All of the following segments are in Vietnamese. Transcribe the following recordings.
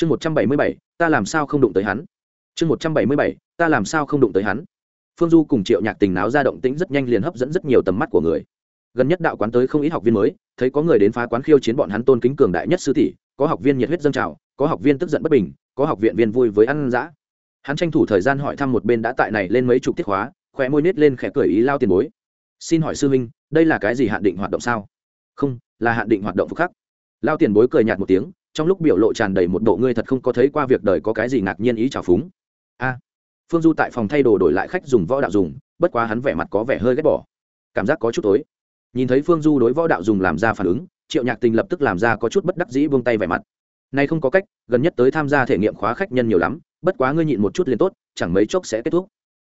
chương một trăm bảy mươi bảy, ta làm sao không đụng tới hắn? Chương một trăm bảy mươi bảy, ta làm sao không đụng tới hắn? Phương du cùng triệu nhạc tình náo ra động tĩnh rất nhanh liền hấp dẫn rất nhiều tầm mắt của người. Gần nhất đạo quán tới không ít học viên mới, thấy có người đến phá quán khiêu chiến bọn hắn tôn kính cường đại nhất sư tỷ, có học viên nhiệt huyết dâng trào, có học viên tức giận bất bình, có học viện viên vui với ăn dã. Hắn tranh thủ thời gian hỏi thăm một bên đã tại này lên mấy chục tiết hóa khóe môi nết lên khẽ cười ý lao tiền bối. Xin hỏi sư huynh, đây là cái gì hạn định hoạt động sao? Không, là hạn định hoạt động phúc khắc. Lao tiền bối cười nhạt một tiếng trong lúc biểu lộ tràn đầy một bộ ngươi thật không có thấy qua việc đời có cái gì ngạc nhiên ý trào phúng. A. Phương du tại phòng thay đồ đổi lại khách dùng võ đạo dùng, bất quá hắn vẻ mặt có vẻ hơi ghét bỏ. Cảm giác có chút tối. Nhìn thấy phương du đối võ đạo dùng làm ra phản ứng, triệu nhạc tình lập tức làm ra có chút bất đắc dĩ buông tay vẻ mặt. Nay không có cách, gần nhất tới tham gia thể nghiệm khóa khách nhân nhiều lắm, bất quá ngươi nhịn một chút liền tốt, chẳng mấy chốc sẽ kết thúc.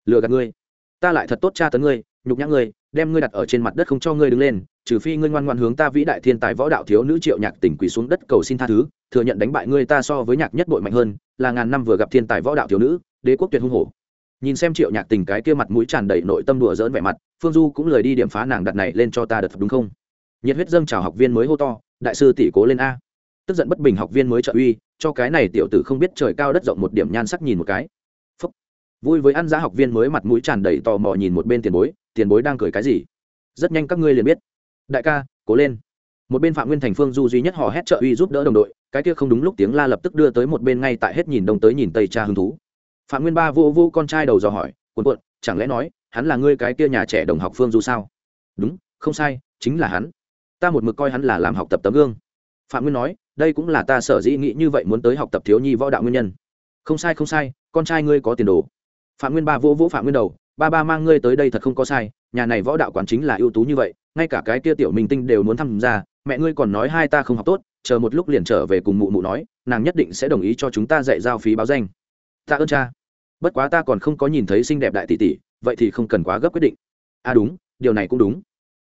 Lừa gạt ngươi. Ta lại thật tốt tra tấn ngươi, nhục nhã ngươi, đem ngươi đặt ở trên mặt đất không cho ngươi đứng lên trừ phi ngươi ngoan ngoan hướng ta vĩ đại thiên tài võ đạo thiếu nữ triệu nhạc tỉnh quỳ xuống đất cầu xin tha thứ, thừa nhận đánh bại ngươi ta so với nhạc nhất bội mạnh hơn, là ngàn năm vừa gặp thiên tài võ đạo thiếu nữ, đế quốc tuyệt hung hổ. Nhìn xem triệu nhạc tình cái kia mặt mũi tràn đầy nội tâm đùa dỡn vẻ mặt, phương du cũng lời đi điểm phá nàng đặt này lên cho ta đợt đúng không? Nhiệt huyết dâng chào học viên mới hô to, đại sư tỷ cố lên a. Tức giận bất bình học viên mới trợ uy, cho cái này tiểu tử không biết trời cao đất rộng một điểm nhan sắc nhìn một cái. Phúc. vui với ăn giá học viên mới mặt mũi tràn đầy tò mò nhìn một bên tiền bối tiền bối đang cười cái gì? Rất nhanh các ngươi liền biết đại ca, cố lên. Một bên phạm nguyên thành phương du duy nhất hò hét trợ uy giúp đỡ đồng đội, cái kia không đúng lúc tiếng la lập tức đưa tới một bên ngay tại hết nhìn đông tới nhìn tây cha hứng thú. Phạm nguyên ba vô vô con trai đầu dò hỏi, cuộn cuộn, chẳng lẽ nói, hắn là ngươi cái kia nhà trẻ đồng học phương du sao? Đúng, không sai, chính là hắn. Ta một mực coi hắn là làm học tập tấm gương. Phạm nguyên nói, đây cũng là ta sở dĩ nghĩ như vậy muốn tới học tập thiếu nhi võ đạo nguyên nhân. Không sai không sai, con trai ngươi có tiền đồ. Phạm nguyên ba vỗ vỗ phạm nguyên đầu ba ba mang ngươi tới đây thật không có sai, nhà này võ đạo quán chính là ưu tú như vậy, ngay cả cái kia tiểu minh tinh đều muốn tham gia, mẹ ngươi còn nói hai ta không học tốt, chờ một lúc liền trở về cùng mụ mụ nói, nàng nhất định sẽ đồng ý cho chúng ta dạy giao phí báo danh. Tạ ơn cha. Bất quá ta còn không có nhìn thấy xinh đẹp đại tỷ tỷ, vậy thì không cần quá gấp quyết định. À đúng, điều này cũng đúng.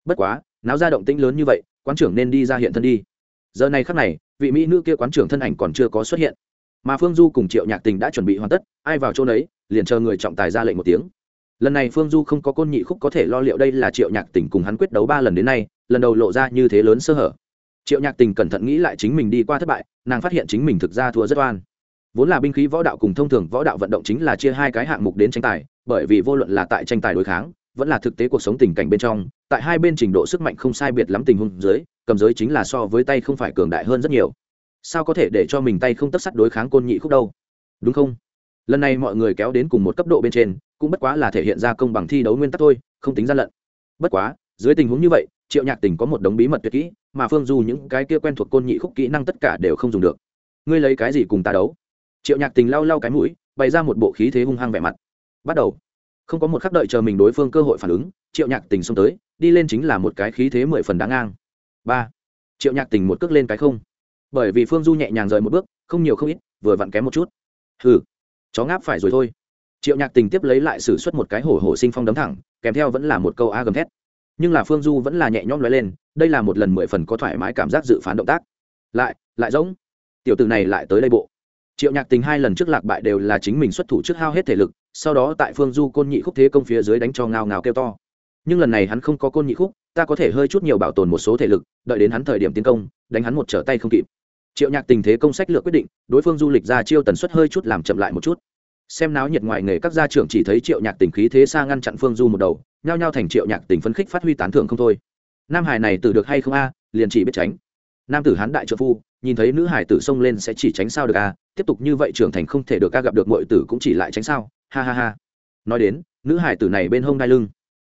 Bất quá, náo ra động tĩnh lớn như vậy, quán trưởng nên đi ra hiện thân đi. Giờ này khắc này, vị mỹ nữ kia quán trưởng thân ảnh còn chưa có xuất hiện. Mà phương du cùng triệu nhạc tình đã chuẩn bị hoàn tất, ai vào chỗ đấy liền chờ người trọng tài ra lệnh một tiếng lần này phương du không có côn nhị khúc có thể lo liệu đây là triệu nhạc tình cùng hắn quyết đấu ba lần đến nay, lần đầu lộ ra như thế lớn sơ hở. Triệu nhạc tình cẩn thận nghĩ lại chính mình đi qua thất bại, nàng phát hiện chính mình thực ra thua rất oan. Vốn là binh khí võ đạo cùng thông thường võ đạo vận động chính là chia hai cái hạng mục đến tranh tài, bởi vì vô luận là tại tranh tài đối kháng, vẫn là thực tế cuộc sống tình cảnh bên trong, tại hai bên trình độ sức mạnh không sai biệt lắm tình huống dưới, cầm giới chính là so với tay không phải cường đại hơn rất nhiều. Sao có thể để cho mình tay không tất sắt đối kháng côn nhị khúc đâu? Đúng không? Lần này mọi người kéo đến cùng một cấp độ bên trên, cũng bất quá là thể hiện ra công bằng thi đấu nguyên tắc thôi, không tính gian lận. Bất quá, dưới tình huống như vậy, triệu nhạc tình có một đống bí mật tuyệt kỹ, mà phương du những cái kia quen thuộc côn nhị khúc kỹ năng tất cả đều không dùng được. Ngươi lấy cái gì cùng ta đấu? Triệu nhạc tình lau lau cái mũi, bày ra một bộ khí thế hung hăng vẻ mặt. Bắt đầu. Không có một khắc đợi chờ mình đối phương cơ hội phản ứng, triệu nhạc tình xông tới, đi lên chính là một cái khí thế mười phần đáng ngang. Ba. Triệu nhạc tình một cước lên cái không. Bởi vì phương du nhẹ nhàng rời một bước, không nhiều không ít, vừa vặn kém một chút. Hừ chó ngáp phải rồi thôi. Triệu nhạc tình tiếp lấy lại xử suất một cái hổ hổ sinh phong đấm thẳng, kèm theo vẫn là một câu a gầm thét. Nhưng là phương du vẫn là nhẹ nhõm nói lên, đây là một lần mười phần có thoải mái cảm giác dự phán động tác. Lại lại giống. Tiểu từ này lại tới đây bộ. Triệu nhạc tình hai lần trước lạc bại đều là chính mình xuất thủ trước hao hết thể lực, sau đó tại phương du côn nhị khúc thế công phía dưới đánh cho ngao ngao kêu to. Nhưng lần này hắn không có côn nhị khúc, ta có thể hơi chút nhiều bảo tồn một số thể lực, đợi đến hắn thời điểm tiến công, đánh hắn một trở tay không kịp triệu nhạc tình thế công sách lược quyết định, đối phương du lịch ra chiêu tần suất hơi chút làm chậm lại một chút. Xem náo nhiệt ngoài nghề các gia trưởng chỉ thấy triệu nhạc tình khí thế xa ngăn chặn phương du một đầu, nhao nhao thành triệu nhạc tình phấn khích phát huy tán thưởng không thôi. Nam hải này tử được hay không a, liền chỉ biết tránh. Nam tử hán đại trợ phu, nhìn thấy nữ hải tử xông lên sẽ chỉ tránh sao được a, tiếp tục như vậy trưởng thành không thể được ca gặp được mọi tử cũng chỉ lại tránh sao. Ha ha ha. Nói đến, nữ hải tử này bên hông đai lưng.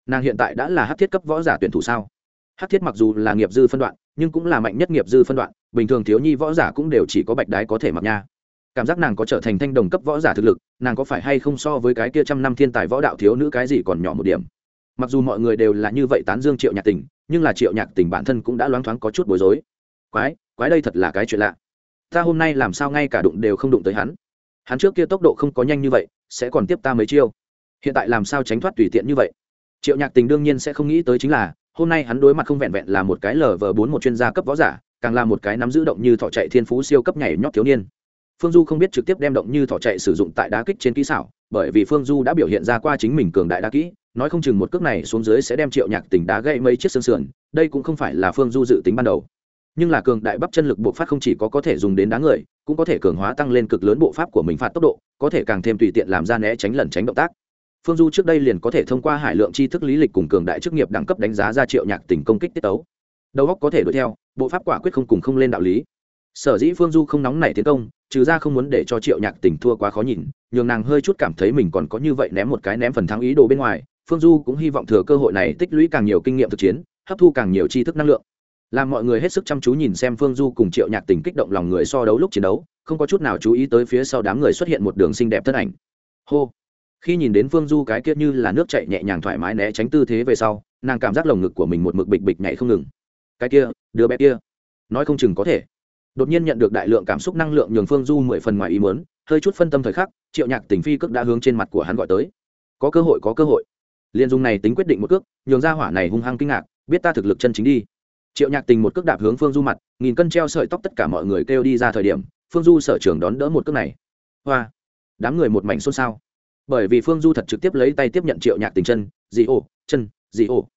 Nàng hiện tại đã là hát thiết cấp võ giả tuyển thủ sao? Hát thiết mặc dù là nghiệp dư phân đoạn, nhưng cũng là mạnh nhất nghiệp dư phân đoạn bình thường thiếu nhi võ giả cũng đều chỉ có bạch đái có thể mặc nha. Cảm giác nàng có trở thành thanh đồng cấp võ giả thực lực, nàng có phải hay không so với cái kia trăm năm thiên tài võ đạo thiếu nữ cái gì còn nhỏ một điểm? Mặc dù mọi người đều là như vậy tán dương triệu nhạc tình, nhưng là triệu nhạc tình bản thân cũng đã loáng thoáng có chút bối rối. Quái quái đây thật là cái chuyện lạ. Ta hôm nay làm sao ngay cả đụng đều không đụng tới hắn. Hắn trước kia tốc độ không có nhanh như vậy, sẽ còn tiếp ta mấy chiêu. Hiện tại làm sao tránh thoát tùy tiện như vậy? Triệu nhạc tình đương nhiên sẽ không nghĩ tới chính là, hôm nay hắn đối mặt không vẹn vẹn là một cái lờ vờ bốn một chuyên gia cấp võ giả càng là một cái nắm giữ động như thọ chạy thiên phú siêu cấp nhảy nhót thiếu niên. Phương du không biết trực tiếp đem động như thọ chạy sử dụng tại đá kích trên kỹ xảo, bởi vì phương du đã biểu hiện ra qua chính mình cường đại đá kỹ, nói không chừng một cước này xuống dưới sẽ đem triệu nhạc tình đá gãy mấy chiếc xương sườn, đây cũng không phải là phương du dự tính ban đầu. Nhưng là cường đại bắp chân lực bộ phát không chỉ có có thể dùng đến đá người, cũng có thể cường hóa tăng lên cực lớn bộ pháp của mình phạt tốc độ, có thể càng thêm tùy tiện làm ra né tránh lẩn tránh động tác. Phương du trước đây liền có thể thông qua hải lượng tri thức lý lịch cùng cường đại chức nghiệp đẳng cấp đánh giá ra triệu nhạc tình công kích tiết tấu. Đầu óc có thể đuổi theo bộ pháp quả quyết không cùng không lên đạo lý. Sở dĩ phương du không nóng nảy tiến công, trừ ra không muốn để cho triệu nhạc tình thua quá khó nhìn, nhường nàng hơi chút cảm thấy mình còn có như vậy ném một cái ném phần thắng ý đồ bên ngoài, phương du cũng hy vọng thừa cơ hội này tích lũy càng nhiều kinh nghiệm thực chiến, hấp thu càng nhiều tri thức năng lượng. Làm mọi người hết sức chăm chú nhìn xem phương du cùng triệu nhạc tình kích động lòng người so đấu lúc chiến đấu, không có chút nào chú ý tới phía sau đám người xuất hiện một đường xinh đẹp thân ảnh. Hô! Khi nhìn đến phương du cái kia như là nước chạy nhẹ nhàng thoải mái né tránh tư thế về sau, nàng cảm giác lồng ngực của mình một mực bịch bịch nhảy không ngừng cái kia, đứa bé kia. Nói không chừng có thể. Đột nhiên nhận được đại lượng cảm xúc năng lượng nhường phương du mười phần ngoài ý mớn hơi chút phân tâm thời khắc, triệu nhạc tình phi cước đã hướng trên mặt của hắn gọi tới. Có cơ hội, có cơ hội. Liên dung này tính quyết định một cước, nhường ra hỏa này hung hăng kinh ngạc, biết ta thực lực chân chính đi. Triệu nhạc tình một cước đạp hướng phương du mặt, nghìn cân treo sợi tóc tất cả mọi người kêu đi ra thời điểm, phương du sở trường đón đỡ một cước này. Hoa! Đám người một mảnh xôn xao. Bởi vì phương du thật trực tiếp lấy tay tiếp nhận triệu nhạc tình chân, dị ổ, chân, dị ổ.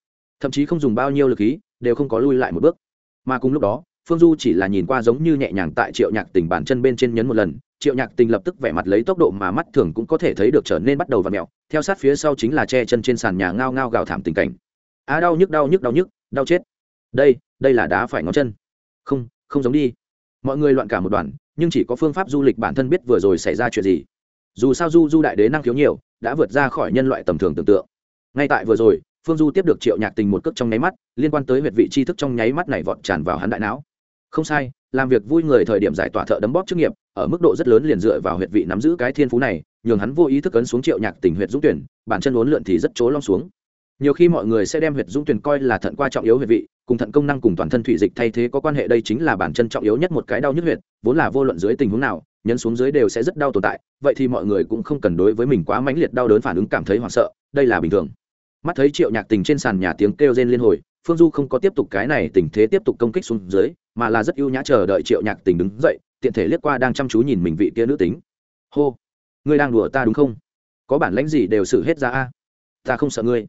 Thậm chí không dùng bao nhiêu lực khí đều không có lui lại một bước. Mà cùng lúc đó phương du chỉ là nhìn qua giống như nhẹ nhàng tại triệu nhạc tình bàn chân bên trên nhấn một lần triệu nhạc tình lập tức vẻ mặt lấy tốc độ mà mắt thường cũng có thể thấy được trở nên bắt đầu và mẹo theo sát phía sau chính là che chân trên sàn nhà ngao ngao gào thảm tình cảnh. Á à, đau nhức đau nhức đau nhức đau chết. Đây đây là đá phải ngón chân. Không không giống đi. Mọi người loạn cả một đoàn nhưng chỉ có phương pháp du lịch bản thân biết vừa rồi xảy ra chuyện gì. Dù sao du du đại đế năng khiếu nhiều đã vượt ra khỏi nhân loại tầm thường tưởng tượng. Ngay tại vừa rồi phương du tiếp được triệu nhạc tình một cước trong nháy mắt, liên quan tới huyệt vị tri thức trong nháy mắt này vọt tràn vào hắn đại não. Không sai, làm việc vui người thời điểm giải tỏa thợ đấm bóp chức nghiệp, ở mức độ rất lớn liền dựa vào huyệt vị nắm giữ cái thiên phú này, nhường hắn vô ý thức ấn xuống triệu nhạc tình huyệt dũng tuyển, bản chân uốn lượn thì rất chối long xuống. Nhiều khi mọi người sẽ đem huyệt dũng tuyển coi là thận qua trọng yếu huyệt vị, cùng thận công năng cùng toàn thân thủy dịch thay thế có quan hệ, đây chính là bản chân trọng yếu nhất một cái đau nhức huyệt, vốn là vô luận dưới tình huống nào, nhấn xuống dưới đều sẽ rất đau tồn tại, vậy thì mọi người cũng không cần đối với mình quá mãnh liệt đau đớn phản ứng cảm thấy hoảng sợ, đây là bình thường mắt thấy triệu nhạc tình trên sàn nhà tiếng kêu rên liên hồi, phương du không có tiếp tục cái này tình thế tiếp tục công kích xuống dưới, mà là rất ưu nhã chờ đợi triệu nhạc tình đứng dậy, tiện thể liếc qua đang chăm chú nhìn mình vị kia nữ tính. Hô, ngươi đang đùa ta đúng không? Có bản lãnh gì đều xử hết ra a? Ta không sợ ngươi.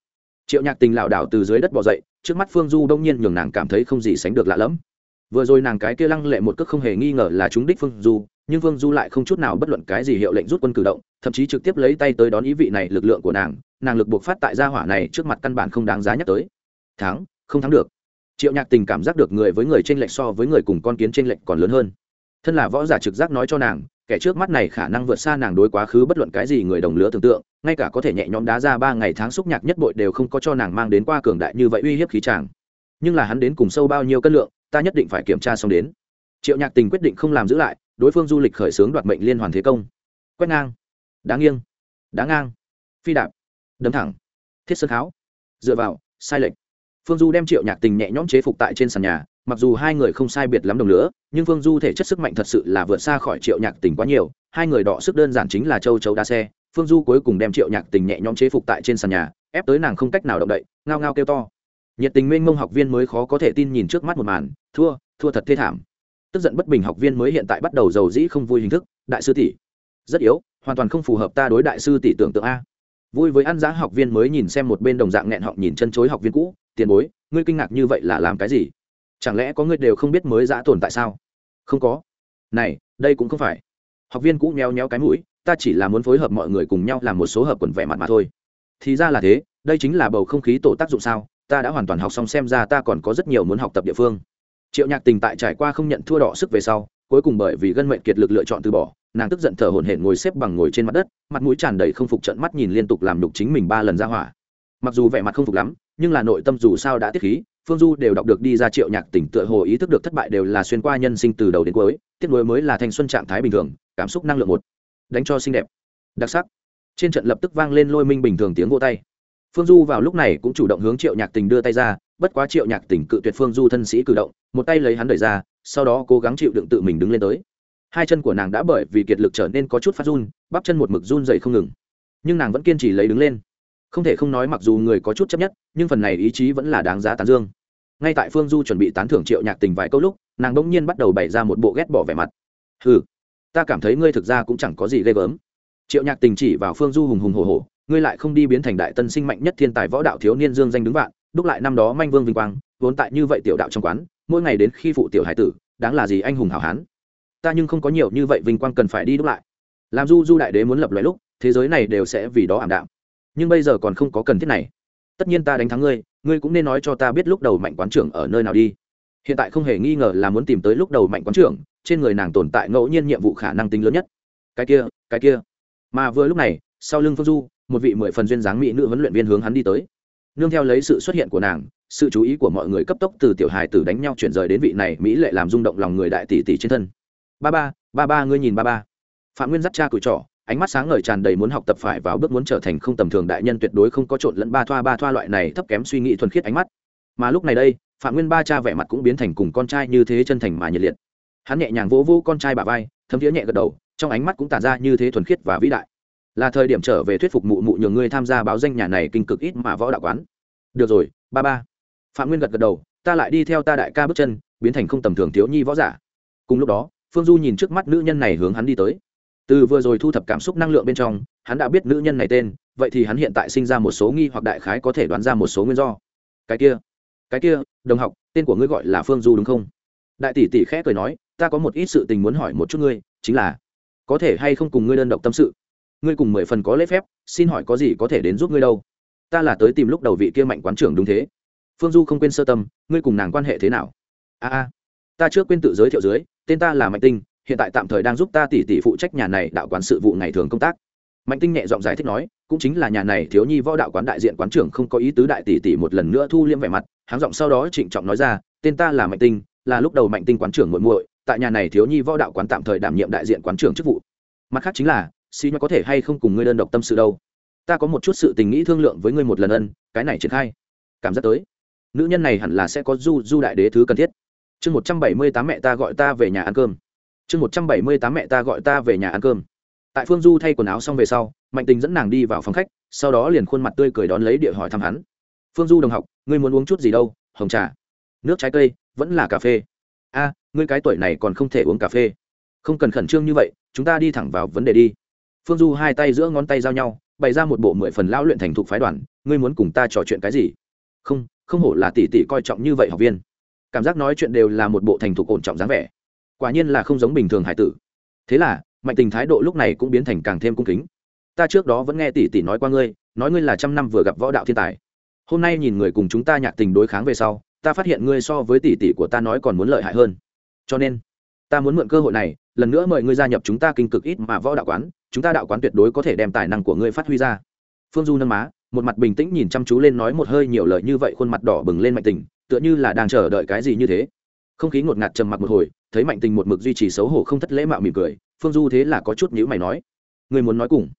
Triệu nhạc tình lảo đảo từ dưới đất bỏ dậy, trước mắt phương du đông nhiên nhường nàng cảm thấy không gì sánh được lạ lẫm vừa rồi nàng cái kia lăng lệ một cước không hề nghi ngờ là chúng đích phương du, nhưng phương du lại không chút nào bất luận cái gì hiệu lệnh rút quân cử động, thậm chí trực tiếp lấy tay tới đón ý vị này lực lượng của nàng nàng lực buộc phát tại gia hỏa này trước mặt căn bản không đáng giá nhắc tới. Thắng, không thắng được. Triệu nhạc tình cảm giác được người với người t r ê n lệch so với người cùng con kiến t r ê n lệch còn lớn hơn. Thân là võ giả trực giác nói cho nàng, kẻ trước mắt này khả năng vượt xa nàng đối quá khứ bất luận cái gì người đồng lứa tưởng tượng, ngay cả có thể nhẹ nhõm đá ra ba ngày tháng xúc nhạc nhất bội đều không có cho nàng mang đến qua cường đại như vậy uy hiếp khí tràng nhưng là hắn đến cùng sâu bao nhiêu cân lượng ta nhất định phải kiểm tra xong đến. Triệu nhạc tình quyết định không làm giữ lại, đối phương du lịch khởi xướng đoạt mệnh liên hoàn thế công. Quét ngang. Đá nghiêng. Đá ngang. Phi đạp. Đấm thẳng. Thiết sơn kháo. Dựa vào, sai lệch. Phương du đem triệu nhạc tình nhẹ nhõm chế phục tại trên sàn nhà, mặc dù hai người không sai biệt lắm đồng lửa, nhưng phương du thể chất sức mạnh thật sự là vượt xa khỏi triệu nhạc tình quá nhiều, hai người đọ sức đơn giản chính là châu chấu đa xe. Phương du cuối cùng đem triệu nhạc tình nhẹ nhõm chế phục tại trên sàn nhà, ép tới nàng không cách nào động đậy, ngao ngao kêu to nhiệt tình mênh mông học viên mới khó có thể tin nhìn trước mắt một màn, thua thua thật thê thảm. Tức giận bất bình học viên mới hiện tại bắt đầu giàu dĩ không vui hình thức, đại sư tỷ. Rất yếu, hoàn toàn không phù hợp ta đối đại sư tỷ tưởng tượng a. Vui với ăn giá học viên mới nhìn xem một bên đồng dạng nghẹn họng nhìn chân chối học viên cũ, tiền bối, ngươi kinh ngạc như vậy là làm cái gì? Chẳng lẽ có ngươi đều không biết mới giã tồn tại sao? Không có. Này, đây cũng không phải. Học viên cũ nheo nheo cái mũi, ta chỉ là muốn phối hợp mọi người cùng nhau làm một số hợp quần vẻ mặt mà thôi. Thì ra là thế, đây chính là bầu không khí tổ tác dụng sao? Ta đã hoàn toàn học xong xem ra ta còn có rất nhiều muốn học tập địa phương. Triệu nhạc tình tại trải qua không nhận thua đỏ sức về sau, cuối cùng bởi vì gân mệnh kiệt lực lựa chọn từ bỏ, nàng tức giận thở hổn hển ngồi xếp bằng ngồi trên mặt đất, mặt mũi tràn đầy không phục trận mắt nhìn liên tục làm đục chính mình ba lần ra hỏa. Mặc dù vẻ mặt không phục lắm, nhưng là nội tâm dù sao đã tiết khí, phương du đều đọc được đi ra triệu nhạc tỉnh tựa hồ ý thức được thất bại đều là xuyên qua nhân sinh từ đầu đến cuối, tiếc nuối mới là thanh xuân trạng thái bình thường, cảm xúc năng lượng một. Đánh cho xinh đẹp. Đặc sắc. Trên trận lập tức vang lên lôi minh bình thường tiếng vô tay phương du vào lúc này cũng chủ động hướng triệu nhạc tình đưa tay ra, bất quá triệu nhạc tình cự tuyệt phương du thân sĩ cử động, một tay lấy hắn đẩy ra, sau đó cố gắng chịu đựng tự mình đứng lên tới. Hai chân của nàng đã bởi vì kiệt lực trở nên có chút phát run, bắp chân một mực run dày không ngừng. Nhưng nàng vẫn kiên trì lấy đứng lên. Không thể không nói mặc dù người có chút chấp nhất, nhưng phần này ý chí vẫn là đáng giá tán dương. Ngay tại phương du chuẩn bị tán thưởng triệu nhạc tình vài câu lúc, nàng bỗng nhiên bắt đầu bày ra một bộ ghét bỏ vẻ mặt. Ừ ta cảm thấy ngươi thực ra cũng chẳng có gì ghê gớm. Triệu nhạc tình chỉ vào phương du hùng hùng hồ hồ ngươi lại không đi biến thành đại tân sinh mạnh nhất thiên tài võ đạo thiếu niên dương danh đứng vạn, đúc lại năm đó manh vương vinh quang, vốn tại như vậy tiểu đạo trong quán, mỗi ngày đến khi phụ tiểu hải tử, đáng là gì anh hùng hảo hán. Ta nhưng không có nhiều như vậy vinh quang cần phải đi đúc lại. Làm du du đại đế muốn lập loại lúc, thế giới này đều sẽ vì đó ảm đạm. Nhưng bây giờ còn không có cần thiết này. Tất nhiên ta đánh thắng ngươi ngươi cũng nên nói cho ta biết lúc đầu mạnh quán trưởng ở nơi nào đi. Hiện tại không hề nghi ngờ là muốn tìm tới lúc đầu mạnh quán trưởng, trên người nàng tồn tại ngẫu nhiên nhiệm vụ khả năng tính lớn nhất. Cái kia cái kia. Mà vừa lúc này, sau lưng phương du một vị mười phần duyên dáng mỹ nữ huấn luyện viên hướng hắn đi tới. Nương theo lấy sự xuất hiện của nàng, sự chú ý của mọi người cấp tốc từ tiểu hài tử đánh nhau chuyển rời đến vị này mỹ lệ làm rung động lòng người đại tỷ tỷ trên thân. Ba ba ba ba, ngươi nhìn ba ba. Phạm nguyên dắt cha cùi trỏ, ánh mắt sáng ngời tràn đầy muốn học tập phải vào bước muốn trở thành không tầm thường đại nhân tuyệt đối không có trộn lẫn ba thoa ba thoa loại này thấp kém suy nghĩ thuần khiết ánh mắt. Mà lúc này đây, phạm nguyên ba cha vẻ mặt cũng biến thành cùng con trai như thế chân thành mà nhiệt liệt. Hắn nhẹ nhàng vỗ vỗ con trai bà vai, thấm thiế nhẹ gật đầu, trong ánh mắt cũng tản ra như thế thuần khiết và vĩ đại là thời điểm trở về thuyết phục mụ mụ nhường ngươi tham gia báo danh nhà này kinh cực ít mà võ đạo quán. Được rồi, ba ba. Phạm nguyên gật gật đầu, ta lại đi theo ta đại ca bước chân, biến thành không tầm thường thiếu nhi võ giả. Cùng lúc đó, phương du nhìn trước mắt nữ nhân này hướng hắn đi tới. Từ vừa rồi thu thập cảm xúc năng lượng bên trong, hắn đã biết nữ nhân này tên, vậy thì hắn hiện tại sinh ra một số nghi hoặc đại khái có thể đoán ra một số nguyên do. Cái kia cái kia, đồng học, tên của ngươi gọi là phương du đúng không? Đại tỷ tỷ khẽ cười nói, ta có một ít sự tình muốn hỏi một chút ngươi, chính là, có thể hay không cùng ngươi đơn độc tâm sự? Ngươi cùng mười phần có lễ phép, xin hỏi có gì có thể đến giúp ngươi đâu? Ta là tới tìm lúc đầu vị kia mạnh quán trưởng đúng thế. Phương du không quên sơ tâm, ngươi cùng nàng quan hệ thế nào? A a, ta trước quên tự giới thiệu dưới, tên ta là mạnh tinh, hiện tại tạm thời đang giúp ta tỷ tỷ phụ trách nhà này đạo quán sự vụ ngày thường công tác. Mạnh tinh nhẹ giọng giải thích nói, cũng chính là nhà này thiếu nhi võ đạo quán đại diện quán trưởng không có ý tứ đại tỷ tỷ một lần nữa thu liêm vẻ mặt, háng giọng sau đó trịnh trọng nói ra, tên ta là mạnh tinh, là lúc đầu mạnh tinh quán trưởng muội muội, tại nhà này thiếu nhi võ đạo quán tạm thời đảm nhiệm đại diện quán trưởng chức vụ. Mặt khác chính là xin có thể hay không cùng ngươi đơn độc tâm sự đâu? Ta có một chút sự tình nghĩ thương lượng với ngươi một lần ân, cái này triển khai. Cảm giác tới. Nữ nhân này hẳn là sẽ có du du đại đế thứ cần thiết. Chương một trăm bảy mươi tám mẹ ta gọi ta về nhà ăn cơm. Chương một trăm bảy mươi tám mẹ ta gọi ta về nhà ăn cơm. Tại phương du thay quần áo xong về sau, mạnh tình dẫn nàng đi vào phòng khách, sau đó liền khuôn mặt tươi cười đón lấy địa hỏi thăm hắn. Phương du đồng học, ngươi muốn uống chút gì đâu? Hồng trà. Nước trái cây, vẫn là cà phê. A, ngươi cái tuổi này còn không thể uống cà phê. Không cần khẩn trương như vậy, chúng ta đi thẳng vào vấn đề đi phương du hai tay giữa ngón tay giao nhau, bày ra một bộ mười phần lão luyện thành thục phái đoàn, ngươi muốn cùng ta trò chuyện cái gì? Không không hổ là tỷ tỷ coi trọng như vậy học viên. Cảm giác nói chuyện đều là một bộ thành thục ổn trọng dáng vẻ. Quả nhiên là không giống bình thường hải tử. Thế là, mạnh tình thái độ lúc này cũng biến thành càng thêm cung kính. Ta trước đó vẫn nghe tỷ tỷ nói qua ngươi, nói ngươi là trăm năm vừa gặp võ đạo thiên tài. Hôm nay nhìn người cùng chúng ta nhạc tình đối kháng về sau, ta phát hiện ngươi so với tỷ tỷ của ta nói còn muốn lợi hại hơn. Cho nên, ta muốn mượn cơ hội này, lần nữa mời ngươi gia nhập chúng ta kinh cực ít mà võ đạo quán chúng ta đạo quán tuyệt đối có thể đem tài năng của ngươi phát huy ra. Phương du nâng má, một mặt bình tĩnh nhìn chăm chú lên nói một hơi nhiều lời như vậy khuôn mặt đỏ bừng lên mạnh tình, tựa như là đang chờ đợi cái gì như thế. Không khí ngột ngạt trầm mặc một hồi, thấy mạnh tình một mực duy trì xấu hổ không thất lễ mạo mỉm cười, phương du thế là có chút nhữ mày nói người muốn nói cùng?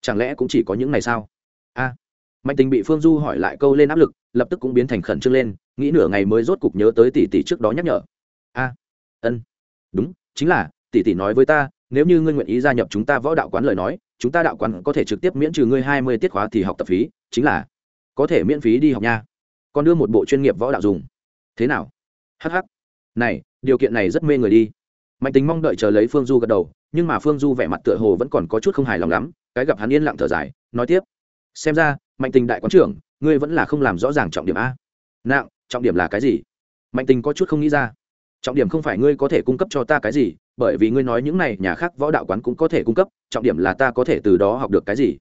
Chẳng lẽ cũng chỉ có những này sao? A. Mạnh tình bị phương du hỏi lại câu lên áp lực, lập tức cũng biến thành khẩn trương lên, nghĩ nửa ngày mới rốt cục nhớ tới tỷ tỷ trước đó nhắc nhở. A, ân, đúng, chính là, tỷ tỷ nói với ta nếu như ngươi nguyện ý gia nhập chúng ta võ đạo quán lời nói, chúng ta đạo quán có thể trực tiếp miễn trừ ngươi hai mươi tiết khóa thì học tập phí, chính là có thể miễn phí đi học nha. Còn đưa một bộ chuyên nghiệp võ đạo dùng. Thế nào? Hh này, điều kiện này rất mê người đi. Mạnh tính mong đợi chờ lấy phương du gật đầu, nhưng mà phương du vẻ mặt tựa hồ vẫn còn có chút không hài lòng lắm, cái gặp hắn yên lặng thở dài, nói tiếp. Xem ra, mạnh tình đại quán trưởng, ngươi vẫn là không làm rõ ràng trọng điểm a. Nặng, trọng điểm là cái gì? Mạnh tình có chút không nghĩ ra trọng điểm không phải ngươi có thể cung cấp cho ta cái gì, bởi vì ngươi nói những này nhà khác võ đạo quán cũng có thể cung cấp, trọng điểm là ta có thể từ đó học được cái gì.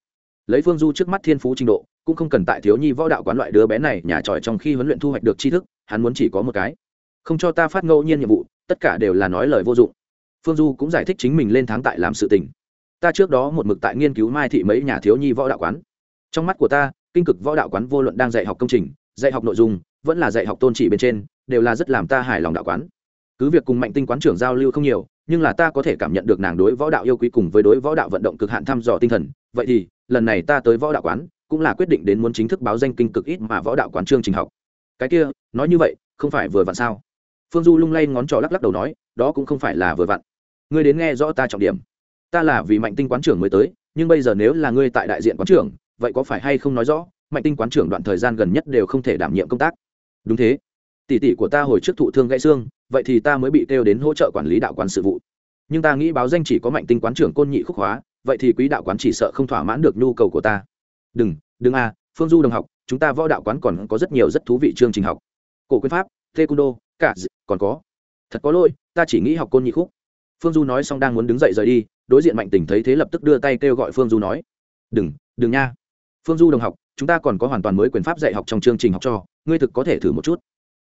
Lấy phương du trước mắt thiên phú trình độ, cũng không cần tại thiếu nhi võ đạo quán loại đứa bé này nhà tròi trong khi huấn luyện thu hoạch được tri thức, hắn muốn chỉ có một cái. Không cho ta phát ngẫu nhiên nhiệm vụ, tất cả đều là nói lời vô dụng. Phương du cũng giải thích chính mình lên tháng tại làm sự tình. Ta trước đó một mực tại nghiên cứu mai thị mấy nhà thiếu nhi võ đạo quán. Trong mắt của ta, kinh cực võ đạo quán vô luận đang dạy học công trình, dạy học nội dung, vẫn là dạy học tôn trị bên trên, đều là rất làm ta hài lòng đạo quán cứ việc cùng mạnh tinh quán trưởng giao lưu không nhiều, nhưng là ta có thể cảm nhận được nàng đối võ đạo yêu quý cùng với đối võ đạo vận động cực hạn thăm dò tinh thần. Vậy thì, lần này ta tới võ đạo quán, cũng là quyết định đến muốn chính thức báo danh kinh cực ít mà võ đạo quán chương trình học. Cái kia, nói như vậy, không phải vừa vặn sao? Phương du lung lay ngón trỏ lắc lắc đầu nói, đó cũng không phải là vừa vặn. Ngươi đến nghe rõ ta trọng điểm. Ta là vì mạnh tinh quán trưởng mới tới, nhưng bây giờ nếu là ngươi tại đại diện quán trưởng, vậy có phải hay không nói rõ, mạnh tinh quán trưởng đoạn thời gian gần nhất đều không thể đảm nhiệm công tác? Đúng thế. Tỷ tỷ của ta hồi trước thụ thương gãy xương vậy thì ta mới bị kêu đến hỗ trợ quản lý đạo quán sự vụ. Nhưng ta nghĩ báo danh chỉ có mạnh tinh quán trưởng côn nhị khúc hóa, vậy thì quý đạo quán chỉ sợ không thỏa mãn được nhu cầu của ta. Đừng đừng a phương du đồng học, chúng ta võ đạo quán còn có rất nhiều rất thú vị chương trình học. Cổ quyền pháp tê taekwondo, cả d... còn có. Thật có lỗi, ta chỉ nghĩ học côn nhị khúc. Phương du nói xong đang muốn đứng dậy rời đi, đối diện mạnh tình thấy thế lập tức đưa tay kêu gọi phương du nói. Đừng đừng nha. Phương du đồng học, chúng ta còn có hoàn toàn mới quyền pháp dạy học trong chương trình học cho, ngươi thực có thể thử một chút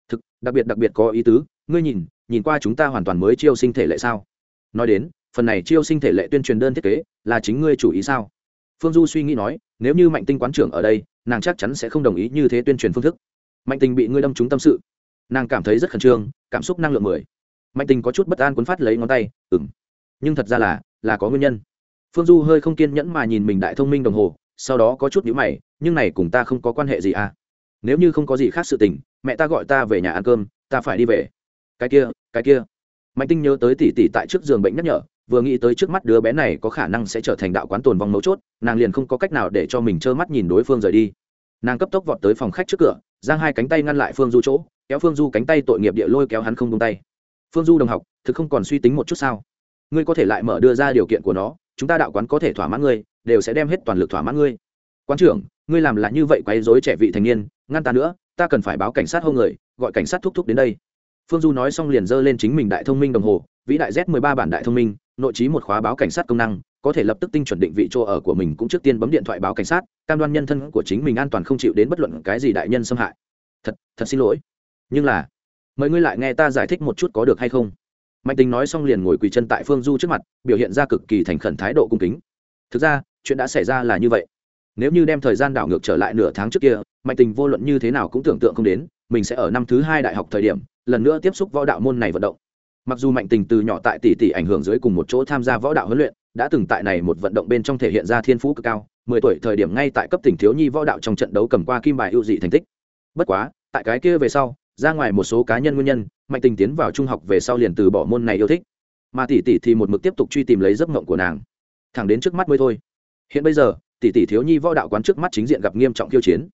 thực, đặc biệt đặc biệt có ý tứ, ngươi nhìn nhìn qua chúng ta hoàn toàn mới chiêu sinh thể lệ sao? Nói đến, phần này chiêu sinh thể lệ tuyên truyền đơn thiết kế, là chính ngươi chủ ý sao? Phương du suy nghĩ nói, nếu như mạnh tinh quán trưởng ở đây, nàng chắc chắn sẽ không đồng ý như thế tuyên truyền phương thức. Mạnh tình bị ngươi đâm trúng tâm sự. Nàng cảm thấy rất khẩn trương, cảm xúc năng lượng mười. Mạnh tình có chút bất an cuốn phát lấy ngón tay ừng nhưng thật ra là là có nguyên nhân. Phương du hơi không kiên nhẫn mà nhìn mình đại thông minh đồng hồ, sau đó có chút nhữ mày, nhưng này cùng ta không có quan hệ gì à? Nếu như không có gì khác sự tình, mẹ ta gọi ta về nhà ăn cơm, ta phải đi về. Cái kia cái kia. Mạnh tinh nhớ tới tỉ tỉ tại trước giường bệnh nhắc nhở, vừa nghĩ tới trước mắt đứa bé này có khả năng sẽ trở thành đạo quán tồn vong mấu chốt, nàng liền không có cách nào để cho mình trơ mắt nhìn đối phương rời đi. Nàng cấp tốc vọt tới phòng khách trước cửa, giang hai cánh tay ngăn lại phương du chỗ, kéo phương du cánh tay tội nghiệp địa lôi kéo hắn không tung tay. Phương du đồng học, thực không còn suy tính một chút sao? Ngươi có thể lại mở đưa ra điều kiện của nó, chúng ta đạo quán có thể thỏa mãn ngươi, đều sẽ đem hết toàn lực thỏa mãn ngươi. Quán trưởng ngươi làm là như vậy quấy rối trẻ vị thành niên, ngăn ta nữa, ta cần phải báo cảnh sát hô người, gọi cảnh sát thúc thúc đến đây. Phương du nói xong liền giơ lên chính mình đại thông minh đồng hồ, vĩ đại z 13 bản đại thông minh, nội trí một khóa báo cảnh sát công năng, có thể lập tức tinh chuẩn định vị chỗ ở của mình cũng trước tiên bấm điện thoại báo cảnh sát, cam đoan nhân thân của chính mình an toàn không chịu đến bất luận cái gì đại nhân xâm hại. Thật thật xin lỗi. Nhưng là, mời ngươi lại nghe ta giải thích một chút có được hay không. Mạnh tình nói xong liền ngồi quỳ chân tại phương du trước mặt, biểu hiện ra cực kỳ thành khẩn thái độ cung kính. Thực ra, chuyện đã xảy ra là như vậy nếu như đem thời gian đảo ngược trở lại nửa tháng trước kia, mạnh tình vô luận như thế nào cũng tưởng tượng không đến, mình sẽ ở năm thứ hai đại học thời điểm, lần nữa tiếp xúc võ đạo môn này vận động. Mặc dù mạnh tình từ nhỏ tại tỷ tỷ ảnh hưởng dưới cùng một chỗ tham gia võ đạo huấn luyện, đã từng tại này một vận động bên trong thể hiện ra thiên phú cực cao, mười tuổi thời điểm ngay tại cấp tỉnh thiếu nhi võ đạo trong trận đấu cầm qua kim bài ưu dị thành tích. Bất quá, tại cái kia về sau, ra ngoài một số cá nhân nguyên nhân, mạnh tình tiến vào trung học về sau liền từ bỏ môn này yêu thích. Mà tỷ tỷ thì một mực tiếp tục truy tìm lấy giấc mộng của nàng. Thẳng đến trước mắt mới thôi. Hiện bây giờ tỷ tỷ thiếu nhi võ đạo quán trước mắt chính diện gặp nghiêm trọng khiêu chiến.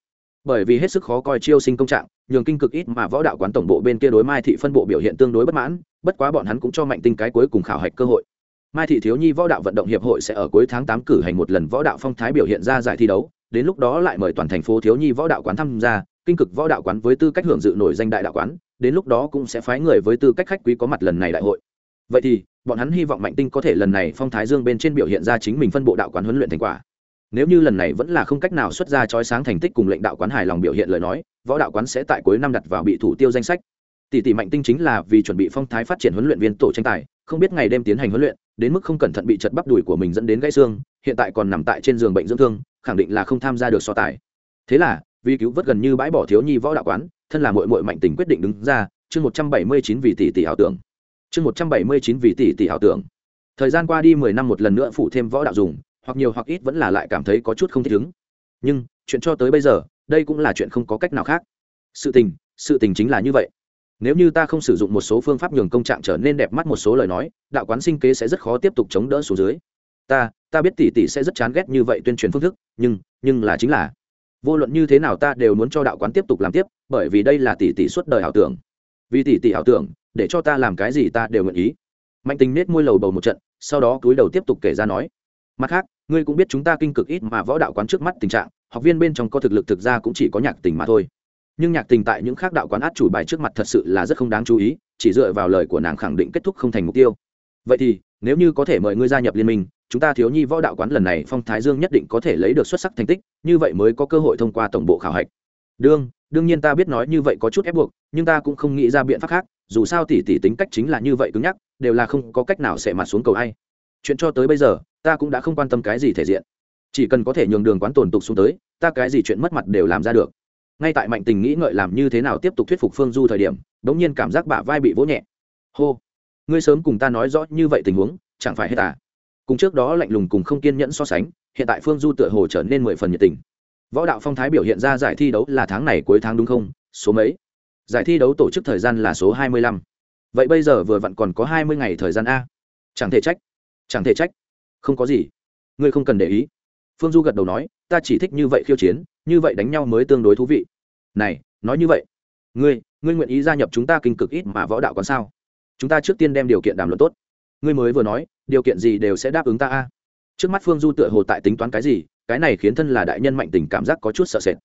Bởi vì hết sức khó coi chiêu sinh công trạng, nhường kinh cực ít mà võ đạo quán tổng bộ bên kia đối mai thị phân bộ biểu hiện tương đối bất mãn, bất quá bọn hắn cũng cho mạnh tinh cái cuối cùng khảo hạch cơ hội. Mai thị thiếu nhi võ đạo vận động hiệp hội sẽ ở cuối tháng tám cử hành một lần võ đạo phong thái biểu hiện ra giải thi đấu, đến lúc đó lại mời toàn thành phố thiếu nhi võ đạo quán tham gia, kinh cực võ đạo quán với tư cách hưởng dự nổi danh đại đạo quán, đến lúc đó cũng sẽ phái người với tư cách khách quý có mặt lần này đại hội. Vậy thì, bọn hắn hy vọng mạnh tinh có thể lần này phong thái dương bên trên biểu hiện ra chính mình phân bộ đạo quán huấn luyện thành quả nếu như lần này vẫn là không cách nào xuất ra chói sáng thành tích cùng lệnh đạo quán hài lòng biểu hiện lời nói, võ đạo quán sẽ tại cuối năm đặt vào bị thủ tiêu danh sách. Tỷ tỷ mạnh tinh chính là vì chuẩn bị phong thái phát triển huấn luyện viên tổ tranh tài, không biết ngày đêm tiến hành huấn luyện, đến mức không cẩn thận bị chật bắp đùi của mình dẫn đến gãy xương, hiện tại còn nằm tại trên giường bệnh dưỡng thương, khẳng định là không tham gia được so tài. Thế là, vì cứu vớt gần như bãi bỏ thiếu nhi võ đạo quán, thân là mội mội mạnh tình quyết định đứng ra, chương một trăm bảy mươi chín vì tỷ tỷ ảo tưởng. Chương một trăm bảy mươi chín vì tỷ tỷ ảo tưởng. Thời gian qua đi mười năm một lần nữa phụ thêm võ đạo dùng hoặc nhiều hoặc ít vẫn là lại cảm thấy có chút không thích ứng. Nhưng, chuyện cho tới bây giờ, đây cũng là chuyện không có cách nào khác. Sự tình sự tình chính là như vậy. Nếu như ta không sử dụng một số phương pháp nhường công trạng trở nên đẹp mắt một số lời nói, đạo quán sinh kế sẽ rất khó tiếp tục chống đỡ xuống dưới. Ta ta biết tỷ tỷ sẽ rất chán ghét như vậy tuyên truyền phương thức, nhưng nhưng là chính là, vô luận như thế nào ta đều muốn cho đạo quán tiếp tục làm tiếp, bởi vì đây là tỷ tỷ suốt đời ảo tưởng. Vì tỷ tỷ ảo tưởng, để cho ta làm cái gì ta đều nguyện ý. Mạnh tình nết môi lầu bầu một trận, sau đó cúi đầu tiếp tục kể ra nói mặt khác, ngươi cũng biết chúng ta kinh cực ít mà võ đạo quán trước mắt tình trạng, học viên bên trong có thực lực thực ra cũng chỉ có nhạc tình mà thôi. Nhưng nhạc tình tại những khác đạo quán át chủ bài trước mặt thật sự là rất không đáng chú ý, chỉ dựa vào lời của nàng khẳng định kết thúc không thành mục tiêu. Vậy thì, nếu như có thể mời ngươi gia nhập liên minh, chúng ta thiếu nhi võ đạo quán lần này phong thái dương nhất định có thể lấy được xuất sắc thành tích, như vậy mới có cơ hội thông qua tổng bộ khảo hạch. Đương đương nhiên ta biết nói như vậy có chút ép buộc, nhưng ta cũng không nghĩ ra biện pháp khác, dù sao tỷ tỷ tính cách chính là như vậy cứng nhắc, đều là không có cách nào sẽ mặt xuống cầu hay chuyện cho tới bây giờ, ta cũng đã không quan tâm cái gì thể diện. Chỉ cần có thể nhường đường quán tồn tục xuống tới, ta cái gì chuyện mất mặt đều làm ra được. Ngay tại mạnh tình nghĩ ngợi làm như thế nào tiếp tục thuyết phục phương du thời điểm đ ỗ n g nhiên cảm giác bả vai bị vỗ nhẹ. Hô, ngươi sớm cùng ta nói rõ như vậy tình huống, chẳng phải hết à? Cùng trước đó lạnh lùng cùng không kiên nhẫn so sánh, hiện tại phương du tựa hồ trở nên mười phần nhiệt tình. Võ đạo phong thái biểu hiện ra giải thi đấu là tháng này cuối tháng đúng không? Số mấy? Giải thi đấu tổ chức thời gian là số hai mươi lăm. Vậy bây giờ vừa vặn còn có hai mươi ngày thời gian a. Chẳng thể trách chẳng thể trách. Không có gì. Ngươi không cần để ý. Phương du gật đầu nói, ta chỉ thích như vậy khiêu chiến, như vậy đánh nhau mới tương đối thú vị. Này, nói như vậy. Ngươi ngươi nguyện ý gia nhập chúng ta kinh cực ít mà võ đạo còn sao? Chúng ta trước tiên đem điều kiện đàm luận tốt. Ngươi mới vừa nói, điều kiện gì đều sẽ đáp ứng ta a. Trước mắt phương du tựa hồ tại tính toán cái gì, cái này khiến thân là đại nhân mạnh tình cảm giác có chút sợ sệt.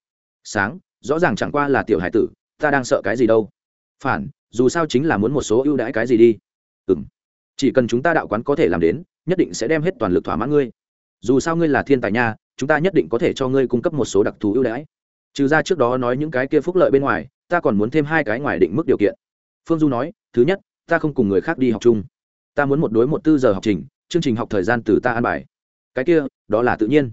Sáng, rõ ràng chẳng qua là tiểu hải tử, ta đang sợ cái gì đâu. Phản, dù sao chính là muốn một số ưu đãi cái gì đi. Ừ m chỉ cần chúng ta đạo quán có thể làm đến, nhất định sẽ đem hết toàn lực thỏa mãn ngươi. Dù sao ngươi là thiên tài nha, chúng ta nhất định có thể cho ngươi cung cấp một số đặc thù ưu đãi. Trừ ra trước đó nói những cái kia phúc lợi bên ngoài, ta còn muốn thêm hai cái ngoài định mức điều kiện. Phương du nói, thứ nhất, ta không cùng người khác đi học chung. Ta muốn một đối một tư giờ học trình, chương trình học thời gian từ ta an bài. Cái kia, đó là tự nhiên.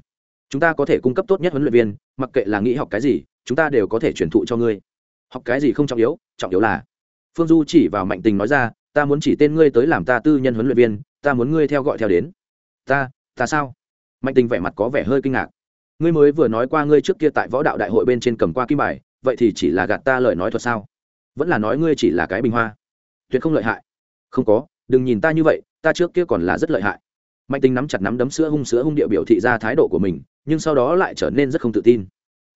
Chúng ta có thể cung cấp tốt nhất huấn luyện viên, mặc kệ là nghĩ học cái gì, chúng ta đều có thể truyền thụ cho ngươi. Học cái gì không trọng yếu trọng yếu là phương du chỉ vào mạnh tình nói ra ta muốn chỉ tên ngươi tới làm ta tư nhân huấn luyện viên, ta muốn ngươi theo gọi theo đến. Ta ta sao? Mạnh tình vẻ mặt có vẻ hơi kinh ngạc. Ngươi mới vừa nói qua ngươi trước kia tại võ đạo đại hội bên trên cầm qua kim bài, vậy thì chỉ là gạt ta lời nói thuật sao? Vẫn là nói ngươi chỉ là cái bình hoa. Tuyệt không lợi hại. Không có, đừng nhìn ta như vậy, ta trước kia còn là rất lợi hại. Mạnh tình nắm chặt nắm đấm sữa hung sữa hung địa biểu thị ra thái độ của mình, nhưng sau đó lại trở nên rất không tự tin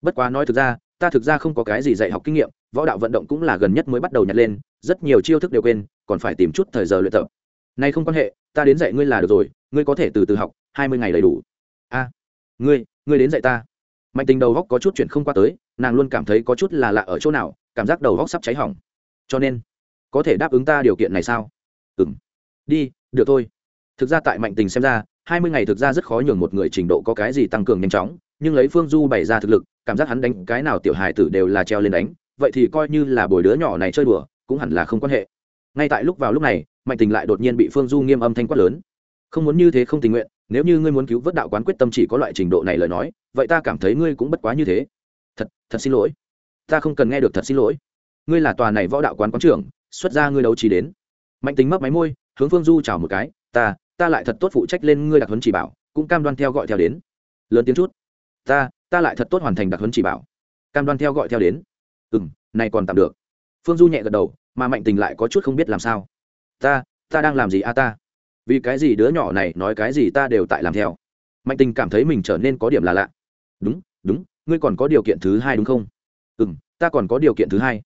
bất quá nói thực ra, ta thực ra không có cái gì dạy học kinh nghiệm, võ đạo vận động cũng là gần nhất mới bắt đầu nhặt lên, rất nhiều chiêu thức đều quên, còn phải tìm chút thời giờ luyện tập. Nay không quan hệ, ta đến dạy ngươi là được rồi, ngươi có thể từ từ học, hai mươi ngày đầy đủ. A, ngươi ngươi đến dạy ta. Mạnh tình đầu góc có chút chuyện không qua tới, nàng luôn cảm thấy có chút là lạ ở chỗ nào, cảm giác đầu góc sắp cháy hỏng. Cho nên, có thể đáp ứng ta điều kiện này sao? Ừ m đi, được thôi. Thực ra tại mạnh tình xem ra, hai mươi ngày thực ra rất khó nhường một người trình độ có cái gì tăng cường nhanh chóng nhưng lấy phương du bày ra thực lực, cảm giác hắn đánh cái nào tiểu hài tử đều là treo lên đánh, vậy thì coi như là bồi đứa nhỏ này chơi đùa, cũng hẳn là không quan hệ. Ngay tại lúc vào lúc này, mạnh tình lại đột nhiên bị phương du nghiêm âm thanh quát lớn. Không muốn như thế không tình nguyện, nếu như ngươi muốn cứu vớt đạo quán quyết tâm chỉ có loại trình độ này lời nói, vậy ta cảm thấy ngươi cũng bất quá như thế. Thật thật xin lỗi. Ta không cần nghe được thật xin lỗi. Ngươi là tòa này võ đạo quán quán trưởng, xuất ra ngươi đấu trí đến. Mạnh tính mấp máy môi, hướng phương du chào một cái, ta ta lại thật tốt phụ trách lên ngươi đặc huấn chỉ bảo, cũng cam đoan theo gọi theo đến. Lớn tiếng chút ta ta lại thật tốt hoàn thành đặc huấn chỉ bảo. Cam đoan theo gọi theo đến. Ừ m này còn tạm được. Phương du nhẹ gật đầu, mà mạnh tình lại có chút không biết làm sao. Ta ta đang làm gì a ta? Vì cái gì đứa nhỏ này nói cái gì ta đều tại làm theo? Mạnh tình cảm thấy mình trở nên có điểm là lạ. Đúng đúng, ngươi còn có điều kiện thứ hai đúng không? Ừ m ta còn có điều kiện thứ hai.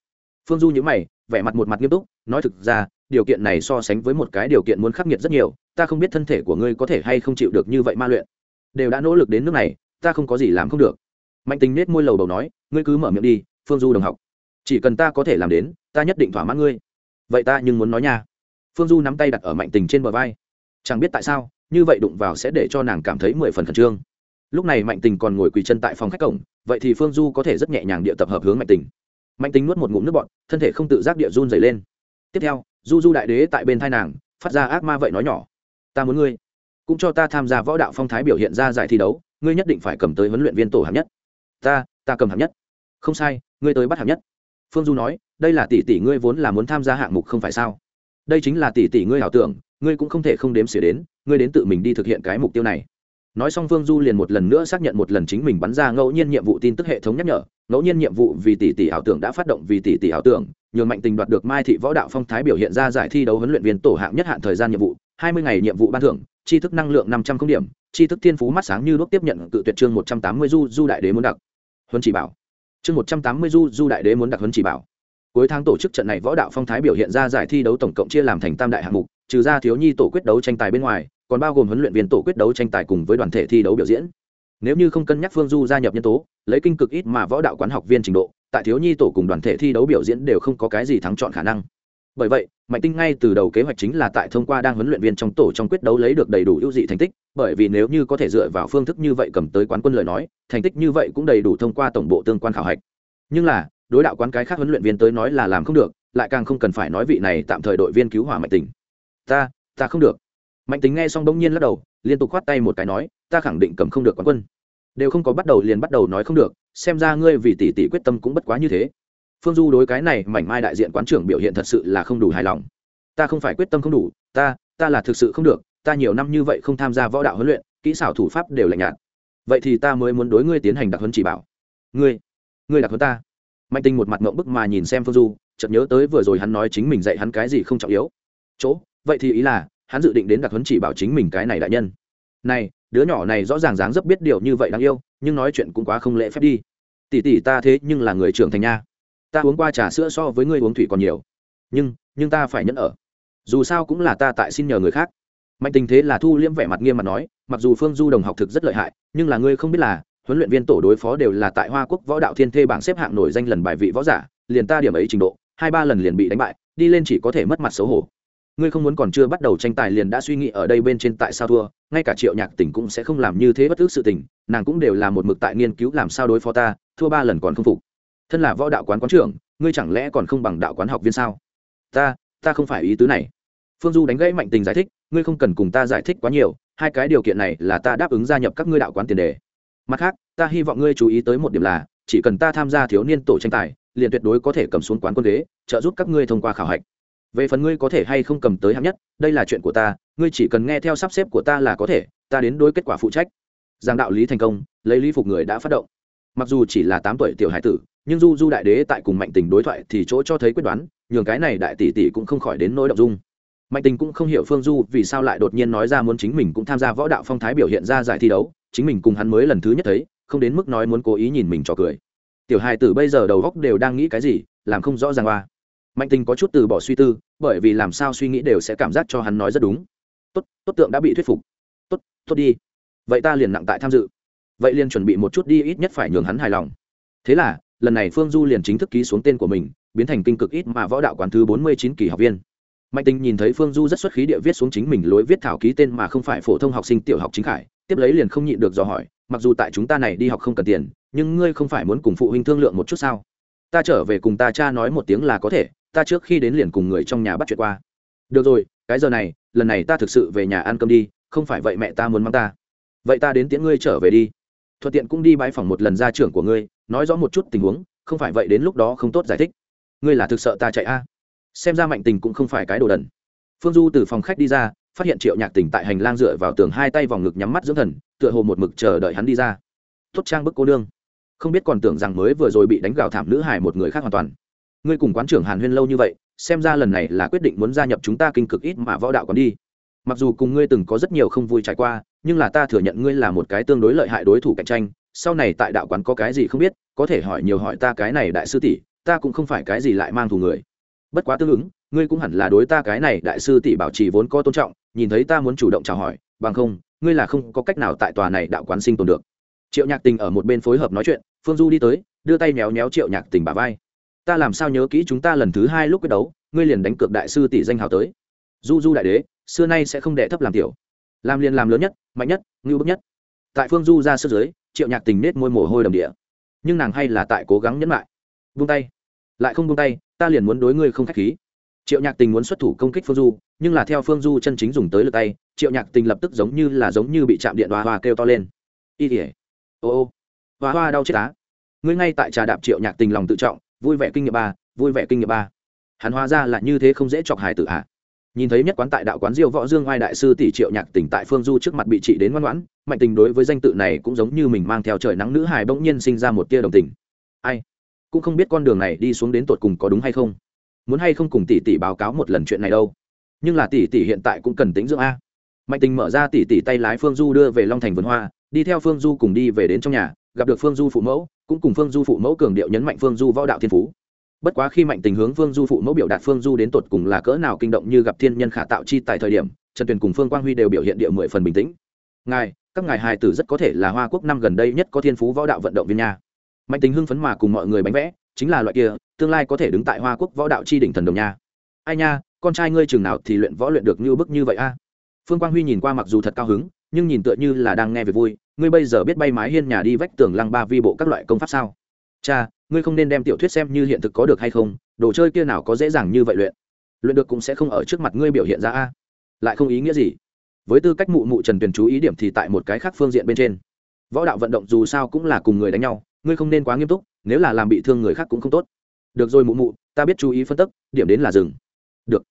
Phương du nhữ mày, vẻ mặt một mặt nghiêm túc, nói thực ra, điều kiện này so sánh với một cái điều kiện muốn khắc nghiệt rất nhiều, ta không biết thân thể của ngươi có thể hay không chịu được như vậy ma luyện. Đều đã nỗ lực đến nước này ta không có gì làm không được. Mạnh tình nết môi lầu đầu nói, ngươi cứ mở miệng đi, phương du đồng học. Chỉ cần ta có thể làm đến, ta nhất định thỏa mãn ngươi. Vậy ta nhưng muốn nói nha. Phương du nắm tay đặt ở mạnh tình trên bờ vai. Chẳng biết tại sao, như vậy đụng vào sẽ để cho nàng cảm thấy mười phần khẩn trương. Lúc này mạnh tình còn ngồi quỳ chân tại phòng khách cổng, vậy thì phương du có thể rất nhẹ nhàng địa tập hợp hướng mạnh tình. Mạnh tình nuốt một ngụm nước bọt, thân thể không tự giác địa run dày lên. Tiếp theo, du du đại đế tại bên thai nàng, phát ra ác ma vậy nói nhỏ. Ta muốn ngươi, cũng cho ta tham gia võ đạo phong thái biểu hiện ra giải thi đấu ngươi nhất định phải cầm tới huấn luyện viên tổ hạng nhất. Ta ta cầm hạng nhất. Không sai, ngươi tới bắt hạng nhất. Phương du nói, đây là tỷ tỷ ngươi vốn là muốn tham gia hạng mục không phải sao? Đây chính là tỷ tỷ ngươi ảo tưởng, ngươi cũng không thể không đếm xỉa đến, ngươi đến tự mình đi thực hiện cái mục tiêu này nói xong phương du liền một lần nữa xác nhận một lần chính mình bắn ra ngẫu nhiên nhiệm vụ tin tức hệ thống nhắc nhở. Ngẫu nhiên nhiệm vụ vì tỷ tỷ ảo tưởng đã phát động vì tỷ tỷ ảo tưởng nhường mạnh tình đoạt được mai thị võ đạo phong thái biểu hiện ra giải thi đấu huấn luyện viên tổ hạng nhất hạn thời gian nhiệm vụ, hai mươi ngày nhiệm vụ ban thưởng, tri thức năng lượng năm trăm không điểm, tri thức thiên phú mắt sáng như đuốc tiếp nhận cự tuyệt chương một trăm tám mươi du du đại đế muốn đặc. Huấn chỉ bảo. Chương một trăm tám mươi du du đại đế muốn đặc huấn chỉ bảo. Cuối tháng tổ chức trận này võ đạo phong thái biểu hiện ra giải thi đấu tổng cộng chia làm thành tam đại hạng mục, trừ ra thiếu nhi tổ quyết đấu tranh tài bên ngoài còn bao gồm huấn luyện viên tổ quyết đấu tranh tài cùng với đoàn thể thi đấu biểu diễn. Nếu như không cân nhắc phương du gia nhập nhân tố, lấy kinh cực ít mà võ đạo quán học viên trình độ, tại thiếu nhi tổ cùng đoàn thể thi đấu biểu diễn đều không có cái gì thắng chọn khả năng. Bởi vậy, mạnh tinh ngay từ đầu kế hoạch chính là tại thông qua đang huấn luyện viên trong tổ trong quyết đấu lấy được đầy đủ ưu dị thành tích, bởi vì nếu như có thể dựa vào phương thức như vậy cầm tới quán quân lời nói, thành tích như vậy cũng đầy đủ thông qua tổng bộ tương quan khảo hạch. Nhưng là, đối đạo quán cái khác huấn luyện viên tới nói là làm không được, lại càng không cần phải nói vị này tạm thời đội viên cứu hỏa mạnh tình ta ta không được mạnh tính nghe xong bỗng nhiên lắc đầu, liên tục khoát tay một cái nói, ta khẳng định cầm không được quán quân. Đều không có bắt đầu liền bắt đầu nói không được, xem ra ngươi vì tỷ tỷ quyết tâm cũng bất quá như thế. Phương du đối cái này mảnh mai đại diện quán trưởng biểu hiện thật sự là không đủ hài lòng. Ta không phải quyết tâm không đủ, ta ta là thực sự không được, ta nhiều năm như vậy không tham gia võ đạo huấn luyện, kỹ xảo thủ pháp đều lạnh nhạt. Vậy thì ta mới muốn đối ngươi tiến hành đặc huấn chỉ bảo. Ngươi ngươi đặc huấn ta? Mạnh tinh một mặt mộng bức mà nhìn xem phương du, chợt nhớ tới vừa rồi hắn nói chính mình dạy hắn cái gì không trọng yếu. Chỗ, vậy thì ý là hắn dự định đến đặc huấn chỉ bảo chính mình cái này đại nhân. Này, đứa nhỏ này rõ ràng dáng dấp biết điều như vậy đáng yêu, nhưng nói chuyện cũng quá không lễ phép đi. Tỷ tỷ ta thế nhưng là người trưởng thành nha. Ta uống qua trà sữa so với ngươi uống thủy còn nhiều. Nhưng nhưng ta phải nhẫn ở. Dù sao cũng là ta tại xin nhờ người khác. Mạnh tình thế là thu liễm vẻ mặt nghiêm mặt nói, mặc dù phương du đồng học thực rất lợi hại, nhưng là ngươi không biết là, huấn luyện viên tổ đối phó đều là tại hoa quốc võ đạo thiên thê bảng xếp hạng nổi danh lần bài vị võ giả, liền ta điểm ấy trình độ, hai ba lần liền bị đánh bại, đi lên chỉ có thể mất mặt xấu hổ ngươi không muốn còn chưa bắt đầu tranh tài liền đã suy nghĩ ở đây bên trên tại sao thua, ngay cả triệu nhạc tỉnh cũng sẽ không làm như thế bất cứ sự tình, nàng cũng đều là một mực tại nghiên cứu làm sao đối phó ta, thua ba lần còn không phục. Thân là võ đạo quán quán trưởng, ngươi chẳng lẽ còn không bằng đạo quán học viên sao? Ta ta không phải ý tứ này. Phương du đánh gãy mạnh tình giải thích, ngươi không cần cùng ta giải thích quá nhiều, hai cái điều kiện này là ta đáp ứng gia nhập các ngươi đạo quán tiền đề. Mặt khác, ta hy vọng ngươi chú ý tới một điểm là, chỉ cần ta tham gia thiếu niên tổ tranh tài, liền tuyệt đối có thể cầm xuống quán quân đế trợ giúp các ngươi thông qua khảo hạch về phần ngươi có thể hay không cầm tới hạng nhất, đây là chuyện của ta, ngươi chỉ cần nghe theo sắp xếp của ta là có thể, ta đến đối kết quả phụ trách. Giang đạo lý thành công, lấy lý phục người đã phát động. Mặc dù chỉ là tám tuổi tiểu hải tử, nhưng du du đại đế tại cùng mạnh tình đối thoại thì chỗ cho thấy quyết đoán, nhường cái này đại tỷ tỷ cũng không khỏi đến nỗi động dung. Mạnh tình cũng không hiểu phương du vì sao lại đột nhiên nói ra muốn chính mình cũng tham gia võ đạo phong thái biểu hiện ra giải thi đấu, chính mình cùng hắn mới lần thứ nhất thấy, không đến mức nói muốn cố ý nhìn mình cho cười. Tiểu hài tử bây giờ đầu góc đều đang nghĩ cái gì, làm không rõ ràng hoa mạnh tình có chút từ bỏ suy tư, bởi vì làm sao suy nghĩ đều sẽ cảm giác cho hắn nói rất đúng. Tốt tốt tượng đã bị thuyết phục. Tốt tốt đi. Vậy ta liền nặng tại tham dự. Vậy liền chuẩn bị một chút đi, ít nhất phải nhường hắn hài lòng. Thế là, lần này phương du liền chính thức ký xuống tên của mình, biến thành kinh cực ít mà võ đạo quán thứ bốn mươi chín kỳ học viên. Mạnh tình nhìn thấy phương du rất xuất khí địa viết xuống chính mình lối viết thảo ký tên mà không phải phổ thông học sinh tiểu học chính khải, tiếp lấy liền không nhịn được dò hỏi, mặc dù tại chúng ta này đi học không cần tiền, nhưng ngươi không phải muốn cùng phụ huynh thương lượng một chút sao? Ta trở về cùng ta cha nói một tiếng là có thể ta trước khi đến liền cùng người trong nhà bắt chuyện qua. Được rồi, cái giờ này, lần này ta thực sự về nhà ăn cơm đi, không phải vậy mẹ ta muốn mắng ta. Vậy ta đến tiễn ngươi trở về đi. Thuận tiện cũng đi bãi phòng một lần ra trưởng của ngươi, nói rõ một chút tình huống, không phải vậy đến lúc đó không tốt giải thích. Ngươi là thực sợ ta chạy a? Xem ra mạnh tình cũng không phải cái đồ đần. Phương du từ phòng khách đi ra, phát hiện triệu nhạc tình tại hành lang dựa vào tường hai tay vòng ngực nhắm mắt dưỡng thần, tựa hồ một mực chờ đợi hắn đi ra. Tốt trang bức cô nương. Không biết còn tưởng rằng mới vừa rồi bị đánh gào thảm nữ hải một người khác hoàn toàn ngươi cùng quán trưởng hàn huyên lâu như vậy, xem ra lần này là quyết định muốn gia nhập chúng ta kinh cực ít mà võ đạo còn đi. Mặc dù cùng ngươi từng có rất nhiều không vui trải qua, nhưng là ta thừa nhận ngươi là một cái tương đối lợi hại đối thủ cạnh tranh, sau này tại đạo quán có cái gì không biết, có thể hỏi nhiều hỏi ta cái này đại sư tỷ, ta cũng không phải cái gì lại mang thù người. Bất quá tương ứng, ngươi cũng hẳn là đối ta cái này đại sư tỷ bảo trì vốn có tôn trọng, nhìn thấy ta muốn chủ động chào hỏi, bằng không, ngươi là không có cách nào tại tòa này đạo quán sinh tồn được. Triệu nhạc tình ở một bên phối hợp nói chuyện, phương du đi tới, đưa tay méo méo triệu nhạc tình bà vai ta làm sao nhớ kỹ chúng ta lần thứ hai lúc quyết đấu, ngươi liền đánh cược đại sư tỷ danh hào tới. Du du đại đế, xưa nay sẽ không đệ thấp làm tiểu. Làm liền làm lớn nhất, mạnh nhất, ngưu bức nhất. Tại phương du ra sức giới triệu nhạc tình nết môi mồ hôi đầm địa. Nhưng nàng hay là tại cố gắng nhẫn lại vung tay. Lại không vung tay, ta liền muốn đối ngươi không k h á c h khí. Triệu nhạc tình muốn xuất thủ công kích phương du nhưng là theo phương du chân chính dùng tới lượt tay, triệu nhạc tình lập tức giống như là giống như bị chạm điện hoa hoa kêu to lên. Y tỉa ô ô. Hoa hoa đau chết á. Ngươi ngay tại trà đạp triệu nhạc tình lòng tự trọng vui vẻ kinh nghiệm ba, vui vẻ kinh nghiệm ba. Hắn hóa ra là như thế không dễ chọc hài tử à? nhìn thấy nhất quán tại đạo quán diêu võ dương oai đại sư tỷ triệu nhạc tỉnh tại phương du trước mặt bị trị đến ngoan ngoãn, mạnh tình đối với danh tự này cũng giống như mình mang theo trời nắng nữ hài bỗng nhiên sinh ra một tia đồng tình. Ai? Cũng không biết con đường này đi xuống đến tột cùng có đúng hay không. Muốn hay không cùng tỷ tỷ báo cáo một lần chuyện này đâu. Nhưng là tỷ tỷ hiện tại cũng cần tính dưỡng a. Mạnh tình mở ra tỷ tỷ tay lái phương du đưa về long thành vườn hoa, đi theo phương du cùng đi về đến trong nhà gặp được phương du phụ mẫu, cũng cùng phương du phụ mẫu cường điệu nhấn mạnh phương du võ đạo thiên phú. Bất quá khi mạnh tình hướng phương du phụ mẫu biểu đạt phương du đến tột cùng là cỡ nào kinh động như gặp thiên nhân khả tạo chi tại thời điểm, trần tuyền cùng phương quang huy đều biểu hiện địa mười phần bình tĩnh. Ngài, các ngài hài tử rất có thể là hoa quốc năm gần đây nhất có thiên phú võ đạo vận động viên nha. Mạnh tình hưng phấn mà cùng mọi người bánh vẽ, chính là loại kia, tương lai có thể đứng tại hoa quốc võ đạo chi đỉnh thần đồng nha. Ai nha, con trai ngươi chừng nào thì luyện võ luyện được như bức như vậy a? Phương quang huy nhìn qua mặc dù thật cao hứng, nhưng nhìn tựa như là đang nghe về vui ngươi bây giờ biết bay mái hiên nhà đi vách tường lăng ba vi bộ các loại công pháp sao? Cha, ngươi không nên đem tiểu thuyết xem như hiện thực có được hay không? Đồ chơi kia nào có dễ dàng như vậy luyện? Luyện được cũng sẽ không ở trước mặt ngươi biểu hiện ra a. Lại không ý nghĩa gì. Với tư cách mụ mụ trần tuyền chú ý điểm thì tại một cái khác phương diện bên trên. Võ đạo vận động dù sao cũng là cùng người đánh nhau, ngươi không nên quá nghiêm túc, nếu là làm bị thương người khác cũng không tốt. Được rồi mụ mụ, ta biết chú ý phân tích điểm đến là dừng. Được.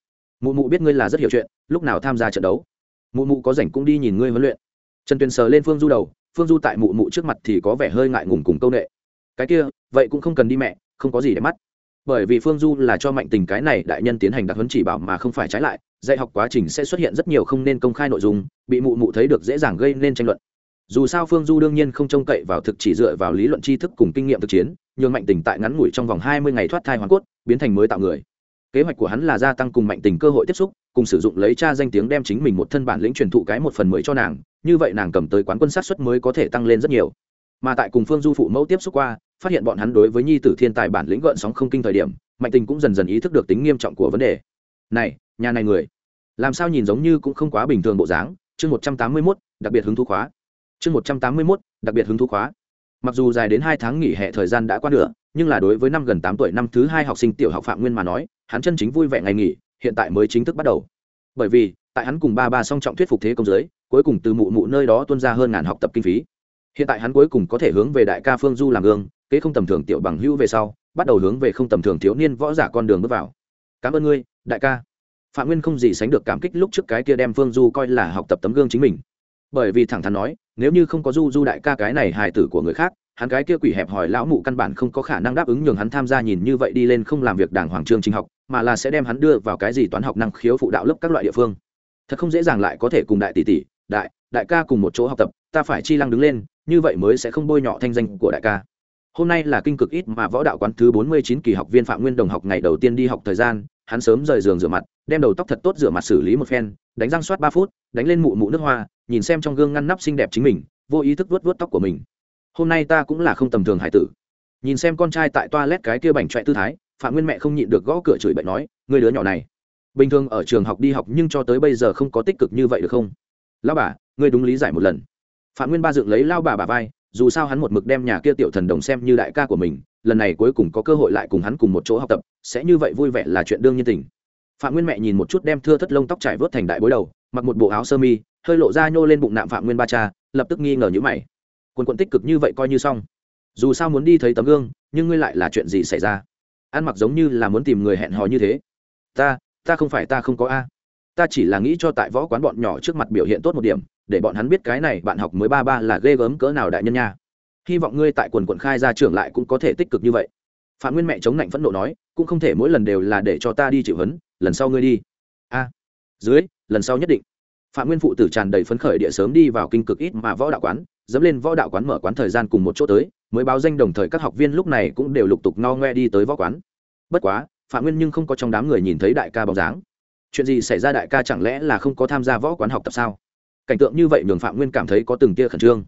Mụ mụ biết ngươi là rất hiểu chuyện, lúc nào tham gia trận đấu. Mụ mụ có rảnh cũng đi nhìn ngươi huấn luyện trần tuyền sờ lên phương du đầu, phương du tại mụ mụ trước mặt thì có vẻ hơi ngại ngùng cùng câu nệ. Cái kia, vậy cũng không cần đi mẹ, không có gì để mắt. Bởi vì phương du là cho mạnh tình cái này đại nhân tiến hành đặc huấn chỉ bảo mà không phải trái lại, dạy học quá trình sẽ xuất hiện rất nhiều không nên công khai nội dung, bị mụ mụ thấy được dễ dàng gây nên tranh luận. Dù sao phương du đương nhiên không trông cậy vào thực chỉ dựa vào lý luận tri thức cùng kinh nghiệm thực chiến, nhường mạnh tình tại ngắn ngủi trong vòng hai mươi ngày thoát thai hoàn cốt, biến thành mới tạo người kế hoạch của hắn là gia tăng cùng mạnh tình cơ hội tiếp xúc, cùng sử dụng lấy cha danh tiếng đem chính mình một thân bản lĩnh truyền thụ cái một phần mười cho nàng, như vậy nàng cầm tới quán quân sát xuất mới có thể tăng lên rất nhiều. Mà tại cùng phương du phụ mẫu tiếp xúc qua, phát hiện bọn hắn đối với nhi tử thiên tài bản lĩnh gợn sóng không kinh thời điểm, mạnh tình cũng dần dần ý thức được tính nghiêm trọng của vấn đề. Này, nhà này người, làm sao nhìn giống như cũng không quá bình thường bộ dáng? Chương một trăm tám mươi mốt, đặc biệt hứng thú khóa. Chương một trăm tám mươi mốt, đặc biệt hứng thú khóa. Mặc dù dài đến hai tháng nghỉ hè thời gian đã qua nửa nhưng là đối với năm gần tám tuổi năm thứ hai học sinh tiểu học phạm nguyên mà nói, hắn chân chính vui vẻ ngày nghỉ, hiện tại mới chính thức bắt đầu. Bởi vì, tại hắn cùng ba ba song trọng thuyết phục thế công giới, cuối cùng từ mụ mụ nơi đó tuân ra hơn ngàn học tập kinh phí. Hiện tại hắn cuối cùng có thể hướng về đại ca phương du làm gương, kế không tầm thường tiểu bằng hữu về sau, bắt đầu hướng về không tầm thường thiếu niên võ giả con đường bước vào. Cảm ơn ngươi, đại ca. Phạm nguyên không gì sánh được cảm kích lúc trước cái kia đem phương du coi là học tập tấm gương chính mình. Bởi vì thẳng thắn nói, nếu như không có du du đại ca cái này hài tử của người khác hắn cái kia quỷ hẹp hỏi lão mụ căn bản không có khả năng đáp ứng nhường hắn tham gia nhìn như vậy đi lên không làm việc đảng hoàng trương trình học, mà là sẽ đem hắn đưa vào cái gì toán học năng khiếu phụ đạo lớp các loại địa phương. Thật không dễ dàng lại có thể cùng đại tỷ tỷ, đại đại ca cùng một chỗ học tập, ta phải chi lăng đứng lên, như vậy mới sẽ không bôi nhọ thanh danh của đại ca. Hôm nay là kinh cực ít mà võ đạo quán thứ bốn mươi chín kỳ học viên phạm nguyên đồng học ngày đầu tiên đi học thời gian, hắn sớm rời giường rửa mặt, đem đầu tóc thật tốt rửa mặt xử lý một phen, đánh răng soát ba phút, đánh lên mụ mụ nước hoa, nhìn xem trong gương ngăn nắp xinh đẹp chính mình, vô ý thức vuốt vuốt tóc của mình hôm nay ta cũng là không tầm thường hải tử. Nhìn xem con trai tại toa lét cái kia bảnh trọe tư thái, phạm nguyên mẹ không nhịn được gõ cửa chửi bậy nói người đứa nhỏ này. Bình thường ở trường học đi học nhưng cho tới bây giờ không có tích cực như vậy được không? Lao bà, ngươi đúng lý giải một lần. Phạm nguyên ba dựng lấy lao bà bà vai, dù sao hắn một mực đem nhà kia tiểu thần đồng xem như đại ca của mình, lần này cuối cùng có cơ hội lại cùng hắn cùng một chỗ học tập, sẽ như vậy vui vẻ là chuyện đương nhiên tình. Phạm nguyên mẹ nhìn một chút đem thưa thất lông tóc trải vớt thành đại bối đầu, mặc một bộ áo sơ mi, hơi lộ ra nhô lên bụng nạm phạm nguyên ba cha, lập tức nghi ngờ nhữ mày quần quận tích cực như vậy coi như xong. Dù sao muốn đi thấy tấm gương, nhưng ngươi lại là chuyện gì xảy ra? Ăn mặc giống như là muốn tìm người hẹn hò như thế. Ta ta không phải ta không có a. Ta chỉ là nghĩ cho tại võ quán bọn nhỏ trước mặt biểu hiện tốt một điểm, để bọn hắn biết cái này bạn học mới ba ba là ghê gớm cỡ nào đại nhân nha. Hy vọng ngươi tại quần quận khai ra trưởng lại cũng có thể tích cực như vậy. Phạm nguyên mẹ chống lạnh phẫn nộ nói, cũng không thể mỗi lần đều là để cho ta đi chịu hấn, lần sau ngươi đi. A, dưới, lần sau nhất định phạm nguyên phụ tử tràn đầy phấn khởi địa sớm đi vào kinh cực ít mà võ đạo quán, dẫm lên võ đạo quán mở quán thời gian cùng một chỗ tới, mới báo danh đồng thời các học viên lúc này cũng đều lục tục no ngoe đi tới võ quán. Bất quá, phạm nguyên nhưng không có trong đám người nhìn thấy đại ca bóng dáng. Chuyện gì xảy ra đại ca chẳng lẽ là không có tham gia võ quán học tập sao? Cảnh tượng như vậy nhường phạm nguyên cảm thấy có từng tia khẩn trương.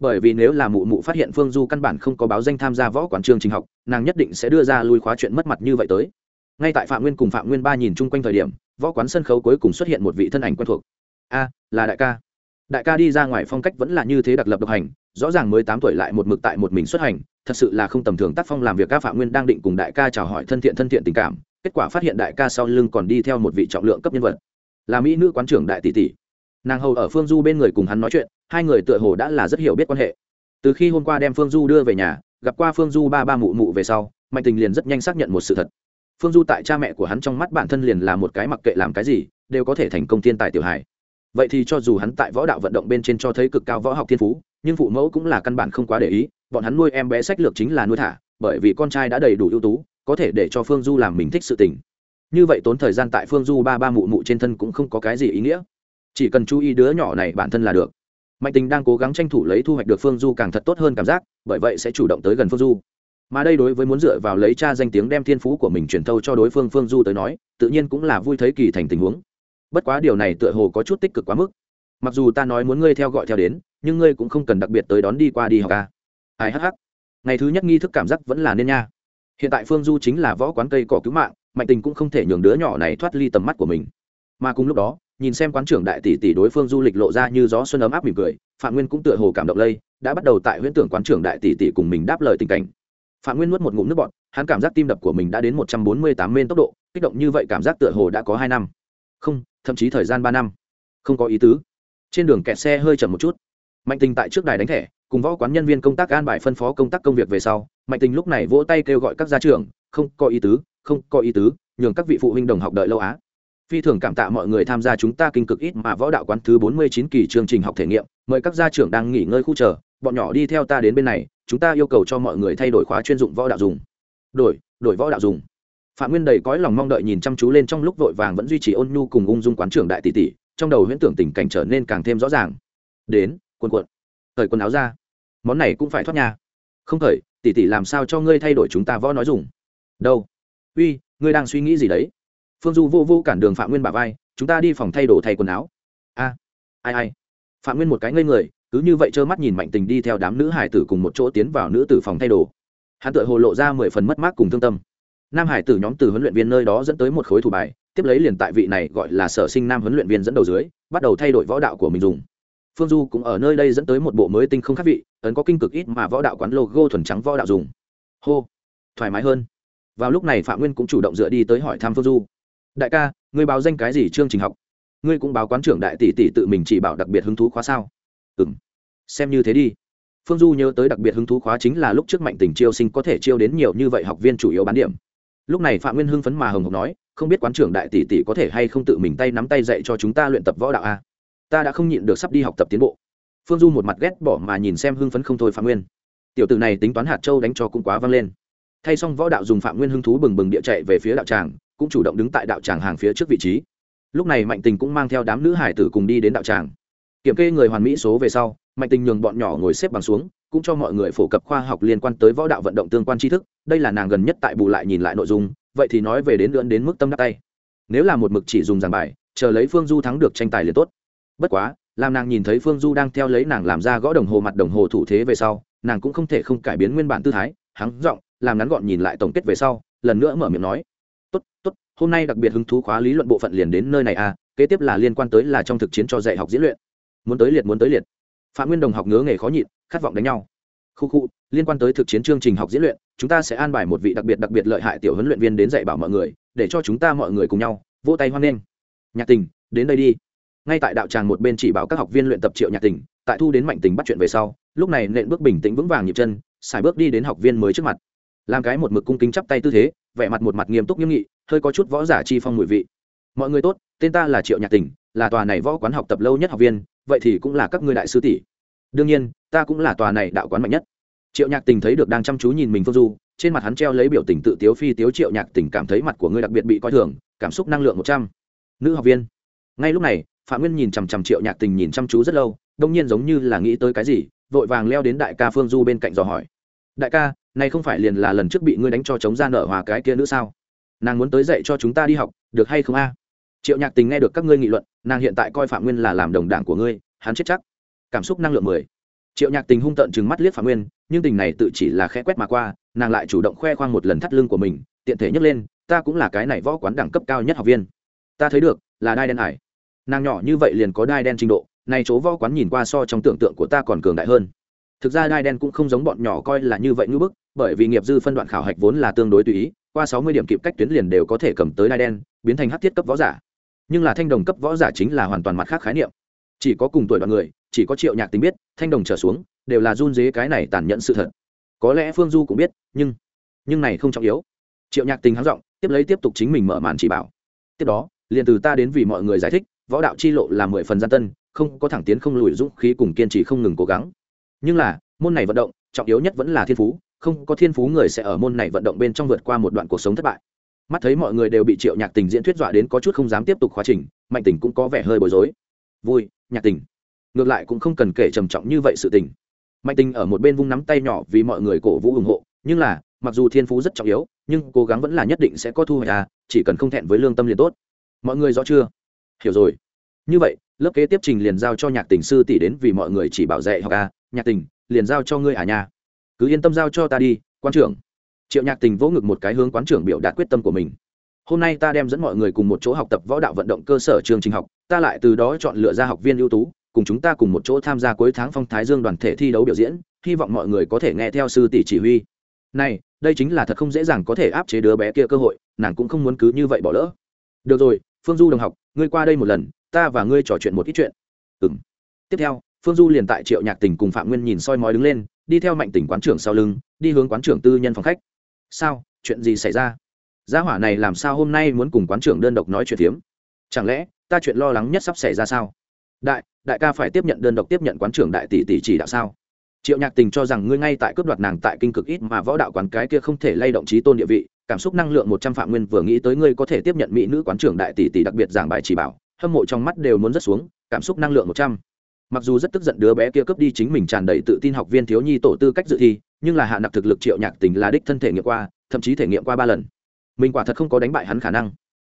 Bởi vì nếu là mụ mụ phát hiện phương du căn bản không có báo danh tham gia võ quán trường trình học, nàng nhất định sẽ đưa ra lui khóa chuyện mất mặt như vậy tới. Ngay tại phạm nguyên cùng phạm nguyên ba nhìn chung quanh thời điểm, võ quán sân khấu cuối cùng xuất hiện một vị thân ảnh quen thuộc a, là đại ca. Đại ca đi ra ngoài phong cách vẫn là như thế đặc lập độc hành, rõ ràng mới tám tuổi lại một mực tại một mình xuất hành, thật sự là không tầm thường tác phong làm việc ca phạm nguyên đang định cùng đại ca chào hỏi thân thiện thân thiện tình cảm, kết quả phát hiện đại ca sau lưng còn đi theo một vị trọng lượng cấp nhân vật. Là mỹ nữ quán trưởng đại tỷ tỷ. Nàng hầu ở phương du bên người cùng hắn nói chuyện, hai người tựa hồ đã là rất hiểu biết quan hệ. Từ khi hôm qua đem phương du đưa về nhà, gặp qua phương du ba ba mụ mụ về sau, mạnh tình liền rất nhanh xác nhận một sự thật. Phương du tại cha mẹ của hắn trong mắt bản thân liền là một cái mặc kệ làm cái gì, đều có thể thành công thiên tài tiểu hài vậy thì cho dù hắn tại võ đạo vận động bên trên cho thấy cực cao võ học thiên phú, nhưng phụ mẫu cũng là căn bản không quá để ý, bọn hắn nuôi em bé sách lược chính là nuôi thả, bởi vì con trai đã đầy đủ ưu tú, có thể để cho phương du làm mình thích sự tình. Như vậy tốn thời gian tại phương du ba ba mụ mụ trên thân cũng không có cái gì ý nghĩa. Chỉ cần chú ý đứa nhỏ này bản thân là được. Mạnh tình đang cố gắng tranh thủ lấy thu hoạch được phương du càng thật tốt hơn cảm giác, bởi vậy sẽ chủ động tới gần phương du. Mà đây đối với muốn dựa vào lấy cha danh tiếng đem thiên phú của mình truyền thâu cho đối phương phương du tới nói, tự nhiên cũng là vui thấy kỳ thành tình huống bất quá điều này tựa hồ có chút tích cực quá mức. Mặc dù ta nói muốn ngươi theo gọi theo đến, nhưng ngươi cũng không cần đặc biệt tới đón đi qua đi học ca ai hh ngày thứ nhất nghi thức cảm giác vẫn là nên nha. Hiện tại phương du chính là võ quán cây cỏ cứu mạng, mạnh tình cũng không thể nhường đứa nhỏ này thoát ly tầm mắt của mình. Mà cùng lúc đó, nhìn xem quán trưởng đại tỷ tỷ đối phương du lịch lộ ra như gió xuân ấm áp mỉm cười, phạm nguyên cũng tựa hồ cảm động lây, đã bắt đầu tại huyễn tưởng quán trưởng đại tỷ tỷ cùng mình đáp lời tình cảnh. Phạm nguyên nuốt một ngụm nước bọt, hắn cảm giác tim đập của mình đã đến một trăm bốn mươi tám mên tốc độ, kích động như vậy cảm giác tựa hồ đã có hai năm không, thậm chí thời gian ba năm. Không có ý tứ. Trên đường kẹt xe hơi chậm một chút. Mạnh tình tại trước đài đánh thẻ, cùng võ quán nhân viên công tác an bài phân phó công tác công việc về sau, mạnh tình lúc này vỗ tay kêu gọi các gia trưởng, không có ý tứ, không có ý tứ, nhường các vị phụ huynh đồng học đợi lâu á. Phi thường cảm tạ mọi người tham gia chúng ta kinh cực ít mà võ đạo quán thứ bốn mươi chín kỳ chương trình học thể nghiệm, mời các gia trưởng đang nghỉ ngơi khu chờ, bọn nhỏ đi theo ta đến bên này, chúng ta yêu cầu cho mọi người thay đổi khóa chuyên dụng võ đạo dùng. Đổi đổi võ đạo dùng phạm nguyên đầy cõi lòng mong đợi nhìn chăm chú lên trong lúc vội vàng vẫn duy trì ôn nhu cùng ung dung quán trưởng đại tỷ tỷ, trong đầu huyễn tưởng tình cảnh trở nên càng thêm rõ ràng. Đến, quần quận thời quần áo ra. Món này cũng phải thoát nhà. Không thời, tỷ tỷ làm sao cho ngươi thay đổi chúng ta võ nói dùng? Đâu? Uy, ngươi đang suy nghĩ gì đấy? Phương du vô vô cản đường phạm nguyên bà vai, chúng ta đi phòng thay đồ thay quần áo. A, ai ai. Phạm nguyên một cái ngây người, cứ như vậy trơ mắt nhìn mạnh tình đi theo đám nữ hải tử cùng một chỗ tiến vào nữ tử phòng thay đồ. Hắn tự hồ lộ ra mười phần mất mát cùng thương tâm nam hải tử nhóm từ huấn luyện viên nơi đó dẫn tới một khối thủ bài, tiếp lấy liền tại vị này gọi là sở sinh nam huấn luyện viên dẫn đầu dưới, bắt đầu thay đổi võ đạo của mình dùng. Phương du cũng ở nơi đây dẫn tới một bộ mới tinh không khác vị, ấn có kinh cực ít mà võ đạo quán logo thuần trắng võ đạo dùng. Hô, thoải mái hơn. Vào lúc này phạm nguyên cũng chủ động dựa đi tới hỏi thăm phương du. Đại ca, ngươi báo danh cái gì chương trình học? Ngươi cũng báo quán trưởng đại tỷ tỷ tự mình chỉ bảo đặc biệt hứng thú khóa sao? Ừ m xem như thế đi. Phương du nhớ tới đặc biệt hứng thú khóa chính là lúc trước mạnh tình chiêu sinh có thể chiêu đến nhiều như vậy học viên chủ yếu bán điểm lúc này phạm nguyên hưng phấn mà hồng hồng nói, không biết quán trưởng đại tỷ tỷ có thể hay không tự mình tay nắm tay dạy cho chúng ta luyện tập võ đạo a? Ta đã không nhịn được sắp đi học tập tiến bộ. Phương du một mặt ghét bỏ mà nhìn xem hưng phấn không thôi phạm nguyên. Tiểu tử này tính toán hạt châu đánh cho cũng quá vang lên. Thay xong võ đạo dùng phạm nguyên hưng thú bừng bừng địa chạy về phía đạo tràng, cũng chủ động đứng tại đạo tràng hàng phía trước vị trí. Lúc này mạnh tình cũng mang theo đám nữ hải tử cùng đi đến đạo tràng. Kiểm kê người hoàn mỹ số về sau, mạnh tình nhường bọn nhỏ ngồi xếp bằng xuống cũng cho mọi người phổ cập khoa học liên quan tới võ đạo vận động tương quan tri thức, đây là nàng gần nhất tại bù lại nhìn lại nội dung, vậy thì nói về đến lưỡn đến mức tâm đắc tay. Nếu là một mực chỉ dùng giảng bài, chờ lấy phương du thắng được tranh tài liền tốt. Bất quá, làm nàng nhìn thấy phương du đang theo lấy nàng làm ra gõ đồng hồ mặt đồng hồ thủ thế về sau, nàng cũng không thể không cải biến nguyên bản tư thái, hắng giọng, làm ngắn gọn nhìn lại tổng kết về sau, lần nữa mở miệng nói, tốt tốt, hôm nay đặc biệt hứng thú khóa lý luận bộ phận liền đến nơi này à kế tiếp là liên quan tới là trong thực chiến cho dạy học diễn luyện. Muốn tới liệt, muốn tới liệt phạm nguyên đồng học ngứa nghề khó nhịn, khát vọng đánh nhau. Khu khu, liên quan tới thực chiến chương trình học diễn luyện, chúng ta sẽ an bài một vị đặc biệt đặc biệt lợi hại tiểu huấn luyện viên đến dạy bảo mọi người, để cho chúng ta mọi người cùng nhau, vỗ tay hoan nghênh. Nhạc tình, đến đây đi. Ngay tại đạo tràng một bên chỉ bảo các học viên luyện tập triệu nhạc tình, tại thu đến mạnh tình bắt chuyện về sau, lúc này nện bước bình tĩnh vững vàng nhịp chân, xài bước đi đến học viên mới trước mặt. Làm cái một mực cung kính chắp tay tư thế, vẻ mặt một mặt nghiêm túc nghiêm nghị, hơi có chút võ giả chi phong mùi vị mọi người tốt, tên ta là triệu nhạc tình, là tòa này võ quán học tập lâu nhất học viên, vậy thì cũng là các ngươi đại sư tỷ. Đương nhiên, ta cũng là tòa này đạo quán mạnh nhất. Triệu nhạc tình thấy được đang chăm chú nhìn mình phương du, trên mặt hắn treo lấy biểu tình tự tiếu phi tiếu triệu nhạc tình cảm thấy mặt của ngươi đặc biệt bị coi thường, cảm xúc năng lượng một trăm. Nữ học viên. Ngay lúc này, phạm nguyên nhìn chằm chằm triệu nhạc tình nhìn chăm chú rất lâu, đông nhiên giống như là nghĩ tới cái gì, vội vàng leo đến đại ca phương du bên cạnh dò hỏi. Đại ca, này không phải liền là lần trước bị ngươi đánh cho chống ra nợ hòa cái kia nữa sao? Nàng muốn tới dạy cho chúng ta đi học, được hay không a? Triệu nhạc tình nghe được các ngươi nghị luận, nàng hiện tại coi phạm nguyên là làm đồng đảng của ngươi, hắn chết chắc. Cảm xúc năng lượng mười. Triệu nhạc tình hung tợn chừng mắt liếc phạm nguyên, nhưng tình này tự chỉ là khẽ quét mà qua, nàng lại chủ động khoe khoang một lần thắt lưng của mình, tiện thể nhấc lên, ta cũng là cái này võ quán đẳng cấp cao nhất học viên. Ta thấy được, là đai đen hải. nàng nhỏ như vậy liền có đai đen trình độ này chỗ võ quán nhìn qua so trong tưởng tượng của ta còn cường đại hơn. Thực ra đai đen cũng không giống bọn nhỏ coi là như vậy ngưỡng bức, bởi vì nghiệp dư phân đoạn khảo hạch vốn là tương đối tùy ý, qua sáu mươi điểm kịp cách tuyến liền đều có thể cầm tới đai đen, biến thành hát thiết cấp võ giả nhưng là thanh đồng cấp võ giả chính là hoàn toàn mặt khác khái niệm. Chỉ có cùng tuổi đoạn người, chỉ có triệu nhạc tính biết, thanh đồng trở xuống, đều là run dế cái này tàn nhẫn sự thật. Có lẽ phương du cũng biết, nhưng nhưng này không trọng yếu. Triệu nhạc tình hắng giọng, tiếp lấy tiếp tục chính mình mở màn chỉ bảo. Tiếp đó, liền từ ta đến vì mọi người giải thích, võ đạo chi lộ là mười phần gian tân, không có thẳng tiến không lùi dũng khí cùng kiên trì không ngừng cố gắng. Nhưng là, môn này vận động, trọng yếu nhất vẫn là thiên phú, không có thiên phú người sẽ ở môn này vận động bên trong vượt qua một đoạn cuộc sống thất bại mắt thấy mọi người đều bị triệu nhạc tình diễn thuyết dọa đến có chút không dám tiếp tục khóa trình, mạnh tình cũng có vẻ hơi bối rối. Vui, nhạc tình. Ngược lại cũng không cần kể trầm trọng như vậy sự tình. Mạnh tình ở một bên vung nắm tay nhỏ vì mọi người cổ vũ ủng hộ, nhưng là, mặc dù thiên phú rất trọng yếu, nhưng cố gắng vẫn là nhất định sẽ có thu hoạch à chỉ cần không thẹn với lương tâm liền tốt. Mọi người rõ chưa? Hiểu rồi. Như vậy, lớp kế tiếp trình liền giao cho nhạc tình sư tỷ đến vì mọi người chỉ bảo dạy học à nhạc tình, liền giao cho ngươi à nhà cứ yên tâm giao cho ta đi, quan trưởng triệu nhạc tình vỗ ngực một cái hướng quán trưởng biểu đạt quyết tâm của mình. Hôm nay ta đem dẫn mọi người cùng một chỗ học tập võ đạo vận động cơ sở trường trình học, ta lại từ đó chọn lựa ra học viên ưu tú, cùng chúng ta cùng một chỗ tham gia cuối tháng phong thái dương đoàn thể thi đấu biểu diễn, hy vọng mọi người có thể nghe theo sư tỷ chỉ huy. Này, đây chính là thật không dễ dàng có thể áp chế đứa bé kia cơ hội, nàng cũng không muốn cứ như vậy bỏ lỡ. Được rồi, phương du đồng học, ngươi qua đây một lần, ta và ngươi trò chuyện một ít chuyện. Ừ m tiếp theo, phương du liền tại triệu nhạc tình cùng phạm nguyên nhìn soi mói đứng lên, đi theo mạnh tỉnh quán trưởng sau lưng, đi hướng quán trưởng tư nhân phòng khách sao, chuyện gì xảy ra? Gia hỏa này làm sao hôm nay muốn cùng quán trưởng đơn độc nói chuyện phiếm? Chẳng lẽ, ta chuyện lo lắng nhất sắp xảy ra sao? Đại đại ca phải tiếp nhận đơn độc tiếp nhận quán trưởng đại tỷ tỷ chỉ đạo sao? Triệu nhạc tình cho rằng ngươi ngay tại cướp đoạt nàng tại kinh cực ít mà võ đạo quán cái kia không thể lay động trí tôn địa vị, cảm xúc năng lượng một trăm phạm nguyên vừa nghĩ tới ngươi có thể tiếp nhận mỹ nữ quán trưởng đại tỷ tỷ đặc biệt giảng bài chỉ bảo, hâm mộ trong mắt đều muốn rất xuống, cảm xúc năng lượng một trăm. Mặc dù rất tức giận đứa bé kia cướp đi chính mình tràn đầy tự tin học viên thiếu nhi tổ tư cách dự thi nhưng là hạ nặc thực lực triệu nhạc tình là đích thân thể nghiệm qua, thậm chí thể nghiệm qua ba lần. Mình quả thật không có đánh bại hắn khả năng.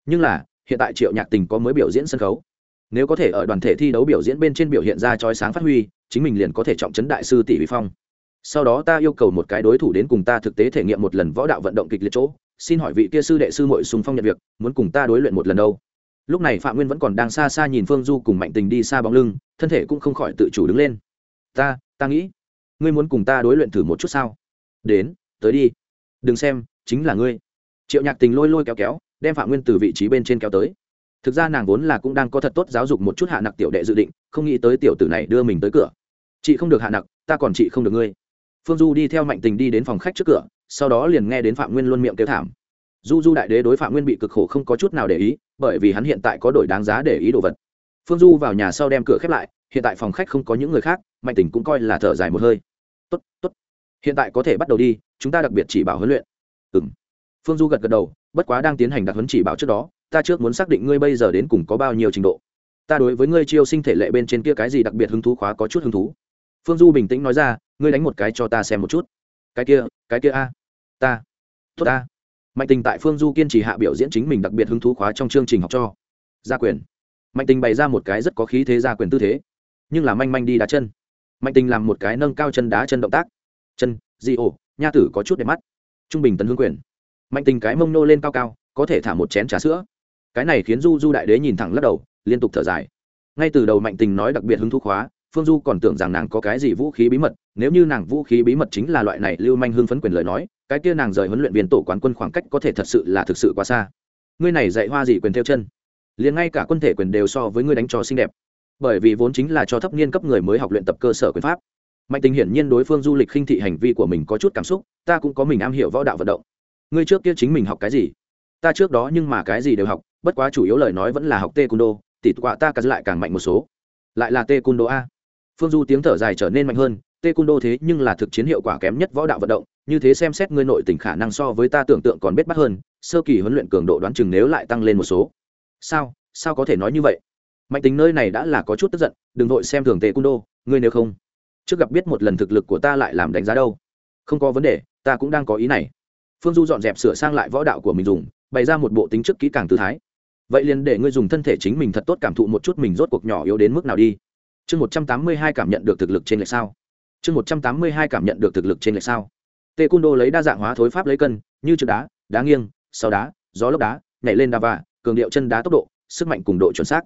Nhưng là, hiện tại triệu nhạc tình có mới biểu diễn sân khấu. Nếu có thể ở đoàn thể thi đấu biểu diễn bên trên biểu hiện ra trói sáng phát huy, chính mình liền có thể trọng trấn đại sư tỷ vi phong. Sau đó ta yêu cầu một cái đối thủ đến cùng ta thực tế thể nghiệm một lần võ đạo vận động kịch liệt chỗ, xin hỏi vị kia sư đệ sư mội sùng phong nhận việc, muốn cùng ta đối luyện một lần đâu? Lúc này phạm nguyên vẫn còn đang xa xa nhìn phương du cùng mạnh tình đi xa bóng lưng, thân thể cũng không khỏi tự chủ đứng lên. Ta ta nghĩ ngươi muốn cùng ta đối luyện thử một chút sao? Đến, tới đi. Đừng xem, chính là ngươi. Triệu nhạc tình lôi lôi kéo kéo, đem phạm nguyên từ vị trí bên trên kéo tới. Thực ra nàng vốn là cũng đang có thật tốt giáo dục một chút hạ nặc tiểu đệ dự định, không nghĩ tới tiểu tử này đưa mình tới cửa. Chị không được hạ nặc, ta còn chị không được ngươi. Phương du đi theo mạnh tình đi đến phòng khách trước cửa, sau đó liền nghe đến phạm nguyên luôn miệng kêu thảm. Du du đại đế đối phạm nguyên bị cực khổ không có chút nào để ý, bởi vì hắn hiện tại có đổi đáng giá để ý đồ vật. Phương du vào nhà sau đem cửa khép lại hiện tại phòng khách không có những người khác, mạnh tình cũng coi là thở dài một hơi. Tốt tốt, hiện tại có thể bắt đầu đi, chúng ta đặc biệt chỉ bảo huấn luyện. Ừ m phương du gật gật đầu, bất quá đang tiến hành đặc huấn chỉ bảo trước đó, ta trước muốn xác định ngươi bây giờ đến cùng có bao nhiêu trình độ. Ta đối với ngươi chiêu sinh thể lệ bên trên kia cái gì đặc biệt hứng thú khóa có chút hứng thú. Phương du bình tĩnh nói ra, ngươi đánh một cái cho ta xem một chút. Cái kia cái kia a, ta, tốt ta. Mạnh tình tại phương du kiên trì hạ biểu diễn chính mình đặc biệt hứng thú khóa trong chương trình học cho. Gia quyền. Mạnh tình bày ra một cái rất có khí thế gia quyền tư thế nhưng là manh manh đi đá chân. Mạnh tình làm một cái nâng cao chân đá chân động tác. Chân di ổ, nha tử có chút đẹp mắt. Trung bình tấn hương quyền. Mạnh tình cái mông nô lên cao cao, có thể thả một chén trà sữa. Cái này khiến du du đại đế nhìn thẳng lắc đầu, liên tục thở dài. Ngay từ đầu mạnh tình nói đặc biệt hứng thú khóa, phương du còn tưởng rằng nàng có cái gì vũ khí bí mật, nếu như nàng vũ khí bí mật chính là loại này lưu manh hương phấn quyền lời nói, cái kia nàng rời huấn luyện viên tổ quán quân khoảng cách có thể thật sự là thực sự quá xa. Ngươi này dạy hoa gì quyền theo chân? Liền ngay cả quân thể quyền đều so với ngươi đánh trò xinh đẹp bởi vì vốn chính là cho thấp niên cấp người mới học luyện tập cơ sở quyền pháp. Mạnh tình hiển nhiên đối phương du lịch khinh thị hành vi của mình có chút cảm xúc, ta cũng có mình am hiểu võ đạo vận động. Ngươi trước kia chính mình học cái gì? Ta trước đó nhưng mà cái gì đều học, bất quá chủ yếu lời nói vẫn là học tê cung đô tỷ quạ ta cắt lại càng mạnh một số. Lại là tê cung đô a. Phương du tiếng thở dài trở nên mạnh hơn tê cung đô thế nhưng là thực chiến hiệu quả kém nhất võ đạo vận động, như thế xem xét ngươi nội tình khả năng so với ta tưởng tượng còn biết bắt hơn, sơ kỳ huấn luyện cường độ đoán chừng nếu lại tăng lên một số. Sao? Sao có thể nói như vậy? Mạnh tính nơi này đã là có chút tức giận đừng vội xem thường tề cung đô ngươi nếu không. Trước gặp biết một lần thực lực của ta lại làm đánh giá đâu. Không có vấn đề ta cũng đang có ý này. Phương du dọn dẹp sửa sang lại võ đạo của mình dùng bày ra một bộ tính chức kỹ càng tư thái. Vậy liền để ngươi dùng thân thể chính mình thật tốt cảm thụ một chút mình rốt cuộc nhỏ yếu đến mức nào đi. Chương một trăm tám mươi hai cảm nhận được thực lực trên lệch sao. Chương một trăm tám mươi hai cảm nhận được thực lực trên lệch sao. Tê cung đô lấy đa dạng hóa thối pháp lấy cân như trượt đá đá nghiêng sau đá gió lốc đá nhảy lên đá và, cường điệu chân đá tốc độ sức mạnh cùng độ chuẩn xác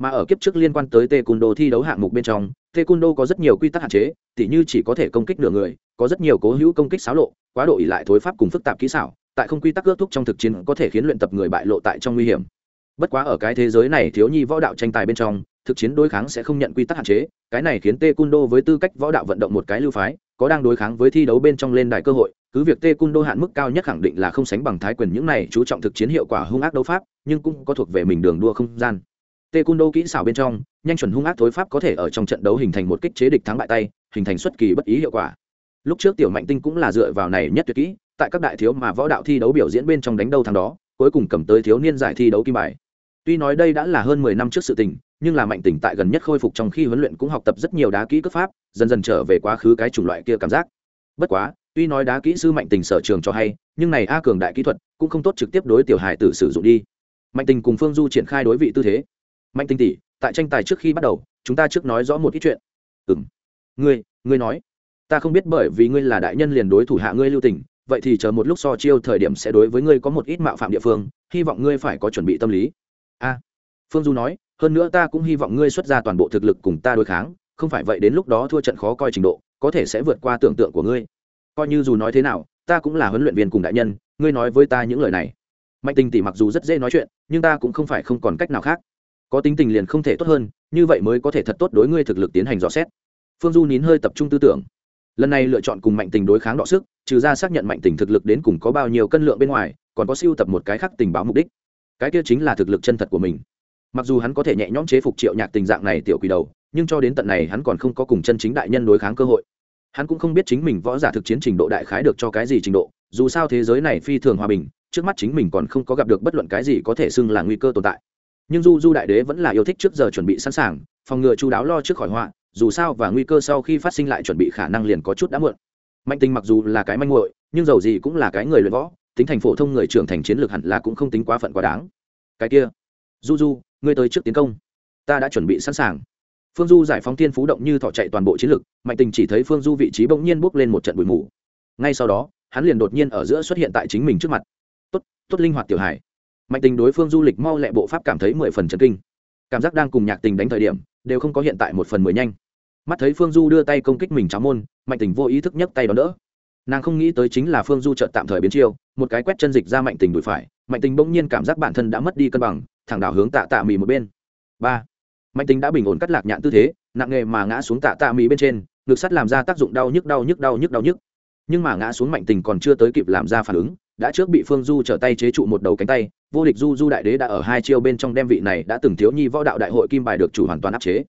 mà ở kiếp trước liên quan tới Taekwondo thi đấu hạng mục bên trong, Taekwondo có rất nhiều quy tắc hạn chế, tỉ như chỉ có thể công kích nửa người, có rất nhiều cố hữu công kích xáo lộ, quá độ ỉ lại thối pháp cùng phức tạp kỹ xảo, tại không quy tắc ước thúc trong thực chiến có thể khiến luyện tập người bại lộ tại trong nguy hiểm. Bất quá ở cái thế giới này thiếu nhi võ đạo tranh tài bên trong, thực chiến đối kháng sẽ không nhận quy tắc hạn chế, cái này khiến Taekwondo với tư cách võ đạo vận động một cái lưu phái, có đang đối kháng với thi đấu bên trong lên đài cơ hội, cứ việc Taekwondo hạn mức cao nhất khẳng định là không sánh bằng thái quyền những này chú trọng thực chiến hiệu quả hung ác đấu pháp, nhưng cũng có thuộc về mình đường đua không gian tê cung đô kỹ xảo bên trong, nhanh chuẩn hung ác thối pháp có thể ở trong trận đấu hình thành một kích chế địch thắng bại tay, hình thành xuất kỳ bất ý hiệu quả. Lúc trước tiểu mạnh tinh cũng là dựa vào này nhất tuyệt kỹ, tại các đại thiếu mà võ đạo thi đấu biểu diễn bên trong đánh đầu thằng đó, cuối cùng cầm tới thiếu niên giải thi đấu kim bài. Tuy nói đây đã là hơn mười năm trước sự tình, nhưng là mạnh tỉnh tại gần nhất khôi phục trong khi huấn luyện cũng học tập rất nhiều đá kỹ cấp pháp, dần dần trở về quá khứ cái chủng loại kia cảm giác. Bất quá, tuy nói đá kỹ sư mạnh tình sở trường cho hay, nhưng này a cường đại kỹ thuật cũng không tốt trực tiếp đối tiểu hài tử sử dụng đi. Mạnh tình cùng phương du triển khai đối vị tư thế mạnh Tinh tỷ, tại tranh tài trước khi bắt đầu, chúng ta trước nói rõ một ít chuyện. Ừ m ngươi ngươi nói. Ta không biết bởi vì ngươi là đại nhân liền đối thủ hạ ngươi lưu tình, vậy thì chờ một lúc so chiêu thời điểm sẽ đối với ngươi có một ít mạo phạm địa phương, hy vọng ngươi phải có chuẩn bị tâm lý. A. Phương du nói, hơn nữa ta cũng hy vọng ngươi xuất ra toàn bộ thực lực cùng ta đối kháng, không phải vậy đến lúc đó thua trận khó coi trình độ, có thể sẽ vượt qua tưởng tượng của ngươi. Coi như dù nói thế nào, ta cũng là huấn luyện viên cùng đại nhân, ngươi nói với ta những lời này. Mạnh tình tỷ mặc dù rất dễ nói chuyện, nhưng ta cũng không phải không còn cách nào khác có tính tình liền không thể tốt hơn, như vậy mới có thể thật tốt đối ngươi thực lực tiến hành dò xét. Phương du nín hơi tập trung tư tưởng. Lần này lựa chọn cùng mạnh tình đối kháng đọ sức, trừ ra xác nhận mạnh tình thực lực đến cùng có bao nhiêu cân lượng bên ngoài, còn có siêu tập một cái khác tình báo mục đích. Cái kia chính là thực lực chân thật của mình. Mặc dù hắn có thể nhẹ nhõm chế phục triệu nhạc tình dạng này tiểu quỷ đầu, nhưng cho đến tận này hắn còn không có cùng chân chính đại nhân đối kháng cơ hội. Hắn cũng không biết chính mình võ giả thực chiến trình độ đại khái được cho cái gì trình độ, dù sao thế giới này phi thường hòa bình, trước mắt chính mình còn không có gặp được bất luận cái gì có thể xưng là nguy cơ tồn tại nhưng du du đại đế vẫn là yêu thích trước giờ chuẩn bị sẵn sàng, phòng ngừa chú đáo lo trước khỏi họa, dù sao và nguy cơ sau khi phát sinh lại chuẩn bị khả năng liền có chút đã muộn. Mạnh tình mặc dù là cái manh muội, nhưng dầu gì cũng là cái người luyện võ, tính thành phổ thông người trưởng thành chiến lược hẳn là cũng không tính quá phận quá đáng. Cái kia, du du, ngươi tới trước tiến công. Ta đã chuẩn bị sẵn sàng. Phương du giải phóng thiên phú động như thọ chạy toàn bộ chiến lược, mạnh tình chỉ thấy phương du vị trí bỗng nhiên bốc lên một trận bụi mù. Ngay sau đó, hắn liền đột nhiên ở giữa xuất hiện tại chính mình trước mặt. Tốt tốt linh hoạt tiểu hải mạnh tình đối phương du lịch mau lẹ bộ pháp cảm thấy mười phần trần kinh. Cảm giác đang cùng nhạc tình đánh thời điểm, đều không có hiện tại một phần mười nhanh. Mắt thấy phương du đưa tay công kích mình cháo môn, mạnh tình vô ý thức nhấc tay đón đỡ. Nàng không nghĩ tới chính là phương du trợt tạm thời biến chiêu, một cái quét chân dịch ra mạnh tình đùi phải, mạnh tình bỗng nhiên cảm giác bản thân đã mất đi cân bằng, thẳng đảo hướng tạ tạ mì một bên. Ba. Mạnh tình đã bình ổn cắt lạc nhạn tư thế, nặng nghề mà ngã xuống tạ tạ mì bên trên, ngực sắt làm ra tác dụng đau nhức đau nhức đau nhức đau nhức. Nhưng mà ngã xuống mạnh tình còn chưa tới kịp làm ra phản ứng, đã trước bị phương du trở tay chế trụ một đầu cánh tay vô địch du du đại đế đã ở hai chiêu bên trong đem vị này đã từng thiếu nhi võ đạo đại hội kim bài được chủ hoàn toàn áp chế.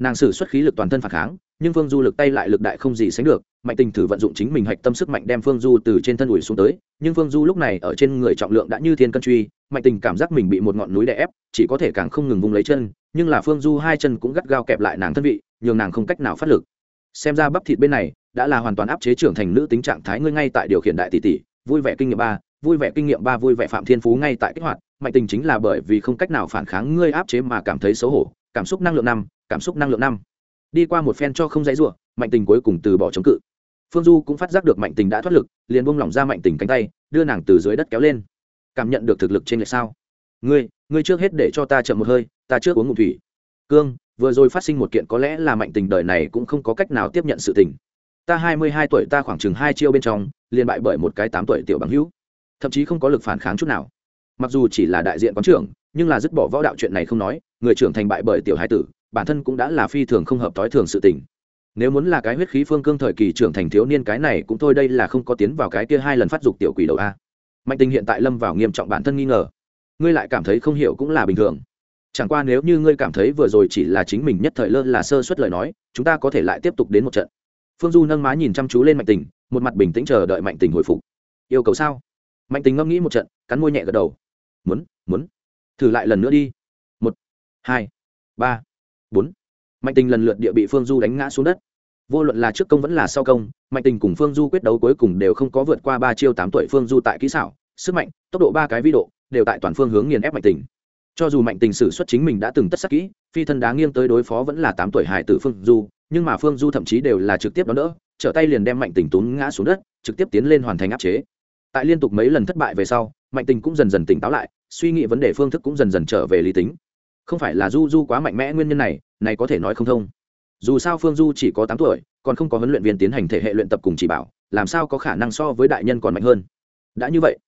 Nàng sử xuất khí lực toàn thân phản kháng, nhưng phương du lực tay lại lực đại không gì sánh được, mạnh tình thử vận dụng chính mình hạch tâm sức mạnh đem phương du từ trên thân ủi xuống tới, nhưng phương du lúc này ở trên người trọng lượng đã như thiên cân truy, mạnh tình cảm giác mình bị một ngọn núi đè ép, chỉ có thể càng không ngừng vung lấy chân, nhưng là phương du hai chân cũng gắt gao kẹp lại nàng thân vị, nhường nàng không cách nào phát lực. Xem ra bắp thịt bên này đã là hoàn toàn áp chế trưởng thành nữ tính trạng thái ngươi ngay tại điều khiển đại tỷ tỷ, vui vẻ kinh nghiệm ba vui vẻ kinh nghiệm ba vui vẻ phạm thiên phú ngay tại kích hoạt, mạnh tình chính là bởi vì không cách nào phản kháng ngươi áp chế mà cảm thấy xấu hổ, cảm xúc năng lượng năm, cảm xúc năng lượng năm. Đi qua một phen cho không dãy r mạnh tình cuối cùng từ bỏ chống cự. Phương du cũng phát giác được mạnh tình đã thoát lực, liền buông lỏng ra mạnh tình cánh tay, đưa nàng từ dưới đất kéo lên. Cảm nhận được thực lực trên lệch sao? Ngươi ngươi trước hết để cho ta chậm một hơi, ta trước uống ngụm thủy. Cương, vừa rồi phát sinh một kiện có lẽ là mạnh tình đời này cũng không có cách nào tiếp nhận sự tình. Ta hai mươi hai tuổi, ta khoảng chừng hai chiêu bên trong, liền bại bởi một cái tám tuổi tiểu bằng hữu thậm chí không có lực phản kháng chút nào. Mặc dù chỉ là đại diện quán trưởng, nhưng là dứt bỏ võ đạo chuyện này không nói, người trưởng thành bại bởi tiểu hai tử, bản thân cũng đã là phi thường không hợp tối thường sự tình. Nếu muốn là cái huyết khí phương cương thời kỳ trưởng thành thiếu niên cái này cũng thôi đây là không có tiến vào cái kia hai lần phát dục tiểu quỷ đầu a. Mạnh tình hiện tại lâm vào nghiêm trọng bản thân nghi ngờ. Ngươi lại cảm thấy không hiểu cũng là bình thường. Chẳng qua nếu như ngươi cảm thấy vừa rồi chỉ là chính mình nhất thời lơ là sơ suất lời nói, chúng ta có thể lại tiếp tục đến một trận. Phương du nâng má nhìn chăm chú lên mạnh tình, một mặt bình tĩnh chờ đợi mạnh tình hồi phục. Yêu cầu sao? Mạnh tính ngẫm nghĩ một trận, cắn môi nhẹ gật đầu. Muốn muốn. Thử lại lần nữa đi. Một, hai, ba, bốn. Mạnh tình lần lượt địa bị phương du đánh ngã xuống đất. Vô luận là trước công vẫn là sau công, mạnh tình cùng phương du quyết đấu cuối cùng đều không có vượt qua ba chiêu tám tuổi phương du tại kỹ xảo, sức mạnh, tốc độ ba cái vi độ, đều tại toàn phương hướng nghiền ép mạnh tình. Cho dù mạnh tình sử xuất chính mình đã từng tất sắc kỹ, phi thân đá nghiêng tới đối phó vẫn là tám tuổi hải tử phương du, nhưng mà phương du thậm chí đều là trực tiếp đón đỡ, trở tay liền đem mạnh tình tốn ngã xuống đất, trực tiếp tiến lên hoàn thành áp chế tại liên tục mấy lần thất bại về sau, mạnh tình cũng dần dần tỉnh táo lại, suy nghĩ vấn đề phương thức cũng dần dần trở về lý tính. Không phải là du du quá mạnh mẽ nguyên nhân này này có thể nói không thông. Dù sao phương du chỉ có tám tuổi, còn không có huấn luyện viên tiến hành thể hệ luyện tập cùng chỉ bảo, làm sao có khả năng so với đại nhân còn mạnh hơn? Đã như vậy,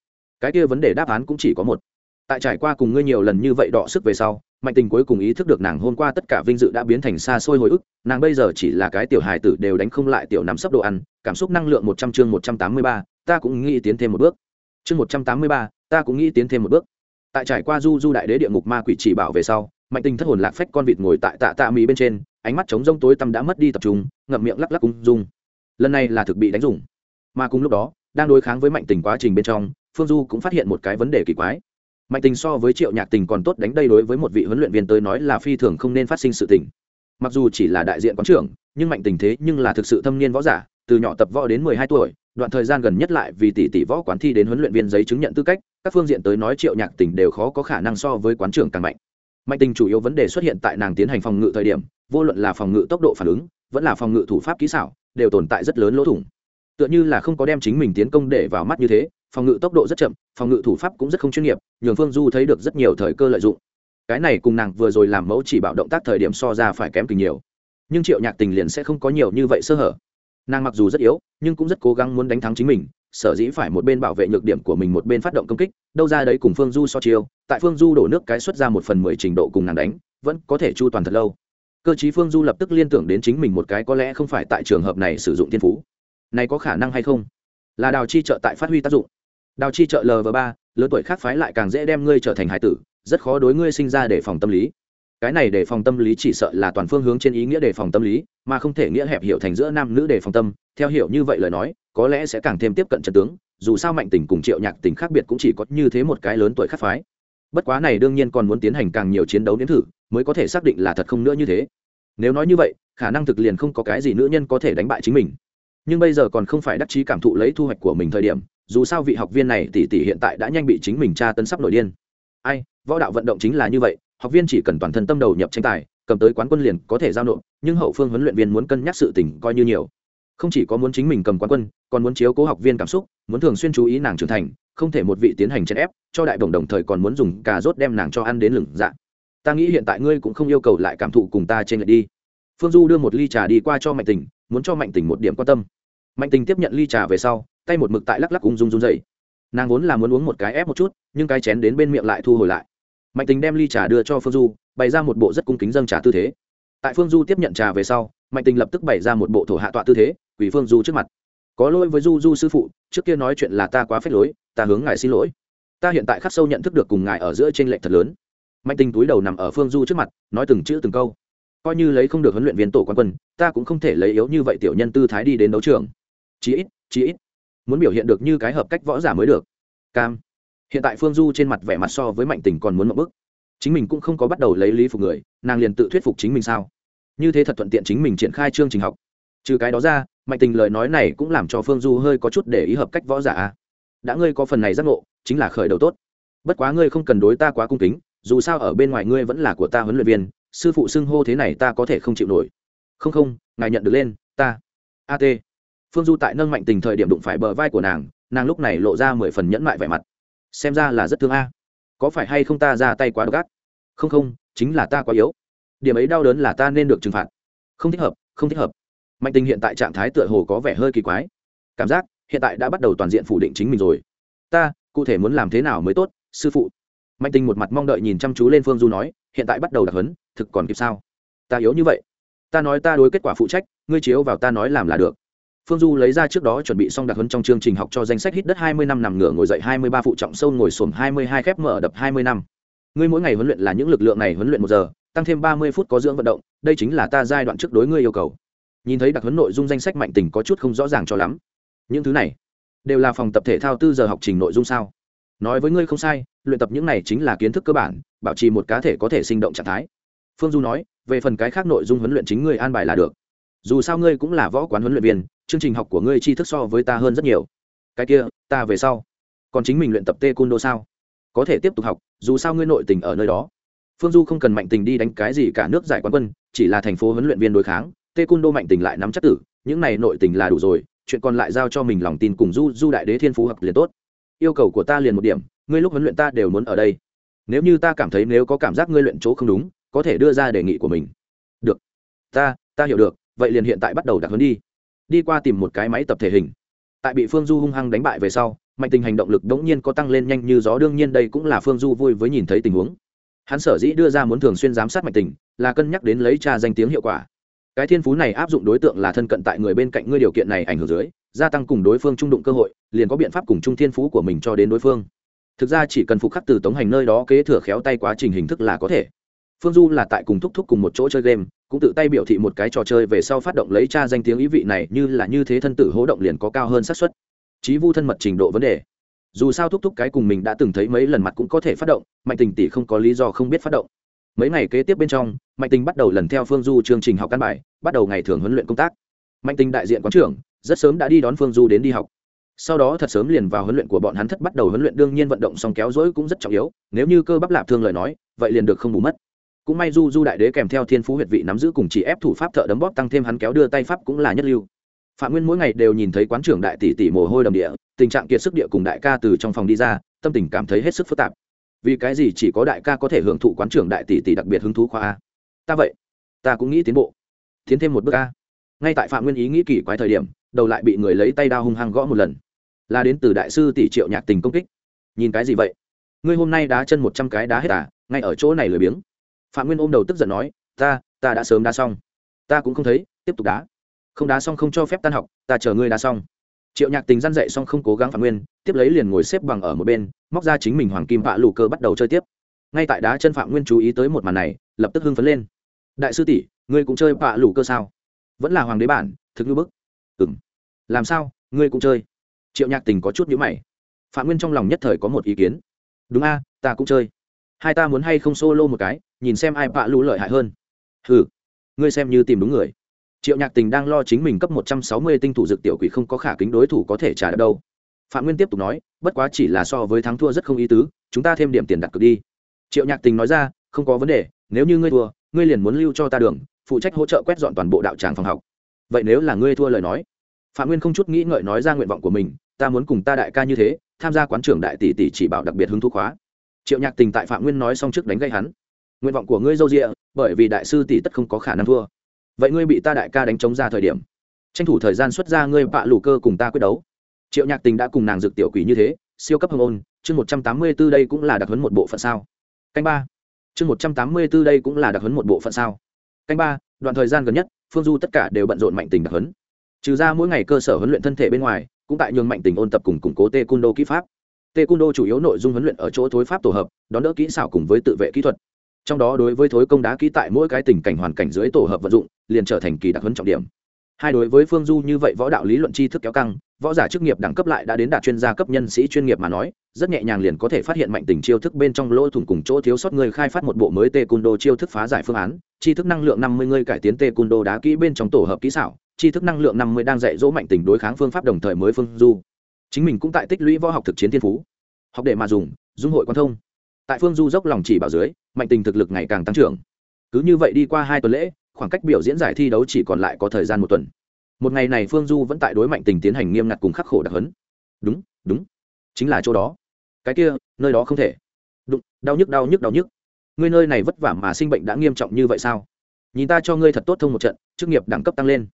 cái kia vấn đề đáp án cũng chỉ có một. Tại trải qua cùng ngươi nhiều lần như vậy đọ sức về sau, mạnh tình cuối cùng ý thức được nàng hôm qua tất cả vinh dự đã biến thành xa xôi hồi ức, nàng bây giờ chỉ là cái tiểu hài tử đều đánh không lại tiểu nắm sấp đồ ăn, cảm xúc năng lượng một trăm chương một trăm tám mươi ba ta cũng nghĩ tiến thêm một bước. Chương một trăm tám mươi ba, ta cũng nghĩ tiến thêm một bước. Tại trải qua du du đại đế địa ngục ma quỷ chỉ bảo về sau, mạnh tình thất hồn lạc phách con vịt ngồi tại tạ tạ mỹ bên trên, ánh mắt trống rông tối tăm đã mất đi tập trung, ngậm miệng lắc lắc cung dung. Lần này là thực bị đánh dùng. Mà cùng lúc đó, đang đối kháng với mạnh tình quá trình bên trong, phương du cũng phát hiện một cái vấn đề kỳ quái. Mạnh tình so với triệu nhạc tình còn tốt đánh đây đối với một vị huấn luyện viên tới nói là phi thường không nên phát sinh sự tình. Mặc dù chỉ là đại diện quán trưởng, nhưng mạnh tình thế nhưng là thực sự thâm niên võ giả, từ nhỏ tập võ đến mười hai tuổi đoạn thời gian gần nhất lại vì tỷ tỷ võ quán thi đến huấn luyện viên giấy chứng nhận tư cách, các phương diện tới nói triệu nhạc tình đều khó có khả năng so với quán trưởng càng mạnh. Mạnh tình chủ yếu vấn đề xuất hiện tại nàng tiến hành phòng ngự thời điểm, vô luận là phòng ngự tốc độ phản ứng, vẫn là phòng ngự thủ pháp kỹ xảo, đều tồn tại rất lớn lỗ thủng. Tựa như là không có đem chính mình tiến công để vào mắt như thế, phòng ngự tốc độ rất chậm, phòng ngự thủ pháp cũng rất không chuyên nghiệp, nhường phương du thấy được rất nhiều thời cơ lợi dụng. Cái này cùng nàng vừa rồi làm mẫu chỉ bảo động tác thời điểm so ra phải kém tình nhiều. Nhưng triệu nhạc tình liền sẽ không có nhiều như vậy sơ hở nàng mặc dù rất yếu, nhưng cũng rất cố gắng muốn đánh thắng chính mình, sở dĩ phải một bên bảo vệ nhược điểm của mình một bên phát động công kích, đâu ra đấy cùng phương du so chiêu, tại phương du đổ nước cái xuất ra một phần mười trình độ cùng nàng đánh, vẫn có thể chu toàn thật lâu. Cơ chí phương du lập tức liên tưởng đến chính mình một cái có lẽ không phải tại trường hợp này sử dụng thiên phú. Này có khả năng hay không? Là đào chi trợ tại phát huy tác dụng. Đào chi trợ lv ba lớn tuổi khác phái lại càng dễ đem ngươi trở thành hải tử, rất khó đối ngươi sinh ra để phòng tâm lý cái này để phòng tâm lý chỉ sợ là toàn phương hướng trên ý nghĩa đề phòng tâm lý, mà không thể nghĩa hẹp hiểu thành giữa nam nữ đề phòng tâm. Theo hiểu như vậy lời nói, có lẽ sẽ càng thêm tiếp cận trận tướng, dù sao mạnh tình cùng triệu nhạc tình khác biệt cũng chỉ có như thế một cái lớn tuổi khác phái. Bất quá này đương nhiên còn muốn tiến hành càng nhiều chiến đấu nếm thử, mới có thể xác định là thật không nữa như thế. Nếu nói như vậy, khả năng thực liền không có cái gì nữ nhân có thể đánh bại chính mình. Nhưng bây giờ còn không phải đắc chí cảm thụ lấy thu hoạch của mình thời điểm, dù sao vị học viên này tỷ tỷ hiện tại đã nhanh bị chính mình tra tấn sắp nổi điên. Ai, võ đạo vận động chính là như vậy học viên chỉ cần toàn thân tâm đầu nhập tranh tài, cầm tới quán quân liền có thể giao nộp, nhưng hậu phương huấn luyện viên muốn cân nhắc sự tình coi như nhiều. Không chỉ có muốn chính mình cầm quán quân, còn muốn chiếu cố học viên cảm xúc, muốn thường xuyên chú ý nàng trưởng thành, không thể một vị tiến hành chèn ép, cho đại đồng đồng thời còn muốn dùng cà rốt đem nàng cho ăn đến lửng dạ. Ta nghĩ hiện tại ngươi cũng không yêu cầu lại cảm thụ cùng ta trên lại đi. Phương du đưa một ly trà đi qua cho mạnh tình, muốn cho mạnh tình một điểm quan tâm. Mạnh tình tiếp nhận ly trà về sau, tay một mực tại lắc lắc cùng rung run dậy nàng vốn là muốn uống một cái ép một chút, nhưng cái chén đến bên miệng lại thu hồi lại mạnh tình đem ly trà đưa cho phương du, bày ra một bộ rất cung kính dâng trà tư thế. Tại phương du tiếp nhận trà về sau, mạnh tình lập tức bày ra một bộ thổ hạ tọa tư thế quỷ phương du trước mặt. Có lỗi với du du sư phụ, trước kia nói chuyện là ta quá phết lối, ta hướng ngài xin lỗi. Ta hiện tại khắc sâu nhận thức được cùng ngài ở giữa t r ê n lệch thật lớn. Mạnh tình túi đầu nằm ở phương du trước mặt, nói từng chữ từng câu. Coi như lấy không được huấn luyện viên tổ quan quân, ta cũng không thể lấy yếu như vậy tiểu nhân tư thái đi đến đấu trường. Chí ít chí ít, muốn biểu hiện được như cái hợp cách võ giả mới được. Cam hiện tại phương du trên mặt vẻ mặt so với mạnh tình còn muốn mậu bức. Chính mình cũng không có bắt đầu lấy lý phục người, nàng liền tự thuyết phục chính mình sao? Như thế thật thuận tiện chính mình triển khai chương trình học. Trừ cái đó ra, mạnh tình lời nói này cũng làm cho phương du hơi có chút để ý hợp cách võ giả đã ngươi có phần này giác ngộ, chính là khởi đầu tốt. Bất quá ngươi không cần đối ta quá cung kính, dù sao ở bên ngoài ngươi vẫn là của ta huấn luyện viên, sư phụ xưng hô thế này ta có thể không chịu nổi. Không không, ngài nhận được lên, ta. At phương du tại nâng mạnh tình thời điểm đụng phải bờ vai của nàng nàng lúc này lộ ra mười phần nhẫn mại vẻ mặt xem ra là rất thương a. Có phải hay không ta ra tay quá độc ác? Không không, chính là ta quá yếu. Điểm ấy đau đớn là ta nên được trừng phạt. Không thích hợp, không thích hợp. Mạnh tình hiện tại trạng thái tựa hồ có vẻ hơi kỳ quái. Cảm giác, hiện tại đã bắt đầu toàn diện phủ định chính mình rồi. Ta, cụ thể muốn làm thế nào mới tốt, sư phụ? Mạnh tình một mặt mong đợi nhìn chăm chú lên phương du nói, hiện tại bắt đầu đặc hấn thực còn kịp sao? Ta yếu như vậy. Ta nói ta đối kết quả phụ trách, ngươi chiếu vào ta nói làm là được phương du lấy ra trước đó chuẩn bị xong đặc huấn trong chương trình học cho danh sách hít đất hai mươi năm nằm ngửa ngồi dậy hai mươi ba phụ trọng sâu ngồi xổm hai mươi hai khép mở đập hai mươi năm. Ngươi mỗi ngày huấn luyện là những lực lượng này huấn luyện một giờ, tăng thêm ba mươi phút có dưỡng vận động, đây chính là ta giai đoạn trước đối ngươi yêu cầu. Nhìn thấy đặc huấn nội dung danh sách mạnh tình có chút không rõ ràng cho lắm. Những thứ này đều là phòng tập thể thao tư giờ học trình nội dung sao? Nói với ngươi không sai, luyện tập những này chính là kiến thức cơ bản, bảo trì một cá thể có thể sinh động trạng thái. Phương du nói, về phần cái khác nội dung huấn luyện chính ngươi an bài là được. Dù sao ngươi cũng là võ quán huấn luyện viên chương trình học của ngươi tri thức so với ta hơn rất nhiều. Cái kia, ta về sau. Còn chính mình luyện tập tê cun đô sao? Có thể tiếp tục học, dù sao ngươi nội tình ở nơi đó. Phương du không cần mạnh tình đi đánh cái gì cả nước giải quán quân, chỉ là thành phố huấn luyện viên đối kháng tê cun đô mạnh tình lại nắm chắc tử, những này nội tình là đủ rồi, chuyện còn lại giao cho mình lòng tin cùng du du đại đế thiên phú hợp liền tốt. Yêu cầu của ta liền một điểm, ngươi lúc huấn luyện ta đều muốn ở đây. Nếu như ta cảm thấy nếu có cảm giác ngươi luyện chỗ không đúng, có thể đưa ra đề nghị của mình. Được. Ta ta hiểu được, vậy liền hiện tại bắt đầu đặt huấn đi đi qua tìm một cái máy tập thể hình. Tại bị phương du hung hăng đánh bại về sau, mạnh tình hành động lực đống nhiên có tăng lên nhanh như gió, đương nhiên đây cũng là phương du vui với nhìn thấy tình huống. Hắn sở dĩ đưa ra muốn thường xuyên giám sát mạnh tình, là cân nhắc đến lấy cha danh tiếng hiệu quả. Cái thiên phú này áp dụng đối tượng là thân cận tại người bên cạnh ngươi điều kiện này ảnh hưởng dưới, gia tăng cùng đối phương trung đụng cơ hội, liền có biện pháp cùng chung thiên phú của mình cho đến đối phương. Thực ra chỉ cần phục khắc từ tống hành nơi đó kế thừa khéo tay quá trình hình thức là có thể. Phương du là tại cùng thúc thúc cùng một chỗ chơi game cũng tự tay biểu thị một cái trò chơi về sau phát động lấy cha danh tiếng ý vị này như là như thế thân tử hố động liền có cao hơn xác suất. Trí vu thân mật trình độ vấn đề. Dù sao thúc thúc cái cùng mình đã từng thấy mấy lần mặt cũng có thể phát động, mạnh tình tỷ không có lý do không biết phát động. Mấy ngày kế tiếp bên trong, mạnh tình bắt đầu lần theo phương du chương trình học căn bài, bắt đầu ngày thường huấn luyện công tác. Mạnh tình đại diện quán trưởng, rất sớm đã đi đón phương du đến đi học. Sau đó thật sớm liền vào huấn luyện của bọn hắn thất bắt đầu huấn luyện đương nhiên vận động xong kéo dối cũng rất trọng yếu, nếu như cơ bắp lạp thương lời nói, vậy liền được không bù mất cũng may du du đại đế kèm theo thiên phú huyệt vị nắm giữ cùng chỉ ép thủ pháp thợ đấm bóp tăng thêm hắn kéo đưa tay pháp cũng là nhất lưu. Phạm nguyên mỗi ngày đều nhìn thấy quán trưởng đại tỷ tỷ mồ hôi đầm địa, tình trạng kiệt sức địa cùng đại ca từ trong phòng đi ra, tâm tình cảm thấy hết sức phức tạp. Vì cái gì chỉ có đại ca có thể hưởng thụ quán trưởng đại tỷ tỷ đặc biệt hứng thú khoa a? Ta vậy, ta cũng nghĩ tiến bộ. Tiến thêm một bước a. Ngay tại phạm nguyên ý nghĩ kỳ quái thời điểm, đầu lại bị người lấy tay đao hung hăng gõ một lần. Là đến từ đại sư tỷ triệu nhạc tình công kích. Nhìn cái gì vậy? Ngươi hôm nay đá chân một trăm cái đá hết à? Ngay ở chỗ này lười biếng phạm nguyên ôm đầu tức giận nói, ta ta đã sớm đá xong. Ta cũng không thấy, tiếp tục đá. Không đá xong không cho phép tan học, ta chờ ngươi đá xong. Triệu nhạc tình răn dậy xong không cố gắng phạm nguyên, tiếp lấy liền ngồi xếp bằng ở một bên, móc ra chính mình hoàng kim vạ lù cơ bắt đầu chơi tiếp. Ngay tại đá chân phạm nguyên chú ý tới một màn này, lập tức hưng phấn lên. Đại sư tỷ, ngươi cũng chơi vạ lù cơ sao? Vẫn là hoàng đế bản, thực như bức. Ừng làm sao, ngươi cũng chơi? Triệu nhạc tình có chút nhữ mày. Phạm nguyên trong lòng nhất thời có một ý kiến. Đúng a, ta cũng chơi hai ta muốn hay không solo một cái, nhìn xem ai bạ lũ lợi hại hơn. Ừ ngươi xem như tìm đúng người. Triệu nhạc tình đang lo chính mình cấp một trăm sáu mươi tinh thủ dược tiểu quỷ không có khả kính đối thủ có thể trả được đâu. Phạm nguyên tiếp tục nói, bất quá chỉ là so với thắng thua rất không ý tứ, chúng ta thêm điểm tiền đặt cược đi. Triệu nhạc tình nói ra, không có vấn đề, nếu như ngươi thua, ngươi liền muốn lưu cho ta đường, phụ trách hỗ trợ quét dọn toàn bộ đạo tràng phòng học. Vậy nếu là ngươi thua lời nói, phạm nguyên không chút nghĩ ngợi nói ra nguyện vọng của mình, ta muốn cùng ta đại ca như thế, tham gia quán trưởng đại tỷ tỷ chỉ bảo đặc biệt hứng thú khóa triệu nhạc tình tại phạm nguyên nói xong trước đánh gây hắn. Nguyện vọng của ngươi dâu rịa bởi vì đại sư tỷ tất không có khả năng thua. Vậy ngươi bị ta đại ca đánh trống ra thời điểm, tranh thủ thời gian xuất ra ngươi bạ lù cơ cùng ta quyết đấu. Triệu nhạc tình đã cùng nàng dược tiểu quỷ như thế, siêu cấp hồng ôn chương một trăm tám mươi b ố đây cũng là đặc huấn một bộ phận sao? Canh ba. Chương một trăm tám mươi b ố đây cũng là đặc huấn một bộ phận sao? Canh ba, đoạn thời gian gần nhất, phương du tất cả đều bận rộn mạnh tình đặc huấn. Trừ ra mỗi ngày cơ sở huấn luyện thân thể bên ngoài, cũng tại nhường mạnh tình ôn tập cùng củng cố tê cung đô kỹ pháp tê cung đô chủ yếu nội dung huấn luyện ở chỗ thối pháp tổ hợp, đón đỡ kỹ xảo cùng với tự vệ kỹ thuật. Trong đó đối với thối công đá kỹ tại mỗi cái tình cảnh hoàn cảnh dưới tổ hợp vận dụng, liền trở thành kỳ đặc huấn trọng điểm. Hai đối với phương du như vậy võ đạo lý luận tri thức kéo căng, võ giả chức nghiệp đẳng cấp lại đã đến đạt chuyên gia cấp nhân sĩ chuyên nghiệp mà nói, rất nhẹ nhàng liền có thể phát hiện mạnh tình chiêu thức bên trong lỗ thủng cùng chỗ thiếu sót người khai phát một bộ mới tê cung đô chiêu thức phá giải phương án, tri thức năng lượng năm mươi người cải tiến tê cung đô đá kỹ bên trong tổ hợp kỹ xảo, tri thức năng lượng năm mươi đang dạy dỗ mạnh tình đối kháng phương pháp đồng thời mới phương du chính mình cũng tại tích lũy võ học thực chiến thiên phú. Học để mà dùng, dung hội quan thông. Tại phương du dốc lòng chỉ bảo dưới, mạnh tình thực lực ngày càng tăng trưởng. Cứ như vậy đi qua hai tuần lễ, khoảng cách biểu diễn giải thi đấu chỉ còn lại có thời gian một tuần. Một ngày này phương du vẫn tại đối mạnh tình tiến hành nghiêm ngặt cùng khắc khổ đặc hấn đúng đúng. Chính là chỗ đó. Cái kia, nơi đó không thể. Đụng, đau nhức đau nhức đau nhức. Ngươi nơi này vất vả mà sinh bệnh đã nghiêm trọng như vậy sao? Nhìn ta cho ngươi thật tốt thông một trận, chức nghiệp đẳng cấp tăng lên.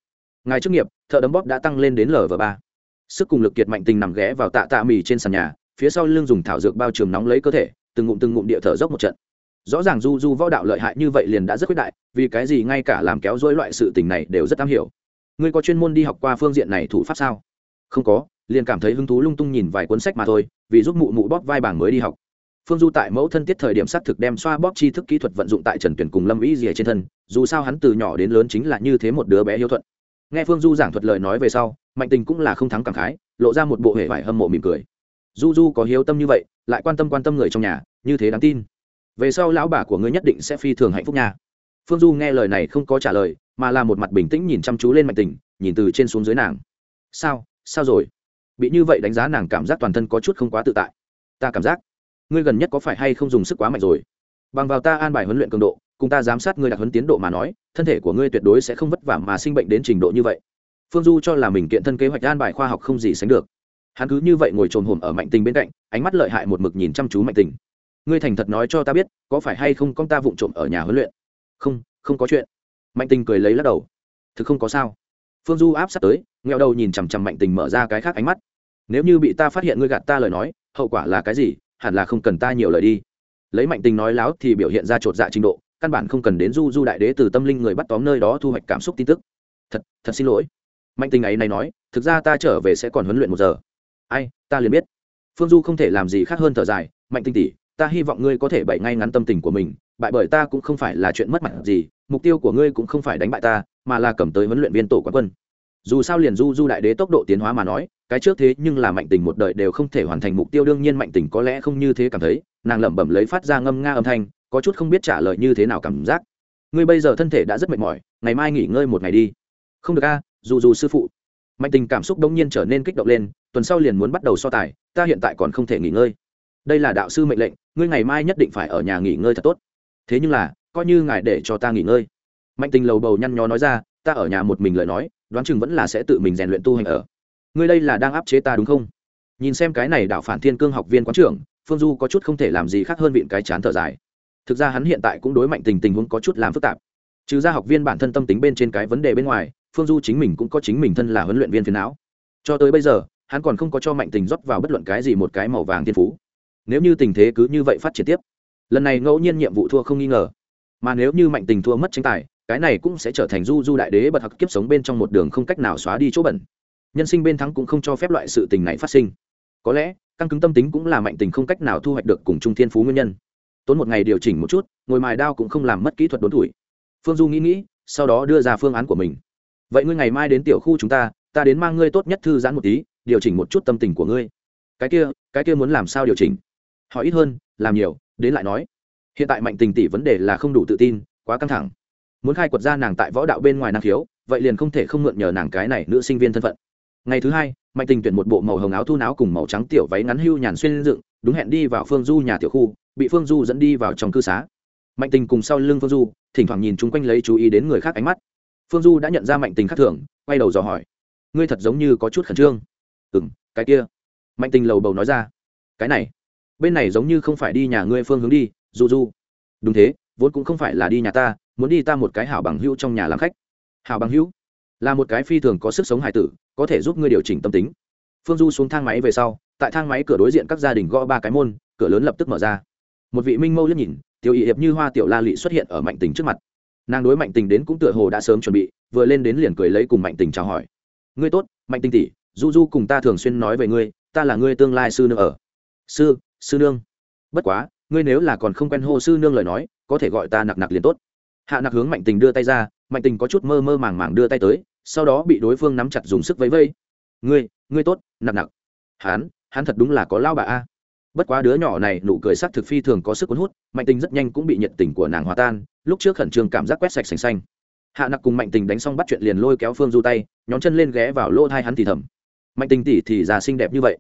Ngài chức nghiệp, thợ đấm bóp đã tăng lên đến lv ba sức cùng lực kiệt mạnh tình nằm ghé vào tạ tạ mì trên sàn nhà, phía sau lưng dùng thảo dược bao trường nóng lấy cơ thể, từng ngụm từng ngụm địa thở dốc một trận. Rõ ràng du du võ đạo lợi hại như vậy liền đã rất quyết đại, vì cái gì ngay cả làm kéo dối loại sự tình này đều rất am hiểu. Ngươi có chuyên môn đi học qua phương diện này thủ pháp sao? Không có, liền cảm thấy hứng thú lung tung nhìn vài cuốn sách mà thôi, vì giúp mụ mụ bóp vai bảng mới đi học. Phương du tại mẫu thân tiết thời điểm xác thực đem xoa bóp chi thức kỹ thuật vận dụng tại trần tuyển cùng lâm ý rìa trên thân, dù sao hắn từ nhỏ đến lớn chính là như thế một đứa bé hiếu thuận. Nghe phương du giảng thuật lời nói về sau mạnh tình cũng là không thắng cảm khái, lộ ra một bộ hệ vải hâm mộ mỉm cười. Du du có hiếu tâm như vậy, lại quan tâm quan tâm người trong nhà, như thế đáng tin. Về sau lão bà của ngươi nhất định sẽ phi thường hạnh phúc nha. Phương du nghe lời này không có trả lời, mà là một mặt bình tĩnh nhìn chăm chú lên mạnh tình, nhìn từ trên xuống dưới nàng. Sao sao rồi? Bị như vậy đánh giá nàng cảm giác toàn thân có chút không quá tự tại. Ta cảm giác, ngươi gần nhất có phải hay không dùng sức quá mạnh rồi? Bằng vào ta an bài huấn luyện cường độ, cùng ta giám sát ngươi đặt huấn tiến độ mà nói, thân thể của ngươi tuyệt đối sẽ không vất vả mà sinh bệnh đến trình độ như vậy phương du cho là mình kiện thân kế hoạch an bài khoa học không gì sánh được. Hắn cứ như vậy ngồi trồm hổm ở mạnh tình bên cạnh, ánh mắt lợi hại một mực nhìn chăm chú mạnh tình. Ngươi thành thật nói cho ta biết, có phải hay không con ta vụng trộm ở nhà huấn luyện? Không không có chuyện. Mạnh tình cười lấy lắc đầu. Thực không có sao. Phương du áp sát tới ngheo đầu nhìn chằm chằm mạnh tình mở ra cái khác ánh mắt. Nếu như bị ta phát hiện ngươi gạt ta lời nói, hậu quả là cái gì? Hẳn là không cần ta nhiều lời đi. Lấy mạnh tình nói láo thì biểu hiện ra chột dạ trình độ, căn bản không cần đến du du đại đế từ tâm linh người bắt tóm nơi đó thu hoạch cảm xúc tin tức. Thật thật xin lỗi mạnh tình ấy này nói, thực ra ta trở về sẽ còn huấn luyện một giờ. Ai, ta liền biết. Phương du không thể làm gì khác hơn thở dài, mạnh tinh tỉ ta hy vọng ngươi có thể bày ngay ngắn tâm tình của mình, bại bởi ta cũng không phải là chuyện mất mặt gì, mục tiêu của ngươi cũng không phải đánh bại ta, mà là cầm tới huấn luyện viên tổ quán quân. Dù sao liền du du đại đế tốc độ tiến hóa mà nói, cái trước thế nhưng là mạnh tình một đời đều không thể hoàn thành mục tiêu, đương nhiên mạnh tình có lẽ không như thế cảm thấy, nàng lẩm bẩm lấy phát ra ngâm nga âm thanh, có chút không biết trả lời như thế nào cảm giác. Ngươi bây giờ thân thể đã rất mệt mỏi, ngày mai nghỉ ngơi một ngày đi. Không được a dù dù sư phụ, mạnh tình cảm xúc đông nhiên trở nên kích động lên, tuần sau liền muốn bắt đầu so tài, ta hiện tại còn không thể nghỉ ngơi. Đây là đạo sư mệnh lệnh, ngươi ngày mai nhất định phải ở nhà nghỉ ngơi thật tốt. Thế nhưng là, coi như ngài để cho ta nghỉ ngơi. Mạnh tình lầu bầu nhăn nhó nói ra, ta ở nhà một mình lời nói, đoán chừng vẫn là sẽ tự mình rèn luyện tu hành ở. Ngươi đây là đang áp chế ta đúng không? Nhìn xem cái này đạo phản thiên cương học viên quán trưởng, phương du có chút không thể làm gì khác hơn vịn cái chán thở dài. Thực ra hắn hiện tại cũng đối mạnh tình tình huống có chút làm phức tạp. Trừ ra học viên bản thân tâm tính bên trên cái vấn đề bên ngoài phương du chính mình cũng có chính mình thân là huấn luyện viên phiền não. Cho tới bây giờ, hắn còn không có cho mạnh tình rót vào bất luận cái gì một cái màu vàng thiên phú. Nếu như tình thế cứ như vậy phát triển tiếp, lần này ngẫu nhiên nhiệm vụ thua không nghi ngờ. Mà nếu như mạnh tình thua mất tranh tài, cái này cũng sẽ trở thành du du đại đế bật hặc kiếp sống bên trong một đường không cách nào xóa đi chỗ bẩn. Nhân sinh bên thắng cũng không cho phép loại sự tình này phát sinh. Có lẽ, căng cứng tâm tính cũng là mạnh tình không cách nào thu hoạch được cùng trung thiên phú nguyên nhân. Tốn một ngày điều chỉnh một chút, ngồi mài đao cũng không làm mất kỹ thuật đốn tuổi. Phương du nghĩ nghĩ, sau đó đưa ra phương án của mình vậy ngươi ngày mai đến tiểu khu chúng ta ta đến mang ngươi tốt nhất thư giãn một tí, điều chỉnh một chút tâm tình của ngươi. Cái kia cái kia muốn làm sao điều chỉnh? Hỏi ít hơn, làm nhiều, đến lại nói. Hiện tại mạnh tình tỷ vấn đề là không đủ tự tin, quá căng thẳng. Muốn khai quật ra nàng tại võ đạo bên ngoài năng khiếu, vậy liền không thể không mượn nhờ nàng cái này nữ sinh viên thân phận. Ngày thứ hai, mạnh tình tuyển một bộ màu hồng áo thu náo cùng màu trắng tiểu váy ngắn hưu nhàn xuyên dựng, đúng hẹn đi vào phương du nhà tiểu khu, bị phương du dẫn đi vào trong cư xá. Mạnh tình cùng sau lưng phương du, thỉnh thoảng nhìn chung quanh lấy chú ý đến người khác ánh mắt phương du đã nhận ra mạnh tình khác thường, quay đầu dò hỏi. Ngươi thật giống như có chút khẩn trương. Ừ m cái kia. Mạnh tình lầu bầu nói ra. Cái này. Bên này giống như không phải đi nhà ngươi phương hướng đi, du du. Đúng thế, vốn cũng không phải là đi nhà ta, muốn đi ta một cái hảo bằng hữu trong nhà làm khách. Hảo bằng hữu? Là một cái phi thường có sức sống hài tử, có thể giúp ngươi điều chỉnh tâm tính. Phương du xuống thang máy về sau, tại thang máy cửa đối diện các gia đình gõ ba cái môn, cửa lớn lập tức mở ra. Một vị minh mâu liếc nhìn, tiểu ý hiệp như hoa tiểu la lị xuất hiện ở mạnh tình trước mặt nàng đối mạnh tình đến cũng tựa hồ đã sớm chuẩn bị, vừa lên đến liền cười lấy cùng mạnh tình chào hỏi. Ngươi tốt, mạnh tình tỷ, du du cùng ta thường xuyên nói về ngươi, ta là ngươi tương lai sư nương ở. Sư sư nương? Bất quá, ngươi nếu là còn không quen hô sư nương lời nói, có thể gọi ta nặc nặc liền tốt. Hạ nặc hướng mạnh tình đưa tay ra, mạnh tình có chút mơ mơ màng màng đưa tay tới, sau đó bị đối phương nắm chặt dùng sức vấy vây. Ngươi ngươi tốt, nặc nặc. Hắn hắn thật đúng là có lao bà a bất quá đứa nhỏ này nụ cười sắc thực phi thường có sức cuốn hút, mạnh tình rất nhanh cũng bị nhiệt tình của nàng hòa tan, lúc trước khẩn trương cảm giác quét sạch sành xanh. Hạ nặc cùng mạnh tình đánh xong bắt chuyện liền lôi kéo phương du tay nhóm chân lên ghé vào lỗ thai hắn thì thầm. Mạnh tình tỉ thì già xinh đẹp như vậy.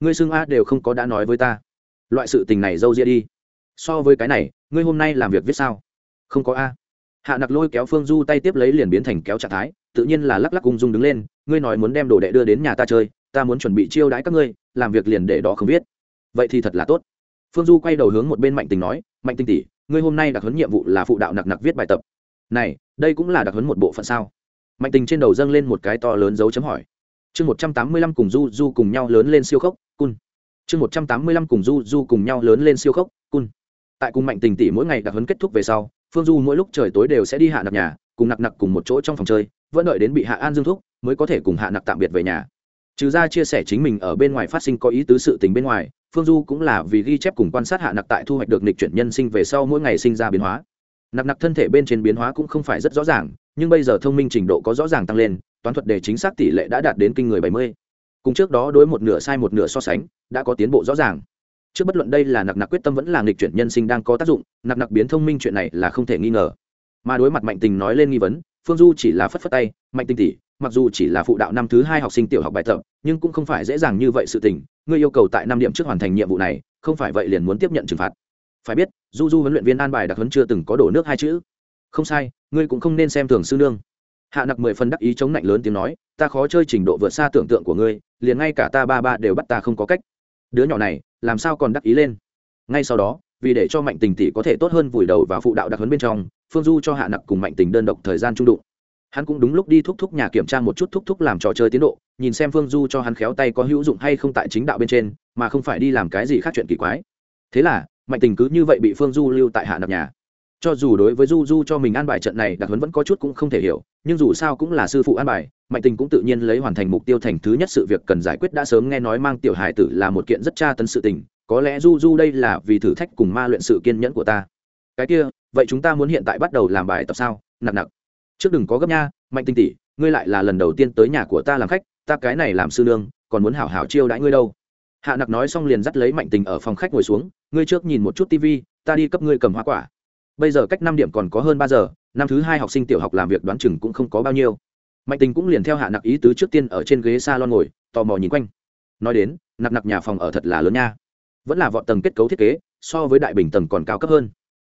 Ngươi xương a đều không có đã nói với ta. Loại sự tình này dâu ria đi. So với cái này, ngươi hôm nay làm việc viết sao? Không có a. Hạ nặc lôi kéo phương du tay tiếp lấy liền biến thành kéo trạng thái, tự nhiên là lắc lắc ung dung đứng lên, ngươi nói muốn đem đồ đệ đưa đến nhà ta chơi, ta muốn chuẩn bị chiêu đãi các ngươi, làm việc liền để đó không biết vậy thì thật là tốt. Phương du quay đầu hướng một bên mạnh tình nói, mạnh tình tỷ, ngươi hôm nay đặc huấn nhiệm vụ là phụ đạo nặc nặc viết bài tập. Này, đây cũng là đặc huấn một bộ phận sao? Mạnh tình trên đầu dâng lên một cái to lớn dấu chấm hỏi. Chương một trăm tám mươi lăm cùng du du cùng nhau lớn lên siêu khốc, cun. Chương một trăm tám mươi lăm cùng du du cùng nhau lớn lên siêu khốc, cun. Tại cùng mạnh tình tỷ mỗi ngày đặc huấn kết thúc về sau, phương du mỗi lúc trời tối đều sẽ đi hạ nặc nhà, cùng nặc nặc cùng một chỗ trong phòng chơi, vẫn đợi đến bị hạ an dương thúc, mới có thể cùng hạ nặc tạm biệt về nhà. Trừ ra chia sẻ chính mình ở bên ngoài phát sinh có ý tứ sự tình bên ngoài phương du cũng là vì ghi chép cùng quan sát hạ nặc tại thu hoạch được nịch chuyển nhân sinh về sau mỗi ngày sinh ra biến hóa. Nặc nặc thân thể bên trên biến hóa cũng không phải rất rõ ràng, nhưng bây giờ thông minh trình độ có rõ ràng tăng lên, toán thuật đề chính xác tỷ lệ đã đạt đến kinh người bảy mươi. Cùng trước đó đối một nửa sai một nửa so sánh, đã có tiến bộ rõ ràng. Trước bất luận đây là nặc nặc quyết tâm vẫn là nghịch chuyển nhân sinh đang có tác dụng, nặc nặc biến thông minh chuyện này là không thể nghi ngờ. Mà đối mặt mạnh tình nói lên nghi vấn, phương du chỉ là phất phất tay, mạnh tình tỷ, mặc dù chỉ là phụ đạo năm thứ hai học sinh tiểu học bài tập, nhưng cũng không phải dễ dàng như vậy sự tình ngươi yêu cầu tại năm điểm trước hoàn thành nhiệm vụ này, không phải vậy liền muốn tiếp nhận trừng phạt. Phải biết, du du huấn luyện viên an bài đặc huấn chưa từng có đổ nước hai chữ. Không sai, ngươi cũng không nên xem thường sư nương. Hạ nặc mười phần đắc ý chống lạnh lớn tiếng nói, ta khó chơi trình độ vượt xa tưởng tượng của ngươi, liền ngay cả ta ba ba đều bắt ta không có cách. Đứa nhỏ này, làm sao còn đắc ý lên? Ngay sau đó, vì để cho mạnh tình tỷ có thể tốt hơn vùi đầu vào phụ đạo đặc huấn bên trong, phương du cho hạ nặc cùng mạnh tình đơn độc thời gian trung đụng hắn cũng đúng lúc đi thúc thúc nhà kiểm tra một chút thúc thúc làm trò chơi tiến độ, nhìn xem phương du cho hắn khéo tay có hữu dụng hay không tại chính đạo bên trên, mà không phải đi làm cái gì khác chuyện kỳ quái. Thế là, mạnh tình cứ như vậy bị phương du lưu tại hạ nạp nhà. Cho dù đối với du du cho mình an bài trận này đặc huấn vẫn có chút cũng không thể hiểu, nhưng dù sao cũng là sư phụ an bài, mạnh tình cũng tự nhiên lấy hoàn thành mục tiêu thành thứ nhất sự việc cần giải quyết đã sớm nghe nói mang tiểu hài tử là một kiện rất tra tấn sự tình, có lẽ du du đây là vì thử thách cùng ma luyện sự kiên nhẫn của ta. Cái kia, vậy chúng ta muốn hiện tại bắt đầu làm bài tập sao? Nặng nặng trước đừng có gấp nha, mạnh tinh tỷ, ngươi lại là lần đầu tiên tới nhà của ta làm khách, ta cái này làm sư nương, còn muốn hảo hảo chiêu đãi ngươi đâu. Hạ nặc nói xong liền dắt lấy mạnh tình ở phòng khách ngồi xuống, ngươi trước nhìn một chút tv ta đi cấp ngươi cầm hoa quả. Bây giờ cách năm điểm còn có hơn ba giờ, năm thứ hai học sinh tiểu học làm việc đoán chừng cũng không có bao nhiêu. Mạnh tình cũng liền theo hạ nặc ý tứ trước tiên ở trên ghế s a lon ngồi, tò mò nhìn quanh. Nói đến, nặc nặc nhà phòng ở thật là lớn nha. Vẫn là vọt tầng kết cấu thiết kế, so với đại bình tầng còn cao cấp hơn.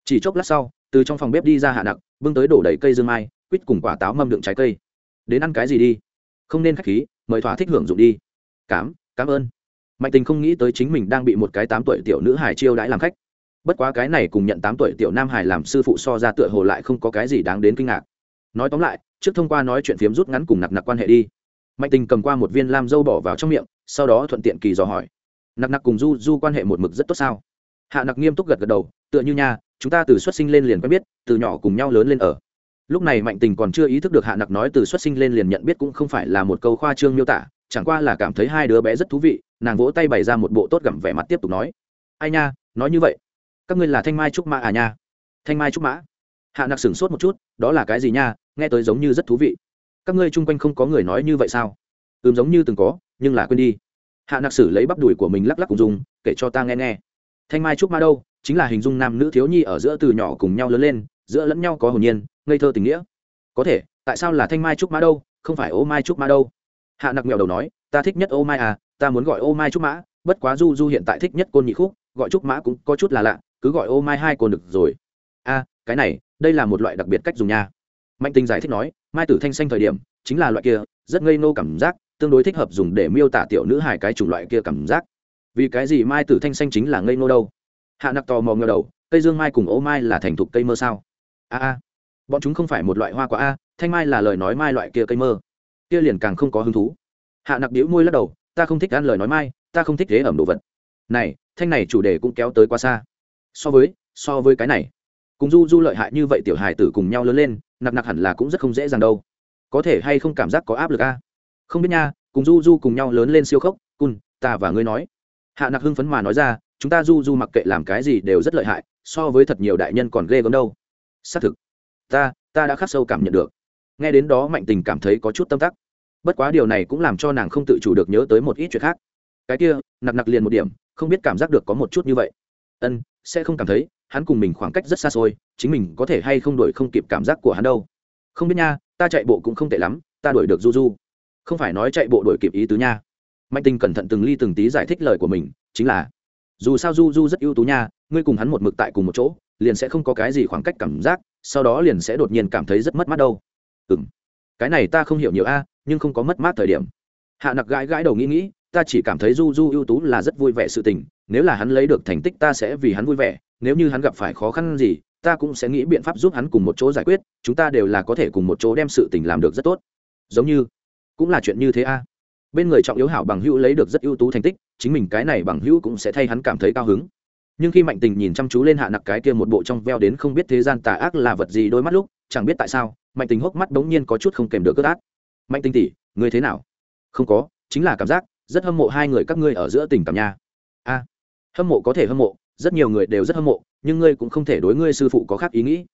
Chỉ chốc lát sau, từ trong phòng bếp đi ra hạ nặc, bưng tới đổ đầy cây dương mai quýt cùng quả táo mâm đựng trái cây. Đến ăn cái gì đi? Không nên k h á c h khí, mời thỏa thích hưởng dụng đi. Cám cảm ơn. Mạnh tình không nghĩ tới chính mình đang bị một cái tám tuổi tiểu nữ hải chiêu đãi làm khách. Bất quá cái này cùng nhận tám tuổi tiểu nam hải làm sư phụ so ra tựa hồ lại không có cái gì đáng đến kinh ngạc. Nói tóm lại, trước thông qua nói chuyện phiếm rút ngắn cùng nặc nặc quan hệ đi. Mạnh tình cầm qua một viên lam dâu bỏ vào trong miệng, sau đó thuận tiện kỳ dò hỏi. Nặc nặc cùng du du quan hệ một mực rất tốt sao? Hạ nặc nghiêm túc gật gật đầu, tựa như nha, chúng ta từ xuất sinh lên liền quen biết, từ nhỏ cùng nhau lớn lên ở lúc này mạnh tình còn chưa ý thức được hạ nặc nói từ xuất sinh lên liền nhận biết cũng không phải là một câu khoa trương miêu tả, chẳng qua là cảm thấy hai đứa bé rất thú vị, nàng vỗ tay bày ra một bộ tốt gặm vẻ mặt tiếp tục nói. Ai nha, nói như vậy, các ngươi là thanh mai trúc mã à nha? Thanh mai trúc mã? Hạ nặc sửng sốt một chút, đó là cái gì nha, nghe tới giống như rất thú vị. Các ngươi chung quanh không có người nói như vậy sao? Ừm, giống như từng có, nhưng là quên đi. Hạ nặc sử lấy bắp đùi của mình lắc lắc cùng dùng, kể cho ta nghe nghe. Thanh mai trúc mã đâu, chính là hình dung nam nữ thiếu nhi ở giữa từ nhỏ cùng nhau lớn lên, giữa lẫn nhau có hồn nhiên ngây thơ tình nghĩa. Có thể, tại sao là thanh mai trúc mã đâu, không phải ô mai trúc mã đâu? Hạ nặc mèo đầu nói, ta thích nhất ô mai à ta muốn gọi ô mai trúc mã, bất quá du du hiện tại thích nhất côn nhị khúc, gọi trúc mã cũng có chút là lạ, cứ gọi ô mai hai côn được rồi. A, cái này, đây là một loại đặc biệt cách dùng nha. Mạnh tình giải thích nói, mai tử thanh xanh thời điểm, chính là loại kia, rất ngây nô cảm giác, tương đối thích hợp dùng để miêu tả tiểu nữ hài cái chủng loại kia cảm giác. Vì cái gì mai tử thanh xanh chính là ngây nô đâu? Hạ nặc tò mò ngờ đầu, cây dương mai cùng ô mai là thành thục cây mơ sao? A a bọn chúng không phải một loại hoa quả a, thanh mai là lời nói mai loại kia cây mơ. Kia liền càng không có hứng thú. Hạ nặc đĩu môi lắc đầu, ta không thích ăn lời nói mai, ta không thích thế ẩm đồ vật. Này, thanh này chủ đề cũng kéo tới quá xa. So với so với cái này. Cùng du du lợi hại như vậy tiểu hài tử cùng nhau lớn lên, nặc nặc hẳn là cũng rất không dễ dàng đâu. Có thể hay không cảm giác có áp lực a? Không biết nha, cùng du du cùng nhau lớn lên siêu khốc, cun, ta và ngươi nói. Hạ nặc hưng phấn mà nói ra, chúng ta du du mặc kệ làm cái gì đều rất lợi hại, so với thật nhiều đại nhân còn ghê gớm đâu. Xác thực ta ta đã khắc sâu cảm nhận được. Nghe đến đó mạnh tình cảm thấy có chút tâm tắc. Bất quá điều này cũng làm cho nàng không tự chủ được nhớ tới một ít chuyện khác. Cái kia, nặc nặc liền một điểm, không biết cảm giác được có một chút như vậy. Ân, sẽ không cảm thấy, hắn cùng mình khoảng cách rất xa xôi, chính mình có thể hay không đuổi không kịp cảm giác của hắn đâu. Không biết nha, ta chạy bộ cũng không tệ lắm, ta đuổi được du du. Không phải nói chạy bộ đuổi kịp ý tứ nha. Mạnh tình cẩn thận từng ly từng tí giải thích lời của mình, chính là, dù sao du du rất ưu tú nha ngươi cùng hắn một mực tại cùng một chỗ, liền sẽ không có cái gì khoảng cách cảm giác, sau đó liền sẽ đột nhiên cảm thấy rất mất mát đâu. Ừ m cái này ta không hiểu nhiều a, nhưng không có mất mát thời điểm. Hạ nặc gãi gãi đầu nghĩ nghĩ, ta chỉ cảm thấy du du ưu tú là rất vui vẻ sự tình, nếu là hắn lấy được thành tích ta sẽ vì hắn vui vẻ, nếu như hắn gặp phải khó khăn gì, ta cũng sẽ nghĩ biện pháp giúp hắn cùng một chỗ giải quyết, chúng ta đều là có thể cùng một chỗ đem sự tình làm được rất tốt. Giống như, cũng là chuyện như thế a. Bên người trọng yếu hảo bằng hữu lấy được rất ưu tú thành tích, chính mình cái này bằng hữu cũng sẽ thay hắn cảm thấy cao hứng nhưng khi mạnh tình nhìn chăm chú lên hạ nặc cái kia một bộ trong veo đến không biết thế gian tà ác là vật gì đôi mắt lúc, chẳng biết tại sao, mạnh tình hốc mắt bỗng nhiên có chút không kèm được cất át mạnh tình tỉ ngươi thế nào? Không có, chính là cảm giác rất hâm mộ hai người các ngươi ở giữa tình cảm nha. A, hâm mộ có thể hâm mộ, rất nhiều người đều rất hâm mộ, nhưng ngươi cũng không thể đối ngươi sư phụ có khác ý nghĩ.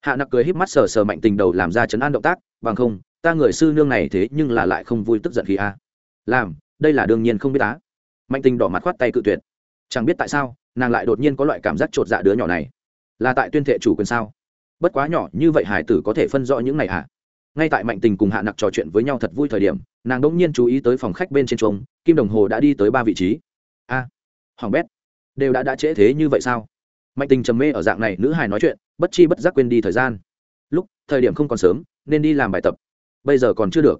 Hạ nặc cười híp mắt sờ sờ mạnh tình đầu làm ra chấn an động tác, bằng không, ta người sư nương này thế nhưng là lại không vui tức giận khi a. Làm, đây là đương nhiên không biết á. Mạnh tình đỏ mặt khoát tay cự tuyệt chẳng biết tại sao nàng lại đột nhiên có loại cảm giác t r ộ t dạ đứa nhỏ này. Là tại tuyên thệ chủ quyền sao? Bất quá nhỏ như vậy hải tử có thể phân rõ những này hả? Ngay tại mạnh tình cùng hạ nặc trò chuyện với nhau thật vui thời điểm nàng đ ỗ n g nhiên chú ý tới phòng khách bên trên chuông kim đồng hồ đã đi tới ba vị trí. A à, hoàng bét đều đã đã trễ thế như vậy sao? Mạnh tình trầm mê ở dạng này nữ hài nói chuyện bất chi bất giác quên đi thời gian. Lúc thời điểm không còn sớm nên đi làm bài tập. Bây giờ còn chưa được.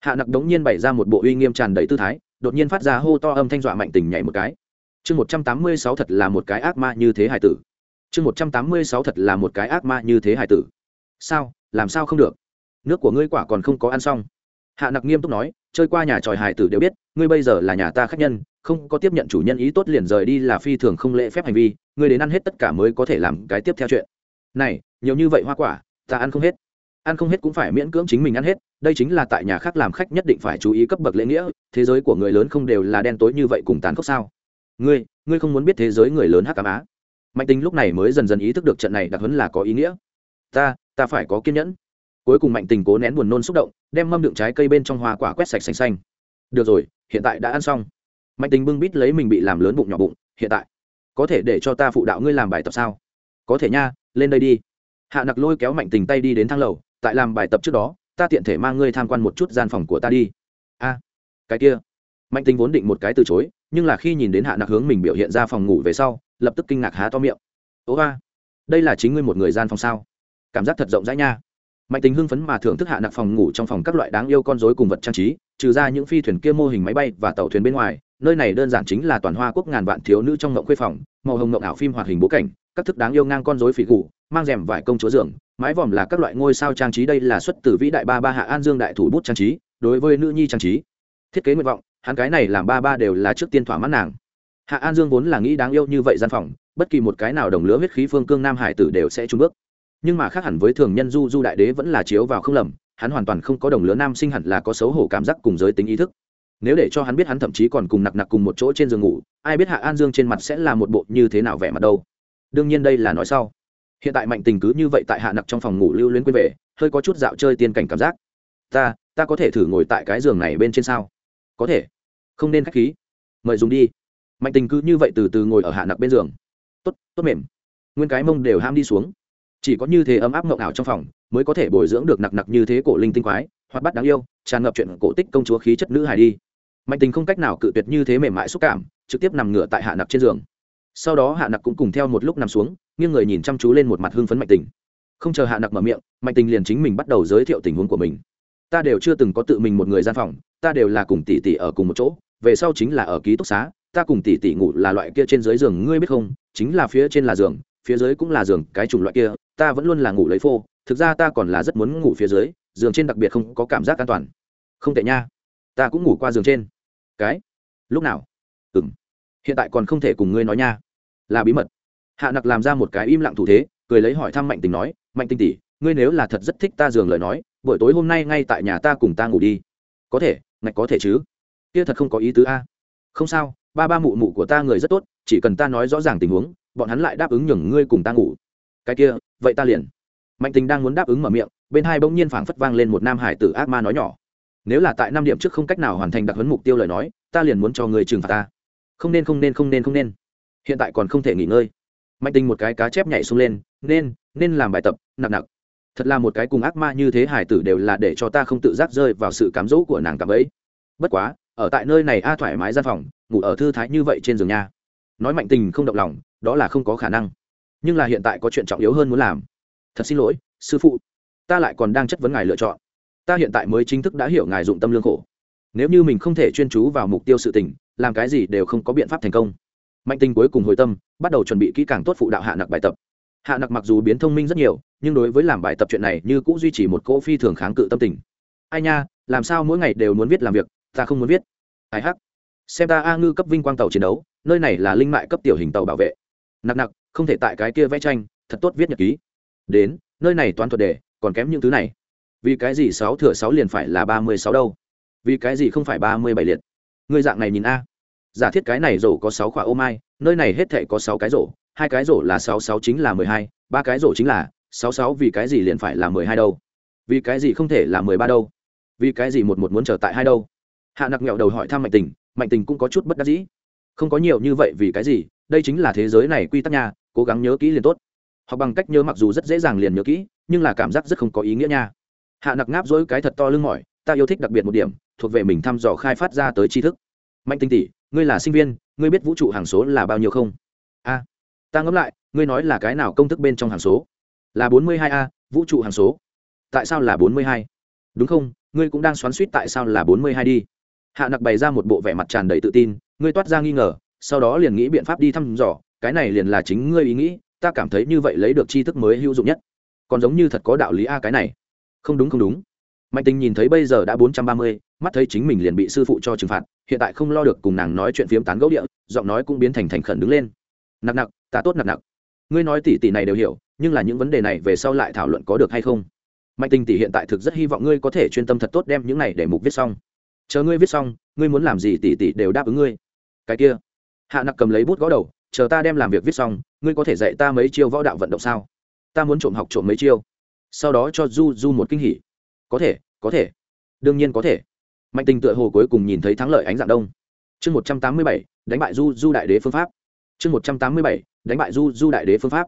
Hạ nặc đống nhiên bày ra một bộ uy nghiêm tràn đầy tư thái đột nhiên phát ra hô to âm thanh dọa mạnh tình nhảy một cái chương một trăm tám mươi sáu thật là một cái ác ma như thế hải tử. Chương một trăm tám mươi sáu thật là một cái ác ma như thế hải tử. Sao? Làm sao không được? Nước của ngươi quả còn không có ăn xong. Hạ nặc nghiêm túc nói, chơi qua nhà tròi hải tử đều biết, ngươi bây giờ là nhà ta khách nhân, không có tiếp nhận chủ nhân ý tốt liền rời đi là phi thường không lễ phép hành vi, ngươi đến ăn hết tất cả mới có thể làm cái tiếp theo chuyện. Này, nhiều như vậy hoa quả, ta ăn không hết. Ăn không hết cũng phải miễn cưỡng chính mình ăn hết, đây chính là tại nhà khác làm khách nhất định phải chú ý cấp bậc lễ nghĩa, thế giới của người lớn không đều là đen tối như vậy cùng tán khốc sao? Ngươi ngươi không muốn biết thế giới người lớn hắc ám á. Mạnh tinh lúc này mới dần dần ý thức được trận này đặc hấn là có ý nghĩa. Ta ta phải có kiên nhẫn. Cuối cùng mạnh tình cố nén buồn nôn xúc động, đem mâm đựng trái cây bên trong hoa quả quét sạch xanh xanh. Được rồi, hiện tại đã ăn xong. Mạnh tình bưng bít lấy mình bị làm lớn bụng nhỏ bụng, hiện tại. Có thể để cho ta phụ đạo ngươi làm bài tập sao? Có thể nha, lên đây đi. Hạ nặc lôi kéo mạnh tình tay đi đến thang lầu, tại làm bài tập trước đó, ta tiện thể mang ngươi tham quan một chút gian phòng của ta đi. A, cái kia. Mạnh tình vốn định một cái từ chối nhưng là khi nhìn đến hạ nặc hướng mình biểu hiện ra phòng ngủ về sau, lập tức kinh ngạc há to miệng. Ố ba, đây là chính ngươi một người gian phòng sao? Cảm giác thật rộng rãi nha. Mạnh tính hưng phấn mà thưởng thức hạ nặc phòng ngủ trong phòng các loại đáng yêu con dối cùng vật trang trí, trừ ra những phi thuyền kia mô hình máy bay và tàu thuyền bên ngoài, nơi này đơn giản chính là toàn hoa quốc ngàn vạn thiếu nữ trong ngộng khuê phòng, màu hồng ngộng ảo phim hoạt hình bố cảnh, các thức đáng yêu ngang con dối phỉ gù, mang rèm vải công chúa giường, mái vòm là các loại ngôi sao trang trí, đây là xuất từ vĩ đại ba ba hạ an dương đại thủ bút trang trí, đối với nữ nhi trang trí. Thiết kế nguyện vọng hắn cái này làm ba ba đều là trước tiên thỏa mãn nàng. Hạ an dương vốn là nghĩ đáng yêu như vậy gian phòng, bất kỳ một cái nào đồng lứa huyết khí phương cương nam hải tử đều sẽ trúng bước. Nhưng mà khác hẳn với thường nhân du du đại đế vẫn là chiếu vào không lầm, hắn hoàn toàn không có đồng lứa nam sinh hẳn là có xấu hổ cảm giác cùng giới tính ý thức. Nếu để cho hắn biết hắn thậm chí còn cùng nặc nặc cùng một chỗ trên giường ngủ, ai biết hạ an dương trên mặt sẽ là một bộ như thế nào vẻ mặt đâu. Đương nhiên đây là nói sau. Hiện tại mạnh tình cứ như vậy tại hạ nặc trong phòng ngủ lưu luyến quên về, hơi có chút dạo chơi tiên cảnh cảm giác. Ta ta có thể thử ngồi tại cái giường này bên trên sao? Có thể không nên k h á c h khí. Mời dùng đi. Mạnh tình cứ như vậy từ từ ngồi ở hạ nặc bên giường. Tốt tốt mềm. Nguyên cái mông đều ham đi xuống. Chỉ có như thế ấm áp ngộng ảo trong phòng mới có thể bồi dưỡng được nặc nặc như thế cổ linh tinh quái hoặc bắt đáng yêu, tràn ngập chuyện cổ tích công chúa khí chất nữ hài đi. Mạnh tình không cách nào cự tuyệt như thế mềm mại xúc cảm, trực tiếp nằm ngửa tại hạ nặc trên giường. Sau đó hạ nặc cũng cùng theo một lúc nằm xuống, nghiêng người nhìn chăm chú lên một mặt hưng phấn mạnh tình. Không chờ hạ nặc mở miệng, mạnh tình liền chính mình bắt đầu giới thiệu tình huống của mình. Ta đều chưa từng có tự mình một người gian phòng, ta đều là cùng tỷ tỷ ở cùng một chỗ về sau chính là ở ký túc xá, ta cùng tỷ tỷ ngủ là loại kia trên dưới giường, ngươi biết không? Chính là phía trên là giường, phía dưới cũng là giường, cái chủng loại kia, ta vẫn luôn là ngủ lấy phô, thực ra ta còn là rất muốn ngủ phía dưới, giường trên đặc biệt không có cảm giác an toàn. Không tệ nha. Ta cũng ngủ qua giường trên. Cái? Lúc nào? Ừ m hiện tại còn không thể cùng ngươi nói nha. Là bí mật. Hạ nặc làm ra một cái im lặng thủ thế, cười lấy hỏi thăm mạnh tình nói, mạnh tình tỷ, ngươi nếu là thật rất thích ta giường lời nói, buổi tối hôm nay ngay tại nhà ta cùng ta ngủ đi. Có thể, ngạch có thể chứ kia thật không có ý tứ a. Không sao, ba ba mụ mụ của ta người rất tốt, chỉ cần ta nói rõ ràng tình huống, bọn hắn lại đáp ứng nhường ngươi cùng ta ngủ. Cái kia, vậy ta liền. Mạnh tình đang muốn đáp ứng mở miệng, bên hai bỗng nhiên phảng phất vang lên một nam hải tử ác ma nói nhỏ. Nếu là tại năm điểm trước không cách nào hoàn thành đặc huấn mục tiêu lời nói, ta liền muốn cho người trừng phạt ta. Không nên không nên không nên không nên. Hiện tại còn không thể nghỉ ngơi. Mạnh tình một cái cá chép nhảy xuống lên, nên nên làm bài tập, nặng nặng. Thật là một cái cùng ác ma như thế hải tử đều là để cho ta không tự giác rơi vào sự cám dỗ của nàng cảm ấy. Bất quá ở tại nơi này a thoải mái gian phòng, ngủ ở thư thái như vậy trên giường nha. Nói mạnh tình không động lòng, đó là không có khả năng. Nhưng là hiện tại có chuyện trọng yếu hơn muốn làm. Thật xin lỗi, sư phụ. Ta lại còn đang chất vấn ngài lựa chọn. Ta hiện tại mới chính thức đã hiểu ngài dụng tâm lương khổ. Nếu như mình không thể chuyên chú vào mục tiêu sự tình, làm cái gì đều không có biện pháp thành công. Mạnh tình cuối cùng hồi tâm, bắt đầu chuẩn bị kỹ càng tốt phụ đạo hạ nặc bài tập. Hạ nặc mặc dù biến thông minh rất nhiều, nhưng đối với làm bài tập chuyện này như cũng duy trì một cỗ phi thường kháng cự tâm tình. Ai nha, làm sao mỗi ngày đều muốn viết làm việc ta không muốn viết. Ai hắc. Xem ta a ngư cấp vinh quang tàu chiến đấu, nơi này là linh mại cấp tiểu hình tàu bảo vệ. Nặc nặc, không thể tại cái kia vẽ tranh, thật tốt viết nhật ký. Đến, nơi này toán thuật đề, còn kém những thứ này. Vì cái gì sáu thừa sáu liền phải là ba mươi sáu đâu? Vì cái gì không phải ba mươi bảy liệt? Ngươi dạng này nhìn a. Giả thiết cái này rổ có sáu khỏa ô mai, nơi này hết thể có sáu cái rổ, hai cái rổ là sáu sáu chính là mười hai, ba cái rổ chính là sáu sáu, vì cái gì liền phải là mười hai đâu? Vì cái gì không thể là mười ba đâu? Vì cái gì một một muốn trở tại hai đâu? Hạ nặc nghẹo đầu hỏi thăm mạnh tình mạnh tình cũng có chút bất đắc dĩ. Không có nhiều như vậy vì cái gì, đây chính là thế giới này quy tắc nha, cố gắng nhớ kỹ liền tốt. Hoặc bằng cách nhớ mặc dù rất dễ dàng liền nhớ kỹ, nhưng là cảm giác rất không có ý nghĩa nha. Hạ nặc ngáp dỗi cái thật to lưng mỏi, ta yêu thích đặc biệt một điểm, thuộc về mình thăm dò khai phát ra tới tri thức. Mạnh tinh tỷ, ngươi là sinh viên, ngươi biết vũ trụ hàng số là bao nhiêu không? A, ta ngẫm lại, ngươi nói là cái nào công thức bên trong hàng số? Là bốn mươi hai a, vũ trụ hàng số. Tại sao là bốn mươi hai? Đúng không, ngươi cũng đang xoắn suýt tại sao là bốn mươi hai đi? Hạ nặc bày ra một bộ vẻ mặt tràn đầy tự tin, ngươi toát ra nghi ngờ, sau đó liền nghĩ biện pháp đi thăm dò, cái này liền là chính ngươi ý nghĩ, ta cảm thấy như vậy lấy được tri thức mới hữu dụng nhất. Còn giống như thật có đạo lý a cái này. Không đúng không đúng. Mạnh tình nhìn thấy bây giờ đã bốn trăm ba mươi, mắt thấy chính mình liền bị sư phụ cho trừng phạt, hiện tại không lo được cùng nàng nói chuyện phiếm tán gẫu địa, giọng nói cũng biến thành thành khẩn đứng lên. Nặc nặc, ta tốt nặc nặc. Ngươi nói tỷ tỷ này đều hiểu, nhưng là những vấn đề này về sau lại thảo luận có được hay không? Mạnh tình tỷ hiện tại thực rất hy vọng ngươi có thể chuyên tâm thật tốt đem những này để mục viết xong chờ ngươi viết xong, ngươi muốn làm gì tỷ tỷ đều đáp ứng ngươi. Cái kia, hạ nặc cầm lấy bút gõ đầu, chờ ta đem làm việc viết xong, ngươi có thể dạy ta mấy chiêu võ đạo vận động sao? Ta muốn trộm học trộm mấy chiêu. Sau đó cho du du một kinh hỉ. Có thể có thể. Đương nhiên có thể. Mạnh tình tựa hồ cuối cùng nhìn thấy thắng lợi ánh dạng đông. Chương một trăm tám mươi bảy, đánh bại du du đại đế phương pháp. Chương một trăm tám mươi bảy, đánh bại du du đại đế phương pháp.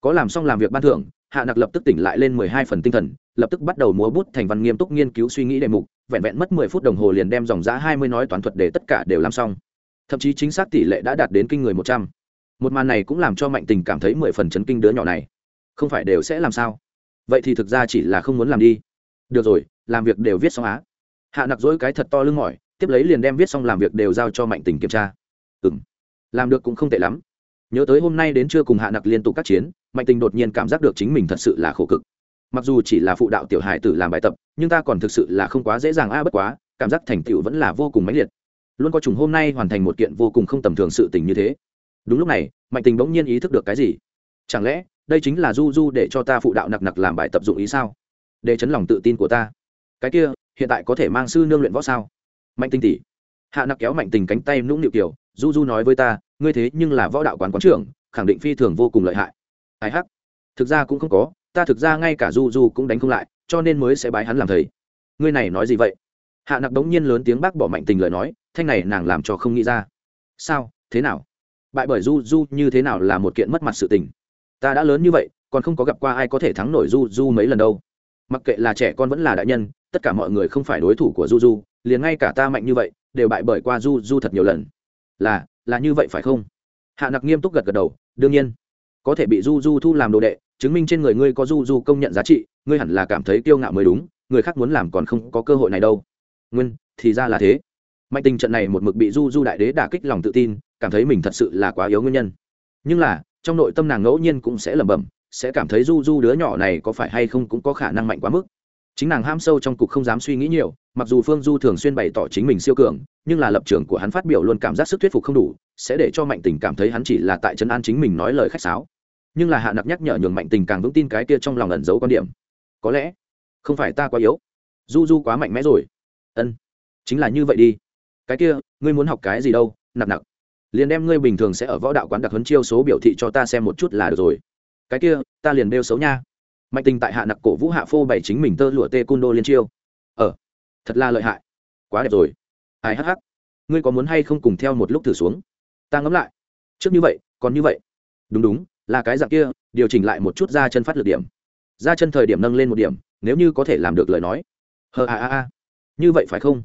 Có làm xong làm việc ban thưởng, hạ nặc lập tức tỉnh lại lên mười hai phần tinh thần, lập tức bắt đầu múa bút thành văn nghiêm túc nghiên cứu suy nghĩ đề mục vẹn vẹn mất mười phút đồng hồ liền đem dòng giá hai mươi nói toán thuật để tất cả đều làm xong. Thậm chí chính xác tỷ lệ đã đạt đến kinh người một trăm. Một màn này cũng làm cho mạnh tình cảm thấy mười phần chấn kinh đứa nhỏ này. Không phải đều sẽ làm sao? Vậy thì thực ra chỉ là không muốn làm đi. Được rồi, làm việc đều viết xong á. Hạ nặc dỗi cái thật to lưng mỏi, tiếp lấy liền đem viết xong làm việc đều giao cho mạnh tình kiểm tra. Ừ m làm được cũng không tệ lắm. Nhớ tới hôm nay đến trưa cùng hạ nặc liên tục các chiến, mạnh tình đột nhiên cảm giác được chính mình thật sự là khổ cực mặc dù chỉ là phụ đạo tiểu hải tử làm bài tập, nhưng ta còn thực sự là không quá dễ dàng a, bất quá, cảm giác thành tựu vẫn là vô cùng mãnh liệt. Luôn có chủng hôm nay hoàn thành một kiện vô cùng không tầm thường sự tình như thế. Đúng lúc này, mạnh tình bỗng nhiên ý thức được cái gì? Chẳng lẽ, đây chính là du du để cho ta phụ đạo nặc nặc làm bài tập dụng ý sao? Để chấn lòng tự tin của ta. Cái kia, hiện tại có thể mang sư nương luyện võ sao? Mạnh tinh tỷ. Hạ nặc kéo mạnh tình cánh tay nũng nịu kiểu, du du nói với ta, ngươi thế nhưng là võ đạo quán quán trưởng, khẳng định phi thường vô cùng lợi hại. Ai hắc? Thực ra cũng không có ta thực ra ngay cả du du cũng đánh không lại, cho nên mới sẽ bái hắn làm thầy. Ngươi này nói gì vậy? Hạ nặc đống nhiên lớn tiếng bác bỏ mạnh tình lời nói, thanh này nàng làm cho không nghĩ ra. Sao? Thế nào? Bại bởi du du như thế nào là một kiện mất mặt sự tình? Ta đã lớn như vậy, còn không có gặp qua ai có thể thắng nổi du du mấy lần đâu. Mặc kệ là trẻ con vẫn là đại nhân, tất cả mọi người không phải đối thủ của du du, liền ngay cả ta mạnh như vậy, đều bại bởi qua du du thật nhiều lần. Là là như vậy phải không? Hạ nặc nghiêm túc gật gật đầu, đương nhiên. Có thể bị du du thu làm đồ đệ chứng minh trên người ngươi có du du công nhận giá trị, ngươi hẳn là cảm thấy kiêu ngạo mới đúng, người khác muốn làm còn không có cơ hội này đâu. Nguyên, thì ra là thế. Mạnh tình trận này một mực bị du du đại đế đả kích lòng tự tin, cảm thấy mình thật sự là quá yếu nguyên nhân. Nhưng là, trong nội tâm nàng ngẫu nhiên cũng sẽ lẩm bẩm, sẽ cảm thấy du du đứa nhỏ này có phải hay không cũng có khả năng mạnh quá mức. Chính nàng ham sâu trong cục không dám suy nghĩ nhiều, mặc dù phương du thường xuyên bày tỏ chính mình siêu cường, nhưng là lập trường của hắn phát biểu luôn cảm giác sức thuyết phục không đủ, sẽ để cho mạnh tình cảm thấy hắn chỉ là tại trấn an chính mình nói lời khách sáo nhưng là hạ nặc nhắc nhở nhường mạnh tình càng vững tin cái kia trong lòng ẩn giấu quan điểm. Có lẽ, không phải ta quá yếu. Du du quá mạnh mẽ rồi. Ân, chính là như vậy đi. Cái kia, ngươi muốn học cái gì đâu, nặc nặc. Liền đem ngươi bình thường sẽ ở võ đạo quán đặc huấn chiêu số biểu thị cho ta xem một chút là được rồi. Cái kia, ta liền đeo xấu nha. Mạnh tình tại hạ nặc cổ vũ hạ phô bày chính mình tơ lụa tê cun đô liên chiêu. Ờ thật là lợi hại. Quá đẹp rồi. Ai hắc hắc. Ngươi có muốn hay không cùng theo một lúc thử xuống? Ta ngẫm lại. Trước như vậy, còn như vậy. Đúng đúng là cái dạng kia, điều chỉnh lại một chút ra chân phát lực điểm. Ra chân thời điểm nâng lên một điểm, nếu như có thể làm được lời nói. Hờ a a a. Như vậy phải không?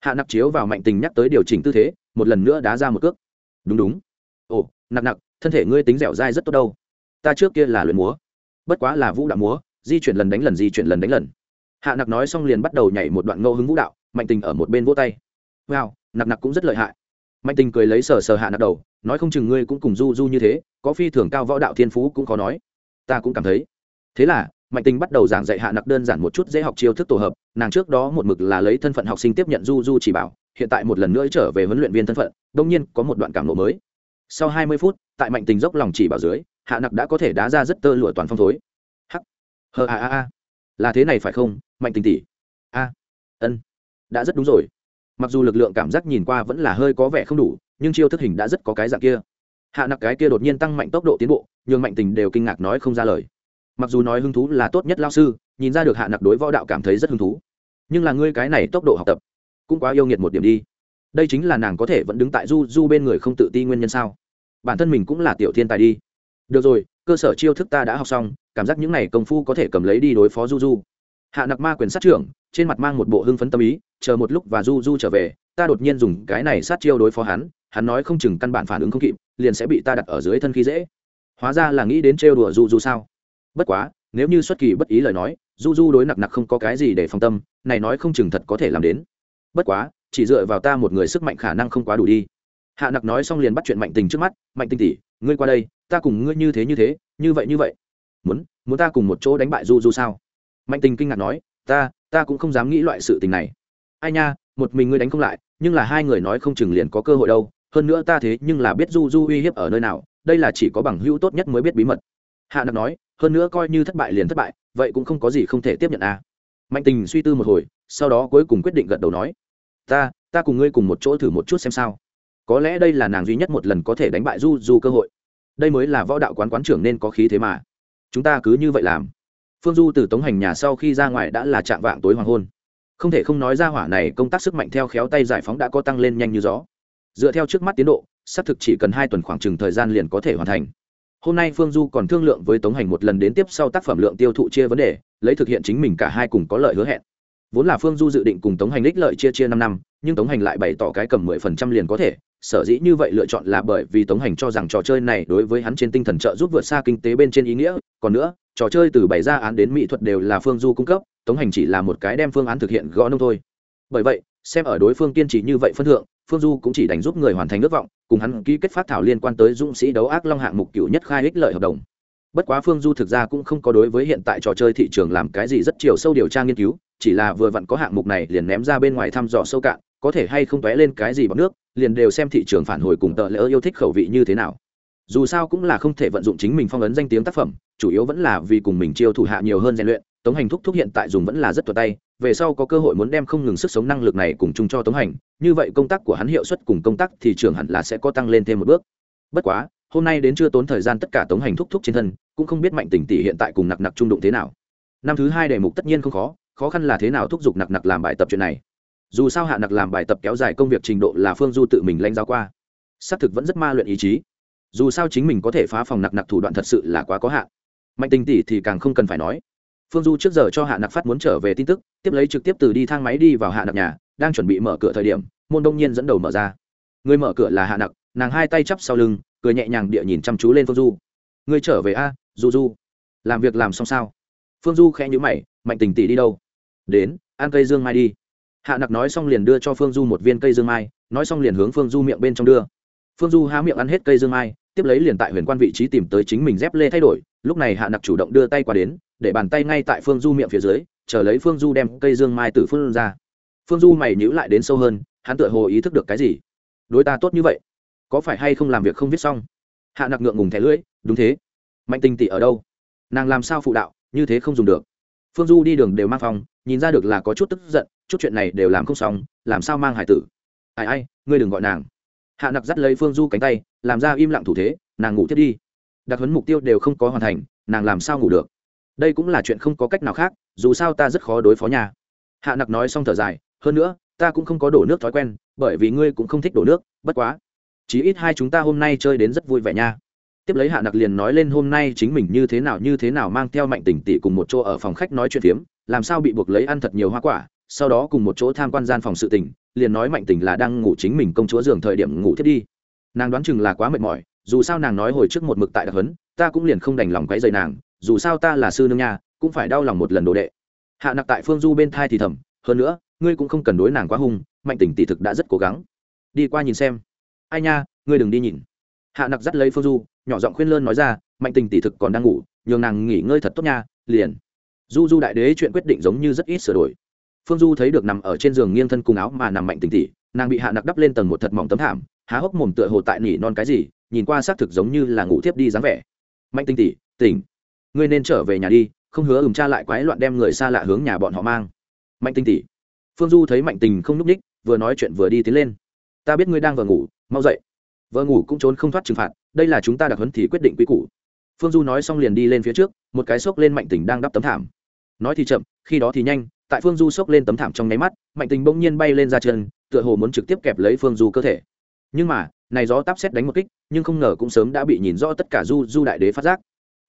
Hạ nặc chiếu vào mạnh tình nhắc tới điều chỉnh tư thế, một lần nữa đá ra một cước. Đúng đúng. Ồ, nặc nặc, thân thể ngươi tính dẻo dai rất tốt đâu. Ta trước kia là luyện múa. Bất quá là vũ đạo múa, di chuyển lần đánh lần, di chuyển lần đánh lần. Hạ nặc nói xong liền bắt đầu nhảy một đoạn ngẫu hứng vũ đạo, mạnh tình ở một bên vỗ tay. Wow, nặc nặc cũng rất lợi hại mạnh tình cười lấy sờ sờ hạ nạp đầu, nói không chừng ngươi cũng cùng du du như thế, có phi thường cao võ đạo thiên phú cũng khó nói. Ta cũng cảm thấy. Thế là, mạnh tình bắt đầu giảng dạy hạ nặc đơn giản một chút dễ học chiêu thức tổ hợp, nàng trước đó một mực là lấy thân phận học sinh tiếp nhận du du chỉ bảo, hiện tại một lần nữa trở về huấn luyện viên thân phận, đông nhiên có một đoạn cảm lộ mới. Sau hai mươi phút, tại mạnh tình dốc lòng chỉ bảo dưới, hạ nặc đã có thể đá ra rất tơ lụa toàn phong thối. Hắc. Hờ a a a. Là thế này phải không, mạnh tình tỷ? A. Ân. Đã rất đúng rồi mặc dù lực lượng cảm giác nhìn qua vẫn là hơi có vẻ không đủ, nhưng chiêu thức hình đã rất có cái dạng kia. Hạ nặc cái kia đột nhiên tăng mạnh tốc độ tiến bộ, nhường mạnh tình đều kinh ngạc nói không ra lời. Mặc dù nói hứng thú là tốt nhất lao sư, nhìn ra được hạ nặc đối võ đạo cảm thấy rất hứng thú. Nhưng là ngươi cái này tốc độ học tập, cũng quá yêu nghiệt một điểm đi. Đây chính là nàng có thể vẫn đứng tại du du bên người không tự ti nguyên nhân sao? Bản thân mình cũng là tiểu thiên tài đi. Được rồi, cơ sở chiêu thức ta đã học xong, cảm giác những n à y công phu có thể cầm lấy đi đối phó du du hạ nặc ma quyền sát trưởng, trên mặt mang một bộ hưng phấn tâm ý, chờ một lúc và du du trở về, ta đột nhiên dùng cái này sát chiêu đối phó hắn hắn nói không chừng căn bản phản ứng không kịp, liền sẽ bị ta đặt ở dưới thân khi dễ. Hóa ra là nghĩ đến trêu đùa du du sao? Bất quá, nếu như xuất kỳ bất ý lời nói, du du đối nặc nặc không có cái gì để phòng tâm, này nói không chừng thật có thể làm đến. Bất quá, chỉ dựa vào ta một người sức mạnh khả năng không quá đủ đi. Hạ nặc nói xong liền bắt chuyện mạnh tình trước mắt, mạnh tình tỉ ngươi qua đây, ta cùng ngươi như thế như thế, như vậy như vậy. Muốn muốn ta cùng một chỗ đánh bại du du sao? Mạnh tình kinh ngạc nói, ta ta cũng không dám nghĩ loại sự tình này. Ai nha, một mình ngươi đánh không lại, nhưng là hai người nói không chừng liền có cơ hội đâu, hơn nữa ta thế nhưng là biết du du uy hiếp ở nơi nào, đây là chỉ có bằng hữu tốt nhất mới biết bí mật. Hạ nặc nói, hơn nữa coi như thất bại liền thất bại, vậy cũng không có gì không thể tiếp nhận à. mạnh tình suy tư một hồi, sau đó cuối cùng quyết định gật đầu nói, ta ta cùng ngươi cùng một chỗ thử một chút xem sao. Có lẽ đây là nàng duy nhất một lần có thể đánh bại du du cơ hội. Đây mới là võ đạo quán quán trưởng nên có khí thế mà. Chúng ta cứ như vậy làm phương du từ tống hành nhà sau khi ra ngoài đã là chạm vạng tối hoàng hôn. Không thể không nói ra hỏa này công tác sức mạnh theo khéo tay giải phóng đã có tăng lên nhanh như gió. Dựa theo trước mắt tiến độ, xác thực chỉ cần hai tuần khoảng chừng thời gian liền có thể hoàn thành. Hôm nay phương du còn thương lượng với tống hành một lần đến tiếp sau tác phẩm lượng tiêu thụ chia vấn đề, lấy thực hiện chính mình cả hai cùng có lợi hứa hẹn. Vốn là phương du dự định cùng tống hành đích lợi chia chia năm năm, nhưng tống hành lại bày tỏ cái cầm mười phần trăm liền có thể, sở dĩ như vậy lựa chọn là bởi vì tống hành cho rằng trò chơi này đối với hắn trên tinh thần trợ giúp vượt xa kinh tế bên trên ý nghĩa. Còn nữa trò chơi từ bày ra án đến mỹ thuật đều là phương du cung cấp, tống hành chỉ là một cái đem phương án thực hiện gõ nông thôi. Bởi vậy, xem ở đối phương kiên trì như vậy phân thượng, phương du cũng chỉ đánh giúp người hoàn thành ước vọng, cùng hắn ký kết phát thảo liên quan tới dũng sĩ đấu ác long hạng mục cựu nhất khai ích lợi hợp đồng. Bất quá phương du thực ra cũng không có đối với hiện tại trò chơi thị trường làm cái gì rất chiều sâu điều tra nghiên cứu, chỉ là vừa vặn có hạng mục này liền ném ra bên ngoài thăm dò sâu cạn, có thể hay không tóe lên cái gì bằng nước, liền đều xem thị trường phản hồi cùng tợ lỡ yêu thích khẩu vị như thế nào dù sao cũng là không thể vận dụng chính mình phong ấn danh tiếng tác phẩm, chủ yếu vẫn là vì cùng mình chiêu thủ hạ nhiều hơn rèn luyện, tống hành thúc thúc hiện tại dùng vẫn là rất thuật tay, về sau có cơ hội muốn đem không ngừng sức sống năng lực này cùng chung cho tống hành, như vậy công tác của hắn hiệu suất cùng công tác thì trường hẳn là sẽ có tăng lên thêm một bước. Bất quá, hôm nay đến chưa tốn thời gian tất cả tống hành thúc thúc trên thân, cũng không biết mạnh tình tỷ hiện tại cùng nặc nặc trung đụng thế nào. Năm thứ hai đề mục tất nhiên không khó khó khăn là thế nào thúc giục nặc nặc làm bài tập chuyện này. Dù sao hạ nặc làm bài tập kéo dài công việc trình độ là phương du tự mình lãnh giáo qua. Xác thực vẫn rất ma luyện ý chí dù sao chính mình có thể phá phòng nặc nặc thủ đoạn thật sự là quá có hạn. Mạnh tình tỷ thì càng không cần phải nói. Phương du trước giờ cho hạ nặc phát muốn trở về tin tức, tiếp lấy trực tiếp từ đi thang máy đi vào hạ nặc nhà, đang chuẩn bị mở cửa thời điểm, môn đông nhiên dẫn đầu mở ra. Người mở cửa là hạ nặc, nàng hai tay chắp sau lưng, cười nhẹ nhàng địa nhìn chăm chú lên phương du. Người trở về a, du du. Làm việc làm xong sao? Phương du khẽ nhữ mày, mạnh tình tỷ đi đâu? Đến, ăn cây dương mai đi. Hạ nặc nói xong liền đưa cho phương du một viên cây dương mai, nói xong liền hướng phương du miệng bên trong đưa. Phương du há miệng ăn hết cây dương mai tiếp lấy liền tại huyền quan vị trí tìm tới chính mình dép lê thay đổi, lúc này hạ nặc chủ động đưa tay qua đến, để bàn tay ngay tại phương du miệng phía dưới, chờ lấy phương du đem cây dương mai từ phương ra. Phương du mày nhữ lại đến sâu hơn, hắn tựa hồ ý thức được cái gì? Đối ta tốt như vậy, có phải hay không làm việc không viết xong? Hạ nặc ngượng ngùng thẻ lưỡi, đúng thế. Mạnh tinh tỷ ở đâu? Nàng làm sao phụ đạo, như thế không dùng được. Phương du đi đường đều mang phòng, nhìn ra được là có chút tức giận, chút chuyện này đều làm không xong, làm sao mang hải tử? Ai ai, ngươi đừng gọi nàng. Hạ nặc dắt lấy phương du cánh tay làm ra im lặng thủ thế, nàng ngủ thiết đi. Đặc huấn mục tiêu đều không có hoàn thành, nàng làm sao ngủ được? Đây cũng là chuyện không có cách nào khác, dù sao ta rất khó đối phó nhà. Hạ nặc nói xong thở dài, hơn nữa, ta cũng không có đổ nước thói quen, bởi vì ngươi cũng không thích đổ nước, bất quá. Chí ít hai chúng ta hôm nay chơi đến rất vui vẻ nha. Tiếp lấy hạ nặc liền nói lên hôm nay chính mình như thế nào, như thế nào mang theo mạnh tỉnh tỷ cùng một chỗ ở phòng khách nói chuyện phiếm, làm sao bị buộc lấy ăn thật nhiều hoa quả, sau đó cùng một chỗ tham quan gian phòng sự tỉnh liền nói mạnh tỉnh là đang ngủ chính mình công chúa giường thời điểm ngủ thiết đi nàng đoán chừng là quá mệt mỏi, dù sao nàng nói hồi trước một mực tại đặc hấn ta cũng liền không đành lòng quấy dày nàng, dù sao ta là sư nương nha, cũng phải đau lòng một lần đồ đệ. Hạ nặc tại phương du bên thai thì thầm, hơn nữa, ngươi cũng không cần đối nàng quá hung, mạnh tỉnh tỷ thực đã rất cố gắng. Đi qua nhìn xem. Ai nha, ngươi đừng đi nhìn. Hạ nặc dắt lấy phương du, nhỏ giọng khuyên lơn nói ra, mạnh tình tỷ thực còn đang ngủ, nhường nàng nghỉ ngơi thật tốt nha, liền. Du du đại đế chuyện quyết định giống như rất ít sửa đổi. Phương du thấy được nằm ở trên giường nghiêng thân cùng áo mà nằm mạnh tình tỷ, nàng bị hạ nặc đắp lên tầng một thật mỏng tấm thảm há hốc mồm tựa hồ tại nỉ non cái gì, nhìn qua xác thực giống như là ngủ thiếp đi dáng vẻ. Mạnh tinh tỷ, tỉnh. Ngươi nên trở về nhà đi, không hứa ừm cha lại quái loạn đem người xa lạ hướng nhà bọn họ mang. Mạnh tinh tỷ. Phương du thấy mạnh tình không n ú c ních, vừa nói chuyện vừa đi tiến lên. Ta biết ngươi đang vừa ngủ, mau dậy. Vợ ngủ cũng trốn không thoát trừng phạt, đây là chúng ta đặc huấn thì quyết định quy củ. Phương du nói xong liền đi lên phía trước, một cái xốc lên mạnh tình đang đắp tấm thảm. Nói thì chậm, khi đó thì nhanh, tại phương du xốc lên tấm thảm trong nháy mắt, mạnh tình bỗng nhiên bay lên ra chân, tựa hồ muốn trực tiếp kẹp lấy phương du cơ thể nhưng mà, này gió táp xét đánh một kích, nhưng không ngờ cũng sớm đã bị nhìn rõ tất cả du du đại đế phát giác.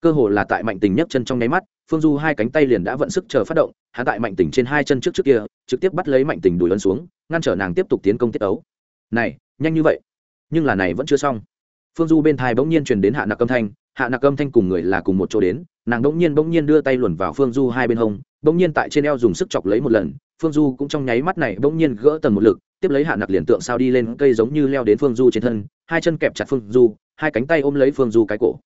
Cơ hồ là tại mạnh tình nhấc chân trong nháy mắt, phương du hai cánh tay liền đã vận sức chờ phát động hạ tại mạnh tình trên hai chân trước trước kia, trực tiếp bắt lấy mạnh tình đùi ấn xuống, ngăn trở nàng tiếp tục tiến công tiết ấu. Này, nhanh như vậy? Nhưng là này vẫn chưa xong. Phương du bên thai bỗng nhiên truyền đến hạ nặc âm thanh, hạ nặc âm thanh cùng người là cùng một chỗ đến, nàng bỗng nhiên bỗng nhiên đưa tay luồn vào phương du hai bên hông, bỗng nhiên tại trên eo dùng sức chọc lấy một lần, phương du cũng trong nháy mắt này bỗng nhiên gỡ tần một lực tiếp lấy hạ nặc liền tượng sao đi lên cây giống như leo đến phương du trên thân, hai chân kẹp chặt phương du, hai cánh tay ôm lấy phương du cái cổ.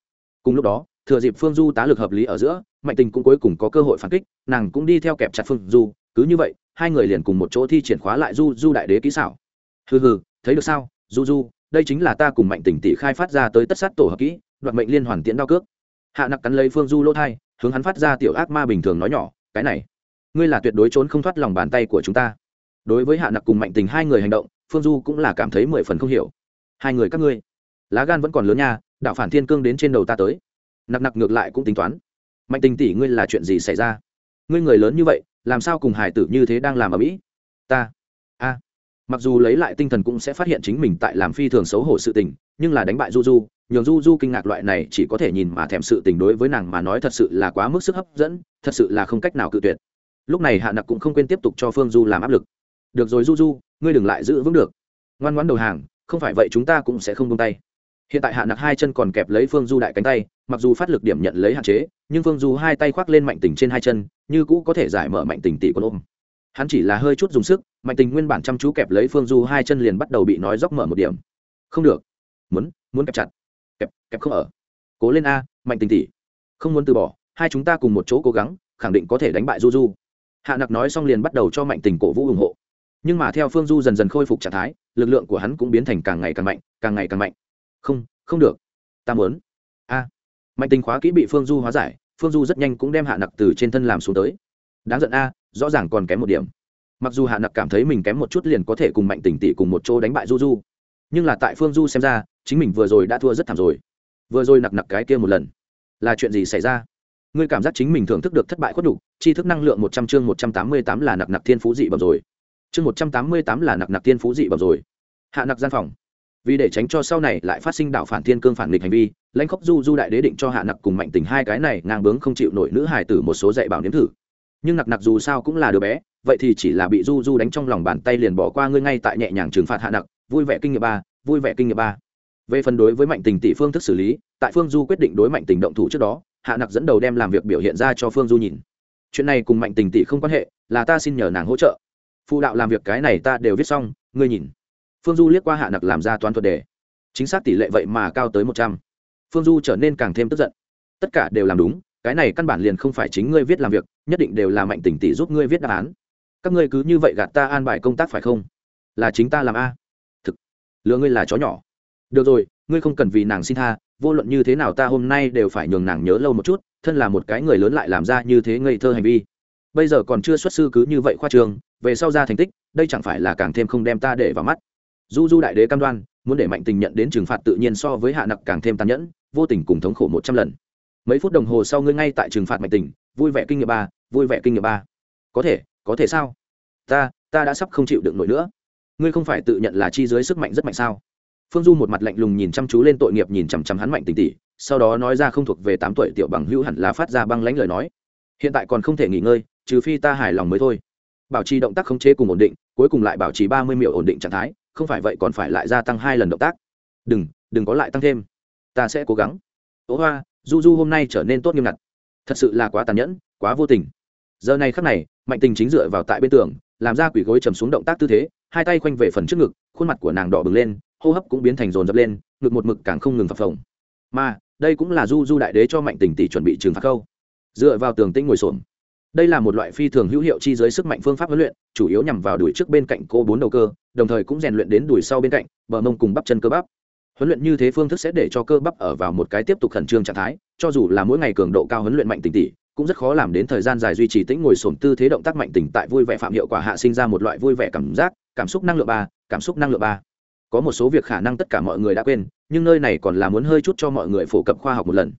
Cùng lúc đó, thừa dịp phương du tá lực hợp lý ở giữa, mạnh tình cũng cuối cùng có cơ hội phản kích, nàng cũng đi theo kẹp chặt phương du, cứ như vậy, hai người liền cùng một chỗ thi triển khóa lại du du đại đế kỹ xảo. Hừ hừ, thấy được sao, du du, đây chính là ta cùng mạnh tình tỷ khai phát ra tới tất sát tổ hợp kỹ, đoạt mệnh liên hoàn tiễn đao cước. Hạ nặc cắn lấy phương du lỗ thai, hướng hắn phát ra tiểu ác ma bình thường nói nhỏ, cái này, ngươi là tuyệt đối trốn không thoát lòng bàn tay của chúng ta đối với hạ nặc cùng mạnh tình hai người hành động, phương du cũng là cảm thấy mười phần không hiểu. Hai người các ngươi, lá gan vẫn còn lớn nha, đạo phản thiên cương đến trên đầu ta tới. Nặc nặc ngược lại cũng tính toán. Mạnh tình tỷ ngươi là chuyện gì xảy ra? Ngươi người lớn như vậy, làm sao cùng hải tử như thế đang làm ở mỹ? Ta, a. Mặc dù lấy lại tinh thần cũng sẽ phát hiện chính mình tại làm phi thường xấu hổ sự tình, nhưng là đánh bại du du nhường du du kinh ngạc loại này chỉ có thể nhìn mà thèm sự tình đối với nàng mà nói thật sự là quá mức sức hấp dẫn, thật sự là không cách nào cự tuyệt. Lúc này hạ nặc cũng không quên tiếp tục cho phương du làm áp lực được rồi du du ngươi đừng lại giữ vững được. Ngoan ngoãn đầu hàng không phải vậy chúng ta cũng sẽ không buông tay. Hiện tại hạ nặc hai chân còn kẹp lấy phương du đại cánh tay mặc dù phát lực điểm nhận lấy hạn chế nhưng phương du hai tay khoác lên mạnh tình trên hai chân như cũ có thể giải mở mạnh tình tỷ con ôm. Hắn chỉ là hơi chút dùng sức mạnh tình nguyên bản chăm chú kẹp lấy phương du hai chân liền bắt đầu bị nói róc mở một điểm. Không được. Muốn muốn kẹp chặt. Kẹp kẹp không ở. Cố lên a mạnh tình tỷ, không muốn từ bỏ hai chúng ta cùng một chỗ cố gắng khẳng định có thể đánh bại du du. Hạ nặc nói xong liền bắt đầu cho mạnh tình cổ vũ ủng hộ nhưng mà theo phương du dần dần khôi phục trạng thái, lực lượng của hắn cũng biến thành càng ngày càng mạnh, càng ngày càng mạnh. Không không được. Ta muốn. A. Mạnh tình khóa kỹ bị phương du hóa giải, phương du rất nhanh cũng đem hạ nặc từ trên thân làm xuống tới. Đáng giận a, rõ ràng còn kém một điểm. Mặc dù hạ nặc cảm thấy mình kém một chút liền có thể cùng mạnh tình tỷ cùng một chỗ đánh bại du du, nhưng là tại phương du xem ra, chính mình vừa rồi đã thua rất thảm rồi. Vừa rồi nặc nặc cái kia một lần. Là chuyện gì xảy ra? Ngươi cảm giác chính mình thưởng thức được thất bại khuất đủ. chi thức năng lượng một trăm chương một trăm tám mươi tám là nặc nặc thiên phú dị bẩm rồi chương một trăm tám mươi tám là nặc nặc thiên phú dị bẩm rồi. Hạ nặc gian phòng. Vì để tránh cho sau này lại phát sinh đạo phản thiên cương phản nghịch hành vi, lãnh khóc du du đại đế định cho hạ nặc cùng mạnh tình hai cái này ngang bướng không chịu nổi nữ hài tử một số dạy bảo nếm thử. Nhưng nặc nặc dù sao cũng là đứa bé, vậy thì chỉ là bị du du đánh trong lòng bàn tay liền bỏ qua ngươi ngay tại nhẹ nhàng trừng phạt hạ nặc, vui vẻ kinh nghiệm ba, vui vẻ kinh nghiệm ba. Về phần đối với mạnh tình tỷ phương thức xử lý, tại phương du quyết định đối mạnh tình động thủ trước đó, hạ nặc dẫn đầu đem làm việc biểu hiện ra cho phương du nhìn. Chuyện này cùng mạnh tình tỷ không quan hệ, là ta xin nhờ nàng hỗ trợ phụ đạo làm việc cái này ta đều viết xong, ngươi nhìn. Phương du liếc qua hạ nặc làm ra toán thuật đề. Chính xác tỷ lệ vậy mà cao tới một trăm. Phương du trở nên càng thêm tức giận. Tất cả đều làm đúng, cái này căn bản liền không phải chính ngươi viết làm việc, nhất định đều là mạnh tỉnh tỷ giúp ngươi viết đáp án. Các ngươi cứ như vậy gạt ta an bài công tác phải không? Là chính ta làm a. Thực, lừa ngươi là chó nhỏ. Được rồi, ngươi không cần vì nàng xin tha, vô luận như thế nào ta hôm nay đều phải nhường nàng nhớ lâu một chút, thân là một cái người lớn lại làm ra như thế ngây thơ hành vi. Bây giờ còn chưa xuất sư cứ như vậy khoa trường về sau ra thành tích, đây chẳng phải là càng thêm không đem ta để vào mắt. Du du đại đế cam đoan, muốn để mạnh tình nhận đến trừng phạt tự nhiên so với hạ nặc càng thêm tàn nhẫn, vô tình cùng thống khổ một trăm lần. Mấy phút đồng hồ sau ngươi ngay tại trừng phạt mạnh tình, vui vẻ kinh nghiệm ba, vui vẻ kinh nghiệm ba. Có thể có thể sao? Ta ta đã sắp không chịu được nổi nữa. Ngươi không phải tự nhận là chi dưới sức mạnh rất mạnh sao? Phương du một mặt lạnh lùng nhìn chăm chú lên tội nghiệp nhìn chằm chằm hắn mạnh tình tỷ, sau đó nói ra không thuộc về tám tuổi tiểu bằng hữu hẳn là phát ra băng lãnh lời nói. Hiện tại còn không thể nghỉ ngơi, trừ phi ta hài lòng mới thôi bảo trì động tác khống chế cùng ổn định, cuối cùng lại bảo trì ba mươi miệu ổn định trạng thái, không phải vậy còn phải lại gia tăng hai lần động tác. Đừng đừng có lại tăng thêm. Ta sẽ cố gắng. Ố hoa, du du hôm nay trở nên tốt nghiêm ngặt. Thật sự là quá tàn nhẫn, quá vô tình. Giờ này khắc này, mạnh tình chính dựa vào tại bên tường, làm ra quỷ gối trầm xuống động tác tư thế, hai tay khoanh về phần trước ngực, khuôn mặt của nàng đỏ bừng lên, hô hấp cũng biến thành rồn rập lên, ngực một mực càng không ngừng phập phồng. Mà, đây cũng là du du đại đế cho mạnh tình tỷ chuẩn bị trừng phạt câu. Dựa vào tường tĩnh ngồi xổm đây là một loại phi thường hữu hiệu chi giới sức mạnh phương pháp huấn luyện chủ yếu nhằm vào đuổi trước bên cạnh cô bốn đầu cơ đồng thời cũng rèn luyện đến đuổi sau bên cạnh bờ mông cùng bắp chân cơ bắp. Huấn luyện như thế phương thức sẽ để cho cơ bắp ở vào một cái tiếp tục khẩn trương trạng thái cho dù là mỗi ngày cường độ cao huấn luyện mạnh tình tỉ, cũng rất khó làm đến thời gian dài duy trì tĩnh ngồi sổm tư thế động tác mạnh tỉnh tại vui vẻ phạm hiệu quả hạ sinh ra một loại vui vẻ cảm giác cảm xúc năng lượng ba cảm xúc năng lượng ba. Có một số việc khả năng tất cả mọi người đã quên nhưng nơi này còn là muốn hơi chút cho mọi người phổ cập khoa học một lần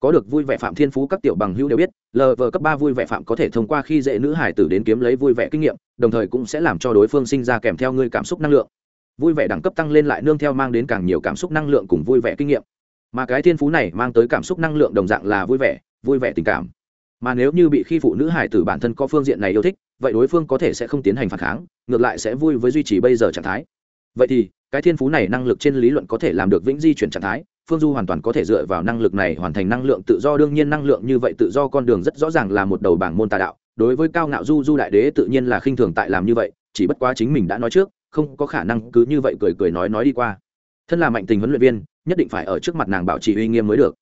có được vui vẻ phạm thiên phú các tiểu bằng hữu đều biết lờ vờ cấp ba vui vẻ phạm có thể thông qua khi dễ nữ hải tử đến kiếm lấy vui vẻ kinh nghiệm, đồng thời cũng sẽ làm cho đối phương sinh ra kèm theo ngươi cảm xúc năng lượng. Vui vẻ đẳng cấp tăng lên lại nương theo mang đến càng nhiều cảm xúc năng lượng cùng vui vẻ kinh nghiệm. Mà cái thiên phú này mang tới cảm xúc năng lượng đồng dạng là vui vẻ vui vẻ tình cảm. Mà nếu như bị khi phụ nữ hải tử bản thân có phương diện này yêu thích, vậy đối phương có thể sẽ không tiến hành phản kháng, ngược lại sẽ vui với duy trì bây giờ trạng thái. Vậy thì, cái thiên phú này năng lực trên lý luận có thể làm được vĩnh di chuyển trạng thái phương du hoàn toàn có thể dựa vào năng lực này hoàn thành năng lượng tự do, đương nhiên năng lượng như vậy tự do con đường rất rõ ràng là một đầu bảng môn tà đạo. Đối với cao ngạo du du đại đế tự nhiên là khinh thường tại làm như vậy, chỉ bất quá chính mình đã nói trước, không có khả năng cứ như vậy cười cười nói nói đi qua. Thân là mạnh tình huấn luyện viên, nhất định phải ở trước mặt nàng bảo trì uy nghiêm mới được.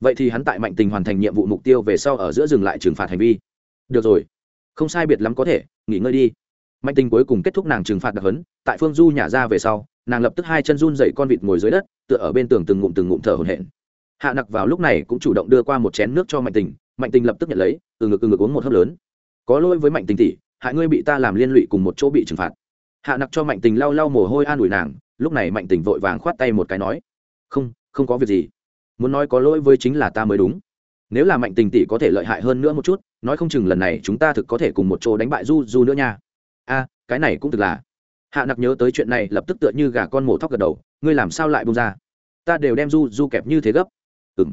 Vậy thì hắn tại mạnh tình hoàn thành nhiệm vụ mục tiêu về sau ở giữa dừng lại trừng phạt hành vi. Được rồi. Không sai biệt lắm có thể, nghỉ ngơi đi. Mạnh tình cuối cùng kết thúc nàng trừng phạt đặc hấn tại phương du nhả ra về sau nàng lập tức hai chân run dậy con vịt ngồi dưới đất, tựa ở bên tường từng ngụm từng ngụm thở hổn hển. Hạ nặc vào lúc này cũng chủ động đưa qua một chén nước cho mạnh tình mạnh tình lập tức nhận lấy, từ ngực từ ngực uống một hớp lớn. Có lỗi với mạnh tình tỷ hạ ngươi bị ta làm liên lụy cùng một chỗ bị trừng phạt. Hạ nặc cho mạnh tình lau lau mồ hôi an ủi nàng, lúc này mạnh tình vội vàng khoát tay một cái nói, không không có việc gì. Muốn nói có lỗi với chính là ta mới đúng. Nếu là mạnh tình tỷ có thể lợi hại hơn nữa một chút, nói không chừng lần này chúng ta thực có thể cùng một chỗ đánh bại du du nữa nha. A, cái này cũng thực là hạ nặc nhớ tới chuyện này, lập tức tựa như gà con mổ thóc gật đầu, ngươi làm sao lại bông ra? Ta đều đem du du kẹp như thế gấp. Ừ m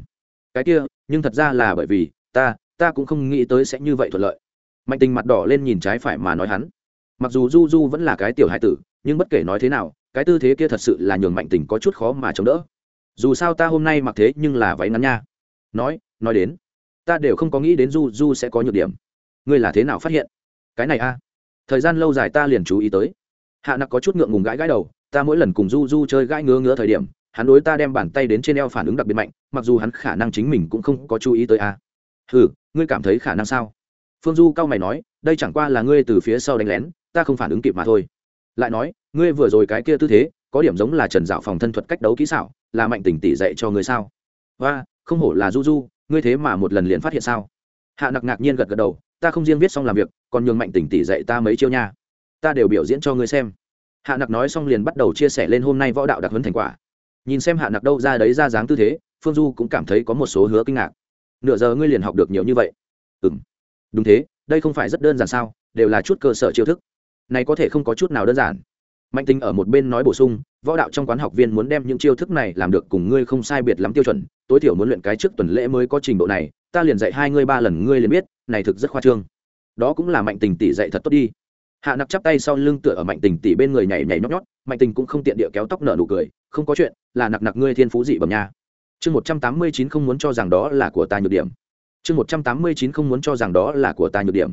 cái kia, nhưng thật ra là bởi vì ta ta cũng không nghĩ tới sẽ như vậy thuận lợi. Mạnh tình mặt đỏ lên nhìn trái phải mà nói hắn. Mặc dù du du vẫn là cái tiểu hải tử, nhưng bất kể nói thế nào, cái tư thế kia thật sự là nhường mạnh tình có chút khó mà chống đỡ. Dù sao ta hôm nay mặc thế nhưng là váy ngắn nha. Nói nói đến, ta đều không có nghĩ đến du du sẽ có nhược điểm. Ngươi là thế nào phát hiện? Cái này a. Thời gian lâu dài ta liền chú ý tới hạ nặc có chút ngượng ngùng gãi gãi đầu, ta mỗi lần cùng du du chơi gãi ngứa ngứa thời điểm, hắn đối ta đem bàn tay đến trên eo phản ứng đặc biệt mạnh, mặc dù hắn khả năng chính mình cũng không có chú ý tới a. Ừ ngươi cảm thấy khả năng sao? Phương du cao mày nói, đây chẳng qua là ngươi từ phía sau đánh lén, ta không phản ứng kịp mà thôi. Lại nói, ngươi vừa rồi cái kia tư thế, có điểm giống là trần dạo phòng thân thuật cách đấu kỹ xảo, là mạnh tỉnh tỉ dạy cho ngươi sao? Và không hổ là du du, ngươi thế mà một lần liền phát hiện sao? Hạ nặc ngạc nhiên gật gật đầu, ta không riêng viết xong làm việc, còn nhường mạnh tỉnh tỉ dạy ta mấy chiêu nha ta đều biểu diễn cho ngươi xem. Hạ nặc nói xong liền bắt đầu chia sẻ lên hôm nay võ đạo đặc hấn thành quả. Nhìn xem hạ nặc đâu ra đấy ra dáng tư thế, phương du cũng cảm thấy có một số hứa kinh ngạc. Nửa giờ ngươi liền học được nhiều như vậy. Ừ m đúng thế, đây không phải rất đơn giản sao, đều là chút cơ sở chiêu thức. Này có thể không có chút nào đơn giản. Mạnh Tinh ở một bên nói bổ sung, võ đạo trong quán học viên muốn đem những chiêu thức này làm được cùng ngươi không sai biệt lắm tiêu chuẩn, tối thiểu muốn luyện cái trước tuần lễ mới có trình độ này, ta liền dạy hai ngươi ba lần ngươi liền biết, này thực rất khoa trương. Đó cũng là mạnh tình tỷ dạy thật tốt đi hạ nặc chắp tay sau lưng tựa ở mạnh tình tỷ bên người nhảy nhảy nhót nhót, mạnh tình cũng không tiện địa kéo tóc nở nụ cười, không có chuyện, là nặc nặc ngươi thiên phú dị bẩm nha. Chương một trăm tám mươi chín không muốn cho rằng đó là của ta nhược điểm. Chương một trăm tám mươi chín không muốn cho rằng đó là của ta nhược điểm.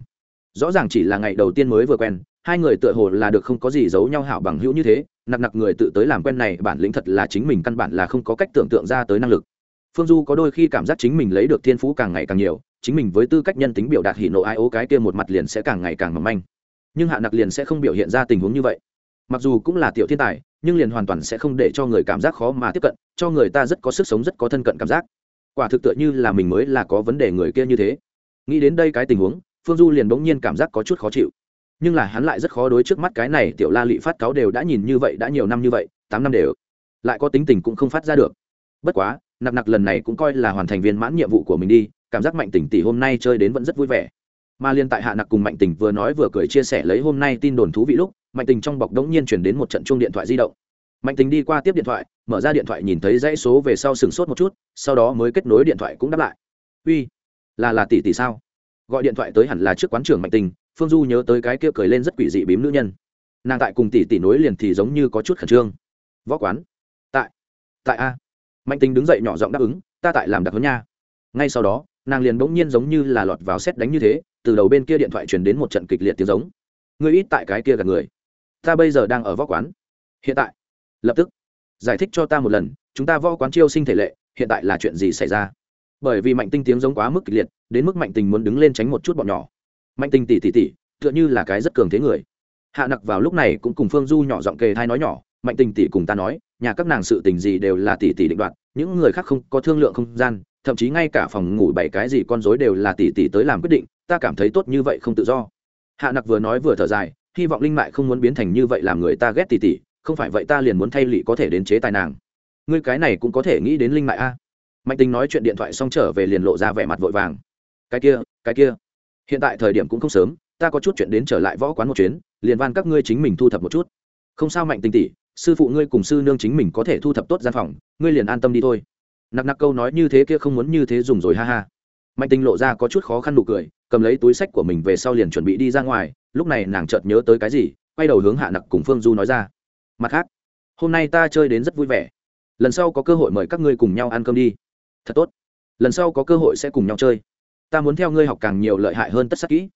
Rõ ràng chỉ là ngày đầu tiên mới vừa quen, hai người tựa hồ là được không có gì giấu nhau hảo bằng hữu như thế, nặc nặc người tự tới làm quen này bản lĩnh thật là chính mình căn bản là không có cách tưởng tượng ra tới năng lực. Phương du có đôi khi cảm giác chính mình lấy được thiên phú càng ngày càng nhiều, chính mình với tư cách nhân tính biểu đạt hỉ nộ ai ố cái kia một mặt liền sẽ càng ngày càng mầm manh nhưng hạ nặc liền sẽ không biểu hiện ra tình huống như vậy. Mặc dù cũng là tiểu thiên tài, nhưng liền hoàn toàn sẽ không để cho người cảm giác khó mà tiếp cận, cho người ta rất có sức sống, rất có thân cận cảm giác. Quả thực tựa như là mình mới là có vấn đề người kia như thế. Nghĩ đến đây cái tình huống, phương du liền bỗng nhiên cảm giác có chút khó chịu. Nhưng là hắn lại rất khó đối trước mắt cái này tiểu la lị phát cáo đều đã nhìn như vậy, đã nhiều năm như vậy, tám năm đều lại có tính tình cũng không phát ra được. Bất quá, nặc nặc lần này cũng coi là hoàn thành viên mãn nhiệm vụ của mình đi, cảm giác mạnh tỉnh tỷ hôm nay chơi đến vẫn rất vui vẻ mà liên tại hạ nặc cùng mạnh tình vừa nói vừa cười chia sẻ lấy hôm nay tin đồn thú vị lúc, mạnh tình trong bọc đống nhiên chuyển đến một trận chuông điện thoại di động. Mạnh tình đi qua tiếp điện thoại, mở ra điện thoại nhìn thấy dãy số về sau sừng sốt một chút, sau đó mới kết nối điện thoại cũng đáp lại. Uy, là là tỷ tỷ sao? Gọi điện thoại tới hẳn là trước quán trưởng mạnh tình, phương du nhớ tới cái kia cười lên rất quỷ dị bím nữ nhân. Nàng tại cùng tỷ tỷ nối liền thì giống như có chút khẩn trương. Võ quán, tại tại a. Mạnh tình đứng dậy nhỏ giọng đáp ứng, ta tại làm đặc huấn nha. Ngay sau đó nàng liền bỗng nhiên giống như là lọt vào xét đánh như thế, từ đầu bên kia điện thoại truyền đến một trận kịch liệt tiếng giống. Ngươi ít tại cái kia gặp người. Ta bây giờ đang ở võ quán. Hiện tại. Lập tức. Giải thích cho ta một lần, chúng ta võ quán chiêu sinh thể lệ, hiện tại là chuyện gì xảy ra? Bởi vì mạnh tinh tiếng giống quá mức kịch liệt, đến mức mạnh tình muốn đứng lên tránh một chút bọn nhỏ. Mạnh tình tỉ tỉ tỉ, tựa như là cái rất cường thế người. Hạ nặc vào lúc này cũng cùng phương du nhỏ giọng kề thai nói nhỏ, mạnh tình tỉ cùng ta nói, nhà các nàng sự tình gì đều là tỉ tỉ định đoạt, những người khác không có thương lượng không gian thậm chí ngay cả phòng ngủ bảy cái gì con rối đều là tỷ tỷ tới làm quyết định ta cảm thấy tốt như vậy không tự do. Hạ nặc vừa nói vừa thở dài hy vọng linh mại không muốn biến thành như vậy làm người ta ghét tỷ tỷ, không phải vậy ta liền muốn thay lị có thể đến chế tài nàng. Ngươi cái này cũng có thể nghĩ đến linh mại a. Mạnh tình nói chuyện điện thoại xong trở về liền lộ ra vẻ mặt vội vàng. Cái kia cái kia. Hiện tại thời điểm cũng không sớm ta có chút chuyện đến trở lại võ quán một chuyến liền van các ngươi chính mình thu thập một chút. Không sao mạnh tình tỷ sư phụ ngươi cùng sư nương chính mình có thể thu thập tốt gian phòng ngươi liền an tâm đi thôi nặc nặc câu nói như thế kia không muốn như thế dùng rồi, ha ha. Mạnh Tinh lộ ra có chút khó khăn nụ cười, cầm lấy túi sách của mình về sau liền chuẩn bị đi ra ngoài, lúc này nàng chợt nhớ tới cái gì, quay đầu hướng hạ nặc cùng phương du nói ra. Mặt khác, hôm nay ta chơi đến rất vui vẻ. Lần sau có cơ hội mời các ngươi cùng nhau ăn cơm đi. Thật tốt. Lần sau có cơ hội sẽ cùng nhau chơi. Ta muốn theo ngươi học càng nhiều lợi hại hơn tất sắc kỹ.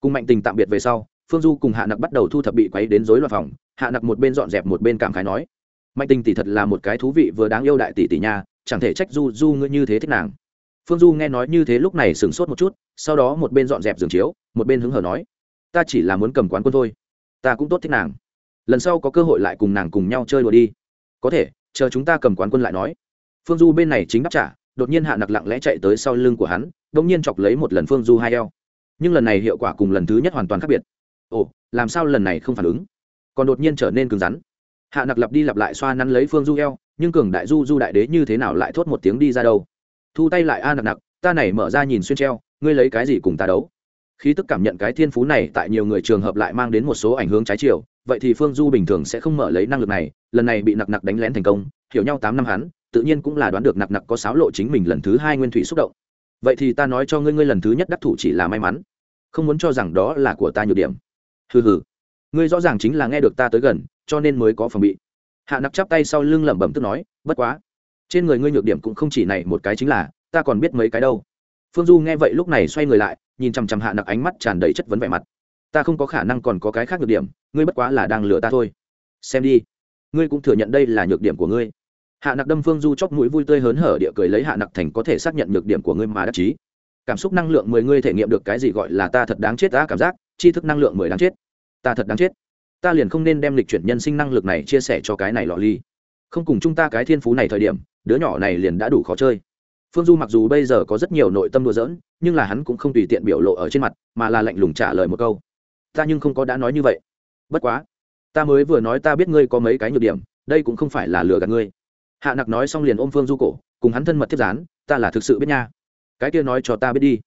Cùng mạnh tình tạm biệt về sau, phương du cùng hạ nặc bắt đầu thu thập bị quấy đến dối loạn phòng. Hạ nặc một bên dọn dẹp một bên cảm khái nói. Mạnh tình tỷ thật là một cái thú vị vừa đáng yêu đại tỷ tỷ nha chẳng thể trách du du ngươi như thế thích nàng. Phương du nghe nói như thế lúc này sửng sốt một chút, sau đó một bên dọn dẹp giường chiếu, một bên hứng hở nói, ta chỉ là muốn cầm quán quân thôi, ta cũng tốt thích nàng. Lần sau có cơ hội lại cùng nàng cùng nhau chơi đùa đi. Có thể, chờ chúng ta cầm quán quân lại nói. Phương du bên này chính đáp trả, đột nhiên hạ nặc lặng lẽ chạy tới sau lưng của hắn đ ỗ n g nhiên chọc lấy một lần phương du hai eo. Nhưng lần này hiệu quả cùng lần thứ nhất hoàn toàn khác biệt. Ồ, làm sao lần này không phản ứng? Còn đột nhiên trở nên cứng rắn. Hạ nặc lặp đi lặp lại xoa nắn lấy phương du eo nhưng cường đại du du đại đế như thế nào lại thốt một tiếng đi ra đâu? Thu tay lại a nặc nặc, ta này mở ra nhìn xuyên treo, ngươi lấy cái gì cùng ta đấu? Khi tức cảm nhận cái thiên phú này tại nhiều người trường hợp lại mang đến một số ảnh hưởng trái chiều, vậy thì phương du bình thường sẽ không mở lấy năng lực này, lần này bị nặc nặc đánh lén thành công, hiểu nhau tám năm hắn, tự nhiên cũng là đoán được nặc nặc có sáo lộ chính mình lần thứ hai nguyên thủy xúc động. Vậy thì ta nói cho ngươi ngươi lần thứ nhất đắc thủ chỉ là may mắn, không muốn cho rằng đó là của ta nhược điểm. Hừ hừ, ngươi rõ ràng chính là nghe được ta tới gần, cho nên mới có phòng bị hạ nặc chắp tay sau lưng lẩm bẩm tức nói, bất quá, trên người ngươi nhược điểm cũng không chỉ này một cái chính là, ta còn biết mấy cái đâu. Phương du nghe vậy lúc này xoay người lại, nhìn chằm chằm hạ nặc ánh mắt tràn đầy chất vấn vẻ mặt. Ta không có khả năng còn có cái khác nhược điểm, ngươi bất quá là đang lừa ta thôi. Xem đi, ngươi cũng thừa nhận đây là nhược điểm của ngươi. Hạ nặc đâm phương du chóc mũi vui tươi hớn hở địa cười lấy hạ nặc thành có thể xác nhận nhược điểm của ngươi mà đắc chí. Cảm xúc năng lượng mười ngươi thể nghiệm được cái gì gọi là ta thật đáng chết ta cảm giác, tri thức năng lượng mười đáng chết. Ta thật đáng chết ta liền không nên đem lịch chuyển nhân sinh năng lực này chia sẻ cho cái này lọ ly. Không cùng chúng ta cái thiên phú này thời điểm, đứa nhỏ này liền đã đủ khó chơi. Phương du mặc dù bây giờ có rất nhiều nội tâm đùa giỡn, nhưng là hắn cũng không tùy tiện biểu lộ ở trên mặt, mà là lạnh lùng trả lời một câu. Ta nhưng không có đã nói như vậy. Bất quá, ta mới vừa nói ta biết ngươi có mấy cái nhược điểm, đây cũng không phải là lừa gạt ngươi. Hạ nặc nói xong liền ôm phương du cổ, cùng hắn thân mật tiếp gián, ta là thực sự biết nha. Cái kia nói cho ta biết đi.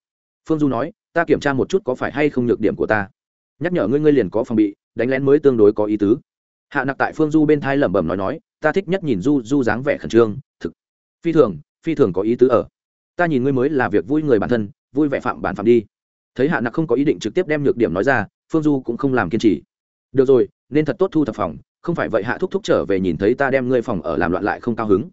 Phương du nói, ta kiểm tra một chút có phải hay không nhược điểm của ta. Nhắc nhở ngươi ngươi liền có phòng bị đánh lén mới tương đối có ý tứ. Hạ nặc tại phương du bên thai lẩm bẩm nói nói, ta thích nhất nhìn du du dáng vẻ khẩn trương, thực. Phi thường phi thường có ý tứ ở. Ta nhìn ngươi mới là việc vui người bản thân, vui vẻ phạm bản phạm đi. Thấy hạ nặc không có ý định trực tiếp đem nhược điểm nói ra, phương du cũng không làm kiên trì. Được rồi, nên thật tốt thu thập phòng, không phải vậy hạ thúc thúc trở về nhìn thấy ta đem ngươi phòng ở làm loạn lại không cao hứng.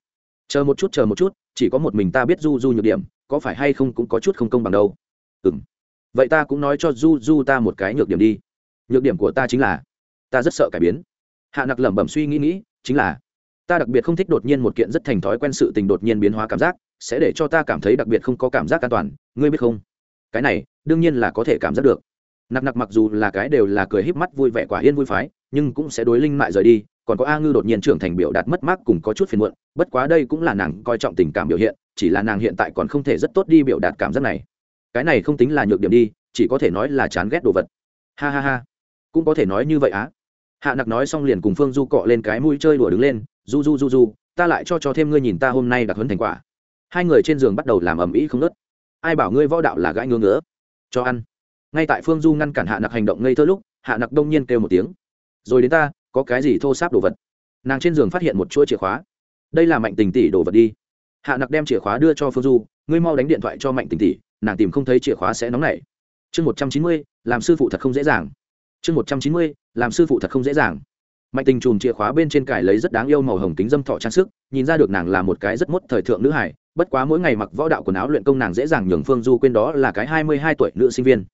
Chờ một chút, chờ một chút, chỉ có một mình ta biết du du nhược điểm, có phải hay không cũng có chút không công bằng đâu. Ừ m vậy ta cũng nói cho du du ta một cái nhược điểm đi nhược điểm của ta chính là, ta rất sợ cải biến. Hạ nặc lẩm bẩm suy nghĩ nghĩ, chính là, ta đặc biệt không thích đột nhiên một kiện rất thành thói quen sự tình đột nhiên biến hóa cảm giác, sẽ để cho ta cảm thấy đặc biệt không có cảm giác an toàn, ngươi biết không? Cái này, đương nhiên là có thể cảm giác được. Nặc nặc mặc dù là cái đều là cười híp mắt vui vẻ quả yên vui phái, nhưng cũng sẽ đối linh mại rời đi, còn có a ngư đột nhiên trưởng thành biểu đạt mất mát cùng có chút phiền muộn, bất quá đây cũng là nàng coi trọng tình cảm biểu hiện, chỉ là nàng hiện tại còn không thể rất tốt đi biểu đạt cảm giác này. Cái này không tính là nhược điểm đi, chỉ có thể nói là chán ghét đồ vật. Ha ha ha cũng có thể nói như vậy á. Hạ nặc nói xong liền cùng phương du cọ lên cái mũi chơi đùa đứng lên, du du du du, ta lại cho cho thêm ngươi nhìn ta hôm nay đặc hấn thành quả. Hai người trên giường bắt đầu làm ầm ĩ không nớt ai bảo ngươi võ đạo là gãi ngứa ngứa? Cho ăn. Ngay tại phương du ngăn cản hạ nặc hành động ngây thơ lúc, hạ nặc đông nhiên kêu một tiếng. Rồi đến ta, có cái gì thô sáp đồ vật? Nàng trên giường phát hiện một chuỗi chìa khóa. Đây là mạnh tình tỷ đồ vật đi. Hạ nặc đem chìa khóa đưa cho phương du, ngươi mau đánh điện thoại cho mạnh tình tỷ, nàng tìm không thấy chìa khóa sẽ nóng nảy. Chương một trăm chín mươi, làm sư phụ thật không dễ dàng chương một trăm chín mươi, làm sư phụ thật không dễ dàng. Mạnh tình chùm chìa khóa bên trên cải lấy rất đáng yêu màu hồng kính dâm thọ trang sức, nhìn ra được nàng là một cái rất mốt thời thượng nữ hải bất quá mỗi ngày mặc võ đạo quần áo luyện công nàng dễ dàng nhường phương du quên đó là cái hai mươi hai tuổi nữ sinh viên.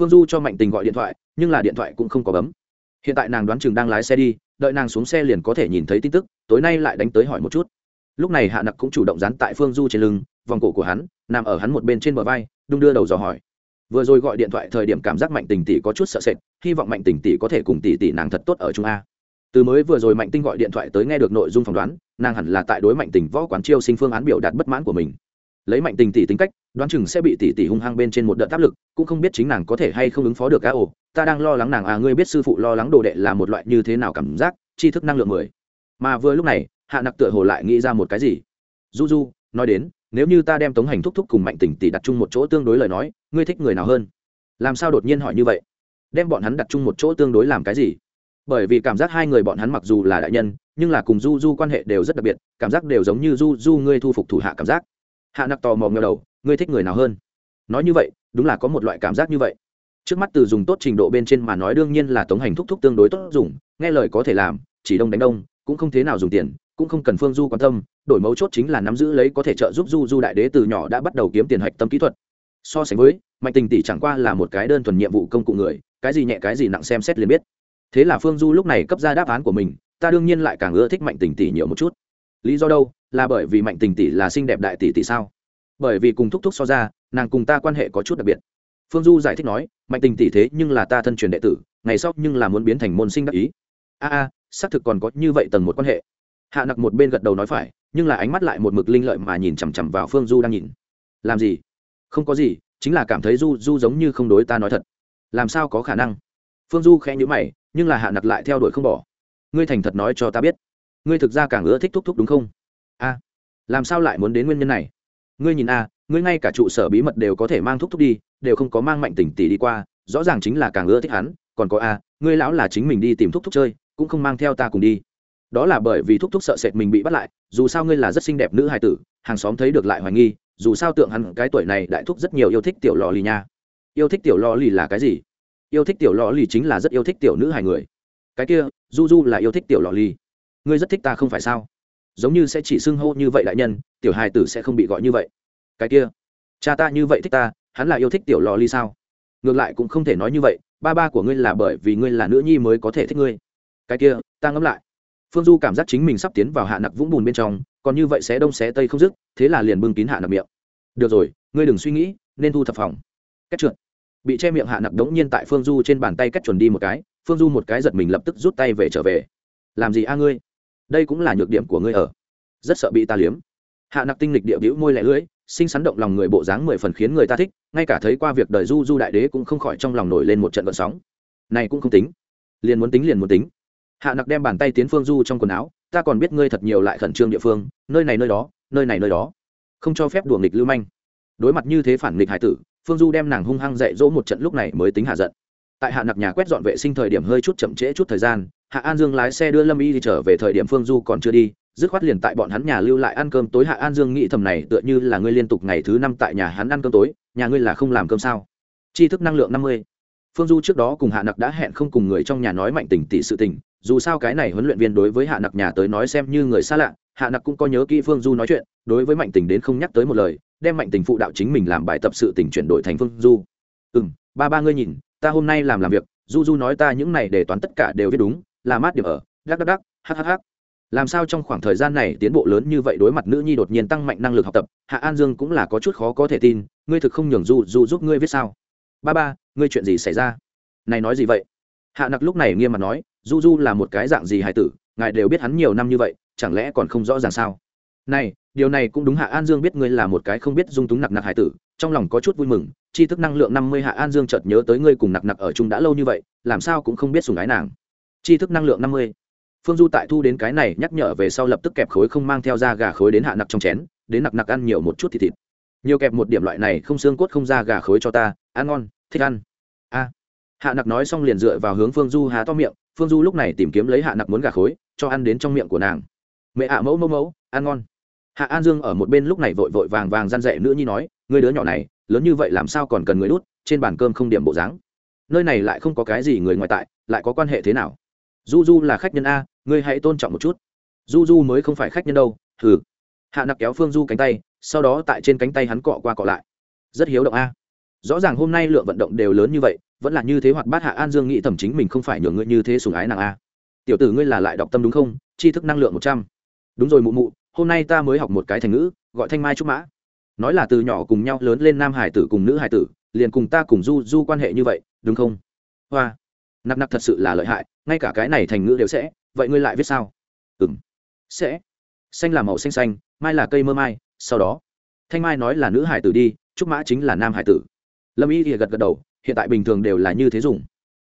Phương du cho mạnh tình gọi điện thoại, nhưng là điện thoại cũng không có bấm. Hiện tại nàng đoán chừng đang lái xe đi, đợi nàng xuống xe liền có thể nhìn thấy tin tức, tối nay lại đánh tới hỏi một chút. Lúc này hạ nặc cũng chủ động dán tại phương du trên lưng, vòng cổ của hắn, nằm ở hắn một bên trên bờ vai, đung đưa đầu dò hỏi vừa rồi gọi điện thoại thời điểm cảm giác mạnh tình tỷ có chút sợ sệt, hy vọng mạnh tình tỷ có thể cùng tỷ tỷ nàng thật tốt ở trung a. Từ mới vừa rồi mạnh tinh gọi điện thoại tới nghe được nội dung phỏng đoán, nàng hẳn là tại đối mạnh tình võ quán chiêu sinh phương án biểu đạt bất mãn của mình. Lấy mạnh tình tỷ tính cách, đoán chừng sẽ bị tỷ tỷ hung hăng bên trên một đợt áp lực, cũng không biết chính nàng có thể hay không ứng phó được cá ồ ta đang lo lắng nàng à ngươi biết sư phụ lo lắng đồ đệ là một loại như thế nào cảm giác, tri thức năng lượng mười. Mà vừa lúc này, hạ nặc tựa hồ lại nghĩ ra một cái gì. Du du nói đến nếu như ta đem tống hành thúc thúc cùng mạnh tỉnh tỷ đặt chung một chỗ tương đối lời nói, ngươi thích người nào hơn? Làm sao đột nhiên hỏi như vậy? Đem bọn hắn đặt chung một chỗ tương đối làm cái gì? Bởi vì cảm giác hai người bọn hắn mặc dù là đại nhân, nhưng là cùng du du quan hệ đều rất đặc biệt, cảm giác đều giống như du du ngươi thu phục thủ hạ cảm giác. Hạ nặc tò mò ngờ đầu, ngươi thích người nào hơn? Nói như vậy, đúng là có một loại cảm giác như vậy. Trước mắt từ dùng tốt trình độ bên trên mà nói đương nhiên là tống hành thúc thúc tương đối tốt dùng, nghe lời có thể làm, chỉ đông đánh đông, cũng không thế nào dùng tiền cũng không cần phương du quan tâm, đổi mấu chốt chính là nắm giữ lấy có thể trợ giúp du du đại đế từ nhỏ đã bắt đầu kiếm tiền hạch tâm kỹ thuật. So sánh với, mạnh tình tỷ chẳng qua là một cái đơn thuần nhiệm vụ công cụ người, cái gì nhẹ cái gì nặng xem xét liền biết. Thế là phương du lúc này cấp ra đáp án của mình, ta đương nhiên lại càng ưa thích mạnh tình tỷ nhiều một chút. Lý do đâu? Là bởi vì mạnh tình tỷ là xinh đẹp đại tỷ tỷ sao? Bởi vì cùng thúc thúc so ra, nàng cùng ta quan hệ có chút đặc biệt. Phương du giải thích nói, mạnh tình tỷ thế nhưng là ta thân truyền đệ tử, ngày sau nhưng là muốn biến thành môn sinh đắc ý. A a, xác thực còn có như vậy tầng một quan hệ hạ nặc một bên gật đầu nói phải, nhưng là ánh mắt lại một mực linh lợi mà nhìn chằm chằm vào phương du đang nhìn. Làm gì? Không có gì, chính là cảm thấy du du giống như không đối ta nói thật. Làm sao có khả năng? Phương du khẽ nhữ mày, nhưng là hạ nặc lại theo đuổi không bỏ. Ngươi thành thật nói cho ta biết. Ngươi thực ra càng ưa thích thúc thúc đúng không? A, làm sao lại muốn đến nguyên nhân này? Ngươi nhìn a, ngươi ngay cả trụ sở bí mật đều có thể mang thúc thúc đi, đều không có mang mạnh tỉnh tỷ đi qua, rõ ràng chính là càng ưa thích hắn, còn có a, ngươi lão là chính mình đi tìm thúc thúc chơi, cũng không mang theo ta cùng đi đó là bởi vì thúc thúc sợ sệt mình bị bắt lại, dù sao ngươi là rất xinh đẹp nữ hài tử, hàng xóm thấy được lại hoài nghi, dù sao tượng hắn cái tuổi này đại thúc rất nhiều yêu thích tiểu lò lì nha. Yêu thích tiểu lò lì là cái gì? Yêu thích tiểu lò lì chính là rất yêu thích tiểu nữ hài người. Cái kia, du du là yêu thích tiểu lò lì. Ngươi rất thích ta không phải sao? Giống như sẽ chỉ xưng hô như vậy đại nhân, tiểu hài tử sẽ không bị gọi như vậy. Cái kia, cha ta như vậy thích ta, hắn là yêu thích tiểu lò ly sao? Ngược lại cũng không thể nói như vậy, ba ba của ngươi là bởi vì ngươi là nữ nhi mới có thể thích ngươi. Cái kia, ta ngẫm lại phương du cảm giác chính mình sắp tiến vào hạ nặc vũng bùn bên trong, còn như vậy sẽ đông sẽ tây không dứt, thế là liền bưng kín hạ nặc miệng. Được rồi, ngươi đừng suy nghĩ, nên thu thập phòng. Cách trượt. Bị che miệng hạ nặc đống nhiên tại phương du trên bàn tay cách chuẩn đi một cái, phương du một cái giật mình lập tức rút tay về trở về. Làm gì a ngươi? Đây cũng là nhược điểm của ngươi ở. Rất sợ bị ta liếm. Hạ nặc tinh lịch địa bĩu môi lẻ lưỡi, sinh sắn động lòng người bộ dáng mười phần khiến người ta thích, ngay cả thấy qua việc đời du du đại đế cũng không khỏi trong lòng nổi lên một trận vận sóng. Này cũng không tính. Liền muốn tính liền muốn tính hạ nặc đem bàn tay tiến phương du trong quần áo, ta còn biết ngươi thật nhiều lại khẩn trương địa phương, nơi này nơi đó, nơi này nơi đó. Không cho phép đùa nghịch lưu manh. Đối mặt như thế phản nghịch hải tử, phương du đem nàng hung hăng dạy dỗ một trận lúc này mới tính hạ giận. Tại hạ nặc nhà quét dọn vệ sinh thời điểm hơi chút chậm trễ chút thời gian, hạ an dương lái xe đưa lâm y đi trở về thời điểm phương du còn chưa đi, dứt khoát liền tại bọn hắn nhà lưu lại ăn cơm tối. Hạ an dương nghĩ thầm này tựa như là ngươi liên tục ngày thứ năm tại nhà hắn ăn cơm tối, nhà ngươi là không làm cơm sao? Tri thức năng lượng năm mươi phương du trước đó cùng hạ nặc đã hẹn không cùng người trong nhà nói mạnh tình tỷ sự tình, dù sao cái này huấn luyện viên đối với hạ nặc nhà tới nói xem như người xa lạ, hạ nặc cũng có nhớ kỹ phương du nói chuyện, đối với mạnh tình đến không nhắc tới một lời, đem mạnh tình phụ đạo chính mình làm bài tập sự tình chuyển đổi thành phương du. Ừ m ba ba ngươi nhìn, ta hôm nay làm làm việc, du du nói ta những này để toán tất cả đều viết đúng, là mát điểm ở, đắc đắc đắc hhh làm sao trong khoảng thời gian này tiến bộ lớn như vậy đối mặt nữ nhi đột nhiên tăng mạnh năng lực học tập, hạ an dương cũng là có chút khó có thể tin, ngươi thực không nhường du du giúp ngươi viết sao? Ba ba, ngươi chuyện gì xảy ra? Này nói gì vậy? Hạ nặc lúc này nghiêm mặt nói, du du là một cái dạng gì hài tử, ngài đều biết hắn nhiều năm như vậy, chẳng lẽ còn không rõ ràng sao? Này, điều này cũng đúng hạ an dương biết ngươi là một cái không biết dung túng nặc nặc hài tử, trong lòng có chút vui mừng chi thức năng lượng năm mươi hạ an dương chợt nhớ tới ngươi cùng nặc nặc ở chung đã lâu như vậy, làm sao cũng không biết sùng ái nàng. Chi thức năng lượng năm mươi. Phương du tại thu đến cái này nhắc nhở về sau lập tức kẹp khối không mang theo da gà khối đến hạ nặc trong chén, đến nặc nặc ăn nhiều một chút thịt thịt. Nhiều kẹp một điểm loại này không xương cốt không da gà khối cho ta, ăn ngon thích ăn. A. Hạ nặc nói xong liền dựa vào hướng phương du há to miệng, phương du lúc này tìm kiếm lấy hạ nặc muốn gà khối, cho ăn đến trong miệng của nàng. Mẹ ạ, mẫu mẫu mẫu, ăn ngon. Hạ an dương ở một bên lúc này vội vội vàng vàng g i dậy nữ nhi nói người đứa nhỏ này, lớn như vậy làm sao còn cần người đút, trên bàn cơm không điểm bộ dáng. Nơi này lại không có cái gì người ngoại tại, lại có quan hệ thế nào? Du du là khách nhân a, ngươi hãy tôn trọng một chút. Du du mới không phải khách nhân đâu thử. hạ nặc kéo phương du cánh tay, sau đó tại trên cánh tay hắn cọ qua cọ lại. Rất hiếu động a rõ ràng hôm nay lượng vận động đều lớn như vậy, vẫn là như thế hoạt bát hạ an dương nghĩ thẩm chính mình không phải nhường ngươi như thế sùng ái nàng a. Tiểu tử ngươi là lại đọc tâm đúng không? Tri thức năng lượng một trăm. Đúng rồi mụ mụ, hôm nay ta mới học một cái thành ngữ, gọi thanh mai trúc mã. Nói là từ nhỏ cùng nhau lớn lên nam hải tử cùng nữ hải tử, liền cùng ta cùng du du quan hệ như vậy, đúng không? Hoa. Nặc nặc thật sự là lợi hại, ngay cả cái này thành ngữ đều sẽ, vậy ngươi lại viết sao? Ừ m sẽ. Xanh là màu xanh xanh, mai là cây mơ mai, sau đó. Thanh mai nói là nữ hải tử đi, trúc mã chính là nam hải tử lâm y thì gật gật đầu, hiện tại bình thường đều là như thế dùng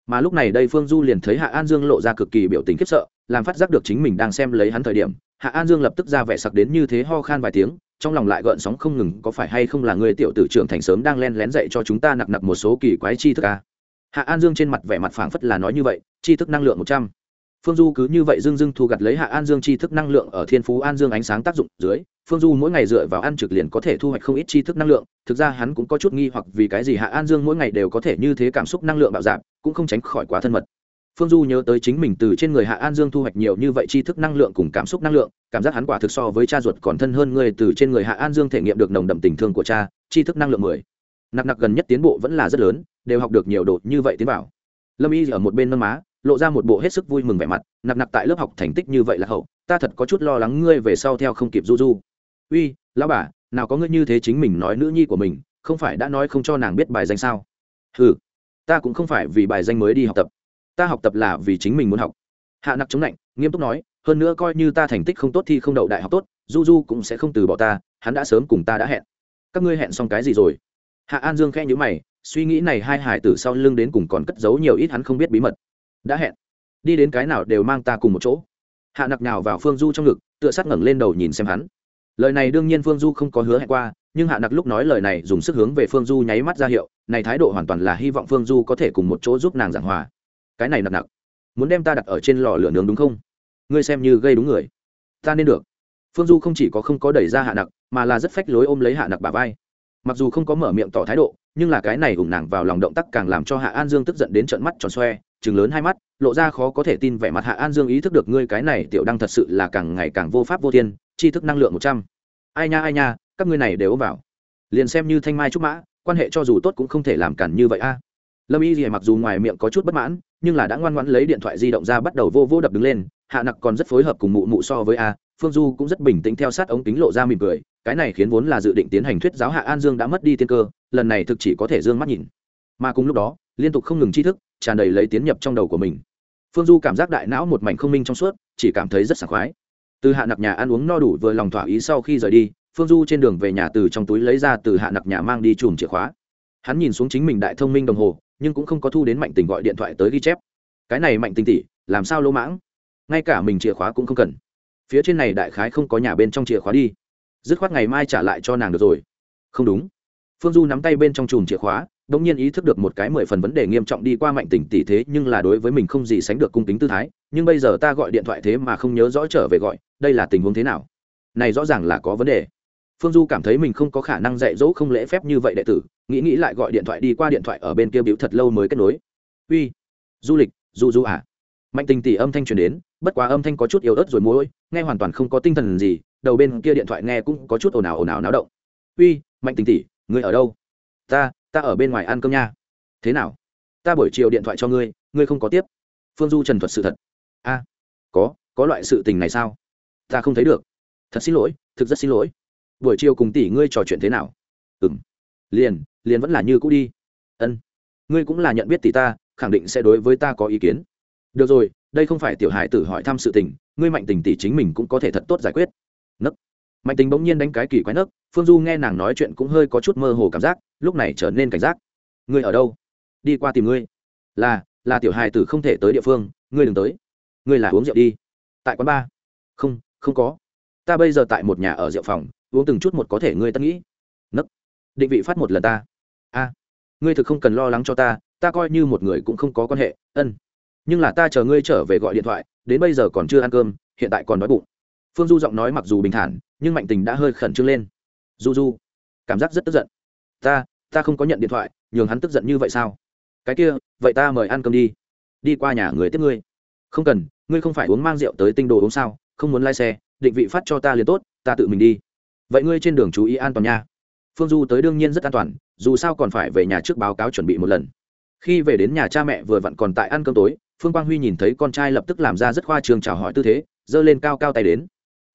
mà lúc này đây phương du liền thấy hạ an dương lộ ra cực kỳ biểu tình khiếp sợ, làm phát giác được chính mình đang xem lấy hắn thời điểm, hạ an dương lập tức ra vẻ sặc đến như thế ho khan vài tiếng, trong lòng lại gợn sóng không ngừng, có phải hay không là người tiểu tử trưởng thành sớm đang len lén dạy cho chúng ta nặc nặc một số kỳ quái chi thức à? hạ an dương trên mặt vẻ mặt phảng phất là nói như vậy chi thức năng lượng một trăm phương du cứ như vậy dưng dưng thu gặt lấy hạ an dương chi thức năng lượng ở thiên phú an dương ánh sáng tác dụng dưới, phương du mỗi ngày dựa vào ăn trực liền có thể thu hoạch không ít chi thức năng lượng, thực ra hắn cũng có chút nghi hoặc vì cái gì hạ an dương mỗi ngày đều có thể như thế cảm xúc năng lượng bạo dạp cũng không tránh khỏi quá thân mật. Phương du nhớ tới chính mình từ trên người hạ an dương thu hoạch nhiều như vậy tri thức năng lượng cùng cảm xúc năng lượng, cảm giác hắn quả thực so với cha ruột còn thân hơn người từ trên người hạ an dương thể nghiệm được nồng đậm tình thương của cha, tri thức năng lượng mười. Nặc nặc gần nhất tiến bộ vẫn là rất lớn, đều học được nhiều đột như vậy tiến bảo lâm y ở một bên nâng má lộ ra một bộ hết sức vui mừng vẻ mặt, nặc nặc tại lớp học thành tích như vậy là hậu, ta thật có chút lo lắng ngươi về sau theo không kịp du du. Uy, lão bà, nào có ngươi như thế chính mình nói nữ nhi của mình, không phải đã nói không cho nàng biết bài danh sao? Ừ ta cũng không phải vì bài danh mới đi học tập. Ta học tập là vì chính mình muốn học. Hạ nặc chống lạnh nghiêm túc nói, hơn nữa coi như ta thành tích không tốt thì không đậu đại học tốt, du du cũng sẽ không từ bỏ ta, hắn đã sớm cùng ta đã hẹn. Các ngươi hẹn xong cái gì rồi? Hạ an dương khẽ nhữ mày, suy nghĩ này hai hải tử sau lưng đến cùng còn cất giấu nhiều ít hắn không biết bí mật đã hẹn. Đi đến cái nào đều mang ta cùng một chỗ. Hạ nặc nào vào phương du trong ngực, tựa sát ngẩng lên đầu nhìn xem hắn. Lời này đương nhiên phương du không có hứa hẹn qua, nhưng hạ nặc lúc nói lời này dùng sức hướng về phương du nháy mắt ra hiệu, này thái độ hoàn toàn là hy vọng phương du có thể cùng một chỗ giúp nàng giảng hòa. Cái này nặc nặc, muốn đem ta đặt ở trên lò lửa nướng đúng không? Ngươi xem như gây đúng người. Ta nên được. Phương du không chỉ có không có đẩy ra hạ nặc, mà là rất phách lối ôm lấy hạ nặc bà vai. Mặc dù không có mở miệng tỏ thái độ, nhưng là cái này ủng nàng vào lòng động tác càng làm cho hạ an dương tức giận đến trận mắt tròn xoe chừng lớn hai mắt, lộ ra khó có thể tin vẻ mặt hạ an dương ý thức được ngươi cái này tiểu đăng thật sự là càng ngày càng vô pháp vô thiên, tri thức năng lượng một trăm. Ai nha ai nha, các ngươi này đều ôm vào. Liền xem như thanh mai trúc mã, quan hệ cho dù tốt cũng không thể làm cản như vậy a. Lâm y thì mặc dù ngoài miệng có chút bất mãn, nhưng là đã ngoan ngoãn lấy điện thoại di động ra bắt đầu vô vô đập đứng lên, hạ nặc còn rất phối hợp cùng mụ mụ so với a, phương du cũng rất bình tĩnh theo sát ống kính lộ ra mỉm cười, cái này khiến vốn là dự định tiến hành thuyết giáo hạ an dương đã mất đi tiên cơ, lần này thực chỉ có thể d ư ơ n g mắt nhìn. Mà cùng lúc đó, liên tục không ngừng tri thức tràn đầy lấy tiến nhập trong đầu của mình. Phương du cảm giác đại não một mảnh không minh trong suốt, chỉ cảm thấy rất sảng khoái. Từ hạ nặc nhà ăn uống no đủ vừa lòng thỏa ý sau khi rời đi, phương du trên đường về nhà từ trong túi lấy ra từ hạ nặc nhà mang đi chùm chìa khóa. Hắn nhìn xuống chính mình đại thông minh đồng hồ, nhưng cũng không có thu đến mạnh tình gọi điện thoại tới ghi chép. Cái này mạnh tình tỷ, làm sao lỗ mãng? Ngay cả mình chìa khóa cũng không cần. Phía trên này đại khái không có nhà bên trong chìa khóa đi. Dứt khoát ngày mai trả lại cho nàng được rồi. Không đúng. Phương du nắm tay bên trong chùm chìa khóa đ nhiên ý thức được một cái mười phần vấn đề nghiêm trọng đi qua mạnh tình tỷ thế, nhưng là đối với mình không gì sánh được cung kính tư thái. Nhưng bây giờ ta gọi điện thoại thế mà không nhớ rõ trở về gọi, đây là tình huống thế nào? Này rõ ràng là có vấn đề. Phương du cảm thấy mình không có khả năng dạy dỗ không lễ phép như vậy đệ tử, nghĩ nghĩ lại gọi điện thoại đi qua điện thoại ở bên kia biểu thật lâu mới kết nối. Uy, du lịch, du du à. Mạnh tình tỷ âm thanh truyền đến, bất quá âm thanh có chút yếu ớt rồi mối nghe hoàn toàn không có tinh thần gì, đầu bên kia điện thoại nghe cũng có chút ồn ào ồn ào náo động. Uy, mạnh tình tỷ, ngươi ở đâu? Ta ta ở bên ngoài ăn cơm nha. Thế nào? Ta buổi chiều điện thoại cho ngươi ngươi không có tiếp. Phương du trần thuật sự thật. A, có có loại sự tình này sao? Ta không thấy được. Thật xin lỗi, thực rất xin lỗi. Buổi chiều cùng tỷ ngươi trò chuyện thế nào? Ừ m liền liền vẫn là như cũ đi. Ân. Ngươi cũng là nhận biết tỷ ta, khẳng định sẽ đối với ta có ý kiến. Được rồi, đây không phải tiểu hải tử hỏi thăm sự tình, ngươi mạnh tình tỷ chính mình cũng có thể thật tốt giải quyết. Nấc mạnh tình bỗng nhiên đánh cái kỳ quái nấc, phương du nghe nàng nói chuyện cũng hơi có chút mơ hồ cảm giác, lúc này trở nên cảnh giác. Ngươi ở đâu? Đi qua tìm ngươi. Là là tiểu hài tử không thể tới địa phương, ngươi đừng tới. Ngươi là uống rượu đi. Tại quán bar không không có. Ta bây giờ tại một nhà ở rượu phòng, uống từng chút một có thể ngươi tất nghĩ. Nấc, định vị phát một lần ta. A, ngươi thực không cần lo lắng cho ta ta coi như một người cũng không có quan hệ, ân. Nhưng là ta chờ ngươi trở về gọi điện thoại, đến bây giờ còn chưa ăn cơm, hiện tại còn đói bụng phương du giọng nói mặc dù bình thản, nhưng mạnh tình đã hơi khẩn trương lên. Du du, cảm giác rất tức giận. Ta ta không có nhận điện thoại, nhường hắn tức giận như vậy sao? Cái kia, vậy ta mời ăn cơm đi. Đi qua nhà người tiếp ngươi. Không cần, ngươi không phải uống mang rượu tới tinh đồ uống sao? Không muốn lái xe, định vị phát cho ta liền tốt, ta tự mình đi. Vậy ngươi trên đường chú ý an toàn nha. Phương du tới đương nhiên rất an toàn, dù sao còn phải về nhà trước báo cáo chuẩn bị một lần. Khi về đến nhà cha mẹ vừa vặn còn tại ăn cơm tối, phương quang huy nhìn thấy con trai lập tức làm ra rất khoa trường chào hỏi tư thế, giơ lên cao cao tay đến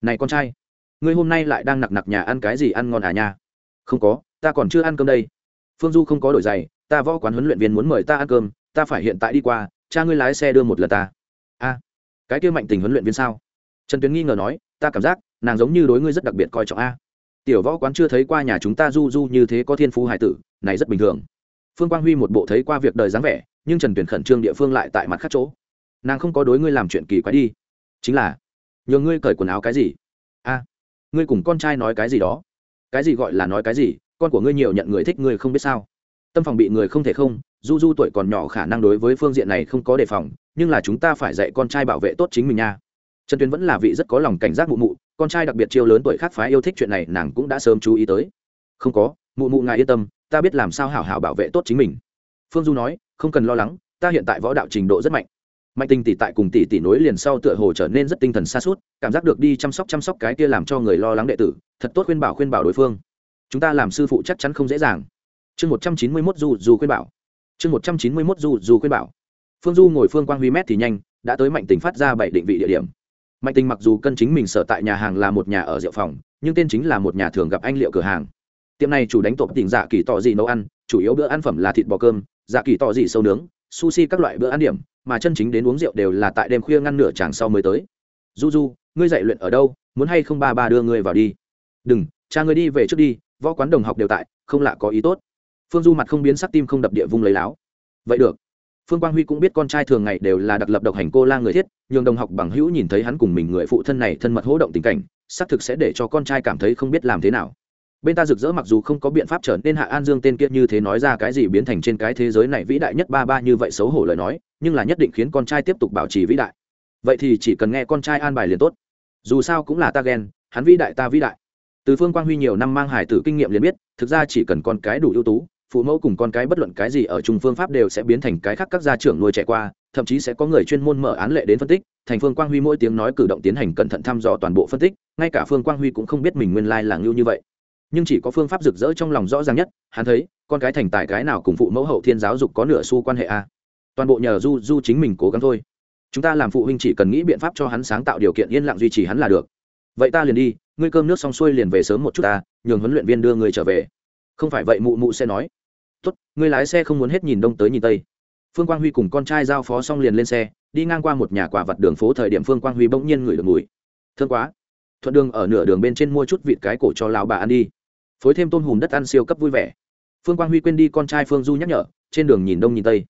này con trai, ngươi hôm nay lại đang nặc nặc nhà ăn cái gì ăn ngon à nha? Không có, ta còn chưa ăn cơm đây. Phương du không có đổi giày, ta võ quán huấn luyện viên muốn mời ta ăn cơm, ta phải hiện tại đi qua, cha ngươi lái xe đưa một lần ta. A, cái kia mạnh tình huấn luyện viên sao? Trần tuyến nghi ngờ nói, ta cảm giác, nàng giống như đối ngươi rất đặc biệt coi trọng a. Tiểu võ quán chưa thấy qua nhà chúng ta du du như thế có thiên phú hải tử, này rất bình thường. Phương quang huy một bộ thấy qua việc đời dáng vẻ, nhưng trần tuyển khẩn trương địa phương lại tại mặt khác chỗ. Nàng không có đối ngươi làm chuyện kỳ quái đi. Chính là nhờ ngươi cởi quần áo cái gì? A, ngươi cùng con trai nói cái gì đó? Cái gì gọi là nói cái gì? Con của ngươi nhiều nhận người thích ngươi không biết sao? Tâm phòng bị người không thể không du du tuổi còn nhỏ khả năng đối với phương diện này không có đề phòng, nhưng là chúng ta phải dạy con trai bảo vệ tốt chính mình nha. Trần tuyến vẫn là vị rất có lòng cảnh giác mụ mụ, con trai đặc biệt chiêu lớn tuổi khác phái yêu thích chuyện này nàng cũng đã sớm chú ý tới. Không có, mụ mụ ngài yên tâm, ta biết làm sao hảo hảo bảo vệ tốt chính mình. Phương du nói, không cần lo lắng, ta hiện tại võ đạo trình độ rất mạnh mạnh tình tỷ tại cùng tỷ tỷ nối liền sau tựa hồ trở nên rất tinh thần xa suốt, cảm giác được đi chăm sóc chăm sóc cái kia làm cho người lo lắng đệ tử, thật tốt khuyên bảo khuyên bảo đối phương. Chúng ta làm sư phụ chắc chắn không dễ dàng. Chương một trăm chín mươi mốt du du khuyên bảo. Chương một trăm chín mươi mốt du du khuyên bảo. Phương du ngồi phương quang huy mét thì nhanh, đã tới mạnh tình phát ra bảy định vị địa điểm. Mạnh tình mặc dù cân chính mình sở tại nhà hàng là một nhà ở rượu phòng, nhưng tên chính là một nhà thường gặp anh liệu cửa hàng. Tiệm này chủ đánh tổ tỉnh dạ kỳ tỏ gì nấu ăn, chủ yếu bữa ăn phẩm là thịt bò cơm dạ kỳ tỏ gì sâu nướng sushi các loại bữa ăn điểm, mà chân chính đến uống rượu đều là tại đêm khuya ngăn nửa chàng sau mới tới. Du du ngươi dạy luyện ở đâu? Muốn hay không ba ba đưa ngươi vào đi? Đừng, cha ngươi đi về trước đi, võ quán đồng học đều tại, không lạ có ý tốt. Phương du mặt không biến sắc tim không đập địa vung lấy láo. Vậy được. Phương quang huy cũng biết con trai thường ngày đều là đặc lập độc hành cô la người thiết, nhường đồng học bằng hữu nhìn thấy hắn cùng mình người phụ thân này thân mật hỗ động tình cảnh, xác thực sẽ để cho con trai cảm thấy không biết làm thế nào bên ta rực rỡ mặc dù không có biện pháp trở nên hạ an dương tên kia như thế nói ra cái gì biến thành trên cái thế giới này vĩ đại nhất ba ba như vậy xấu hổ lời nói, nhưng là nhất định khiến con trai tiếp tục bảo trì vĩ đại. Vậy thì chỉ cần nghe con trai an bài liền tốt. Dù sao cũng là ta ghen, hắn vĩ đại ta vĩ đại. Từ phương quang huy nhiều năm mang hải tử kinh nghiệm liền biết, thực ra chỉ cần con cái đủ ưu tú, phụ mẫu cùng con cái bất luận cái gì ở trung phương pháp đều sẽ biến thành cái khác các gia trưởng nuôi trẻ qua, thậm chí sẽ có người chuyên môn mở án lệ đến phân tích, thành phương quang huy mỗi tiếng nói cử động tiến hành cẩn thận thăm dò toàn bộ phân tích, ngay cả phương quang huy cũng không biết mình nguyên lai là ngưu như vậy nhưng chỉ có phương pháp rực rỡ trong lòng rõ ràng nhất, hắn thấy, con cái thành tài cái nào cùng phụ mẫu hậu thiên giáo dục có nửa xu quan hệ a. Toàn bộ nhờ du du chính mình cố gắng thôi. Chúng ta làm phụ huynh chỉ cần nghĩ biện pháp cho hắn sáng tạo điều kiện yên lặng duy trì hắn là được. Vậy ta liền đi, ngươi cơm nước xong xuôi liền về sớm một chút ta, nhường huấn luyện viên đưa người trở về. Không phải vậy mụ mụ sẽ nói. Tốt, ngươi lái xe không muốn hết nhìn đông tới nhìn tây. Phương quang huy cùng con trai giao phó xong liền lên xe, đi ngang qua một nhà quả vật đường phố thời điểm phương quang huy bỗng nhiên ngửi được mùi. Thương quá. Thuận đường ở nửa đường bên trên mua chút vịt cái cổ cho lão bà ăn đi phối thêm tôm hùm đất ăn siêu cấp vui vẻ. Phương quang huy quên đi con trai phương du nhắc nhở, trên đường nhìn đông nhìn tây.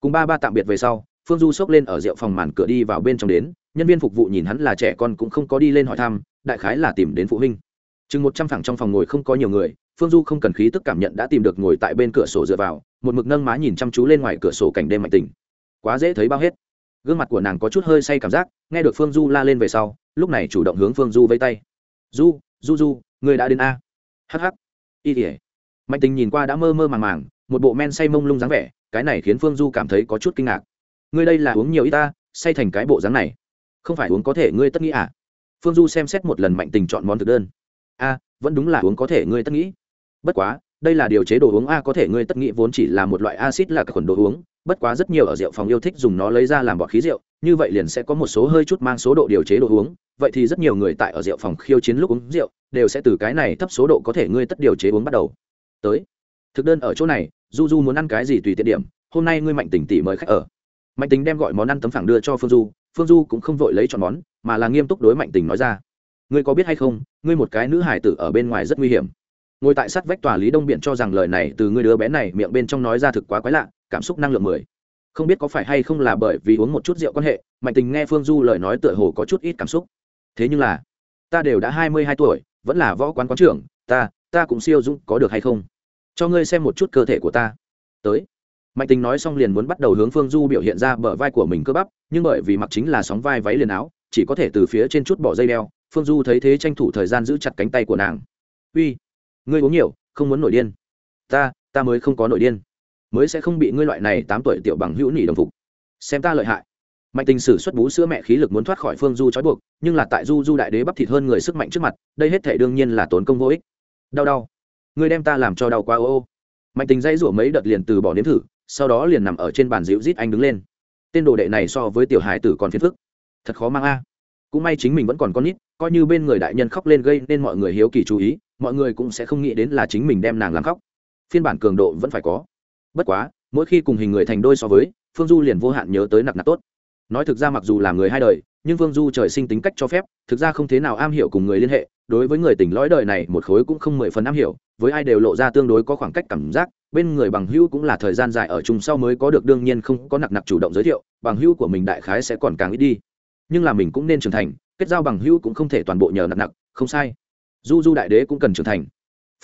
Cùng ba ba tạm biệt về sau, phương du xốc lên ở rượu phòng màn cửa đi vào bên trong đến, nhân viên phục vụ nhìn hắn là trẻ con cũng không có đi lên hỏi thăm, đại khái là tìm đến phụ huynh. Chừng một trăm phẳng trong phòng ngồi không có nhiều người, phương du không cần khí tức cảm nhận đã tìm được ngồi tại bên cửa sổ dựa vào, một mực nâng má nhìn chăm chú lên ngoài cửa sổ cảnh đêm mạnh tình quá dễ thấy bao hết. Gương mặt của nàng có chút hơi say cảm giác, nghe được phương du la lên về sau, lúc này chủ động hướng phương du vây tay. Du du du, người đã đến a? Hh y tỉa mạnh tình nhìn qua đã mơ mơ màng màng, một bộ men say mông lung dáng vẻ, cái này khiến phương du cảm thấy có chút kinh ngạc. Ngươi đây là uống nhiều ít ta, say thành cái bộ dáng này. Không phải uống có thể ngươi tất nghĩ à? Phương du xem xét một lần mạnh tình chọn món thực đơn. A vẫn đúng là uống có thể ngươi tất nghĩ. Bất quá, đây là điều chế đồ uống a, có thể ngươi tất nghĩ vốn chỉ là một loại acid là các khuẩn đồ uống, bất quá rất nhiều ở rượu phòng yêu thích dùng nó lấy ra làm bọt khí rượu, như vậy liền sẽ có một số hơi chút mang số độ điều chế đồ uống vậy thì rất nhiều người tại ở rượu phòng khiêu chiến lúc uống rượu, đều sẽ từ cái này thấp số độ có thể ngươi tất điều chế uống bắt đầu. Tới. Thực đơn ở chỗ này, du du muốn ăn cái gì tùy tiện điểm, hôm nay ngươi mạnh tỉnh tỉ mời khách ở. Mạnh tính đem gọi món ăn tấm phẳng đưa cho phương du phương du cũng không vội lấy chọn món, mà là nghiêm túc đối mạnh tình nói ra. Ngươi có biết hay không, ngươi một cái nữ hải tử ở bên ngoài rất nguy hiểm. Ngồi tại sát vách tòa lý đông biện cho rằng lời này từ ngươi đứa bé này miệng bên trong nói ra thực quá quái lạ, cảm xúc năng lượng mười. Không biết có phải hay không là bởi vì uống một chút rượu quan hệ, mạnh tình nghe phương du lời nói tựa hồ có chút ít cảm xúc thế nhưng là, ta đều đã hai mươi hai tuổi, vẫn là võ quán quán trưởng, ta ta cũng siêu dũng có được hay không? Cho ngươi xem một chút cơ thể của ta. Tới. Mạnh tình nói xong liền muốn bắt đầu hướng phương du biểu hiện ra bờ vai của mình cơ bắp, nhưng bởi vì mặc chính là sóng vai váy liền áo, chỉ có thể từ phía trên chút bỏ dây đeo, phương du thấy thế tranh thủ thời gian giữ chặt cánh tay của nàng. Uy, ngươi uống nhiều, không muốn nổi điên. Ta ta mới không có nổi điên. Mới sẽ không bị ngươi loại này tám tuổi tiểu bằng hữu nỉ đồng phục. Xem ta lợi hại mạnh tình sử xuất bú sữa mẹ khí lực muốn thoát khỏi phương du trói buộc, nhưng là tại du du đại đế bắp thịt hơn người sức mạnh trước mặt, đây hết thể đương nhiên là tốn công vô ích. Đau đau. Người đem ta làm cho đau quá ô ô. Mạnh tình dây rủa mấy đợt liền từ bỏ nếm thử, sau đó liền nằm ở trên bàn dịu rít anh đứng lên. Tên đồ đệ này so với tiểu hải tử còn phiền phức. Thật khó mang a. Cũng may chính mình vẫn còn con nít, coi như bên người đại nhân khóc lên gây nên mọi người hiếu kỳ chú ý, mọi người cũng sẽ không nghĩ đến là chính mình đem nàng làm khóc. Phiên bản cường độ vẫn phải có. Bất quá, mỗi khi cùng hình người thành đôi so với, phương du liền vô hạn nhớ tới nặc nặc tốt nói thực ra mặc dù là người hai đời, nhưng Vương du trời sinh tính cách cho phép, thực ra không thế nào am hiểu cùng người liên hệ, đối với người tỉnh lõi đời này một khối cũng không mười phần am hiểu, với ai đều lộ ra tương đối có khoảng cách cảm giác, bên người bằng hữu cũng là thời gian dài ở chung sau mới có được đương nhiên không có nặc nặc chủ động giới thiệu, bằng hữu của mình đại khái sẽ còn càng ít đi. Nhưng là mình cũng nên trưởng thành, kết giao bằng hữu cũng không thể toàn bộ nhờ nặc nặc, không sai. Du du đại đế cũng cần trưởng thành.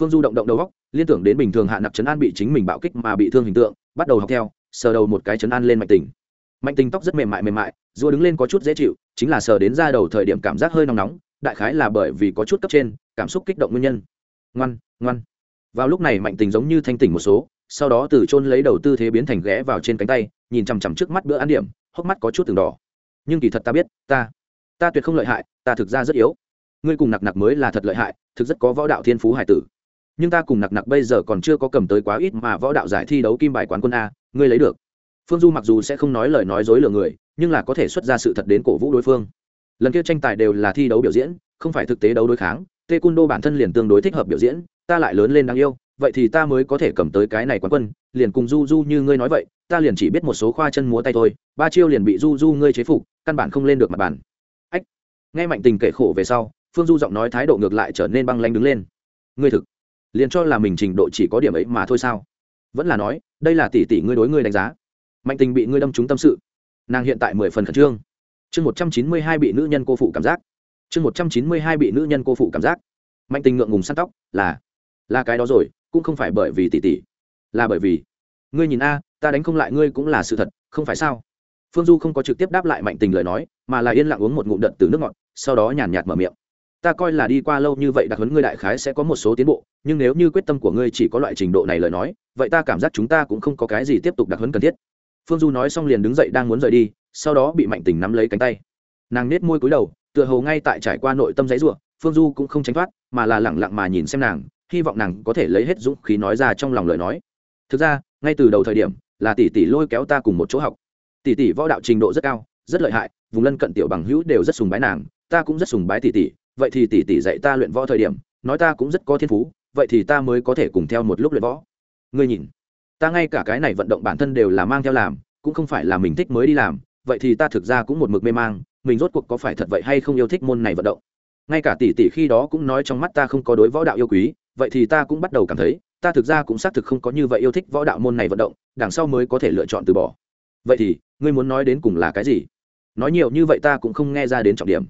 Phương du động động đầu góc liên tưởng đến bình thường hạ nặc trấn an bị chính mình bạo kích mà bị thương hình tượng, bắt đầu học theo, sờ đầu một cái trấn an lên mạch tình mạnh tình tóc rất mềm mại mềm mại rùa đứng lên có chút dễ chịu, chính là sờ đến ra đầu thời điểm cảm giác hơi nóng nóng, đại khái là bởi vì có chút cấp trên, cảm xúc kích động nguyên nhân. Ngoan ngoan. Vào lúc này mạnh tình giống như thanh tỉnh một số, sau đó từ chôn lấy đầu tư thế biến thành ghé vào trên cánh tay, nhìn chằm chằm trước mắt bữa ăn điểm, hốc mắt có chút từng đỏ. Nhưng kỳ thật ta biết, ta ta tuyệt không lợi hại, ta thực ra rất yếu. Ngươi cùng nặc nặc mới là thật lợi hại, thực rất có võ đạo thiên phú hải tử. Nhưng ta cùng nặc nặc bây giờ còn chưa có cầm tới quá ít mà võ đạo giải thi đấu kim bài quán quân a, ngươi lấy được phương du mặc dù sẽ không nói lời nói dối lừa người, nhưng là có thể xuất ra sự thật đến cổ vũ đối phương. Lần kia tranh tài đều là thi đấu biểu diễn, không phải thực tế đấu đối kháng tê cun đô bản thân liền tương đối thích hợp biểu diễn, ta lại lớn lên đáng yêu, vậy thì ta mới có thể cầm tới cái này quán quân, liền cùng du du như ngươi nói vậy, ta liền chỉ biết một số khoa chân múa tay thôi, ba chiêu liền bị du du ngươi chế phục, căn bản không lên được mặt bàn. Ách! Nghe mạnh tình kể khổ về sau, phương du giọng nói thái độ ngược lại trở nên băng lanh đứng lên. Ngươi thực, liền cho là mình trình độ chỉ có điểm ấy mà thôi sao? Vẫn là nói, đây là tỷ tỷ ngươi đối ngươi đánh giá mạnh tình bị ngươi đâm trúng tâm sự. Nàng hiện tại mười phần khẩn trương. Chương một trăm chín mươi hai bị nữ nhân cô phụ cảm giác. Chương một trăm chín mươi hai bị nữ nhân cô phụ cảm giác. Mạnh tình ngượng ngùng săn tóc, là là cái đó rồi, cũng không phải bởi vì tỷ tỷ, là bởi vì, ngươi nhìn a, ta đánh không lại ngươi cũng là sự thật, không phải sao? Phương du không có trực tiếp đáp lại mạnh tình lời nói, mà là yên lặng uống một ngụm đợt từ nước ngọt, sau đó nhàn nhạt mở miệng. Ta coi là đi qua lâu như vậy đặc huấn ngươi đại khái sẽ có một số tiến bộ, nhưng nếu như quyết tâm của ngươi chỉ có loại trình độ này lời nói, vậy ta cảm giác chúng ta cũng không có cái gì tiếp tục đặc huấn cần thiết phương du nói xong liền đứng dậy đang muốn rời đi, sau đó bị mạnh tình nắm lấy cánh tay. Nàng nết môi cúi đầu, tựa hồ ngay tại trải qua nội tâm giấy ruộng phương du cũng không tránh thoát, mà là lẳng lặng mà nhìn xem nàng, hy vọng nàng có thể lấy hết dũng khí nói ra trong lòng lời nói. Thực ra, ngay từ đầu thời điểm, là tỷ tỷ lôi kéo ta cùng một chỗ học. Tỷ tỷ võ đạo trình độ rất cao, rất lợi hại, vùng lân cận tiểu bằng hữu đều rất sùng bái nàng, ta cũng rất sùng bái tỷ tỷ, vậy thì tỷ tỷ dạy ta luyện võ thời điểm, nói ta cũng rất có thiên phú, vậy thì ta mới có thể cùng theo một lúc luyện võ. Ngươi nhìn ta ngay cả cái này vận động bản thân đều là mang theo làm, cũng không phải là mình thích mới đi làm, vậy thì ta thực ra cũng một mực mê mang, mình rốt cuộc có phải thật vậy hay không yêu thích môn này vận động? Ngay cả tỷ tỷ khi đó cũng nói trong mắt ta không có đối võ đạo yêu quý, vậy thì ta cũng bắt đầu cảm thấy, ta thực ra cũng xác thực không có như vậy yêu thích võ đạo môn này vận động, đằng sau mới có thể lựa chọn từ bỏ. Vậy thì, ngươi muốn nói đến cùng là cái gì? Nói nhiều như vậy ta cũng không nghe ra đến trọng điểm.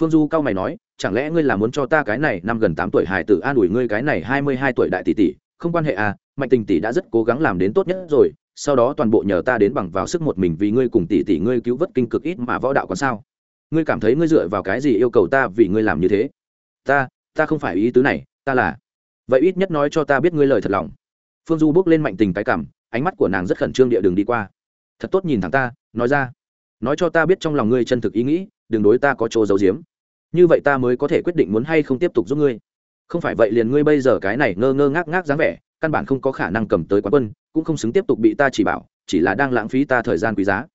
Phương du cao mày nói, chẳng lẽ ngươi là muốn cho ta cái này năm gần tám tuổi hài tử an ủi ngươi cái này hai mươi hai tuổi đại tỷ tỷ không quan hệ à mạnh tình tỷ đã rất cố gắng làm đến tốt nhất rồi, sau đó toàn bộ nhờ ta đến bằng vào sức một mình vì ngươi cùng tỷ tỷ ngươi cứu vớt kinh cực ít mà võ đạo còn sao? Ngươi cảm thấy ngươi dựa vào cái gì yêu cầu ta vì ngươi làm như thế? Ta ta không phải ý tứ này, ta là. Vậy ít nhất nói cho ta biết ngươi lời thật lòng. Phương du bước lên mạnh tình cái cảm ánh mắt của nàng rất khẩn trương địa đường đi qua. Thật tốt nhìn thẳng ta, nói ra. Nói cho ta biết trong lòng ngươi chân thực ý nghĩ, đừng đối ta có chỗ giấu giếm. Như vậy ta mới có thể quyết định muốn hay không tiếp tục giúp ngươi không phải vậy liền ngươi bây giờ cái này ngơ ngơ ngác ngác dáng vẻ, căn bản không có khả năng cầm tới quán quân, cũng không xứng tiếp tục bị ta chỉ bảo, chỉ là đang lãng phí ta thời gian quý giá.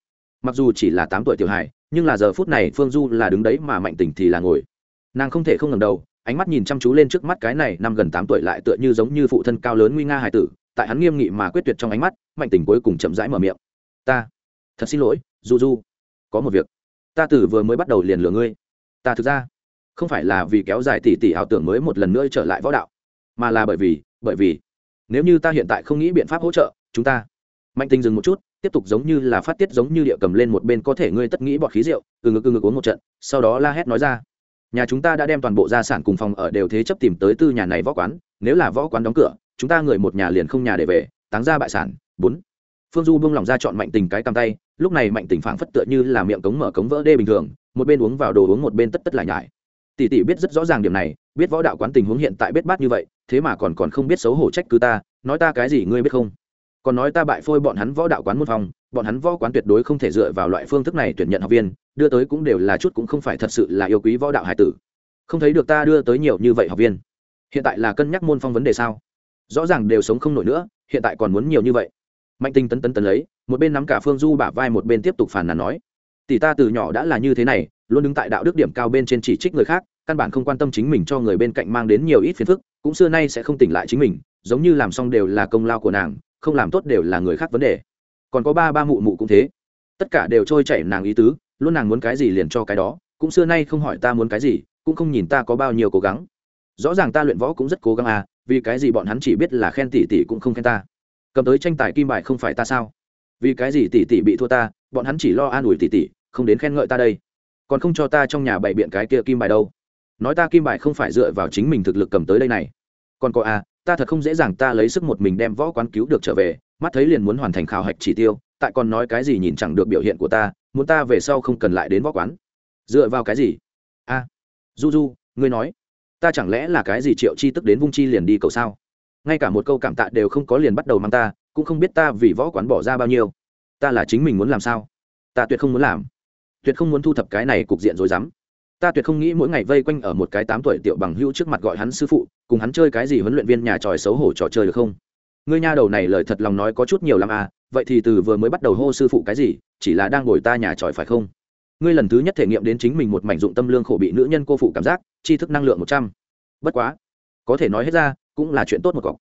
Mặc dù chỉ là tám tuổi tiểu hài, nhưng là giờ phút này phương du là đứng đấy mà mạnh tình thì là ngồi. Nàng không thể không ngầm đầu, ánh mắt nhìn chăm chú lên trước mắt cái này năm gần tám tuổi lại tựa như giống như phụ thân cao lớn nguy nga Hải tử, tại hắn nghiêm nghị mà quyết tuyệt trong ánh mắt, mạnh tình cuối cùng chậm rãi mở miệng. Ta, thật xin lỗi, du du, có một việc. Ta từ vừa mới bắt đầu liền lừa ngươi. Ta thực ra không phải là vì kéo dài tỷ tỷ ảo tưởng mới một lần nữa trở lại võ đạo, mà là bởi vì bởi vì, nếu như ta hiện tại không nghĩ biện pháp hỗ trợ chúng ta, mạnh tình dừng một chút, tiếp tục giống như là phát tiết giống như địa cầm lên một bên có thể ngươi tất nghĩ bọt khí rượu, từ ngực từ ngực uống một trận, sau đó la hét nói ra. Nhà chúng ta đã đem toàn bộ gia sản cùng phòng ở đều thế chấp tìm tới tư nhà này võ quán, nếu là võ quán đóng cửa, chúng ta người một nhà liền không nhà để về, táng ra bại sản. Bốn. Phương du buông lỏng ra chọn mạnh tình cái cầm tay, lúc này mạnh tình phảng phất tựa như là miệng cống mở cống vỡ đê bình thường, một bên uống vào đồ uống một bên tất tất lại nhải tỷ tỷ biết rất rõ ràng điểm này, biết võ đạo quán tình huống hiện tại biết bát như vậy, thế mà còn còn không biết xấu hổ trách cứ ta, nói ta cái gì ngươi biết không? Còn nói ta bại phôi bọn hắn võ đạo quán môn phòng, bọn hắn võ quán tuyệt đối không thể dựa vào loại phương thức này tuyển nhận học viên, đưa tới cũng đều là chút cũng không phải thật sự là yêu quý võ đạo hải tử. Không thấy được ta đưa tới nhiều như vậy học viên. Hiện tại là cân nhắc môn phong vấn đề sao? Rõ ràng đều sống không nổi nữa, hiện tại còn muốn nhiều như vậy. Mạnh tinh tấn tấn tấn lấy, một bên nắm cả phương du bả vai một bên tiếp tục phản nàn nói, tỷ ta từ nhỏ đã là như thế này luôn đứng tại đạo đức điểm cao bên trên chỉ trích người khác, căn bản không quan tâm chính mình cho người bên cạnh mang đến nhiều ít phiền phức, cũng xưa nay sẽ không tỉnh lại chính mình, giống như làm xong đều là công lao của nàng, không làm tốt đều là người khác vấn đề. Còn có ba ba mụ mụ cũng thế. Tất cả đều trôi chảy nàng ý tứ, luôn nàng muốn cái gì liền cho cái đó, cũng xưa nay không hỏi ta muốn cái gì, cũng không nhìn ta có bao nhiêu cố gắng. Rõ ràng ta luyện võ cũng rất cố gắng à vì cái gì bọn hắn chỉ biết là khen tỷ tỷ cũng không khen ta. Cầm tới tranh tài kim bài không phải ta sao? Vì cái gì tỷ tỷ bị thua ta, bọn hắn chỉ lo an ủi tỷ tỷ, không đến khen ngợi ta đây còn không cho ta trong nhà bày biện cái kia kim bài đâu. Nói ta kim bài không phải dựa vào chính mình thực lực cầm tới đây này. Còn có à ta thật không dễ dàng ta lấy sức một mình đem võ quán cứu được trở về, mắt thấy liền muốn hoàn thành khảo hạch chỉ tiêu, tại còn nói cái gì nhìn chẳng được biểu hiện của ta, muốn ta về sau không cần lại đến võ quán. Dựa vào cái gì? A du du, ngươi nói, ta chẳng lẽ là cái gì triệu chi tức đến vung chi liền đi cầu sao? Ngay cả một câu cảm tạ đều không có liền bắt đầu mang ta, cũng không biết ta vì võ quán bỏ ra bao nhiêu. Ta là chính mình muốn làm sao? Ta tuyệt không muốn làm tuyệt không muốn thu thập cái này cục diện rồi dám ta tuyệt không nghĩ mỗi ngày vây quanh ở một cái tám tuổi tiểu bằng hữu trước mặt gọi hắn sư phụ, cùng hắn chơi cái gì huấn luyện viên nhà tròi xấu hổ trò chơi được không? Ngươi nha đầu này lời thật lòng nói có chút nhiều lắm à vậy thì từ vừa mới bắt đầu hô sư phụ cái gì, chỉ là đang ngồi ta nhà tròi phải không? Ngươi lần thứ nhất thể nghiệm đến chính mình một mảnh dụng tâm lương khổ bị nữ nhân cô phụ cảm giác, tri thức năng lượng một trăm. Bất quá, có thể nói hết ra, cũng là chuyện tốt một cọc.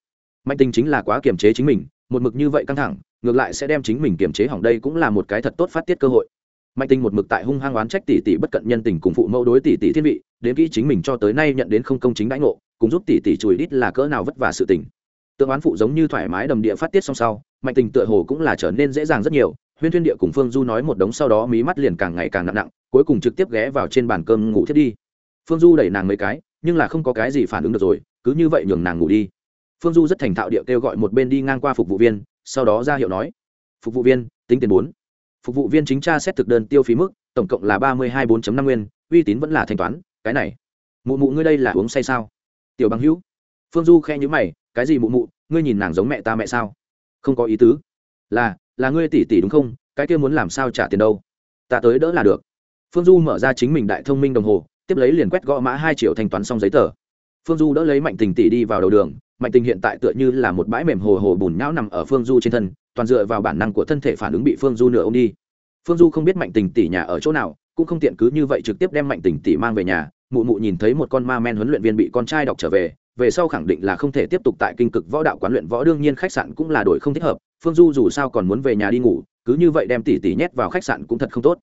Mạnh tình chính là quá kiềm chế chính mình, một mực như vậy căng thẳng, ngược lại sẽ đem chính mình kiềm chế hỏng đây cũng là một cái thật tốt phát tiết cơ hội mạnh Tinh một mực tại hung hăng oán trách tỷ tỷ bất cận nhân tình cùng phụ mẫu đối tỷ tỷ thiên vị, đến kỹ chính mình cho tới nay nhận đến không công chính đãi ngộ, cùng giúp tỷ tỷ chùi đít là cỡ nào vất vả sự tình. Tượng oán phụ giống như thoải mái đầm địa phát tiết song sau, mạnh tình tựa hồ cũng là trở nên dễ dàng rất nhiều, huyên thuyên địa cùng phương du nói một đống sau đó mí mắt liền càng ngày càng nặng nặng, cuối cùng trực tiếp ghé vào trên bàn cơm ngủ thiết đi. Phương du đẩy nàng mấy cái, nhưng là không có cái gì phản ứng được rồi, cứ như vậy nhường nàng ngủ đi. Phương du rất thành thạo địa kêu gọi một bên đi ngang qua phục vụ viên, sau đó ra hiệu nói, phục vụ viên, tính tiền bốn phục vụ viên chính tra xét thực đơn tiêu phí mức, tổng cộng là ba mươi hai bốn năm nguyên, uy tín vẫn là thanh toán, cái này. Mụ mụ ngươi đây là uống say sao? Tiểu bằng hữu. Phương du khe nhữ mày, cái gì mụ mụ, ngươi nhìn nàng giống mẹ ta mẹ sao? Không có ý tứ. Là là ngươi tỷ tỷ đúng không? Cái kia muốn làm sao trả tiền đâu? Ta tới đỡ là được. Phương du mở ra chính mình đại thông minh đồng hồ, tiếp lấy liền quét gõ mã hai triệu thanh toán xong giấy tờ. Phương du đỡ lấy mạnh tình tỷ đi vào đầu đường mạnh tình hiện tại tựa như là một bãi mềm hồ hồ bùn nhão nằm ở phương du trên thân, toàn dựa vào bản năng của thân thể phản ứng bị phương du nửa ô m đi. Phương du không biết mạnh tình tỷ nhà ở chỗ nào, cũng không tiện cứ như vậy trực tiếp đem mạnh tình tỷ mang về nhà. Mụ mụ nhìn thấy một con ma men huấn luyện viên bị con trai đọc trở về về sau khẳng định là không thể tiếp tục tại kinh cực võ đạo quán luyện võ đương nhiên khách sạn cũng là đổi không thích hợp. Phương du dù sao còn muốn về nhà đi ngủ, cứ như vậy đem tỷ tỷ nhét vào khách sạn cũng thật không tốt.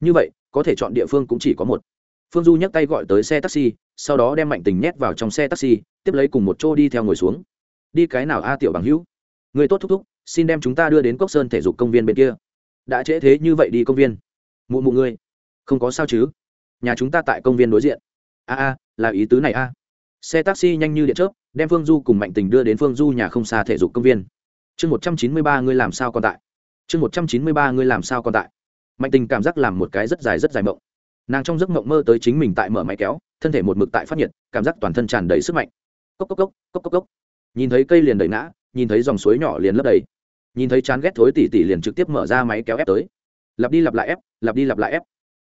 Như vậy, có thể chọn địa phương cũng chỉ có một. Phương du nhấc tay gọi tới xe taxi sau đó đem mạnh tình nhét vào trong xe taxi, tiếp lấy cùng một chỗ đi theo ngồi xuống. Đi cái nào a, tiểu bằng hữu? Người tốt thúc thúc, xin đem chúng ta đưa đến cốc sơn thể dục công viên bên kia. Đã trễ thế như vậy đi công viên. Mụ mụ ngươi, không có sao chứ? Nhà chúng ta tại công viên đối diện. A a, là ý tứ này a. Xe taxi nhanh như điện chớp, đem phương du cùng mạnh tình đưa đến phương du nhà không xa thể dục công viên. Chương một trăm chín mươi ba, ngươi làm sao còn tại? Chương một trăm chín mươi ba, ngươi làm sao còn tại? Mạnh tình cảm giác làm một cái rất dài rất dài mộng nàng trong giấc mộng mơ tới chính mình tại mở máy kéo, thân thể một mực tại phát nhiệt, cảm giác toàn thân tràn đầy sức mạnh. Cốc cốc cốc cốc cốc cốc. Nhìn thấy cây liền đẩy ngã, nhìn thấy dòng suối nhỏ liền lấp đầy. Nhìn thấy chán ghét thối tỉ tỉ liền trực tiếp mở ra máy kéo ép tới. Lặp đi lặp lại ép, lặp đi lặp lại ép.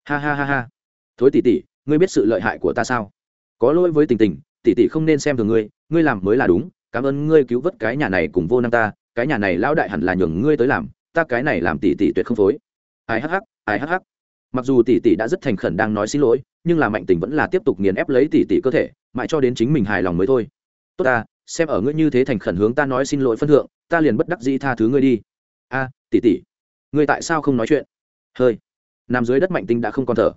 Ha ha ha ha. Thối tỉ tỉ, ngươi biết sự lợi hại của ta sao? Có lỗi với tình tình, tỉ tỉ không nên xem thường ngươi ngươi làm mới là đúng. Cảm ơn ngươi cứu vớt cái nhà này cùng vô năng ta, cái nhà này lão đại hẳn là nhường ngươi tới làm, ta cái này làm tỉ tỉ tuyệt không phối. Ai hắc hắc, ai hắc hắc mặc dù tỷ tỷ đã rất thành khẩn đang nói xin lỗi, nhưng là mạnh tình vẫn là tiếp tục nghiền ép lấy tỷ tỷ cơ thể, mãi cho đến chính mình hài lòng mới thôi. Tốt ta, xem ở ngươi như thế thành khẩn hướng ta nói xin lỗi phân thượng, ta liền bất đắc dĩ tha thứ ngươi đi. A, tỷ tỷ, ngươi tại sao không nói chuyện? Hơi. Nằm dưới đất mạnh tinh đã không còn thở.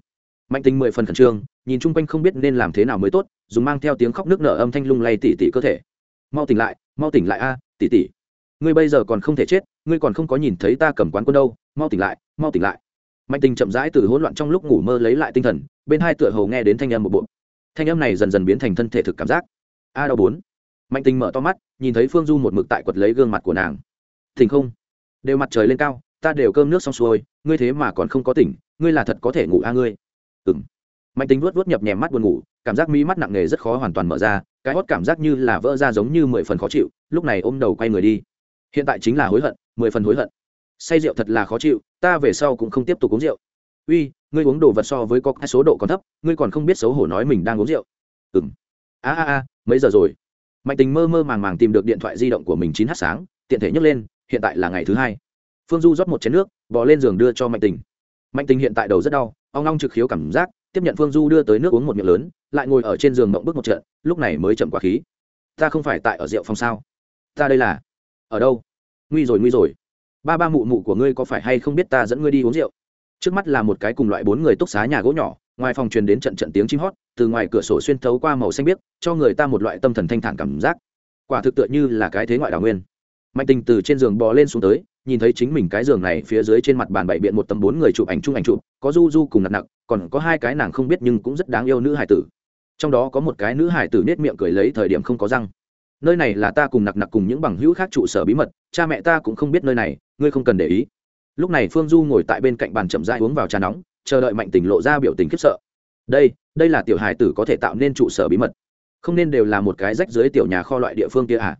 Mạnh tinh mười phần khẩn trương, nhìn chung quanh không biết nên làm thế nào mới tốt, dùng mang theo tiếng khóc nước nở âm thanh lung lay tỉ tỉ cơ thể. Mau tỉnh lại, mau tỉnh lại a tỉ tỉ ngươi bây giờ còn không thể chết, ngươi còn không có nhìn thấy ta cầm quán quân đâu, mau tỉnh lại, mau tỉnh lại mạnh tinh chậm rãi từ hỗn loạn trong lúc ngủ mơ lấy lại tinh thần, bên hai tựa hầu nghe đến thanh âm một bộ. Thanh âm này dần dần biến thành thân thể thực cảm giác. A đau bốn mạnh tinh mở to mắt, nhìn thấy phương du một mực tại quật lấy gương mặt của nàng. Thỉnh không. Đều mặt trời lên cao, ta đều cơm nước xong xuôi, ngươi thế mà còn không có tỉnh, ngươi là thật có thể ngủ a ngươi. Ừ m mạnh tính vuốt vuốt nhập nhèm mắt buồn ngủ, cảm giác mí mắt nặng nề rất khó hoàn toàn mở ra, cái hót cảm giác như là vỡ ra giống như mười phần khó chịu, lúc này ôm đầu quay người đi. Hiện tại chính là hối hận, mười phần hối hận say rượu thật là khó chịu, ta về sau cũng không tiếp tục uống rượu. Uy, ngươi uống đồ vật so với có số độ còn thấp, ngươi còn không biết xấu hổ nói mình đang uống rượu. Ừng a a a, mấy giờ rồi? Mạnh tình mơ mơ màng màng tìm được điện thoại di động của mình chín h sáng, tiện thể nhấc lên, hiện tại là ngày thứ hai. Phương du rót một chén nước bỏ lên giường đưa cho mạnh tình. Mạnh tình hiện tại đầu rất đau, ông long trực khiếu cảm giác, tiếp nhận phương du đưa tới nước uống một miệng lớn, lại ngồi ở trên giường mộng bước một trận, lúc này mới chậm quá khí. Ta không phải tại ở rượu phòng sao? Ta đây là ở đâu? Nguy rồi nguy rồi ba ba mụ mụ của ngươi có phải hay không biết ta dẫn ngươi đi uống rượu? Trước mắt là một cái cùng loại bốn người túc xá nhà gỗ nhỏ, ngoài phòng truyền đến trận trận tiếng chim hót, từ ngoài cửa sổ xuyên thấu qua màu xanh biếc, cho người ta một loại tâm thần thanh thản cảm giác. Quả thực tựa như là cái thế ngoại đào nguyên. Mạnh tình từ trên giường bò lên xuống tới, nhìn thấy chính mình cái giường này phía dưới trên mặt bàn bậy biện một tấm bốn người chụp ảnh chung ảnh chụp, có du du cùng nặng nặng, còn có hai cái nàng không biết nhưng cũng rất đáng yêu nữ hải tử. Trong đó có một cái nữ hải tử nết miệng cười lấy thời điểm không có răng nơi này là ta cùng nặc nặc cùng những bằng hữu khác trụ sở bí mật, cha mẹ ta cũng không biết nơi này, ngươi không cần để ý. Lúc này phương du ngồi tại bên cạnh bàn chậm dai uống vào trà nóng, chờ đợi mạnh tình lộ ra biểu tình khiếp sợ. Đây đây là tiểu hải tử có thể tạo nên trụ sở bí mật. Không nên đều là một cái rách dưới tiểu nhà kho loại địa phương kia à?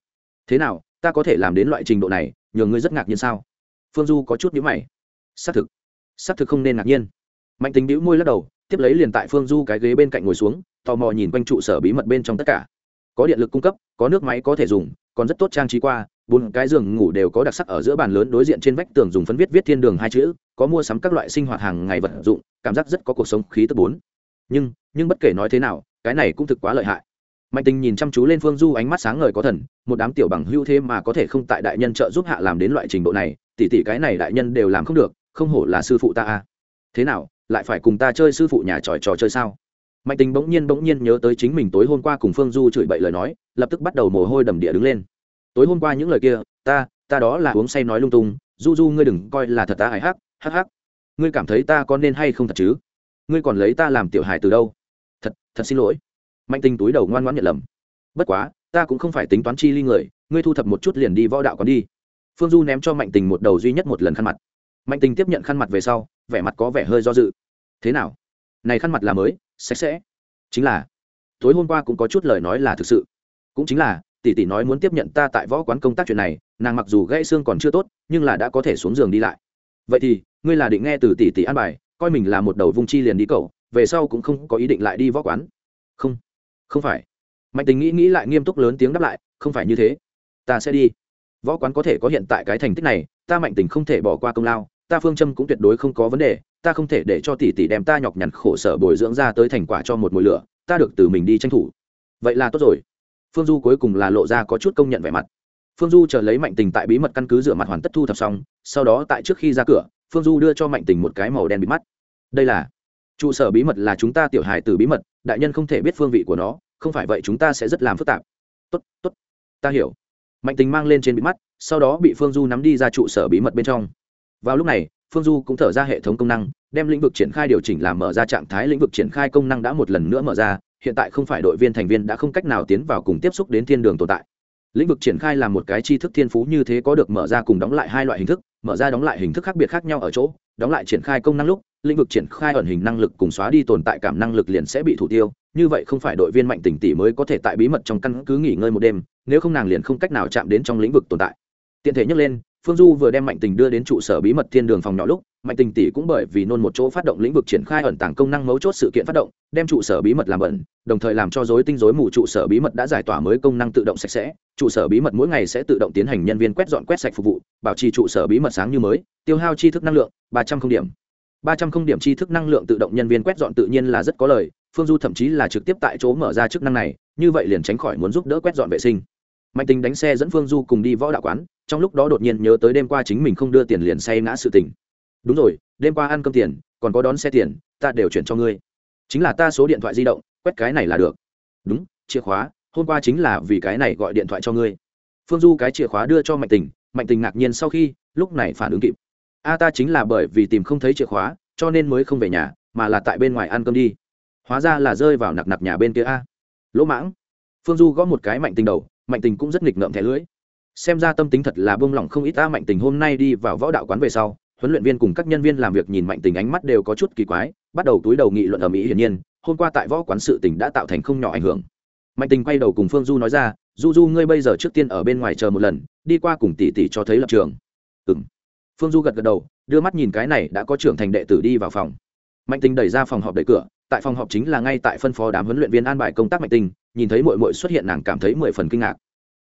Thế nào, ta có thể làm đến loại trình độ này nhường ngươi rất ngạc nhiên sao? Phương du có chút nhữ mày. Xác thực xác thực không nên ngạc nhiên. Mạnh tính bĩu môi lắc đầu, tiếp lấy liền tại phương du cái ghế bên cạnh ngồi xuống, tò mò nhìn quanh trụ sở bí mật bên trong tất cả có điện lực cung cấp, có nước máy có thể dùng, còn rất tốt trang trí qua, bốn cái giường ngủ đều có đặc sắc ở giữa bàn lớn đối diện trên vách tường dùng phấn viết viết thiên đường hai chữ, có mua sắm các loại sinh hoạt hàng ngày vật dụng, cảm giác rất có cuộc sống khí tức bốn. Nhưng nhưng bất kể nói thế nào, cái này cũng thực quá lợi hại. Mạnh tình nhìn chăm chú lên phương du ánh mắt sáng ngời có thần, một đám tiểu bằng hưu thế mà có thể không tại đại nhân trợ giúp hạ làm đến loại trình độ này tỉ tỉ cái này đại nhân đều làm không được, không hổ là sư phụ ta a. Thế nào, lại phải cùng ta chơi sư phụ nhà tròi trò chơi sao? Mạnh tình bỗng nhiên bỗng nhiên nhớ tới chính mình tối hôm qua cùng phương du chửi bậy lời nói, lập tức bắt đầu mồ hôi đầm địa đứng lên. Tối hôm qua những lời kia, ta ta đó là uống say nói lung tung, du du ngươi đừng coi là thật ta hài hắc hắc hắc. Ngươi cảm thấy ta có nên hay không thật chứ? Ngươi còn lấy ta làm tiểu hài từ đâu? Thật thật xin lỗi. Mạnh tình túi đầu ngoan ngoãn nhận lầm. Bất quá, ta cũng không phải tính toán chi ly người, ngươi thu thập một chút liền đi võ đạo còn đi. Phương du ném cho mạnh tình một đầu duy nhất một lần khăn mặt. Mạnh tình tiếp nhận khăn mặt về sau, vẻ mặt có vẻ hơi do dự. Thế nào? Này khăn mặt là mới, sạch sẽ. Chính là, tối hôm qua cũng có chút lời nói là thực sự. Cũng chính là, tỷ tỷ nói muốn tiếp nhận ta tại võ quán công tác chuyện này, nàng mặc dù gãy xương còn chưa tốt, nhưng là đã có thể xuống giường đi lại. Vậy thì, ngươi là định nghe từ tỷ tỷ an bài, coi mình là một đầu vung chi liền đi cậu về sau cũng không có ý định lại đi võ quán. Không không phải. Mạnh tình nghĩ nghĩ lại nghiêm túc lớn tiếng đáp lại, không phải như thế. Ta sẽ đi. Võ quán có thể có hiện tại cái thành tích này, ta mạnh tình không thể bỏ qua công lao, ta phương châm cũng tuyệt đối không có vấn đề ta không thể để cho tỷ tỷ đem ta nhọc nhằn khổ sở bồi dưỡng ra tới thành quả cho một mùi lửa, ta được từ mình đi tranh thủ. Vậy là tốt rồi. Phương du cuối cùng là lộ ra có chút công nhận vẻ mặt. Phương du chờ lấy mạnh tình tại bí mật căn cứ rửa mặt hoàn tất thu thập xong, sau đó tại trước khi ra cửa, phương du đưa cho mạnh tình một cái màu đen bị mắt. Đây là, trụ sở bí mật là chúng ta tiểu hài từ bí mật, đại nhân không thể biết phương vị của nó, không phải vậy chúng ta sẽ rất làm phức tạp. Tốt tốt, ta hiểu. Mạnh tình mang lên trên bị mắt, sau đó bị phương du nắm đi ra trụ sở bí mật bên trong. Vào lúc này phương du cũng thở ra hệ thống công năng, đem lĩnh vực triển khai điều chỉnh làm mở ra trạng thái lĩnh vực triển khai công năng đã một lần nữa mở ra, hiện tại không phải đội viên thành viên đã không cách nào tiến vào cùng tiếp xúc đến thiên đường tồn tại. Lĩnh vực triển khai là một cái tri thức thiên phú như thế có được mở ra cùng đóng lại hai loại hình thức, mở ra đóng lại hình thức khác biệt khác nhau ở chỗ, đóng lại triển khai công năng lúc, lĩnh vực triển khai ẩn hình năng lực cùng xóa đi tồn tại cảm năng lực liền sẽ bị thủ tiêu, như vậy không phải đội viên mạnh tỉnh tỷ mới có thể tại bí mật trong căn cứ nghỉ ngơi một đêm, nếu không nàng liền không cách nào chạm đến trong lĩnh vực tồn tại. Tiện thể nhắc lên phương du vừa đem mạnh tình đưa đến trụ sở bí mật thiên đường phòng nhỏ lúc, mạnh tình tỷ cũng bởi vì nôn một chỗ phát động lĩnh vực triển khai ẩn tàng công năng mấu chốt sự kiện phát động, đem trụ sở bí mật làm bẩn, đồng thời làm cho dối tinh dối mù trụ sở bí mật đã giải tỏa mới công năng tự động sạch sẽ. Trụ sở bí mật mỗi ngày sẽ tự động tiến hành nhân viên quét dọn quét sạch phục vụ, bảo trì trụ sở bí mật sáng như mới, tiêu hao chi thức năng lượng ba trăm không điểm. ba trăm không điểm chi thức năng lượng tự động nhân viên quét dọn tự nhiên là rất có lời, phương du thậm chí là trực tiếp tại chỗ mở ra chức năng này, như vậy liền tránh khỏi muốn giúp đỡ quét dọn vệ sinh mạnh tình đánh xe dẫn phương du cùng đi võ đạo quán, trong lúc đó đột nhiên nhớ tới đêm qua chính mình không đưa tiền liền say ngã sự tình. Đúng rồi, đêm qua ăn cơm tiền, còn có đón xe tiền, ta đều chuyển cho ngươi. Chính là ta số điện thoại di động, quét cái này là được. Đúng, chìa khóa, hôm qua chính là vì cái này gọi điện thoại cho ngươi. Phương du cái chìa khóa đưa cho mạnh tình mạnh tình ngạc nhiên sau khi, lúc này phản ứng kịp. A, ta chính là bởi vì tìm không thấy chìa khóa, cho nên mới không về nhà, mà là tại bên ngoài ăn cơm đi. Hóa ra là rơi vào nặc nặc nhà bên kia a. Lỗ mãng. Phương du gõ một cái mạnh tình đầu mạnh tình cũng rất nghịch ngợm thẻ lưỡi xem ra tâm tính thật là bông lỏng không ít ta mạnh tình hôm nay đi vào võ đạo quán về sau, huấn luyện viên cùng các nhân viên làm việc nhìn mạnh tình ánh mắt đều có chút kỳ quái, bắt đầu túi đầu nghị luận ở mỹ hiển nhiên, hôm qua tại võ quán sự tình đã tạo thành không nhỏ ảnh hưởng. Mạnh tình quay đầu cùng phương du nói ra, du du, ngươi bây giờ trước tiên ở bên ngoài chờ một lần, đi qua cùng tỷ tỷ cho thấy lập trường. Ừ m phương du gật gật đầu, đưa mắt nhìn cái này đã có trưởng thành đệ tử đi vào phòng. Mạnh tình đẩy ra phòng họp đẩy cửa tại phòng họp chính là ngay tại phân phó đám huấn luyện viên an bài công tác mạnh tinh, nhìn thấy mội mội xuất hiện nàng cảm thấy mười phần kinh ngạc.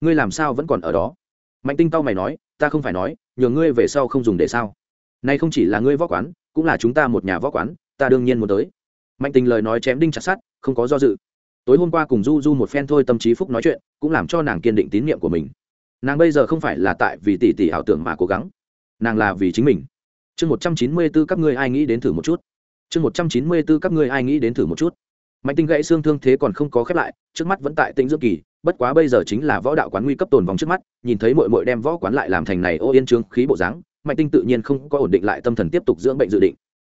Ngươi làm sao vẫn còn ở đó? Mạnh tinh tao mày nói ta không phải nói nhờ ngươi về sau không dùng để sao. Nay không chỉ là ngươi võ quán cũng là chúng ta một nhà võ quán ta đương nhiên muốn tới. Mạnh tình lời nói chém đinh chặt sát không có do dự. Tối hôm qua cùng du du một phen thôi tâm trí phúc nói chuyện cũng làm cho nàng kiên định tín nhiệm của mình. Nàng bây giờ không phải là tại vì tỷ tỷ ảo tưởng mà cố gắng nàng là vì chính mình. Chương một trăm chín mươi b ố các ngươi ai nghĩ đến thử một chút chương một trăm chín mươi b ố các ngươi ai nghĩ đến thử một chút? Mạnh tinh gãy xương thương thế còn không có khép lại, trước mắt vẫn tại tĩnh dưỡng kỳ, bất quá bây giờ chính là võ đạo quán nguy cấp tồn vòng trước mắt, nhìn thấy mội mội đem võ quán lại làm thành này ô yên trương khí bộ dáng, mạnh tinh tự nhiên không có ổn định lại tâm thần tiếp tục dưỡng bệnh dự định.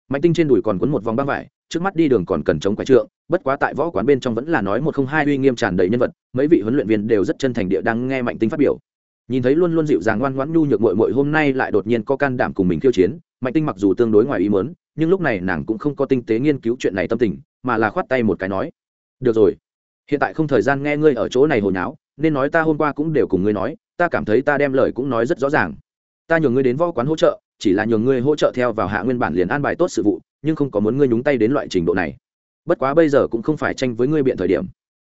Mạnh tinh trên đùi còn quấn một vòng băng vải, trước mắt đi đường còn cần chống quái trượng, bất quá tại võ quán bên trong vẫn là nói một không hai uy nghiêm tràn đầy nhân vật, mấy vị huấn luyện viên đều rất chân thành địa đang nghe mạnh tinh phát biểu. Nhìn thấy luôn luôn dịu dàng ngoan ngoãn nhu nhược mội mội hôm nay lại đột nhiên có can đảm cùng mình khiêu chiến, mạnh tinh mặc dù tương đối ngoài ý mớn nhưng lúc này nàng cũng không có tinh tế nghiên cứu chuyện này tâm tình, mà là khoát tay một cái nói, được rồi, hiện tại không thời gian nghe ngươi ở chỗ này hồi nháo, nên nói ta hôm qua cũng đều cùng ngươi nói, ta cảm thấy ta đem lời cũng nói rất rõ ràng. Ta nhường ngươi đến võ quán hỗ trợ, chỉ là nhường ngươi hỗ trợ theo vào hạ nguyên bản liền an bài tốt sự vụ, nhưng không có muốn ngươi nhúng tay đến loại trình độ này. Bất quá bây giờ cũng không phải tranh với ngươi biện thời điểm.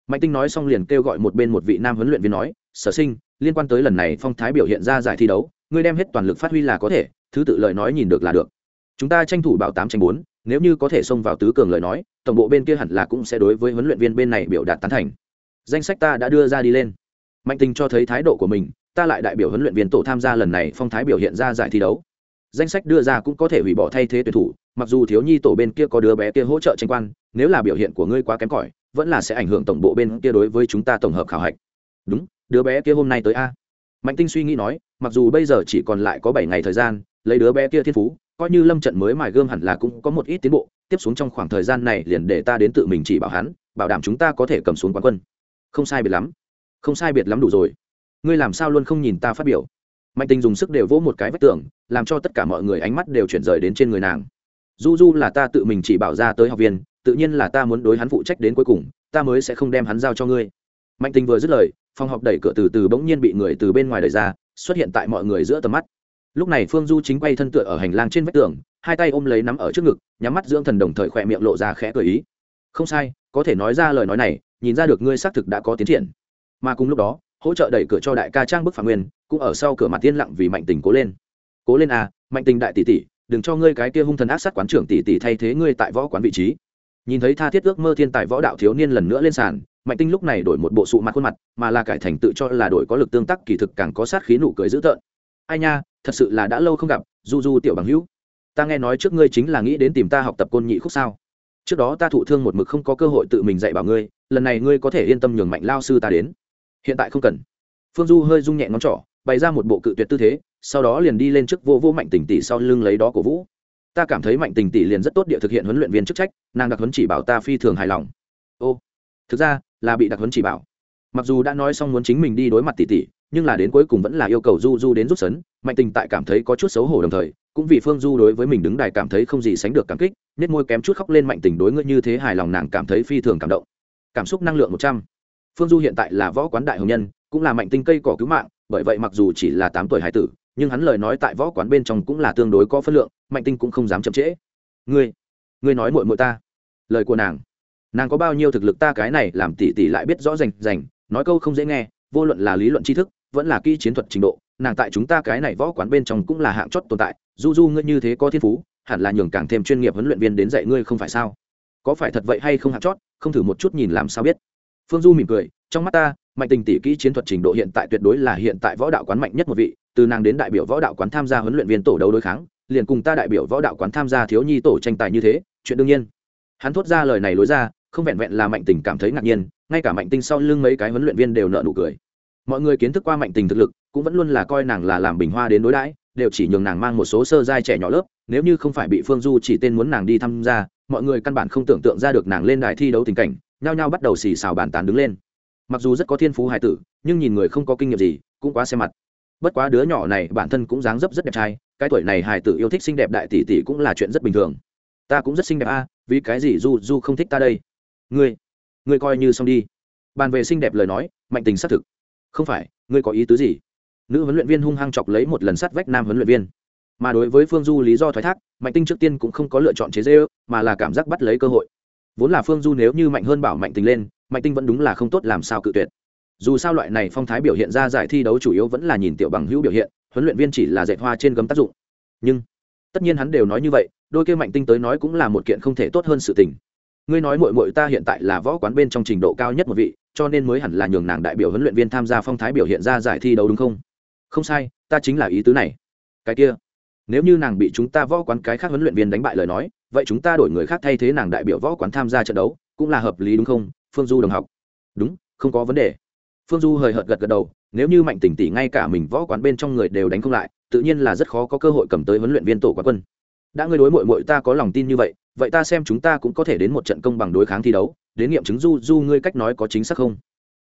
Mạnh tinh nói xong liền kêu gọi một bên một vị nam huấn luyện viên nói, sở sinh, liên quan tới lần này phong thái biểu hiện ra giải thi đấu, ngươi đem hết toàn lực phát huy là có thể, thứ tự lời nói nhìn được là được chúng ta tranh thủ bảo tám tranh bốn, nếu như có thể xông vào tứ cường lời nói, tổng bộ bên kia hẳn là cũng sẽ đối với huấn luyện viên bên này biểu đạt tán thành. Danh sách ta đã đưa ra đi lên. Mạnh tình cho thấy thái độ của mình, ta lại đại biểu huấn luyện viên tổ tham gia lần này phong thái biểu hiện ra giải thi đấu. Danh sách đưa ra cũng có thể hủy bỏ thay thế tuyển thủ, mặc dù thiếu nhi tổ bên kia có đứa bé kia hỗ trợ tranh quan, nếu là biểu hiện của ngươi quá kém cỏi, vẫn là sẽ ảnh hưởng tổng bộ bên kia đối với chúng ta tổng hợp khảo hạch. Đúng, đứa bé kia hôm nay tới a. Mạnh tinh suy nghĩ nói, mặc dù bây giờ chỉ còn lại có bảy ngày thời gian, lấy đứa bé kia thiên phú coi như lâm trận mới mài gươm hẳn là cũng có một ít tiến bộ, tiếp xuống trong khoảng thời gian này liền để ta đến tự mình chỉ bảo hắn, bảo đảm chúng ta có thể cầm xuống quán quân. Không sai biệt lắm. Không sai biệt lắm đủ rồi. Ngươi làm sao luôn không nhìn ta phát biểu? Mạnh tình dùng sức đều vỗ một cái vách tường, làm cho tất cả mọi người ánh mắt đều chuyển rời đến trên người nàng. Du du là ta tự mình chỉ bảo ra tới học viên, tự nhiên là ta muốn đối hắn phụ trách đến cuối cùng, ta mới sẽ không đem hắn giao cho ngươi. Mạnh tình vừa dứt lời, phòng học đẩy cửa từ từ bỗng nhiên bị người từ bên ngoài đẩy ra, xuất hiện tại mọi người giữa tầm mắt lúc này phương du chính quay thân tựa ở hành lang trên vách tường, hai tay ôm lấy nắm ở trước ngực, nhắm mắt dưỡng thần đồng thời khỏe miệng lộ ra khẽ cười ý. Không sai, có thể nói ra lời nói này, nhìn ra được ngươi xác thực đã có tiến triển. Mà cùng lúc đó, hỗ trợ đẩy cửa cho đại ca trang bức phạm nguyên, cũng ở sau cửa mặt tiên lặng vì mạnh tình cố lên. Cố lên à mạnh tình đại tỷ tỷ, đừng cho ngươi cái kia hung thần ác sát quán trưởng tỷ tỷ thay thế ngươi tại võ quán vị trí. Nhìn thấy tha thiết ước mơ thiên tài võ đạo thiếu niên lần nữa lên sàn, mạnh tinh lúc này đổi một bộ sụ mặt khuôn mặt, mà là cải thành tự cho là đổi có lực tương tác kỳ thực càng có sát khí nụ cười dữ tợn. Ai nha thật sự là đã lâu không gặp, du du tiểu bằng hữu. Ta nghe nói trước ngươi chính là nghĩ đến tìm ta học tập côn nhị khúc sao? Trước đó ta thụ thương một mực không có cơ hội tự mình dạy bảo ngươi, lần này ngươi có thể yên tâm nhường mạnh lao sư ta đến. Hiện tại không cần. Phương du hơi rung nhẹ ngón trỏ, bày ra một bộ cự tuyệt tư thế, sau đó liền đi lên trước vô vô mạnh tình tỷ sau lưng lấy đó của vũ. Ta cảm thấy mạnh tình tỷ liền rất tốt địa thực hiện huấn luyện viên chức trách, nàng đặc huấn chỉ bảo ta phi thường hài lòng. Ô, thực ra là bị đặc huấn chỉ bảo. Mặc dù đã nói xong muốn chính mình đi đối mặt tỷ tỷ nhưng là đến cuối cùng vẫn là yêu cầu du du đến rút sấn, mạnh tình tại cảm thấy có chút xấu hổ đồng thời, cũng vì phương du đối với mình đứng đài cảm thấy không gì sánh được cảm kích nết môi kém chút khóc lên mạnh tình đối ngươi như thế hài lòng nàng cảm thấy phi thường cảm động. Cảm xúc năng lượng một trăm. Phương du hiện tại là võ quán đại hồng nhân, cũng là mạnh tinh cây cỏ cứu mạng, bởi vậy mặc dù chỉ là tám tuổi hải tử, nhưng hắn lời nói tại võ quán bên trong cũng là tương đối có phân lượng, mạnh tinh cũng không dám chậm trễ. Ngươi ngươi nói mội mội ta. Lời của nàng. Nàng có bao nhiêu thực lực ta cái này làm tỷ tỷ lại biết rõ rành rành, nói câu không dễ nghe, vô luận là lý luận tri thức vẫn là kỹ chiến thuật trình độ, nàng tại chúng ta cái này võ quán bên trong cũng là hạng chót tồn tại. Du du, ngươi như thế có thiên phú, hẳn là nhường càng thêm chuyên nghiệp huấn luyện viên đến dạy ngươi không phải sao? Có phải thật vậy hay không hạng chót? Không thử một chút nhìn làm sao biết. Phương du mỉm cười, trong mắt ta, mạnh tình tỷ kỹ chiến thuật trình độ hiện tại tuyệt đối là hiện tại võ đạo quán mạnh nhất một vị, từ nàng đến đại biểu võ đạo quán tham gia huấn luyện viên tổ đấu đối kháng, liền cùng ta đại biểu võ đạo quán tham gia thiếu nhi tổ tranh tài như thế, chuyện đương nhiên. Hắn thốt ra lời này lối ra, không vẹn vẹn là mạnh tình cảm thấy ngạc nhiên, ngay cả mạnh tinh sau lưng mấy cái huấn luyện viên đều nợ nụ cười mọi người kiến thức qua mạnh tình thực lực, cũng vẫn luôn là coi nàng là làm bình hoa đến đối đãi, đều chỉ nhường nàng mang một số sơ giai trẻ nhỏ lớp, nếu như không phải bị phương du chỉ tên muốn nàng đi tham gia, mọi người căn bản không tưởng tượng ra được nàng lên đài thi đấu tình cảnh, nhao nhao bắt đầu xì xào bàn tán đứng lên. Mặc dù rất có thiên phú hài tử, nhưng nhìn người không có kinh nghiệm gì, cũng quá xem mặt. Bất quá đứa nhỏ này bản thân cũng dáng dấp rất đẹp trai, cái tuổi này hài tử yêu thích xinh đẹp đại tỷ tỷ cũng là chuyện rất bình thường. Ta cũng rất xinh đẹp a, vì cái gì du du không thích ta đây? Ngươi ngươi coi như xong đi. Bàn về xinh đẹp lời nói, mạnh tình xác thực không phải, ngươi có ý tứ gì? Nữ huấn luyện viên hung hăng chọc lấy một lần sắt vách nam huấn luyện viên. Mà đối với phương du lý do thoái thác, mạnh tinh trước tiên cũng không có lựa chọn chế dễ ư mà là cảm giác bắt lấy cơ hội. Vốn là phương du nếu như mạnh hơn bảo mạnh tình lên, mạnh tinh vẫn đúng là không tốt làm sao cự tuyệt. Dù sao loại này phong thái biểu hiện ra giải thi đấu chủ yếu vẫn là nhìn tiểu bằng hữu biểu hiện, huấn luyện viên chỉ là dạy hoa trên gấm tác dụng. Nhưng, tất nhiên hắn đều nói như vậy, đôi kia mạnh tinh tới nói cũng là một kiện không thể tốt hơn sự tình. Ngươi nói mội mội ta hiện tại là võ quán bên trong trình độ cao nhất một vị cho nên mới hẳn là nhường nàng đại biểu huấn luyện viên tham gia phong thái biểu hiện ra giải thi đấu đúng không? Không sai, ta chính là ý tứ này. Cái kia, nếu như nàng bị chúng ta võ quán cái khác huấn luyện viên đánh bại lời nói, vậy chúng ta đổi người khác thay thế nàng đại biểu võ quán tham gia trận đấu, cũng là hợp lý đúng không? Phương du đồng học. Đúng, không có vấn đề. Phương du hời hợt gật gật đầu, nếu như mạnh tỉnh tỉ ngay cả mình võ quán bên trong người đều đánh không lại, tự nhiên là rất khó có cơ hội cầm tới huấn luyện viên tổ quán quân. Đã ngươi đối mội mội ta có lòng tin như vậy vậy ta xem chúng ta cũng có thể đến một trận công bằng đối kháng thi đấu, đến nghiệm chứng du du ngươi cách nói có chính xác không?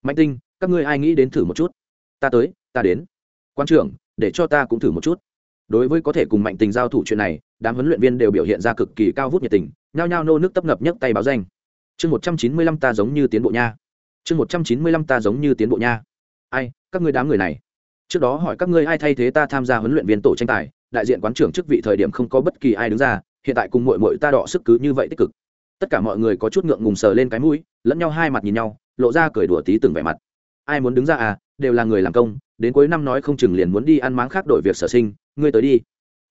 Mạnh tinh, các ngươi ai nghĩ đến thử một chút? Ta tới, ta đến. Quan trưởng, để cho ta cũng thử một chút. Đối với có thể cùng mạnh tình giao thủ chuyện này, đám huấn luyện viên đều biểu hiện ra cực kỳ cao vút nhiệt tình, nhao nhao nô nước tấp nập nhấc tay báo danh. Chương một trăm chín mươi lăm ta giống như tiến bộ nha. Chương một trăm chín mươi lăm ta giống như tiến bộ nha. Ai, các ngươi đám người này. Trước đó hỏi các ngươi ai thay thế ta tham gia huấn luyện viên tổ tranh tài, đại diện quán trưởng chức vị thời điểm không có bất kỳ ai đứng ra hiện tại cùng mội mội ta đọ sức cứ như vậy tích cực. Tất cả mọi người có chút ngượng ngùng sờ lên cái mũi, lẫn nhau hai mặt nhìn nhau, lộ ra cười đùa tí từng vẻ mặt. Ai muốn đứng ra à đều là người làm công, đến cuối năm nói không chừng liền muốn đi ăn máng khác đổi việc sở sinh, ngươi tới đi.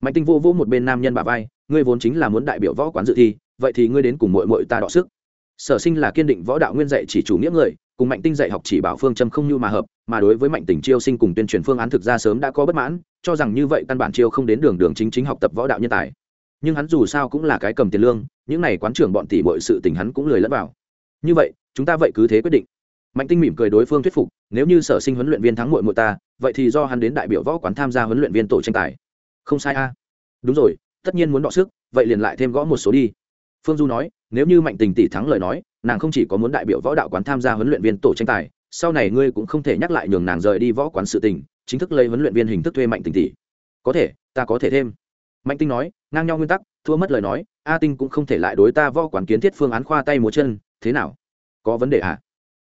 Mạnh tinh vô vô một bên nam nhân bà vai, ngươi vốn chính là muốn đại biểu võ quán dự thi, vậy thì ngươi đến cùng mội mội ta đọ sức. Sở sinh là kiên định võ đạo nguyên dạy chỉ chủ nghĩa người, cùng mạnh tinh dạy học chỉ bảo phương châm không như mà hợp, mà đối với mạnh tình chiêu sinh cùng tuyên truyền phương án thực ra sớm đã có bất mãn, cho rằng như vậy căn bản chiêu không đến đường đường chính chính học tập võ đạo nhân tài nhưng hắn dù sao cũng là cái cầm tiền lương, những này quán trưởng bọn tỷ bội sự tình hắn cũng lười lẫn vào. Như vậy, chúng ta vậy cứ thế quyết định. Mạnh tinh mỉm cười đối phương thuyết phục, nếu như sở sinh huấn luyện viên thắng mội mội ta, vậy thì do hắn đến đại biểu võ quán tham gia huấn luyện viên tổ tranh tài. Không sai a. Đúng rồi, tất nhiên muốn đọ sức, vậy liền lại thêm gõ một số đi. Phương du nói, nếu như mạnh tình tỷ thắng lời nói, nàng không chỉ có muốn đại biểu võ đạo quán tham gia huấn luyện viên tổ tranh tài, sau này ngươi cũng không thể nhắc lại nhường nàng rời đi võ quán sự tình, chính thức lấy huấn luyện viên hình thức thuê mạnh tình tỷ. Có thể, ta có thể thêm mạnh tinh nói, ngang nhau nguyên tắc, thua mất lời nói, a tinh cũng không thể lại đối ta võ quán kiến thiết phương án khoa tay múa chân, thế nào? Có vấn đề à?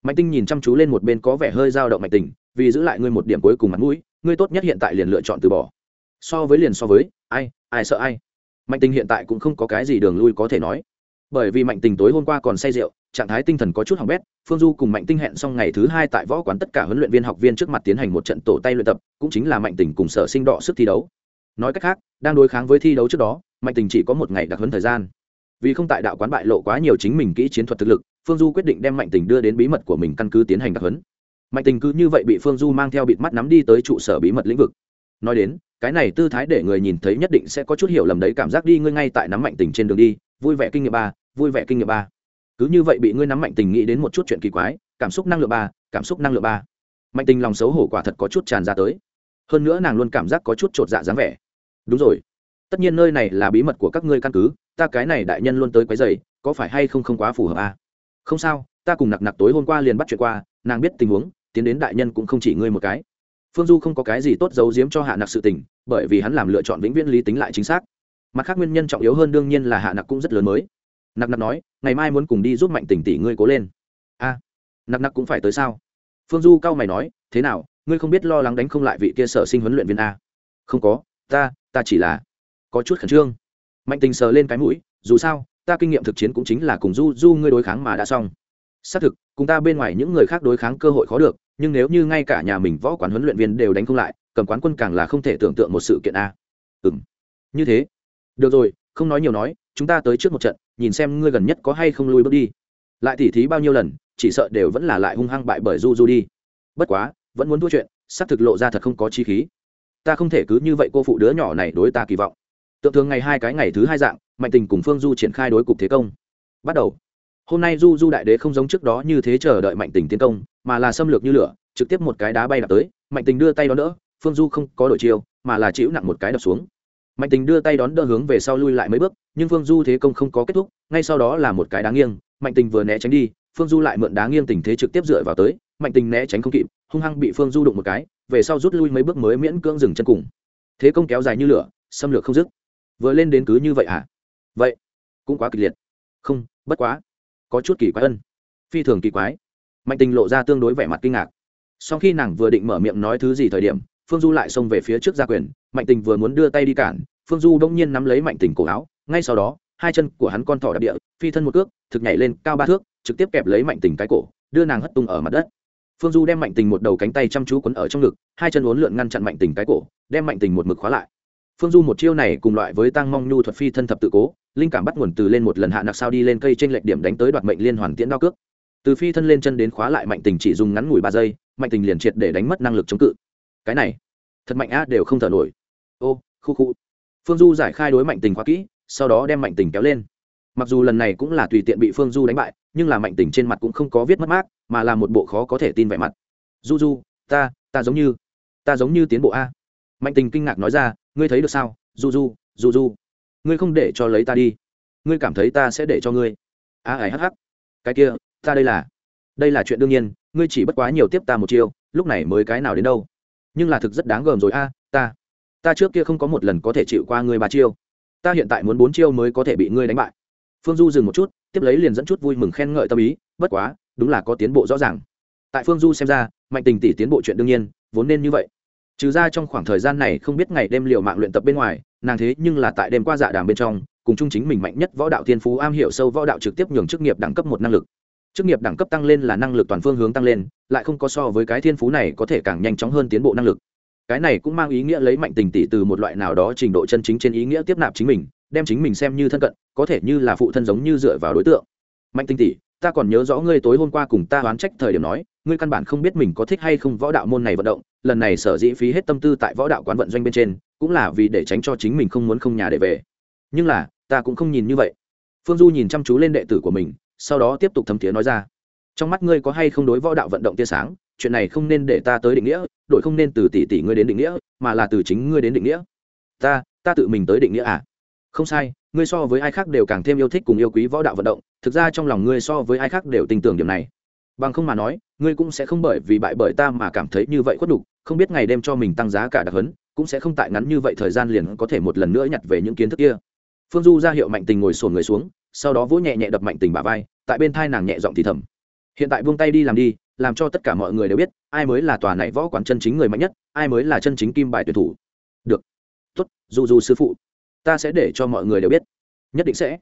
Mạnh tinh nhìn chăm chú lên một bên có vẻ hơi dao động mạnh tình, vì giữ lại ngươi một điểm cuối cùng mặt mũi, ngươi tốt nhất hiện tại liền lựa chọn từ bỏ. So với liền so với, ai ai sợ ai? Mạnh tình hiện tại cũng không có cái gì đường lui có thể nói. Bởi vì mạnh tình tối hôm qua còn say rượu, trạng thái tinh thần có chút hỏng bét, phương du cùng mạnh tinh hẹn xong ngày thứ hai tại võ quán tất cả huấn luyện viên học viên trước mặt tiến hành một trận tổ tay luyện tập, cũng chính là mạnh tình cùng sở sinh đọ sức thi đấu nói cách khác, đang đối kháng với thi đấu trước đó, mạnh tình chỉ có một ngày đặc huấn thời gian. Vì không tại đạo quán bại lộ quá nhiều chính mình kỹ chiến thuật thực lực, phương du quyết định đem mạnh tình đưa đến bí mật của mình căn cứ tiến hành đặc huấn. Mạnh tình cứ như vậy bị phương du mang theo bịt mắt nắm đi tới trụ sở bí mật lĩnh vực. Nói đến, cái này tư thái để người nhìn thấy nhất định sẽ có chút hiểu lầm đấy, cảm giác đi, ngươi ngay tại nắm mạnh tình trên đường đi, vui vẻ kinh nghiệm ba, vui vẻ kinh nghiệm ba. Cứ như vậy bị ngươi nắm mạnh tình nghĩ đến một chút chuyện kỳ quái, cảm xúc năng lượng ba, cảm xúc năng lượng ba. Mạnh tình lòng xấu hổ quả thật có chút tràn ra tới. Hơn nữa nàng luôn cảm giác có chút t r ộ t dạ dáng vẻ đúng rồi. Tất nhiên nơi này là bí mật của các ngươi căn cứ, ta cái này đại nhân luôn tới quấy dày có phải hay không không quá phù hợp à? không sao, ta cùng nặc nặc tối hôm qua liền bắt chuyện qua, nàng biết tình huống, tiến đến đại nhân cũng không chỉ ngươi một cái. Phương du không có cái gì tốt giấu giếm cho hạ nặc sự tình, bởi vì hắn làm lựa chọn vĩnh viễn lý tính lại chính xác. Mặt khác nguyên nhân trọng yếu hơn đương nhiên là hạ nặc cũng rất lớn mới. Nặc nặc nói, ngày mai muốn cùng đi giúp mạnh tỉnh tỷ ngươi cố lên. A, nặc nặc cũng phải tới sao? Phương du cao mày nói, thế nào, ngươi không biết lo lắng đánh không lại vị kia sở sinh huấn luyện viên a? Không có, ta ta chỉ là có chút khẩn trương. Mạnh tình sờ lên cái mũi, dù sao, ta kinh nghiệm thực chiến cũng chính là cùng du du ngươi đối kháng mà đã xong. Xác thực, cùng ta bên ngoài những người khác đối kháng cơ hội khó được, nhưng nếu như ngay cả nhà mình võ quán huấn luyện viên đều đánh không lại, cầm quán quân càng là không thể tưởng tượng một sự kiện a. Ừ m như thế. Được rồi, không nói nhiều nói, chúng ta tới trước một trận, nhìn xem ngươi gần nhất có hay không lui bước đi. Lại tỉ thí bao nhiêu lần, chỉ sợ đều vẫn là lại hung hăng bại bởi du du đi. Bất quá, vẫn muốn thua chuyện, xác thực lộ ra thật không có chi khí ta không thể cứ như vậy cô phụ đứa nhỏ này đối ta kỳ vọng. Tượng thường ngày hai cái ngày thứ hai dạng, mạnh tình cùng phương du triển khai đối cục thế công. Bắt đầu. Hôm nay du du đại đế không giống trước đó như thế chờ đợi mạnh tình tiến công, mà là xâm lược như lửa, trực tiếp một cái đá bay đập tới, mạnh tình đưa tay đón đỡ, phương du không có đổi chiêu, mà là chịu nặng một cái đập xuống. Mạnh tình đưa tay đón đỡ hướng về sau lui lại mấy bước, nhưng phương du thế công không có kết thúc, ngay sau đó là một cái đá nghiêng, mạnh tình vừa né tránh đi phương du lại mượn đá nghiêng tình thế trực tiếp dựa vào tới, mạnh tình né tránh không kịp, hung hăng bị phương du đụng một cái, về sau rút lui mấy bước mới miễn cưỡng dừng chân cùng. Thế công kéo dài như lửa, xâm lược không dứt. Vừa lên đến cứ như vậy à vậy, cũng quá kịch liệt. Không, bất quá, có chút kỳ quái ân. Phi thường kỳ quái. Mạnh tình lộ ra tương đối vẻ mặt kinh ngạc. Sau khi nàng vừa định mở miệng nói thứ gì thời điểm, phương du lại xông về phía trước gia quyền, mạnh tình vừa muốn đưa tay đi cản, phương du đông nhiên nắm lấy mạnh tình cổ áo, ngay sau đó, hai chân của hắn con thỏ đạp địa, phi thân một cước, thực nhảy lên cao ba thước trực tiếp kẹp lấy mạnh tình cái cổ, đưa nàng hất tung ở mặt đất. Phương du đem mạnh tình một đầu cánh tay chăm chú quấn ở trong ngực, hai chân uốn lượn ngăn chặn mạnh tình cái cổ, đem mạnh tình một mực khóa lại. Phương du một chiêu này cùng loại với tăng mong nhu thuật phi thân thập tự cố, linh cảm bắt nguồn từ lên một lần hạ nặc sao đi lên cây trên lệch điểm đánh tới đoạt mệnh liên hoàn tiễn đao cước. Từ phi thân lên chân đến khóa lại mạnh tình chỉ dùng ngắn ngủi ba giây, mạnh tình liền triệt để đánh mất năng lực chống cự. Cái này, thật mạnh á, đều không thở nổi. Ô, khu khu. Phương du giải khai đối mạnh tình khóa kỹ, sau đó đem mạnh tình kéo lên. Mặc dù lần này cũng là tùy tiện bị phương du đánh bại nhưng là mạnh tình trên mặt cũng không có viết mất mát, mà là một bộ khó có thể tin vẻ mặt. Du du ta ta giống như, ta giống như tiến bộ a. Mạnh tình kinh ngạc nói ra, ngươi thấy được sao? Du du du du ngươi không để cho lấy ta đi. Ngươi cảm thấy ta sẽ để cho ngươi. A ải hắc hắc cái kia, ta đây là đây là chuyện đương nhiên, ngươi chỉ bất quá nhiều tiếp ta một chiêu, lúc này mới cái nào đến đâu. Nhưng là thực rất đáng gờm rồi a, ta ta trước kia không có một lần có thể chịu qua ngươi ba chiêu. Ta hiện tại muốn bốn chiêu mới có thể bị ngươi đánh bại. Phương du dừng một chút tiếp lấy liền dẫn chút vui mừng khen ngợi tâm ý, bất quá, đúng là có tiến bộ rõ ràng. Tại phương du xem ra, mạnh tình tỷ tiến bộ chuyện đương nhiên, vốn nên như vậy. Trừ ra trong khoảng thời gian này không biết ngày đêm liều mạng luyện tập bên ngoài, nàng thế nhưng là tại đêm qua dạ đàm bên trong, cùng chung chính mình mạnh nhất võ đạo thiên phú am hiểu sâu võ đạo trực tiếp nhường chức nghiệp đẳng cấp một năng lực. Chức nghiệp đẳng cấp tăng lên là năng lực toàn phương hướng tăng lên, lại không có so với cái thiên phú này có thể càng nhanh chóng hơn tiến bộ năng lực. Cái này cũng mang ý nghĩa lấy mạnh tình tỷ từ một loại nào đó trình độ chân chính trên ý nghĩa tiếp nạp chính mình đem chính mình xem như thân cận, có thể như là phụ thân giống như dựa vào đối tượng. Mạnh Tinh tỷ, ta còn nhớ rõ ngươi tối hôm qua cùng ta oán trách thời điểm nói, ngươi căn bản không biết mình có thích hay không võ đạo môn này vận động, lần này sở dĩ phí hết tâm tư tại võ đạo quán vận doanh bên trên, cũng là vì để tránh cho chính mình không muốn không nhà để về. Nhưng là, ta cũng không nhìn như vậy. Phương du nhìn chăm chú lên đệ tử của mình, sau đó tiếp tục thấm thiế nói ra. Trong mắt ngươi có hay không đối võ đạo vận động tia sáng, chuyện này không nên để ta tới định nghĩa đội không nên từ tỷ tỷ ngươi đến định nghĩa, mà là từ chính ngươi đến định nghĩa. Ta ta tự mình tới định nghĩa à? Không sai, ngươi so với ai khác đều càng thêm yêu thích cùng yêu quý võ đạo vận động, thực ra trong lòng ngươi so với ai khác đều tin tưởng điểm này. Bằng không mà nói, ngươi cũng sẽ không bởi vì bại bởi ta mà cảm thấy như vậy khuất đục không biết ngày đêm cho mình tăng giá cả đặc hấn cũng sẽ không tại ngắn như vậy thời gian liền có thể một lần nữa nhặt về những kiến thức kia. Phương du ra hiệu mạnh tình ngồi sồn người xuống, sau đó vỗ nhẹ nhẹ đập mạnh tình bà vai, tại bên thai nàng nhẹ giọng thì thầm. Hiện tại buông tay đi làm đi, làm cho tất cả mọi người đều biết, ai mới là tòa này võ quản chân chính người mạnh nhất, ai mới là chân chính kim bài tuyển thủ. Được. Tốt du du sư phụ ta sẽ để cho mọi người đều biết. Nhất định sẽ.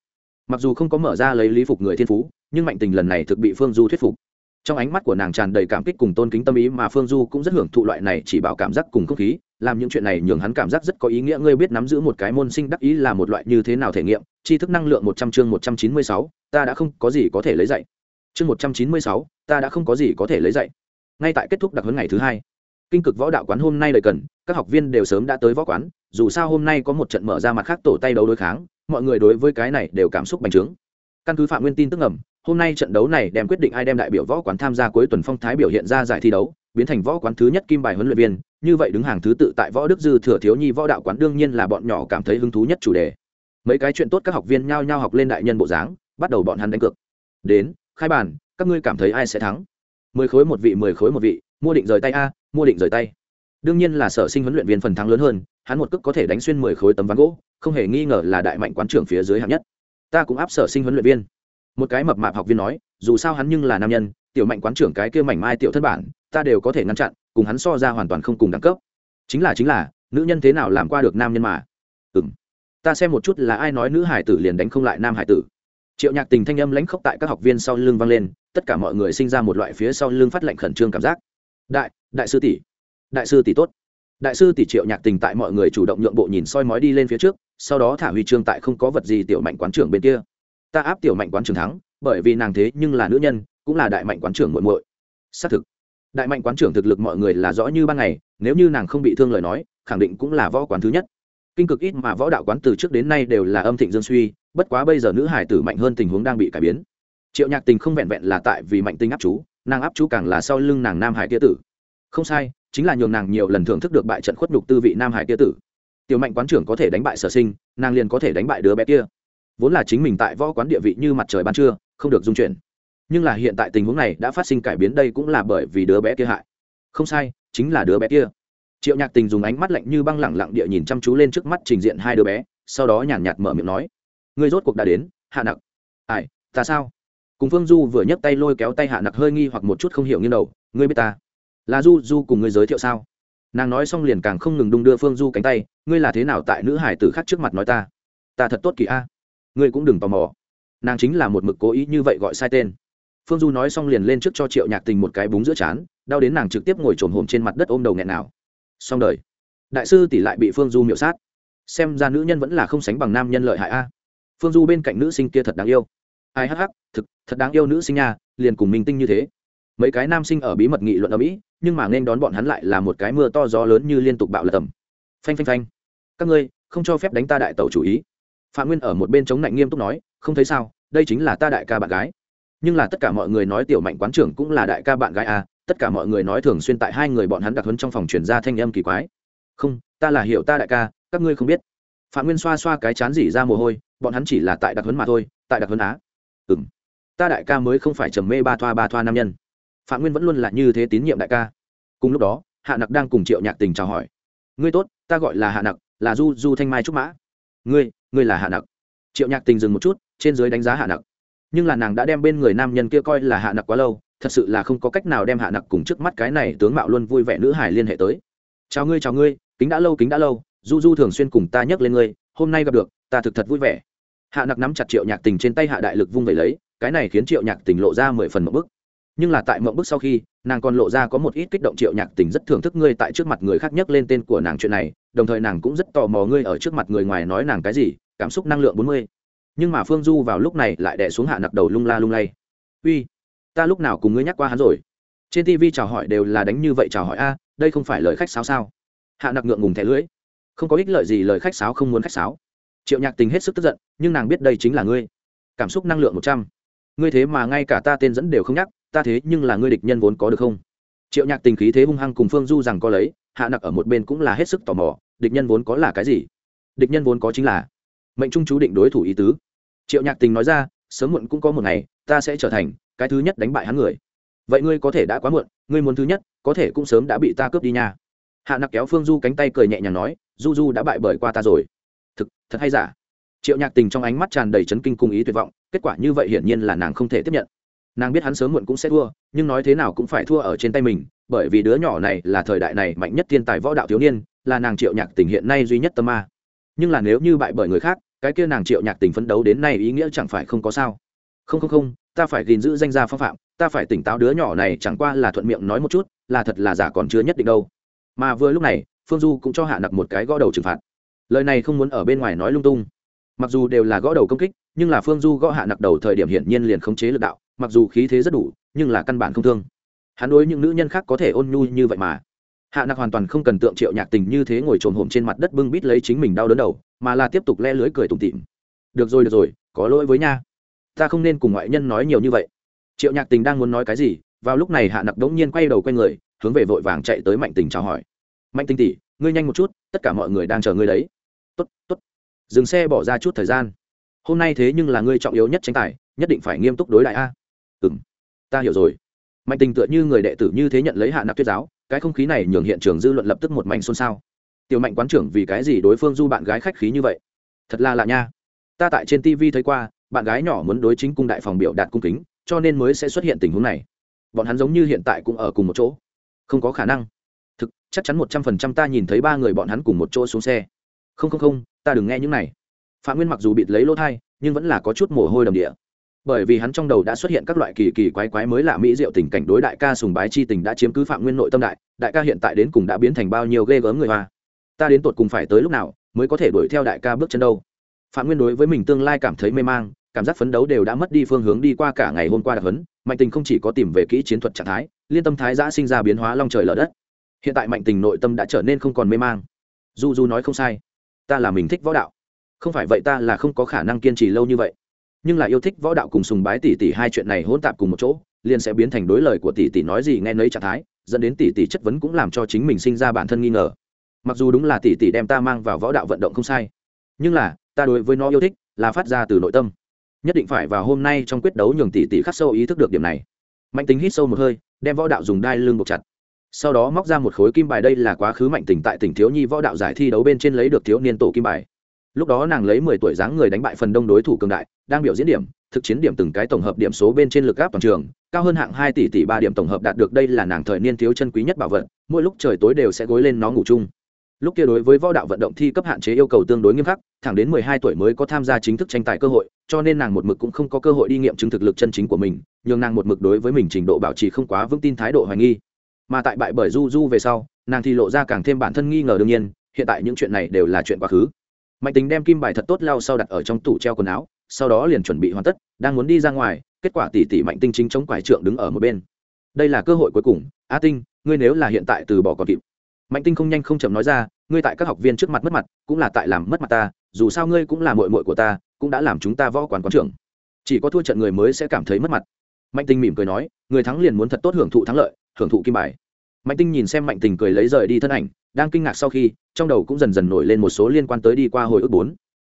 Mặc dù không có mở ra lấy lý phục người thiên phú, nhưng mạnh tình lần này thực bị phương du thuyết phục. Trong ánh mắt của nàng tràn đầy cảm kích cùng tôn kính tâm ý mà phương du cũng rất hưởng thụ loại này chỉ bảo cảm giác cùng không khí, làm những chuyện này nhường hắn cảm giác rất có ý nghĩa. Ngươi biết nắm giữ một cái môn sinh đắc ý là một loại như thế nào thể nghiệm? Tri thức năng lượng một trăm chương một trăm chín mươi sáu, ta đã không có gì có thể lấy dạy. Chương một trăm chín mươi sáu, ta đã không có gì có thể lấy dạy. Ngay tại kết thúc đặc huấn ngày thứ hai, kinh cực võ đạo quán hôm nay lời cần, các học viên đều sớm đã tới võ quán dù sao hôm nay có một trận mở ra mặt khác tổ tay đấu đối kháng, mọi người đối với cái này đều cảm xúc bành trướng. Căn cứ phạm nguyên tin tức ngầm, hôm nay trận đấu này đem quyết định ai đem đại biểu võ quán tham gia cuối tuần phong thái biểu hiện ra giải thi đấu, biến thành võ quán thứ nhất kim bài huấn luyện viên, như vậy đứng hàng thứ tự tại võ đức dư thừa thiếu nhi võ đạo quán đương nhiên là bọn nhỏ cảm thấy hứng thú nhất chủ đề. Mấy cái chuyện tốt các học viên nhao nhao học lên đại nhân bộ dáng, bắt đầu bọn hắn đánh cược. Đến, khai bàn, các ngươi cảm thấy ai sẽ thắng? Mười khối một vị, mười khối một vị, mua định rời tay a, mua định rời tay. Đương nhiên là sở sinh huấn luyện viên phần thắng lớn hơn hắn một cước có thể đánh xuyên mười khối tấm ván gỗ, không hề nghi ngờ là đại mạnh quán trưởng phía dưới hạng nhất. Ta cũng áp sở sinh huấn luyện viên. Một cái mập mạp học viên nói, dù sao hắn nhưng là nam nhân, tiểu mạnh quán trưởng cái kia mảnh mai tiểu thất bản, ta đều có thể ngăn chặn, cùng hắn so ra hoàn toàn không cùng đẳng cấp. Chính là chính là, nữ nhân thế nào làm qua được nam nhân mà? Ừng ta xem một chút là ai nói nữ hải tử liền đánh không lại nam hải tử. Triệu nhạc tình thanh âm lãnh khốc tại các học viên sau lưng vang lên, tất cả mọi người sinh ra một loại phía sau lưng phát lệnh khẩn trương cảm giác. Đại đại sư tỷ. Đại sư tỷ tốt đại sư tỷ triệu nhạc tình tại mọi người chủ động nhượng bộ nhìn soi mói đi lên phía trước, sau đó thả huy chương tại không có vật gì tiểu mạnh quán trưởng bên kia. Ta áp tiểu mạnh quán trưởng thắng, bởi vì nàng thế nhưng là nữ nhân, cũng là đại mạnh quán trưởng muội muội. Xác thực, đại mạnh quán trưởng thực lực mọi người là rõ như ban ngày, nếu như nàng không bị thương lời nói, khẳng định cũng là võ quán thứ nhất. Kinh cực ít mà võ đạo quán từ trước đến nay đều là âm thịnh dương suy, bất quá bây giờ nữ hải tử mạnh hơn tình huống đang bị cải biến. Triệu nhạc tình không vẹn vẹn là tại vì mạnh tinh áp chú, nàng áp chú càng là sau lưng nàng nam hải kia tử không sai, chính là nhường nàng nhiều lần thưởng thức được bại trận khuất nhục tư vị nam hải kia tử. Tiểu mạnh quán trưởng có thể đánh bại sở sinh, nàng liền có thể đánh bại đứa bé kia. Vốn là chính mình tại võ quán địa vị như mặt trời ban trưa, không được dung chuyển. Nhưng là hiện tại tình huống này đã phát sinh cải biến đây cũng là bởi vì đứa bé kia hại. Không sai, chính là đứa bé kia. Triệu nhạc tình dùng ánh mắt lạnh như băng lẳng lặng địa nhìn chăm chú lên trước mắt trình diện hai đứa bé, sau đó nhàn nhạt mở miệng nói, ngươi rốt cuộc đã đến, hạ nặc. Ai, ta sao? Cùng phương du vừa nhấc tay lôi kéo tay hạ nặc hơi nghi hoặc một chút không hiểu như đầu, ngươi biết ta? Là du du cùng ngươi giới thiệu sao? Nàng nói xong liền càng không ngừng đung đưa phương du cánh tay, ngươi là thế nào tại nữ hải tử khác trước mặt nói ta? Ta thật tốt kỳ a. Ngươi cũng đừng tò mò. Nàng chính là một mực cố ý như vậy gọi sai tên. Phương du nói xong liền lên trước cho triệu nhạc tình một cái búng giữa chán, đau đến nàng trực tiếp ngồi trồm hồm trên mặt đất ôm đầu nghẹn nào. Xong đời. Đại sư tỷ lại bị phương du miệu sát. Xem ra nữ nhân vẫn là không sánh bằng nam nhân lợi hại a. Phương du bên cạnh nữ sinh kia thật đáng yêu. Ai hắc hắc, thực, thật đáng yêu nữ sinh nha, liền cùng minh tinh như thế mấy cái nam sinh ở bí mật nghị luận ở mỹ, nhưng mà nên đón bọn hắn lại là một cái mưa to gió lớn như liên tục bạo lật tầm phanh phanh phanh. Các ngươi, không cho phép đánh ta đại tẩu chủ ý. Phạm nguyên ở một bên chống lạnh nghiêm túc nói, không thấy sao, đây chính là ta đại ca bạn gái. Nhưng là tất cả mọi người nói tiểu mạnh quán trưởng cũng là đại ca bạn gái à tất cả mọi người nói thường xuyên tại hai người bọn hắn đặc huấn trong phòng chuyển ra thanh âm kỳ quái. Không, ta là hiểu ta đại ca, các ngươi không biết. Phạm nguyên xoa xoa cái chán dỉ ra mồ hôi, bọn hắn chỉ là tại đặc huấn mà thôi, tại đặc huấn á. Ừ m ta đại ca mới không phải trầm mê ba thoa ba thoa nam nhân phạm nguyên vẫn luôn là như thế tín nhiệm đại ca. Cùng lúc đó, hạ nặc đang cùng triệu nhạc tình chào hỏi. Ngươi tốt, ta gọi là hạ nặc, là du du thanh mai trúc mã. Ngươi ngươi là hạ nặc. Triệu nhạc tình dừng một chút, trên dưới đánh giá hạ nặc. Nhưng là nàng đã đem bên người nam nhân kia coi là hạ nặc quá lâu, thật sự là không có cách nào đem hạ nặc cùng trước mắt cái này tướng mạo luôn vui vẻ nữ hải liên hệ tới. Chào ngươi chào ngươi, kính đã lâu, kính đã lâu, du du thường xuyên cùng ta nhắc lên ngươi, hôm nay gặp được, ta thực thật vui vẻ. Hạ nặc nắm chặt triệu nhạc tình trên tay hạ đại lực vung về lấy, cái này khiến triệu nhạc tình lộ ra mười phần một bức nhưng là tại mộng bức sau khi, nàng còn lộ ra có một ít kích động triệu nhạc tình rất thưởng thức ngươi tại trước mặt người khác nhắc lên tên của nàng chuyện này, đồng thời nàng cũng rất tò mò ngươi ở trước mặt người ngoài nói nàng cái gì, cảm xúc năng lượng bốn mươi. Nhưng mà phương du vào lúc này lại đẻ xuống hạ nặc đầu lung la lung lay. Uy, ta lúc nào cùng ngươi nhắc qua hắn rồi? Trên tv chào hỏi đều là đánh như vậy chào hỏi a, đây không phải lời khách sáo sao? Hạ nặc ngượng ngùng thẻ lưỡi. Không có ích lợi gì lời khách sáo không muốn khách sáo. Triệu nhạc tình hết sức tức giận, nhưng nàng biết đây chính là ngươi. Cảm xúc năng lượng một trăm ngươi thế mà ngay cả ta tên dẫn đều không nhắc, ta thế nhưng là ngươi địch nhân vốn có được không? Triệu nhạc tình khí thế hung hăng cùng phương du rằng có lấy, hạ nặc ở một bên cũng là hết sức tò mò, địch nhân vốn có là cái gì? Địch nhân vốn có chính là mệnh trung chú định đối thủ ý tứ. Triệu nhạc tình nói ra, sớm muộn cũng có một ngày, ta sẽ trở thành cái thứ nhất đánh bại hắn người. Vậy ngươi có thể đã quá muộn, ngươi muốn thứ nhất, có thể cũng sớm đã bị ta cướp đi nha. Hạ nặc kéo phương du cánh tay cười nhẹ nhàng nói, du du đã bại bởi qua ta rồi. Thực, thật hay giả? Triệu nhạc tình trong ánh mắt tràn đầy chấn kinh cung ý tuyệt vọng, kết quả như vậy hiển nhiên là nàng không thể tiếp nhận. Nàng biết hắn sớm muộn cũng sẽ thua, nhưng nói thế nào cũng phải thua ở trên tay mình, bởi vì đứa nhỏ này là thời đại này mạnh nhất thiên tài võ đạo thiếu niên, là nàng triệu nhạc tình hiện nay duy nhất tâm ma. Nhưng là nếu như bại bởi người khác, cái kia nàng triệu nhạc tình phấn đấu đến nay ý nghĩa chẳng phải không có sao? Không không không, ta phải gìn giữ danh gia phong phạm, ta phải tỉnh táo đứa nhỏ này chẳng qua là thuận miệng nói một chút, là thật là giả còn chưa nhất định đâu. Mà vừa lúc này, phương du cũng cho hạ nặc một cái gõ đầu trừng phạt. Lời này không muốn ở bên ngoài nói lung tung mặc dù đều là gõ đầu công kích, nhưng là phương du gõ hạ nặc đầu thời điểm hiển nhiên liền khống chế lực đạo, mặc dù khí thế rất đủ, nhưng là căn bản không thương. Hắn đối những nữ nhân khác có thể ôn nhu như vậy mà. Hạ nặc hoàn toàn không cần tượng triệu nhạc tình như thế ngồi trồm hổm trên mặt đất bưng bít lấy chính mình đau đớn đầu, mà là tiếp tục le lưới cười tủm tỉm. Được rồi được rồi, có lỗi với nha. Ta không nên cùng ngoại nhân nói nhiều như vậy. Triệu nhạc tình đang muốn nói cái gì, vào lúc này hạ nặc đống nhiên quay đầu q u a người, hướng về vội vàng chạy tới mạnh tình chào hỏi. Mạnh tình tỉ ngươi nhanh một chút, tất cả mọi người đang chờ ngươi đấy. Tốt tốt dừng xe bỏ ra chút thời gian. Hôm nay thế nhưng là ngươi trọng yếu nhất tranh tài, nhất định phải nghiêm túc đối lại a. Ừ m ta hiểu rồi. Mạnh tình tựa như người đệ tử như thế nhận lấy hạ nạp tuyết giáo, cái không khí này nhường hiện trường dư luận lập tức một mảnh xôn xao. Tiểu mạnh quán trưởng vì cái gì đối phương du bạn gái khách khí như vậy? Thật là lạ nha. Ta tại trên tv thấy qua, bạn gái nhỏ muốn đối chính cung đại phòng biểu đạt cung kính, cho nên mới sẽ xuất hiện tình huống này. Bọn hắn giống như hiện tại cũng ở cùng một chỗ. Không có khả năng. Thực, chắc chắn một trăm phần trăm ta nhìn thấy ba người bọn hắn cùng một chỗ xuống xe. Không không không ta đừng nghe những này. Phạm nguyên mặc dù bịt lấy lỗ thai, nhưng vẫn là có chút mồ hôi đầm địa. Bởi vì hắn trong đầu đã xuất hiện các loại kỳ kỳ quái quái mới lạ mỹ diệu tình cảnh đối đại ca sùng bái chi tình đã chiếm cứ phạm nguyên nội tâm đại đại ca hiện tại đến cùng đã biến thành bao nhiêu ghê gớm người hoa. Ta đến tột cùng phải tới lúc nào mới có thể đuổi theo đại ca bước chân đâu? Phạm nguyên đối với mình tương lai cảm thấy mê mang, cảm giác phấn đấu đều đã mất đi phương hướng đi qua cả ngày hôm qua đặc hấn mạnh tình không chỉ có tìm về kỹ chiến thuật trạng thái, liên tâm thái giã sinh ra biến hóa long trời lở đất. Hiện tại mạnh tình nội tâm đã trở nên không còn mê mang. Du du nói không sai ta là mình thích võ đạo. Không phải vậy ta là không có khả năng kiên trì lâu như vậy. Nhưng là yêu thích võ đạo cùng sùng bái tỷ tỷ hai chuyện này hỗn tạp cùng một chỗ, liền sẽ biến thành đối lời của tỷ tỷ nói gì nghe nấy trạng thái, dẫn đến tỷ tỷ chất vấn cũng làm cho chính mình sinh ra bản thân nghi ngờ. Mặc dù đúng là tỷ tỷ đem ta mang vào võ đạo vận động không sai, nhưng là, ta đối với nó yêu thích là phát ra từ nội tâm. Nhất định phải vào hôm nay trong quyết đấu nhường tỷ tỷ khắc sâu ý thức được điểm này. Mạnh tính hít sâu một hơi, đem võ đạo dùng đai lưng buộc chặt sau đó móc ra một khối kim bài, đây là quá khứ mạnh tỉnh tại tỉnh thiếu nhi võ đạo giải thi đấu bên trên lấy được thiếu niên tổ kim bài. Lúc đó nàng lấy mười tuổi dáng người đánh bại phần đông đối thủ cường đại, đang biểu diễn điểm, thực chiến điểm từng cái tổng hợp điểm số bên trên lực áp toàn trường, cao hơn hạng hai tỷ tỷ ba điểm tổng hợp đạt được đây là nàng thời niên thiếu chân quý nhất bảo vật, mỗi lúc trời tối đều sẽ gối lên nó ngủ chung. Lúc kia đối với võ đạo vận động thi cấp hạn chế yêu cầu tương đối nghiêm khắc, thẳng đến mười hai tuổi mới có tham gia chính thức tranh tài cơ hội, cho nên nàng một mực cũng không có cơ hội đi nghiệm chứng thực lực chân chính của mình nhưng nàng một mực đối với mình trình độ bảo trì không quá vững tin thái độ hoài nghi mà tại bại bởi du du về sau, nàng thì lộ ra càng thêm bản thân nghi ngờ đương nhiên, hiện tại những chuyện này đều là chuyện quá khứ. Mạnh tính đem kim bài thật tốt lao sau đặt ở trong tủ treo quần áo, sau đó liền chuẩn bị hoàn tất, đang muốn đi ra ngoài, kết quả tỷ tỷ mạnh tinh chính chống quải trượng đứng ở một bên. Đây là cơ hội cuối cùng. A tinh, ngươi nếu là hiện tại từ bỏ còn kịp. Mạnh tinh không nhanh không chậm nói ra, ngươi tại các học viên trước mặt mất mặt, cũng là tại làm mất mặt ta, dù sao ngươi cũng là mội mội của ta, cũng đã làm chúng ta võ quán quán trưởng. Chỉ có thua trận người mới sẽ cảm thấy mất mặt. Mạnh tinh mỉm cười nói, người thắng liền muốn thật tốt hưởng thụ thắng lợi hưởng thụ kim bài. Mạnh tinh nhìn xem mạnh tình cười lấy rời đi thân ảnh, đang kinh ngạc sau khi, trong đầu cũng dần dần nổi lên một số liên quan tới đi qua hồi ức bốn.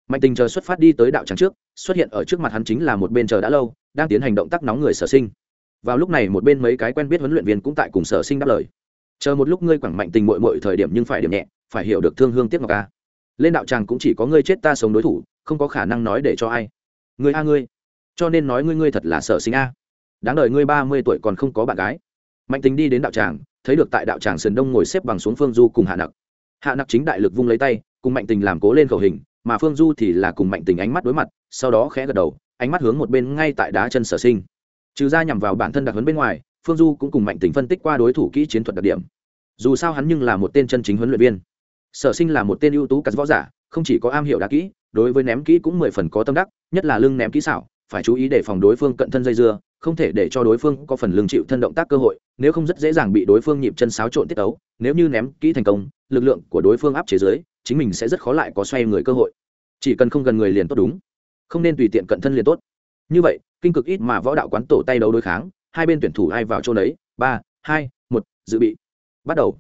Mạnh tình chờ xuất phát đi tới đạo tràng trước, xuất hiện ở trước mặt hắn chính là một bên chờ đã lâu, đang tiến hành động tác nóng người sở sinh. Vào lúc này một bên mấy cái quen biết huấn luyện viên cũng tại cùng sở sinh đáp lời. Chờ một lúc ngươi quẳng mạnh tình mội mội thời điểm nhưng phải điểm nhẹ, phải hiểu được thương hương tiếc ngọc a. Lên đạo tràng cũng chỉ có ngươi chết ta sống đối thủ, không có khả năng nói để cho ai. Ngươi a ngươi. Cho nên nói ngươi ngươi thật là sở sinh a. Đáng đời ngươi ba mươi tuổi còn không có bạn gái mạnh tính đi đến đạo tràng, thấy được tại đạo tràng sườn đông ngồi xếp bằng xuống phương du cùng hạ nặc. Hạ nặc chính đại lực vung lấy tay, cùng mạnh tình làm cố lên khẩu hình, mà phương du thì là cùng mạnh tình ánh mắt đối mặt, sau đó khẽ gật đầu, ánh mắt hướng một bên ngay tại đá chân sở sinh. Trừ ra nhằm vào bản thân đặc huấn bên ngoài, phương du cũng cùng mạnh tình phân tích qua đối thủ kỹ chiến thuật đặc điểm. Dù sao hắn nhưng là một tên chân chính huấn luyện viên. Sở sinh là một tên ưu tú cắt võ giả, không chỉ có am hiểu đá kỹ, đối với ném kỹ cũng mười phần có tâm đắc, nhất là lưng ném kỹ xảo, phải chú ý để phòng đối phương cận thân dây dưa không thể để cho đối phương có phần lương chịu thân động tác cơ hội, nếu không rất dễ dàng bị đối phương nhịp chân xáo trộn tiết ấu. Nếu như ném kỹ thành công, lực lượng của đối phương áp chế dưới, chính mình sẽ rất khó lại có xoay người cơ hội. Chỉ cần không gần người liền tốt đúng. Không nên tùy tiện cận thân liền tốt. Như vậy, kinh cực ít mà võ đạo quán tổ tay đấu đối kháng, hai bên tuyển thủ ai vào chỗ đấy ba, hai, một, dự bị. Bắt đầu.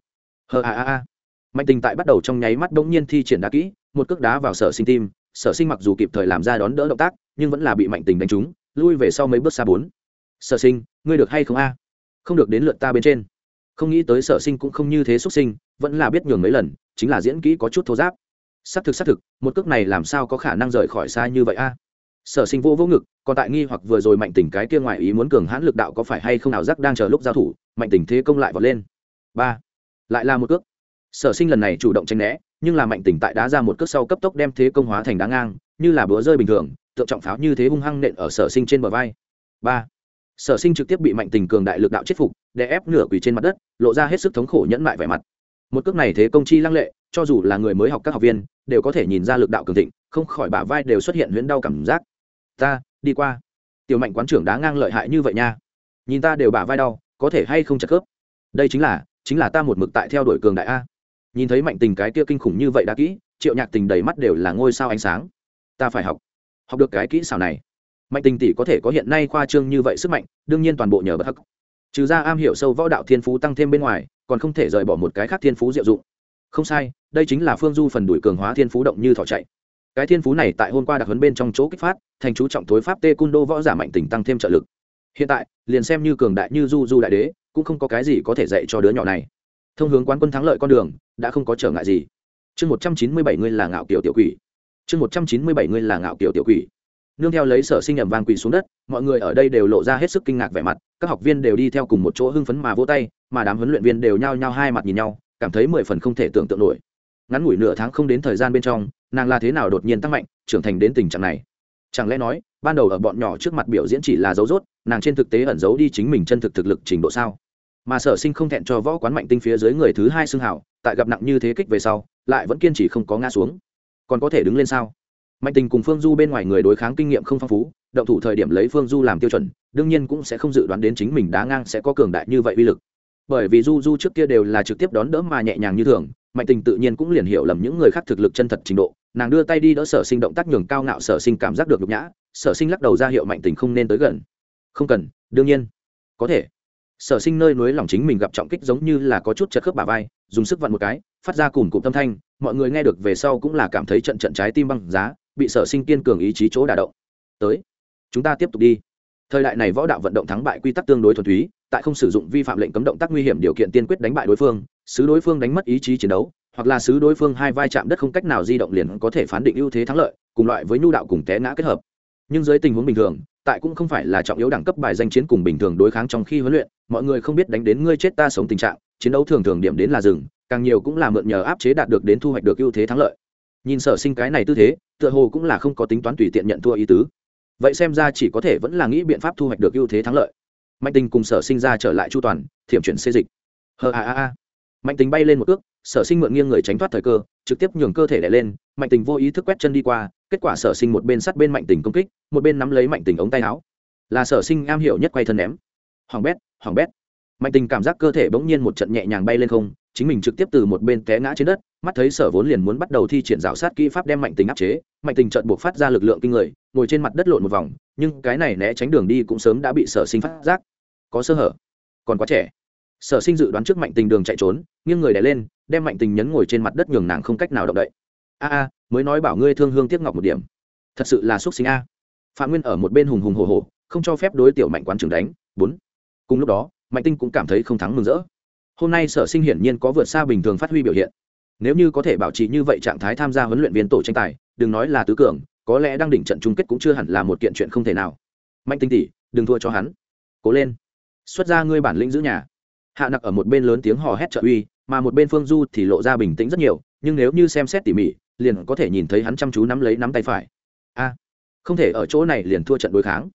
Hờ a a a. Mạnh tình tại bắt đầu trong nháy mắt đông nhiên thi triển đá kỹ, một cước đá vào sở sinh tim. Sở sinh mặc dù kịp thời làm ra đón đỡ động tác, nhưng vẫn là bị mạnh tình đánh trúng, lui về sau mấy bước xa bốn sở sinh, ngươi được hay không a? Không được đến lượt ta bên trên. Không nghĩ tới sở sinh cũng không như thế xuất sinh, vẫn là biết nhường mấy lần, chính là diễn kỹ có chút thô giáp. Xác thực xác thực, một cước này làm sao có khả năng rời khỏi xa như vậy a? Sở sinh vô vô ngực, còn tại nghi hoặc vừa rồi mạnh tình cái kia ngoài ý muốn cường hãn lực đạo có phải hay không nào giác đang chờ lúc giao thủ, mạnh tình thế công lại vọt lên. Ba, lại là một cước. Sở sinh lần này chủ động tranh né, nhưng là mạnh tỉnh tại đá ra một cước sau cấp tốc đem thế công hóa thành đá ngang, như là búa rơi bình thường tượng trọng pháo như thế hung hăng nện ở sở sinh trên bờ vai. Ba sở sinh trực tiếp bị mạnh tình cường đại lực đạo chết phục để ép nửa quỳ trên mặt đất, lộ ra hết sức thống khổ nhẫn mại vẻ mặt. Một cước này thế công chi lăng lệ, cho dù là người mới học các học viên, đều có thể nhìn ra lực đạo cường thịnh, không khỏi bả vai đều xuất hiện huyễn đau cảm giác. Ta, đi qua. Tiểu mạnh quán trưởng đá ngang lợi hại như vậy nha. Nhìn ta đều bả vai đau, có thể hay không chặt khớp? Đây chính là chính là ta một mực tại theo đuổi cường đại a. Nhìn thấy mạnh tình cái kia kinh khủng như vậy đã kỹ, triệu nhạc tình đầy mắt đều là ngôi sao ánh sáng. Ta phải học học được cái kỹ xảo này mạnh tình tỷ có thể có hiện nay khoa trương như vậy sức mạnh, đương nhiên toàn bộ nhờ bất hắc. Trừ ra am hiểu sâu võ đạo thiên phú tăng thêm bên ngoài, còn không thể rời bỏ một cái khác thiên phú diệu dụng. Không sai, đây chính là phương du phần đuổi cường hóa thiên phú động như thỏ chạy. Cái thiên phú này tại hôm qua đặc huấn bên trong chỗ kích phát, thành chú trọng thối pháp tê cung đô võ giả mạnh tình tăng thêm trợ lực. Hiện tại, liền xem như cường đại như du du đại đế, cũng không có cái gì có thể dạy cho đứa nhỏ này. Thông hướng quán quân thắng lợi con đường, đã không có trở ngại gì. Chương một trăm chín mươi bảy ngươi là ngạo kiểu tiểu quỷ. Chương một trăm chín mươi bảy ngươi là ngạo kiểu tiểu quỷ nương theo lấy sở sinh ẩm vang quỳ xuống đất, mọi người ở đây đều lộ ra hết sức kinh ngạc vẻ mặt, các học viên đều đi theo cùng một chỗ hưng phấn mà vỗ tay, mà đám huấn luyện viên đều nhao nhao hai mặt nhìn nhau, cảm thấy mười phần không thể tưởng tượng nổi. Ngắn ngủi nửa tháng không đến thời gian bên trong, nàng là thế nào đột nhiên tăng mạnh, trưởng thành đến tình trạng này? Chẳng lẽ nói, ban đầu ở bọn nhỏ trước mặt biểu diễn chỉ là dấu dốt, nàng trên thực tế ẩn giấu đi chính mình chân thực thực lực trình độ sao? Mà sở sinh không thẹn cho võ quán mạnh tinh phía dưới người thứ hai xương hảo, tại gặp nặng như thế kích về sau, lại vẫn kiên trì không có ngã xuống. Còn có thể đứng lên sao? Mạnh tình cùng phương du bên ngoài người đối kháng kinh nghiệm không phong phú, động thủ thời điểm lấy phương du làm tiêu chuẩn, đương nhiên cũng sẽ không dự đoán đến chính mình đá ngang sẽ có cường đại như vậy uy lực. Bởi vì du du trước kia đều là trực tiếp đón đỡ mà nhẹ nhàng như thường, mạnh tình tự nhiên cũng liền hiểu lầm những người khác thực lực chân thật trình độ, nàng đưa tay đi đỡ sở sinh động tác nhường cao ngạo sở sinh cảm giác được nhục nhã, sở sinh lắc đầu ra hiệu mạnh tình không nên tới gần. Không cần, đương nhiên, có thể. Sở sinh nơi núi lòng chính mình gặp trọng kích giống như là có chút chật khớp bà vai, dùng sức vặn một cái, phát ra cùng cụm tâm thanh, mọi người nghe được về sau cũng là cảm thấy trận trận trái tim băng giá bị sở sinh kiên cường ý chí chỗ đả động. Tới, chúng ta tiếp tục đi. Thời đại này võ đạo vận động thắng bại quy tắc tương đối thuần túy, tại không sử dụng vi phạm lệnh cấm động tác nguy hiểm điều kiện tiên quyết đánh bại đối phương, sứ đối phương đánh mất ý chí chiến đấu, hoặc là sứ đối phương hai vai chạm đất không cách nào di động liền có thể phán định ưu thế thắng lợi, cùng loại với nhu đạo cùng té ngã kết hợp. Nhưng dưới tình huống bình thường, tại cũng không phải là trọng yếu đẳng cấp bài danh chiến cùng bình thường đối kháng trong khi huấn luyện, mọi người không biết đánh đến ngươi chết ta sống tình trạng, chiến đấu thường thường điểm đến là rừng càng nhiều cũng là mượn nhờ áp chế đạt được đến thu hoạch được ưu thế thắng lợi nhìn sở sinh cái này tư thế, tựa hồ cũng là không có tính toán tùy tiện nhận thua ý tứ. Vậy xem ra chỉ có thể vẫn là nghĩ biện pháp thu hoạch được ưu thế thắng lợi. Mạnh tình cùng sở sinh ra trở lại chu toàn, thiểm chuyển xê dịch. Hờ a a a. Mạnh tình bay lên một ước sở sinh mượn nghiêng người tránh thoát thời cơ, trực tiếp nhường cơ thể đẻ lên, mạnh tình vô ý thức quét chân đi qua, kết quả sở sinh một bên sát bên mạnh tình công kích, một bên nắm lấy mạnh tình ống tay áo. Là sở sinh am hiểu nhất quay thân ném. Hoàng bét hoàng bét mạnh tình cảm giác cơ thể bỗng nhiên một trận nhẹ nhàng bay lên không, chính mình trực tiếp từ một bên té ngã trên đất, mắt thấy sở vốn liền muốn bắt đầu thi triển rào sát kỹ pháp đem mạnh tình áp chế, mạnh tình trợn buộc phát ra lực lượng kinh người, ngồi trên mặt đất lộn một vòng, nhưng cái này né tránh đường đi cũng sớm đã bị sở sinh phát giác. Có sơ hở. Còn quá trẻ. Sở sinh dự đoán trước mạnh tình đường chạy trốn, nghiêng người đè lên, đem mạnh tình nhấn ngồi trên mặt đất nhường nàng không cách nào động đậy. A a, mới nói bảo ngươi thương hương tiếc ngọc một điểm. Thật sự là xúc sinh a. Phạm nguyên ở một bên hùng hùng hồ hồ không cho phép đối tiểu mạnh quán trường đánh. Bốn. Cùng lúc đó mạnh tinh cũng cảm thấy không thắng mừng rỡ. Hôm nay sở sinh hiển nhiên có vượt xa bình thường phát huy biểu hiện. Nếu như có thể bảo trì như vậy trạng thái tham gia huấn luyện viên tổ tranh tài, đừng nói là tứ cường, có lẽ đang đỉnh trận chung kết cũng chưa hẳn là một kiện chuyện không thể nào. Mạnh tinh tỉ đừng thua cho hắn. Cố lên. Xuất ra ngươi bản lĩnh giữ nhà. Hạ nặc ở một bên lớn tiếng hò hét trợ uy, mà một bên phương du thì lộ ra bình tĩnh rất nhiều, nhưng nếu như xem xét tỉ mỉ, liền có thể nhìn thấy hắn chăm chú nắm lấy nắm tay phải. A, không thể ở chỗ này liền thua trận đối kháng.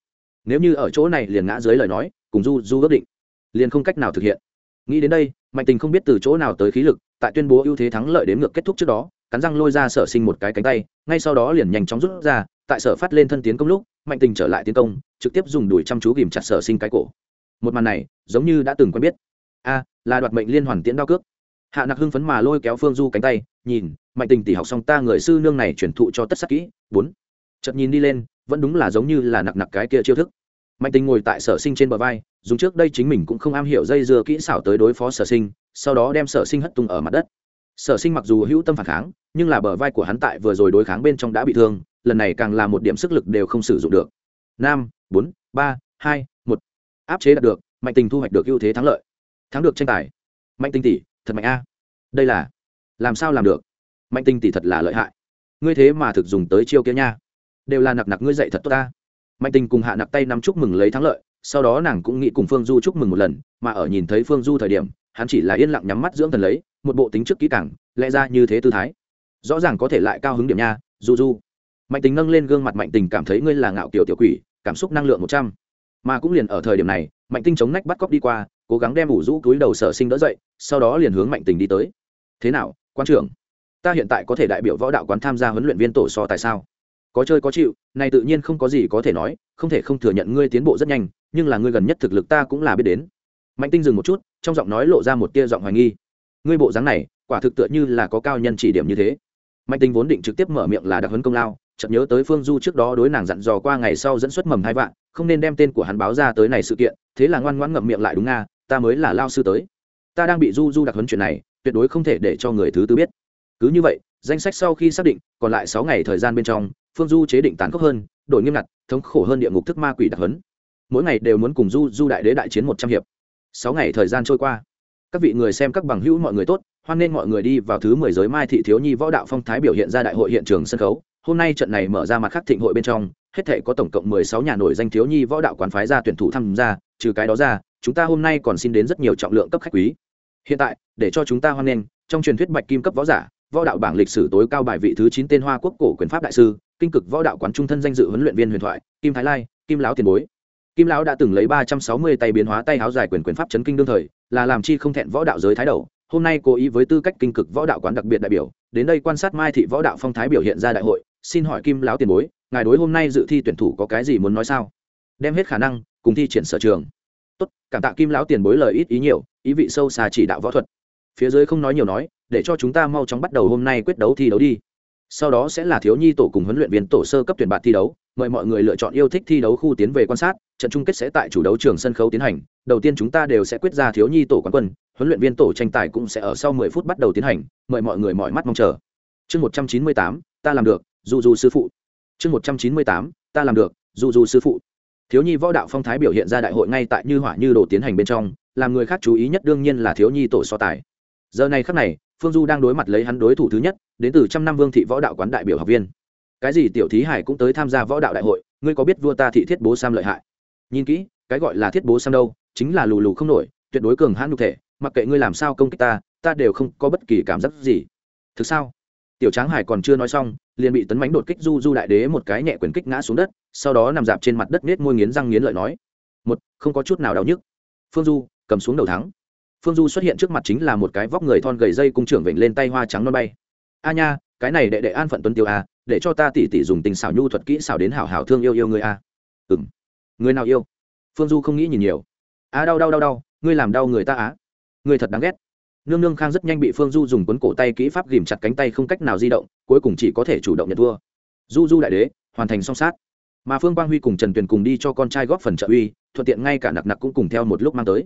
Nếu như ở chỗ này liền ngã dưới lời nói, cùng du du ước định liền không cách nào thực hiện. Nghĩ đến đây, mạnh tình không biết từ chỗ nào tới khí lực, tại tuyên bố ưu thế thắng lợi đến ngược kết thúc trước đó, cắn răng lôi ra sở sinh một cái cánh tay, ngay sau đó liền nhanh chóng rút ra, tại sở phát lên thân tiến công lúc, mạnh tình trở lại tiến công, trực tiếp dùng đùi chăm chú ghìm chặt sở sinh cái cổ. Một màn này, giống như đã từng quen biết. A, là đoạt mệnh liên hoàn tiễn đao cước. Hạ nặc hưng phấn mà lôi kéo phương du cánh tay, nhìn, mạnh tình tỉ học xong ta người sư nương này chuyển thụ cho tất sắc kỹ, bốn. Chợt nhìn đi lên, vẫn đúng là giống như là nặc nặc cái kia chiêu thức mạnh tình ngồi tại sở sinh trên bờ vai, dùng trước đây chính mình cũng không am hiểu dây dưa kỹ xảo tới đối phó sở sinh, sau đó đem sở sinh hất tung ở mặt đất. Sở sinh mặc dù hữu tâm phản kháng, nhưng là bờ vai của hắn tại vừa rồi đối kháng bên trong đã bị thương, lần này càng là một điểm sức lực đều không sử dụng được. Năm, bốn, ba, hai, một. Áp chế đạt được, mạnh tình thu hoạch được ưu thế thắng lợi. Thắng được tranh tài. Mạnh tình tỷ, thật mạnh a. Đây là, làm sao làm được? Mạnh tình tỷ thật là lợi hại. Ngươi thế mà thực dùng tới chiêu kia nha. Đều là nặc nặc ngươi dạy thật tốt ta mạnh tình cùng hạ nặc tay nắm chúc mừng lấy thắng lợi, sau đó nàng cũng nghĩ cùng phương du chúc mừng một lần, mà ở nhìn thấy phương du thời điểm, hắn chỉ là yên lặng nhắm mắt dưỡng thần lấy, một bộ tính trước kỹ càng, lẽ ra như thế tư thái. Rõ ràng có thể lại cao hứng điểm nha, du du. Mạnh tình nâng lên gương mặt mạnh tình cảm thấy ngươi là ngạo kiểu tiểu quỷ, cảm xúc năng lượng một trăm. Mà cũng liền ở thời điểm này, mạnh tinh chống nách bắt cóc đi qua, cố gắng đem ủ rũ túi đầu sở sinh đỡ dậy, sau đó liền hướng mạnh tình đi tới. Thế nào, quan trưởng? Ta hiện tại có thể đại biểu võ đạo quán tham gia huấn luyện viên tổ so tại sao? Có chơi có chịu, này tự nhiên không có gì có thể nói, không thể không thừa nhận ngươi tiến bộ rất nhanh, nhưng là ngươi gần nhất thực lực ta cũng là biết đến. Mạnh tinh dừng một chút, trong giọng nói lộ ra một tia giọng hoài nghi. Ngươi bộ dáng này, quả thực tựa như là có cao nhân chỉ điểm như thế. Mạnh tinh vốn định trực tiếp mở miệng là đặc huấn công lao, chợt nhớ tới phương du trước đó đối nàng dặn dò qua ngày sau dẫn xuất mầm hai vạn, không nên đem tên của hắn báo ra tới này sự kiện, thế là ngoan ngoãn ngậm miệng lại đúng nga, ta mới là lao sư tới. Ta đang bị du du đặc huấn chuyện này, tuyệt đối không thể để cho người thứ tư biết. Cứ như vậy, danh sách sau khi xác định, còn lại sáu ngày thời gian bên trong phương du chế định tàn khốc hơn, đổi nghiêm ngặt, thống khổ hơn địa ngục thức ma quỷ đặc huấn. Mỗi ngày đều muốn cùng du du đại đế đại chiến một trăm hiệp. Sáu ngày thời gian trôi qua. Các vị người xem các bằng hữu mọi người tốt, hoan nghênh mọi người đi vào thứ mười giới mai thị thiếu nhi võ đạo phong thái biểu hiện ra đại hội hiện trường sân khấu. Hôm nay trận này mở ra mặt khác thịnh hội bên trong, hết thể có tổng cộng mười sáu nhà nổi danh thiếu nhi võ đạo quán phái ra tuyển thủ tham gia, trừ cái đó ra, chúng ta hôm nay còn xin đến rất nhiều trọng lượng cấp khách quý. Hiện tại, để cho chúng ta hoan nghênh, trong truyền thuyết bạch kim cấp võ giả võ đạo bảng lịch sử tối cao bài vị thứ chín tên hoa quốc cổ quyền pháp đại sư, kinh cực võ đạo quán trung thân danh dự huấn luyện viên huyền thoại, kim thái lai, kim lão tiền bối. Kim lão đã từng lấy ba trăm sáu mươi tay biến hóa tay áo dài quyền quyền pháp chấn kinh đương thời, là làm chi không thẹn võ đạo giới thái đầu, hôm nay cố ý với tư cách kinh cực võ đạo quán đặc biệt đại biểu, đến đây quan sát mai thị võ đạo phong thái biểu hiện ra đại hội, xin hỏi kim lão tiền bối, ngài đối hôm nay dự thi tuyển thủ có cái gì muốn nói sao? Đem hết khả năng, cùng thi triển sở trường. Tốt, cảm tạ kim lão tiền bối lời ít ý nhiều, ý vị sâu xa chỉ đạo võ thuật phía dưới không nói nhiều nói để cho chúng ta mau chóng bắt đầu hôm nay quyết đấu thi đấu đi. Sau đó sẽ là thiếu nhi tổ cùng huấn luyện viên tổ sơ cấp tuyển bạn thi đấu mời mọi người lựa chọn yêu thích thi đấu khu tiến về quan sát trận chung kết sẽ tại chủ đấu trường sân khấu tiến hành. Đầu tiên chúng ta đều sẽ quyết ra thiếu nhi tổ quán quân huấn luyện viên tổ tranh tài cũng sẽ ở sau 10 phút bắt đầu tiến hành mời mọi người mọi mắt mong chờ. Chương 198, ta làm được du du sư phụ. Chương 198, ta làm được du du sư phụ. Thiếu nhi võ đạo phong thái biểu hiện ra đại hội ngay tại như hỏa như đồ tiến hành bên trong làm người khác chú ý nhất đương nhiên là thiếu nhi tổ so tài giờ này khắc này, phương du đang đối mặt lấy hắn đối thủ thứ nhất, đến từ trăm năm vương thị võ đạo quán đại biểu học viên. Cái gì tiểu thí hải cũng tới tham gia võ đạo đại hội, ngươi có biết vua ta thị thiết bố sam lợi hại? Nhìn kỹ, cái gọi là thiết bố sam đâu, chính là lù lù không nổi, tuyệt đối cường hãn nhục thể, mặc kệ ngươi làm sao công kích ta ta đều không có bất kỳ cảm giác gì. Thực sao? Tiểu tráng hải còn chưa nói xong, liền bị tấn mánh đột kích du du đại đế một cái nhẹ quyền kích ngã xuống đất, sau đó nằm dạp trên mặt đất nết môi nghiến răng nghiến lợi nói, một, không có chút nào đau nhức. Phương du, cầm xuống đầu thắng phương du xuất hiện trước mặt chính là một cái vóc người thon gầy dây cung trưởng vểnh lên tay hoa trắng non bay. A nha, cái này đệ đệ an phận tuấn tiêu a để cho ta tỉ tỉ dùng tình xảo nhu thuật kỹ xảo đến hảo hảo thương yêu yêu người a à. ừ m người nào yêu? Phương du không nghĩ nhìn nhiều. A đau đau đau đau, ngươi làm đau người ta à? á người thật đáng ghét. Nương nương khang rất nhanh bị phương du dùng cuốn cổ tay kỹ pháp ghìm chặt cánh tay không cách nào di động, cuối cùng chỉ có thể chủ động nhận thua. Du du đại đế, hoàn thành song sát. Mà phương quang huy cùng trần tuyền cùng đi cho con trai góp phần trợ uy, thuận tiện ngay cả nặc nặc cũng cùng theo một lúc mang tới.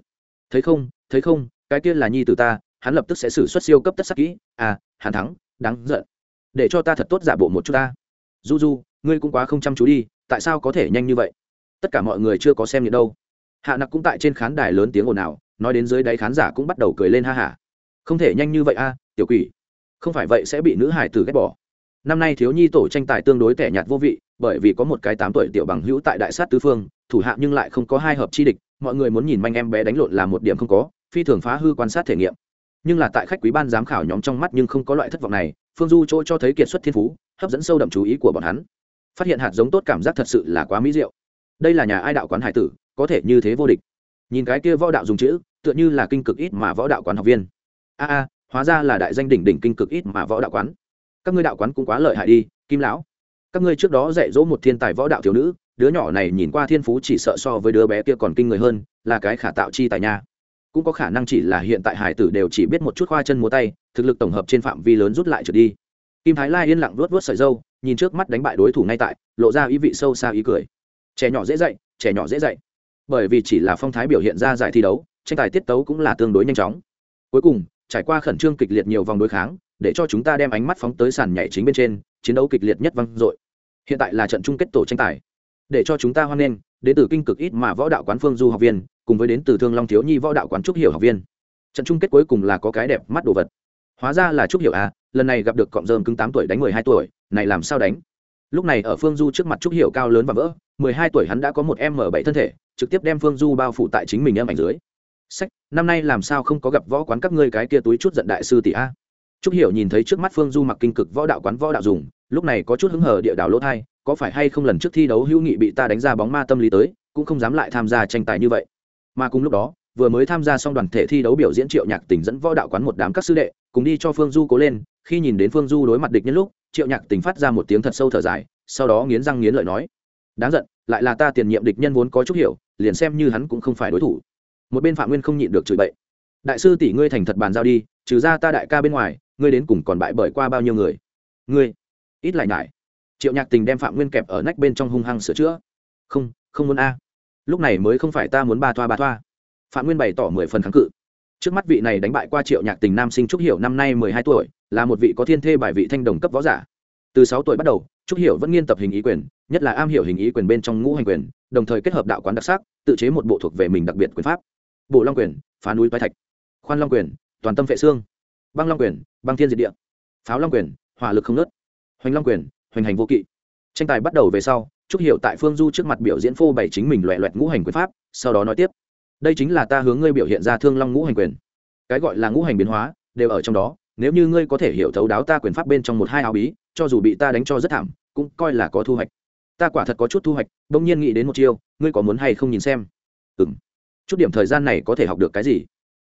Thấy không thấy không, cái kia là nhi từ ta, hắn lập tức sẽ xử xuất siêu cấp tất sắc kỹ. À hắn thắng, đáng giận. Để cho ta thật tốt giả bộ một chút ta. Du du ngươi cũng quá không chăm chú đi, tại sao có thể nhanh như vậy? Tất cả mọi người chưa có xem nhiệt đâu. Hạ nặc cũng tại trên khán đài lớn tiếng ồn ào, nói đến dưới đáy khán giả cũng bắt đầu cười lên ha hả. Không thể nhanh như vậy a, tiểu quỷ. Không phải vậy sẽ bị nữ hải tử ghét bỏ. Năm nay thiếu nhi tổ tranh tài tương đối tẻ nhạt vô vị, bởi vì có một cái tám tuổi tiểu bằng hữu tại đại sát tứ phương, thủ hạ nhưng lại không có hai hợp chi địch mọi người muốn nhìn manh em bé đánh lộn là một điểm không có, phi thường phá hư quan sát thể nghiệm. Nhưng là tại khách quý ban giám khảo nhóm trong mắt nhưng không có loại thất vọng này, phương du chỗ cho thấy kiệt xuất thiên phú, hấp dẫn sâu đậm chú ý của bọn hắn. Phát hiện hạt giống tốt cảm giác thật sự là quá mỹ diệu. Đây là nhà ai đạo quán hải tử, có thể như thế vô địch. Nhìn cái kia võ đạo dùng chữ, tựa như là kinh cực ít mà võ đạo quán học viên. A a, hóa ra là đại danh đỉnh đỉnh kinh cực ít mà võ đạo quán. Các ngươi đạo quán cũng quá lợi hại đi, kim lão các ngươi trước đó dạy dỗ một thiên tài võ đạo thiếu nữ, đứa nhỏ này nhìn qua thiên phú chỉ sợ so với đứa bé kia còn kinh người hơn, là cái khả tạo chi tài nha. Cũng có khả năng chỉ là hiện tại hải tử đều chỉ biết một chút khoa chân múa tay, thực lực tổng hợp trên phạm vi lớn rút lại trượt đi. Kim thái lai yên lặng luốt vớt sợi dâu, nhìn trước mắt đánh bại đối thủ ngay tại, lộ ra ý vị sâu xa ý cười. Trẻ nhỏ dễ dạy, trẻ nhỏ dễ dạy. Bởi vì chỉ là phong thái biểu hiện ra giải thi đấu, tranh tài tiết tấu cũng là tương đối nhanh chóng. Cuối cùng, trải qua khẩn trương kịch liệt nhiều vòng đối kháng, để cho chúng ta đem ánh mắt phóng tới sàn nhảy chính bên trên, chiến đấu kịch liệt nhất vang dội hiện tại là trận chung kết tổ tranh tài. Để cho chúng ta hoan nghênh, đến từ kinh cực ít mà võ đạo quán phương du học viên, cùng với đến từ thương long thiếu nhi võ đạo quán trúc hiểu học viên. Trận chung kết cuối cùng là có cái đẹp mắt đồ vật. Hóa ra là trúc hiểu à lần này gặp được cọng rơm cứng tám tuổi đánh mười hai tuổi, này làm sao đánh? Lúc này ở phương du trước mặt trúc hiểu cao lớn và vỡ, mười hai tuổi hắn đã có một m bảy thân thể, trực tiếp đem phương du bao phủ tại chính mình em ảnh dưới. Sách, năm nay làm sao không có gặp võ quán các ngươi cái kia túi chút giận đại sư tỷ a? Trúc hiểu nhìn thấy trước mắt phương du mặc kinh cực võ đạo quán võ đạo dùng lúc này có chút hứng hờ địa đảo lỗ thai, có phải hay không lần trước thi đấu hữu nghị bị ta đánh ra bóng ma tâm lý tới, cũng không dám lại tham gia tranh tài như vậy. Mà cùng lúc đó, vừa mới tham gia xong đoàn thể thi đấu biểu diễn triệu nhạc tỉnh dẫn võ đạo quán một đám các sư đệ, cùng đi cho phương du cố lên, khi nhìn đến phương du đối mặt địch nhân lúc, triệu nhạc tỉnh phát ra một tiếng thật sâu thở dài, sau đó nghiến răng nghiến lợi nói, đáng giận, lại là ta tiền nhiệm địch nhân vốn có chút hiểu, liền xem như hắn cũng không phải đối thủ. Một bên phạm nguyên không nhịn được chửi bậy, đại sư tỷ ngươi thành thật bàn giao đi, trừ ra ta đại ca bên ngoài, ngươi đến cùng còn bại bởi qua bao nhiêu người? Ngươi ít lại nhải. Triệu nhạc tình đem phạm nguyên kẹp ở nách bên trong hung hăng sửa chữa. Không không muốn a. Lúc này mới không phải ta muốn ba thoa ba thoa. Phạm nguyên bày tỏ mười phần kháng cự. Trước mắt vị này đánh bại qua triệu nhạc tình nam sinh trúc hiểu năm nay mười hai tuổi, là một vị có thiên thê bài vị thanh đồng cấp võ giả. Từ sáu tuổi bắt đầu, trúc hiểu vẫn nghiên tập hình ý quyền, nhất là am hiểu hình ý quyền bên trong ngũ hành quyền, đồng thời kết hợp đạo quán đặc sắc, tự chế một bộ thuộc về mình đặc biệt quyền pháp. Bộ long quyền, phá núi toái thạch. Khoan long quyền, toàn tâm vệ xương. Băng long quyền, băng thiên diệt địa. Pháo long quyền, hỏa lực không nớt hoành long quyền, hoành hành vô kỵ. Tranh tài bắt đầu về sau, trúc hiệu tại phương du trước mặt biểu diễn phô bày chính mình loẹ loẹt ngũ hành quyền pháp, sau đó nói tiếp. Đây chính là ta hướng ngươi biểu hiện ra thương long ngũ hành quyền. Cái gọi là ngũ hành biến hóa, đều ở trong đó. Nếu như ngươi có thể hiểu thấu đáo ta quyền pháp bên trong một hai áo bí, cho dù bị ta đánh cho rất thảm, cũng coi là có thu hoạch. Ta quả thật có chút thu hoạch, bỗng nhiên nghĩ đến một chiêu, ngươi có muốn hay không nhìn xem? Ừ m chút điểm thời gian này có thể học được cái gì?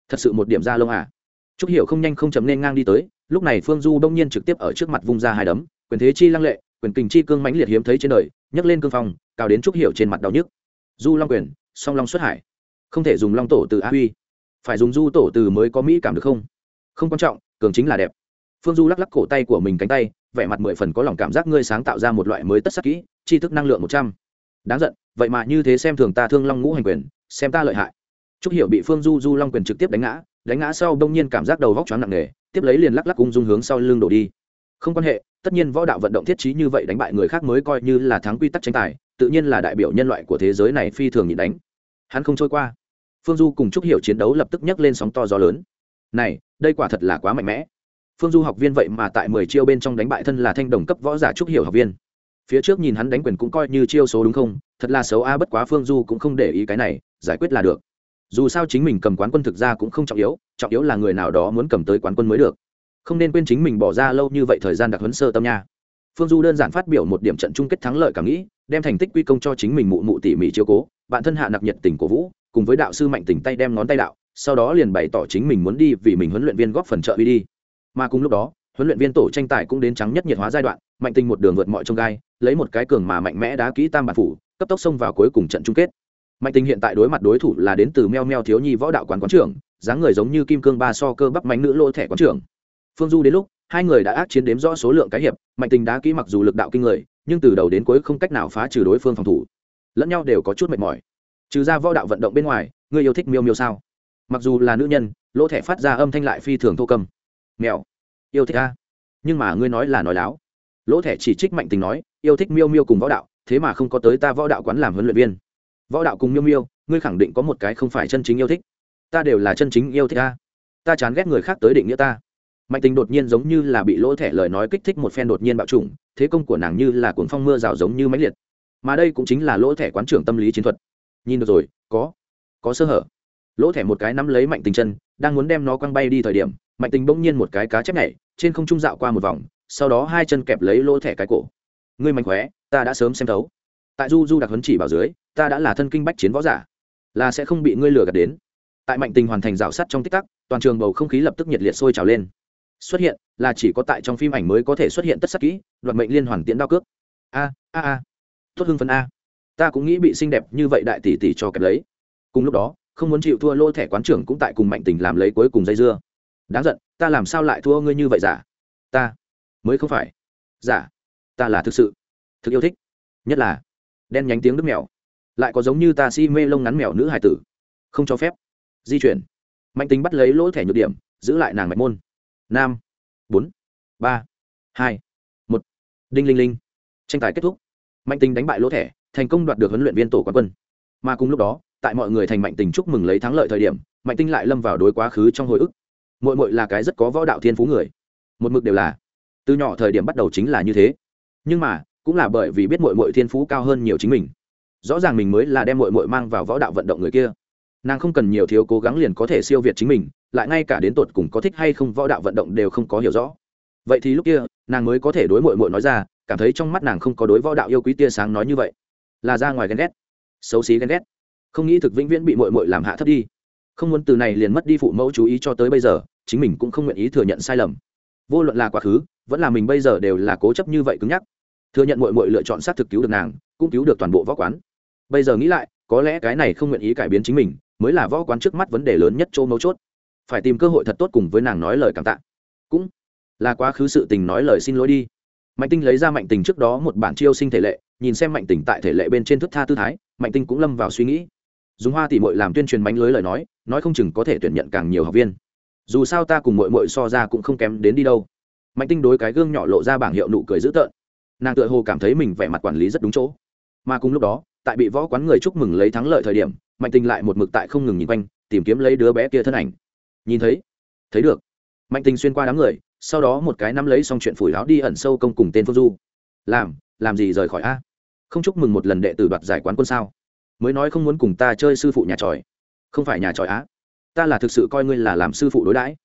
Thật sự một điểm ra lông à? Chúc hiểu không nhanh không chấm nên ngang đi tới, lúc này phương du bỗng nhiên trực tiếp ở trước mặt vung ra hai đấm quyền thế chi lăng lệ, quyền kình chi cương mãnh liệt hiếm thấy trên đời, nhấc lên cương phong, cao đến trúc hiểu trên mặt đau nhức. Du long quyền, song long xuất hải. Không thể dùng long tổ từ a huy. Phải dùng du tổ từ mới có mỹ cảm được không? Không quan trọng, cường chính là đẹp. Phương du lắc lắc cổ tay của mình cánh tay, vẻ mặt mười phần có lòng cảm giác ngươi sáng tạo ra một loại mới tất sắc kỹ, tri thức năng lượng một trăm. Đáng giận, vậy mà như thế xem thường ta thương long ngũ hành quyền, xem ta lợi hại. Trúc hiểu bị phương du du long quyền trực tiếp đánh ngã đánh ngã sau đông nhiên cảm giác đầu vóc choáng nặng nề, tiếp lấy liền lắc lắc cung dung hướng sau lưng đổ đi. Không quan hệ tất nhiên võ đạo vận động thiết trí như vậy đánh bại người khác mới coi như là thắng quy tắc tranh tài, tự nhiên là đại biểu nhân loại của thế giới này phi thường nhịn đánh. Hắn không trôi qua. Phương du cùng chúc hiểu chiến đấu lập tức nhấc lên sóng to gió lớn. Này, đây quả thật là quá mạnh mẽ. Phương du học viên vậy mà tại mười chiêu bên trong đánh bại thân là thanh đồng cấp võ giả trúc hiểu học viên. Phía trước nhìn hắn đánh quyền cũng coi như chiêu số đúng không, thật là xấu a, bất quá phương du cũng không để ý cái này, giải quyết là được. Dù sao chính mình cầm quán quân thực ra cũng không trọng yếu trọng yếu là người nào đó muốn cầm tới quán quân mới được không nên quên chính mình bỏ ra lâu như vậy thời gian đặc huấn sơ tâm nha. Phương du đơn giản phát biểu một điểm trận chung kết thắng lợi cảm nghĩ, đem thành tích quy công cho chính mình mụ mụ tỉ mỉ chiếu cố, bạn thân hạ nặc nhiệt tình cổ vũ, cùng với đạo sư mạnh tình tay đem ngón tay đạo, sau đó liền bày tỏ chính mình muốn đi vì mình huấn luyện viên góp phần trợ uy đi. Mà cùng lúc đó, huấn luyện viên tổ tranh tài cũng đến trắng nhất nhiệt hóa giai đoạn, mạnh tình một đường vượt mọi trông gai, lấy một cái cường mà mạnh mẽ đá kỹ tam bản phủ, cấp tốc xông vào cuối cùng trận chung kết. Mạnh tình hiện tại đối mặt đối thủ là đến từ meo meo thiếu nhi võ đạo quán quán trưởng, dáng người giống như kim cương ba so cơ bắp mánh nữ lô thẻ quán trưởng phương du đến lúc, hai người đã ác chiến đếm rõ số lượng cái hiệp, mạnh tình đá kỹ mặc dù lực đạo kinh người, nhưng từ đầu đến cuối không cách nào phá trừ đối phương phòng thủ. Lẫn nhau đều có chút mệt mỏi. Trừ ra võ đạo vận động bên ngoài người yêu thích miêu miêu sao? Mặc dù là nữ nhân, lỗ thẻ phát ra âm thanh lại phi thường thô cầm. Mèo, yêu thích a. Nhưng mà ngươi nói là nói láo. Lỗ thẻ chỉ trích mạnh tình nói, yêu thích miêu miêu cùng võ đạo, thế mà không có tới ta võ đạo quán làm huấn luyện viên. Võ đạo cùng miêu miêu, ngươi khẳng định có một cái không phải chân chính yêu thích. Ta đều là chân chính yêu thích ta ta chán ghét người khác tới định nghĩa ta mạnh tình đột nhiên giống như là bị lỗ thẻ lời nói kích thích một phen đột nhiên bạo trùng thế công của nàng như là cuốn phong mưa rào giống như máy liệt. Mà đây cũng chính là lỗ thẻ quán trưởng tâm lý chiến thuật. Nhìn được rồi, có có sơ hở. Lỗ thẻ một cái nắm lấy mạnh tình chân, đang muốn đem nó quăng bay đi thời điểm, mạnh tình bỗng nhiên một cái cá chép nhảy, trên không trung dạo qua một vòng, sau đó hai chân kẹp lấy lỗ thẻ cái cổ. Ngươi mạnh khóe ta đã sớm xem thấu. Tại du du đặc huấn chỉ bảo dưới, ta đã là thân kinh bách chiến võ giả, là sẽ không bị ngươi lừa gạt đến. Tại mạnh tình hoàn thành rào sắt trong tích tắc, toàn trường bầu không khí lập tức nhiệt liệt sôi trào lên xuất hiện là chỉ có tại trong phim ảnh mới có thể xuất hiện tất sắc kỹ, đoạt mệnh liên hoàn tiễn đao cước. A a a. Tốt hưng phấn a. Ta cũng nghĩ bị xinh đẹp như vậy đại tỷ tỷ cho kẹp lấy. Cùng lúc đó, không muốn chịu thua lô thẻ quán trưởng cũng tại cùng mạnh tình làm lấy cuối cùng dây dưa. Đáng giận, ta làm sao lại thua ngươi như vậy giả? Ta mới không phải. Giả, ta là thực sự, thực yêu thích. Nhất là, đen nhánh tiếng đứt mèo. Lại có giống như ta si mê lông ngắn mèo nữ hải tử. Không cho phép. Di chuyển. Mạnh tính bắt lấy lỗ thẻ nhược điểm, giữ lại nàng mạch môn năm, bốn. Ba. Hai. Một. Đinh linh linh. Tranh tài kết thúc. Mạnh tình đánh bại lỗ thẻ thành công đoạt được huấn luyện viên tổ quán quân. Mà cùng lúc đó tại mọi người thành mạnh tình chúc mừng lấy thắng lợi thời điểm mạnh tinh lại lâm vào đối quá khứ trong hồi ức. Mội mội là cái rất có võ đạo thiên phú người. Một mực đều là. Từ nhỏ thời điểm bắt đầu chính là như thế. Nhưng mà cũng là bởi vì biết mội mội thiên phú cao hơn nhiều chính mình. Rõ ràng mình mới là đem mội mội mang vào võ đạo vận động người kia nàng không cần nhiều thiếu cố gắng liền có thể siêu việt chính mình, lại ngay cả đến tột cùng có thích hay không võ đạo vận động đều không có hiểu rõ. Vậy thì lúc kia, nàng mới có thể đối mội mội nói ra, cảm thấy trong mắt nàng không có đối võ đạo yêu quý tia sáng nói như vậy. Là ra ngoài ghen ghét, xấu xí ghen ghét. Không nghĩ thực vĩnh viễn bị mội mội làm hạ thấp đi. Không muốn từ này liền mất đi phụ mẫu chú ý cho tới bây giờ, chính mình cũng không nguyện ý thừa nhận sai lầm. Vô luận là quá khứ, vẫn là mình bây giờ đều là cố chấp như vậy cứng nhắc. Thừa nhận mội mội lựa chọn xác thực cứu được nàng, cũng cứu được toàn bộ võ quán. Bây giờ nghĩ lại, có lẽ cái này không nguyện ý cải biến chính mình mới là võ quán trước mắt vấn đề lớn nhất chỗ mấu chốt. Phải tìm cơ hội thật tốt cùng với nàng nói lời cảm tạ. Cũng là quá khứ sự tình nói lời xin lỗi đi. Mạnh tinh lấy ra mạnh tình trước đó một bản chiêu sinh thể lệ, nhìn xem mạnh tình tại thể lệ bên trên thức tha tư thái, mạnh tinh cũng lâm vào suy nghĩ. Dùng hoa tỉ mội làm tuyên truyền bánh lưới lời nói nói không chừng có thể tuyển nhận càng nhiều học viên. Dù sao ta cùng mội mội so ra cũng không kém đến đi đâu. Mạnh tinh đối cái gương nhỏ lộ ra bảng hiệu nụ cười dữ tợn. Nàng tự hồ cảm thấy mình vẻ mặt quản lý rất đúng chỗ. Mà cùng lúc đó, tại bị võ quán người chúc mừng lấy thắng lợi thời điểm mạnh tinh lại một mực tại không ngừng nhìn quanh, tìm kiếm lấy đứa bé kia thân ảnh. Nhìn thấy thấy được. Mạnh tinh xuyên qua đám người, sau đó một cái nắm lấy xong chuyện phủi láo đi ẩn sâu công cùng tên phương du. Làm làm gì rời khỏi a? Không chúc mừng một lần đệ tử đoạt giải quán quân sao? Mới nói không muốn cùng ta chơi sư phụ nhà tròi. Không phải nhà tròi á? Ta là thực sự coi ngươi là làm sư phụ đối đãi.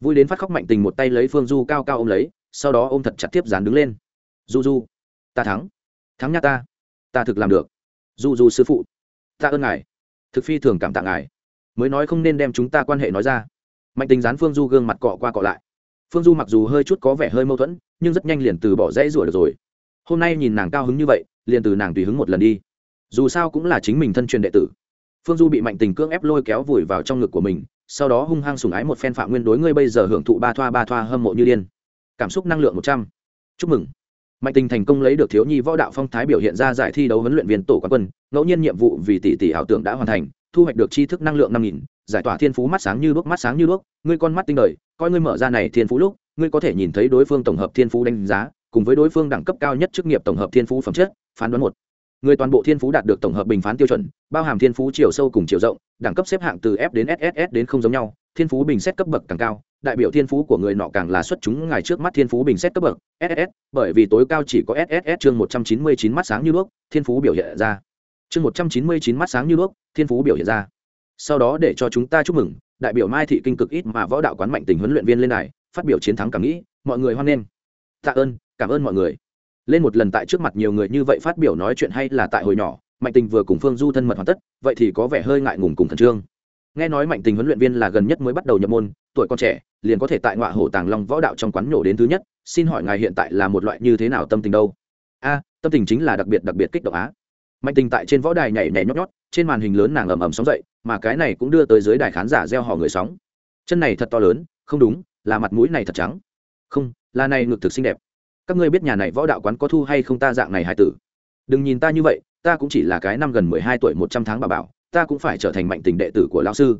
Vui đến phát khóc mạnh tình một tay lấy phương du cao cao ôm lấy, sau đó ôm thật chặt tiếp dán đứng lên. Du du ta thắng. Thắng nha ta. Ta thực làm được. Du du sư phụ, ta ơn ngài thực phi thường cảm tạ ngài. Mới nói không nên đem chúng ta quan hệ nói ra. Mạnh tình dán phương du gương mặt cọ qua cọ lại. Phương du mặc dù hơi chút có vẻ hơi mâu thuẫn, nhưng rất nhanh liền từ bỏ rẽ rủa được rồi. Hôm nay nhìn nàng cao hứng như vậy, liền từ nàng tùy hứng một lần đi. Dù sao cũng là chính mình thân truyền đệ tử. Phương du bị mạnh tình cưỡng ép lôi kéo vùi vào trong ngực của mình, sau đó hung hăng sùng ái một phen phạm nguyên đối ngươi bây giờ hưởng thụ ba thoa ba thoa hâm mộ như điên. Cảm xúc năng lượng một trăm. Chúc mừng mạnh tình thành công lấy được thiếu nhi võ đạo phong thái biểu hiện ra giải thi đấu huấn luyện viên tổ quán quân, ngẫu nhiên nhiệm vụ vì tỷ tỷ ảo tưởng đã hoàn thành, thu hoạch được tri thức năng lượng năm nghìn, giải tỏa thiên phú mắt sáng như đuốc, mắt sáng như đuốc, ngươi con mắt tinh đời, coi ngươi mở ra này thiên phú lúc, ngươi có thể nhìn thấy đối phương tổng hợp thiên phú đánh giá, cùng với đối phương đẳng cấp cao nhất chức nghiệp tổng hợp thiên phú phẩm chất, phán đoán một. Người toàn bộ thiên phú đạt được tổng hợp bình phán tiêu chuẩn, bao hàm thiên phú chiều sâu cùng chiều rộng, đẳng cấp xếp hạng từ f đến ss đến không giống nhau thiên phú bình xét cấp bậc càng cao, đại biểu thiên phú của người nọ càng là xuất chúng Ngài trước mắt thiên phú bình xét cấp bậc ss bởi vì tối cao chỉ có ss chương một trăm chín mươi chín mắt sáng như đuốc, thiên phú biểu hiện ra. Chương một trăm chín mươi chín mắt sáng như đuốc, thiên phú biểu hiện ra. Sau đó để cho chúng ta chúc mừng, đại biểu mai thị kinh cực ít mà võ đạo quán mạnh tình huấn luyện viên lên này phát biểu chiến thắng cảm nghĩ, mọi người hoan nghênh. Tạ ơn, cảm ơn mọi người. Lên một lần tại trước mặt nhiều người như vậy phát biểu nói chuyện hay là tại hồi nhỏ, mạnh tình vừa cùng phương du thân mật hoàn tất, vậy thì có vẻ hơi ngại ngùng cùng khẩn trương nghe nói mạnh tình huấn luyện viên là gần nhất mới bắt đầu nhập môn, tuổi còn trẻ, liền có thể tại ngọa hổ tàng long võ đạo trong quán nhổ đến thứ nhất, xin hỏi ngài hiện tại là một loại như thế nào tâm tình đâu? A, tâm tình chính là đặc biệt đặc biệt kích động á. Mạnh tình tại trên võ đài nhảy nhảy nhót nhót, trên màn hình lớn nàng ầm ầm sóng dậy, mà cái này cũng đưa tới dưới đài khán giả gieo họ người sóng. Chân này thật to lớn, không đúng, là mặt mũi này thật trắng. Không, là này ngực thực xinh đẹp. Các ngươi biết nhà này võ đạo quán có thu hay không ta dạng này hai tử? Đừng nhìn ta như vậy, ta cũng chỉ là cái năm gần mười hai tuổi một trăm tháng bà bảo ta cũng phải trở thành mạnh tình đệ tử của lão sư.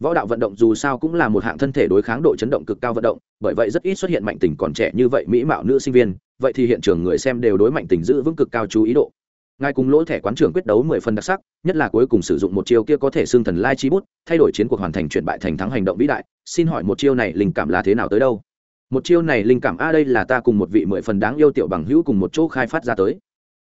Võ đạo vận động dù sao cũng là một hạng thân thể đối kháng độ chấn động cực cao vận động, bởi vậy rất ít xuất hiện mạnh tình còn trẻ như vậy mỹ mạo nữ sinh viên, vậy thì hiện trường người xem đều đối mạnh tình giữ vững cực cao chú ý độ. Ngài cùng lỗ thẻ quán trưởng quyết đấu mười phần đặc sắc, nhất là cuối cùng sử dụng một chiêu kia có thể xương thần lai chi bút, thay đổi chiến cuộc hoàn thành chuyển bại thành thắng hành động vĩ đại, xin hỏi một chiêu này linh cảm là thế nào tới đâu? Một chiêu này linh cảm, a, đây là ta cùng một vị mười phần đáng yêu tiểu bằng hữu cùng một chỗ khai phát ra tới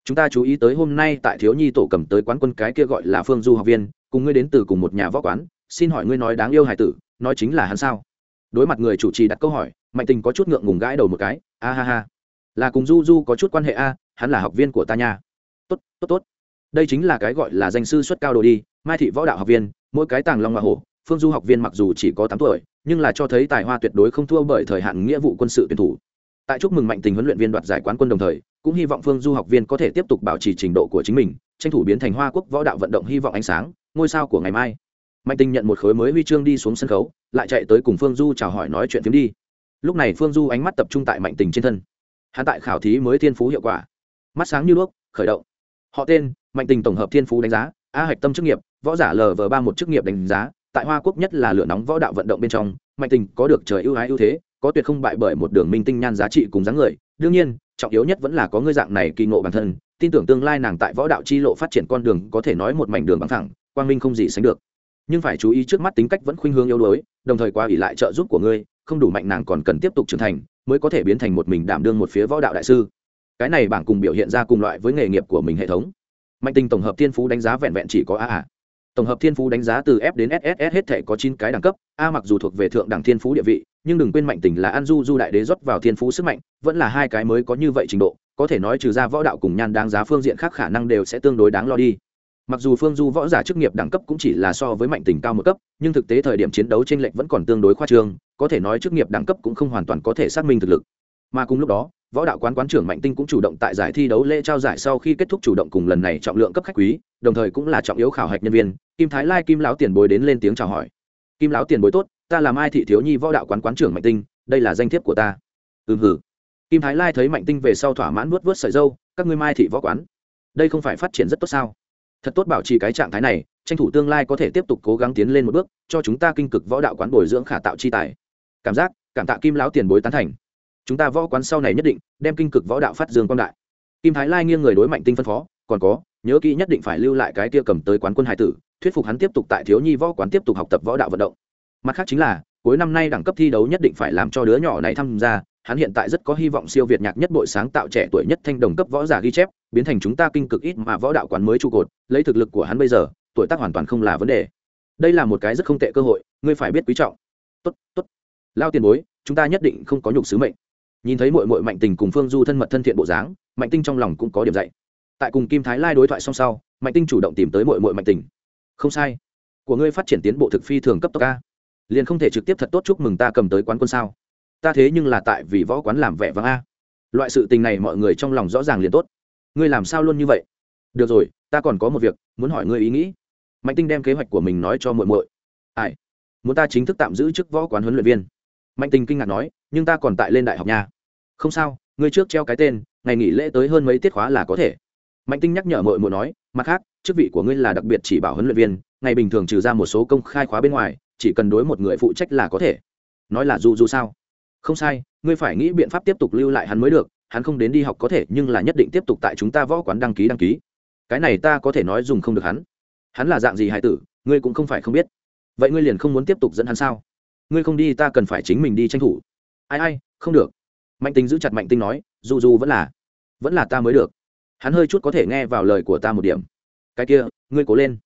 chúng ta chú ý tới hôm nay tại thiếu nhi tổ cầm tới quán quân cái kia gọi là phương du học viên, cùng ngươi đến từ cùng một nhà võ quán, xin hỏi ngươi nói đáng yêu hải tử, nói chính là hắn sao? Đối mặt người chủ trì đặt câu hỏi, mạnh tình có chút ngượng ngùng gãi đầu một cái, a ha ha, là cùng du du có chút quan hệ a, hắn là học viên của ta nha. Tốt tốt tốt. Đây chính là cái gọi là danh sư xuất cao đồ đi, mai thị võ đạo học viên, mỗi cái tàng long hoa hổ, phương du học viên mặc dù chỉ có tám tuổi, nhưng là cho thấy tài hoa tuyệt đối không thua bởi thời hạn nghĩa vụ quân sự tuyển thủ tại chúc mừng mạnh tình huấn luyện viên đoạt giải quán quân đồng thời, cũng hy vọng phương du học viên có thể tiếp tục bảo trì trình độ của chính mình, tranh thủ biến thành hoa quốc võ đạo vận động hy vọng ánh sáng, ngôi sao của ngày mai. Mạnh tình nhận một khối mới huy chương đi xuống sân khấu, lại chạy tới cùng phương du chào hỏi nói chuyện phiếm đi. Lúc này phương du ánh mắt tập trung tại mạnh tình trên thân. Hắn tại khảo thí mới thiên phú hiệu quả. Mắt sáng như đuốc, khởi động. Họ tên, mạnh tình tổng hợp thiên phú đánh giá, a hạch tâm chức nghiệp, võ giả lv ba một chức nghiệp đánh giá, tại hoa quốc nhất là lửa nóng võ đạo vận động bên trong, mạnh tình có được trời ưu ái ưu thế có tuyệt không bại bởi một đường minh tinh nhan giá trị cùng dáng người. Đương nhiên, trọng yếu nhất vẫn là có ngươi dạng này kỳ ngộ bản thân, tin tưởng tương lai nàng tại võ đạo chi lộ phát triển con đường có thể nói một mảnh đường bằng thẳng, quang minh không gì sánh được. Nhưng phải chú ý trước mắt tính cách vẫn khuynh hướng yếu đuối, đồng thời qua ỉ lại trợ giúp của ngươi, không đủ mạnh nàng còn cần tiếp tục trưởng thành, mới có thể biến thành một mình đảm đương một phía võ đạo đại sư. Cái này bảng cùng biểu hiện ra cùng loại với nghề nghiệp của mình hệ thống. Mạnh tinh tổng hợp thiên phú đánh giá vẹn vẹn chỉ có a a tổng hợp thiên phú đánh giá từ f đến ss hết thể có chín cái đẳng cấp. A mặc dù thuộc về thượng đẳng thiên phú địa vị, nhưng đừng quên mạnh tình là an du du đại đế rót vào thiên phú sức mạnh, vẫn là hai cái mới có như vậy trình độ, có thể nói trừ ra võ đạo cùng nhan đáng giá phương diện khác khả năng đều sẽ tương đối đáng lo đi. Mặc dù phương du võ giả chức nghiệp đẳng cấp cũng chỉ là so với mạnh tình cao một cấp, nhưng thực tế thời điểm chiến đấu t r ê n lệch vẫn còn tương đối khoa trương, có thể nói chức nghiệp đẳng cấp cũng không hoàn toàn có thể xác minh thực lực. Mà cùng lúc đó võ đạo quán quán trưởng mạnh tinh cũng chủ động tại giải thi đấu lễ trao giải sau khi kết thúc chủ động cùng lần này trọng lượng cấp khách quý, đồng thời cũng là trọng yếu khảo hạch nhân viên. Kim thái lai, kim lão tiền bối đến lên tiếng chào hỏi. Kim lão tiền bối tốt, ta là mai thị thiếu nhi, võ đạo quán quán trưởng mạnh tinh, đây là danh thiếp của ta. Ừ hử kim thái lai thấy mạnh tinh về sau thỏa mãn vuốt vuốt sợi dâu các ngươi mai thị võ quán, đây không phải phát triển rất tốt sao? Thật tốt bảo trì cái trạng thái này, tranh thủ tương lai có thể tiếp tục cố gắng tiến lên một bước, cho chúng ta kinh cực võ đạo quán bồi dưỡng khả tạo chi tài. Cảm giác, cảm tạ kim lão tiền bối tán thành chúng ta võ quán sau này nhất định đem kinh cực võ đạo phát dương quang đại. Kim thái lai nghiêng người đối mạnh tinh phân phó, còn có, nhớ kỹ nhất định phải lưu lại cái kia cầm tới quán quân hải tử, thuyết phục hắn tiếp tục tại thiếu nhi võ quán tiếp tục học tập võ đạo vận động. Mặt khác chính là, cuối năm nay đẳng cấp thi đấu nhất định phải làm cho đứa nhỏ này tham gia, hắn hiện tại rất có hy vọng siêu việt nhạc nhất bội sáng tạo trẻ tuổi nhất thanh đồng cấp võ giả ghi chép, biến thành chúng ta kinh cực ít mà võ đạo quán mới trụ cột, lấy thực lực của hắn bây giờ, tuổi tác hoàn toàn không là vấn đề. Đây là một cái rất không tệ cơ hội, ngươi phải biết quý trọng. Tốt tốt. Lao tiền bối, chúng ta nhất định không có nhục sứ mệnh nhìn thấy mội mội mạnh tình cùng phương du thân mật thân thiện bộ dáng, mạnh tinh trong lòng cũng có điểm dạy tại cùng kim thái lai đối thoại song sau, mạnh tinh chủ động tìm tới mội mội mạnh tình. Không sai, của ngươi phát triển tiến bộ thực phi thường cấp tốc ca liền không thể trực tiếp thật tốt chúc mừng ta cầm tới quán quân sao? Ta thế nhưng là tại vì võ quán làm vẻ vang a. Loại sự tình này mọi người trong lòng rõ ràng liền tốt. Ngươi làm sao luôn như vậy? Được rồi, ta còn có một việc, muốn hỏi ngươi ý nghĩ. Mạnh tinh đem kế hoạch của mình nói cho muội muội. Ai? Muốn ta chính thức tạm giữ chức võ quán huấn luyện viên mạnh tinh kinh ngạc nói, nhưng ta còn tại lên đại học nha. Không sao, ngươi trước treo cái tên, ngày nghỉ lễ tới hơn mấy tiết khóa là có thể. Mạnh tinh nhắc nhở muội muội nói, mặt khác, chức vị của ngươi là đặc biệt chỉ bảo huấn luyện viên, ngày bình thường trừ ra một số công khai khóa bên ngoài, chỉ cần đối một người phụ trách là có thể. Nói là du du sao. Không sai, ngươi phải nghĩ biện pháp tiếp tục lưu lại hắn mới được, hắn không đến đi học có thể, nhưng là nhất định tiếp tục tại chúng ta võ quán đăng ký đăng ký. Cái này ta có thể nói dùng không được hắn. Hắn là dạng gì hài tử, ngươi cũng không phải không biết. Vậy ngươi liền không muốn tiếp tục dẫn hắn sao? Ngươi không đi ta cần phải chính mình đi tranh thủ. Ai ai, không được. Mạnh tinh giữ chặt mạnh tinh nói, dù dù vẫn là vẫn là ta mới được. Hắn hơi chút có thể nghe vào lời của ta một điểm. Cái kia, ngươi cố lên.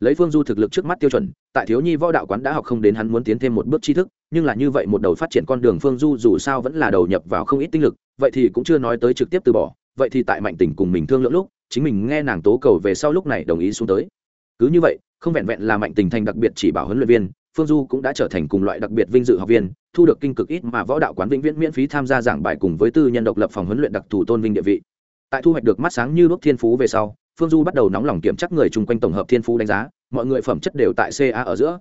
Lấy phương du thực lực trước mắt tiêu chuẩn, tại thiếu nhi võ đạo quán đã học không đến hắn muốn tiến thêm một bước tri thức, nhưng là như vậy một đầu phát triển con đường phương du dù sao vẫn là đầu nhập vào không ít tinh lực, vậy thì cũng chưa nói tới trực tiếp từ bỏ, vậy thì tại mạnh tỉnh cùng mình thương lượng lúc, chính mình nghe nàng tố cầu về sau lúc này đồng ý xuống tới. Cứ như vậy, không vẹn vẹn là mạnh tình thành đặc biệt chỉ bảo huấn luyện viên phương du cũng đã trở thành cùng loại đặc biệt vinh dự học viên, thu được kinh cực ít mà võ đạo quán vĩnh viễn miễn phí tham gia giảng bài cùng với tư nhân độc lập phòng huấn luyện đặc thù tôn vinh địa vị. Tại thu hoạch được mắt sáng như đốt thiên phú về sau, phương du bắt đầu nóng lòng kiểm tra người chung quanh tổng hợp thiên phú đánh giá, mọi người phẩm chất đều tại ca ở giữa.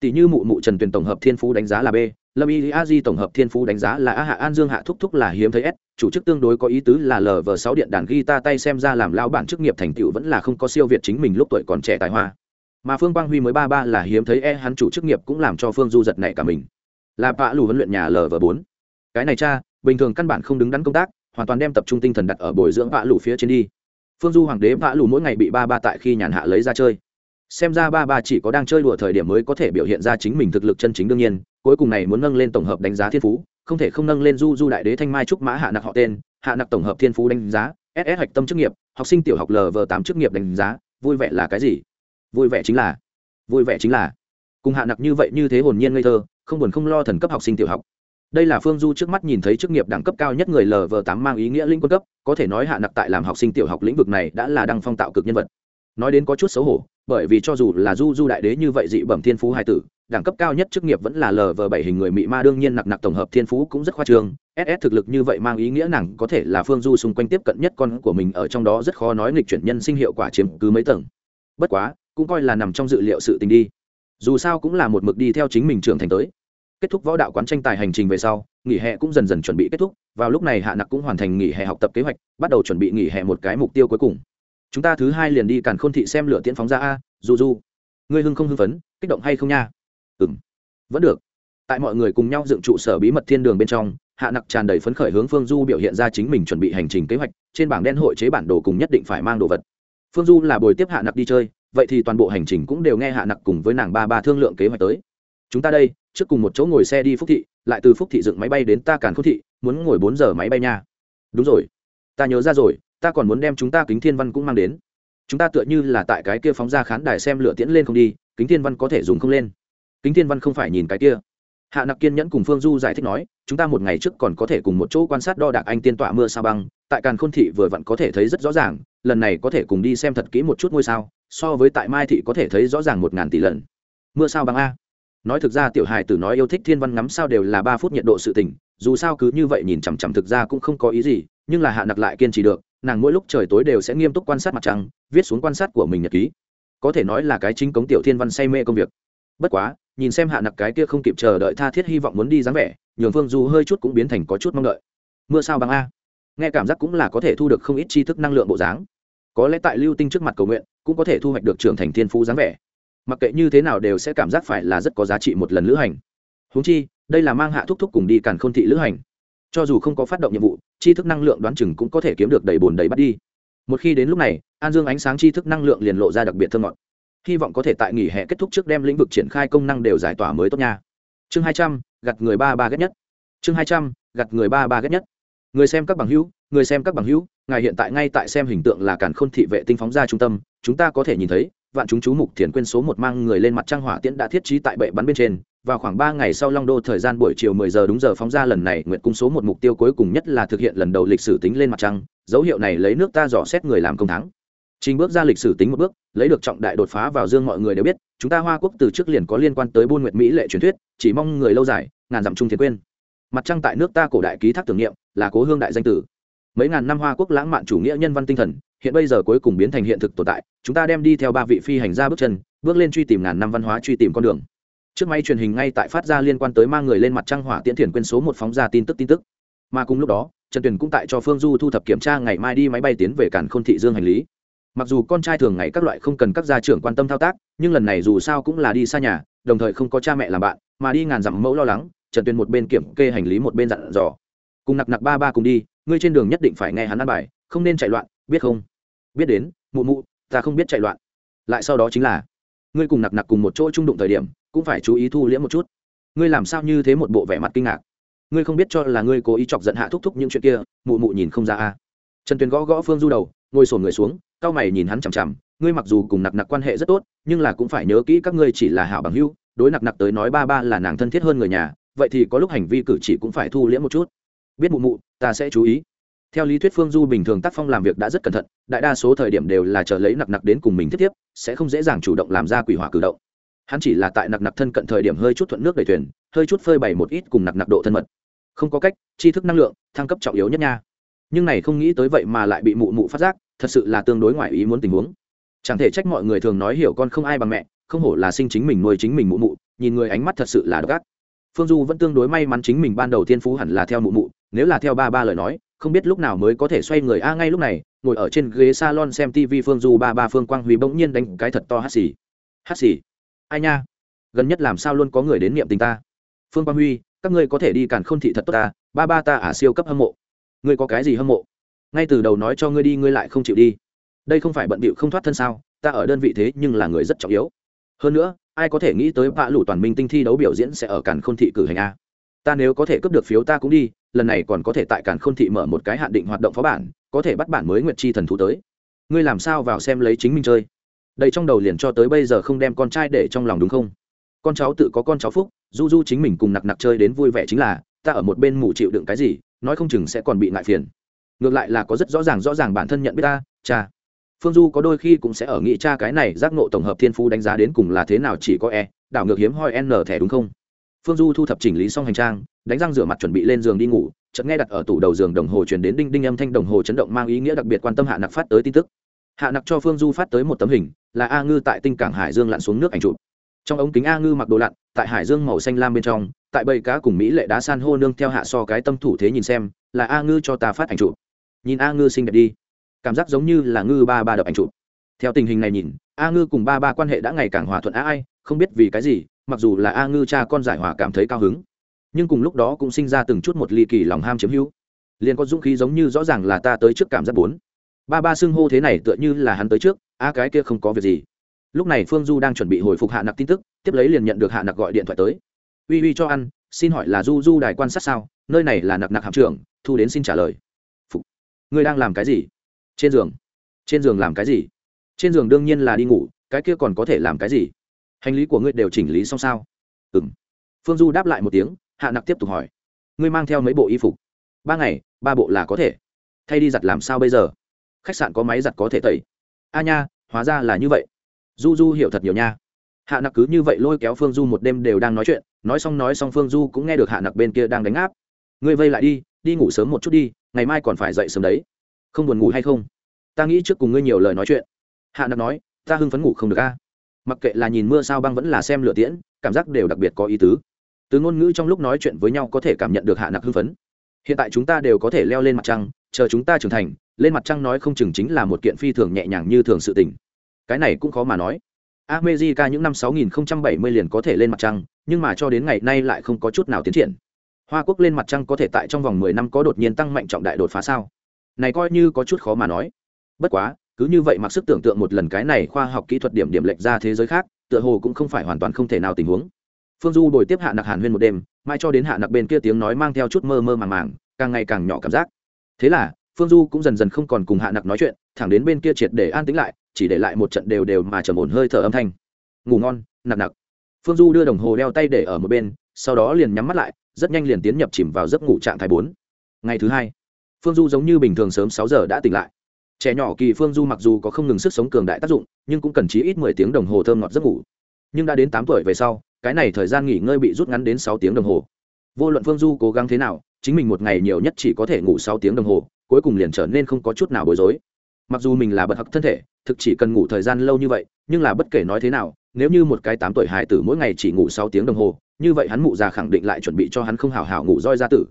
Tỷ như mụ mụ trần tuyền tổng hợp thiên phú đánh giá là b, lâm y a di tổng hợp thiên phú đánh giá là a hạ an dương hạ thúc thúc là hiếm thấy s, chủ chức tương đối có ý tứ là lv sáu điện đàn guitar tay xem ra làm lao bản chức nghiệp thành tựu vẫn là không có siêu việt chính mình lúc tuổi còn trẻ tài hoa mà phương quang huy mới ba ba là hiếm thấy e hắn chủ chức nghiệp cũng làm cho phương du giật này cả mình. Là vạ lù huấn luyện nhà lv bốn. Cái này cha, bình thường căn bản không đứng đắn công tác, hoàn toàn đem tập trung tinh thần đặt ở bồi dưỡng vạ lù phía trên đi. Phương du hoàng đế vạ lù mỗi ngày bị ba ba tại khi nhàn hạ lấy ra chơi. Xem ra ba ba chỉ có đang chơi đùa thời điểm mới có thể biểu hiện ra chính mình thực lực chân chính đương nhiên, cuối cùng này muốn nâng lên tổng hợp đánh giá thiên phú, không thể không nâng lên du du đại đế thanh mai trúc mã hạ nặc họ tên, hạ nặc tổng hợp thiên phú đánh giá ss hạch tâm chức nghiệp, học sinh tiểu học lv tám chức nghiệp đánh giá, vui vẻ là cái gì? Vui vẻ chính là, vui vẻ chính là. Cùng hạ nặc như vậy như thế hồn nhiên ngây thơ, không buồn không lo thần cấp học sinh tiểu học. Đây là phương du trước mắt nhìn thấy chức nghiệp đẳng cấp cao nhất người lv tám mang ý nghĩa linh quân cấp, có thể nói hạ nặc tại làm học sinh tiểu học lĩnh vực này đã là đăng phong tạo cực nhân vật. Nói đến có chút xấu hổ, bởi vì cho dù là du du đại đế như vậy dị bẩm thiên phú hai tử, đẳng cấp cao nhất chức nghiệp vẫn là lv bảy hình người mị ma đương nhiên nặc nặc tổng hợp thiên phú cũng rất khoa trương ss thực lực như vậy mang ý nghĩa nàng có thể là phương du xung quanh tiếp cận nhất con của mình ở trong đó rất khó nói nghịch chuyển nhân sinh hiệu quả chiếm cứ mấy tầng. Bất quá cũng coi là nằm trong dự liệu sự tình đi. Dù sao cũng là một mực đi theo chính mình trưởng thành tới. Kết thúc võ đạo quán tranh tài hành trình về sau, nghỉ hè cũng dần dần chuẩn bị kết thúc. Vào lúc này hạ nặc cũng hoàn thành nghỉ hè học tập kế hoạch, bắt đầu chuẩn bị nghỉ hè một cái mục tiêu cuối cùng. Chúng ta thứ hai liền đi càn khôn thị xem lửa tiễn phóng ra a du du ngươi hưng không hưng phấn, kích động hay không nha? Ừ m vẫn được. Tại mọi người cùng nhau dựng trụ sở bí mật thiên đường bên trong, hạ nặc tràn đầy phấn khởi hướng phương du biểu hiện ra chính mình chuẩn bị hành trình kế hoạch, trên bảng đen hội chế bản đồ cùng nhất định phải mang đồ vật. Phương du là buổi tiếp hạ nặc đi chơi vậy thì toàn bộ hành trình cũng đều nghe hạ nặc cùng với nàng ba ba thương lượng kế hoạch tới. Chúng ta đây, trước cùng một chỗ ngồi xe đi phúc thị, lại từ phúc thị dựng máy bay đến ta càn khôn thị, muốn ngồi bốn giờ máy bay nha. Đúng rồi. Ta nhớ ra rồi, ta còn muốn đem chúng ta kính thiên văn cũng mang đến. Chúng ta tựa như là tại cái kia phóng ra khán đài xem lửa tiễn lên không đi, kính thiên văn có thể dùng không lên. Kính thiên văn không phải nhìn cái kia. Hạ nặc kiên nhẫn cùng phương du giải thích nói, chúng ta một ngày trước còn có thể cùng một chỗ quan sát đo đạc anh tiên tọa mưa sao băng, tại càn khôn thị vừa vặn có thể thấy rất rõ ràng, lần này có thể cùng đi xem thật kỹ một chút ngôi sao so với tại mai thị có thể thấy rõ ràng một ngàn tỷ lần. Mưa sao băng a? Nói thực ra tiểu hài tử nói yêu thích thiên văn ngắm sao đều là ba phút nhiệt độ sự tỉnh dù sao cứ như vậy nhìn chằm chằm thực ra cũng không có ý gì, nhưng là hạ nặc lại kiên trì được, nàng mỗi lúc trời tối đều sẽ nghiêm túc quan sát mặt trăng, viết xuống quan sát của mình nhật ký. Có thể nói là cái chính cống tiểu thiên văn say mê công việc. Bất quá, nhìn xem hạ nặc cái kia không kịp chờ đợi tha thiết hy vọng muốn đi dáng vẻ, nhường phương du hơi chút cũng biến thành có chút mong đợi. Mưa sao bằng a? Nghe cảm giác cũng là có thể thu được không ít tri thức năng lượng bộ dáng có lẽ tại lưu tinh trước mặt cầu nguyện, cũng có thể thu hoạch được trưởng thành thiên phú dáng vẻ. Mặc kệ như thế nào đều sẽ cảm giác phải là rất có giá trị một lần lữ hành. Húng chi, đây là mang hạ thúc thúc cùng đi càn khôn thị lữ hành. Cho dù không có phát động nhiệm vụ chi thức năng lượng đoán chừng cũng có thể kiếm được đầy bồn đầy bắt đi. Một khi đến lúc này, an dương ánh sáng chi thức năng lượng liền lộ ra đặc biệt thơ ngọt. Hy vọng có thể tại nghỉ hè kết thúc trước đem lĩnh vực triển khai công năng đều giải tỏa mới tốt nha. Chương hai trăm gặt người ba ba ghét nhất. Chương hai trăm gặt người ba ba ghét nhất. Người xem các bằng hữu, người xem các bằng hữu ngài hiện tại ngay tại xem hình tượng là cản khôn thị vệ tinh phóng ra trung tâm, chúng ta có thể nhìn thấy, vạn chúng chú mục thiền quên số một mang người lên mặt trăng hỏa tiễn đã thiết trí tại bệ bắn bên trên, vào khoảng ba ngày sau long đô thời gian buổi chiều mười giờ đúng giờ phóng ra lần này, nguyện cung số một mục tiêu cuối cùng nhất là thực hiện lần đầu lịch sử tính lên mặt trăng, dấu hiệu này lấy nước ta dò xét người làm công thắng. Trình bước ra lịch sử tính một bước, lấy được trọng đại đột phá vào dương mọi người đều biết, chúng ta hoa quốc từ trước liền có liên quan tới buôn nguyện mỹ lệ truyền thuyết, chỉ mong người lâu dài, ngàn dặm trung thiền quên. Mặt trăng tại nước ta cổ đại ký thác tưởng niệm, là cố hương đại danh tử mấy ngàn năm hoa quốc lãng mạn chủ nghĩa nhân văn tinh thần, hiện bây giờ cuối cùng biến thành hiện thực tồn tại, chúng ta đem đi theo ba vị phi hành gia bước chân, bước lên truy tìm ngàn năm văn hóa, truy tìm con đường. Trước máy truyền hình ngay tại phát ra liên quan tới mang người lên mặt trăng hỏa tiễn thiền quên số một phóng ra tin tức tin tức. Mà cùng lúc đó, trần tuyền cũng tại cho phương du thu thập kiểm tra ngày mai đi máy bay tiến về cản khôn thị dương hành lý. Mặc dù con trai thường ngày các loại không cần các gia trưởng quan tâm thao tác, nhưng lần này dù sao cũng là đi xa nhà, đồng thời không có cha mẹ làm bạn, mà đi ngàn dặm mẫu lo lắng, trần tuyền một bên kiểm kê hành lý một bên dặn dò. Cùng nặc nặc ba ba cùng đi ngươi trên đường nhất định phải nghe hắn ăn bài, không nên chạy loạn, biết không? Biết đến, mụ mụ, ta không biết chạy loạn. Lại sau đó chính là, ngươi cùng nặc nặc cùng một chỗ trung đụng thời điểm, cũng phải chú ý thu liễm một chút. Ngươi làm sao như thế một bộ vẻ mặt kinh ngạc? Ngươi không biết cho là ngươi cố ý chọc giận hạ thúc thúc những chuyện kia, mụ mụ nhìn không ra a. Trần tuyền gõ gõ phương du đầu, ngồi sổn người xuống, cau mày nhìn hắn chằm chằm. Ngươi mặc dù cùng nặc nặc quan hệ rất tốt, nhưng là cũng phải nhớ kỹ các ngươi chỉ là hảo bằng hữu, đối nặc nặc tới nói ba ba là nàng thân thiết hơn người nhà, vậy thì có lúc hành vi cử chỉ cũng phải thu liễm một chút biết mụ mụ, ta sẽ chú ý. Theo lý thuyết phương du bình thường tác phong làm việc đã rất cẩn thận, đại đa số thời điểm đều là chờ lấy nặc nặc đến cùng mình thiết tiếp, sẽ không dễ dàng chủ động làm ra quỷ hỏa cử động. Hắn chỉ là tại nặc nặc thân cận thời điểm hơi chút thuận nước đầy thuyền, hơi chút phơi bày một ít cùng nặc nặc độ thân mật. Không có cách, tri thức năng lượng, thăng cấp trọng yếu nhất nha. Nhưng này không nghĩ tới vậy mà lại bị mụ mụ phát giác, thật sự là tương đối ngoài ý muốn tình huống. Chẳng thể trách mọi người thường nói hiểu con không ai bằng mẹ, không hổ là sinh chính mình nuôi chính mình mụ mụ, nhìn người ánh mắt thật sự là đ ộ phương du vẫn tương đối may mắn chính mình ban đầu thiên phú hẳn là theo mụ mụ nếu là theo ba ba lời nói, không biết lúc nào mới có thể xoay người. A, ngay lúc này, ngồi ở trên ghế salon xem tv phương du ba ba phương quang huy bỗng nhiên đánh cái thật to hát xì. Hát xì? Ai nha? Gần nhất làm sao luôn có người đến niệm tình ta? Phương quang huy, các ngươi có thể đi càn khôn thị thật tốt ta. Ba ba ta ả siêu cấp hâm mộ. Ngươi có cái gì hâm mộ? Ngay từ đầu nói cho ngươi đi, ngươi lại không chịu đi. Đây không phải bận bịu không thoát thân sao? Ta ở đơn vị thế nhưng là người rất trọng yếu. Hơn nữa, ai có thể nghĩ tới vạ lũ toàn minh tinh thi đấu biểu diễn sẽ ở càn khôn thị cử hành a? Ta nếu có thể cướp được phiếu ta cũng đi lần này còn có thể tại càn khôn thị mở một cái hạn định hoạt động phó bản, có thể bắt bản mới nguyệt chi thần thú tới. Ngươi làm sao vào xem lấy chính mình chơi? Đây trong đầu liền cho tới bây giờ không đem con trai để trong lòng đúng không? Con cháu tự có con cháu phúc, du du chính mình cùng nặc nặc chơi đến vui vẻ chính là, ta ở một bên mù chịu đựng cái gì, nói không chừng sẽ còn bị ngại phiền. Ngược lại là có rất rõ ràng rõ ràng bản thân nhận biết ta, cha. Phương du có đôi khi cũng sẽ ở nghĩ cha cái này giác ngộ tổng hợp thiên phú đánh giá đến cùng là thế nào chỉ có e đảo ngược hiếm hoi n thẻ đúng không? Phương du thu thập chỉnh lý xong hành trang, đánh răng rửa mặt chuẩn bị lên giường đi ngủ, chợt nghe đặt ở tủ đầu giường đồng hồ chuyển đến đinh đinh âm thanh đồng hồ chấn động mang ý nghĩa đặc biệt quan tâm hạ nặc phát tới tin tức. Hạ nặc cho phương du phát tới một tấm hình, là a ngư tại tinh cảng hải dương lặn xuống nước ảnh chụp. Trong ống kính a ngư mặc đồ lặn, tại hải dương màu xanh lam bên trong, tại bầy cá cùng mỹ lệ đá san hô nương theo hạ so cái tâm thủ thế nhìn xem, là a ngư cho ta phát ảnh chụp. Nhìn a ngư xinh đẹp đi. Cảm giác giống như là ngư ba ba đập ảnh chụp. Theo tình hình này nhìn, a ngư cùng ba ba quan hệ đã ngày càng hòa thuận a ai không biết vì cái gì mặc dù là a ngư cha con giải hòa cảm thấy cao hứng, nhưng cùng lúc đó cũng sinh ra từng chút một ly kỳ lòng ham chiếm hữu. Liền có dũng khí giống như rõ ràng là ta tới trước cảm giác bốn. Ba ba xưng hô thế này tựa như là hắn tới trước, a cái kia không có việc gì. Lúc này phương du đang chuẩn bị hồi phục hạ nặc tin tức, tiếp lấy liền nhận được hạ nặc gọi điện thoại tới. Uy uy cho ăn, xin hỏi là du du đài quan sát sao? Nơi này là nặc nặc hạm trưởng, thu đến xin trả lời. Phục, ngươi đang làm cái gì? Trên giường. Trên giường làm cái gì? Trên giường đương nhiên là đi ngủ, cái kia còn có thể làm cái gì? Hành lý của ngươi đều chỉnh lý xong sao? Ừ m phương du đáp lại một tiếng, hạ nặc tiếp tục hỏi. Ngươi mang theo mấy bộ y phục? Ba ngày, ba bộ là có thể. Thay đi giặt làm sao bây giờ? Khách sạn có máy giặt có thể tẩy. A nha, hóa ra là như vậy. Du du hiểu thật nhiều nha. Hạ nặc cứ như vậy lôi kéo phương du một đêm đều đang nói chuyện. Nói xong nói xong phương du cũng nghe được hạ nặc bên kia đang đánh áp. Ngươi vây lại đi đi ngủ sớm một chút đi, ngày mai còn phải dậy sớm đấy. Không buồn ngủ hay không? Ta nghĩ trước cùng ngươi nhiều lời nói chuyện. Hạ nặc nói, ta hưng phấn ngủ không được a mặc kệ là nhìn mưa sao băng vẫn là xem lửa tiễn cảm giác đều đặc biệt có ý tứ từ ngôn ngữ trong lúc nói chuyện với nhau có thể cảm nhận được hạ nặc hưng phấn hiện tại chúng ta đều có thể leo lên mặt trăng chờ chúng ta trưởng thành lên mặt trăng nói không chừng chính là một kiện phi thường nhẹ nhàng như thường sự tình cái này cũng khó mà nói America những năm 6070 liền có thể lên mặt trăng, nhưng mà cho đến ngày nay lại không có chút nào tiến triển. Hoa Quốc lên mặt trăng có thể tại trong vòng 10 năm có đột nhiên tăng mạnh trọng đại đột phá sao? Này coi như có chút khó mà nói. Bất quá, cứ như vậy mặc sức tưởng tượng một lần cái này khoa học kỹ thuật điểm điểm lệch ra thế giới khác, tựa hồ cũng không phải hoàn toàn không thể nào tình huống. Phương Du bồi tiếp hạ nặc Hàn Huyên một đêm, mai cho đến hạ nặc bên kia tiếng nói mang theo chút mơ mơ màng màng, càng ngày càng nhỏ cảm giác. Thế là, Phương Du cũng dần dần không còn cùng hạ nặc nói chuyện, thẳng đến bên kia triệt để an tĩnh lại, chỉ để lại một trận đều đều mà trầm ổn hơi thở âm thanh ngủ ngon nặc nặc phương du đưa đồng hồ đeo tay để ở một bên sau đó liền nhắm mắt lại rất nhanh liền tiến nhập chìm vào giấc ngủ trạng thái bốn ngày thứ hai phương du giống như bình thường sớm sáu giờ đã tỉnh lại trẻ nhỏ kỳ phương du mặc dù có không ngừng sức sống cường đại tác dụng, nhưng cũng cần chí ít mười tiếng đồng hồ thơm ngọt giấc ngủ. Nhưng đã đến tám tuổi về sau, cái này thời gian nghỉ ngơi bị rút ngắn đến sáu tiếng đồng hồ. Vô luận phương du cố gắng thế nào, chính mình một ngày nhiều nhất chỉ có thể ngủ sáu tiếng đồng hồ, cuối cùng liền trở nên không có chút nào bối rối. Mặc dù mình là bật hặc thân thể, thực chỉ cần ngủ thời gian lâu như vậy, nhưng là bất kể nói thế nào, nếu như một cái tám tuổi hài tử mỗi ngày chỉ ngủ sáu tiếng đồng hồ, như vậy hắn mụ già khẳng định lại chuẩn bị cho hắn không hào hào ngủ roi ra tử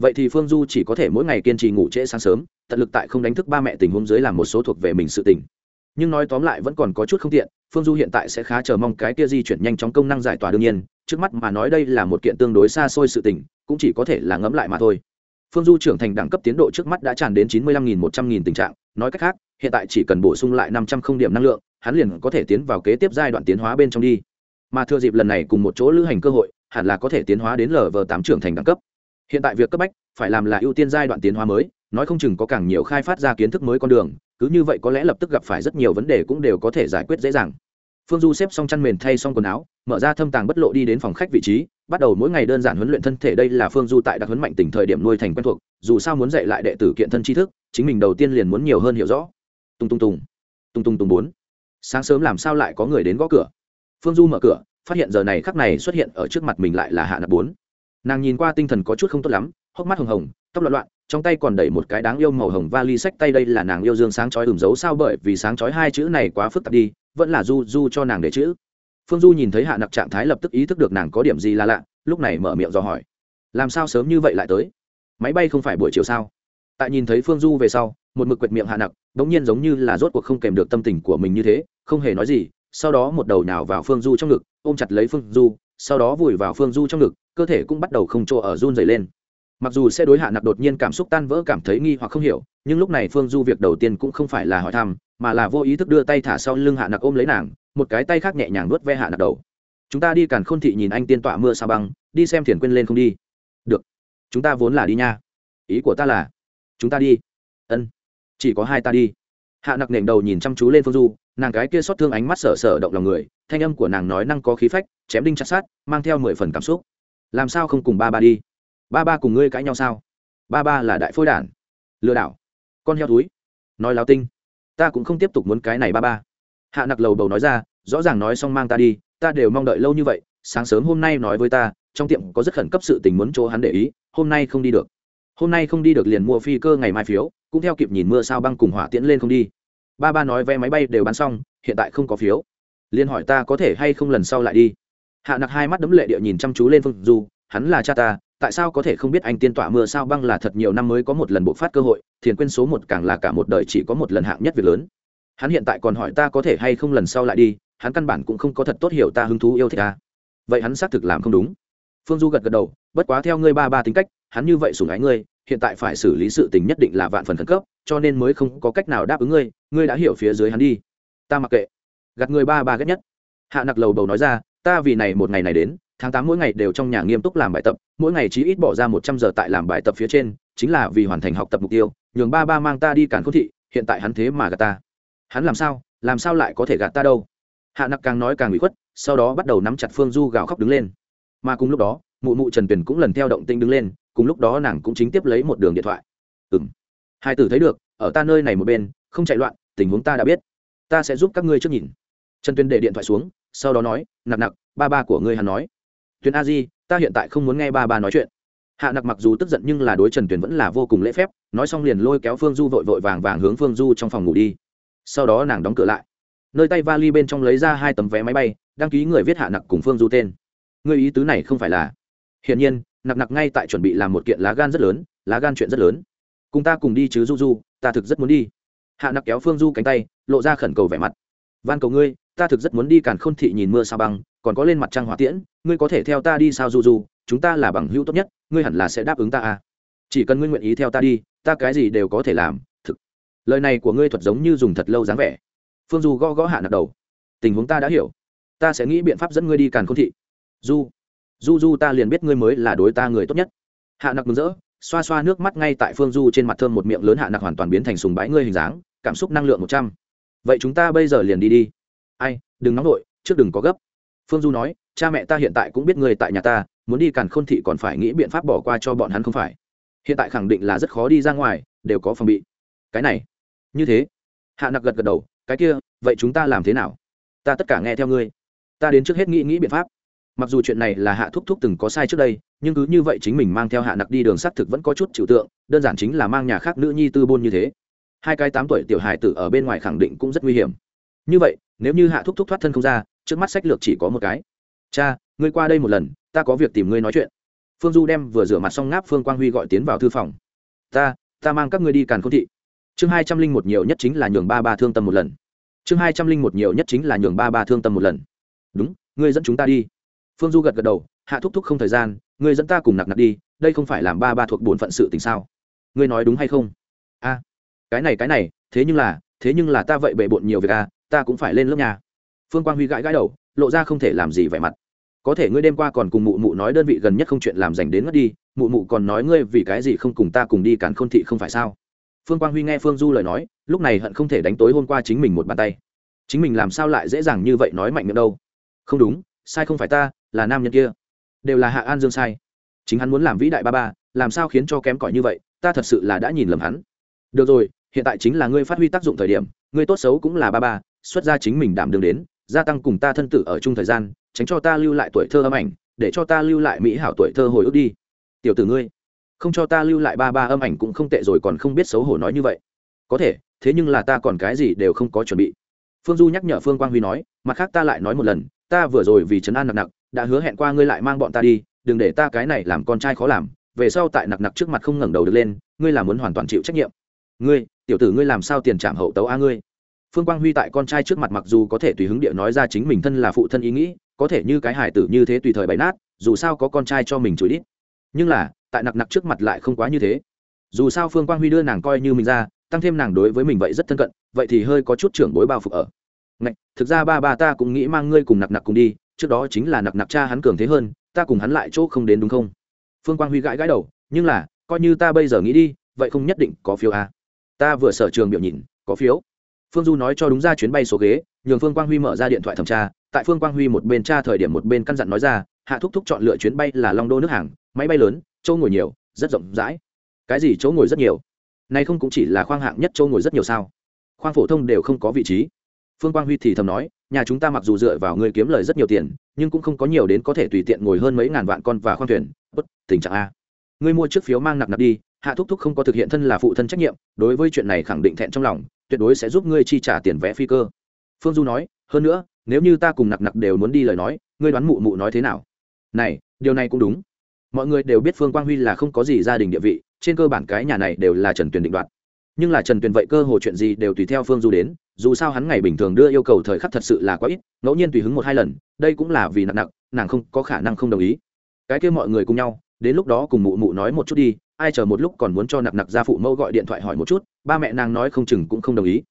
vậy thì phương du chỉ có thể mỗi ngày kiên trì ngủ trễ sáng sớm, tận lực tại không đánh thức ba mẹ tình huống dưới làm một số thuộc về mình sự tình. Nhưng nói tóm lại vẫn còn có chút không tiện, phương du hiện tại sẽ khá chờ mong cái kia di chuyển nhanh chóng công năng giải tỏa đương nhiên, trước mắt mà nói đây là một kiện tương đối xa xôi sự tình, cũng chỉ có thể là ngẫm lại mà thôi. Phương du trưởng thành đẳng cấp tiến độ trước mắt đã tràn đến chín mươi lăm nghìn một trăm nghìn tình trạng, nói cách khác, hiện tại chỉ cần bổ sung lại năm trăm không điểm năng lượng, hắn liền có thể tiến vào kế tiếp giai đoạn tiến hóa bên trong đi. Mà thừa dịp lần này cùng một chỗ lữ hành cơ hội, hẳn là có thể tiến hóa đến lv tám trưởng thành đẳng cấp hiện tại việc cấp bách phải làm là ưu tiên giai đoạn tiến hóa mới, nói không chừng có càng nhiều khai phát ra kiến thức mới con đường, cứ như vậy có lẽ lập tức gặp phải rất nhiều vấn đề cũng đều có thể giải quyết dễ dàng. Phương du xếp xong chăn mền thay xong quần áo, mở ra thâm tàng bất lộ đi đến phòng khách vị trí, bắt đầu mỗi ngày đơn giản huấn luyện thân thể đây là phương du tại đặc huấn mạnh tỉnh thời điểm nuôi thành quen thuộc, dù sao muốn dạy lại đệ tử kiện thân tri thức, chính mình đầu tiên liền muốn nhiều hơn hiểu rõ. Tung tung tùng tung tung tùng bốn. Sáng sớm làm sao lại có người đến gõ cửa? Phương du mở cửa, phát hiện giờ này khắc này xuất hiện ở trước mặt mình lại là hạ nạp bốn nàng nhìn qua tinh thần có chút không tốt lắm, hốc mắt hồng hồng, tóc loạn loạn, trong tay còn đẩy một cái đáng yêu màu hồng vali sách tay đây là nàng yêu dương sáng chói ửng dấu sao bởi vì sáng chói hai chữ này quá phức tạp đi, vẫn là du du cho nàng để chữ. Phương du nhìn thấy hạ nặc trạng thái lập tức ý thức được nàng có điểm gì là lạ, lúc này mở miệng dò hỏi. Làm sao sớm như vậy lại tới? Máy bay không phải buổi chiều sao? Tại nhìn thấy phương du về sau, một mực quệt miệng hạ nặc đ ỗ n g nhiên giống như là rốt cuộc không kèm được tâm tình của mình như thế, không hề nói gì, sau đó một đầu nào vào phương du trong ngực, ôm chặt lấy phương du sau đó vùi vào phương du trong ngực, cơ thể cũng bắt đầu không chỗ ở run dày lên. Mặc dù sẽ đối hạ nặc đột nhiên cảm xúc tan vỡ cảm thấy nghi hoặc không hiểu, nhưng lúc này phương du việc đầu tiên cũng không phải là hỏi thăm, mà là vô ý thức đưa tay thả sau lưng hạ nặc ôm lấy nàng, một cái tay khác nhẹ nhàng nuốt ve hạ nặc đầu. Chúng ta đi càn khôn thị nhìn anh tiên tọa mưa sa băng, đi xem thiền quên lên không đi. Được, chúng ta vốn là đi nha. Ý của ta là, chúng ta đi. Ân, chỉ có hai ta đi. Hạ nặc nện đầu nhìn chăm chú lên phương du nàng cái kia xót thương ánh mắt sở sở động lòng người, thanh âm của nàng nói năng có khí phách, chém đinh chặt sát mang theo mười phần cảm xúc. Làm sao không cùng ba ba đi? Ba ba cùng ngươi cãi nhau sao? Ba ba là đại phôi đản. Lừa đảo. Con heo túi nói láo tinh. Ta cũng không tiếp tục muốn cái này ba ba. Hạ nặc lầu bầu nói ra, rõ ràng nói xong mang ta đi, ta đều mong đợi lâu như vậy, sáng sớm hôm nay nói với ta, trong tiệm có rất khẩn cấp sự tình muốn chỗ hắn để ý, hôm nay không đi được. Hôm nay không đi được liền mua phi cơ ngày mai phiếu, cũng theo kịp nhìn mưa sao băng cùng hỏa tiễn lên không đi ba ba nói vé máy bay đều bán xong, hiện tại không có phiếu. Liên hỏi ta có thể hay không lần sau lại đi. Hạ nặc hai mắt đấm lệ địa nhìn chăm chú lên phương du, hắn là cha ta, tại sao có thể không biết anh tiên tọa mưa sao băng là thật nhiều năm mới có một lần bộc phát cơ hội, thiền quên số một càng là cả một đời chỉ có một lần hạng nhất việc lớn. Hắn hiện tại còn hỏi ta có thể hay không lần sau lại đi, hắn căn bản cũng không có thật tốt hiểu ta hứng thú yêu thích ta. Vậy hắn xác thực làm không đúng. Phương du gật gật đầu, bất quá theo ngươi ba ba tính cách, hắn như vậy sủng ái ngươi hiện tại phải xử lý sự tình nhất định là vạn phần khẩn cấp, cho nên mới không có cách nào đáp ứng ngươi ngươi đã hiểu phía dưới hắn đi. Ta mặc kệ. Gặt người ba ba ghét nhất. Hạ nặc lầu bầu nói ra, ta vì này một ngày này đến, tháng tám mỗi ngày đều trong nhà nghiêm túc làm bài tập, mỗi ngày chỉ ít bỏ ra một trăm giờ tại làm bài tập phía trên, chính là vì hoàn thành học tập mục tiêu, nhường ba ba mang ta đi cản khôn thị, hiện tại hắn thế mà gạt ta. Hắn làm sao làm sao lại có thể gạt ta đâu? Hạ nặc càng nói càng bị khuất, sau đó bắt đầu nắm chặt phương du gào khóc đứng lên. Mà cùng lúc đó, mụ mụ trần tuyền cũng lần theo động tinh đứng lên cùng lúc đó nàng cũng chính tiếp lấy một đường điện thoại. Ừng hai tử thấy được, ở ta nơi này một bên, không chạy loạn, tình huống ta đã biết. Ta sẽ giúp các ngươi trước nhìn. Trần Tuyên để điện thoại xuống, sau đó nói, nặc nặc, ba ba của ngươi hắn nói. Tuyền a di, ta hiện tại không muốn nghe ba ba nói chuyện. Hạ nặc mặc dù tức giận nhưng là đối trần tuyền vẫn là vô cùng lễ phép, nói xong liền lôi kéo phương du vội vội vàng vàng hướng phương du trong phòng ngủ đi. Sau đó nàng đóng cửa lại. Nơi tay vali bên trong lấy ra hai tấm vé máy bay, đăng ký người viết hạ nặc cùng phương du tên. Người ý tứ này không phải là hiển nhiên nặc nặc ngay tại chuẩn bị làm một kiện lá gan rất lớn, lá gan chuyện rất lớn. Cùng ta cùng đi chứ, du du, ta thực rất muốn đi. Hạ nặc kéo phương du cánh tay, lộ ra khẩn cầu vẻ mặt. Van cầu ngươi, ta thực rất muốn đi càn khôn thị nhìn mưa sao băng, còn có lên mặt trăng hỏa tiễn, ngươi có thể theo ta đi sao, du du? Chúng ta là bằng hữu tốt nhất, ngươi hẳn là sẽ đáp ứng ta à? Chỉ cần ngươi nguyện ý theo ta đi, ta cái gì đều có thể làm, thực. Lời này của ngươi thuật giống như dùng thật lâu dáng vẻ. Phương du gõ gõ hạ nặc đầu. Tình huống ta đã hiểu. Ta sẽ nghĩ biện pháp dẫn ngươi đi càn khôn thị. Du du du ta liền biết ngươi mới là đối ta người tốt nhất. Hạ nặc mừng rỡ, xoa xoa nước mắt ngay tại phương du trên mặt thơm một miệng lớn. Hạ nặc hoàn toàn biến thành sùng bái ngươi hình dáng, cảm xúc năng lượng một trăm. Vậy chúng ta bây giờ liền đi đi. Ai, đừng nóng nổi trước đừng có gấp. Phương du nói, cha mẹ ta hiện tại cũng biết ngươi tại nhà ta, muốn đi càn khôn thị còn phải nghĩ biện pháp bỏ qua cho bọn hắn không phải. Hiện tại khẳng định là rất khó đi ra ngoài, đều có phòng bị. Cái này, như thế. Hạ nặc gật gật đầu, cái kia, vậy chúng ta làm thế nào? Ta tất cả nghe theo ngươi. Ta đến trước hết nghĩ nghĩ biện pháp mặc dù chuyện này là hạ thúc thúc từng có sai trước đây, nhưng cứ như vậy chính mình mang theo hạ nặc đi đường xác thực vẫn có chút trừu tượng, đơn giản chính là mang nhà khác nữ nhi tư bôn như thế. Hai cái tám tuổi tiểu Hải tử ở bên ngoài khẳng định cũng rất nguy hiểm. Như vậy, nếu như hạ thúc thúc thoát thân không ra, trước mắt sách lược chỉ có một cái. Cha, ngươi qua đây một lần, ta có việc tìm ngươi nói chuyện. Phương du đem vừa rửa mặt xong ngáp phương quang huy gọi tiến vào thư phòng. Ta ta mang các ngươi đi càn khôn thị. Chương hai trăm linh một nhiều nhất chính là nhường ba ba thương tâm một lần. Chương hai trăm linh một nhiều nhất chính là nhường ba ba thương tâm một lần. Đúng, ngươi dẫn chúng ta đi phương du gật gật đầu, hạ thúc thúc không thời gian, ngươi dẫn ta cùng nặc nặc đi, đây không phải làm ba ba thuộc bổn phận sự tình sao? Ngươi nói đúng hay không? A, cái này cái này, thế nhưng là, thế nhưng là ta vậy bề bộn nhiều việc à ta cũng phải lên lớp nhà. Phương quang huy gãi gãi đầu, lộ ra không thể làm gì vẻ mặt. Có thể ngươi đêm qua còn cùng mụ mụ nói đơn vị gần nhất không chuyện làm dành đến mất đi, mụ mụ còn nói ngươi vì cái gì không cùng ta cùng đi cản khôn thị không phải sao? Phương quang huy nghe phương du lời nói, lúc này hận không thể đánh tối hôm qua chính mình một bàn tay. Chính mình làm sao lại dễ dàng như vậy nói mạnh miệng đâu? Không đúng sai không phải ta, là nam nhân kia. Đều là hạ an dương sai. Chính hắn muốn làm vĩ đại ba ba, làm sao khiến cho kém cỏi như vậy, ta thật sự là đã nhìn lầm hắn. Được rồi, hiện tại chính là ngươi phát huy tác dụng thời điểm, ngươi tốt xấu cũng là ba ba, xuất ra chính mình đảm đường đến, gia tăng cùng ta thân tử ở chung thời gian, tránh cho ta lưu lại tuổi thơ âm ảnh, để cho ta lưu lại mỹ hảo tuổi thơ hồi ức đi. Tiểu tử ngươi, không cho ta lưu lại ba ba âm ảnh cũng không tệ rồi còn không biết xấu hổ nói như vậy. Có thể, thế nhưng là ta còn cái gì đều không có chuẩn bị. Phương du nhắc nhở phương quang huy nói, mặt khác ta lại nói một lần ta vừa rồi vì trấn an nặc nặc, đã hứa hẹn qua ngươi lại mang bọn ta đi, đừng để ta cái này làm con trai khó làm, về sau tại nặc nặc trước mặt không ngẩng đầu được lên, ngươi là muốn hoàn toàn chịu trách nhiệm. Ngươi, tiểu tử ngươi làm sao tiền trảm hậu tấu a ngươi? Phương quang huy tại con trai trước mặt mặc dù có thể tùy hứng địa nói ra chính mình thân là phụ thân ý nghĩ, có thể như cái hải tử như thế tùy thời bày nát, dù sao có con trai cho mình chửi đít. Nhưng là, tại nặc nặc trước mặt lại không quá như thế. Dù sao phương quang huy đưa nàng coi như mình ra, tăng thêm nàng đối với mình vậy rất thân cận, vậy thì hơi có chút trưởng bối bao phục ở. Ngạch, thực ra ba ba ta cũng nghĩ mang ngươi cùng nặc nặc cùng đi trước đó chính là nặc nặc cha hắn cường thế hơn ta cùng hắn lại chỗ không đến đúng không? Phương quang huy gãi gãi đầu nhưng là coi như ta bây giờ nghĩ đi vậy không nhất định có phiếu à. ta vừa sở trường biểu nhìn có phiếu. Phương du nói cho đúng ra chuyến bay số ghế nhường phương quang huy mở ra điện thoại thẩm tra tại phương quang huy một bên tra thời điểm một bên căn dặn nói ra hạ thúc thúc chọn lựa chuyến bay là long đô nước hàng máy bay lớn chỗ ngồi nhiều rất rộng rãi. Cái gì chỗ ngồi rất nhiều? Nay không cũng chỉ là khoang hạng nhất chỗ ngồi rất nhiều sao? Khoang phổ thông đều không có vị trí phương quang huy thì thầm nói, nhà chúng ta mặc dù dựa vào ngươi kiếm lời rất nhiều tiền, nhưng cũng không có nhiều đến có thể tùy tiện ngồi hơn mấy ngàn vạn con và khoang thuyền. Bất, tình trạng a. Ngươi mua chiếc phiếu mang nặc nặc đi, hạ thúc thúc không có thực hiện thân là phụ thân trách nhiệm, đối với chuyện này khẳng định thẹn trong lòng, tuyệt đối sẽ giúp ngươi chi trả tiền vé phi cơ. Phương du nói, hơn nữa, nếu như ta cùng nặc nặc đều muốn đi lời nói, ngươi đoán mụ mụ nói thế nào? Này, điều này cũng đúng. Mọi người đều biết phương quang huy là không có gì gia đình địa vị, trên cơ bản cái nhà này đều là trần tuyền định đoạt. Nhưng là trần tuyền vậy cơ hồ chuyện gì đều tùy theo phương du đến dù sao hắn ngày bình thường đưa yêu cầu thời khắc thật sự là quá ít, ngẫu nhiên tùy hứng một hai lần, đây cũng là vì nặng nặng, nàng không có khả năng không đồng ý. Cái kia mọi người cùng nhau, đến lúc đó cùng mụ mụ nói một chút đi, ai chờ một lúc còn muốn cho nặc nặc ra phụ mẫu gọi điện thoại hỏi một chút, ba mẹ nàng nói không chừng cũng không đồng ý.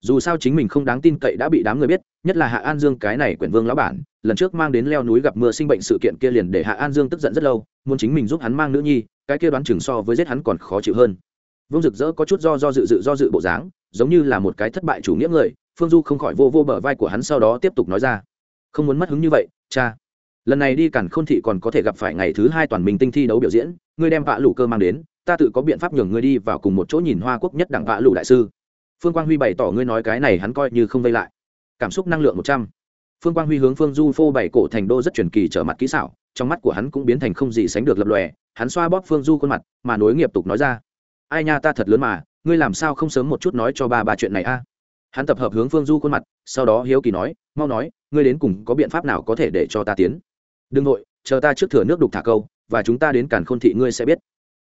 Dù sao chính mình không đáng tin cậy đã bị đám người biết, nhất là hạ an dương cái này quyển vương lão bản, lần trước mang đến leo núi gặp mưa sinh bệnh sự kiện kia liền để hạ an dương tức giận rất lâu, muốn chính mình giúp hắn mang nữ nhi, cái kia đoán chừng so với giết hắn còn khó chịu hơn. Vương rực rỡ có chút do do dự dự do dự bộ dáng giống như là một cái thất bại chủ nghĩa người, phương du không khỏi vô vô bờ vai của hắn sau đó tiếp tục nói ra. Không muốn mất hứng như vậy, cha. Lần này đi cản khôn thị còn có thể gặp phải ngày thứ hai toàn mình tinh thi đấu biểu diễn, ngươi đem vạ lũ cơ mang đến, ta tự có biện pháp nhường ngươi đi vào cùng một chỗ nhìn hoa quốc nhất đẳng vạ lũ đại sư. Phương quang huy bày tỏ ngươi nói cái này hắn coi như không vây lại. Cảm xúc năng lượng một trăm. Phương quang huy hướng phương du phô bày cổ thành đô rất truyền kỳ trở mặt kỹ xảo, trong mắt của hắn cũng biến thành không gì sánh được lập lòe, hắn xoa bóp phương du khuôn mặt, mà nối nghiệp tục nói ra. Ai nha ta thật lớn mà ngươi làm sao không sớm một chút nói cho ba ba chuyện này a? Hắn tập hợp hướng phương du khuôn mặt, sau đó hiếu kỳ nói, mau nói, ngươi đến cùng có biện pháp nào có thể để cho ta tiến? Đừng nội chờ ta trước thửa nước đục thả câu, và chúng ta đến cản khôn thị ngươi sẽ biết.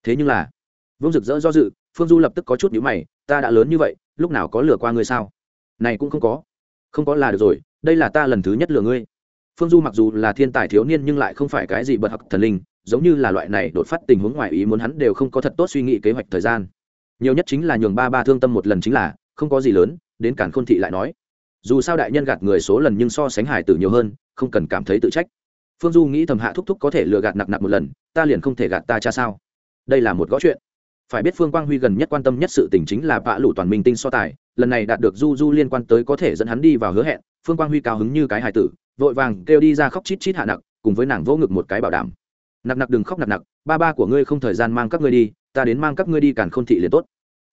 Thế nhưng là, vương rực rỡ do dự, phương du lập tức có chút nhữ mày, ta đã lớn như vậy, lúc nào có lừa qua ngươi sao? Này cũng không có. Không có là được rồi, đây là ta lần thứ nhất lừa ngươi. Phương du mặc dù là thiên tài thiếu niên nhưng lại không phải cái gì bật học thần linh, giống như là loại này đột phát tình huống ngoài ý muốn hắn đều không có thật tốt suy nghĩ kế hoạch thời gian nhiều nhất chính là nhường ba ba thương tâm một lần chính là, không có gì lớn, đến cản khôn thị lại nói. Dù sao đại nhân gạt người số lần nhưng so sánh hải tử nhiều hơn, không cần cảm thấy tự trách. Phương du nghĩ thầm hạ thúc thúc có thể lừa gạt nặc nặc một lần, ta liền không thể gạt ta cha sao? Đây là một gõ chuyện. Phải biết phương quang huy gần nhất quan tâm nhất sự tình chính là vạ lụ toàn minh tinh so tài, lần này đạt được du du liên quan tới có thể dẫn hắn đi vào hứa hẹn, phương quang huy cao hứng như cái hài tử, vội vàng kêu đi ra khóc chít chít hạ nặc, cùng với nàng vỗ ngực một cái bảo đảm. Nặc nặc đừng khóc nặc nặc, ba ba của ngươi không thời gian mang các ngươi đi, ta đến mang các ngươi đi càn k h ô n thị liền tốt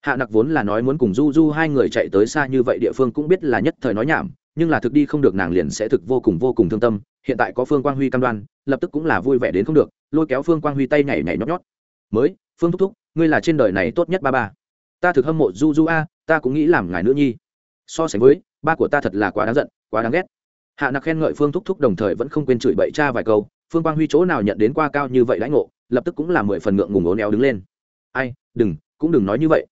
hạ nặc vốn là nói muốn cùng du du hai người chạy tới xa như vậy địa phương cũng biết là nhất thời nói nhảm, nhưng là thực đi không được nàng liền sẽ thực vô cùng vô cùng thương tâm, hiện tại có phương quang huy cam đoan, lập tức cũng là vui vẻ đến không được, lôi kéo phương quang huy tay nhảy nhảy nhót nhót. Mới, phương thúc thúc, ngươi là trên đời này tốt nhất ba ba. Ta thực hâm mộ du du a, ta cũng nghĩ làm ngài nữ nhi. So sánh với, ba của ta thật là quá đáng giận, quá đáng ghét. Hạ nặc khen ngợi phương thúc thúc đồng thời vẫn không quên chửi bậy cha vài câu, phương quang huy chỗ nào nhận đến qua cao như vậy lãnh ngộ, lập tức cũng là mười phần ngượng ngùng ố néo đứng lên. Ai, đừng, cũng đừng nói như vậy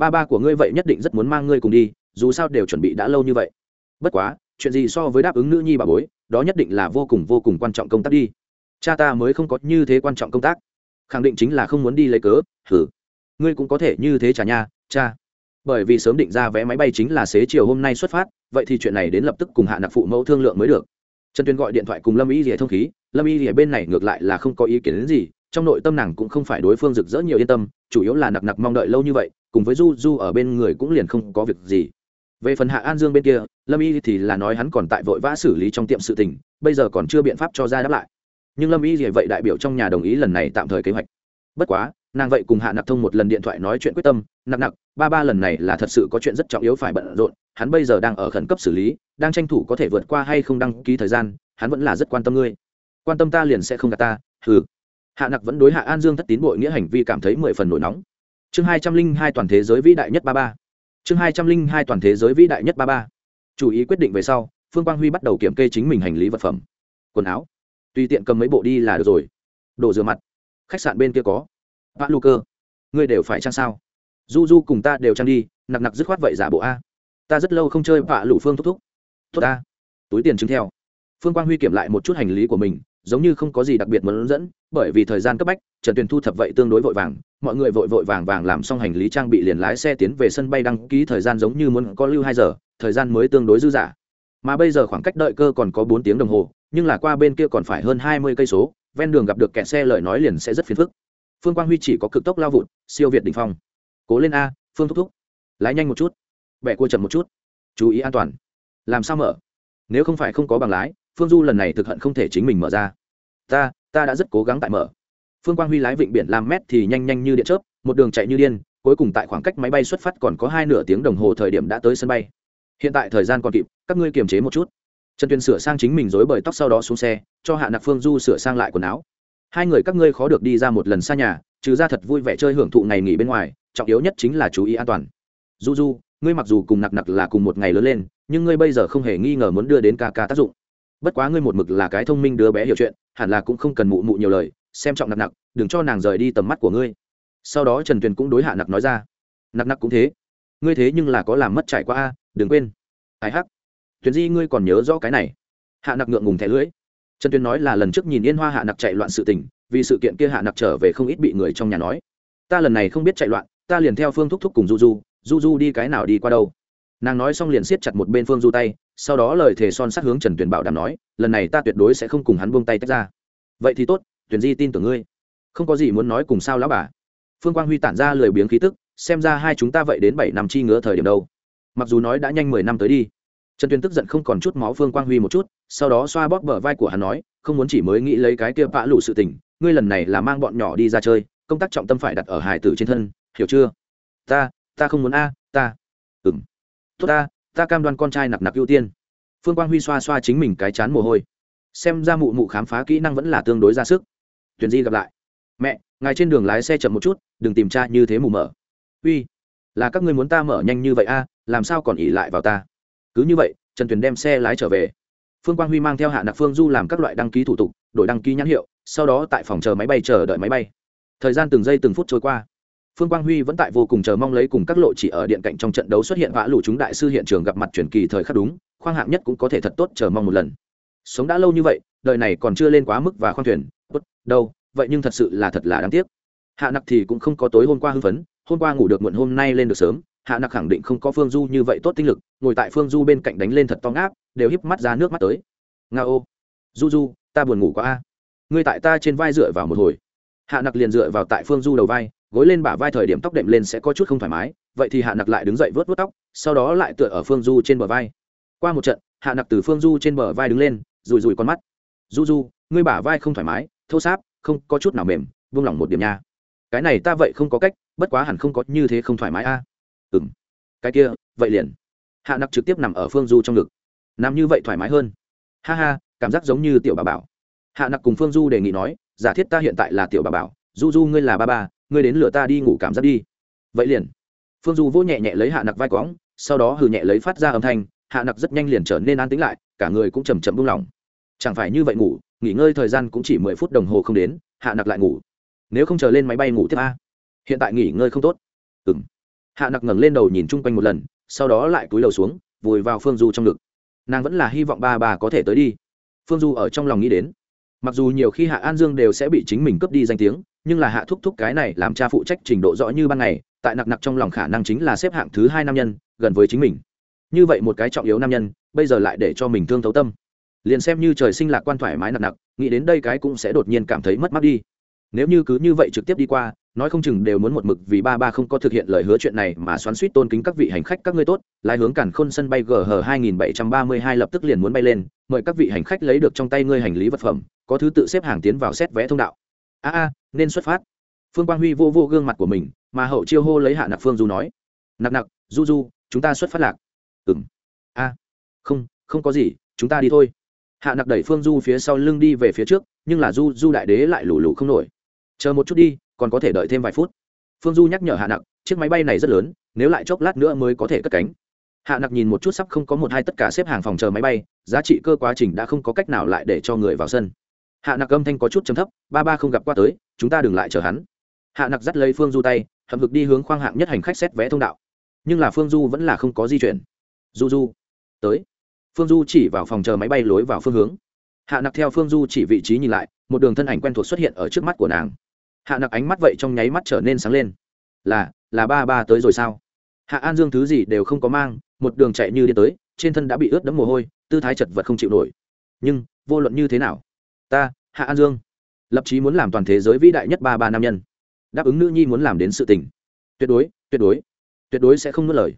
ba ba của ngươi vậy nhất định rất muốn mang ngươi cùng đi, dù sao đều chuẩn bị đã lâu như vậy. Bất quá, chuyện gì so với đáp ứng nữ nhi bà bối, đó nhất định là vô cùng vô cùng quan trọng công tác đi. Cha ta mới không có như thế quan trọng công tác. Khẳng định chính là không muốn đi lấy cớ, Hử? ngươi cũng có thể như thế trả nha, cha. Bởi vì sớm định ra vé máy bay chính là xế chiều hôm nay xuất phát, vậy thì chuyện này đến lập tức cùng hạ nặc phụ mẫu thương lượng mới được. Trần tuyên gọi điện thoại cùng lâm y rỉa thông khí, lâm y rỉa bên này ngược lại là không có ý kiến đến gì, trong nội tâm nàng cũng không phải đối phương rực rỡ nhiều yên tâm, chủ yếu là nặc nặc mong đợi lâu như vậy cùng với du du ở bên người cũng liền không có việc gì. Về phần hạ an dương bên kia, lâm y thì là nói hắn còn tại vội vã xử lý trong tiệm sự tình, bây giờ còn chưa biện pháp cho ra đáp lại. Nhưng lâm y thì vậy đại biểu trong nhà đồng ý lần này tạm thời kế hoạch. Bất quá, nàng vậy cùng hạ nặc thông một lần điện thoại nói chuyện quyết tâm, nặc nặc, ba ba lần này là thật sự có chuyện rất trọng yếu phải bận rộn, hắn bây giờ đang ở khẩn cấp xử lý, đang tranh thủ có thể vượt qua hay không đăng ký thời gian, hắn vẫn là rất quan tâm ngươi. Quan tâm ta liền sẽ không gạt ta, hừ. Hạ nặc vẫn đối hạ an dương thất tín bội nghĩa hành vi cảm thấy mười phần nổi nóng chương hai trăm linh hai toàn thế giới vĩ đại nhất ba ba. Chương hai trăm linh hai toàn thế giới vĩ đại nhất ba ba. Chủ ý quyết định về sau, phương quang huy bắt đầu kiểm kê chính mình hành lý vật phẩm. Quần áo. Tùy tiện cầm mấy bộ đi là được rồi. Đồ rửa mặt. Khách sạn bên kia có. Vạn lu cơ. Ngươi đều phải trang sao? Du du cùng ta đều trang đi, nặc nặc dứt khoát vậy giả bộ a. Ta rất lâu không chơi vạ lũ phương thúc thúc. Thúc ta. Túi tiền chứng theo. Phương quang huy kiểm lại một chút hành lý của mình giống như không có gì đặc biệt muốn dẫn, bởi vì thời gian cấp bách trần tuyền thu thập vậy tương đối vội vàng, mọi người vội vội vàng vàng làm xong hành lý trang bị liền lái xe tiến về sân bay đăng ký thời gian giống như muốn có lưu hai giờ, thời gian mới tương đối dư dả. Mà bây giờ khoảng cách đợi cơ còn có bốn tiếng đồng hồ, nhưng là qua bên kia còn phải hơn hai mươi cây số, ven đường gặp được kẹt xe lời nói liền sẽ rất phiền phức. Phương quang huy chỉ có cực tốc lao vụt, siêu việt đ ỉ n h phong. Cố lên a, phương thúc thúc. Lái nhanh một chút. Bẹ cua chậm một chút. Chú ý an toàn. Làm sao mở? Nếu không phải không có bằng lái phương du lần này thực hận không thể chính mình mở ra. Ta ta đã rất cố gắng tại mở. Phương quang huy lái vịnh biển làm mét thì nhanh nhanh như điện chớp, một đường chạy như điên, cuối cùng tại khoảng cách máy bay xuất phát còn có hai nửa tiếng đồng hồ thời điểm đã tới sân bay. Hiện tại thời gian còn kịp, các ngươi kiềm chế một chút. Trần tuyền sửa sang chính mình dối bởi tóc sau đó xuống xe, cho hạ nặc phương du sửa sang lại quần áo. Hai người các ngươi khó được đi ra một lần xa nhà, trừ ra thật vui vẻ chơi hưởng thụ ngày nghỉ bên ngoài, trọng yếu nhất chính là chú ý an toàn. Du du, ngươi mặc dù cùng nặc nặc là cùng một ngày lớn lên, nhưng ngươi bây giờ không hề nghi ngờ muốn đưa đến ca ca tác dụng bất quá ngươi một mực là cái thông minh đứa bé hiểu chuyện, hẳn là cũng không cần mụ mụ nhiều lời, xem trọng nặc nặc, đừng cho nàng rời đi tầm mắt của ngươi. Sau đó trần tuyền cũng đối hạ nặc nói ra. Nặc nặc cũng thế. Ngươi thế nhưng là có làm mất trải qua a, đừng quên. Ai hắc? Tuyền di, ngươi còn nhớ rõ cái này. Hạ nặc ngượng ngùng thẻ lưỡi. Trần tuyền nói là lần trước nhìn yên hoa hạ nặc chạy loạn sự tình, vì sự kiện kia hạ nặc trở về không ít bị người trong nhà nói. Ta lần này không biết chạy loạn, ta liền theo phương thúc thúc cùng du du du du đi cái nào đi qua đâu. Nàng nói xong liền siết chặt một bên phương du tay sau đó lời thề son sát hướng trần tuyền bảo đảm nói, lần này ta tuyệt đối sẽ không cùng hắn buông tay tách ra. Vậy thì tốt, tuyền di tin tưởng ngươi. Không có gì muốn nói cùng sao lão bà. Phương quang huy tản ra lười biếng khí tức, xem ra hai chúng ta vậy đến bảy năm chi ngứa thời điểm đâu. Mặc dù nói đã nhanh mười năm tới đi, trần tuyền tức giận không còn chút máu phương quang huy một chút, sau đó xoa bóp bờ vai của hắn nói, không muốn chỉ mới nghĩ lấy cái kia vã lụ sự tình, ngươi lần này là mang bọn nhỏ đi ra chơi, công tác trọng tâm phải đặt ở hải tử trên thân, hiểu chưa? Ta ta không muốn a, ta. Ừng tốt ta ta cam đoan con trai nặc nặc ưu tiên. Phương quang huy xoa xoa chính mình cái chán mồ hôi. Xem ra mụ mụ khám phá kỹ năng vẫn là tương đối ra sức. Tuyền di gặp lại. Mẹ, ngài trên đường lái xe chậm một chút, đừng tìm cha như thế mù mở uy, là các ngươi muốn ta mở nhanh như vậy a, làm sao còn ỉ lại vào ta? Cứ như vậy, trần tuyền đem xe lái trở về. Phương quang huy mang theo hạ nặc phương du làm các loại đăng ký thủ tục, đổi đăng ký nhãn hiệu, sau đó tại phòng chờ máy bay chờ đợi máy bay. Thời gian từng giây từng phút trôi qua phương quang huy vẫn tại vô cùng chờ mong lấy cùng các lộ chỉ ở điện cạnh trong trận đấu xuất hiện vã lũ chúng đại sư hiện trường gặp mặt truyền kỳ thời khắc đúng, khoang hạng nhất cũng có thể thật tốt chờ mong một lần. Sống đã lâu như vậy, đời này còn chưa lên quá mức và khoang thuyền bất đâu, vậy nhưng thật sự là thật là đáng tiếc. Hạ nặc thì cũng không có tối hôm qua hưng phấn, hôm qua ngủ được muộn hôm nay lên được sớm, hạ nặc khẳng định không có phương du như vậy tốt tinh lực, ngồi tại phương du bên cạnh đánh lên thật to ngáp, đều híp mắt ra nước mắt tới. Nga ô, du du, ta buồn ngủ quá a. Ngươi tại ta trên vai dựa vào một hồi. Hạ nặc liền dựa vào tại phương du đầu vai gối lên bả vai thời điểm tóc đệm lên sẽ có chút không thoải mái, vậy thì hạ nặc lại đứng dậy vớt vớt tóc, sau đó lại tựa ở phương du trên bờ vai. Qua một trận, hạ nặc từ phương du trên bờ vai đứng lên rùi rùi con mắt. Du du, ngươi bả vai không thoải mái, thô sáp, không có chút nào mềm vung lòng một điểm nha. Cái này ta vậy không có cách, bất quá hẳn không có như thế không thoải mái a. À? ừ m cái kia, vậy liền. Hạ nặc trực tiếp nằm ở phương du trong ngực. Nằm như vậy thoải mái hơn. Ha ha, cảm giác giống như tiểu bà bảo. Hạ nặc cùng phương du đề nghị nói, giả thiết ta hiện tại là tiểu bà bảo, du du ngươi là ba ba ngươi đến lửa ta đi ngủ cảm giác đi. Vậy liền. Phương du vỗ nhẹ nhẹ lấy hạ nặc vai quõng sau đó hừ nhẹ lấy phát ra âm thanh, hạ nặc rất nhanh liền trở nên an tĩnh lại, cả người cũng chầm chậm buông lỏng. Chẳng phải như vậy ngủ, nghỉ ngơi thời gian cũng chỉ mười phút đồng hồ không đến, hạ nặc lại ngủ. Nếu không chờ lên máy bay ngủ tiếp a. Hiện tại nghỉ ngơi không tốt. Ừ m hạ nặc ngẩng lên đầu nhìn chung quanh một lần, sau đó lại cúi đầu xuống, vùi vào phương du trong ngực. Nàng vẫn là hy vọng ba bà có thể tới đi. Phương du ở trong lòng nghĩ đến. Mặc dù nhiều khi hạ an dương đều sẽ bị chính mình cướp đi danh tiếng nhưng là hạ thúc thúc cái này làm cha phụ trách trình độ rõ như ban ngày, tại nặc nặc trong lòng khả năng chính là xếp hạng thứ hai nam nhân, gần với chính mình. Như vậy một cái trọng yếu nam nhân, bây giờ lại để cho mình thương thấu tâm. Liền xem như trời sinh lạc quan thoải mái nặc nặc, nghĩ đến đây cái cũng sẽ đột nhiên cảm thấy mất mát đi. Nếu như cứ như vậy trực tiếp đi qua, nói không chừng đều muốn một mực vì ba ba không có thực hiện lời hứa chuyện này mà xoắn suýt tôn kính các vị hành khách các ngươi tốt, lái hướng cản khôn sân bay gh 2732 lập tức liền muốn bay lên, mời các vị hành khách lấy được trong tay ngươi hành lý vật phẩm, có thứ tự xếp hàng tiến vào xét vé thông đạo. A a nên xuất phát. Phương quang huy vô vô gương mặt của mình, mà hậu chiêu hô lấy hạ nặc phương du nói, nặc nặc, du du, chúng ta xuất phát lạc. Ừ m a, không không có gì, chúng ta đi thôi. Hạ nặc đẩy phương du phía sau lưng đi về phía trước, nhưng là du du đại đế lại lù lù không nổi. Chờ một chút đi, còn có thể đợi thêm vài phút. Phương du nhắc nhở hạ nặc, chiếc máy bay này rất lớn, nếu lại chốc lát nữa mới có thể cất cánh. Hạ nặc nhìn một chút sắp không có một hai tất cả xếp hàng phòng chờ máy bay, giá trị cơ quá trình đã không có cách nào lại để cho người vào sân hạ nặc âm thanh có chút chấm thấp, ba ba không gặp qua tới, chúng ta đừng lại chờ hắn. Hạ nặc dắt lấy phương du tay, hậm hực đi hướng khoang hạng nhất hành khách xét vé thông đạo. Nhưng là phương du vẫn là không có di chuyển. Du du, tới. Phương du chỉ vào phòng chờ máy bay lối vào phương hướng. Hạ nặc theo phương du chỉ vị trí nhìn lại, một đường thân ảnh quen thuộc xuất hiện ở trước mắt của nàng. Hạ nặc ánh mắt vậy trong nháy mắt trở nên sáng lên. Là là ba ba tới rồi sao? Hạ an dương thứ gì đều không có mang, một đường chạy như đi tới, trên thân đã bị ướt đẫm mồ hôi, tư thái chật vật không chịu nổi. Nhưng, vô luận như thế nào ta, hạ an dương. Lập chí muốn làm toàn thế giới vĩ đại nhất ba ba nam nhân. Đáp ứng nữ nhi muốn làm đến sự tình. Tuyệt đối tuyệt đối. Tuyệt đối sẽ không nuốt lời.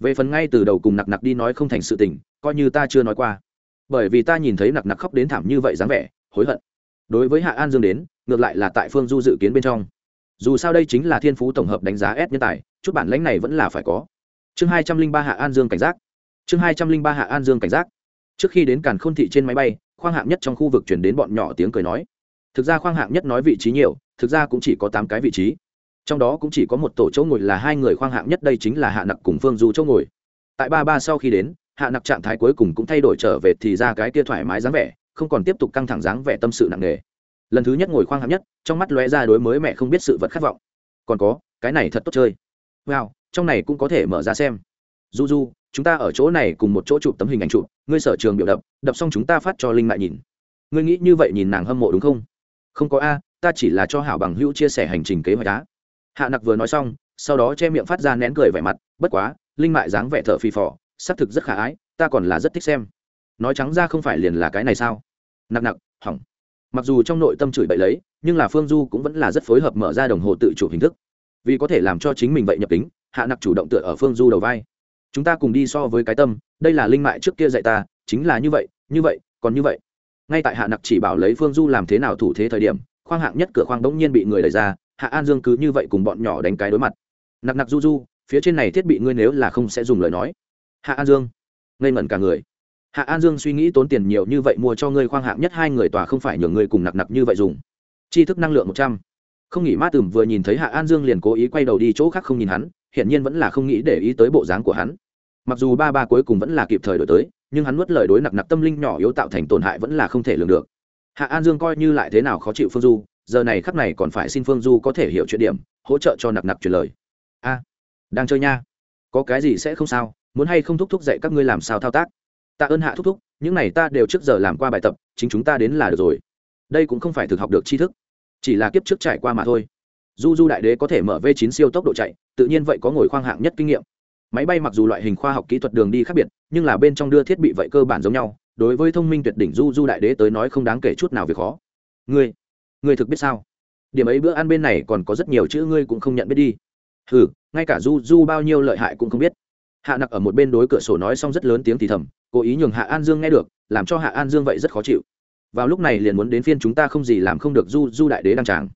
Về phần ngay từ đầu cùng nặc nặc đi nói không thành sự tình, coi như ta chưa nói qua. Bởi vì ta nhìn thấy nặc nặc khóc đến thảm như vậy dáng vẻ, hối hận. Đối với hạ an dương đến, ngược lại là tại phương du dự kiến bên trong. Dù sao đây chính là thiên phú tổng hợp đánh giá s nhân tài, chút bản lãnh này vẫn là phải có. Chương hai trăm linh ba hạ an dương cảnh giác. Chương hai trăm linh ba hạ an dương cảnh giác. Trước khi đến càn khôn thị trên máy bay khoang hạng nhất trong khu vực chuyển đến bọn nhỏ tiếng cười nói. Thực ra khoang hạng nhất nói vị trí nhiều, thực ra cũng chỉ có tám cái vị trí. Trong đó cũng chỉ có một tổ chỗ ngồi là hai người khoang hạng nhất, đây chính là hạ nặc cùng phương du chỗ ngồi. Tại ba ba sau khi đến, hạ nặc trạng thái cuối cùng cũng thay đổi trở về thì ra cái kia thoải mái dáng vẻ, không còn tiếp tục căng thẳng dáng vẻ tâm sự nặng nề. Lần thứ nhất ngồi khoang hạng nhất, trong mắt lóe ra đối mới mẹ không biết sự vật khát vọng. Còn có, cái này thật tốt chơi. Wow, trong này cũng có thể mở ra xem du du, chúng ta ở chỗ này cùng một chỗ chụp tấm hình ảnh chụp, ngươi sở trường biểu đập đập xong chúng ta phát cho linh lại nhìn. Ngươi nghĩ như vậy nhìn nàng hâm mộ đúng không? Không có a, ta chỉ là cho hảo bằng hữu chia sẻ hành trình kế hoạch đá hạ nặc vừa nói xong, sau đó che miệng phát ra nén cười vẻ mặt, bất quá, linh mại dáng vẻ thở phì phò, xác thực rất khả ái, ta còn là rất thích xem. Nói trắng ra không phải liền là cái này sao? Nặc nặc, hỏng. Mặc dù trong nội tâm chửi bậy lấy, nhưng là phương du cũng vẫn là rất phối hợp mở ra đồng hồ tự chủ hình thức. Vì có thể làm cho chính mình vậy nhập tính hạ nặc chủ động tựa ở phương du đầu vai chúng ta cùng đi so với cái tâm, đây là linh mại trước kia dạy ta, chính là như vậy như vậy, còn như vậy. Ngay tại hạ nặc chỉ bảo lấy phương du làm thế nào thủ thế thời điểm, khoang hạng nhất cửa khoang bỗng nhiên bị người đẩy ra, hạ an dương cứ như vậy cùng bọn nhỏ đánh cái đối mặt. Nặc nặc du du, phía trên này thiết bị ngươi nếu là không sẽ dùng lời nói. Hạ an dương, ngây ngẩn cả người. Hạ an dương suy nghĩ tốn tiền nhiều như vậy mua cho ngươi khoang hạng nhất hai người tòa không phải nhường ngươi cùng nặc nặc như vậy dùng. Chi thức năng lượng một trăm. Không nghỉ mát tùm vừa nhìn thấy hạ an dương liền cố ý quay đầu đi chỗ khác không nhìn hắn hiển nhiên vẫn là không nghĩ để ý tới bộ dáng của hắn. Mặc dù ba ba cuối cùng vẫn là kịp thời đổi tới, nhưng hắn nuốt lời đối nặc nặc tâm linh nhỏ yếu tạo thành tổn hại vẫn là không thể lường được. Hạ an dương coi như lại thế nào khó chịu phương du, giờ này khắp này còn phải xin phương du có thể hiểu chuyện điểm, hỗ trợ cho nặc nặc truyền lời. A, đang chơi nha. Có cái gì sẽ không sao, muốn hay không thúc thúc dạy các ngươi làm sao thao tác? Tạ ơn hạ thúc thúc, những này ta đều trước giờ làm qua bài tập, chính chúng ta đến là được rồi. Đây cũng không phải thực học được tri thức, chỉ là kiếp trước trải qua mà thôi du du đại đế có thể mở v 9 siêu tốc độ chạy, tự nhiên vậy có ngồi khoang hạng nhất kinh nghiệm. Máy bay mặc dù loại hình khoa học kỹ thuật đường đi khác biệt, nhưng là bên trong đưa thiết bị vậy cơ bản giống nhau, đối với thông minh tuyệt đỉnh du du đại đế tới nói không đáng kể chút nào việc khó. Ngươi ngươi thực biết sao? Điểm ấy bữa ăn bên này còn có rất nhiều chữ ngươi cũng không nhận biết đi. Ừ ngay cả du du bao nhiêu lợi hại cũng không biết. Hạ nặc ở một bên đối cửa sổ nói xong rất lớn tiếng thì thầm, cố ý nhường hạ an dương nghe được, làm cho hạ an dương vậy rất khó chịu. Vào lúc này liền muốn đến phiên chúng ta không gì làm không được du du đại đế đăng tràng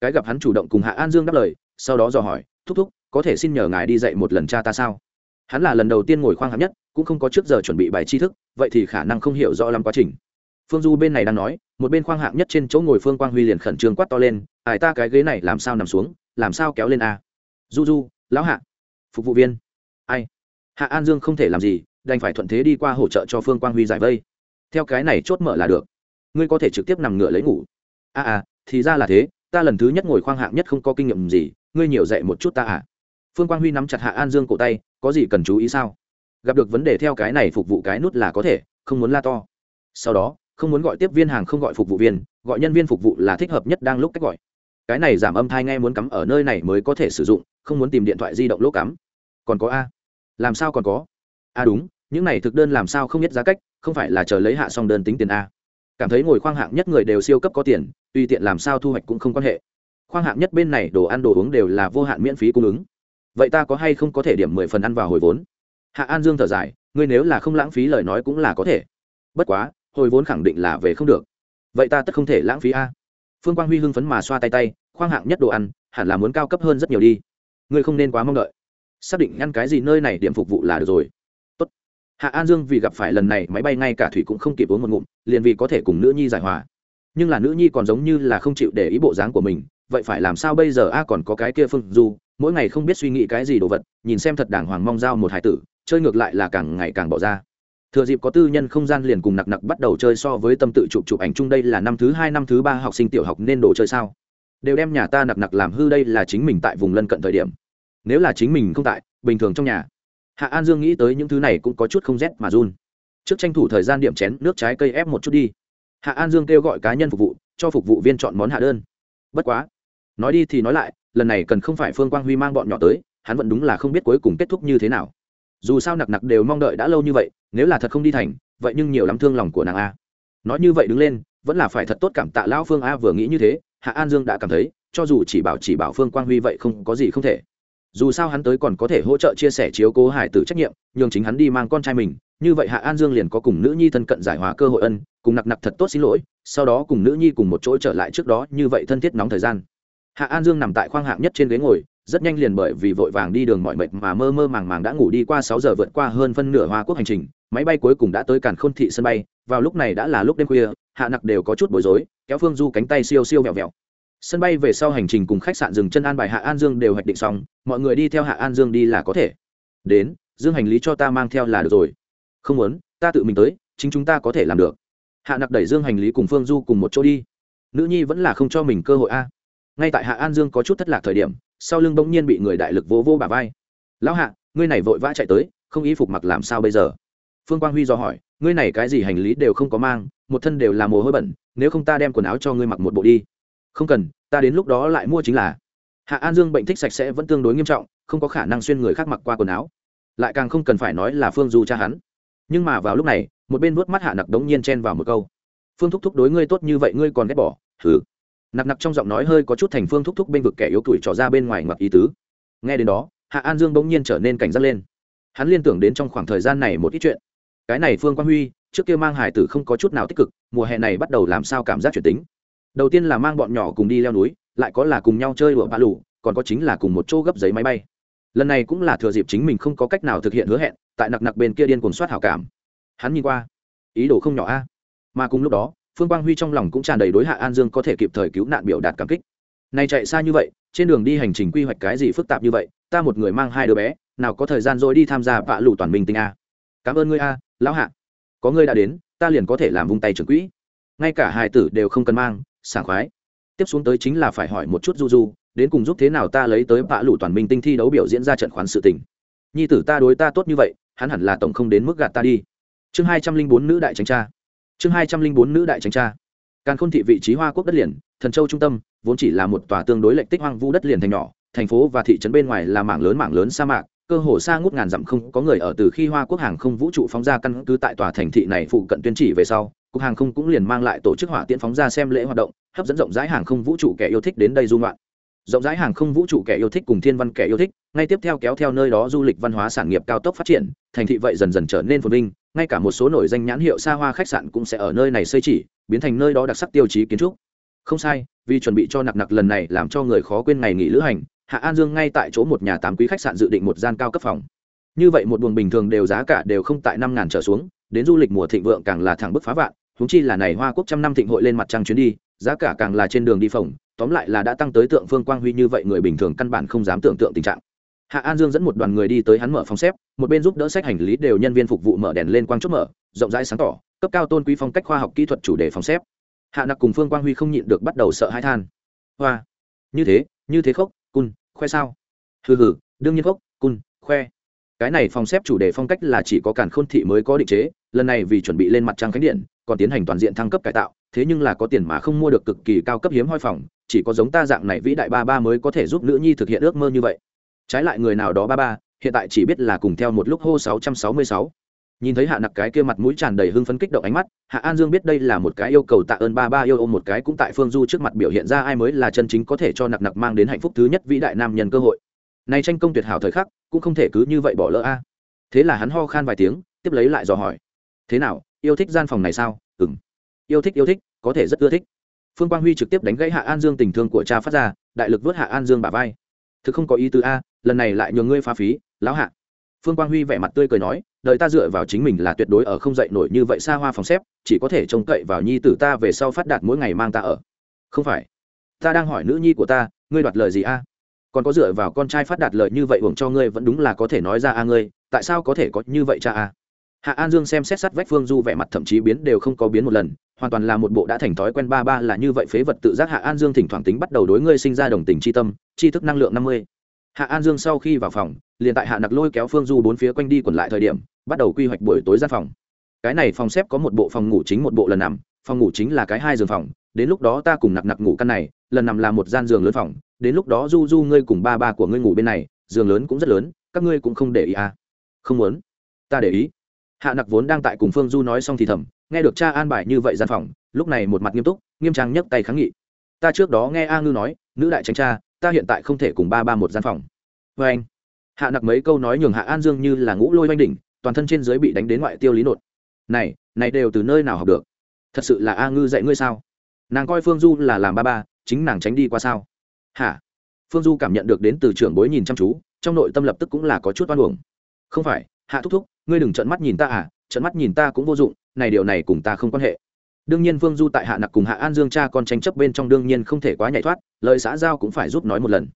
cái gặp hắn chủ động cùng hạ an dương đáp lời sau đó dò hỏi thúc thúc có thể xin nhờ ngài đi dạy một lần cha ta sao? Hắn là lần đầu tiên ngồi khoang hạng nhất cũng không có trước giờ chuẩn bị bài tri thức vậy thì khả năng không hiểu rõ lắm quá trình. Phương du bên này đang nói một bên khoang hạng nhất trên chỗ ngồi phương quang huy liền khẩn trương quát to lên ải ta cái ghế này làm sao nằm xuống làm sao kéo lên a? Du du lão hạ. Phục vụ viên. Ai? Hạ an dương không thể làm gì đành phải thuận thế đi qua hỗ trợ cho phương quang huy giải vây. Theo cái này chốt mở là được. Ngươi có thể trực tiếp nằm ngửa lấy ngủ. A à, à thì ra là thế ta lần thứ nhất ngồi khoang hạng nhất không có kinh nghiệm gì, ngươi nhiều dạy một chút ta à? Phương quang huy nắm chặt hạ an dương cổ tay, có gì cần chú ý sao? Gặp được vấn đề theo cái này phục vụ cái nút là có thể, không muốn la to. Sau đó, không muốn gọi tiếp viên hàng, không gọi phục vụ viên, gọi nhân viên phục vụ là thích hợp nhất đang lúc cách gọi. Cái này giảm âm thai nghe muốn cắm ở nơi này mới có thể sử dụng, không muốn tìm điện thoại di động lỗ cắm. Còn có a? Làm sao còn có? A đúng, những này thực đơn làm sao không biết giá cách, không phải là chờ lấy hạ xong đơn tính tiền a cảm thấy ngồi khoang hạng nhất người đều siêu cấp có tiền, tùy tiện làm sao thu hoạch cũng không quan hệ. Khoang hạng nhất bên này đồ ăn đồ uống đều là vô hạn miễn phí cung ứng. Vậy ta có hay không có thể điểm mười phần ăn vào hồi vốn? Hạ an dương thở dài, ngươi nếu là không lãng phí lời nói cũng là có thể. Bất quá, hồi vốn khẳng định là về không được. Vậy ta tất không thể lãng phí a. Phương quang huy hưng phấn mà xoa tay tay, khoang hạng nhất đồ ăn, hẳn là muốn cao cấp hơn rất nhiều đi. Ngươi không nên quá mong đợi. Xác định ngăn cái gì nơi này điểm phục vụ là được rồi hạ an dương vì gặp phải lần này máy bay ngay cả thủy cũng không kịp uống một ngụm, liền vì có thể cùng nữ nhi giải hòa. Nhưng là nữ nhi còn giống như là không chịu để ý bộ dáng của mình, vậy phải làm sao bây giờ? A, còn có cái kia phương du, mỗi ngày không biết suy nghĩ cái gì đồ vật, nhìn xem thật đàng hoàng mong giao một hải tử, chơi ngược lại là càng ngày càng bỏ ra. Thừa dịp có tư nhân không gian liền cùng nặc nặc bắt đầu chơi so với tâm tự chụp chụp ảnh chung đây là năm thứ hai, năm thứ ba học sinh tiểu học nên đồ chơi sao? Đều đem nhà ta nặc nặc làm hư đây là chính mình tại vùng lân cận thời điểm. Nếu là chính mình không tại, bình thường trong nhà hạ an dương nghĩ tới những thứ này cũng có chút không rét mà run. Trước tranh thủ thời gian điểm chén nước trái cây ép một chút đi. Hạ an dương kêu gọi cá nhân phục vụ, cho phục vụ viên chọn món hạ đơn. Bất quá, nói đi thì nói lại, lần này cần không phải phương quang huy mang bọn nhỏ tới, hắn vẫn đúng là không biết cuối cùng kết thúc như thế nào. Dù sao nặc nặc đều mong đợi đã lâu như vậy, nếu là thật không đi thành, vậy nhưng nhiều lắm thương lòng của nàng a. Nói như vậy đứng lên, vẫn là phải thật tốt cảm tạ lão phương a vừa nghĩ như thế, hạ an dương đã cảm thấy, cho dù chỉ bảo chỉ bảo phương quang huy vậy không có gì không thể dù sao hắn tới còn có thể hỗ trợ chia sẻ chiếu cố hải tử trách nhiệm, nhường chính hắn đi mang con trai mình. Như vậy hạ an dương liền có cùng nữ nhi thân cận giải hòa cơ hội ân, cùng nặc nặc thật tốt xin lỗi, sau đó cùng nữ nhi cùng một chỗ trở lại trước đó, như vậy thân thiết nóng thời gian. Hạ an dương nằm tại khoang hạng nhất trên ghế ngồi, rất nhanh liền bởi vì vội vàng đi đường mọi mệt mà mơ mơ màng màng đã ngủ đi qua sáu giờ vượt qua hơn phân nửa hoa quốc hành trình, máy bay cuối cùng đã tới cản khôn thị sân bay, vào lúc này đã là lúc đêm khuya, hạ nặc đều có chút bối rối, kéo phương du cánh tay siêu siêu vẹo vẹo sân bay về sau hành trình cùng khách sạn dừng chân an bài hạ an dương đều hoạch định xong, mọi người đi theo hạ an dương đi là có thể. Đến, dương hành lý cho ta mang theo là được rồi. Không muốn, ta tự mình tới, chính chúng ta có thể làm được. Hạ nặc đẩy dương hành lý cùng phương du cùng một chỗ đi. Nữ nhi vẫn là không cho mình cơ hội a. Ngay tại hạ an dương có chút thất lạc thời điểm, sau lưng bỗng nhiên bị người đại lực vỗ vỗ bà vai. Lão hạ, ngươi này vội vã chạy tới, không ý phục mặc làm sao bây giờ? Phương quang huy do hỏi, ngươi này cái gì hành lý đều không có mang, một thân đều là mồ hôi bẩn, nếu không ta đem quần áo cho ngươi mặc một bộ đi không cần, ta đến lúc đó lại mua chính là. Hạ an dương bệnh thích sạch sẽ vẫn tương đối nghiêm trọng, không có khả năng xuyên người khác mặc qua quần áo. Lại càng không cần phải nói là phương du cha hắn. Nhưng mà vào lúc này, một bên vuốt mắt hạ nặc đống nhiên chen vào một câu. Phương thúc thúc đối ngươi tốt như vậy ngươi còn ghét bỏ thử nặc nặc trong giọng nói hơi có chút thành phương thúc thúc bên vực kẻ yếu tuổi trò ra bên ngoài ngoặc ý tứ. Nghe đến đó, hạ an dương bỗng nhiên trở nên cảnh giác lên. Hắn liên tưởng đến trong khoảng thời gian này một ít chuyện. Cái này phương quang huy, trước kia mang hải tử không có chút nào tích cực, mùa hè này bắt đầu làm sao cảm giác chuyển tính đầu tiên là mang bọn nhỏ cùng đi leo núi lại có là cùng nhau chơi đùa bạ lù, còn có chính là cùng một chỗ gấp giấy máy bay. Lần này cũng là thừa dịp chính mình không có cách nào thực hiện hứa hẹn tại nặc nặc bên kia điên cuồng soát hảo cảm. Hắn nhìn qua ý đồ không nhỏ a. Mà cùng lúc đó phương quang huy trong lòng cũng tràn đầy đối hạ an dương có thể kịp thời cứu nạn biểu đạt cảm kích. Này chạy xa như vậy trên đường đi hành trình quy hoạch cái gì phức tạp như vậy ta một người mang hai đứa bé nào có thời gian rồi đi tham gia vạ lụ toàn minh tinh a. Cảm ơn ngươi a lão hạ. Có ngươi đã đến ta liền có thể làm vung tay trưởng quỹ. Ngay cả hài tử đều không cần mang sảng khoái. Tiếp xuống tới chính là phải hỏi một chút du du đến cùng giúp thế nào ta lấy tới bạ lụ toàn minh tinh thi đấu biểu diễn ra trận khoán sự tình. Nhi tử ta đối ta tốt như vậy, hắn hẳn là tổng không đến mức gạt ta đi. Chương hai trăm linh bốn nữ đại tránh tra chương hai trăm linh bốn nữ đại tránh tra càn khôn thị vị trí hoa quốc đất liền, thần châu trung tâm, vốn chỉ là một tòa tương đối lệch tích hoang vu đất liền thành nhỏ, thành phố và thị trấn bên ngoài là mảng lớn mảng lớn sa mạc, cơ hồ xa ngút ngàn dặm không có người ở từ khi hoa quốc hàng không vũ trụ phóng ra căn cứ tại tòa thành thị này phụ cận tuyên chỉ về sau cục hàng không cũng liền mang lại tổ chức hỏa tiễn phóng ra xem lễ hoạt động, hấp dẫn rộng rãi hàng không vũ trụ kẻ yêu thích đến đây du ngoạn. Rộng rãi hàng không vũ trụ kẻ yêu thích cùng thiên văn kẻ yêu thích, ngay tiếp theo kéo theo nơi đó du lịch văn hóa sản nghiệp cao tốc phát triển, thành thị vậy dần dần trở nên phồn vinh, ngay cả một số nổi danh nhãn hiệu xa hoa khách sạn cũng sẽ ở nơi này xây chỉ, biến thành nơi đó đặc sắc tiêu chí kiến trúc. Không sai, vì chuẩn bị cho nặc nặc lần này làm cho người khó quên ngày nghỉ lữ hành, hạ an dương ngay tại chỗ một nhà tám quý khách sạn dự định một gian cao cấp phòng. Như vậy một buồng bình thường đều giá cả đều không tại năm ngàn trở xuống, đến du lịch mùa thịnh vượng càng là thẳng bức phá vạn húng chi là này hoa quốc trăm năm thịnh hội lên mặt trăng chuyến đi, giá cả càng là trên đường đi phòng tóm lại là đã tăng tới tượng phương quang huy như vậy người bình thường căn bản không dám tưởng tượng tình trạng. Hạ an dương dẫn một đoàn người đi tới hắn mở phòng xếp, một bên giúp đỡ sách hành lý đều nhân viên phục vụ mở đèn lên quang chốt mở, rộng rãi sáng tỏ, cấp cao tôn quý phong cách khoa học kỹ thuật chủ đề phòng xếp. Hạ nặc cùng phương quang huy không nhịn được bắt đầu sợ hãi than. Hoa, như thế như thế khốc, cun, khoe sao? Hừ hừ, đương nhiên khốc, cun, khoe. Cái này phòng xếp chủ đề phong cách là chỉ có cản khôn thị mới có định chế, lần này vì chuẩn bị lên mặt trăng khánh điện còn tiến hành toàn diện thăng cấp cải tạo, thế nhưng là có tiền mà không mua được cực kỳ cao cấp hiếm hoi phòng, chỉ có giống ta dạng này vĩ đại ba ba mới có thể giúp nữ nhi thực hiện ước mơ như vậy. Trái lại người nào đó ba ba, hiện tại chỉ biết là cùng theo một lúc hô sáu trăm sáu mươi sáu. Nhìn thấy hạ nặc cái kia mặt mũi tràn đầy hưng phấn kích động ánh mắt, hạ an dương biết đây là một cái yêu cầu tạ ơn ba ba yêu ôm một cái cũng tại phương du trước mặt biểu hiện ra ai mới là chân chính có thể cho nặc nặc mang đến hạnh phúc thứ nhất vĩ đại nam nhân cơ hội. Này tranh công tuyệt hảo thời khắc, cũng không thể cứ như vậy bỏ lỡ a. Thế là hắn ho khan vài tiếng, tiếp lấy lại dò hỏi. Thế nào yêu thích gian phòng này sao? Ừng yêu thích yêu thích, có thể rất ưa thích. Phương quang huy trực tiếp đánh gãy hạ an dương tình thương của cha phát ra, đại lực vớt hạ an dương bà vai. Thực không có ý tứ a, lần này lại nhường ngươi phá phí, lão hạ. Phương quang huy vẻ mặt tươi cười nói đợi ta dựa vào chính mình là tuyệt đối ở không dậy nổi như vậy xa hoa phòng xếp, chỉ có thể trông cậy vào nhi tử ta về sau phát đạt mỗi ngày mang ta ở. Không phải. Ta đang hỏi nữ nhi của ta, ngươi đoạt lời gì a? Còn có dựa vào con trai phát đạt lời như vậy uổng cho ngươi vẫn đúng là có thể nói ra a ngươi, tại sao có thể có như vậy cha a? Hạ an dương xem xét sát vách phương du vẻ mặt thậm chí biến đều không có biến một lần, hoàn toàn là một bộ đã thành thói quen ba ba là như vậy phế vật tự giác hạ an dương thỉnh thoảng tính bắt đầu đối ngươi sinh ra đồng tình c h i tâm, chi thức năng lượng năm mươi. Hạ an dương sau khi vào phòng, liền tại hạ nặc lôi kéo phương du bốn phía quanh đi quẩn lại thời điểm, bắt đầu quy hoạch buổi tối gian phòng. Cái này phòng xếp có một bộ phòng ngủ chính một bộ lần nằm, phòng ngủ chính là cái hai giường phòng, đến lúc đó ta cùng nặc nặc ngủ căn này, lần nằm là một gian giường lớn phòng, đến lúc đó du du ngươi cùng ba ba của ngươi ngủ bên này, giường lớn cũng rất lớn, các ngươi cũng không để ý à? Không muốn. Ta để ý hạ nặc vốn đang tại cùng phương du nói xong thì thầm, nghe được cha an bài như vậy gian phòng, lúc này một mặt nghiêm túc, nghiêm trang nhấc tay kháng nghị. Ta trước đó nghe a ngư nói, nữ đại tránh cha, ta hiện tại không thể cùng ba ba một gian phòng. Vê anh, hạ nặc mấy câu nói nhường hạ an dương như là ngũ lôi oanh đỉnh, toàn thân trên dưới bị đánh đến ngoại tiêu lý nột. Này này đều từ nơi nào học được? Thật sự là a ngư dạy ngươi sao? Nàng coi phương du là làm ba ba, chính nàng tránh đi qua sao? Hả? Phương du cảm nhận được đến từ trưởng bối nhìn chăm chú, trong nội tâm lập tức cũng là có chút oan uổng. Không phải, hạ thúc thúc ngươi đừng trợn mắt nhìn ta à trợn mắt nhìn ta cũng vô dụng, này điều này cùng ta không quan hệ. Đương nhiên Vương du tại hạ nặc cùng hạ an dương cha con tranh chấp bên trong đương nhiên không thể quá nhảy thoát, lời xã giao cũng phải giúp nói một lần.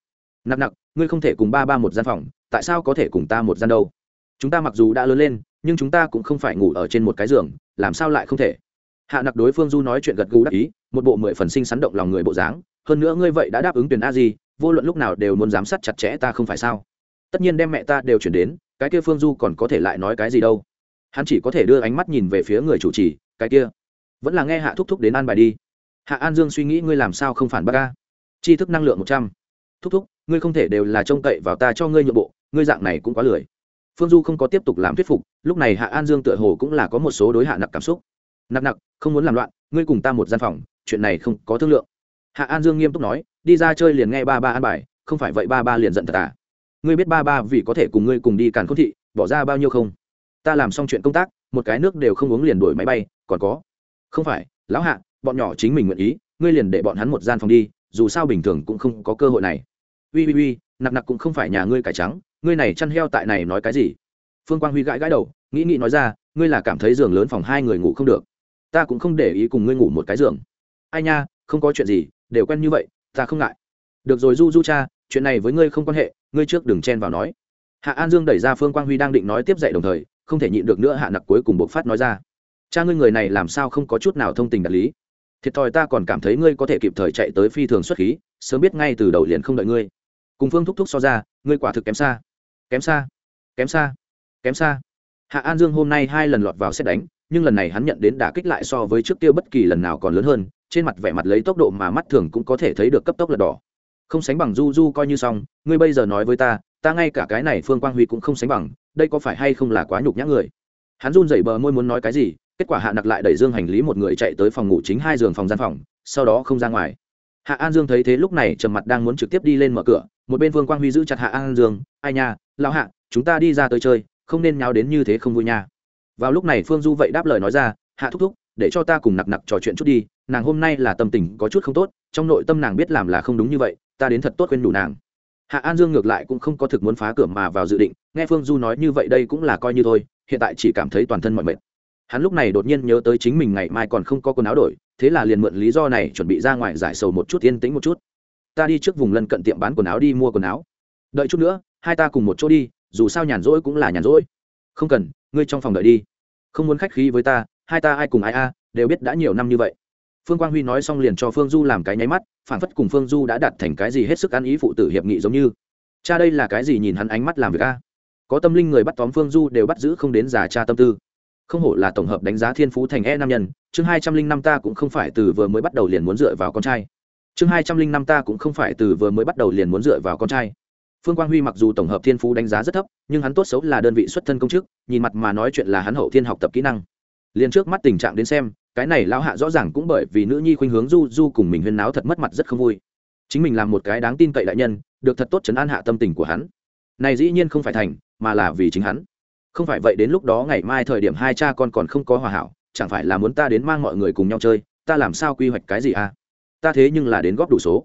Nặc nặc, ngươi không thể cùng ba ba một gian phòng, tại sao có thể cùng ta một gian đâu? Chúng ta mặc dù đã lớn lên, nhưng chúng ta cũng không phải ngủ ở trên một cái giường, làm sao lại không thể? Hạ nặc đối phương du nói chuyện gật gù đắc ý, một bộ mười phần sinh sắn động lòng người bộ dáng, hơn nữa ngươi vậy đã đáp ứng tuyển a gì vô luận lúc nào đều muốn giám sát chặt chẽ ta không phải sao? Tất nhiên đem mẹ ta đều chuyển đến cái kia phương du còn có thể lại nói cái gì đâu. Hắn chỉ có thể đưa ánh mắt nhìn về phía người chủ trì, cái kia, vẫn là nghe hạ thúc thúc đến an bài đi. Hạ an dương suy nghĩ, ngươi làm sao không phản bác ca tri thức năng lượng một trăm. Thúc thúc, ngươi không thể đều là trông cậy vào ta cho ngươi nhượng bộ, ngươi dạng này cũng quá lười. Phương du không có tiếp tục làm thuyết phục, lúc này hạ an dương tựa hồ cũng là có một số đối hạ nặc cảm xúc. Nặc nặc, không muốn làm loạn, ngươi cùng ta một gian phòng, chuyện này không có thương lượng. Hạ an dương nghiêm túc nói, đi ra chơi liền nghe ba ba an bài, không phải vậy ba ba liền giận thật à? Ngươi biết ba ba vì có thể cùng ngươi cùng đi càn khôn thị, bỏ ra bao nhiêu không? Ta làm xong chuyện công tác, một cái nước đều không uống liền đổi máy bay, còn có. Không phải, lão hạ, bọn nhỏ chính mình nguyện ý, ngươi liền để bọn hắn một gian phòng đi, dù sao bình thường cũng không có cơ hội này. Ui ui ui nặc nặc cũng không phải nhà ngươi cải trắng, ngươi này chăn heo tại này nói cái gì? Phương quang huy gãi gãi đầu, nghĩ nghĩ nói ra, ngươi là cảm thấy giường lớn phòng hai người ngủ không được. Ta cũng không để ý cùng ngươi ngủ một cái giường. Ai nha, không có chuyện gì, đều quen như vậy, ta không ngại. Được rồi, du du cha chuyện này với ngươi không quan hệ, ngươi trước đừng chen vào nói. Hạ an dương đẩy ra phương quang huy đang định nói tiếp dạy đồng thời, không thể nhịn được nữa hạ nặc cuối cùng buộc phát nói ra. Cha ngươi người này làm sao không có chút nào thông tình đạt lý? Thiệt thòi ta còn cảm thấy ngươi có thể kịp thời chạy tới phi thường xuất khí, sớm biết ngay từ đầu liền không đợi ngươi. Cùng phương thúc thúc so ra, ngươi quả thực kém xa. Kém xa. Kém xa. Kém xa. Hạ an dương hôm nay hai lần lọt vào xét đánh, nhưng lần này hắn nhận đến đả kích lại so với trước tiêu bất kỳ lần nào còn lớn hơn, trên mặt vẻ mặt lấy tốc độ mà mắt thường cũng có thể thấy được cấp tốc lật đỏ không sánh bằng du du coi như xong, ngươi bây giờ nói với ta ta ngay cả cái này phương quang huy cũng không sánh bằng, đây có phải hay không là quá nhục nhã người? Hắn run dậy bờ môi muốn nói cái gì, kết quả hạ nặc lại đẩy dương hành lý một người chạy tới phòng ngủ chính hai giường phòng gian phòng, sau đó không ra ngoài. Hạ an dương thấy thế lúc này trầm mặt đang muốn trực tiếp đi lên mở cửa, một bên vương quang huy giữ chặt hạ an dương, ai nha lao hạ, chúng ta đi ra tới chơi, không nên nháo đến như thế không vui nha. Vào lúc này phương du vậy đáp lời nói ra, hạ thúc thúc, để cho ta cùng nặc nặc trò chuyện chút đi, nàng hôm nay là tâm tình có chút không tốt, trong nội tâm nàng biết làm là không đúng như vậy ta đến thật tốt quên đủ nàng. Hạ an dương ngược lại cũng không có thực muốn phá cửa mà vào dự định, nghe phương du nói như vậy đây cũng là coi như thôi, hiện tại chỉ cảm thấy toàn thân mọi mệt. Hắn lúc này đột nhiên nhớ tới chính mình ngày mai còn không có quần áo đổi, thế là liền mượn lý do này chuẩn bị ra ngoài giải sầu một chút, yên tĩnh một chút. Ta đi trước vùng lân cận tiệm bán quần áo đi mua quần áo. Đợi chút nữa, hai ta cùng một chỗ đi, dù sao nhàn rỗi cũng là nhàn rỗi. Không cần, ngươi trong phòng đợi đi. Không muốn khách khí với ta, hai ta ai cùng ai a, đều biết đã nhiều năm như vậy phương quang huy nói xong liền cho phương du làm cái nháy mắt phản phất cùng phương du đã đặt thành cái gì hết sức ăn ý phụ tử hiệp nghị giống như. Cha đây là cái gì nhìn hắn ánh mắt làm việc a? Có tâm linh người bắt tóm phương du đều bắt giữ không đến già cha tâm tư. Không hổ là tổng hợp đánh giá thiên phú thành e nam nhân, chương hai trăm linh năm ta cũng không phải từ vừa mới bắt đầu liền muốn dựa vào con trai. Chương hai trăm linh năm ta cũng không phải từ vừa mới bắt đầu liền muốn dựa vào con trai. Phương quang huy mặc dù tổng hợp thiên phú đánh giá rất thấp, nhưng hắn tốt xấu là đơn vị xuất thân công chức, nhìn mặt mà nói chuyện là hắn hậu thiên học tập kỹ năng liền trước mắt tình trạng đến xem, cái này lão hạ rõ ràng cũng bởi vì nữ nhi khuynh hướng du du cùng mình huyên náo thật mất mặt rất không vui. Chính mình làm một cái đáng tin cậy đại nhân, được thật tốt chấn an hạ tâm tình của hắn. Này dĩ nhiên không phải thành, mà là vì chính hắn. Không phải vậy đến lúc đó ngày mai thời điểm hai cha con còn không có hòa hảo, chẳng phải là muốn ta đến mang mọi người cùng nhau chơi, ta làm sao quy hoạch cái gì à? Ta thế nhưng là đến góp đủ số.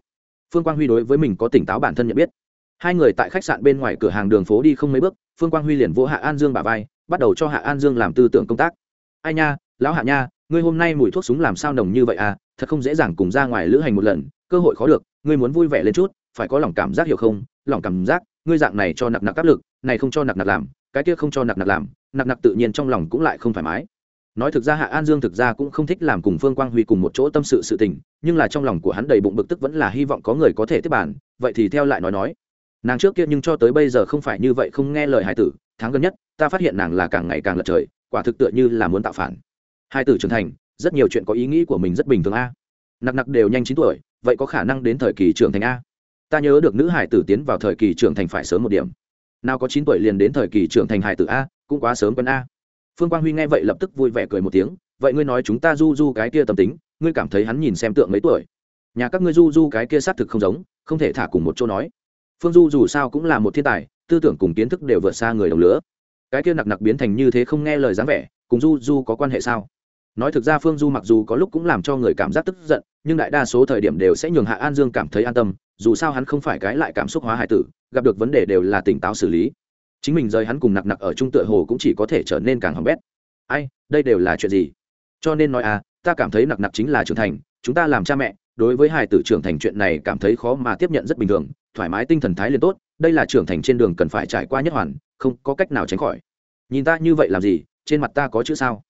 Phương quang huy đối với mình có tỉnh táo bản thân nhận biết. Hai người tại khách sạn bên ngoài cửa hàng đường phố đi không mấy bước, phương quang huy liền vỗ hạ an dương bà vai, bắt đầu cho hạ an dương làm tư tưởng công tác ai nha, lão hạ nha, ngươi hôm nay mùi thuốc súng làm sao nồng như vậy à? Thật không dễ dàng cùng ra ngoài lữ hành một lần. Cơ hội khó được, ngươi muốn vui vẻ lên chút, phải có lòng cảm giác hiểu không? Lòng cảm giác, ngươi dạng này cho nặc nặc áp lực, này không cho nặc nặc làm, cái kia không cho nặc nặc làm, nặc nặc tự nhiên trong lòng cũng lại không thoải mái. Nói thực ra hạ an dương thực ra cũng không thích làm cùng phương quang huy cùng một chỗ tâm sự sự tình, nhưng là trong lòng của hắn đầy bụng bực tức vẫn là hy vọng có người có thể tiếp bản vậy thì theo lại nói nói. Nàng trước kia nhưng cho tới bây giờ không phải như vậy không nghe lời hải tử, tháng gần nhất, ta phát hiện nàng là càng ngày càng lật trời quả thực tựa như là muốn tạo phản. Hai tử trưởng thành, rất nhiều chuyện có ý nghĩ của mình rất bình thường a. Nặc nặc đều nhanh chín tuổi, vậy có khả năng đến thời kỳ trưởng thành a? Ta nhớ được nữ hải tử tiến vào thời kỳ trưởng thành phải sớm một điểm. Nào có chín tuổi liền đến thời kỳ trưởng thành hải tử a, cũng quá sớm quân a. Phương quang huy nghe vậy lập tức vui vẻ cười một tiếng, vậy ngươi nói chúng ta du du cái kia tâm tính, ngươi cảm thấy hắn nhìn xem tượng mấy tuổi? Nhà các ngươi du du cái kia xác thực không giống, không thể thả cùng một chỗ nói. Phương du dù sao cũng là một thiên tài, tư tưởng cùng kiến thức đều vượt xa người đồng lứa cái kia nặc nặc biến thành như thế không nghe lời dáng vẻ, cùng du du có quan hệ sao? Nói thực ra phương du mặc dù có lúc cũng làm cho người cảm giác tức giận, nhưng đại đa số thời điểm đều sẽ nhường hạ an dương cảm thấy an tâm, dù sao hắn không phải cái lại cảm xúc hóa hải tử, gặp được vấn đề đều là tỉnh táo xử lý. Chính mình rời hắn cùng nặc nặc ở trung tựa hồ cũng chỉ có thể trở nên càng hỏng bét. Ai, đây đều là chuyện gì? Cho nên nói à ta cảm thấy nặc nặc chính là trưởng thành, chúng ta làm cha mẹ, đối với hải tử trưởng thành chuyện này cảm thấy khó mà tiếp nhận rất bình thường, thoải mái tinh thần thái liền tốt đây là trưởng thành trên đường cần phải trải qua nhất hoàn, không có cách nào tránh khỏi. Nhìn ta như vậy làm gì, trên mặt ta có chữ sao?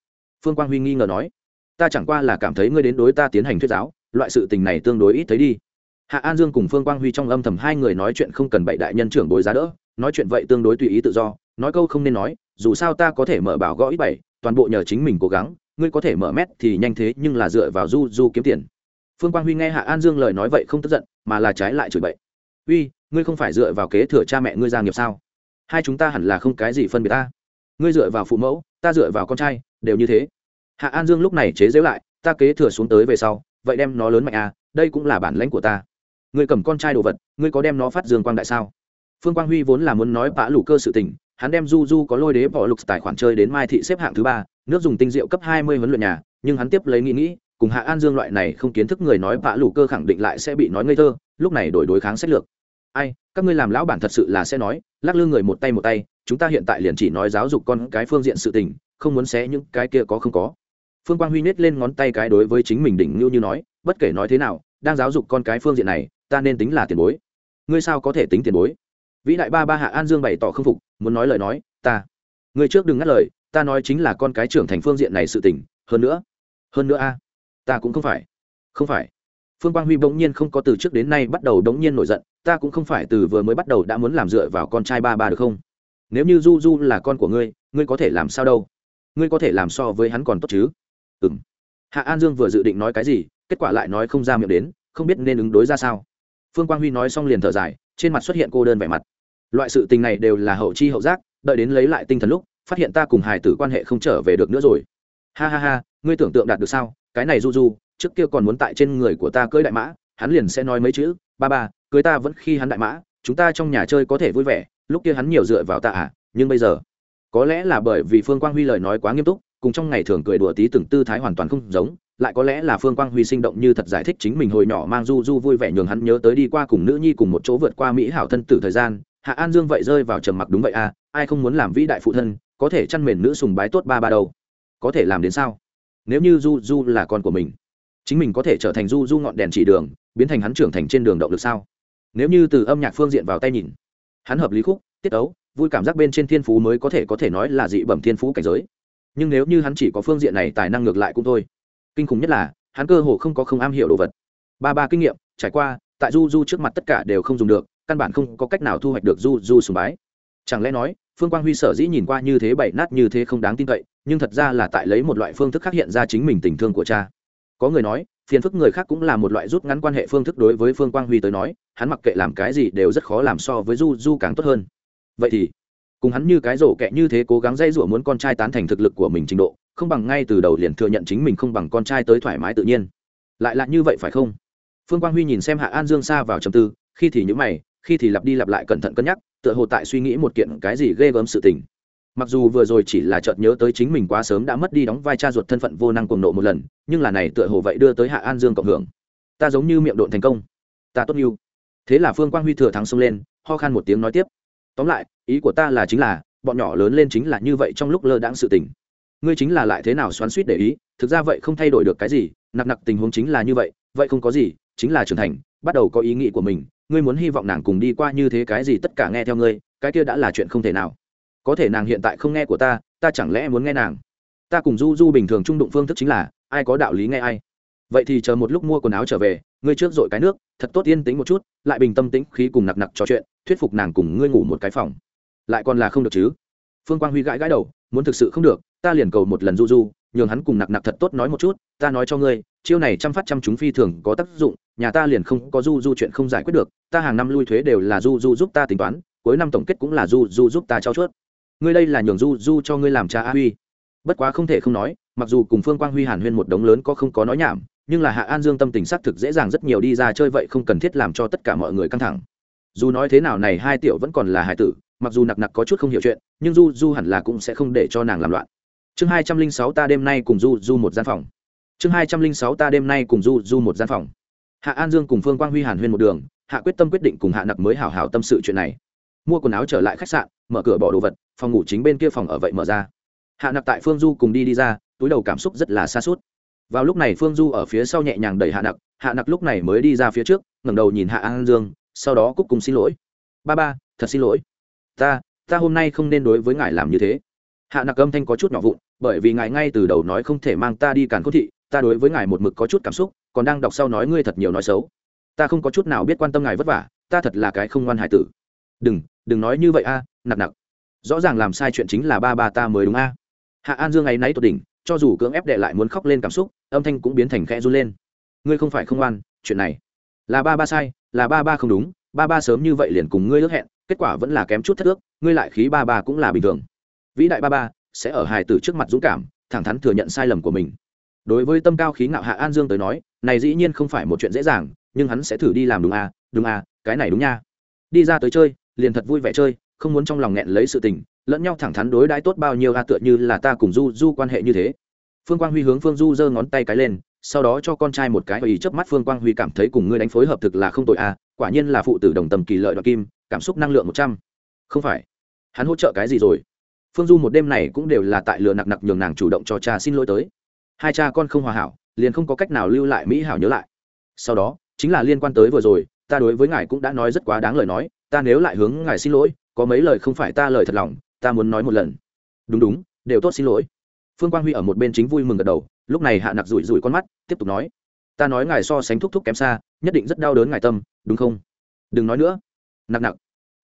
Phương quang huy nghi ngờ nói. Ta chẳng qua là cảm thấy ngươi đến đối ta tiến hành thuyết giáo, loại sự tình này tương đối ít thấy đi. Hạ an dương cùng phương quang huy trong âm thầm hai người nói chuyện không cần bậy đại nhân trưởng bối giá đỡ, nói chuyện vậy tương đối tùy ý tự do, nói câu không nên nói, dù sao ta có thể mở bảo gõ ít bảy, toàn bộ nhờ chính mình cố gắng, ngươi có thể mở mét thì nhanh thế nhưng là dựa vào du du kiếm tiền. Phương quang huy nghe hạ an dương lời nói vậy không tức giận, mà là trái lại chửi bậy. Uy ngươi không phải dựa vào kế thừa cha mẹ ngươi gia nghiệp sao? Hai chúng ta hẳn là không cái gì phân biệt ta. Ngươi dựa vào phụ mẫu, ta dựa vào con trai, đều như thế. Hạ an dương lúc này chế giễu lại, ta kế thừa xuống tới về sau, vậy đem nó lớn mạnh à đây cũng là bản lãnh của ta. Ngươi cầm con trai đồ vật, ngươi có đem nó phát dương quang đại sao? Phương quang huy vốn là muốn nói bã lủ cơ sự tình, hắn đem du du có lôi đế bỏ lục tài khoản chơi đến mai thị xếp hạng thứ ba, nước dùng tinh rượu cấp hai mươi huấn luyện nhà, nhưng hắn tiếp lấy nghĩ nghĩ, cùng hạ an dương loại này không kiến thức người nói bã lủ cơ khẳng định lại sẽ bị nói ngây thơ, lúc này đổi đối kháng sách lược ai, các ngươi làm lão bản thật sự là sẽ nói, lắc lư người một tay một tay, chúng ta hiện tại liền chỉ nói giáo dục con cái phương diện sự tình, không muốn xé những cái kia có không có. Phương quang huy nết lên ngón tay cái đối với chính mình đỉnh ngưu như nói, bất kể nói thế nào, đang giáo dục con cái phương diện này, ta nên tính là tiền bối. Ngươi sao có thể tính tiền bối? Vĩ đại ba ba hạ an dương bày tỏ không phục, muốn nói lời nói, ta, ngươi trước đừng ngắt lời, ta nói chính là con cái trưởng thành phương diện này sự tình, hơn nữa hơn nữa a, ta cũng không phải không phải phương quang huy bỗng nhiên không có từ trước đến nay bắt đầu bỗng nhiên nổi giận, ta cũng không phải từ vừa mới bắt đầu đã muốn làm dựa vào con trai ba ba được không? Nếu như du du là con của ngươi ngươi có thể làm sao đâu? Ngươi có thể làm so với hắn còn tốt chứ? Ừ m hạ an dương vừa dự định nói cái gì, kết quả lại nói không ra miệng đến, không biết nên ứng đối ra sao. Phương quang huy nói xong liền thở dài, trên mặt xuất hiện cô đơn vẻ mặt. Loại sự tình này đều là hậu chi hậu giác, đợi đến lấy lại tinh thần lúc, phát hiện ta cùng hài tử quan hệ không trở về được nữa rồi. Ha ha ha, ngươi tưởng tượng đạt được sao? Cái này du du trước kia còn muốn tại trên người của ta cưỡi đại mã, hắn liền sẽ nói mấy chữ, ba ba, cưới ta vẫn khi hắn đại mã, chúng ta trong nhà chơi có thể vui vẻ, lúc kia hắn nhiều dựa vào ta à nhưng bây giờ, có lẽ là bởi vì phương quang huy lời nói quá nghiêm túc, cùng trong ngày thường cười đùa tí từng tư thái hoàn toàn không giống, lại có lẽ là phương quang huy sinh động như thật giải thích chính mình hồi nhỏ mang du du vui vẻ nhường hắn nhớ tới đi qua cùng nữ nhi cùng một chỗ vượt qua mỹ hảo thân tử thời gian, hạ an dương vậy rơi vào trầm mặc đúng vậy à ai không muốn làm vĩ đại phụ thân, có thể chăn mền nữ sùng bái tốt ba ba đâu, có thể làm đến sao? Nếu như du du là con của mình chính mình có thể trở thành du du ngọn đèn chỉ đường, biến thành hắn trưởng thành trên đường động lực sao? Nếu như từ âm nhạc phương diện vào tay nhìn, hắn hợp lý khúc, tiết ấu, vui cảm giác bên trên thiên phú mới có thể có thể nói là dị bẩm thiên phú cảnh giới. Nhưng nếu như hắn chỉ có phương diện này, tài năng ngược lại cũng thôi. Kinh khủng nhất là, hắn cơ hồ không có không am hiểu đồ vật. Ba ba kinh nghiệm, trải qua, tại du du trước mặt tất cả đều không dùng được, căn bản không có cách nào thu hoạch được du du sùng bái. Chẳng lẽ nói, phương quang huy sở dĩ nhìn qua như thế bậy nát như thế không đáng tin cậy, nhưng thật ra là tại lấy một loại phương thức khác hiện ra chính mình tình thương của cha có người nói, phiền phức người khác cũng là một loại rút ngắn quan hệ phương thức đối với phương quang huy tới nói, hắn mặc kệ làm cái gì đều rất khó làm so với du du càng tốt hơn. Vậy thì, cùng hắn như cái rổ kẹ như thế cố gắng dây rủa muốn con trai tán thành thực lực của mình trình độ, không bằng ngay từ đầu liền thừa nhận chính mình không bằng con trai tới thoải mái tự nhiên. Lại là như vậy phải không? Phương quang huy nhìn xem hạ an dương xa vào trầm tư, khi thì nhữ mày, khi thì lặp đi lặp lại cẩn thận cân nhắc, tựa hồ tại suy nghĩ một kiện cái gì ghê gớm sự tình mặc dù vừa rồi chỉ là chợt nhớ tới chính mình quá sớm đã mất đi đóng vai cha ruột thân phận vô năng cuồng nộ một lần, nhưng là này tựa hồ vậy đưa tới hạ an dương cộng hưởng. Ta giống như miệng độn thành công. Ta tốt yêu. Thế là phương quang huy thừa thắng xông lên, ho khan một tiếng nói tiếp. Tóm lại, ý của ta là chính là, bọn nhỏ lớn lên chính là như vậy trong lúc lơ đãng sự tình. Ngươi chính là lại thế nào xoắn suýt để ý, thực ra vậy không thay đổi được cái gì, nặc nặc tình huống chính là như vậy vậy không có gì, chính là trưởng thành, bắt đầu có ý nghĩ của mình, ngươi muốn hy vọng nàng cùng đi qua như thế cái gì tất cả nghe theo ngươi, cái kia đã là chuyện không thể nào có thể nàng hiện tại không nghe của ta ta chẳng lẽ muốn nghe nàng? Ta cùng du du bình thường trung đụng phương thức chính là, ai có đạo lý nghe ai? Vậy thì chờ một lúc mua quần áo trở về, ngươi trước dội cái nước, thật tốt yên tĩnh một chút, lại bình tâm tĩnh khí cùng nặc nặc trò chuyện, thuyết phục nàng cùng ngươi ngủ một cái phòng. Lại còn là không được chứ? Phương quang huy gãi gãi đầu, muốn thực sự không được, ta liền cầu một lần du du, nhường hắn cùng nặc nặc thật tốt nói một chút, ta nói cho ngươi, chiêu này chăm phát chăm chúng phi thường có tác dụng, nhà ta liền không có du du chuyện không giải quyết được, ta hàng năm lui thuế đều là du du giúp ta tính toán, cuối năm tổng kết cũng là du du giúp ta trao chuốt ngươi đây là nhường du du cho ngươi làm cha a huy. Bất quá không thể không nói, mặc dù cùng phương quang huy hàn huyên một đống lớn có không có nói nhảm, nhưng là hạ an dương tâm tình xác thực dễ dàng rất nhiều đi ra chơi vậy không cần thiết làm cho tất cả mọi người căng thẳng. Dù nói thế nào này hai tiểu vẫn còn là hải tử, mặc dù nặc nặc có chút không hiểu chuyện, nhưng du du hẳn là cũng sẽ không để cho nàng làm loạn. Chương hai trăm linh sáu ta đêm nay cùng du du một gian phòng. Chương hai trăm linh sáu ta đêm nay cùng du du một gian phòng. Hạ an dương cùng phương quang huy hàn huyên một đường, hạ quyết tâm quyết định cùng hạ nặc mới hảo hảo tâm sự chuyện này mua quần áo trở lại khách sạn, mở cửa bỏ đồ vật, phòng ngủ chính bên kia phòng ở vậy mở ra. Hạ nặc tại phương du cùng đi đi ra, túi đầu cảm xúc rất là xa suốt vào lúc này phương du ở phía sau nhẹ nhàng đẩy hạ nặc hạ nặc lúc này mới đi ra phía trước, ngẩng đầu nhìn hạ an dương, sau đó cúc cùng xin lỗi. Ba ba, thật xin lỗi. Ta ta hôm nay không nên đối với ngài làm như thế. Hạ nặc âm thanh có chút nhỏ vụn, bởi vì ngài ngay từ đầu nói không thể mang ta đi càn cốt thị, ta đối với ngài một mực có chút cảm xúc, còn đang đọc sau nói ngươi thật nhiều nói xấu. Ta không có chút nào biết quan tâm ngài vất vả, ta thật là cái không ngoan hải tử đừng đừng nói như vậy a, nặc nặc. Rõ ràng làm sai chuyện chính là ba ba ta mới đúng a. Hạ an dương ấy náy tột đỉnh, cho dù cưỡng ép đệ lại muốn khóc lên cảm xúc, âm thanh cũng biến thành khẽ run lên. Ngươi không phải không ngoan chuyện này là ba ba sai, là ba ba không đúng, ba ba sớm như vậy liền cùng ngươi ước hẹn, kết quả vẫn là kém chút thất ước, ngươi lại khí ba ba cũng là bình thường. Vĩ đại ba ba sẽ ở hài tử trước mặt dũng cảm, thẳng thắn thừa nhận sai lầm của mình. Đối với tâm cao khí ngạo hạ an dương tới nói, này dĩ nhiên không phải một chuyện dễ dàng, nhưng hắn sẽ thử đi làm đúng à đúng à cái này đúng nha. Đi ra tới chơi liền thật vui vẻ chơi, không muốn trong lòng nghẹn lấy sự tình, lẫn nhau thẳng thắn đối đãi tốt bao nhiêu a, tựa như là ta cùng du du quan hệ như thế. Phương quang huy hướng phương du giơ ngón tay cái lên, sau đó cho con trai một cái ý chớp mắt, phương quang huy cảm thấy cùng ngươi đánh phối hợp thực là không tội a, quả nhiên là phụ tử đồng tầm kỳ lợi đoạt kim, cảm xúc năng lượng một trăm. Không phải. Hắn hỗ trợ cái gì rồi? Phương du một đêm này cũng đều là tại lừa nặc nặc nhường nàng chủ động cho cha xin lỗi tới. Hai cha con không hòa hảo, liền không có cách nào lưu lại mỹ hảo nhớ lại. Sau đó, chính là liên quan tới vừa rồi, ta đối với ngài cũng đã nói rất quá đáng lời nói ta nếu lại hướng ngài xin lỗi, có mấy lời không phải ta lời thật lòng, ta muốn nói một lần. Đúng đúng, đều tốt xin lỗi. Phương quang huy ở một bên chính vui mừng gật đầu, lúc này hạ nặc rủi rủi con mắt, tiếp tục nói. Ta nói ngài so sánh thúc thúc kém xa, nhất định rất đau đớn ngài tâm, đúng không? Đừng nói nữa. Nặc nặc.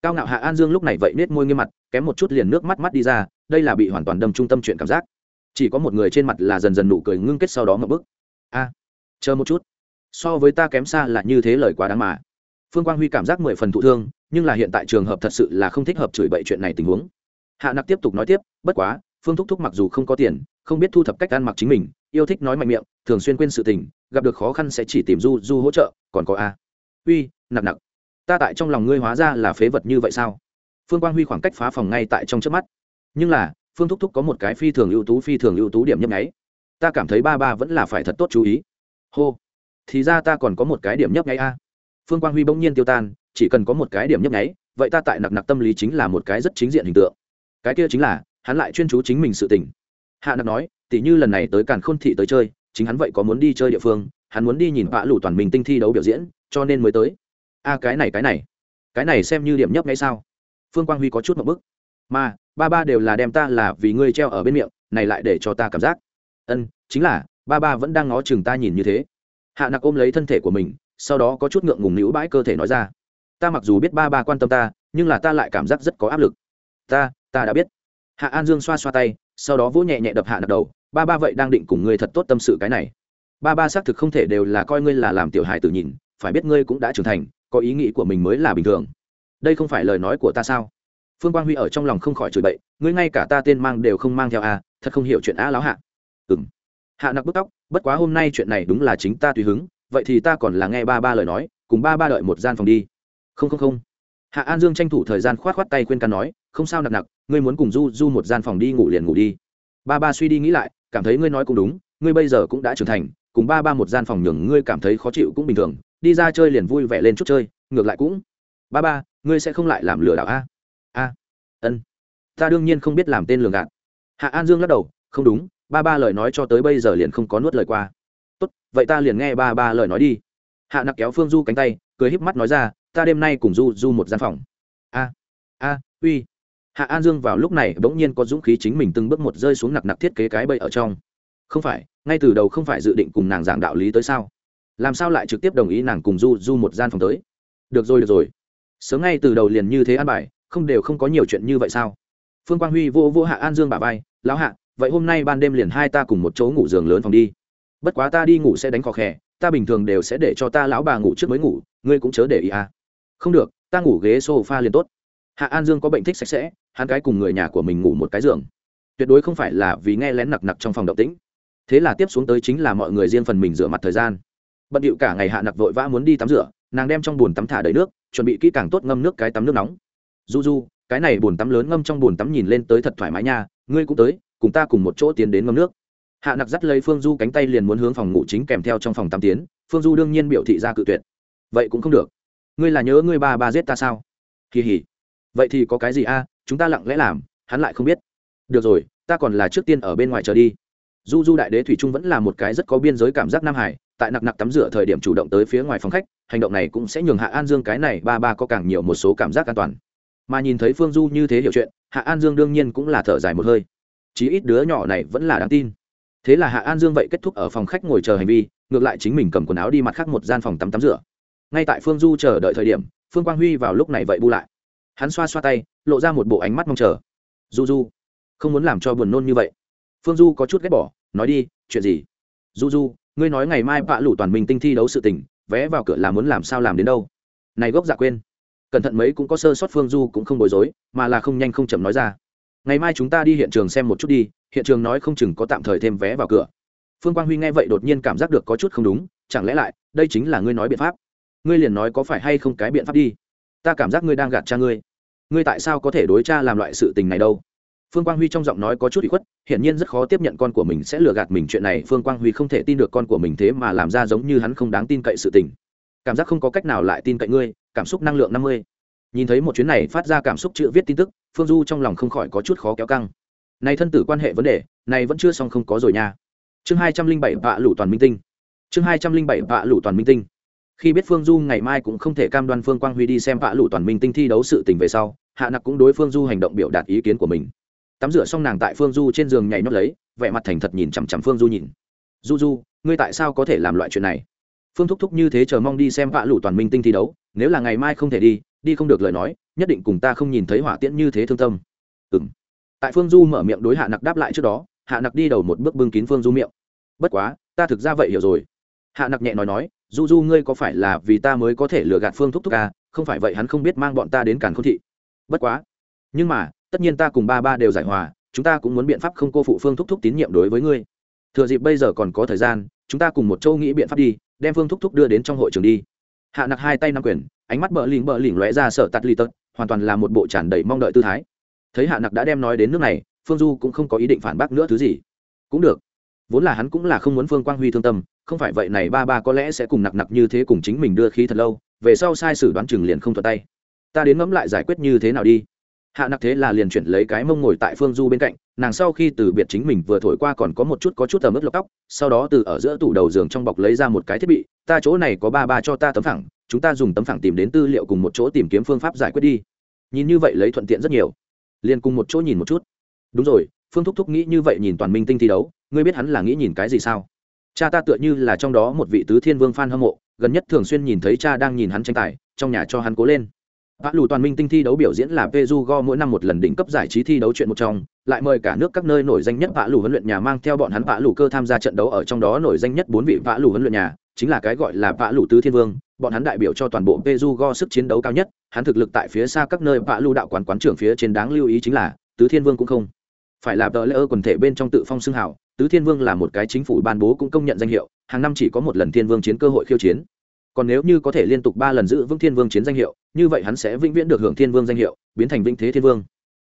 Cao ngạo hạ an dương lúc này vậy nết môi nghiêm mặt, kém một chút liền nước mắt mắt đi ra, đây là bị hoàn toàn đâm trung tâm chuyện cảm giác. Chỉ có một người trên mặt là dần dần nụ cười ngưng kết sau đó ngập bức. A, chờ một chút. So với ta kém xa là như thế lời quá đáng mà. Phương quang huy cảm giác mười phần thụ thương nhưng là hiện tại trường hợp thật sự là không thích hợp chửi bậy chuyện này tình huống. Hạ nặc tiếp tục nói tiếp, bất quá, phương thúc thúc mặc dù không có tiền, không biết thu thập cách ăn mặc chính mình, yêu thích nói mạnh miệng, thường xuyên quên sự tình, gặp được khó khăn sẽ chỉ tìm du du hỗ trợ, còn có a. Uy, nặc nặc, ta tại trong lòng ngươi hóa ra là phế vật như vậy sao? Phương quang huy khoảng cách phá phòng ngay tại trong trước mắt. Nhưng là, phương thúc thúc có một cái phi thường ưu tú, phi thường ưu tú điểm nhấp nháy. Ta cảm thấy ba ba vẫn là phải thật tốt chú ý. Hô, thì ra ta còn có một cái điểm nhấp nháy a phương quang huy bỗng nhiên tiêu tan, chỉ cần có một cái điểm nhấp nháy, vậy ta tại nặc nặc tâm lý chính là một cái rất chính diện hình tượng. Cái kia chính là, hắn lại chuyên chú chính mình sự tình. Hạ nặc nói, tỉ như lần này tới càn khôn thị tới chơi, chính hắn vậy có muốn đi chơi địa phương, hắn muốn đi nhìn vã lủ toàn mình tinh thi đấu biểu diễn, cho nên mới tới. A cái này cái này. Cái này xem như điểm nhấp ngay sao? Phương quang huy có chút một bức. Mà, ba ba đều là đem ta là vì ngươi treo ở bên miệng, này lại để cho ta cảm giác. Ân, chính là, ba ba vẫn đang ngó chừng ta nhìn như thế. Hạ nặc ôm lấy thân thể của mình sau đó có chút ngượng ngùng níu bãi cơ thể nói ra, ta mặc dù biết ba ba quan tâm ta, nhưng là ta lại cảm giác rất có áp lực. Ta ta đã biết. Hạ an dương xoa xoa tay, sau đó vỗ nhẹ nhẹ đập hạ nặc đầu, ba ba vậy đang định cùng ngươi thật tốt tâm sự cái này. Ba ba xác thực không thể đều là coi ngươi là làm tiểu hài tử nhìn, phải biết ngươi cũng đã trưởng thành, có ý nghĩ của mình mới là bình thường. Đây không phải lời nói của ta sao? Phương quang huy ở trong lòng không khỏi chửi bậy, ngươi ngay cả ta tên mang đều không mang theo a thật không hiểu chuyện á láo hạ. Ừ m hạ nặc bức tóc, bất quá hôm nay chuyện này đúng là chính ta tùy hứng vậy thì ta còn là nghe ba ba lời nói, cùng ba ba đợi một gian phòng đi. Không không không. Hạ an dương tranh thủ thời gian k h o á t k h o á t tay khuyên can nói, không sao nặc nặc, ngươi muốn cùng du du một gian phòng đi ngủ liền ngủ đi. Ba ba suy đi nghĩ lại, cảm thấy ngươi nói cũng đúng, ngươi bây giờ cũng đã trưởng thành, cùng ba ba một gian phòng nhường ngươi cảm thấy khó chịu cũng bình thường, đi ra chơi liền vui vẻ lên chút chơi, ngược lại cũng. Ba ba, ngươi sẽ không lại làm lừa đảo a? A, ân, ta đương nhiên không biết làm tên lường gạt. Hạ an dương lắc đầu, không đúng, ba ba lời nói cho tới bây giờ liền không có nuốt lời qua tốt, vậy ta liền nghe ba ba lời nói đi. Hạ nặc kéo phương du cánh tay, cười híp mắt nói ra, ta đêm nay cùng du du một gian phòng. A a, uy. Hạ an dương vào lúc này bỗng nhiên có dũng khí chính mình từng bước một rơi xuống nặc nặc thiết kế cái bậy ở trong. Không phải, ngay từ đầu không phải dự định cùng nàng giảng đạo lý tới sao? Làm sao lại trực tiếp đồng ý nàng cùng du du một gian phòng tới? Được rồi được rồi. Sớm ngay từ đầu liền như thế an bài, không đều không có nhiều chuyện như vậy sao? Phương quang huy vô vô hạ an dương bà vai, lão hạ, vậy hôm nay ban đêm liền hai ta cùng một chỗ ngủ giường lớn phòng đi bất quá ta đi ngủ sẽ đánh khó khẽ ta bình thường đều sẽ để cho ta lão bà ngủ trước mới ngủ, ngươi cũng chớ để ý à. Không được, ta ngủ ghế sofa liền tốt. Hạ an dương có bệnh thích sạch sẽ, hắn cái cùng người nhà của mình ngủ một cái giường. Tuyệt đối không phải là vì nghe lén nặc nặc trong phòng động tĩnh. Thế là tiếp xuống tới chính là mọi người riêng phần mình rửa mặt thời gian. Bận điệu cả ngày hạ nặc vội vã muốn đi tắm rửa, nàng đem trong bồn tắm thả đầy nước, chuẩn bị kỹ càng tốt ngâm nước cái tắm nước nóng. Du du cái này bồn tắm lớn ngâm trong bồn tắm nhìn lên tới thật thoải mái nha, ngươi cũng tới, cùng ta cùng một chỗ tiến đến ngâm nước hạ nặc dắt lấy phương du cánh tay liền muốn hướng phòng ngủ chính kèm theo trong phòng tắm tiến. Phương du đương nhiên biểu thị ra cự tuyệt. Vậy cũng không được. Ngươi là nhớ ngươi ba ba giết ta sao? Kỳ hỉ. Vậy thì có cái gì a? À, chúng ta lặng lẽ làm, hắn lại không biết. Được rồi, ta còn là trước tiên ở bên ngoài chờ đi. Du du đại đế thủy trung vẫn là một cái rất có biên giới cảm giác nam hải, tại nặc nặc tắm rửa thời điểm chủ động tới phía ngoài phòng khách, hành động này cũng sẽ nhường hạ an dương cái này ba ba có càng nhiều một số cảm giác an toàn. Mà nhìn thấy phương du như thế hiểu chuyện, hạ an dương đương nhiên cũng là thở dài một hơi. Chí ít đứa nhỏ này vẫn là đáng tin thế là hạ an dương vậy kết thúc ở phòng khách ngồi chờ hành vi, ngược lại chính mình cầm quần áo đi mặt khác một gian phòng tắm tắm rửa. Ngay tại phương du chờ đợi thời điểm, phương quang huy vào lúc này vậy bu lại. Hắn xoa xoa tay, lộ ra một bộ ánh mắt mong chờ. Du du, không muốn làm cho buồn nôn như vậy. Phương du có chút ghét bỏ, nói đi, chuyện gì? Du du, ngươi nói ngày mai bạ lủ toàn mình tinh thi đấu sự tình, vé vào cửa là muốn làm sao làm đến đâu? Này gốc dạ quên. Cẩn thận mấy cũng có sơ sót phương du cũng không bối rối, mà là không nhanh không chậm nói ra. Ngày mai chúng ta đi hiện trường xem một chút đi hiện trường nói không chừng có tạm thời thêm vé vào cửa. Phương quang huy nghe vậy đột nhiên cảm giác được có chút không đúng, chẳng lẽ lại, đây chính là ngươi nói biện pháp? Ngươi liền nói có phải hay không cái biện pháp đi? Ta cảm giác ngươi đang gạt cha ngươi. Ngươi tại sao có thể đối cha làm loại sự tình này đâu? Phương quang huy trong giọng nói có chút bị khuất, hiển nhiên rất khó tiếp nhận con của mình sẽ lừa gạt mình chuyện này. Phương quang huy không thể tin được con của mình thế mà làm ra giống như hắn không đáng tin cậy sự tình. Cảm giác không có cách nào lại tin cậy ngươi, cảm xúc năng lượng năm mươi. Nhìn thấy một chuyến này phát ra cảm xúc chữ viết tin tức, phương du trong lòng không khỏi có chút khó kéo căng này thân tử quan hệ vấn đề, này vẫn chưa xong không có rồi nha. Chương hai trăm linh bảy vạ lũ toàn minh tinh. Chương hai trăm linh bảy vạ lũ toàn minh tinh. Khi biết phương du ngày mai cũng không thể cam đoan phương quang huy đi xem vạ lũ toàn minh tinh thi đấu sự tình về sau, hạ nặc cũng đối phương du hành động biểu đạt ý kiến của mình. Tắm rửa xong nàng tại phương du trên giường nhảy nhót lấy, vẻ mặt thành thật nhìn chằm chằm phương du nhìn. Du du, ngươi tại sao có thể làm loại chuyện này? Phương thúc thúc như thế chờ mong đi xem vạ lũ toàn minh tinh thi đấu, nếu là ngày mai không thể đi đi không được lời nói, nhất định cùng ta không nhìn thấy hỏa tiễn như thế thương tâm. Ừ m tại phương du mở miệng đối hạ nặc đáp lại trước đó hạ nặc đi đầu một bước bưng kín phương du miệng. Bất quá ta thực ra vậy hiểu rồi. Hạ nặc nhẹ nói nói du du ngươi có phải là vì ta mới có thể lừa gạt phương thúc thúc à, không phải vậy hắn không biết mang bọn ta đến cản k thị. Bất quá nhưng mà tất nhiên ta cùng ba ba đều giải hòa chúng ta cũng muốn biện pháp không cô phụ phương thúc thúc tín nhiệm đối với ngươi. Thừa dịp bây giờ còn có thời gian chúng ta cùng một châu nghĩ biện pháp đi đem phương thúc thúc đưa đến trong hội trường đi. Hạ nặc hai tay nắm quyền ánh mắt bờ lỉnh bờ lỉnh lóe ra sợ tắt lì tật hoàn toàn là một bộ tràn đầy mong đợi tư thái thấy hạ nặc đã đem nói đến nước này, phương du cũng không có ý định phản bác nữa thứ gì. Cũng được. Vốn là hắn cũng là không muốn phương quang huy thương tâm, không phải vậy này ba ba có lẽ sẽ cùng nặc nặc như thế cùng chính mình đưa khí thật lâu, về sau sai sử đoán chừng liền không thuận tay. Ta đến ngẫm lại giải quyết như thế nào đi. Hạ nặc thế là liền chuyển lấy cái mông ngồi tại phương du bên cạnh, nàng sau khi từ biệt chính mình vừa thổi qua còn có một chút có chút tầm ướt lọc tóc, sau đó từ ở giữa tủ đầu giường trong bọc lấy ra một cái thiết bị, ta chỗ này có ba ba cho ta tấm phẳng, chúng ta dùng tấm phẳng tìm đến tư liệu cùng một chỗ tìm kiếm phương pháp giải quyết đi. Nhìn như vậy lấy thuận tiện rất nhiều liền cùng một chỗ nhìn một chút. Đúng rồi phương thúc thúc nghĩ như vậy nhìn toàn minh tinh thi đấu ngươi biết hắn là nghĩ nhìn cái gì sao? Cha ta tựa như là trong đó một vị tứ thiên vương f a n hâm mộ gần nhất thường xuyên nhìn thấy cha đang nhìn hắn tranh tài trong nhà cho hắn cố lên. Vã lù toàn minh tinh thi đấu biểu diễn là Pejugo mỗi năm một lần đỉnh cấp giải trí thi đấu chuyện một trong, lại mời cả nước các nơi nổi danh nhất vã lù huấn luyện nhà mang theo bọn hắn vã lù cơ tham gia trận đấu ở trong đó nổi danh nhất bốn vị vã lù huấn luyện nhà, chính là cái gọi là vã lù tứ thiên vương, bọn hắn đại biểu cho toàn bộ Pejugo sức chiến đấu cao nhất, hắn thực lực tại phía xa các nơi vạ lưu đạo quán quán trưởng phía trên đáng lưu ý chính là tứ thiên vương cũng không phải là tờ lễ quần thể bên trong tự phong xưng hào tứ thiên vương là một cái chính phủ ban bố cũng công nhận danh hiệu hàng năm chỉ có một lần thiên vương chiến cơ hội khiêu chiến. Còn nếu như có thể liên tục ba lần giữ vững thiên vương chiến danh hiệu như vậy hắn sẽ vĩnh viễn được hưởng thiên vương danh hiệu biến thành vĩnh thế thiên vương.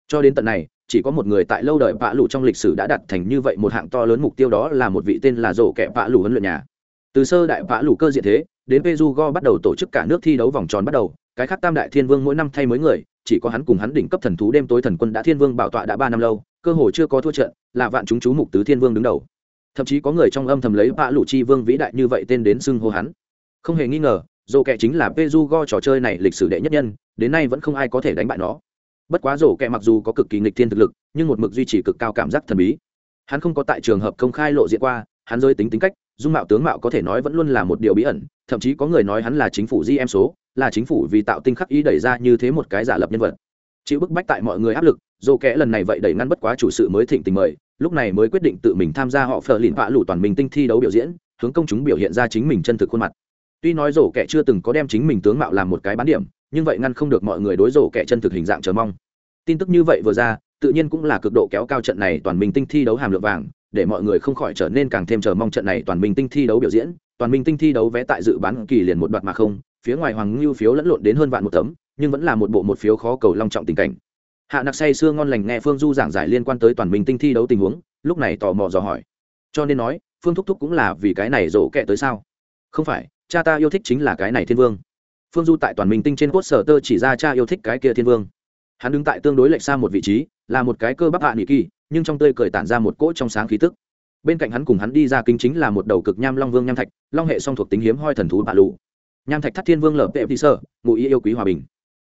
Cho đến tận này chỉ có một người tại lâu đời vạ lũ trong lịch sử đã đặt thành như vậy một hạng to lớn mục tiêu đó là một vị tên là rổ kẻ vạ lũ huấn luyện nhà từ sơ đại vã lụ cơ diện thế, đến peju go bắt đầu tổ chức cả nước thi đấu vòng tròn bắt đầu, cái khác tam đại thiên vương mỗi năm thay mới người, chỉ có hắn cùng hắn đỉnh cấp thần thú đêm tối thần quân đã thiên vương bảo tọa đã ba năm lâu, cơ hồ chưa có thua trận, là vạn chúng chú mục tứ thiên vương đứng đầu. Thậm chí có người trong âm thầm lấy vã lụ chi vương vĩ đại như vậy tên đến xưng hô hắn. Không hề nghi ngờ dồ kẹ chính là peju trò chơi này lịch sử đệ nhất nhân, đến nay vẫn không ai có thể đánh bại nó. Bất quá rổ kẹ mặc dù có cực kỳ nghịch thiên thực lực, nhưng một mực duy trì cực cao cảm giác thần bí. Hắn không có tại trường hợp công khai lộ diện qua, hắn rơi tính tính cách dung mạo tướng mạo có thể nói vẫn luôn là một điều bí ẩn, thậm chí có người nói hắn là chính phủ di em số, là chính phủ vì tạo tinh khắc ý đẩy ra như thế một cái giả lập nhân vật. Chịu bức bách tại mọi người áp lực dồ kẽ lần này vậy đẩy ngăn bất quá chủ sự mới thịnh tình mời, lúc này mới quyết định tự mình tham gia họ phờ lìn vạ lủ toàn mình tinh thi đấu biểu diễn, hướng công chúng biểu hiện ra chính mình chân thực khuôn mặt. Tuy nói rổ kẻ chưa từng có đem chính mình tướng mạo làm một cái bán điểm, nhưng vậy ngăn không được mọi người đối rổ kẻ chân thực hình dạng chờ mong. Tin tức như vậy vừa ra, tự nhiên cũng là cực độ kéo cao trận này toàn mình tinh thi đấu hàm lượng vàng để mọi người không khỏi trở nên càng thêm chờ mong trận này toàn minh tinh thi đấu biểu diễn. Toàn minh tinh thi đấu vé tại dự bán kỳ liền một đoạt mà không, phía ngoài hoàng ngưu phiếu lẫn lộn đến hơn vạn một tấm, nhưng vẫn là một bộ một phiếu khó cầu long trọng tình cảnh. Hạ nặc say sưa ngon lành nghe phương du giảng giải liên quan tới toàn minh tinh thi đấu tình huống, lúc này tò mò dò hỏi. Cho nên nói, phương thúc thúc cũng là vì cái này rổ kẹ tới sao? Không phải, cha ta yêu thích chính là cái này thiên vương. Phương du tại toàn minh tinh trên cốt sở tơ chỉ ra cha yêu thích cái kia thiên vương. Hắn đứng tại tương đối lệch xa một vị trí, là một cái cơ bắp hạ nghị kỳ nhưng trong tươi cười tản ra một cỗ trong sáng khí tức. Bên cạnh hắn cùng hắn đi ra kính chính là một đầu cực nham long vương nham thạch, long hệ song thuộc tính hiếm hoi thần thú bạ lụ nham thạch thắt thiên vương lở vệ tỷ sở, ngụ ý yêu quý hòa bình.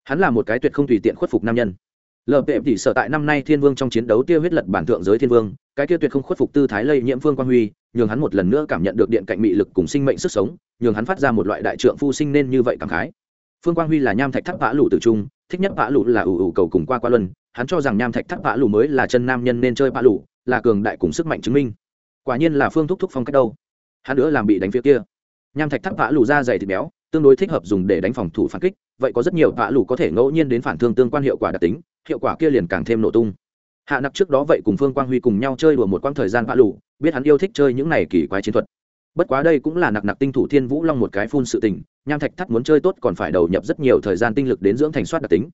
Hắn là một cái tuyệt không tùy tiện khuất phục nam nhân. Lở vệ tỷ sở tại năm nay thiên vương trong chiến đấu tiêu huyết lật bản thượng giới thiên vương, cái kia tuyệt không khuất phục tư thái lây nhiễm vương quang huy, nhường hắn một lần nữa cảm nhận được điện cạnh mị lực cùng sinh mệnh sức sống, nhường hắn phát ra một loại đại trượng phu sinh nên như vậy cảm khái phương quang huy là nham thạch tháp vã lụ tử trung, thích nhất vã lụ là ủ ủ cầu cùng qua qua luân. Hắn cho rằng nham thạch tháp vã lụ mới là chân nam nhân nên chơi vã lụ là cường đại cùng sức mạnh chứng minh. Quả nhiên là phương thúc thúc phong cách đâu. Hắn nữa làm bị đánh phía kia. Nham thạch tháp vã lụ da dày thịt béo, tương đối thích hợp dùng để đánh phòng thủ phản kích, vậy có rất nhiều vã lụ có thể ngẫu nhiên đến phản thương tương quan hiệu quả đặc tính, hiệu quả kia liền càng thêm nổ tung. Hạ nặc trước đó vậy cùng phương quang huy cùng nhau chơi đùa một quãng thời gian vã lụ biết hắn yêu thích chơi những này kỳ quái chiến thuật bất quá đây cũng là nặc nặc tinh thủ thiên vũ long một cái phun sự tình, nham thạch thắt muốn chơi tốt còn phải đầu nhập rất nhiều thời gian tinh lực đến dưỡng thành soát đặc tính.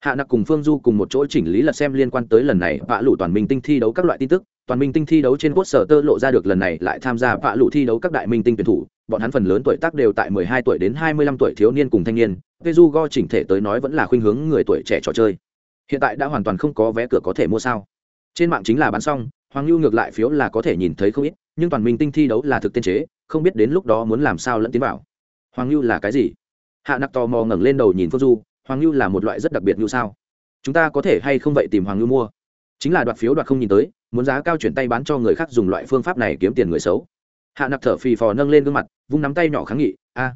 Hạ nặc cùng phương du cùng một chỗ chỉnh lý lật xem liên quan tới lần này vạ lụ toàn minh tinh thi đấu các loại tin tức. Toàn minh tinh thi đấu trên quốc sở tơ lộ ra được lần này lại tham gia vạ lụ thi đấu các đại minh tinh tuyển thủ. Bọn hắn phần lớn tuổi tác đều tại 12 tuổi đến 25 tuổi thiếu niên cùng thanh niên. Peju go chỉnh thể tới nói vẫn là khuynh hướng người tuổi trẻ trò chơi. Hiện tại đã hoàn toàn không có vé cửa có thể mua sao. Trên mạng chính là bán xong, hoàng lưu ngược lại phiếu là có thể nhìn thấy không ít nhưng toàn minh tinh thi đấu là thực tiên chế, không biết đến lúc đó muốn làm sao lẫn tiến vào. Hoàng lưu là cái gì? Hạ nặc tò mò ngẩng lên đầu nhìn phương du, hoàng lưu là một loại rất đặc biệt như sao? Chúng ta có thể hay không vậy tìm hoàng lưu mua? Chính là đoạt phiếu đoạt không nhìn tới, muốn giá cao chuyển tay bán cho người khác dùng loại phương pháp này kiếm tiền người xấu. Hạ nặc thở phì phò nâng lên gương mặt, vung nắm tay nhỏ kháng nghị, a,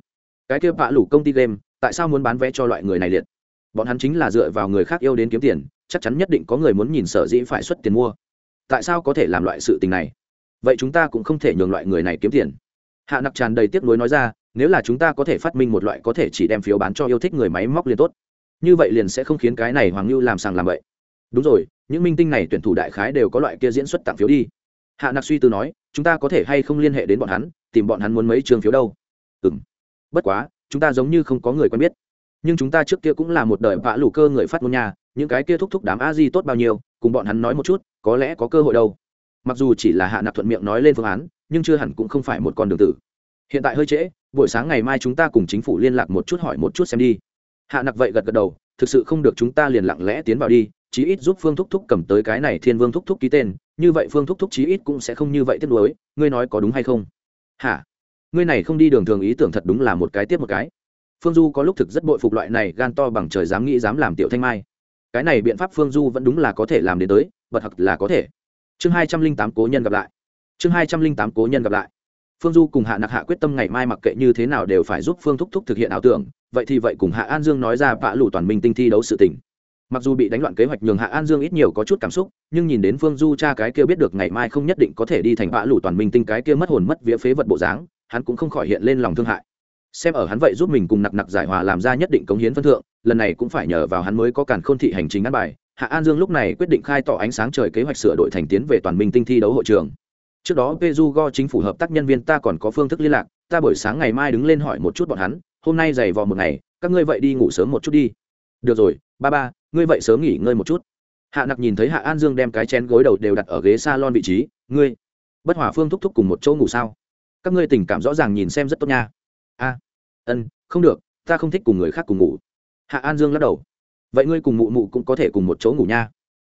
cái kia bạ lủ công ty game, tại sao muốn bán vé cho loại người này liệt? Bọn hắn chính là dựa vào người khác yêu đến kiếm tiền, chắc chắn nhất định có người muốn nhìn sở dĩ phải xuất tiền mua. Tại sao có thể làm loại sự tình này? Vậy chúng ta cũng không thể nhường loại người này kiếm tiền. Hạ nặc tràn đầy tiếc nuối nói ra, nếu là chúng ta có thể phát minh một loại có thể chỉ đem phiếu bán cho yêu thích người máy móc liền tốt. Như vậy liền sẽ không khiến cái này hoàng lưu làm sàng làm vậy đúng rồi, những minh tinh này tuyển thủ đại khái đều có loại kia diễn xuất tặng phiếu đi. Hạ nặc suy tư nói, chúng ta có thể hay không liên hệ đến bọn hắn, tìm bọn hắn muốn mấy trường phiếu đâu? Ừ m bất quá, chúng ta giống như không có người quen biết. Nhưng chúng ta trước kia cũng là một đời vã lủ cơ người phát ngôn nhà, những cái kia thúc thúc đám a di tốt bao nhiêu, cùng bọn hắn nói một chút, có lẽ có cơ hội đâu mặc dù chỉ là hạ nặc thuận miệng nói lên phương án, nhưng chưa hẳn cũng không phải một con đường tử. Hiện tại hơi trễ, buổi sáng ngày mai chúng ta cùng chính phủ liên lạc một chút hỏi một chút xem đi. Hạ nặc vậy gật gật đầu, thực sự không được chúng ta liền lặng lẽ tiến vào đi, chí ít giúp phương thúc thúc cầm tới cái này thiên vương thúc thúc ký tên, như vậy phương thúc thúc chí ít cũng sẽ không như vậy tiếp nối ngươi nói có đúng hay không? Hả? Ngươi này không đi đường thường ý tưởng thật đúng là một cái tiếp một cái. Phương du có lúc thực rất bội phục loại này, gan to bằng trời dám nghĩ dám làm tiểu thanh mai. Cái này biện pháp phương du vẫn đúng là có thể làm đến tới vật thật là có thể chương hai trăm linh tám cố nhân gặp lại. Chương hai trăm linh tám cố nhân gặp lại. Phương du cùng hạ nặc hạ quyết tâm ngày mai mặc kệ như thế nào đều phải giúp phương thúc thúc thực hiện ảo tưởng, vậy thì vậy cùng hạ an dương nói ra vạ lủ toàn minh tinh thi đấu sự tình. Mặc dù bị đánh loạn kế hoạch nhường hạ an dương ít nhiều có chút cảm xúc, nhưng nhìn đến phương du cha cái kia biết được ngày mai không nhất định có thể đi thành vạ lủ toàn minh tinh cái kia mất hồn mất vía phế vật bộ dáng, hắn cũng không khỏi hiện lên lòng thương hại. Xem ở hắn vậy giúp mình cùng nặc nặc giải hòa làm ra nhất định cống hiến phân thượng, lần này cũng phải nhờ vào hắn mới có cản khôn thị hành trình ăn bài hạ an dương lúc này quyết định khai tỏ ánh sáng trời kế hoạch sửa đổi thành tiến về toàn minh tinh thi đấu hội trường. Trước đó pejugo chính phủ hợp tác nhân viên ta còn có phương thức liên lạc, ta buổi sáng ngày mai đứng lên hỏi một chút bọn hắn, hôm nay dày vò một ngày, các ngươi vậy đi ngủ sớm một chút đi. Được rồi, ba ba, ngươi vậy sớm nghỉ ngơi một chút. Hạ nặc nhìn thấy hạ an dương đem cái chén gối đầu đều đặt ở ghế s a lon vị trí, ngươi, bất hỏa phương thúc thúc cùng một chỗ ngủ sao? Các ngươi tình cảm rõ ràng nhìn xem rất tốt nha. A, ân, không được, ta không thích cùng người khác cùng ngủ. Hạ an dương lắc đầu vậy ngươi cùng mụ mụ cũng có thể cùng một chỗ ngủ nha.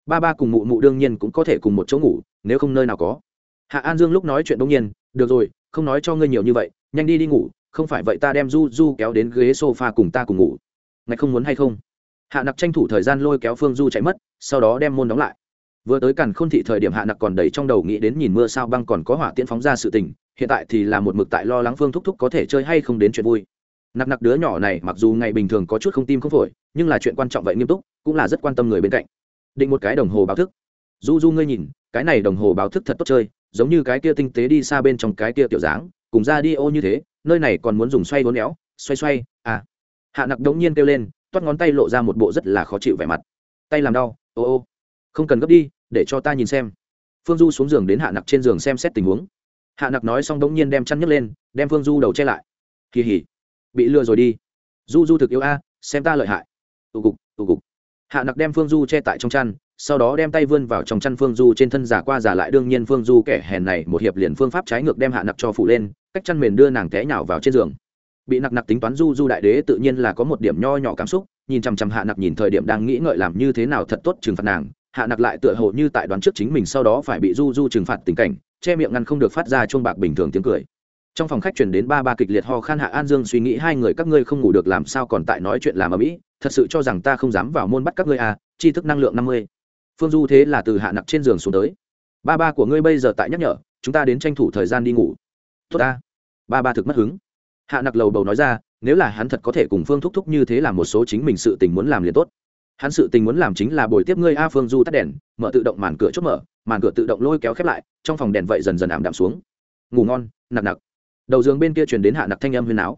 Ba ba cùng mụ mụ đương nhiên cũng có thể cùng một chỗ ngủ, nếu không nơi nào có. Hạ an dương lúc nói chuyện đông nhiên, được rồi, không nói cho ngươi nhiều như vậy, nhanh đi đi ngủ, không phải vậy ta đem du du kéo đến ghế s o f a cùng ta cùng ngủ. Ngài không muốn hay không? Hạ nặc tranh thủ thời gian lôi kéo phương du chạy mất, sau đó đem môn đóng lại. Vừa tới càn khôn thị thời điểm hạ nặc còn đầy trong đầu nghĩ đến nhìn mưa sao băng còn có hỏa tiễn phóng ra sự tình, hiện tại thì là một mực tại lo lắng phương thúc thúc có thể chơi hay không đến chuyện vui nặc nặc đứa nhỏ này mặc dù ngày bình thường có chút không tim không phổi, nhưng là chuyện quan trọng vậy nghiêm túc, cũng là rất quan tâm người bên cạnh. Định một cái đồng hồ báo thức. Du du ngươi nhìn, cái này đồng hồ báo thức thật tốt chơi, giống như cái kia tinh tế đi xa bên trong cái kia tiểu dáng, cùng ra đi ô như thế, nơi này còn muốn dùng xoay vốn éo, xoay xoay à. Hạ nặc đống nhiên kêu lên, toát ngón tay lộ ra một bộ rất là khó chịu vẻ mặt. Tay làm đau, ô ô. Không cần gấp đi, để cho ta nhìn xem. Phương du xuống giường đến hạ nặc trên giường xem xét tình huống. Hạ nặc nói xong đống nhiên đem chăn nhấc lên, đem phương du đầu che lại. Kỳ hỉ bị lừa rồi đi. Du du thực yêu a, xem ta lợi hại. Tù cục tù cục. Hạ nặc đem phương du che tại trong chăn, sau đó đem tay vươn vào trong chăn phương du trên thân giả qua giả lại. Đương nhiên phương du kẻ hèn này một hiệp liền phương pháp trái ngược đem hạ nặc cho phụ lên, cách chăn mền đưa nàng té nhào vào trên giường. Bị nặc nặc tính toán du du đại đế tự nhiên là có một điểm nho nhỏ cảm xúc, nhìn chằm chằm hạ nặc nhìn thời điểm đang nghĩ ngợi làm như thế nào thật tốt trừng phạt nàng. Hạ nặc lại tựa hồ như tại đoán trước chính mình, sau đó phải bị du du trừng phạt tình cảnh, che miệng ngăn không được phát ra chuông bạc bình thường tiếng cười trong phòng khách chuyển đến ba ba kịch liệt ho khan hạ an dương suy nghĩ hai người các ngươi không ngủ được làm sao còn tại nói chuyện làm ở mỹ, thật sự cho rằng ta không dám vào môn bắt các ngươi à chi thức năng lượng năm mươi. Phương du thế là từ hạ nặc trên giường xuống tới. Ba ba của ngươi bây giờ tại nhắc nhở, chúng ta đến tranh thủ thời gian đi ngủ. Tốt ta. Ba ba thực mất hứng. Hạ nặc lầu bầu nói ra, nếu là hắn thật có thể cùng phương thúc thúc như thế làm một số chính mình sự tình muốn làm liền tốt. Hắn sự tình muốn làm chính là buổi tiếp ngươi a, phương du tắt đèn, mở tự động màn cửa chốt mở, màn cửa tự động lôi kéo khép lại, trong phòng đèn vậy dần dần ảm đạm xuống. Ngủ ngon, nặc nặc đầu giường bên kia truyền đến hạ nặc thanh âm huyền áo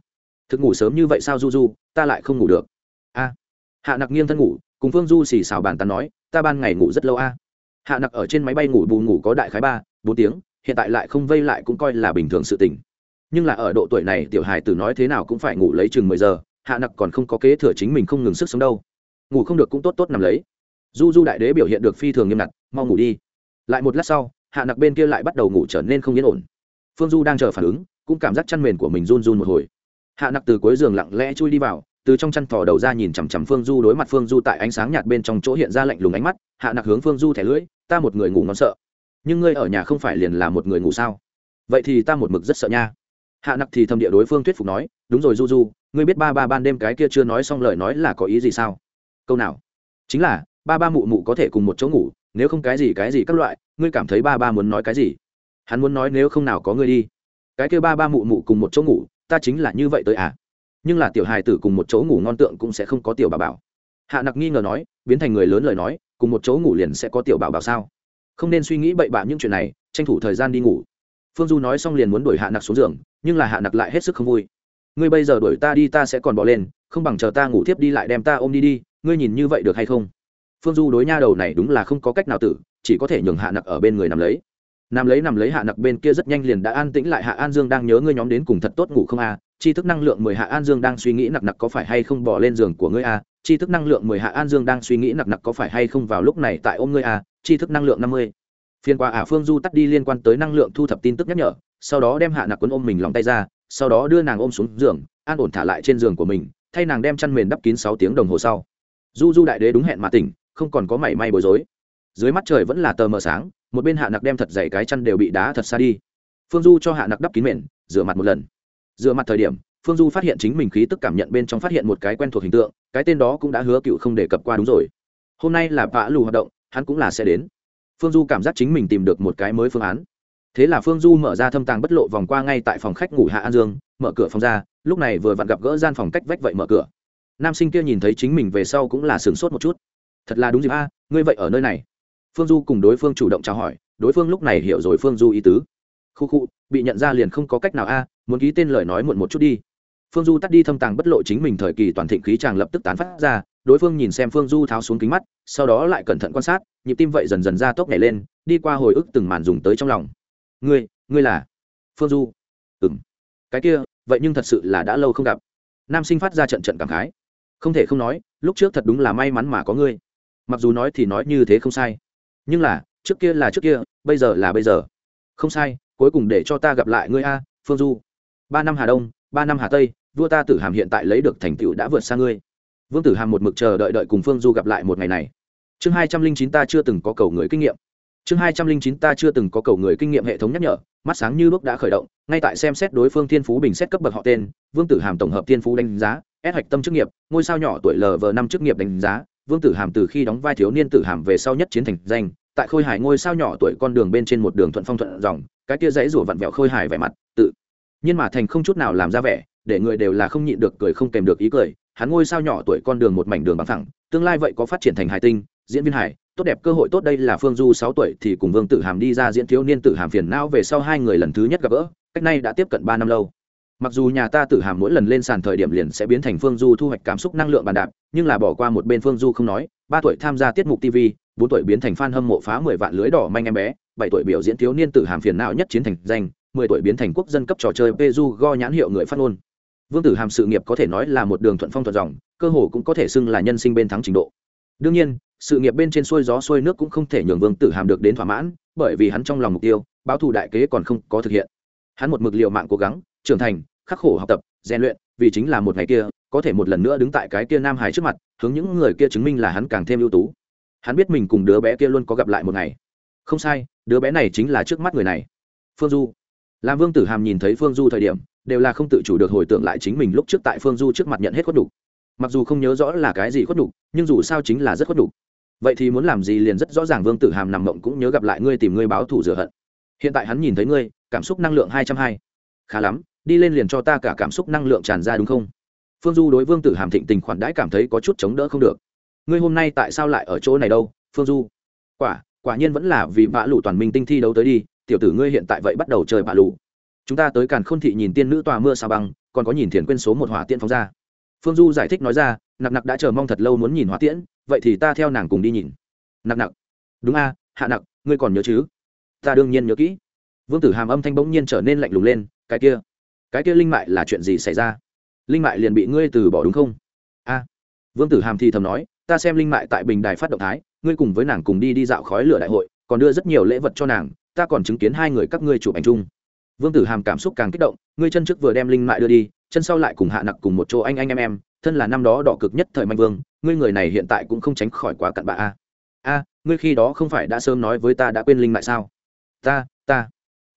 thực ngủ sớm như vậy sao du du ta lại không ngủ được. A. Hạ nặc nghiêng thân ngủ, cùng phương du xì xào bàn tán nói, ta ban ngày ngủ rất lâu a. Hạ nặc ở trên máy bay ngủ bù ngủ có đại khái ba, bốn tiếng, hiện tại lại không vây lại cũng coi là bình thường sự tình. Nhưng là ở độ tuổi này, tiểu hài tử nói thế nào cũng phải ngủ lấy chừng mười giờ, hạ nặc còn không có kế thừa chính mình không ngừng sức sống đâu. Ngủ không được cũng tốt tốt nằm lấy. Du du đại đế biểu hiện được phi thường nghiêm ngặt, mau ngủ đi. Lại một lát sau, hạ nặc bên kia lại bắt đầu ngủ trở nên không yên ổn. Phương du đang chờ phản ứng cũng cảm giác chăn mền của mình run run một hồi. Hạ nặc từ cuối giường lặng lẽ chui đi vào, từ trong chăn thò đầu ra nhìn chằm chằm phương du, đối mặt phương du tại ánh sáng nhạt bên trong chỗ hiện ra lạnh lùng ánh mắt, hạ nặc hướng phương du thẻ lưỡi, ta một người ngủ ngon sợ, nhưng ngươi ở nhà không phải liền là một người ngủ sao? Vậy thì ta một mực rất sợ nha. Hạ nặc thì thầm địa đối phương thuyết phục nói, đúng rồi du du, ngươi biết ba ba ban đêm cái kia chưa nói xong lời nói là có ý gì sao? Câu nào? Chính là, ba ba mụ mụ có thể cùng một chỗ ngủ, nếu không cái gì cái gì các loại, ngươi cảm thấy ba ba muốn nói cái gì? Hắn muốn nói nếu không nào có ngươi đi cái kia ba ba mụ mụ cùng một chỗ ngủ, ta chính là như vậy tới à? Nhưng là tiểu hài tử cùng một chỗ ngủ ngon tượng cũng sẽ không có tiểu bà bảo. Hạ nặc nghi ngờ nói, biến thành người lớn lời nói, cùng một chỗ ngủ liền sẽ có tiểu bảo bảo sao? Không nên suy nghĩ bậy bạ những chuyện này, tranh thủ thời gian đi ngủ. Phương du nói xong liền muốn đuổi hạ nặc xuống giường, nhưng là hạ nặc lại hết sức không vui. Ngươi bây giờ đuổi ta đi, ta sẽ còn bỏ lên, không bằng chờ ta ngủ tiếp đi lại đem ta ôm đi đi, ngươi nhìn như vậy được hay không? Phương du đối nha đầu này đúng là không có cách nào tử, chỉ có thể nhường hạ nặc ở bên người nằm lấy nằm lấy nằm lấy hạ nặc bên kia rất nhanh liền đã an tĩnh lại. Hạ an dương đang nhớ ngươi nhóm đến cùng thật tốt ngủ không a? Chi thức năng lượng mười hạ an dương đang suy nghĩ nặc nặc có phải hay không bỏ lên giường của ngươi a? Chi thức năng lượng mười hạ an dương đang suy nghĩ nặc nặc có phải hay không vào lúc này tại ôm ngươi a? Chi thức năng lượng năm mươi. Phiên qua ả phương du tắt đi liên quan tới năng lượng thu thập tin tức nhắc nhở, sau đó đem hạ nặc quấn ôm mình lòng tay ra, sau đó đưa nàng ôm xuống giường, an ổn thả lại trên giường của mình, thay nàng đem chăn mền đắp kín sáu tiếng đồng hồ sau. Du du đại đế đúng hẹn mà tỉnh, không còn có mảy may bối rối dưới mắt trời vẫn là tờ mờ sáng, một bên hạ nặc đem thật dày cái chăn đều bị đá thật xa đi. Phương du cho hạ nặc đắp kín mền, rửa mặt một lần. Rửa mặt thời điểm, phương du phát hiện chính mình khí tức cảm nhận bên trong phát hiện một cái quen thuộc hình tượng, cái tên đó cũng đã hứa cựu không đề cập qua đúng rồi. Hôm nay là vã lù hoạt động, hắn cũng là sẽ đến. Phương du cảm giác chính mình tìm được một cái mới phương án. Thế là phương du mở ra thâm tàng bất lộ vòng qua ngay tại phòng khách ngủ hạ an dương, mở cửa phòng ra, lúc này vừa vặn gặp gỡ gian phòng cách vách vậy mở cửa. Nam sinh kia nhìn thấy chính mình về sau cũng là sửng sốt một chút. Thật là đúng dịp a, ngươi vậy ở nơi này phương du cùng đối phương chủ động chào hỏi, đối phương lúc này hiểu rồi phương du ý tứ. Khu khu, bị nhận ra liền không có cách nào a, muốn ký tên lời nói muộn một chút đi. Phương du tắt đi thâm tàng bất lộ chính mình thời kỳ toàn thịnh khí chàng lập tức tán phát ra, đối phương nhìn xem phương du tháo xuống kính mắt, sau đó lại cẩn thận quan sát, nhịp tim vậy dần dần ra tốc nhảy lên, đi qua hồi ức từng màn dùng tới trong lòng. Ngươi ngươi là? Phương du. Ừng cái kia, vậy nhưng thật sự là đã lâu không gặp. Nam sinh phát ra trận trận cảm khái. Không thể không nói, lúc trước thật đúng là may mắn mà có ngươi. Mặc dù nói thì nói như thế không sai nhưng là, trước kia là trước kia, bây giờ là bây giờ. Không sai, cuối cùng để cho ta gặp lại ngươi a, phương du. Ba năm hà đông, ba năm hà tây, vua ta tử hàm hiện tại lấy được thành tựu đã vượt xa ngươi. Vương tử hàm một mực chờ đợi đợi cùng phương du gặp lại một ngày này. Chương hai trăm linh chín ta chưa từng có cầu người kinh nghiệm. Chương hai trăm linh chín ta chưa từng có cầu người kinh nghiệm hệ thống nhắc nhở, mắt sáng như bước đã khởi động, ngay tại xem xét đối phương thiên phú bình xét cấp bậc họ tên, vương tử hàm tổng hợp thiên phú đánh giá ép hạch tâm chức nghiệp, ngôi sao nhỏ tuổi lv năm chức nghiệp đánh giá, vương tử hàm từ khi đóng vai thiếu niên tử hàm về sau nhất chiến thành danh tại khôi hải ngôi sao nhỏ tuổi con đường bên trên một đường thuận phong thuận dòng, cái kia dãy rủa vặn vẹo khôi hải vẻ mặt, tự nhiên mà thành không chút nào làm ra vẻ, để người đều là không nhịn được cười không kèm được ý cười. Hắn ngôi sao nhỏ tuổi con đường một mảnh đường bằng thẳng tương lai vậy có phát triển thành hải tinh, diễn viên hải tốt đẹp cơ hội tốt đây là phương du sáu tuổi thì cùng vương tử hàm đi ra diễn thiếu niên tử hàm phiền não về sau hai người lần thứ nhất gặp gỡ, cách nay đã tiếp cận ba năm lâu. Mặc dù nhà ta tử hàm mỗi lần lên sàn thời điểm liền sẽ biến thành phương du thu hoạch cảm xúc năng lượng bàn đạp, nhưng là bỏ qua một bên phương du không nói, ba tuổi tham gia tiết mục tv bốn tuổi biến thành f a n hâm mộ phá mười vạn lưới đỏ manh em bé, bảy tuổi biểu diễn thiếu niên tử hàm phiền não nhất chiến thành danh, mười tuổi biến thành quốc dân cấp trò chơi peju go nhãn hiệu người phát ngôn. Vương tử hàm sự nghiệp có thể nói là một đường thuận phong thuận dòng, cơ hồ cũng có thể xưng là nhân sinh bên thắng trình độ. Đương nhiên, sự nghiệp bên trên xuôi gió xuôi nước cũng không thể nhường vương tử hàm được đến thỏa mãn, bởi vì hắn trong lòng mục tiêu, báo thù đại kế còn không có thực hiện. Hắn một mực liệu mạng cố gắng, trưởng thành, khắc khổ học tập, rèn luyện, vì chính là một ngày kia, có thể một lần nữa đứng tại cái kia nam hải trước mặt, hướng những người kia chứng minh là hắn càng thêm ưu tú hắn biết mình cùng đứa bé kia luôn có gặp lại một ngày. Không sai, đứa bé này chính là trước mắt người này. Phương du. Làm vương tử hàm nhìn thấy phương du thời điểm, đều là không tự chủ được hồi tưởng lại chính mình lúc trước tại phương du trước mặt nhận hết khuất đục mặc dù không nhớ rõ là cái gì khuất đục nhưng dù sao chính là rất khuất đục vậy thì muốn làm gì liền rất rõ ràng vương tử hàm nằm mộng cũng nhớ gặp lại ngươi tìm ngươi báo thù rửa hận. Hiện tại hắn nhìn thấy ngươi, cảm xúc năng lượng hai trăm hai. Khá lắm, đi lên liền cho ta cả cảm xúc năng lượng tràn ra đúng không? Phương du đối vương tử hàm thịnh tình khoản đãi cảm thấy có chút chống đỡ không được ngươi hôm nay tại sao lại ở chỗ này đâu, phương du? Quả quả nhiên vẫn là vì vạ lụ toàn minh tinh thi đấu tới đi, tiểu tử ngươi hiện tại vậy bắt đầu chơi vạ lụ chúng ta tới càn khôn thị nhìn tiên nữ tòa mưa sao băng, còn có nhìn thiền quên số một hỏa tiễn phóng ra. Phương du giải thích nói ra, nặc nặc đã chờ mong thật lâu muốn nhìn hỏa tiễn, vậy thì ta theo nàng cùng đi nhìn. Nặc nặc. Đúng a, hạ nặc, ngươi còn nhớ chứ? Ta đương nhiên nhớ kỹ. Vương tử hàm âm thanh bỗng nhiên trở nên lạnh lùng lên, cái kia cái kia linh mại là chuyện gì xảy ra? Linh mại liền bị ngươi từ bỏ đúng không? A. Vương tử hàm thì thầm nói ta xem linh mại tại bình đài phát động thái, ngươi cùng với nàng cùng đi đi dạo khói lửa đại hội, còn đưa rất nhiều lễ vật cho nàng, ta còn chứng kiến hai người các ngươi chụp ảnh chung. Vương tử hàm cảm xúc càng kích động, ngươi chân trước vừa đem linh mại đưa đi, chân sau lại cùng hạ nặc cùng một chỗ anh anh em em, thân là năm đó đỏ cực nhất thời mạnh vương, ngươi người này hiện tại cũng không tránh khỏi quá cặn bạ a. A, ngươi khi đó không phải đã sớm nói với ta đã quên linh mại sao? Ta ta.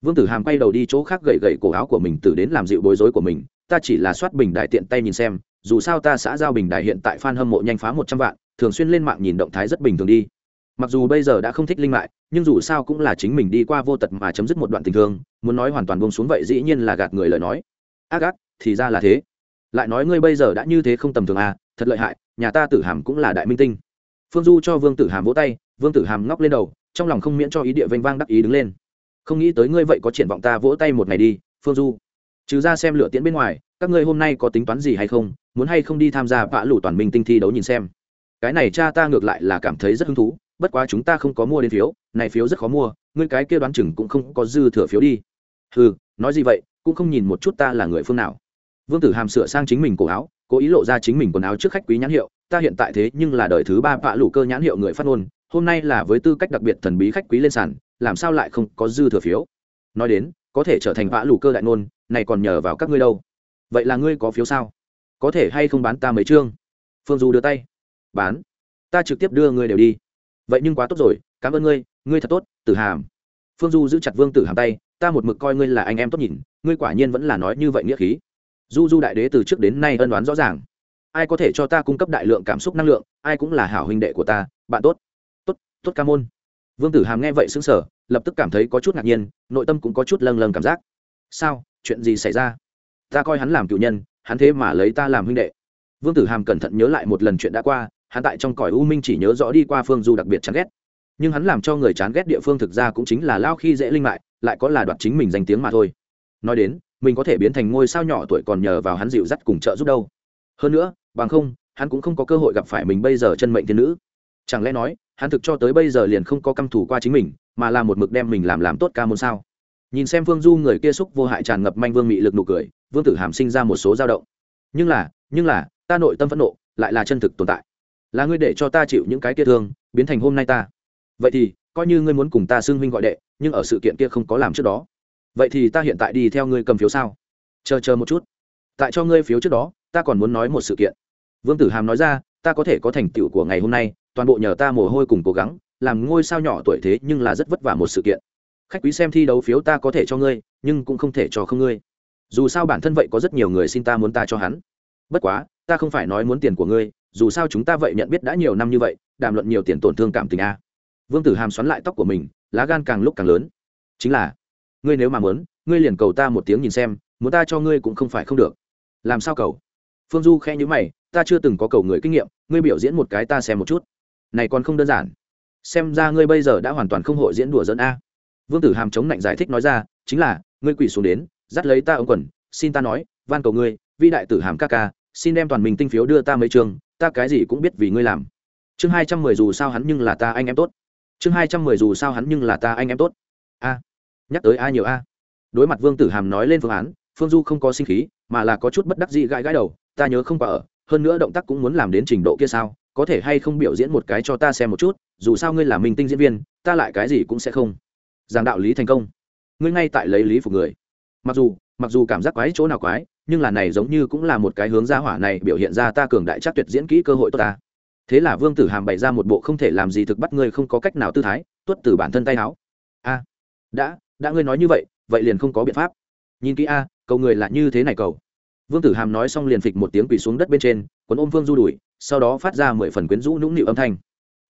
Vương tử hàm quay đầu đi chỗ khác gậy gậy cổ áo của mình từ đến làm dịu bối rối của mình, ta chỉ là soát bình đại tiện tay nhìn xem, dù sao ta xã giao bình đại hiện tại f a n hâm mộ nhanh phá một trăm vạn thường xuyên lên mạng nhìn động thái rất bình thường đi. Mặc dù bây giờ đã không thích linh mại, nhưng dù sao cũng là chính mình đi qua vô tật mà chấm dứt một đoạn tình thương, muốn nói hoàn toàn bông xuống vậy dĩ nhiên là gạt người lời nói. Ác ác thì ra là thế. Lại nói ngươi bây giờ đã như thế không tầm thường à thật lợi hại, nhà ta tử hàm cũng là đại minh tinh. Phương du cho vương tử hàm vỗ tay, vương tử hàm ngóc lên đầu, trong lòng không miễn cho ý địa vênh vang đắc ý đứng lên. Không nghĩ tới ngươi vậy có triển vọng ta vỗ tay một ngày đi, phương du. Trừ ra xem lửa tiễn bên ngoài, các ngươi hôm nay có tính toán gì hay không, muốn hay không đi tham gia vạ lủ toàn minh tinh thi đấu nhìn xem cái này cha ta ngược lại là cảm thấy rất hứng thú, bất quá chúng ta không có mua đến phiếu, này phiếu rất khó mua, ngươi cái kia đoán chừng cũng không có dư thừa phiếu đi. Ừ nói gì vậy, cũng không nhìn một chút ta là người phương nào. Vương tử hàm sửa sang chính mình cổ áo, cố ý lộ ra chính mình quần áo trước khách quý nhãn hiệu, ta hiện tại thế nhưng là đời thứ ba vạ lụ cơ nhãn hiệu người phát ngôn, hôm nay là với tư cách đặc biệt thần bí khách quý lên sàn, làm sao lại không có dư thừa phiếu? Nói đến, có thể trở thành vạ lụ cơ đại ngôn, này còn nhờ vào các ngươi đâu. Vậy là ngươi có phiếu sao? Có thể hay không bán ta mấy chương? Phương du đưa tay bán. Ta trực tiếp đưa ngươi đều đi. Vậy nhưng quá tốt rồi, cảm ơn ngươi ngươi thật tốt, tử hàm. Phương du giữ chặt vương tử hàm tay, ta một mực coi ngươi là anh em tốt nhìn, ngươi quả nhiên vẫn là nói như vậy nghĩa khí. Du du đại đế từ trước đến nay ân đoán rõ ràng. Ai có thể cho ta cung cấp đại lượng cảm xúc năng lượng, ai cũng là hảo huynh đệ của ta, bạn tốt. Tốt tốt ca môn. Vương tử hàm nghe vậy xứng sở lập tức cảm thấy có chút ngạc nhiên, nội tâm cũng có chút lâng lâng cảm giác. Sao, chuyện gì xảy ra? Ta coi hắn làm cựu nhân, hắn thế mà lấy ta làm huynh đệ. Vương tử hàm cẩn thận nhớ lại một lần chuyện đã qua hắn tại trong cõi u minh chỉ nhớ rõ đi qua phương du đặc biệt chán ghét. Nhưng hắn làm cho người chán ghét địa phương thực ra cũng chính là lao khi dễ linh mại, lại có là đoạt chính mình danh tiếng mà thôi. Nói đến, mình có thể biến thành ngôi sao nhỏ tuổi còn nhờ vào hắn dịu dắt cùng trợ giúp đâu. Hơn nữa, bằng không, hắn cũng không có cơ hội gặp phải mình bây giờ chân mệnh thiên nữ. Chẳng lẽ nói, hắn thực cho tới bây giờ liền không có căm thù qua chính mình, mà là một mực đem mình làm làm tốt ca môn sao? Nhìn xem phương du người kia xúc vô hại tràn ngập manh vương mị lực nụ cười, vương tử hàm sinh ra một số dao động. Nhưng là nhưng là, ta nội tâm phẫn nộ, lại là chân thực tồn tại là ngươi để cho ta chịu những cái kia thương, biến thành hôm nay ta. Vậy thì, coi như ngươi muốn cùng ta xưng huynh gọi đệ, nhưng ở sự kiện kia không có làm trước đó. Vậy thì ta hiện tại đi theo ngươi cầm phiếu sao? Chờ chờ một chút. Tại cho ngươi phiếu trước đó, ta còn muốn nói một sự kiện. Vương tử hàm nói ra, ta có thể có thành tựu của ngày hôm nay, toàn bộ nhờ ta mồ hôi cùng cố gắng, làm ngôi sao nhỏ tuổi thế nhưng là rất vất vả một sự kiện. Khách quý xem thi đấu phiếu ta có thể cho ngươi, nhưng cũng không thể cho không ngươi. Dù sao bản thân vậy có rất nhiều người xin ta muốn ta cho hắn. Bất quá, ta không phải nói muốn tiền của ngươi dù sao chúng ta vậy nhận biết đã nhiều năm như vậy, đàm luận nhiều tiền tổn thương cảm tình a. Vương tử hàm xoắn lại tóc của mình, lá gan càng lúc càng lớn. Chính là, ngươi nếu mà muốn, ngươi liền cầu ta một tiếng nhìn xem, muốn ta cho ngươi cũng không phải không được. Làm sao cầu? Phương du khe nhữ mày, ta chưa từng có cầu người kinh nghiệm, ngươi biểu diễn một cái ta xem một chút. Này còn không đơn giản. Xem ra ngươi bây giờ đã hoàn toàn không hội diễn đùa dẫn a. Vương tử hàm chống lạnh giải thích nói ra, chính là, ngươi quỳ xuống đến, dắt lấy ta ông quần, xin ta nói, van cầu ngươi, vi đại tử hàm ca ca, xin đem toàn mình tinh phiếu đưa ta mấy trường ta cái gì cũng biết vì ngươi làm. Chương hai trăm mười dù sao hắn nhưng là ta anh em tốt. Chương hai trăm mười dù sao hắn nhưng là ta anh em tốt. A, nhắc tới a nhiều a? Đối mặt vương tử hàm nói lên phương án, phương du không có sinh khí, mà là có chút bất đắc dĩ gãi gãi đầu, ta nhớ không qua ở, hơn nữa động tác cũng muốn làm đến trình độ kia sao, có thể hay không biểu diễn một cái cho ta xem một chút, dù sao ngươi là minh tinh diễn viên, ta lại cái gì cũng sẽ không. Giảng đạo lý thành công. Ngươi ngay tại lấy lý phục người. Mặc dù mặc dù cảm giác quái chỗ nào quái nhưng là này giống như cũng là một cái hướng ra hỏa này biểu hiện ra ta cường đại chắc tuyệt diễn kỹ cơ hội tốt ta. Thế là vương tử hàm bày ra một bộ không thể làm gì thực bắt ngươi không có cách nào tư thái tuất từ bản thân tay áo. A, đã đã ngươi nói như vậy vậy liền không có biện pháp. Nhìn kỹ a cầu người là như thế này cầu vương tử hàm nói xong liền phịch một tiếng quỳ xuống đất bên trên, quấn ôm vương du đuổi, sau đó phát ra mười phần quyến rũ nũng nịu âm thanh.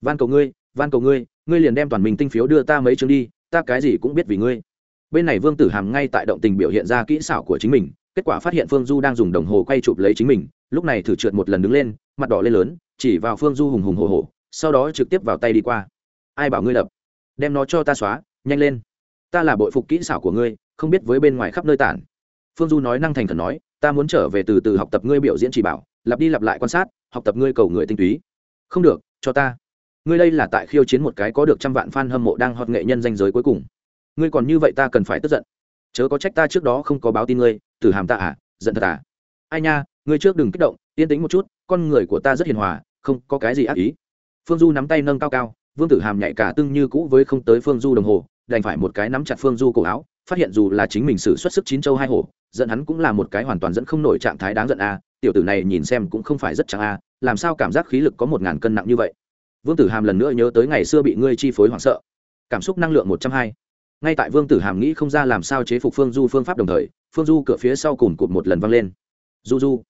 Van cầu ngươi, van cầu ngươi ngươi liền đem toàn mình tinh phiếu đưa ta mấy chương đi, ta cái gì cũng biết vì ngươi. Bên này vương tử hàm ngay tại động tình biểu hiện ra kỹ xảo của chính mình kết quả phát hiện phương du đang dùng đồng hồ quay chụp lấy chính mình, lúc này thử trượt một lần đứng lên, mặt đỏ lên lớn, chỉ vào phương du hùng hùng hồ hồ sau đó trực tiếp vào tay đi qua. Ai bảo ngươi lập đem nó cho ta xóa, nhanh lên. Ta là bội phục kỹ xảo của ngươi, không biết với bên ngoài khắp nơi tản. Phương du nói năng thành khẩn nói, ta muốn trở về từ từ học tập ngươi biểu diễn chỉ bảo, lặp đi lặp lại quan sát, học tập ngươi cầu người tinh túy. Không được, cho ta. Ngươi đây là tại khiêu chiến một cái có được trăm vạn fan hâm mộ đang hot nghệ nhân danh giới cuối cùng. Ngươi còn như vậy ta cần phải tức giận. Chớ có trách ta trước đó không có báo tin ngươi tử hàm ta à giận thật à. Ai nha, ngươi trước đừng kích động, yên tĩnh một chút, con người của ta rất hiền hòa, không có cái gì ác ý. Phương du nắm tay nâng cao cao, vương tử hàm nhạy cả tưng như cũ với không tới phương du đồng hồ, đành phải một cái nắm chặt phương du cổ áo, phát hiện dù là chính mình xử xuất sức chín châu hai hổ, giận hắn cũng là một cái hoàn toàn dẫn không nổi trạng thái đáng giận a tiểu tử này nhìn xem cũng không phải rất chẳng a à, làm sao cảm giác khí lực có một ngàn cân nặng như vậy. Vương tử hàm lần nữa nhớ tới ngày xưa bị ngươi chi phối hoảng sợ. Cảm xúc năng lượng một trăm hai. Ngay tại vương tử hàm nghĩ không ra làm sao chế phục phương du phương pháp đồng thời phương du cửa phía sau cùn cụt một lần văng lên. Du du,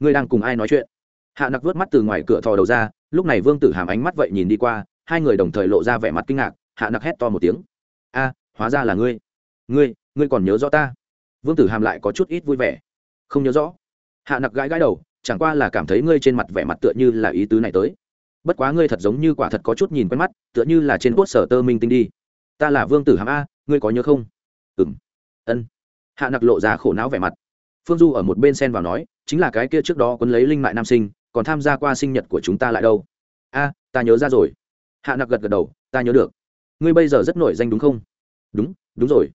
ngươi đang cùng ai nói chuyện? Hạ nặc vớt mắt từ ngoài cửa thò đầu ra, lúc này vương tử hàm ánh mắt vậy nhìn đi qua, hai người đồng thời lộ ra vẻ mặt kinh ngạc, hạ nặc hét to một tiếng. A, hóa ra là ngươi. Ngươi ngươi còn nhớ rõ ta? Vương tử hàm lại có chút ít vui vẻ. Không nhớ rõ. Hạ nặc gãi gãi đầu, chẳng qua là cảm thấy ngươi trên mặt vẻ mặt tựa như là ý tứ này tới. Bất quá ngươi thật giống như quả thật có chút nhìn quen mắt, tựa như là trên quốc sở tơ minh tinh đi. Ta là vương tử hàm a, ngươi có nhớ không? Ừ m ân hạ nặc lộ ra khổ não vẻ mặt. Phương du ở một bên sen vào nói, chính là cái kia trước đó quấn lấy linh mại nam sinh, còn tham gia qua sinh nhật của chúng ta lại đâu? A, ta nhớ ra rồi. Hạ nặc gật gật đầu, ta nhớ được. Ngươi bây giờ rất nổi danh đúng không? Đúng đúng rồi.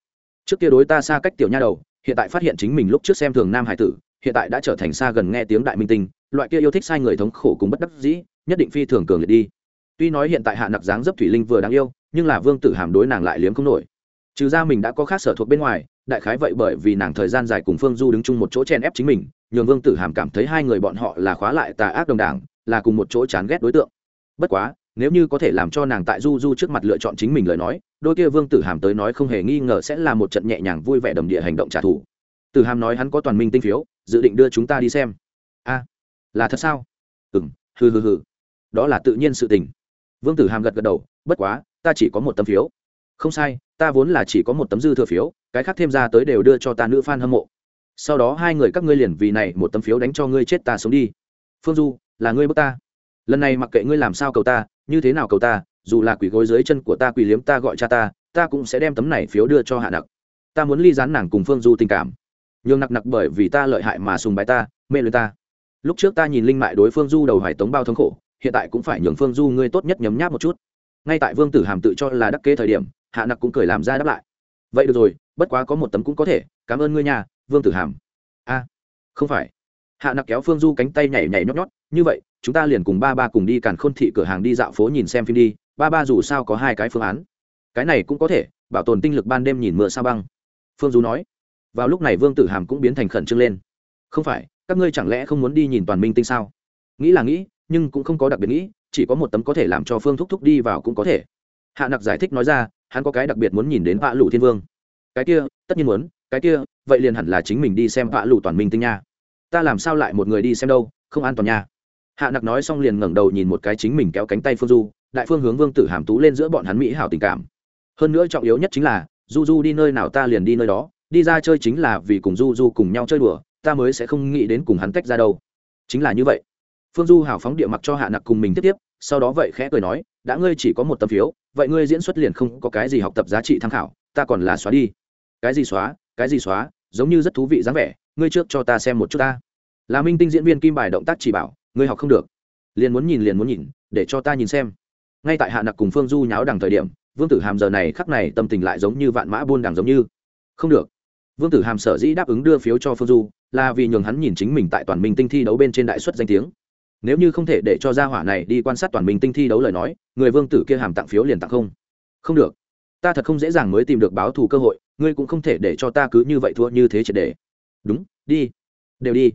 Trước kia đối ta xa cách tiểu nha đầu, hiện tại phát hiện chính mình lúc trước xem thường nam hải tử, hiện tại đã trở thành xa gần nghe tiếng đại minh tinh, loại kia yêu thích sai người thống khổ cùng bất đắc dĩ, nhất định phi thường cường liệt đi. Tuy nói hiện tại hạ nặc dáng dấp thủy linh vừa đáng yêu, nhưng là vương tử hàm đối nàng lại liếm không nổi. Trừ ra mình đã có khác sở thuộc bên ngoài đại khái vậy bởi vì nàng thời gian dài cùng phương du đứng chung một chỗ chen ép chính mình, nhường vương tử hàm cảm thấy hai người bọn họ là khóa lại tà ác đồng đảng, là cùng một chỗ chán ghét đối tượng. Bất quá, nếu như có thể làm cho nàng tại du du trước mặt lựa chọn chính mình lời nói, đôi kia vương tử hàm tới nói không hề nghi ngờ sẽ là một trận nhẹ nhàng vui vẻ đầm địa hành động trả thù. Tử hàm nói hắn có toàn minh tinh phiếu, dự định đưa chúng ta đi xem. A, là thật sao? Ừ m hừ hừ hừ. Đó là tự nhiên sự tình. Vương tử hàm gật gật đầu, bất quá, ta chỉ có một tấm phiếu không sai, ta vốn là chỉ có một tấm dư thừa phiếu, cái khác thêm ra tới đều đưa cho ta nữ f a n hâm mộ. Sau đó hai người các ngươi liền vì này một tấm phiếu đánh cho ngươi chết ta sống đi. Phương du, là ngươi bước ta. Lần này mặc kệ ngươi làm sao cầu ta, như thế nào cầu ta, dù là quỷ gối dưới chân của ta quỷ liếm ta gọi cha ta ta cũng sẽ đem tấm này phiếu đưa cho hạ nặc. Ta muốn ly dán nàng cùng phương du tình cảm. Nhường nặc nặc bởi vì ta lợi hại mà sùng bái ta, mê lưới ta. Lúc trước ta nhìn linh mại đối phương du đầu hoài tống bao thống khổ, hiện tại cũng phải nhường phương du ngươi tốt nhất nhấm nháp một chút. Ngay tại vương tử hàm tự cho là đắc kế thời điểm hạ nặc cũng cười làm ra đáp lại. Vậy được rồi, bất quá có một tấm cũng có thể, cảm ơn ngươi nhà vương tử hàm. A, không phải. Hạ nặc kéo phương du cánh tay nhảy nhảy nhót nhót, như vậy, chúng ta liền cùng ba ba cùng đi càn khôn thị cửa hàng đi dạo phố nhìn xem phim đi, ba ba dù sao có hai cái phương án. Cái này cũng có thể, bảo tồn tinh lực ban đêm nhìn mưa sao băng. Phương du nói. Vào lúc này vương tử hàm cũng biến thành khẩn trương lên. Không phải, các ngươi chẳng lẽ không muốn đi nhìn toàn minh tinh sao? Nghĩ là nghĩ, nhưng cũng không có đặc biệt nghĩ, chỉ có một tấm có thể làm cho phương thúc thúc đi vào cũng có thể. Hạ nặc giải thích nói ra hắn có cái đặc biệt muốn nhìn đến vạ lụ thiên vương. Cái kia, tất nhiên muốn, cái kia, vậy liền hẳn là chính mình đi xem vạ lụ toàn minh tinh nha. Ta làm sao lại một người đi xem đâu, không an toàn nha. Hạ nặc nói xong liền ngẩng đầu nhìn một cái chính mình kéo cánh tay phương du, đại phương hướng vương tử hàm tú lên giữa bọn hắn mỹ hảo tình cảm. Hơn nữa trọng yếu nhất chính là, du du đi nơi nào ta liền đi nơi đó, đi ra chơi chính là vì cùng du du cùng nhau chơi đùa, ta mới sẽ không nghĩ đến cùng hắn tách ra đâu. Chính là như vậy. Phương du hào phóng địa mặc cho hạ nặc cùng mình tiếp tiếp, sau đó vậy khẽ cười nói đã ngươi chỉ có một tấm phiếu, vậy ngươi diễn xuất liền không có cái gì học tập giá trị tham khảo, ta còn là xóa đi. Cái gì xóa, cái gì xóa, giống như rất thú vị dáng vẻ, ngươi trước cho ta xem một chút ta. Là minh tinh diễn viên kim bài động tác chỉ bảo, ngươi học không được. Liền muốn nhìn liền muốn nhìn, để cho ta nhìn xem. Ngay tại hạ nặc cùng phương du nháo đằng thời điểm, vương tử hàm giờ này khắc này tâm tình lại giống như vạn mã buôn đằng giống như. Không được. Vương tử hàm sở dĩ đáp ứng đưa phiếu cho phương du, là vì nhường hắn nhìn chính mình tại toàn minh tinh thi đấu bên trên đại xuất danh tiếng nếu như không thể để cho gia hỏa này đi quan sát toàn minh tinh thi đấu lời nói, người vương tử kia hàm tặng phiếu liền tặng không. Không được. Ta thật không dễ dàng mới tìm được báo thù cơ hội, ngươi cũng không thể để cho ta cứ như vậy thua như thế triệt để. Đúng, đi. Đều đi.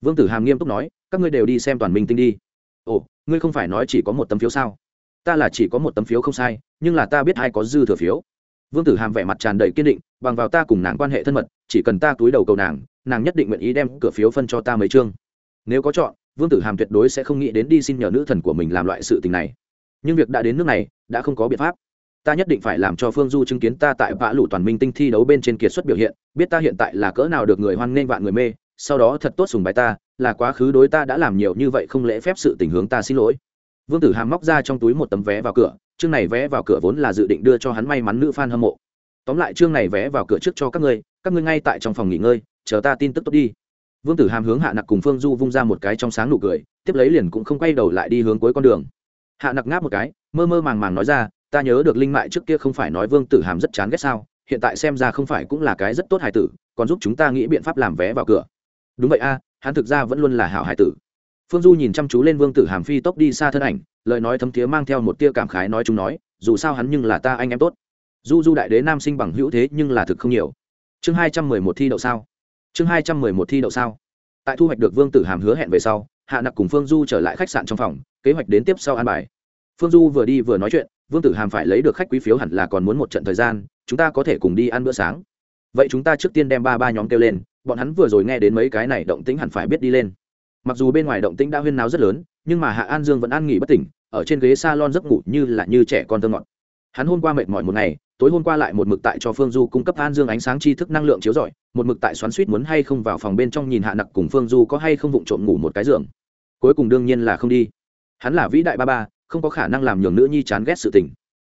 Vương tử hàm nghiêm túc nói, các ngươi đều đi xem toàn minh tinh đi. Ồ, ngươi không phải nói chỉ có một tấm phiếu sao? Ta là chỉ có một tấm phiếu không sai, nhưng là ta biết ai có dư thừa phiếu. Vương tử hàm vẻ mặt tràn đầy kiên định, bằng vào ta cùng nàng quan hệ thân mật, chỉ cần ta túi đầu cầu nàng nàng nhất định nguyện ý đem cửa phiếu phân cho ta mấy chương. Nếu có chọn vương tử hàm tuyệt đối sẽ không nghĩ đến đi xin nhờ nữ thần của mình làm loại sự tình này. Nhưng việc đã đến nước này, đã không có biện pháp. Ta nhất định phải làm cho phương du chứng kiến ta tại vã lụ toàn minh tinh thi đấu bên trên kiệt xuất biểu hiện, biết ta hiện tại là cỡ nào được người hoan nghênh vạn người mê, sau đó thật tốt sùng bài ta, là quá khứ đối ta đã làm nhiều như vậy không lễ phép sự tình hướng ta xin lỗi. Vương tử hàm móc ra trong túi một tấm vé vào cửa, chương này vé vào cửa vốn là dự định đưa cho hắn may mắn nữ f a n hâm mộ. Tóm lại chương này vé vào cửa trước cho các ngươi các ngươi ngay tại trong phòng nghỉ ngơi, chờ ta tin tức tốt đi vương tử hàm hướng hạ nặc cùng phương du vung ra một cái trong sáng nụ cười, tiếp lấy liền cũng không quay đầu lại đi hướng cuối con đường. Hạ nặc ngáp một cái, mơ mơ màng màng nói ra, ta nhớ được linh mại trước kia không phải nói vương tử hàm rất chán ghét sao, hiện tại xem ra không phải cũng là cái rất tốt hài tử, còn giúp chúng ta nghĩ biện pháp làm vé vào cửa. Đúng vậy a, hắn thực ra vẫn luôn là hảo hài tử. Phương du nhìn chăm chú lên vương tử hàm phi tốc đi xa thân ảnh, lời nói thấm thiế mang theo một tia cảm khái nói chúng nói, dù sao hắn nhưng là ta anh em tốt. Du du đại đế nam sinh bằng hữu thế nhưng là thực không nhiều. Chương hai trăm mười một thi đậu sao? Chương hai trăm mười một thi đậu sao? Tại thu hoạch được vương tử hàm hứa hẹn về sau, hạ nặc cùng phương du trở lại khách sạn trong phòng, kế hoạch đến tiếp sau an bài. Phương du vừa đi vừa nói chuyện, vương tử hàm phải lấy được khách quý phiếu hẳn là còn muốn một trận thời gian, chúng ta có thể cùng đi ăn bữa sáng. Vậy chúng ta trước tiên đem ba ba nhóm kêu lên, bọn hắn vừa rồi nghe đến mấy cái này động tĩnh hẳn phải biết đi lên. Mặc dù bên ngoài động tĩnh đã huyên náo rất lớn, nhưng mà hạ an dương vẫn an nghỉ bất tỉnh, ở trên ghế s a lon giấc ngủ như là như trẻ con thơ ngọt. Hắn hôm qua mệt mỏi một ngày tối hôm qua lại một mực tại cho phương du cung cấp an dương ánh sáng tri thức năng lượng chiếu rọi, một mực tại xoắn suýt muốn hay không vào phòng bên trong nhìn hạ nặc cùng phương du có hay không vụng trộm ngủ một cái giường. Cuối cùng đương nhiên là không đi. Hắn là vĩ đại ba ba, không có khả năng làm nhường nữ nhi chán ghét sự tình.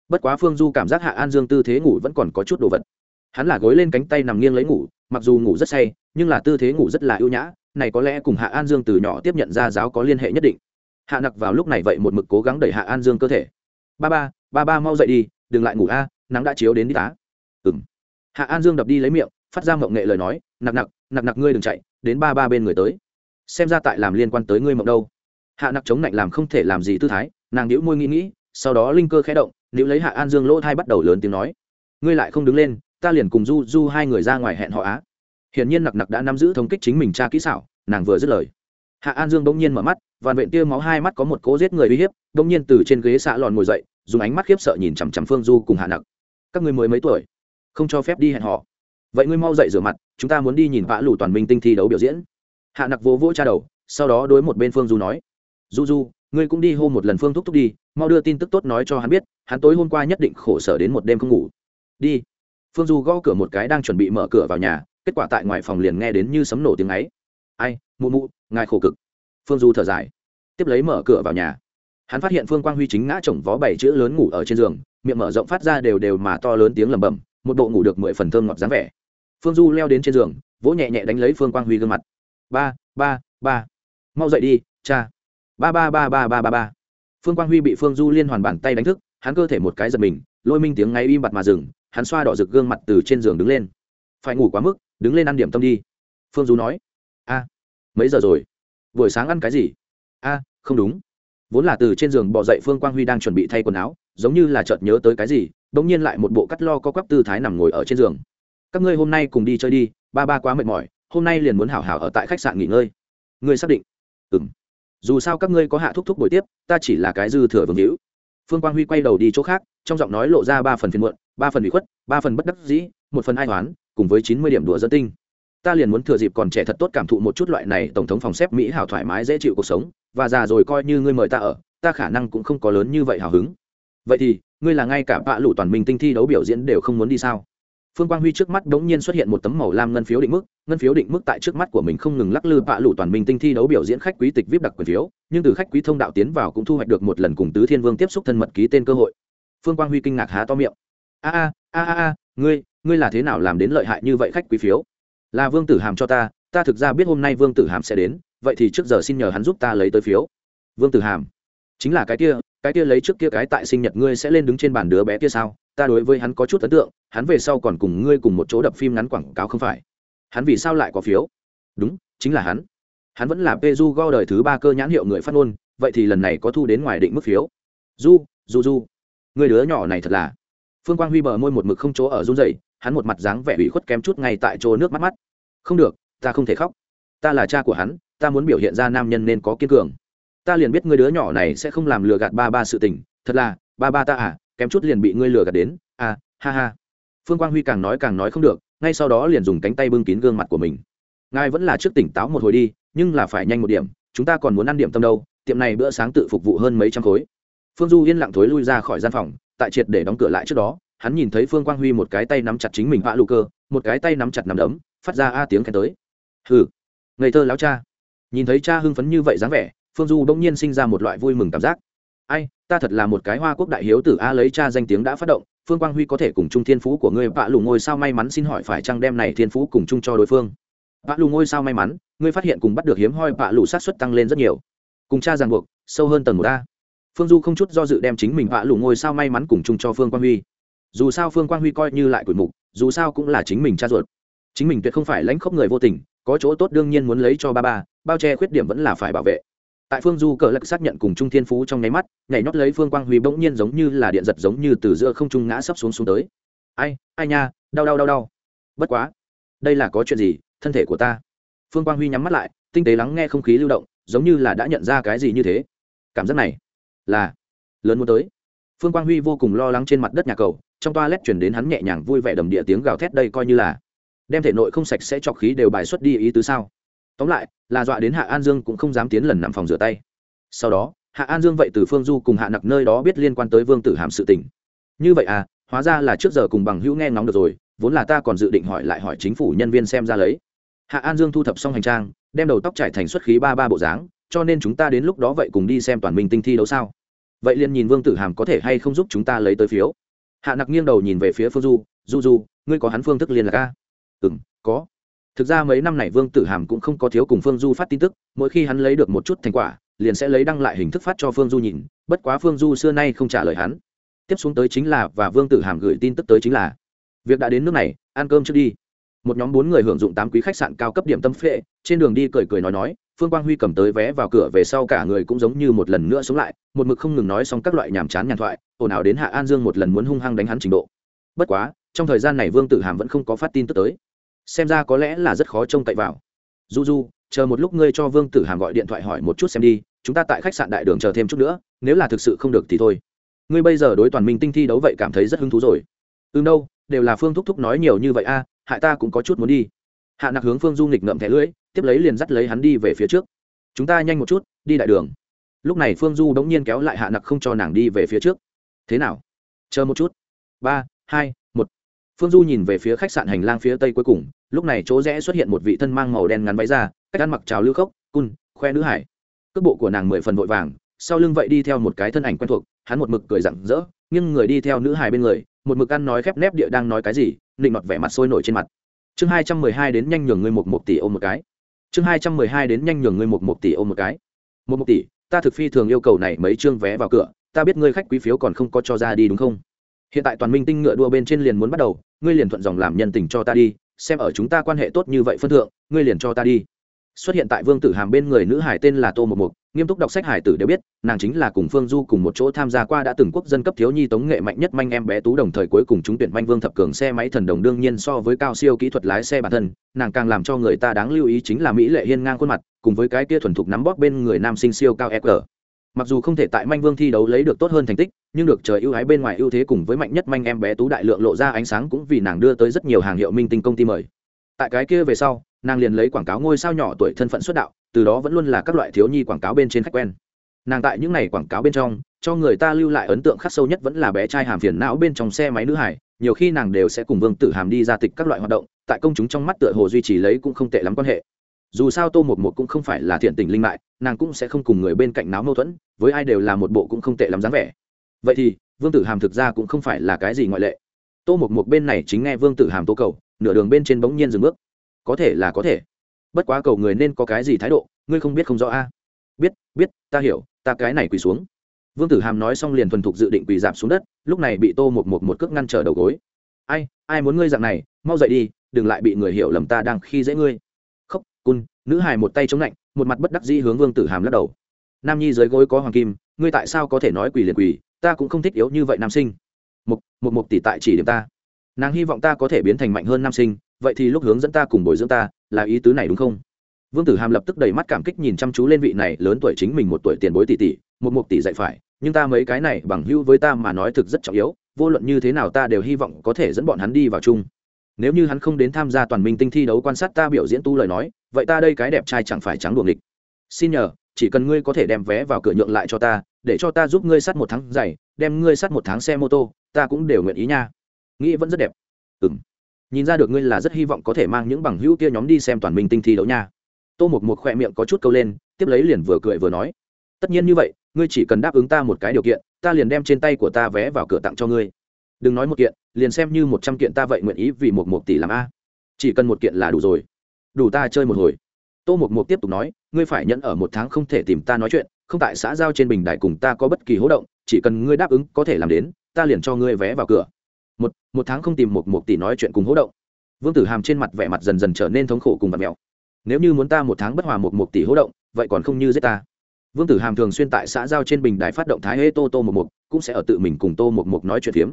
Bất quá phương du cảm giác hạ an dương tư thế ngủ vẫn còn có chút đồ vật. Hắn là gối lên cánh tay nằm nghiêng lấy ngủ, mặc dù ngủ rất say, nhưng là tư thế ngủ rất là ưu nhã, này có lẽ cùng hạ an dương từ nhỏ tiếp nhận ra giáo có liên hệ nhất định. Hạ nặc vào lúc này vậy một mực cố gắng đẩy hạ an dương cơ thể. Ba ba ba ba mau dậy đi, đừng lại ngủ a nắng đã chiếu đến đi tá. Ừng hạ an dương đập đi lấy miệng, phát ra mộng nghệ lời nói, nặc nặc nặc nặc ngươi đừng chạy, đến ba ba bên người tới. Xem ra tại làm liên quan tới ngươi mộng đâu. Hạ nặc chống lạnh làm không thể làm gì tư thái, nàng đĩu môi nghĩ nghĩ, sau đó linh cơ khẽ động nếu lấy hạ an dương lỗ thai bắt đầu lớn tiếng nói, ngươi lại không đứng lên, ta liền cùng du du hai người ra ngoài hẹn họ á. Hiển nhiên nặc nặc đã nắm giữ thống kích chính mình cha kỹ xảo, nàng vừa dứt lời. Hạ an dương bỗng nhiên mở mắt vằn vện tia máu hai mắt có một cố giết người uy hiếp, bỗng nhiên từ trên ghế xạ lòn ngồi dậy, dùng ánh mắt khiếp sợ nhìn chằm chằm phương du cùng hạ nặc các người mới mấy tuổi? Không cho phép đi hẹn họ. Vậy ngươi mau dậy rửa mặt, chúng ta muốn đi nhìn vã lù toàn minh tinh thi đấu biểu diễn. Hạ nặc vỗ vỗ cha đầu, sau đó đối một bên phương du nói. Du du, ngươi cũng đi hô một lần phương thúc thúc đi, mau đưa tin tức tốt nói cho hắn biết, hắn tối hôm qua nhất định khổ sở đến một đêm không ngủ. Đi. Phương du gõ cửa một cái đang chuẩn bị mở cửa vào nhà, kết quả tại ngoài phòng liền nghe đến như sấm nổ tiếng ấy. Ai, mụ mụ, ngài khổ cực. Phương du thở dài. Tiếp lấy mở cửa vào nhà. Hắn phát hiện phương quang huy chính ngã chồng vó bảy chữ lớn ngủ ở trên giường miệng mở rộng phát ra đều đều mà to lớn tiếng lầm bầm một bộ ngủ được mười phần thơm ngọt dáng vẻ. Phương du leo đến trên giường, vỗ nhẹ nhẹ đánh lấy phương quang huy gương mặt. Ba ba ba. Mau dậy đi, cha. Ba ba ba ba ba ba ba. Phương quang huy bị phương du liên hoàn bàn tay đánh thức, hắn cơ thể một cái giật mình, lôi minh tiếng ngáy im bặt mà dừng, hắn xoa đỏ rực gương mặt từ trên giường đứng lên. Phải ngủ quá mức, đứng lên ăn điểm tâm đi. Phương du nói. A, mấy giờ rồi? Buổi sáng ăn cái gì? A, không đúng. Vốn là từ trên giường bỏ dậy, phương quang huy đang chuẩn bị thay quần áo giống như là chợt nhớ tới cái gì đ ỗ n g nhiên lại một bộ cắt lo có quắp tư thái nằm ngồi ở trên giường. Các ngươi hôm nay cùng đi chơi đi, ba ba quá mệt mỏi, hôm nay liền muốn hảo hảo ở tại khách sạn nghỉ ngơi. Ngươi xác định? Ừ m dù sao các ngươi có hạ thúc thúc buổi tiếp, ta chỉ là cái dư thừa vương hữu. Phương quang huy quay đầu đi chỗ khác, trong giọng nói lộ ra ba phần phiền muộn, ba phần bị khuất, ba phần bất đắc dĩ, một phần ai toán cùng với chín mươi điểm đùa dân tinh. Ta liền muốn thừa dịp còn trẻ thật tốt cảm thụ một chút loại này tổng thống phòng xếp mỹ hảo thoải mái dễ chịu cuộc sống, và già rồi coi như ngươi mời ta ở, ta khả năng cũng không có lớn như vậy hào hứng vậy thì, ngươi là ngay cả bạ lụ toàn minh tinh thi đấu biểu diễn đều không muốn đi sao? Phương quang huy trước mắt đ ố n g nhiên xuất hiện một tấm màu lam ngân phiếu định mức, ngân phiếu định mức tại trước mắt của mình không ngừng lắc lư bạ lụ toàn minh tinh thi đấu biểu diễn khách quý tịch vip đặc quyền phiếu, nhưng từ khách quý thông đạo tiến vào cũng thu hoạch được một lần cùng tứ thiên vương tiếp xúc thân mật ký tên cơ hội. Phương quang huy kinh ngạc há to miệng. A a a a a, ngươi ngươi là thế nào làm đến lợi hại như vậy khách quý phiếu? Là vương tử hàm cho ta ta thực ra biết hôm nay vương tử hàm sẽ đến, vậy thì trước giờ xin nhờ hắn giúp ta lấy tới phiếu. Vương tử hàm, chính là cái kia cái kia lấy trước kia cái tại sinh nhật ngươi sẽ lên đứng trên bàn đứa bé kia sao? Ta đối với hắn có chút ấn tượng, hắn về sau còn cùng ngươi cùng một chỗ đập phim ngắn quảng cáo không phải? Hắn vì sao lại có phiếu? Đúng, chính là hắn. Hắn vẫn là peju go đời thứ ba cơ nhãn hiệu người phát ngôn, vậy thì lần này có thu đến ngoài định mức phiếu. Du du du người đứa nhỏ này thật là. Phương quang huy bờ môi một mực không chỗ ở run rẩy, hắn một mặt dáng vẻ ủy khuất kém chút ngay tại chỗ nước mắt mắt. Không được, ta không thể khóc. Ta là cha của hắn, ta muốn biểu hiện ra nam nhân nên có kiên cường ta liền biết ngươi đứa nhỏ này sẽ không làm lừa gạt ba ba sự tình, thật là, ba ba ta à kém chút liền bị ngươi lừa gạt đến à ha ha. Phương quang huy càng nói càng nói không được, ngay sau đó liền dùng cánh tay bưng kín gương mặt của mình. Ngài vẫn là trước tỉnh táo một hồi đi, nhưng là phải nhanh một điểm, chúng ta còn muốn ăn điểm tâm đâu, tiệm này bữa sáng tự phục vụ hơn mấy trăm khối. Phương du yên lặng thối lui ra khỏi gian phòng, tại triệt để đóng cửa lại trước đó, hắn nhìn thấy phương quang huy một cái tay nắm chặt chính mình vạ lụ cơ, một cái tay nắm chặt nắm đấm, phát ra a tiếng khen tới. Hừ, ngây thơ láo cha. Nhìn thấy cha hưng phấn như vậy dáng vẻ phương du bỗng nhiên sinh ra một loại vui mừng cảm giác. Ai, ta thật là một cái hoa quốc đại hiếu tử a lấy cha danh tiếng đã phát động, phương quang huy có thể cùng chung thiên phú của ngươi, vạ lù ngôi sao may mắn xin hỏi phải chăng đem này thiên phú cùng chung cho đối phương? Vạ lù ngôi sao may mắn, ngươi phát hiện cùng bắt được hiếm hoi, vạ lù sát xuất tăng lên rất nhiều. Cùng cha ràng buộc, sâu hơn tầng một a. Phương du không chút do dự đem chính mình vạ lù ngôi sao may mắn cùng chung cho phương quang huy. Dù sao phương quang huy coi như lại quỷ mục, dù sao cũng là chính mình cha ruột. Chính mình tuyệt không phải lãnh khốc người vô tình, có chỗ tốt đương nhiên muốn lấy cho ba ba, bao che khuyết điểm vẫn là phải bảo vệ tại phương du cờ lạc xác nhận cùng trung thiên phú trong nháy mắt, nhảy nhót lấy phương quang huy bỗng nhiên giống như là điện giật giống như từ giữa không trung ngã sấp xuống xuống tới. Ai ai nha, đau đau đau đau. Bất quá, đây là có chuyện gì, thân thể của ta? Phương quang huy nhắm mắt lại, tinh tế lắng nghe không khí lưu động, giống như là đã nhận ra cái gì như thế. Cảm giác này là lớn muốn tới. Phương quang huy vô cùng lo lắng trên mặt đất nhà cầu, trong toa lét chuyển đến hắn nhẹ nhàng vui vẻ đầm địa tiếng gào thét đây coi như là. Đem thể nội không sạch sẽ chọc khí đều bài xuất đi ý tứ sao? Tóm lại, là dọa đến hạ an dương cũng không dám tiến lần nằm phòng rửa tay. Sau đó, hạ an dương vậy từ phương du cùng hạ nặc nơi đó biết liên quan tới vương tử hàm sự tình. Như vậy à hóa ra là trước giờ cùng bằng hữu nghe ngóng được rồi, vốn là ta còn dự định hỏi lại hỏi chính phủ nhân viên xem ra lấy. Hạ an dương thu thập xong hành trang, đem đầu tóc trải thành xuất khí ba ba bộ dáng, cho nên chúng ta đến lúc đó vậy cùng đi xem toàn minh tinh thi đấu sao? Vậy liền nhìn vương tử hàm có thể hay không giúp chúng ta lấy tới phiếu. Hạ nặc nghiêng đầu nhìn về phía phương du du du, ngươi có hắn phương thức liên lạc a? Ừ m có thực ra mấy năm này vương tử hàm cũng không có thiếu cùng phương du phát tin tức, mỗi khi hắn lấy được một chút thành quả, liền sẽ lấy đăng lại hình thức phát cho phương du nhìn, bất quá phương du xưa nay không trả lời hắn. Tiếp xuống tới chính là và vương tử hàm gửi tin tức tới chính là, việc đã đến nước này, ăn cơm trước đi. Một nhóm bốn người hưởng dụng tám quý khách sạn cao cấp điểm tâm phệ, trên đường đi cười cười nói nói, phương quang huy cầm tới vé vào cửa về sau cả người cũng giống như một lần nữa sống lại, một mực không ngừng nói xong các loại nhàm chán nhàn thoại, ồn ào đến hạ an dương một lần muốn hung hăng đánh hắn trình độ. Bất quá, trong thời gian này vương tử hàm vẫn không có phát tin tức tới xem ra có lẽ là rất khó trông cậy vào. Du du chờ một lúc ngươi cho vương tử hàm gọi điện thoại hỏi một chút xem đi, chúng ta tại khách sạn đại đường chờ thêm chút nữa, nếu là thực sự không được thì thôi. Ngươi bây giờ đối toàn minh tinh thi đấu vậy cảm thấy rất hứng thú rồi. Ừ đâu, đều là phương thúc thúc nói nhiều như vậy a, hại ta cũng có chút muốn đi. Hạ nặc hướng phương du nghịch ngậm thẻ lưỡi, tiếp lấy liền dắt lấy hắn đi về phía trước. Chúng ta nhanh một chút, đi đại đường. Lúc này phương du đống nhiên kéo lại hạ nặc không cho nàng đi về phía trước. Thế nào? Chờ một chút. Ba, hai, một. Phương du nhìn về phía khách sạn hành lang phía tây cuối cùng lúc này chỗ rẽ xuất hiện một vị thân mang màu đen ngắn váy ra cách ăn mặc trào lưu khốc, cun, khoe nữ hải. Cước bộ của nàng mười phần vội vàng, sau lưng vậy đi theo một cái thân ảnh quen thuộc, hắn một mực cười rặng rỡ, nhưng người đi theo nữ hải bên người, một mực ăn nói khép nép địa đang nói cái gì định mặt vẻ mặt sôi nổi trên mặt. Chương hai trăm mười hai đến nhanh nhường ngươi một một tỷ ôm một cái. Chương hai trăm mười hai đến nhanh nhường ngươi một một tỷ ôm một cái. Một một tỷ, ta thực phi thường yêu cầu này mấy chương vé vào cửa, ta biết ngươi khách quý phiếu còn không có cho ra đi đúng không? Hiện tại toàn minh tinh ngựa đua bên trên liền muốn bắt đầu, ngươi liền thuận dòng làm nhân tình cho ta đi xem ở chúng ta quan hệ tốt như vậy phân thượng, ngươi liền cho ta đi. Xuất hiện tại vương tử hàm bên người nữ hải tên là tô một mục nghiêm túc đọc sách hải tử đều biết, nàng chính là cùng phương du cùng một chỗ tham gia qua đã từng quốc dân cấp thiếu nhi tống nghệ mạnh nhất manh em bé tú đồng thời cuối cùng chúng tuyển manh vương thập cường xe máy thần đồng đương nhiên so với cao siêu kỹ thuật lái xe bản thân, nàng càng làm cho người ta đáng lưu ý chính là mỹ lệ hiên ngang khuôn mặt, cùng với cái kia thuần thục nắm bóp bên người nam sinh siêu cao fg mặc dù không thể tại manh vương thi đấu lấy được tốt hơn thành tích nhưng được trời ưu ái bên ngoài ưu thế cùng với mạnh nhất manh em bé tú đại lượng lộ ra ánh sáng cũng vì nàng đưa tới rất nhiều hàng hiệu minh tinh công ty mời. Tại cái kia về sau, nàng liền lấy quảng cáo ngôi sao nhỏ tuổi thân phận xuất đạo, từ đó vẫn luôn là các loại thiếu nhi quảng cáo bên trên khách quen. Nàng tại những n à y quảng cáo bên trong, cho người ta lưu lại ấn tượng khắc sâu nhất vẫn là bé trai hàm phiền não bên trong xe máy nữ hải, nhiều khi nàng đều sẽ cùng vương tử hàm đi ra tịch các loại hoạt động, tại công chúng trong mắt tựa hồ duy trì lấy cũng không tệ lắm quan hệ. Dù sao tô một một cũng không phải là thiện tình linh mại, nàng cũng sẽ không cùng người bên cạnh náo mâu thuẫn, với ai đều là một bộ cũng không tệ lắm dáng vẻ vậy thì, vương tử hàm thực ra cũng không phải là cái gì ngoại lệ. Tô một một bên này chính nghe vương tử hàm tô cầu, nửa đường bên trên bỗng nhiên dừng bước. Có thể là có thể. Bất quá cầu người nên có cái gì thái độ, ngươi không biết không rõ a. Biết biết, ta hiểu, ta cái này quỳ xuống. Vương tử hàm nói xong liền thuần thục dự định quỳ giảm xuống đất, lúc này bị tô một một một cước ngăn trở đầu gối. Ai ai muốn ngươi dạng này, mau dậy đi, đừng lại bị người hiểu lầm ta đang khi dễ ngươi. Khóc, cun, nữ hài một tay chống lạnh, một mặt bất đắc dĩ hướng vương tử hàm lắc đầu. Nam nhi dưới gối có hoàng kim, ngươi tại sao có thể nói quỳ liền quỳ ta cũng không thích yếu như vậy nam sinh. Một một một tỷ tại chỉ điểm ta. Nàng hy vọng ta có thể biến thành mạnh hơn nam sinh, vậy thì lúc hướng dẫn ta cùng bồi dưỡng ta, là ý tứ này đúng không? Vương tử hàm lập tức đầy mắt cảm kích nhìn chăm chú lên vị này lớn tuổi chính mình một tuổi tiền bối tỷ tỷ một một tỷ dạy phải, nhưng ta mấy cái này bằng hữu với ta mà nói thực rất trọng yếu, vô luận như thế nào ta đều hy vọng có thể dẫn bọn hắn đi vào chung. Nếu như hắn không đến tham gia toàn minh tinh thi đấu quan sát ta biểu diễn tu lời nói, vậy ta đây cái đẹp trai chẳng phải trắng đuồng địch xin nhờ, chỉ cần ngươi có thể đem vé vào cửa nhượng lại cho ta để cho ta giúp ngươi sát một tháng giày, đem ngươi sát một tháng xe mô tô, ta cũng đều nguyện ý nha. Nghĩ vẫn rất đẹp. Ừ m nhìn ra được ngươi là rất hy vọng có thể mang những bằng hữu kia nhóm đi xem toàn minh tinh thi đấu nha. Tô một một khoe miệng có chút câu lên, tiếp lấy liền vừa cười vừa nói. Tất nhiên như vậy, ngươi chỉ cần đáp ứng ta một cái điều kiện, ta liền đem trên tay của ta vé vào cửa tặng cho ngươi. Đừng nói một kiện, liền xem như một trăm kiện ta vậy nguyện ý vì một một tỷ làm a. Chỉ cần một kiện là đủ rồi. Đủ ta chơi một hồi. Tô một một tiếp tục nói, ngươi phải nhận ở một tháng không thể tìm ta nói chuyện không tại xã giao trên bình đài cùng ta có bất kỳ hỗ động, chỉ cần ngươi đáp ứng có thể làm đến, ta liền cho ngươi vé vào cửa. Một một tháng không tìm một một tỷ nói chuyện cùng hỗ động. Vương tử hàm trên mặt vẻ mặt dần dần trở nên thống khổ cùng mặt mèo. Nếu như muốn ta một tháng bất hòa một một tỷ hỗ động, vậy còn không như giết ta. Vương tử hàm thường xuyên tại xã giao trên bình đài phát động thái hê tô tô một một cũng sẽ ở tự mình cùng tô một một nói chuyện phiếm.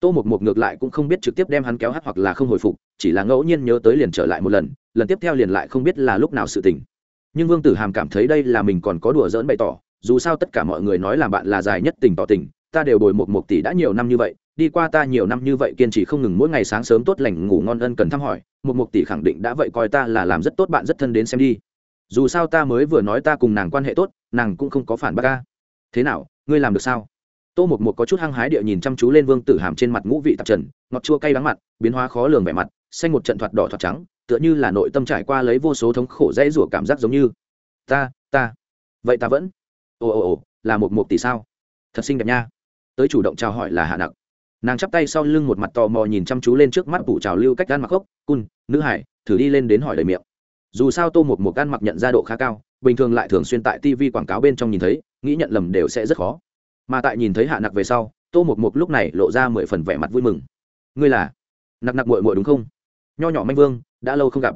Tô một một ngược lại cũng không biết trực tiếp đem hắn kéo hát hoặc là không hồi phục, chỉ là ngẫu nhiên nhớ tới liền trở lại một lần lần tiếp theo liền lại không biết là lúc nào sự tình nhưng vương tử hàm cảm thấy đây là mình còn có đùa dỡn bày tỏ, dù sao tất cả mọi người nói làm bạn là dài nhất tình tỏ tình, ta đều bồi một một tỷ đã nhiều năm như vậy, đi qua ta nhiều năm như vậy kiên trì không ngừng mỗi ngày sáng sớm tốt lành ngủ ngon ân cần thăm hỏi, một một tỷ khẳng định đã vậy coi ta là làm rất tốt bạn rất thân đến xem đi. Dù sao ta mới vừa nói ta cùng nàng quan hệ tốt, nàng cũng không có phản bác ca thế nào, ngươi làm được sao? Tô một một có chút hăng hái địa nhìn chăm chú lên vương tử hàm trên mặt ngũ vị tạp trần, ngọt chua cay đắng mặt, biến hóa khó lường vẻ mặt, xanh một trận thoạt đỏ thoạt trắng tựa như là nội tâm trải qua lấy vô số thống khổ dễ rủa cảm giác giống như, ta ta, vậy ta vẫn, ồ ồ ồ, là một một tỷ sao? Thật xinh đẹp nha. Tới chủ động chào hỏi là hạ nặc. Nàng chắp tay sau lưng một mặt tò mò nhìn chăm chú lên trước mắt bụ trào lưu cách gan mặc gốc, cun, nữ hải, thử đi lên đến hỏi lời miệng. Dù sao tô một một gan mặc nhận ra độ khá cao, bình thường lại thường xuyên tại tv quảng cáo bên trong nhìn thấy, nghĩ nhận lầm đều sẽ rất khó. Mà tại nhìn thấy hạ nặc về sau, tô một một lúc này lộ ra mười phần vẻ mặt vui mừng. Ngươi là? Nặc nặc mội mội đúng không? Nho nhỏ manh vương đã lâu không gặp.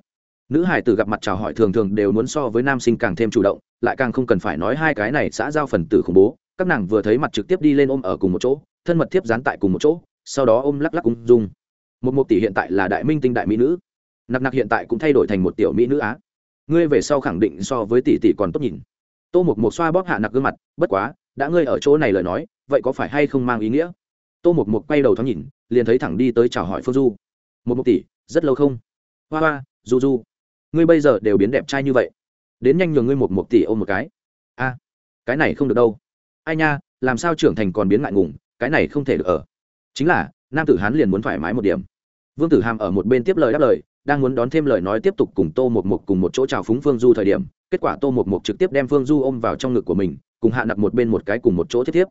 Nữ hải tử gặp mặt chào hỏi thường thường đều muốn so với nam sinh càng thêm chủ động, lại càng không cần phải nói hai cái này xã giao phần tử khủng bố. Các nàng vừa thấy mặt trực tiếp đi lên ôm ở cùng một chỗ, thân mật tiếp dán tại cùng một chỗ, sau đó ôm lắc lắc ung dung. Một một tỷ hiện tại là đại minh tinh đại mỹ nữ. Nặc nặc hiện tại cũng thay đổi thành một tiểu mỹ nữ á. Ngươi về sau khẳng định so với tỷ tỷ còn tốt nhìn. Tô một một xoa bóp hạ nặc gương mặt, bất quá, đã ngươi ở chỗ này lời nói, vậy có phải hay không mang ý nghĩa? Tô một một quay đầu thoáng nhìn, liền thấy thẳng đi tới chào hỏi phương du. Một một tỷ, rất lâu không? Hoa hoa, du du. Ngươi bây giờ đều biến đẹp trai như vậy. Đến nhanh nhường ngươi một một tỷ ôm một cái. A, cái này không được đâu. Ai nha, làm sao trưởng thành còn biến ngại ngùng, cái này không thể được ở. Chính là, nam tử hán liền muốn thoải mái một điểm. Vương tử hàm ở một bên tiếp lời đáp lời, đang muốn đón thêm lời nói tiếp tục cùng tô một một cùng một chỗ chào phúng phương du thời điểm, kết quả tô một một trực tiếp đem phương du ôm vào trong ngực của mình, cùng hạ nặc một bên một cái cùng một chỗ thiết tiếp.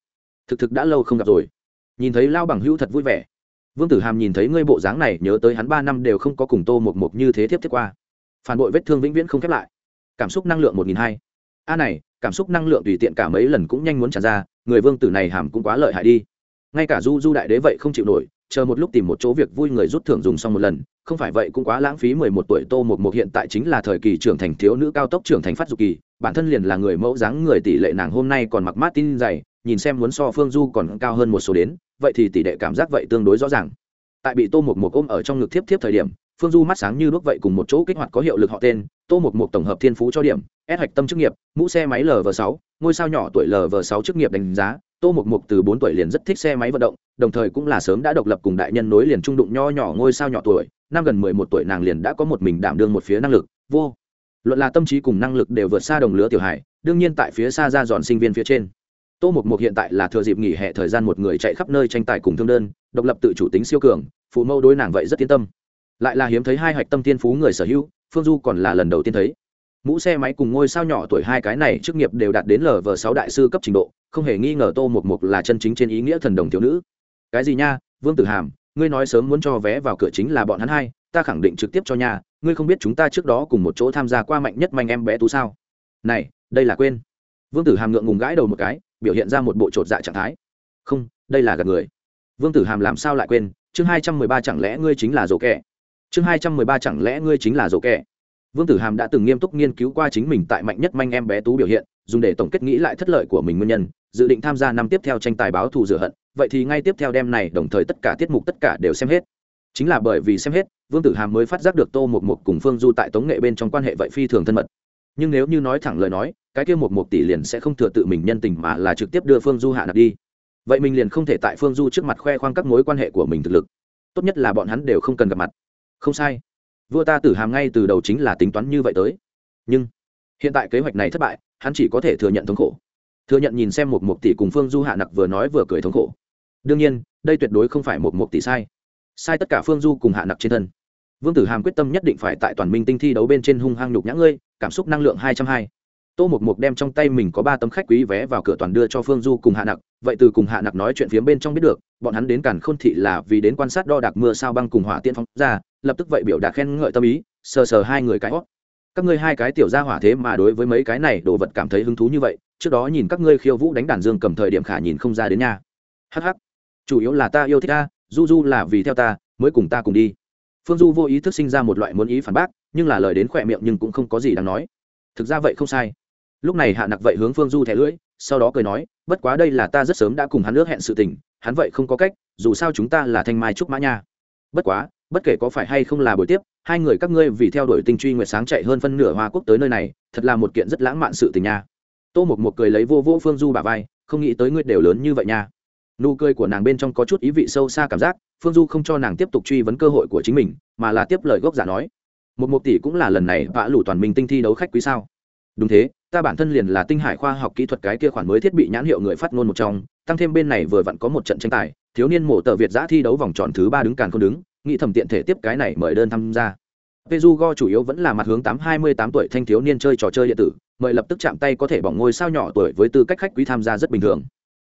Thực thực đã lâu không gặp rồi. Nhìn thấy lao bằng hữu thật vui vẻ vương tử hàm nhìn thấy ngươi bộ dáng này, nhớ tới hắn ba năm đều không có cùng tô một một như thế tiếp tiếp qua. Phản bội vết thương vĩnh viễn không khép lại. Cảm xúc năng lượng một nghìn hai. A này, cảm xúc năng lượng tùy tiện cả mấy lần cũng nhanh muốn trả ra, người vương tử này hàm cũng quá lợi hại đi. Ngay cả du du đại đế vậy không chịu nổi, chờ một lúc tìm một chỗ việc vui người rút thưởng dùng xong một lần, không phải vậy cũng quá lãng phí mười một tuổi tô một một hiện tại chính là thời kỳ trưởng thành thiếu nữ cao tốc trưởng thành phát dục kỳ, bản thân liền là người mẫu dáng người tỷ lệ nàng hôm nay còn mặc mát tin dày, nhìn xem muốn so phương du còn cao hơn một số đến vậy thì tỷ lệ cảm giác vậy tương đối rõ ràng. Tại bị tô một một ôm ở trong ngực thiếp thiếp thời điểm, phương du mắt sáng như đuốc vậy cùng một chỗ kích hoạt có hiệu lực họ tên, tô một một tổng hợp thiên phú cho điểm ép hạch tâm chức nghiệp, mũ xe máy lv sáu, ngôi sao nhỏ tuổi lv sáu chức nghiệp đánh giá. Tô một một từ bốn tuổi liền rất thích xe máy vận động, đồng thời cũng là sớm đã độc lập cùng đại nhân nối liền trung đụng nho nhỏ ngôi sao nhỏ tuổi. Năm gần mười một tuổi nàng liền đã có một mình đảm đương một phía năng lực, vô luận là tâm trí cùng năng lực đều vượt xa đồng lứa tiểu hải đương nhiên tại phía xa ra dọn sinh viên phía trên tô Mục Mục hiện tại là thừa dịp nghỉ hè thời gian một người chạy khắp nơi tranh tài cùng thương đơn, độc lập tự chủ tính siêu cường, phụ mẫu đối nàng vậy rất yên tâm. Lại là hiếm thấy hai hạch tâm thiên phú người sở hữu, phương du còn là lần đầu tiên thấy. Mũ xe máy cùng ngôi sao nhỏ tuổi hai cái này chức nghiệp đều đạt đến lv sáu đại sư cấp trình độ, không hề nghi ngờ tô Mục mục là chân chính trên ý nghĩa thần đồng thiếu nữ. Cái gì nha, vương tử hàm, ngươi nói sớm muốn cho vé vào cửa chính là bọn hắn hai, ta khẳng định trực tiếp cho nhà ngươi không biết chúng ta trước đó cùng một chỗ tham gia qua mạnh nhất manh em bé tú sao? Này, đây là quên. Vương tử hàm ngượng ngùng gãi đầu một cái biểu hiện ra một bộ trột dạ trạng thái. Không, đây là gạt người. Vương tử hàm làm sao lại quên, chương hai trăm mười ba chẳng lẽ ngươi chính là rổ kẻ? Chương hai trăm mười ba chẳng lẽ ngươi chính là rổ kẻ? Vương tử hàm đã từng nghiêm túc nghiên cứu qua chính mình tại mạnh nhất manh em bé tú biểu hiện, dùng để tổng kết nghĩ lại thất lợi của mình nguyên nhân, dự định tham gia năm tiếp theo tranh tài báo thù rửa hận. Vậy thì ngay tiếp theo đêm này, đồng thời tất cả tiết mục tất cả đều xem hết. Chính là bởi vì xem hết, vương tử hàm mới phát giác được tô một một cùng phương du tại tống nghệ bên trong quan hệ vậy phi thường thân mật nhưng nếu như nói thẳng lời nói, cái kia một một tỷ liền sẽ không thừa tự mình nhân tình mà là trực tiếp đưa phương du hạ nạp đi. Vậy mình liền không thể tại phương du trước mặt khoe khoang các mối quan hệ của mình thực lực. Tốt nhất là bọn hắn đều không cần gặp mặt. Không sai. Vua ta tử hàm ngay từ đầu chính là tính toán như vậy tới. Nhưng, hiện tại kế hoạch này thất bại, hắn chỉ có thể thừa nhận thống khổ. Thừa nhận nhìn xem một một tỷ cùng phương du hạ nặc vừa nói vừa cười thống khổ. Đương nhiên, đây tuyệt đối không phải một một tỷ sai. Sai tất cả phương du cùng hạ nặc trên thân. Vương tử hàm quyết tâm nhất định phải tại toàn minh tinh thi đấu bên trên hung hăng nhục nhã ngươi cảm xúc năng lượng hai trăm hai. Tô một mục đem trong tay mình có ba tấm khách quý vé vào cửa toàn đưa cho phương du cùng hạ nặc. Vậy từ cùng hạ nặc nói chuyện phía bên trong biết được, bọn hắn đến cản khôn thị là vì đến quan sát đo đạc mưa sao băng cùng hỏa tiên phóng ra, lập tức vậy biểu đạt khen ngợi tâm ý, sờ sờ hai người cái hót các ngươi hai cái tiểu ra hỏa thế mà đối với mấy cái này đồ vật cảm thấy hứng thú như vậy, trước đó nhìn các ngươi khiêu vũ đánh đàn dương cầm thời điểm khả nhìn không ra đến nhà hh chủ yếu là ta yêu thích ta, du du là vì theo ta, mới cùng ta cùng đi. Phương du vô ý thức sinh ra một loại muốn ý phản bác nhưng là lời đến khỏe miệng nhưng cũng không có gì đáng nói. Thực ra vậy không sai. Lúc này hạ nặc vậy hướng phương du thẻ lưỡi, sau đó cười nói, bất quá đây là ta rất sớm đã cùng hắn ước hẹn sự tình, hắn vậy không có cách, dù sao chúng ta là thanh mai trúc mã nha. Bất quá, bất kể có phải hay không là buổi tiếp, hai người các ngươi vì theo đuổi tinh truy nguyệt sáng chạy hơn phân nửa hoa quốc tới nơi này, thật là một kiện rất lãng mạn sự tình nha. Tô một một cười lấy vô vô phương du bà vai, không nghĩ tới ngươi đều lớn như vậy nha. Nụ cười của nàng bên trong có chút ý vị sâu xa cảm giác, phương du không cho nàng tiếp tục truy vấn cơ hội của chính mình, mà là tiếp lời gốc giả nói một một tỷ cũng là lần này vã lủ toàn minh tinh thi đấu khách quý sao? Đúng thế ta bản thân liền là tinh hải khoa học kỹ thuật cái kia khoản mới thiết bị nhãn hiệu người phát ngôn một trong tăng thêm bên này vừa vặn có một trận tranh tài thiếu niên mổ tờ việt giã thi đấu vòng tròn thứ ba đứng càn không đứng nghĩ thẩm tiện thể tiếp cái này mời đơn tham gia. Pejugo chủ yếu vẫn là mặt hướng tám hai mươi tám tuổi thanh thiếu niên chơi trò chơi điện tử, mời lập tức chạm tay có thể bỏng ngôi sao nhỏ tuổi với tư cách khách quý tham gia rất bình thường.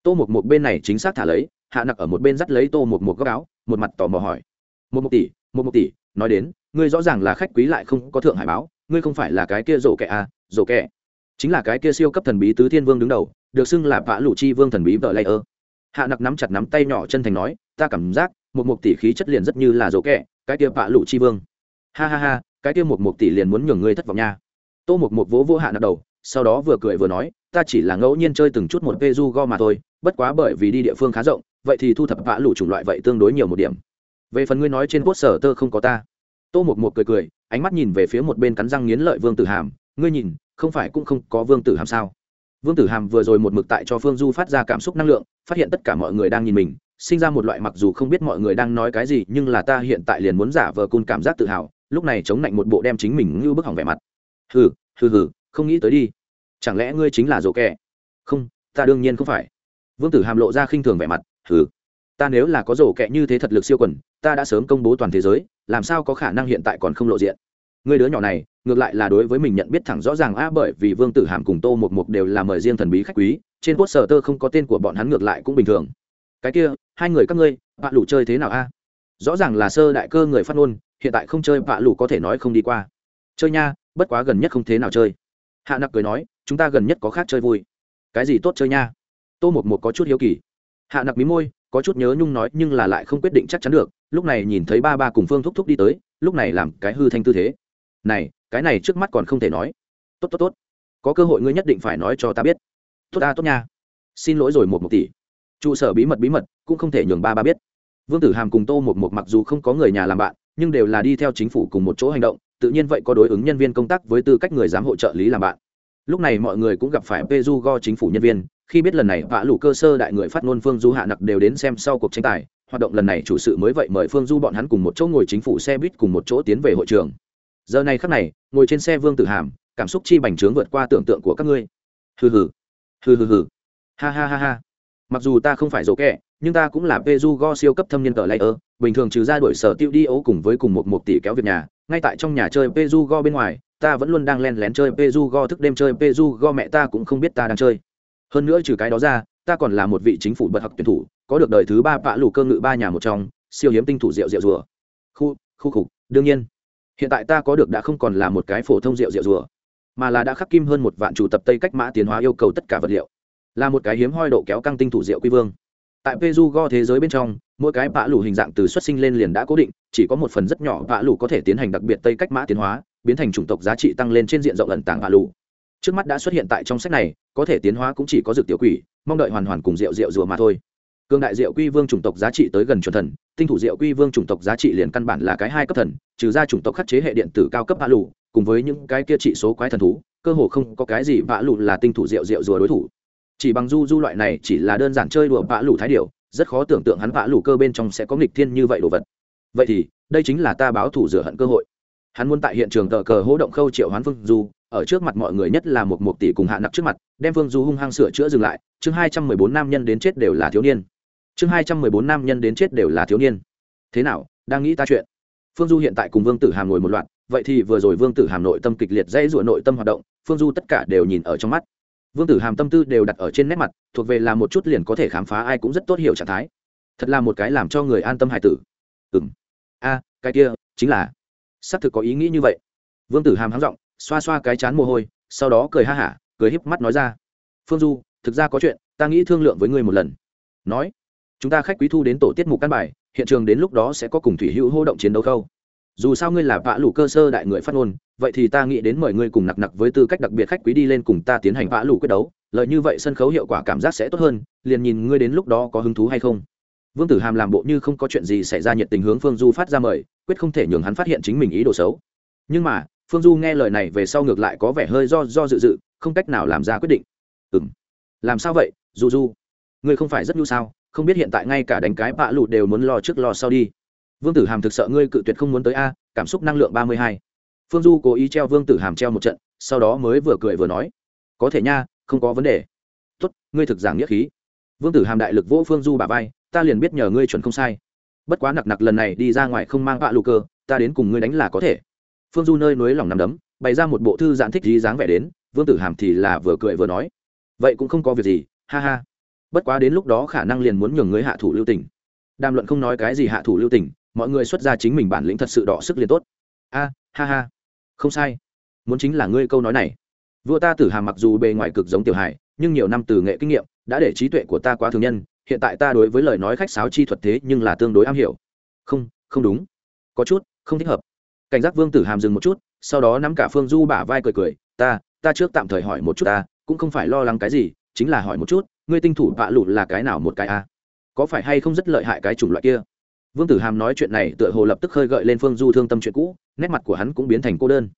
Tô Mục một bên này chính xác thả lấy, Hạ Nặc ở một bên dắt lấy Tô Mục một góc áo, một mặt tò mò hỏi: "Một một tỷ, một một tỷ, nói đến, ngươi rõ ràng là khách quý lại không có thượng hải báo, ngươi không phải là cái kia rổ kẻ à, rổ kẻ?" Chính là cái kia siêu cấp thần bí tứ thiên vương đứng đầu, được xưng là Vã lụ Chi Vương thần bí vợ Layer. Hạ Nặc nắm chặt nắm tay nhỏ chân thành nói: "Ta cảm giác, một một tỷ khí chất liền rất như là rổ kẻ, cái kia vã lụ chi vương ha ha ha cái kia một một tỷ liền muốn nhường ngươi thất vọng nha tô một một vỗ vỗ hạ nặc đầu sau đó vừa cười vừa nói ta chỉ là ngẫu nhiên chơi từng chút một peju go mà thôi bất quá bởi vì đi địa phương khá rộng vậy thì thu thập vã lụ chủng loại vậy tương đối nhiều một điểm về phần ngươi nói trên quốc sở tơ không có ta tô một một cười cười, ánh mắt nhìn về phía một bên cắn răng nghiến lợi vương tử hàm. Ngươi nhìn, không phải cũng không có vương tử hàm sao? Vương tử hàm vừa rồi một mực tại cho phương du phát ra cảm xúc năng lượng, phát hiện tất cả mọi người đang nhìn mình, sinh ra một loại mặc dù không biết mọi người đang nói cái gì, nhưng là ta hiện tại liền muốn giả vờ cun cảm giác tự hào, lúc này chống lạnh một bộ đem chính mình như bức hỏng vẻ mặt. Hừ hừ hừ, không nghĩ tới đi. Chẳng lẽ ngươi chính là dỗ kẻ? Không, ta đương nhiên không phải. Vương tử hàm lộ ra khinh thường vẻ mặt, hừ ta nếu là có rổ kẹ như thế thật lực siêu quần, ta đã sớm công bố toàn thế giới, làm sao có khả năng hiện tại còn không lộ diện? Người đứa nhỏ này, ngược lại là đối với mình nhận biết thẳng rõ ràng a bởi vì vương tử hàm cùng tô một mục đều là mời riêng thần bí khách quý, trên quốc sở tơ không có tên của bọn hắn ngược lại cũng bình thường. Cái kia, hai người các ngươi, vạ lủ chơi thế nào a rõ ràng là sơ đại cơ người phát ngôn, hiện tại không chơi vạ lủ có thể nói không đi qua. Chơi nha, bất quá gần nhất không thế nào chơi. Hạ nặc cười nói, chúng ta gần nhất có khác chơi vui. Cái gì tốt chơi nha? Tô một một có chút hiếu kỳ hạ nặc mí môi, có chút nhớ nhung nói nhưng là lại không quyết định chắc chắn được, lúc này nhìn thấy ba ba cùng phương thúc thúc đi tới, lúc này làm cái hư thanh tư thế. Này, cái này trước mắt còn không thể nói. Tốt tốt tốt. Có cơ hội ngươi nhất định phải nói cho ta biết. Tốt ta, tốt nha. Xin lỗi rồi một một tỷ. Trụ sở bí mật bí mật, cũng không thể nhường ba ba biết. Vương tử hàm cùng tô một một mặc dù không có người nhà làm bạn, nhưng đều là đi theo chính phủ cùng một chỗ hành động, tự nhiên vậy có đối ứng nhân viên công tác với tư cách người giám hộ trợ lý làm bạn. Lúc này mọi người cũng gặp phải peju go chính phủ nhân viên khi biết lần này vạ lũ cơ sơ đại người phát ngôn phương du hạ nặc đều đến xem sau cuộc tranh tài, hoạt động lần này chủ sự mới vậy mời phương du bọn hắn cùng một chỗ ngồi chính phủ xe buýt cùng một chỗ tiến về hội trường. Giờ này khắc này, ngồi trên xe vương tử hàm, cảm xúc chi bành trướng vượt qua tưởng tượng của các ngươi. Hừ hừ hừ hừ hừ. Ha ha ha ha. Mặc dù ta không phải dỗ kẹ nhưng ta cũng là peju go siêu cấp thâm nhân cờ layer, bình thường trừ ra đổi sở tiêu đi ấu cùng với cùng một một tỷ kéo việc nhà, ngay tại trong nhà chơi peju go bên ngoài, ta vẫn luôn đang len lén chơi peju go, thức đêm chơi peju go mẹ ta cũng không biết ta đang chơi hơn nữa trừ cái đó ra, ta còn là một vị chính phủ bậc học tuyển thủ, có được đời thứ ba bạ lù cơ ngự ba nhà một trong, siêu hiếm tinh thủ rượu rượu rùa. Khu khu khục, đương nhiên. Hiện tại ta có được đã không còn là một cái phổ thông rượu rượu rùa, mà là đã khắc kim hơn một vạn chủ tập tây cách mã tiến hóa yêu cầu tất cả vật liệu. Là một cái hiếm hoi độ kéo căng tinh thủ rượu quy vương. Tại peju go thế giới bên trong, mỗi cái bạ lù hình dạng từ xuất sinh lên liền đã cố định, chỉ có một phần rất nhỏ bạ lù có thể tiến hành đặc biệt tây cách mã tiến hóa, biến thành chủng tộc giá trị tăng lên trên diện rộng lần tảng bạ lù trước mắt đã xuất hiện tại trong sách này, có thể tiến hóa cũng chỉ có dược tiểu quỷ, mong đợi hoàn hoàn cùng rượu rượu rùa mà thôi. Cương đại diệu quy vương chủng tộc giá trị tới gần chuẩn thần, tinh thủ diệu quy vương chủng tộc giá trị liền căn bản là cái hai cấp thần, trừ ra chủng tộc khắc chế hệ điện tử cao cấp vã lụ, cùng với những cái kia trị số quái thần thú, cơ hồ không có cái gì vạ lụ là tinh thủ diệu diệu rùa đối thủ. Chỉ bằng du du loại này chỉ là đơn giản chơi đùa vạ lụ thái điệu rất khó tưởng tượng hắn vạ lụ cơ bên trong sẽ có nghịch thiên như vậy đồ vật. Vậy thì, đây chính là ta báo thủ rửa hận cơ hội. Hắn muốn tại hiện trường tờ cờ hỗ động khâu triệu hoán phương du ở trước mặt mọi người nhất là một một tỷ cùng hạ nặc trước mặt, đem phương du hung hăng sửa chữa dừng lại, chương hai trăm mười bốn nam nhân đến chết đều là thiếu niên. Chương hai trăm mười bốn nam nhân đến chết đều là thiếu niên. Thế nào, đang nghĩ ta chuyện? Phương du hiện tại cùng vương tử hàm ngồi một loạt, vậy thì vừa rồi vương tử hàm nội tâm kịch liệt dãy ruộng nội tâm hoạt động, phương du tất cả đều nhìn ở trong mắt. Vương tử hàm tâm tư đều đặt ở trên nét mặt, thuộc về là một chút liền có thể khám phá ai cũng rất tốt hiểu trạng thái. Thật là một cái làm cho người an tâm hài tử. Ừ m a, cái kia, chính là. Xác thực có ý nghĩ như vậy. Vương tử hàm háng r ộ n g xoa xoa cái chán mồ hôi, sau đó cười ha hả, cười híp mắt nói ra. Phương du, thực ra có chuyện, ta nghĩ thương lượng với ngươi một lần. Nói, chúng ta khách quý thu đến tổ tiết mục căn bài, hiện trường đến lúc đó sẽ có cùng thủy hữu hô động chiến đấu khâu dù sao ngươi là vạ lũ cơ sơ đại người phát ngôn, vậy thì ta nghĩ đến mời ngươi cùng nặc nặc với tư cách đặc biệt khách quý đi lên cùng ta tiến hành vạ lũ quyết đấu, lợi như vậy sân khấu hiệu quả cảm giác sẽ tốt hơn, liền nhìn ngươi đến lúc đó có hứng thú hay không. Vương tử hàm làm bộ như không có chuyện gì xảy ra nhiệt tình hướng phương du phát ra mời, quyết không thể nhường hắn phát hiện chính mình ý đồ xấu. Nhưng mà phương du nghe lời này về sau ngược lại có vẻ hơi do do dự dự, không cách nào làm ra quyết định. Ừ m làm sao vậy, du du? Ngươi không phải rất nhu sao, không biết hiện tại ngay cả đánh cái bạ lụt đều muốn lo trước lo sau đi. Vương tử hàm thực sợ ngươi cự tuyệt không muốn tới a, cảm xúc năng lượng ba mươi hai. Phương du cố ý treo vương tử hàm treo một trận, sau đó mới vừa cười vừa nói. Có thể nha, không có vấn đề. Tốt, ngươi thực giảng nghĩa khí. Vương tử hàm đại lực vỗ phương du bà vai, ta liền biết nhờ ngươi chuẩn không sai. Bất quá nặc nặc lần này đi ra ngoài không mang bạ lụ cơ, ta đến cùng ngươi đánh là có thể phương du nơi núi lòng nằm đấm, bày ra một bộ thư giãn thích gì dáng vẻ đến, vương tử hàm thì là vừa cười vừa nói. Vậy cũng không có việc gì, ha ha. Bất quá đến lúc đó khả năng liền muốn nhường người hạ thủ lưu tình. Đàm luận không nói cái gì hạ thủ lưu tình, mọi người xuất ra chính mình bản lĩnh thật sự đỏ sức liền tốt. A, ha ha. Không sai. Muốn chính là ngươi câu nói này. Vua ta tử hàm mặc dù bề ngoài cực giống tiểu hải nhưng nhiều năm từ nghệ kinh nghiệm, đã để trí tuệ của ta quá thường nhân, hiện tại ta đối với lời nói khách sáo chi thuật thế nhưng là tương đối am hiểu. Không không đúng. Có chút, không thích hợp cảnh giác vương tử hàm dừng một chút, sau đó nắm cả phương du bả vai cười cười, ta ta trước tạm thời hỏi một chút ta, cũng không phải lo lắng cái gì, chính là hỏi một chút, ngươi tinh thủ vạ lụt là cái nào một cái a? Có phải hay không rất lợi hại cái chủng loại kia? Vương tử hàm nói chuyện này tựa hồ lập tức khơi gợi lên phương du thương tâm chuyện cũ, nét mặt của hắn cũng biến thành cô đơn.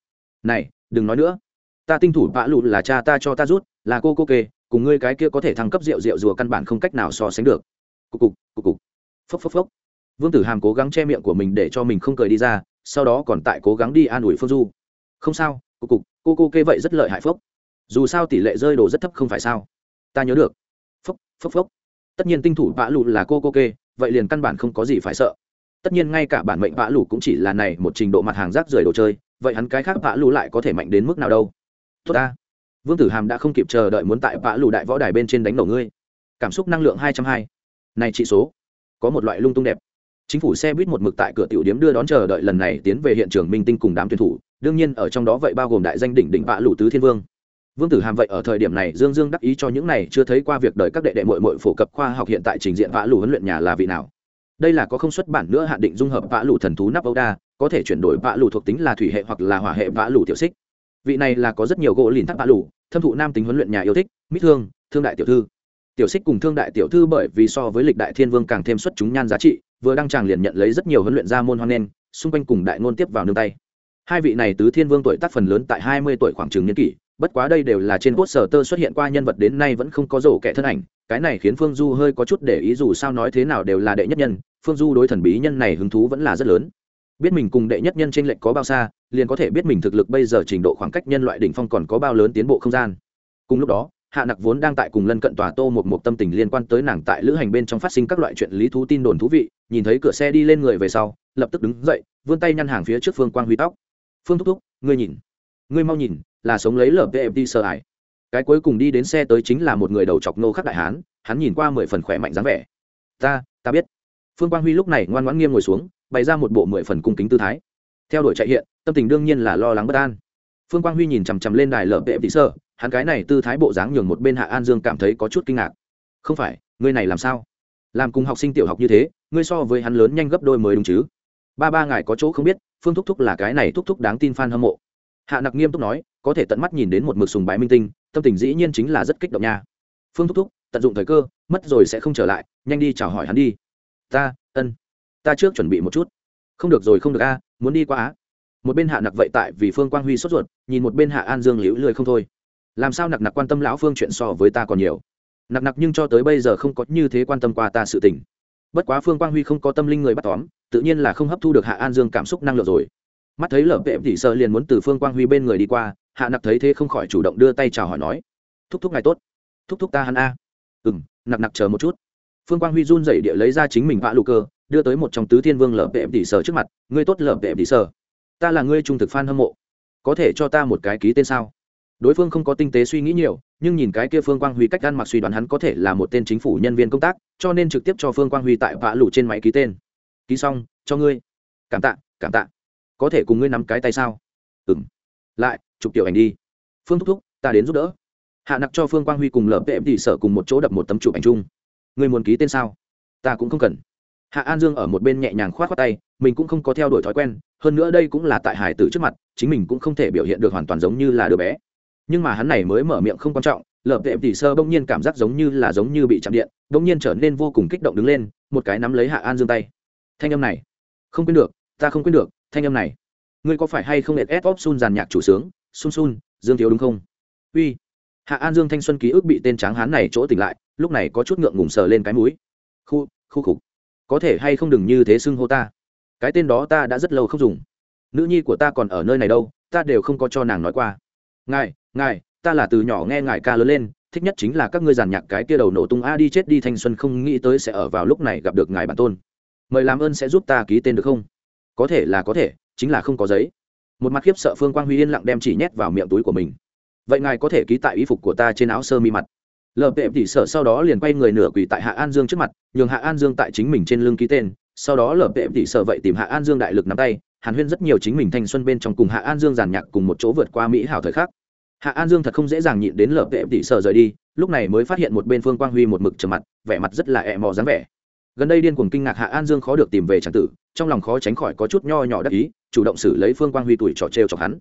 Này, đừng nói nữa. Ta tinh thủ vạ lụt là cha ta cho ta rút, là cô cô kê, cùng ngươi cái kia có thể thăng cấp rượu rượu rùa căn bản không cách nào so sánh được. Cục cục cục cục. Phốc phốc phốc. Vương tử hàm cố gắng che miệng của mình để cho mình không cười đi ra sau đó còn tại cố gắng đi an ủi phương du. Không sao cục cục, cô cô kê vậy rất lợi hại phốc dù sao tỷ lệ rơi đồ rất thấp không phải sao? Ta nhớ được. Phốc phốc phốc tất nhiên tinh thủ vã lụ là cô cô kê, vậy liền căn bản không có gì phải sợ. Tất nhiên ngay cả bản mệnh vã lụ cũng chỉ là này một trình độ mặt hàng rác rưởi đồ chơi, vậy hắn cái khác vã lụ lại có thể mạnh đến mức nào đâu? Tốt ta. Vương tử hàm đã không kịp chờ đợi muốn tại vã lụ đại võ đài bên trên đánh nổ ngươi. Cảm xúc năng lượng hai trăm hai. Này trị số, có một loại lung tung đẹp chính phủ xe buýt một mực tại cửa tiểu điếm đưa đón chờ đợi lần này tiến về hiện trường minh tinh cùng đám tuyển thủ, đương nhiên ở trong đó vậy bao gồm đại danh đỉnh đỉnh vạ lũ tứ thiên vương. Vương tử hàm vậy ở thời điểm này dương dương đắc ý cho những này chưa thấy qua việc đời các đệ đệ mội mội phổ cập khoa học hiện tại trình diện vạ lũ huấn luyện nhà là vị nào. Đây là có không xuất bản nữa hạn định dung hợp vạ lũ thần thú nắp âu đa có thể chuyển đổi vạ lũ thuộc tính là thủy hệ hoặc là hỏa hệ vạ lũ tiểu xích. Vị này là có rất nhiều gỗ lìn thác vạ lũ, thâm thụ nam tính huấn luyện nhà yêu thích, mít thương thương đại tiểu thư. Tiểu xích cùng thương đại tiểu thư bởi vì so với lịch đại thiên vương càng thêm xuất chúng nhan giá trị vừa đăng tràng liền nhận lấy rất nhiều huấn luyện gia môn hoan nghênh, xung quanh cùng đại ngôn tiếp vào nương tay. Hai vị này tứ thiên vương tuổi tác phần lớn tại hai mươi tuổi khoảng trường niên kỷ, bất quá đây đều là trên quốc sở tơ xuất hiện qua nhân vật đến nay vẫn không có rổ kẻ thân ảnh, cái này khiến phương du hơi có chút để ý dù sao nói thế nào đều là đệ nhất nhân, phương du đối thần bí nhân này hứng thú vẫn là rất lớn. Biết mình cùng đệ nhất nhân t r ê n lệch có bao xa, liền có thể biết mình thực lực bây giờ trình độ khoảng cách nhân loại đỉnh phong còn có bao lớn tiến bộ không gian. Cùng lúc đó hạ nặc vốn đang tại cùng lân cận tòa tô một một tâm tình liên quan tới nàng tại lữ hành bên trong phát sinh các loại chuyện lý thú tin đồn thú vị, nhìn thấy cửa xe đi lên người về sau, lập tức đứng dậy, vươn tay nhăn hàng phía trước phương quang huy tóc. Phương thúc thúc, ngươi nhìn, ngươi mau nhìn, là sống lấy lpmt sợ ải cái cuối cùng đi đến xe tới chính là một người đầu chọc nô khắc đại hán, hắn nhìn qua mười phần khỏe mạnh dáng vẻ. Ta ta biết. Phương quang huy lúc này ngoan ngoãn nghiêm ngồi xuống, bày ra một bộ mười phần cung kính tư thái. Theo đuổi chạy hiện, tâm tình đương nhiên là lo lắng bất an. Phương quang huy nhìn chằm chằm lên đài lở vệ thị sơ hắn cái này tư thái bộ dáng nhường một bên hạ an dương cảm thấy có chút kinh ngạc. Không phải, ngươi này làm sao? Làm cùng học sinh tiểu học như thế, ngươi so với hắn lớn nhanh gấp đôi mới đúng chứ? Ba ba ngài có chỗ không biết, phương thúc thúc là cái này thúc thúc đáng tin f a n hâm mộ. Hạ nặc nghiêm túc nói, có thể tận mắt nhìn đến một mực sùng bái minh tinh, tâm tình dĩ nhiên chính là rất kích động nha. Phương thúc thúc, tận dụng thời cơ, mất rồi sẽ không trở lại, nhanh đi chào hỏi hắn đi. Ta, ân. Ta trước chuẩn bị một chút. Không được rồi không được a, muốn đi qua á. Một bên hạ nặc vậy tại vì phương quang huy sốt ruột, nhìn một bên hạ an dương liễu lười không thôi làm sao nặc nặc quan tâm lão phương chuyện so với ta còn nhiều? Nặc nặc nhưng cho tới bây giờ không có như thế quan tâm qua ta sự tình. Bất quá phương quang huy không có tâm linh người bắt tóm, tự nhiên là không hấp thu được hạ an dương cảm xúc năng lượng rồi. Mắt thấy lở vệ thị sợ liền muốn từ phương quang huy bên người đi qua, hạ nặc thấy thế không khỏi chủ động đưa tay chào hỏi nói, thúc thúc ngài tốt. Thúc thúc ta hắn a. Ừ m nặc nặc chờ một chút. Phương quang huy run dậy địa lấy ra chính mình vã lụ cơ, đưa tới một trong tứ thiên vương lở vệ thị sợ trước mặt, ngươi tốt lở vệ thị sợ. Ta là ngươi trung thực f a n hâm mộ. Có thể cho ta một cái ký tên sao? Đối phương không có tinh tế suy nghĩ nhiều, nhưng nhìn cái kia phương quang huy cách ăn mặc suy đoán hắn có thể là một tên chính phủ nhân viên công tác, cho nên trực tiếp cho phương quang huy tại vạ lụ trên máy ký tên. Ký xong, cho ngươi. Cảm tạ cảm tạ. Có thể cùng ngươi nắm cái tay sao? Ừ m lại, chụp tiểu ảnh đi. Phương thúc thúc, ta đến giúp đỡ. Hạ nặc cho phương quang huy cùng lợp vệ thị sở cùng một chỗ đập một tấm chụp ảnh chung. Ngươi muốn ký tên sao? Ta cũng không cần. Hạ an dương ở một bên nhẹ nhàng k h o á t khoác tay, mình cũng không có theo đuổi thói quen, hơn nữa đây cũng là tại hải tử trước mặt, chính mình cũng không thể biểu hiện được hoàn toàn giống như là đứa bé nhưng mà hắn này mới mở miệng không quan trọng lợp tệ tỷ sơ bỗng nhiên cảm giác giống như là giống như bị chạm điện, bỗng nhiên trở nên vô cùng kích động đứng lên, một cái nắm lấy hạ an dương tay. Thanh âm này, không quên được, ta không quên được, thanh âm này. Ngươi có phải hay không nệt ép sun giàn nhạc chủ sướng? Sun sun, dương thiếu đúng không? Uy. Hạ an dương thanh xuân ký ức bị tên tráng hán này chỗ tỉnh lại, lúc này có chút ngượng ngùng sờ lên cái mũi. Khu khu khục. Có thể hay không đừng như thế xưng hô ta? Cái tên đó ta đã rất lâu không dùng. Nữ nhi của ta còn ở nơi này đâu, ta đều không có cho nàng nói qua. Ngài ngài, ta là từ nhỏ nghe ngài ca lớn lên, thích nhất chính là các ngươi giàn nhạc cái kia đầu nổ tung a đi chết đi thanh xuân không nghĩ tới sẽ ở vào lúc này gặp được ngài bản tôn. Mời làm ơn sẽ giúp ta ký tên được không? Có thể là có thể, chính là không có giấy. Một mặt khiếp sợ phương quang huy yên lặng đem chỉ nhét vào miệng túi của mình. Vậy ngài có thể ký tại y phục của ta trên áo sơ mi mặt. Lờ tệ tỉ sợ sau đó liền quay người nửa quỳ tại hạ an dương trước mặt, nhường hạ an dương tại chính mình trên lưng ký tên. Sau đó lờ tệ tỉ sợ vậy tìm hạ an dương đại lực nắm tay, hàn huyên rất nhiều chính mình thanh xuân bên trong cùng hạ an dương giàn nhạc cùng một chỗ vượt qua mỹ hảo thời khắc hạ an dương thật không dễ dàng nhịn đến lở tệ tỉ sợ rời đi, lúc này mới phát hiện một bên phương quang huy một mực trầm mặt, vẻ mặt rất là ẹ mò dáng vẻ. Gần đây điên cuồng kinh ngạc hạ an dương khó được tìm về tràng tử, trong lòng khó tránh khỏi có chút nho nhỏ đắc ý, chủ động xử lấy phương quang huy tuổi trò trêu chọc hắn.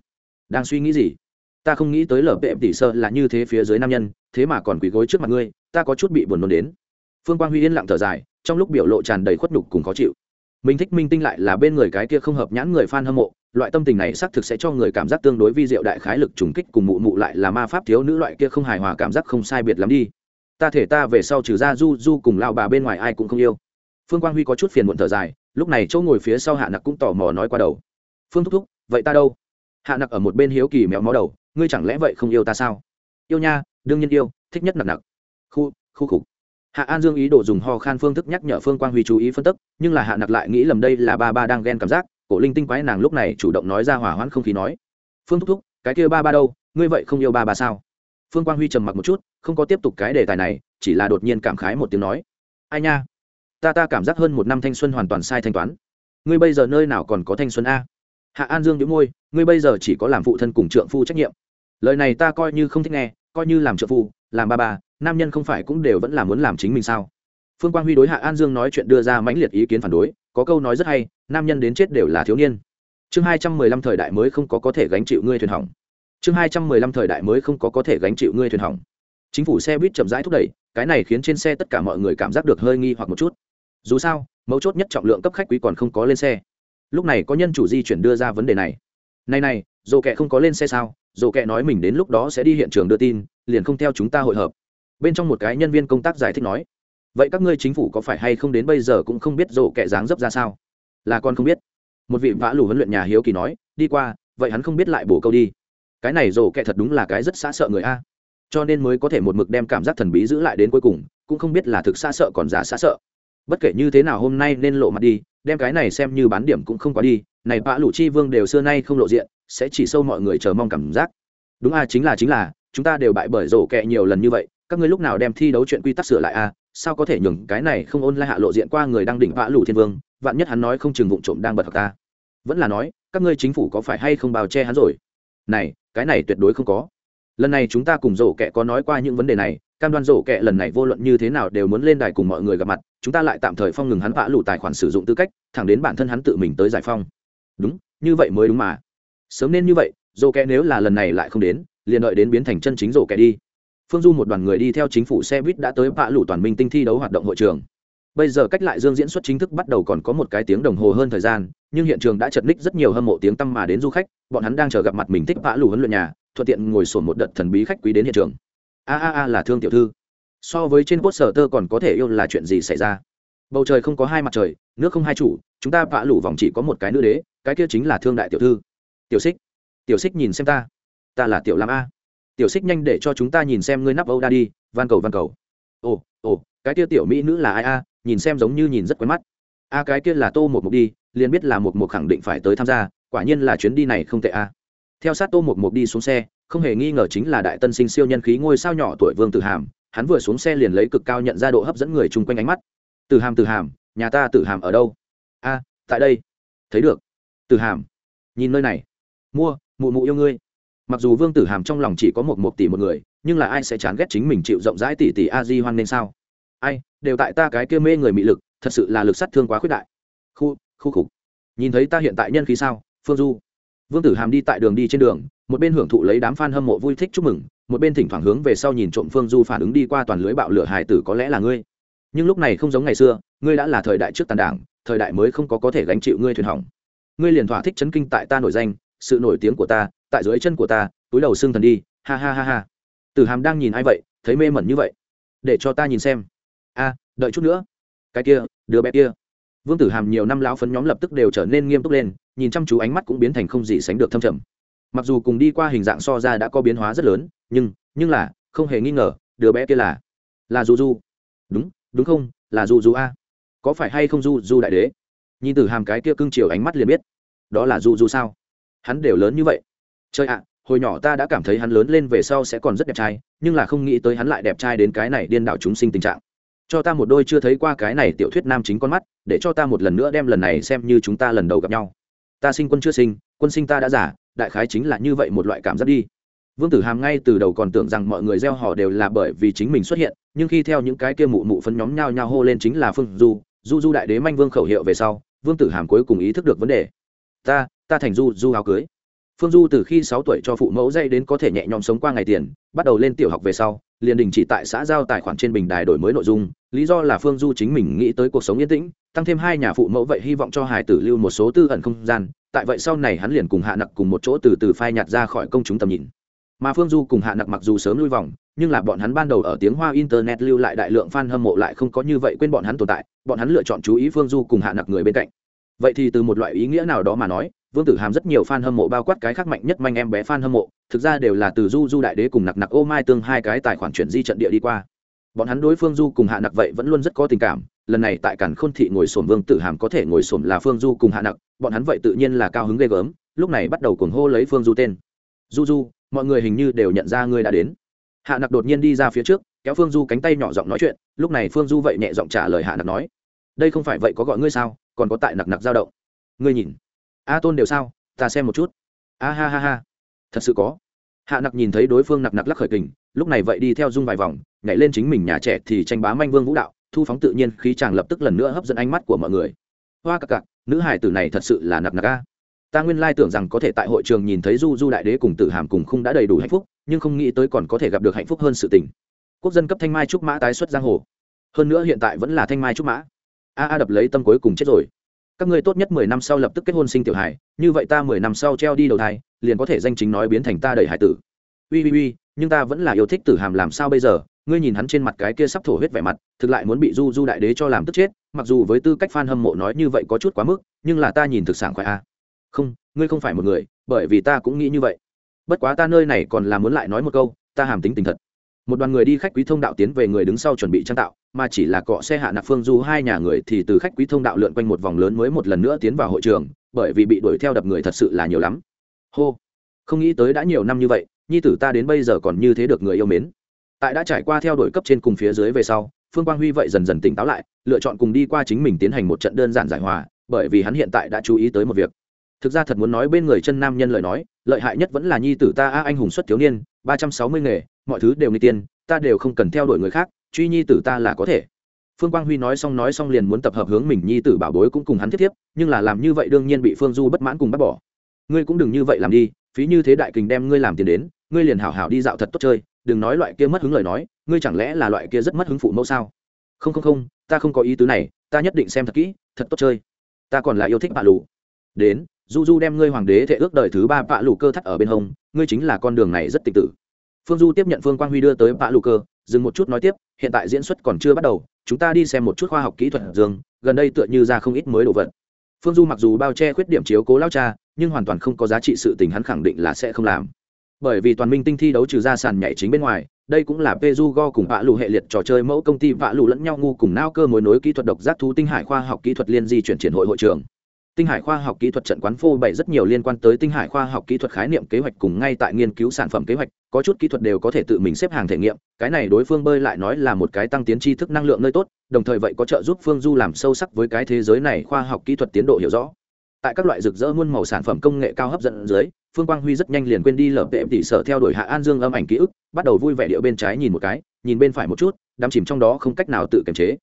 Đang suy nghĩ gì? Ta không nghĩ tới lở bệ tỷ sơ là như thế phía dưới nam nhân, thế mà còn quỳ gối trước mặt ngươi, ta có chút bị buồn nôn đến. Phương quang huy yên lặng thở dài, trong lúc biểu lộ tràn đầy khuất nhục cùng khó chịu mình thích minh tinh lại là bên người cái kia không hợp nhãn người f a n hâm mộ, loại tâm tình này xác thực sẽ cho người cảm giác tương đối vi diệu đại khái lực trùng kích cùng mụ mụ lại là ma pháp thiếu nữ loại kia không hài hòa cảm giác không sai biệt lắm đi. Ta thể ta về sau trừ ra du du cùng lao bà bên ngoài ai cũng không yêu. Phương quang huy có chút phiền muộn thở dài, lúc này chỗ ngồi phía sau hạ nặc cũng tò mò nói qua đầu. Phương thúc thúc, vậy ta đâu? Hạ nặc ở một bên hiếu kỳ méo mó đầu, ngươi chẳng lẽ vậy không yêu ta sao? Yêu nha, đương nhiên yêu, thích nhất nặc nặc. Khu khu khục hạ an dương ý đồ dùng ho khan phương thức nhắc nhở phương quang huy chú ý phân tức, nhưng là hạ nặc lại nghĩ lầm đây là ba ba đang ghen cảm giác, cổ linh tinh quái nàng lúc này chủ động nói ra hỏa hoãn không khí nói. Phương thúc thúc, cái kia ba ba đâu, ngươi vậy không yêu ba ba sao? Phương quang huy trầm mặc một chút, không có tiếp tục cái đề tài này, chỉ là đột nhiên cảm khái một tiếng nói. Ai nha? Ta ta cảm giác hơn một năm thanh xuân hoàn toàn sai thanh toán. Ngươi bây giờ nơi nào còn có thanh xuân a? Hạ an dương đĩu môi, ngươi bây giờ chỉ có làm phụ thân cùng trượng phu trách nhiệm. Lời này ta coi như không thích nghe, coi như làm trợ phu, làm ba ba nam nhân không phải cũng đều vẫn là muốn làm chính mình sao? Phương quang huy đối hạ an dương nói chuyện đưa ra mãnh liệt ý kiến phản đối, có câu nói rất hay, nam nhân đến chết đều là thiếu niên. Chương hai trăm mười lăm thời đại mới không có có thể gánh chịu ngươi thuyền hỏng. Chương hai trăm mười lăm thời đại mới không có có thể gánh chịu ngươi thuyền hỏng. Chính phủ xe buýt chậm rãi thúc đẩy, cái này khiến trên xe tất cả mọi người cảm giác được hơi nghi hoặc một chút. Dù sao, mấu chốt nhất trọng lượng cấp khách quý còn không có lên xe. Lúc này có nhân chủ di chuyển đưa ra vấn đề này. Này này dồ kệ không có lên xe sao? Dồ kệ nói mình đến lúc đó sẽ đi hiện trường đưa tin, liền không theo chúng ta hội hợp bên trong một cái nhân viên công tác giải thích nói, vậy các ngươi chính phủ có phải hay không đến bây giờ cũng không biết rổ kệ dáng dấp ra sao? Là con không biết. Một vị vã lù huấn luyện nhà hiếu kỳ nói, đi qua, vậy hắn không biết lại bổ câu đi. Cái này rổ kệ thật đúng là cái rất xa sợ người a. Cho nên mới có thể một mực đem cảm giác thần bí giữ lại đến cuối cùng, cũng không biết là thực xa sợ còn giả xa sợ. Bất kể như thế nào hôm nay nên lộ mặt đi, đem cái này xem như bán điểm cũng không quá đi, này vã lù chi vương đều xưa nay không lộ diện, sẽ chỉ sâu mọi người chờ mong cảm giác. Đúng a, chính là chính là, chúng ta đều bại bởi rổ kẹ nhiều lần như vậy các ngươi lúc nào đem thi đấu chuyện quy tắc sửa lại a sao có thể nhường cái này không ôn lại hạ lộ diện qua người đang đỉnh vã lũ thiên vương? Vạn nhất hắn nói không chừng vụng trộm đang bật học ta. Vẫn là nói, các ngươi chính phủ có phải hay không bào che hắn rồi? Này, cái này tuyệt đối không có. Lần này chúng ta cùng rổ kẹ có nói qua những vấn đề này, cam đoan rổ kẹ lần này vô luận như thế nào đều muốn lên đài cùng mọi người gặp mặt, chúng ta lại tạm thời phong ngừng hắn vã lù tài khoản sử dụng tư cách, thẳng đến bản thân hắn tự mình tới giải phong. Đúng, như vậy mới đúng mà. Sớm nên như vậy, rổ kẹ nếu là lần này lại không đến, liền đợi đến biến thành chân chính rổ kẹ đi phương du một đoàn người đi theo chính phủ xe buýt đã tới vạ lụ toàn minh tinh thi đấu hoạt động hội trường. Bây giờ cách lại dương diễn xuất chính thức bắt đầu còn có một cái tiếng đồng hồ hơn thời gian, nhưng hiện trường đã chật ních rất nhiều hâm mộ tiếng tăm mà đến du khách, bọn hắn đang chờ gặp mặt mình thích vạ lù huấn luyện nhà, thuận tiện ngồi sổn một đợt thần bí khách quý đến hiện trường. A a a là thương tiểu thư. So với trên quốc sở tơ còn có thể yêu là chuyện gì xảy ra? Bầu trời không có hai mặt trời, nước không hai chủ, chúng ta vạ lủ vòng chỉ có một cái nữ đế, cái kia chính là thương đại tiểu thư. Tiểu xích. Tiểu xích nhìn xem ta. Ta là tiểu lam a tiểu xích nhanh để cho chúng ta nhìn xem ngươi nắp âu đa đi, van cầu van cầu. Ồ ồ, cái kia tiểu mỹ nữ là ai a? Nhìn xem giống như nhìn rất quen mắt. A, cái kia là tô một mục đi, liền biết là một mục khẳng định phải tới tham gia, quả nhiên là chuyến đi này không tệ a. Theo sát tô một mục đi xuống xe, không hề nghi ngờ chính là đại tân sinh siêu nhân khí ngôi sao nhỏ tuổi vương tử hàm, hắn vừa xuống xe liền lấy cực cao nhận ra độ hấp dẫn người chung quanh ánh mắt. Tử hàm tử hàm, nhà ta tử hàm ở đâu? A, tại đây. Thấy được. Tử hàm, nhìn nơi này. Mua, mụ mụ yêu ngươi mặc dù vương tử hàm trong lòng chỉ có một một tỷ một người, nhưng là ai sẽ chán ghét chính mình chịu rộng rãi tỷ tỷ a di hoan nên sao? Ai, đều tại ta cái kia mê người mị lực, thật sự là lực sát thương quá khuyết đại. Khu khu khục. Nhìn thấy ta hiện tại nhân khí sao, phương du. Vương tử hàm đi tại đường đi trên đường, một bên hưởng thụ lấy đám f a n hâm mộ vui thích chúc mừng, một bên thỉnh thoảng hướng về sau nhìn trộm phương du phản ứng đi qua toàn lưới bạo lửa hài tử có lẽ là ngươi. Nhưng lúc này không giống ngày xưa, ngươi đã là thời đại trước tàn đảng, thời đại mới không có có thể gánh chịu ngươi thuyền hỏng. Ngươi liền thỏa thích chấn kinh tại ta nổi danh sự nổi tiếng của ta, tại dưới chân của ta, túi đầu xương thần đi, ha ha ha ha. Tử hàm đang nhìn ai vậy, thấy mê mẩn như vậy. Để cho ta nhìn xem. A, đợi chút nữa. Cái kia, đứa bé kia. Vương tử hàm nhiều năm lão phấn nhóm lập tức đều trở nên nghiêm túc lên, nhìn chăm chú ánh mắt cũng biến thành không gì sánh được thâm trầm. Mặc dù cùng đi qua hình dạng so ra đã có biến hóa rất lớn, nhưng nhưng là, không hề nghi ngờ, đứa bé kia là là du du đúng đúng không? Là du du a. Có phải hay không du du đại đế? Nhìn Tử hàm cái kia cưng chiều ánh mắt liền biết. Đó là du du sao hắn đều lớn như vậy. Chơi ạ, hồi nhỏ ta đã cảm thấy hắn lớn lên về sau sẽ còn rất đẹp trai, nhưng là không nghĩ tới hắn lại đẹp trai đến cái này điên đảo chúng sinh tình trạng. Cho ta một đôi chưa thấy qua cái này tiểu thuyết nam chính con mắt, để cho ta một lần nữa đem lần này xem như chúng ta lần đầu gặp nhau. Ta sinh quân chưa sinh, quân sinh ta đã giả đại khái chính là như vậy một loại cảm giác đi. Vương tử hàm ngay từ đầu còn tưởng rằng mọi người gieo họ đều là bởi vì chính mình xuất hiện, nhưng khi theo những cái kia mụ mụ phấn nhóm nhao nhao hô lên chính là phương du du du đại đế manh vương khẩu hiệu về sau, vương tử hàm cuối cùng ý thức được vấn đề. Ta ta thành du du áo cưới. Phương du từ khi sáu tuổi cho phụ mẫu dây đến có thể nhẹ nhõm sống qua ngày tiền, bắt đầu lên tiểu học về sau, liền đình chỉ tại xã giao tài khoản trên bình đài đổi mới nội dung. Lý do là phương du chính mình nghĩ tới cuộc sống yên tĩnh, tăng thêm hai nhà phụ mẫu vậy hy vọng cho hải tử lưu một số tư ẩn không gian. Tại vậy sau này hắn liền cùng hạ nặc cùng một chỗ từ từ phai nhạt ra khỏi công chúng tầm nhìn. Mà phương du cùng hạ nặc mặc dù sớm lui vòng, nhưng là bọn hắn ban đầu ở tiếng hoa internet lưu lại đại lượng fan hâm mộ lại không có như vậy quên bọn hắn tồn tại. Bọn hắn lựa chọn chú ý phương du cùng hạ nặc người bên cạnh vậy thì từ một loại ý nghĩa nào đó mà nói, vương tử hàm rất nhiều fan hâm mộ bao quát cái khác mạnh nhất manh em bé fan hâm mộ, thực ra đều là từ du du đại đế cùng nặc nặc ô mai tương hai cái tài khoản chuyển di trận địa đi qua. Bọn hắn đối phương du cùng hạ nặc vậy vẫn luôn rất có tình cảm, lần này tại cản khôn thị ngồi sổm vương tử hàm có thể ngồi sổm là phương du cùng hạ nặc, bọn hắn vậy tự nhiên là cao hứng ghê gớm, lúc này bắt đầu cuồng hô lấy phương du tên. Du du, mọi người hình như đều nhận ra ngươi đã đến. Hạ nặc đột nhiên đi ra phía trước, kéo phương du cánh tay nhỏ giọng nói chuyện, lúc này phương du vậy nhẹ giọng trả lời hạ nặc nói, đây không phải vậy có gọi ngươi sao? Còn có tại nặc nặc dao động. Ngươi nhìn. A tôn đều sao? Ta xem một chút. A ha ha ha. Thật sự có. Hạ nặc nhìn thấy đối phương nặc nặc lắc khởi kình, lúc này vậy đi theo dung vài vòng, nhảy lên chính mình nhà trẻ thì tranh bá manh vương vũ đạo, thu phóng tự nhiên khí chàng lập tức lần nữa hấp dẫn ánh mắt của mọi người. Hoa cặc cặc, nữ hải tử này thật sự là nặc nặc a. Ta nguyên lai tưởng rằng có thể tại hội trường nhìn thấy du du đại đế cùng tử hàm cùng không đã đầy đủ hạnh phúc, nhưng không nghĩ tới còn có thể gặp được hạnh phúc hơn sự tình. Quốc dân cấp thanh mai trúc mã tái xuất giang hồ. Hơn nữa hiện tại vẫn là thanh mai trúc mã a a đập lấy tâm cuối cùng chết rồi. Các ngươi tốt nhất mười năm sau lập tức kết hôn sinh tiểu hải như vậy ta mười năm sau treo đi đầu thai, liền có thể danh chính nói biến thành ta đầy hải tử. Ui ui ui, nhưng ta vẫn là yêu thích tử hàm làm sao bây giờ? Ngươi nhìn hắn trên mặt cái kia sắp thổ huyết vẻ mặt, thực lại muốn bị du du đại đế cho làm tức chết, mặc dù với tư cách f a n hâm mộ nói như vậy có chút quá mức, nhưng là ta nhìn thực sản khoái a. Không, ngươi không phải một người, bởi vì ta cũng nghĩ như vậy. Bất quá ta nơi này còn là muốn lại nói một câu, ta hàm tính tình thật. Một đoàn người đi khách quý thông đạo tiến về người đứng sau chuẩn bị trang tạo mà chỉ là cọ xe hạ nạp phương du hai nhà người thì từ khách quý thông đạo lượn quanh một vòng lớn mới một lần nữa tiến vào hội trường, bởi vì bị đuổi theo đập người thật sự là nhiều lắm. Hô, không nghĩ tới đã nhiều năm như vậy, nhi tử ta đến bây giờ còn như thế được người yêu mến. Tại đã trải qua theo đuổi cấp trên cùng phía dưới về sau, phương quang huy vậy dần dần tỉnh táo lại, lựa chọn cùng đi qua chính mình tiến hành một trận đơn giản giải hòa, bởi vì hắn hiện tại đã chú ý tới một việc. Thực ra thật muốn nói bên người chân nam nhân lời nói, lợi hại nhất vẫn là nhi tử ta, a, anh hùng xuất thiếu niên, ba trăm sáu mươi nghề, mọi thứ đều nghi tiên, ta đều không cần theo đuổi người khác truy nhi tử ta là có thể. Phương quang huy nói xong nói xong liền muốn tập hợp hướng mình nhi tử bảo bối cũng cùng hắn thiết thiếp, nhưng là làm như vậy đương nhiên bị phương du bất mãn cùng bắt bỏ. Ngươi cũng đừng như vậy làm đi, phí như thế đại kình đem ngươi làm tiền đến, ngươi liền hảo hảo đi dạo thật tốt chơi, đừng nói loại kia mất hứng lời nói, ngươi chẳng lẽ là loại kia rất mất hứng phụ mẫu sao? Không không không, ta không có ý tứ này, ta nhất định xem thật kỹ, thật tốt chơi. Ta còn là yêu thích bạ lụ đến, du du đem ngươi hoàng đế thệ ước đời thứ ba bạ lụ cơ thắt ở bên hông, ngươi chính là con đường này rất tịch tử. Phương du tiếp nhận phương quang huy đưa tới bạ lụ cơ dừng một chút nói tiếp, hiện tại diễn xuất còn chưa bắt đầu, chúng ta đi xem một chút khoa học kỹ thuật dương gần đây tựa như ra không ít mới đồ vật. Phương du mặc dù bao che khuyết điểm chiếu cố lao cha, nhưng hoàn toàn không có giá trị sự tình hắn khẳng định là sẽ không làm. Bởi vì toàn minh tinh thi đấu trừ ra sàn nhảy chính bên ngoài, đây cũng là Pejugo cùng vạ lù hệ liệt trò chơi mẫu công ty vạ lù lẫn nhau ngu cùng nao cơ mối nối kỹ thuật độc giác thú tinh hải khoa học kỹ thuật liên di chuyển triển hội hội trường tinh hải khoa học kỹ thuật trận quán phô bày rất nhiều liên quan tới tinh hải khoa học kỹ thuật khái niệm kế hoạch cùng ngay tại nghiên cứu sản phẩm kế hoạch, có chút kỹ thuật đều có thể tự mình xếp hàng thể nghiệm, cái này đối phương bơi lại nói là một cái tăng tiến tri thức năng lượng nơi tốt, đồng thời vậy có trợ giúp phương du làm sâu sắc với cái thế giới này khoa học kỹ thuật tiến độ hiểu rõ. Tại các loại rực rỡ muôn màu sản phẩm công nghệ cao hấp dẫn dưới, phương quang huy rất nhanh liền quên đi lở tệ tỷ sở theo đuổi hạ an dương âm ảnh ký ức, bắt đầu vui vẻ điệu bên trái nhìn một cái, nhìn bên phải một chút, đắm chìm trong đó không cách nào tự kiềm chế.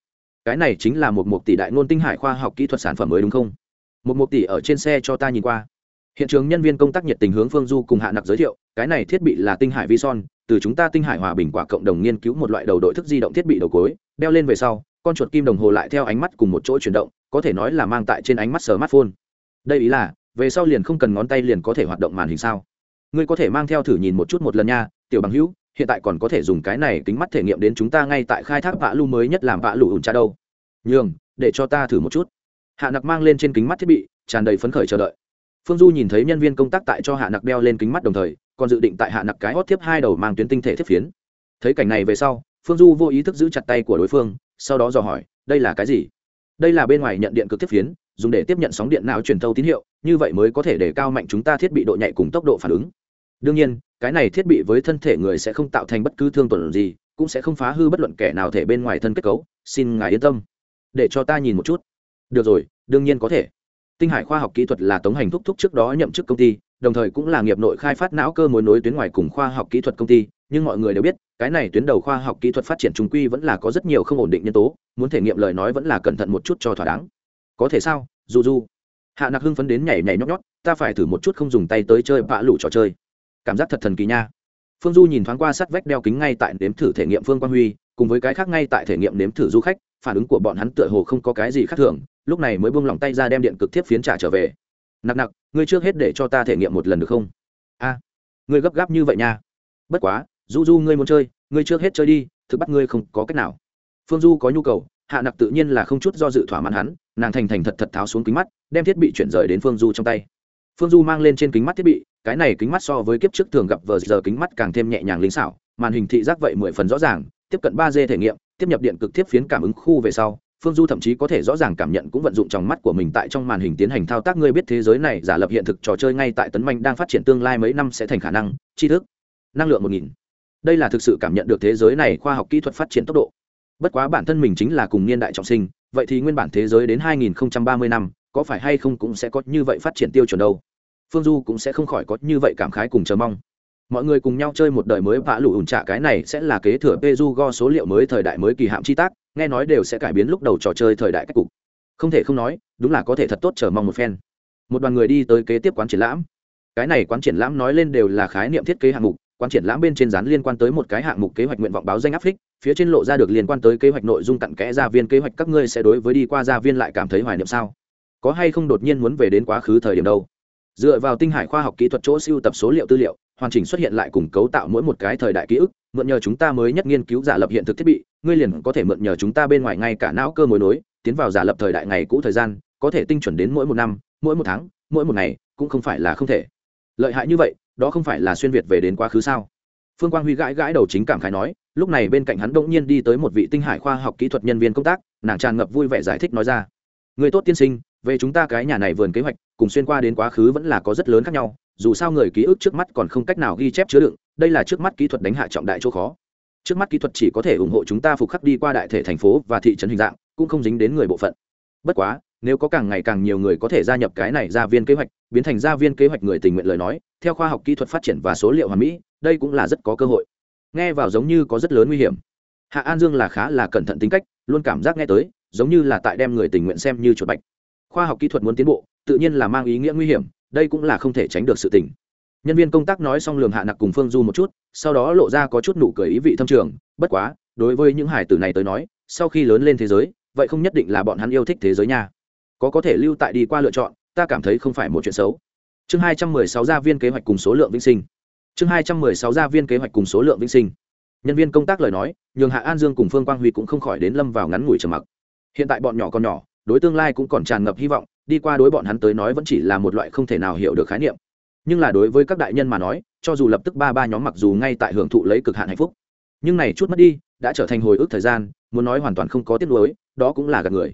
Cái này chính là một một tỷ đại ngôn tinh hải khoa học kỹ thuật sản phẩm mới đúng không? Một một tỷ ở trên xe cho ta nhìn qua. Hiện trường nhân viên công tác nhiệt tình hướng phương du cùng hạ nặc giới thiệu, cái này thiết bị là tinh hải vi son từ chúng ta tinh hải hòa bình quả cộng đồng nghiên cứu một loại đầu đội thức di động thiết bị đầu cối, đeo lên về sau, con chuột kim đồng hồ lại theo ánh mắt cùng một chỗ chuyển động, có thể nói là mang tại trên ánh mắt smartphone. Đây ý là, về sau liền không cần ngón tay liền có thể hoạt động màn hình sao? Ngươi có thể mang theo thử nhìn một chút một lần nha, tiểu bằng hữu, hiện tại còn có thể dùng cái này kính mắt thể nghiệm đến chúng ta ngay tại khai thác vạ lu mới nhất làm vạ lụ ủn cha đâu. Nhường, để cho ta thử một chút hạ nặc mang lên trên kính mắt thiết bị, tràn đầy phấn khởi chờ đợi. Phương du nhìn thấy nhân viên công tác tại cho hạ nặc đeo lên kính mắt đồng thời, còn dự định tại hạ nặc cái hót tiếp hai đầu mang tuyến tinh thể thiết phiến. Thấy cảnh này về sau, phương du vô ý thức giữ chặt tay của đối phương, sau đó dò hỏi, đây là cái gì? Đây là bên ngoài nhận điện cực tiếp phiến, dùng để tiếp nhận sóng điện não truyền thâu tín hiệu, như vậy mới có thể để cao mạnh chúng ta thiết bị độ nhạy cùng tốc độ phản ứng. Đương nhiên, cái này thiết bị với thân thể người sẽ không tạo thành bất cứ thương tổn gì, cũng sẽ không phá hư bất luận kẻ nào thể bên ngoài thân kết cấu. Xin ngài yên tâm. Để cho ta nhìn một chút được rồi, đương nhiên có thể. Tinh hải khoa học kỹ thuật là tống hành thúc thúc trước đó nhậm chức công ty, đồng thời cũng là nghiệp nội khai phát não cơ mối nối tuyến ngoài cùng khoa học kỹ thuật công ty. Nhưng mọi người đều biết, cái này tuyến đầu khoa học kỹ thuật phát triển trung quy vẫn là có rất nhiều không ổn định nhân tố, muốn thể nghiệm lời nói vẫn là cẩn thận một chút cho thỏa đáng. Có thể sao? Du du hạ nặc hưng phấn đến nhảy nhảy nhót nhót, ta phải thử một chút không dùng tay tới chơi vạ lủ trò chơi. Cảm giác thật thần kỳ nha. Phương du nhìn thoáng qua sắt vách đeo kính ngay tại nếm thử thể nghiệm phương quang huy, cùng với cái khác ngay tại thể nghiệm nếm thử du khách, phản ứng của bọn hắn tựa hồ không có cái gì khác thường lúc này mới buông lỏng tay ra đem điện cực tiếp phiến trả trở về. Nặc nặc, ngươi trước hết để cho ta thể nghiệm một lần được không? A, ngươi gấp gáp như vậy nha. Bất quá, du du ngươi muốn chơi, ngươi trước hết chơi đi, thực bắt ngươi không có cách nào. Phương du có nhu cầu, hạ nặc tự nhiên là không chút do dự thỏa mãn hắn, nàng thành thành thật thật tháo xuống kính mắt, đem thiết bị chuyển rời đến phương du trong tay. Phương du mang lên trên kính mắt thiết bị, cái này kính mắt so với kiếp trước thường gặp vờ giờ kính mắt càng thêm nhẹ nhàng lính xảo, màn hình thị giác vậy mười phần rõ ràng, tiếp cận ba d thể nghiệm, tiếp nhập điện cực tiếp phiến cảm ứng khu về sau phương du thậm chí có thể rõ ràng cảm nhận cũng vận dụng trong mắt của mình tại trong màn hình tiến hành thao tác. Ngươi biết thế giới này giả lập hiện thực trò chơi ngay tại tấn manh đang phát triển tương lai mấy năm sẽ thành khả năng, tri thức, năng lượng một nghìn. Đây là thực sự cảm nhận được thế giới này khoa học kỹ thuật phát triển tốc độ. Bất quá bản thân mình chính là cùng niên đại trọng sinh, vậy thì nguyên bản thế giới đến 2030 năm, có phải hay không cũng sẽ có như vậy phát triển tiêu chuẩn đâu? Phương du cũng sẽ không khỏi có như vậy cảm khái cùng chờ mong. Mọi người cùng nhau chơi một đời mới vã lụ ủn trạ cái này sẽ là kế thừa peju go số liệu mới thời đại mới kỳ hạm chi tác nghe nói đều sẽ cải biến lúc đầu trò chơi thời đại cách cục. Không thể không nói, đúng là có thể thật tốt chờ mong một phen. Một đoàn người đi tới kế tiếp quán triển lãm. Cái này quán triển lãm nói lên đều là khái niệm thiết kế hạng mục, quán triển lãm bên trên dán liên quan tới một cái hạng mục kế hoạch nguyện vọng báo danh áp phích, phía trên lộ ra được liên quan tới kế hoạch nội dung cặn kẽ gia viên kế hoạch các ngươi sẽ đối với đi qua gia viên lại cảm thấy hoài niệm sao? Có hay không đột nhiên muốn về đến quá khứ thời điểm đâu? Dựa vào tinh hải khoa học kỹ thuật chỗ siêu tập số liệu tư liệu, hoàn chỉnh xuất hiện lại cùng cấu tạo mỗi một cái thời đại ký ức mượn nhờ chúng ta mới nhất nghiên cứu giả lập hiện thực thiết bị, ngươi liền có thể mượn nhờ chúng ta bên ngoài ngay cả não cơ mối nối, tiến vào giả lập thời đại ngày cũ thời gian, có thể tinh chuẩn đến mỗi một năm, mỗi một tháng, mỗi một ngày, cũng không phải là không thể. Lợi hại như vậy, đó không phải là xuyên việt về đến quá khứ sao? Phương quang huy gãi gãi đầu chính cảm khái nói, lúc này bên cạnh hắn đ ỗ n g nhiên đi tới một vị tinh hải khoa học kỹ thuật nhân viên công tác, nàng tràn ngập vui vẻ giải thích nói ra. Người tốt tiên sinh, về chúng ta cái nhà này vườn kế hoạch, cùng xuyên qua đến quá khứ vẫn là có rất lớn khác nhau dù sao người ký ức trước mắt còn không cách nào ghi chép chứa đựng, đây là trước mắt kỹ thuật đánh hạ trọng đại chỗ khó. Trước mắt kỹ thuật chỉ có thể ủng hộ chúng ta phục khắc đi qua đại thể thành phố và thị trấn hình dạng, cũng không dính đến người bộ phận. Bất quá, nếu có càng ngày càng nhiều người có thể gia nhập cái này ra viên kế hoạch, biến thành gia viên kế hoạch người tình nguyện lời nói, theo khoa học kỹ thuật phát triển và số liệu hoàn mỹ, đây cũng là rất có cơ hội. Nghe vào giống như có rất lớn nguy hiểm. Hạ an dương là khá là cẩn thận tính cách, luôn cảm giác nghe tới, giống như là tại đem người tình nguyện xem như chuột bạch. Khoa học kỹ thuật muốn tiến bộ, tự nhiên là mang ý nghĩa nguy hiểm đây cũng là không thể tránh được sự tình. Nhân viên công tác nói xong lường hạ nặc cùng phương du một chút, sau đó lộ ra có chút nụ cười ý vị thâm trường, bất quá, đối với những hải tử này tới nói, sau khi lớn lên thế giới, vậy không nhất định là bọn hắn yêu thích thế giới nha. Có có thể lưu tại đi qua lựa chọn, ta cảm thấy không phải một chuyện xấu. Chương hai trăm mười sáu gia viên kế hoạch cùng số lượng vĩnh sinh. Chương hai trăm mười sáu gia viên kế hoạch cùng số lượng vĩnh sinh. Nhân viên công tác lời nói, nhường hạ an dương cùng phương quang huy cũng không khỏi đến lâm vào ngắn ngủi trầm mặc. Hiện tại bọn nhỏ còn nhỏ, đối tương lai cũng còn tràn ngập hy vọng đi qua đối bọn hắn tới nói vẫn chỉ là một loại không thể nào hiểu được khái niệm. Nhưng là đối với các đại nhân mà nói, cho dù lập tức ba ba nhóm mặc dù ngay tại hưởng thụ lấy cực hạn hạnh phúc, nhưng này chút mất đi, đã trở thành hồi ức thời gian, muốn nói hoàn toàn không có tiếc nuối, đó cũng là gạt người.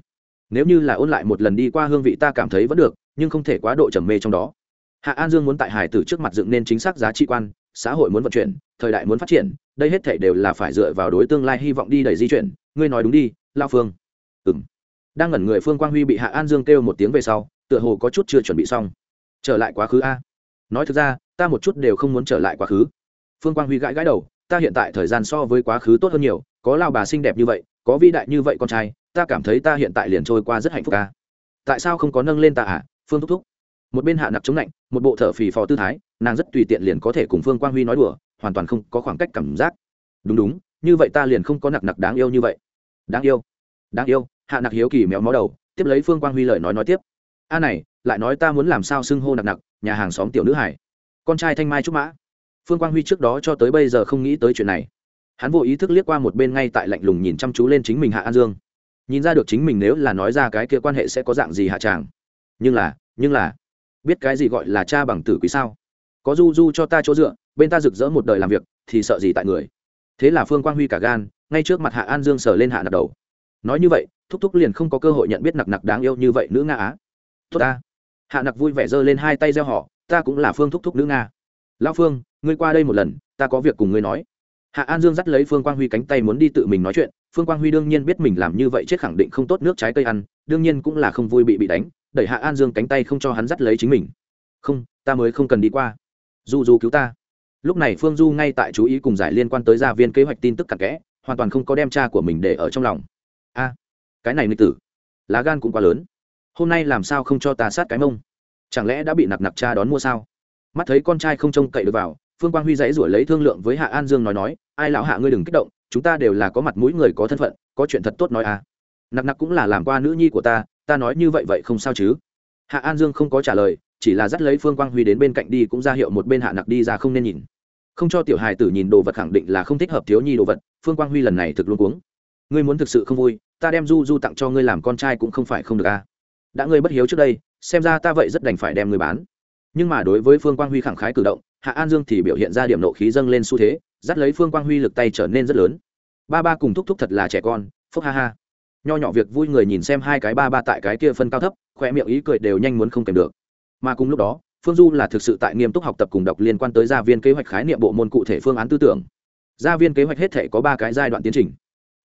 Nếu như là ôn lại một lần đi qua hương vị ta cảm thấy vẫn được, nhưng không thể quá độ trầm mê trong đó. Hạ an dương muốn tại hải tử trước mặt dựng nên chính xác giá trị quan, xã hội muốn vận chuyển, thời đại muốn phát triển, đây hết thể đều là phải dựa vào đối tương lai hy vọng đi đẩy di chuyển. Ngươi nói đúng đi, lao phương. Ừng đang ngẩn người phương quang huy bị hạ an dương kêu một tiếng về sau, tựa hồ có chút chưa chuẩn bị xong. Trở lại quá khứ a. Nói thực ra, ta một chút đều không muốn trở lại quá khứ. Phương quang huy gãi gãi đầu, ta hiện tại thời gian so với quá khứ tốt hơn nhiều, có lao bà xinh đẹp như vậy, có vĩ đại như vậy con trai, ta cảm thấy ta hiện tại liền trôi qua rất hạnh phúc ca tại sao không có nâng lên ta à? Phương thúc thúc. Một bên hạ nặc chống lạnh, một bộ thở phì phò tư thái, nàng rất tùy tiện liền có thể cùng phương quang huy nói đùa, hoàn toàn không có khoảng cách cảm giác. Đúng đúng, như vậy ta liền không có nặc nặc đáng yêu như vậy. Đáng yêu. Đáng yêu hạ nặc hiếu kỳ méo mó đầu, tiếp lấy phương quang huy lời nói nói tiếp. A này, lại nói ta muốn làm sao xưng hô nặc nặc, nhà hàng xóm tiểu nữ hải. Con trai thanh mai trúc mã. Phương quang huy trước đó cho tới bây giờ không nghĩ tới chuyện này. Hắn vô ý thức liếc qua một bên ngay tại lạnh lùng nhìn chăm chú lên chính mình hạ an dương. Nhìn ra được chính mình nếu là nói ra cái kia quan hệ sẽ có dạng gì hạ tràng. Nhưng là nhưng là, biết cái gì gọi là cha bằng tử quý sao? Có du du cho ta chỗ dựa, bên ta rực rỡ một đời làm việc, thì sợ gì tại người? Thế là phương quang huy cả gan, ngay trước mặt hạ an dương sờ lên hạ nặc đầu nói như vậy, thúc thúc liền không có cơ hội nhận biết nặc nặc đáng yêu như vậy nữ nga á. Tốt ta. Hạ nặc vui vẻ giơ lên hai tay gieo họ, ta cũng là phương thúc thúc nữ nga. Lão phương, ngươi qua đây một lần, ta có việc cùng ngươi nói. Hạ an dương dắt lấy phương quang huy cánh tay muốn đi tự mình nói chuyện, phương quang huy đương nhiên biết mình làm như vậy chết khẳng định không tốt nước trái cây ăn, đương nhiên cũng là không vui bị bị đánh, đẩy hạ an dương cánh tay không cho hắn dắt lấy chính mình. Không, ta mới không cần đi qua. Du du cứu ta. Lúc này phương du ngay tại chú ý cùng giải liên quan tới gia viên kế hoạch tin tức cặn kẽ, hoàn toàn không có đem cha của mình để ở trong lòng cái này nghịch tử. Lá gan cũng quá lớn. Hôm nay làm sao không cho ta sát cái mông? Chẳng lẽ đã bị nặc nặc cha đón mua sao? Mắt thấy con trai không trông cậy được vào, phương quang huy dãy rủi lấy thương lượng với hạ an dương nói nói, ai lão hạ ngươi đừng kích động, chúng ta đều là có mặt mũi người có thân phận, có chuyện thật tốt nói à. Nặc nặc cũng là làm qua nữ nhi của ta ta nói như vậy vậy không sao chứ. Hạ an dương không có trả lời, chỉ là dắt lấy phương quang huy đến bên cạnh đi cũng ra hiệu một bên hạ nặc đi ra không nên nhìn. Không cho tiểu hài tử nhìn đồ vật khẳng định là không thích hợp thiếu nhi đồ vật, phương quang huy lần này thực luôn cuống. Ngươi muốn thực sự không vui ta đem du du tặng cho ngươi làm con trai cũng không phải không được à. Đã ngươi bất hiếu trước đây, xem ra ta vậy rất đành phải đem ngươi bán. Nhưng mà đối với phương quang huy khẳng khái cử động, hạ an dương thì biểu hiện ra điểm nộ khí dâng lên xu thế, dắt lấy phương quang huy lực tay trở nên rất lớn. Ba ba cùng thúc thúc thật là trẻ con, phúc ha ha. Nho nhỏ việc vui người nhìn xem hai cái ba ba tại cái kia phân cao thấp khoe miệng ý cười đều nhanh muốn không kèm được. Mà cùng lúc đó, phương du là thực sự tại nghiêm túc học tập cùng đọc liên quan tới gia viên kế hoạch khái niệm bộ môn cụ thể phương án tư tưởng. Gia viên kế hoạch hết thể có ba cái giai đoạn tiến trình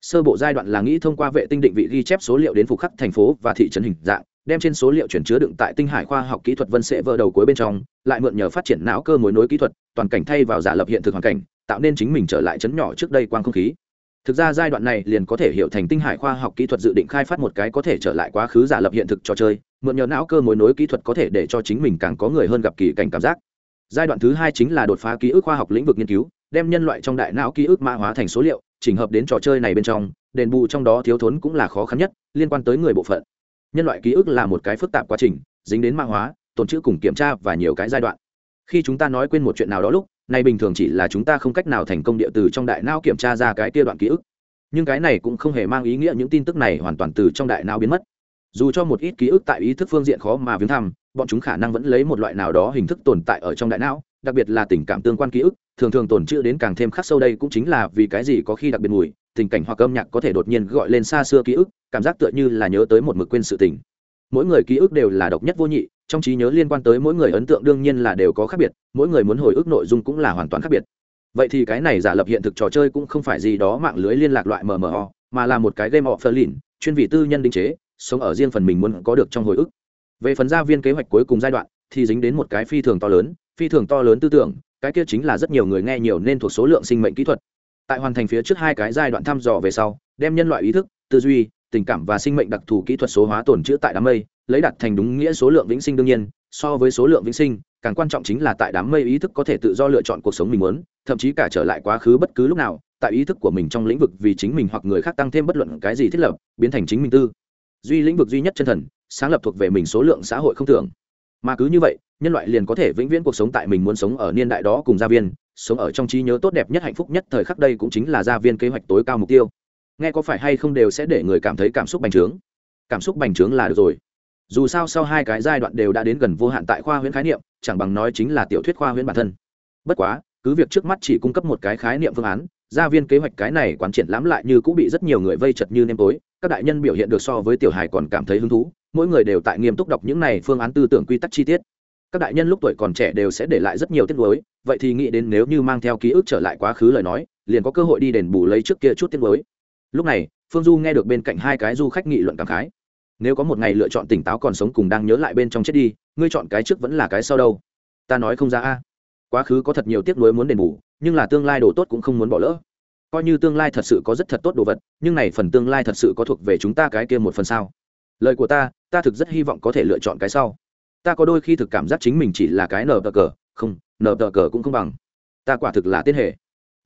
sơ bộ giai đoạn là nghĩ thông qua vệ tinh định vị ghi chép số liệu đến phục khắc thành phố và thị trấn hình dạng, đem trên số liệu chuyển chứa đựng tại tinh hải khoa học kỹ thuật vân sẽ vỡ đầu cuối bên trong, lại mượn nhờ phát triển não cơ mối nối kỹ thuật, toàn cảnh thay vào giả lập hiện thực hoàn cảnh, tạo nên chính mình trở lại chấn nhỏ trước đây quang không khí. Thực ra giai đoạn này liền có thể hiểu thành tinh hải khoa học kỹ thuật dự định khai phát một cái có thể trở lại quá khứ giả lập hiện thực trò chơi, mượn nhờ não cơ mối nối kỹ thuật có thể để cho chính mình càng có người hơn gặp kỳ cảnh cảm giác. Giai đoạn thứ hai chính là đột phá ký ức khoa học lĩnh vực nghiên cứu, đem nhân loại trong đại não ký ức mã hóa thành số liệu chỉnh hợp đến trò chơi này bên trong, đền bù trong đó thiếu thốn cũng là khó khăn nhất, liên quan tới người bộ phận. Nhân loại ký ức là một cái phức tạp quá trình, dính đến mạng hóa tồn chữ cùng kiểm tra và nhiều cái giai đoạn. Khi chúng ta nói quên một chuyện nào đó lúc, này bình thường chỉ là chúng ta không cách nào thành công địa từ trong đại não kiểm tra ra cái kia đoạn ký ức. Nhưng cái này cũng không hề mang ý nghĩa những tin tức này hoàn toàn từ trong đại não biến mất. Dù cho một ít ký ức tại ý thức phương diện khó mà viếng thăm, bọn chúng khả năng vẫn lấy một loại nào đó hình thức tồn tại ở trong đại não đặc biệt là tình cảm tương quan ký ức, thường thường tồn trữ đến càng thêm khắc sâu đây cũng chính là vì cái gì có khi đặc biệt mùi, tình cảnh hoặc âm nhạc có thể đột nhiên gọi lên xa xưa ký ức, cảm giác tựa như là nhớ tới một mực quên sự tình. Mỗi người ký ức đều là độc nhất vô nhị, trong trí nhớ liên quan tới mỗi người ấn tượng đương nhiên là đều có khác biệt, mỗi người muốn hồi ức nội dung cũng là hoàn toàn khác biệt. Vậy thì cái này giả lập hiện thực trò chơi cũng không phải gì đó mạng lưới liên lạc loại mmo, mà là một cái game of berlin chuyên vị tư nhân định chế, sống ở riêng phần mình muốn có được trong hồi ức. Về phần gia viên kế hoạch cuối cùng giai đoạn, thì dính đến một cái phi thường to lớn phi thường to lớn tư tưởng, cái kia chính là rất nhiều người nghe nhiều nên thuộc số lượng sinh mệnh kỹ thuật. Tại hoàn thành phía trước hai cái giai đoạn thăm dò về sau, đem nhân loại ý thức, tư duy, tình cảm và sinh mệnh đặc thù kỹ thuật số hóa tồn chữ tại đám mây, lấy đặt thành đúng nghĩa số lượng vĩnh sinh đương nhiên, so với số lượng vĩnh sinh, càng quan trọng chính là tại đám mây ý thức có thể tự do lựa chọn cuộc sống mình muốn, thậm chí cả trở lại quá khứ bất cứ lúc nào, tại ý thức của mình trong lĩnh vực vì chính mình hoặc người khác tăng thêm bất luận cái gì thiết lập, biến thành chính mình tư. Duy lĩnh vực duy nhất chân thần, sáng lập thuộc về mình số lượng xã hội không tưởng. Mà cứ như vậy nhân loại liền có thể vĩnh viễn cuộc sống tại mình muốn sống ở niên đại đó cùng gia viên, sống ở trong trí nhớ tốt đẹp nhất hạnh phúc nhất thời khắc đây cũng chính là gia viên kế hoạch tối cao mục tiêu. Nghe có phải hay không đều sẽ để người cảm thấy cảm xúc bành trướng. Cảm xúc bành trướng là được rồi. Dù sao sau hai cái giai đoạn đều đã đến gần vô hạn tại khoa huyễn khái niệm, chẳng bằng nói chính là tiểu thuyết khoa huyễn bản thân. Bất quá, cứ việc trước mắt chỉ cung cấp một cái khái niệm phương án, gia viên kế hoạch cái này quán triển lãm lại như cũng bị rất nhiều người vây chật như nêm tối, các đại nhân biểu hiện được so với tiểu hài còn cảm thấy hứng thú, mỗi người đều tại nghiêm túc đọc những này phương án tư tưởng quy tắc chi tiết các đại nhân lúc tuổi còn trẻ đều sẽ để lại rất nhiều tiết nuối, vậy thì nghĩ đến nếu như mang theo ký ức trở lại quá khứ lời nói, liền có cơ hội đi đền bù lấy trước kia chút tiết nuối. Lúc này, phương du nghe được bên cạnh hai cái du khách nghị luận cảm khái. Nếu có một ngày lựa chọn tỉnh táo còn sống cùng đang nhớ lại bên trong chết đi, ngươi chọn cái trước vẫn là cái sau đâu? Ta nói không ra a. Quá khứ có thật nhiều tiếc nuối muốn đền bù, nhưng là tương lai đồ tốt cũng không muốn bỏ lỡ. Coi như tương lai thật sự có rất thật tốt đồ vật, nhưng này phần tương lai thật sự có thuộc về chúng ta cái kia một phần sao? Lời của ta ta thực rất hy vọng có thể lựa chọn cái sau ta có đôi khi thực cảm giác chính mình chỉ là cái nờ tờ cờ, không, nờ tờ cờ cũng không bằng. Ta quả thực là tiên hệ.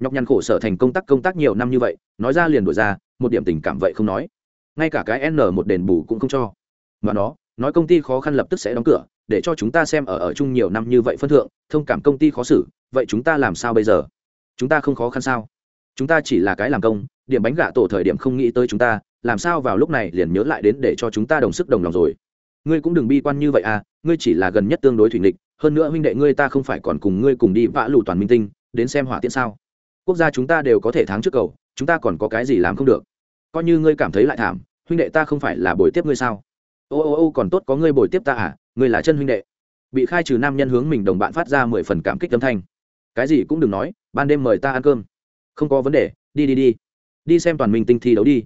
Nhọc nhằn khổ sở thành công tác công tác nhiều năm như vậy, nói ra liền đổi ra, một điểm tình cảm vậy không nói. Ngay cả cái n một đền bù cũng không cho. Mà nó, nói công ty khó khăn lập tức sẽ đóng cửa, để cho chúng ta xem ở ở chung nhiều năm như vậy phân thượng, thông cảm công ty khó xử, vậy chúng ta làm sao bây giờ? Chúng ta không khó khăn sao? Chúng ta chỉ là cái làm công, điểm bánh gạ tổ thời điểm không nghĩ tới chúng ta, làm sao vào lúc này liền nhớ lại đến để cho chúng ta đồng sức đồng lòng rồi ngươi cũng đừng bi quan như vậy à ngươi chỉ là gần nhất tương đối thủy nghịch, hơn nữa huynh đệ ngươi ta không phải còn cùng ngươi cùng đi vã lù toàn minh tinh, đến xem hỏa tiễn sao. Quốc gia chúng ta đều có thể thắng trước cầu, chúng ta còn có cái gì làm không được? Coi như ngươi cảm thấy lại thảm, huynh đệ ta không phải là bồi tiếp ngươi sao? Ô ô ô, còn tốt có ngươi bồi tiếp ta à ngươi là chân huynh đệ. Bị khai trừ nam nhân hướng mình đồng bạn phát ra mười phần cảm kích âm thanh. Cái gì cũng đừng nói, ban đêm mời ta ăn cơm. Không có vấn đề, đi đi đi. Đi xem toàn minh tinh thi đấu đi.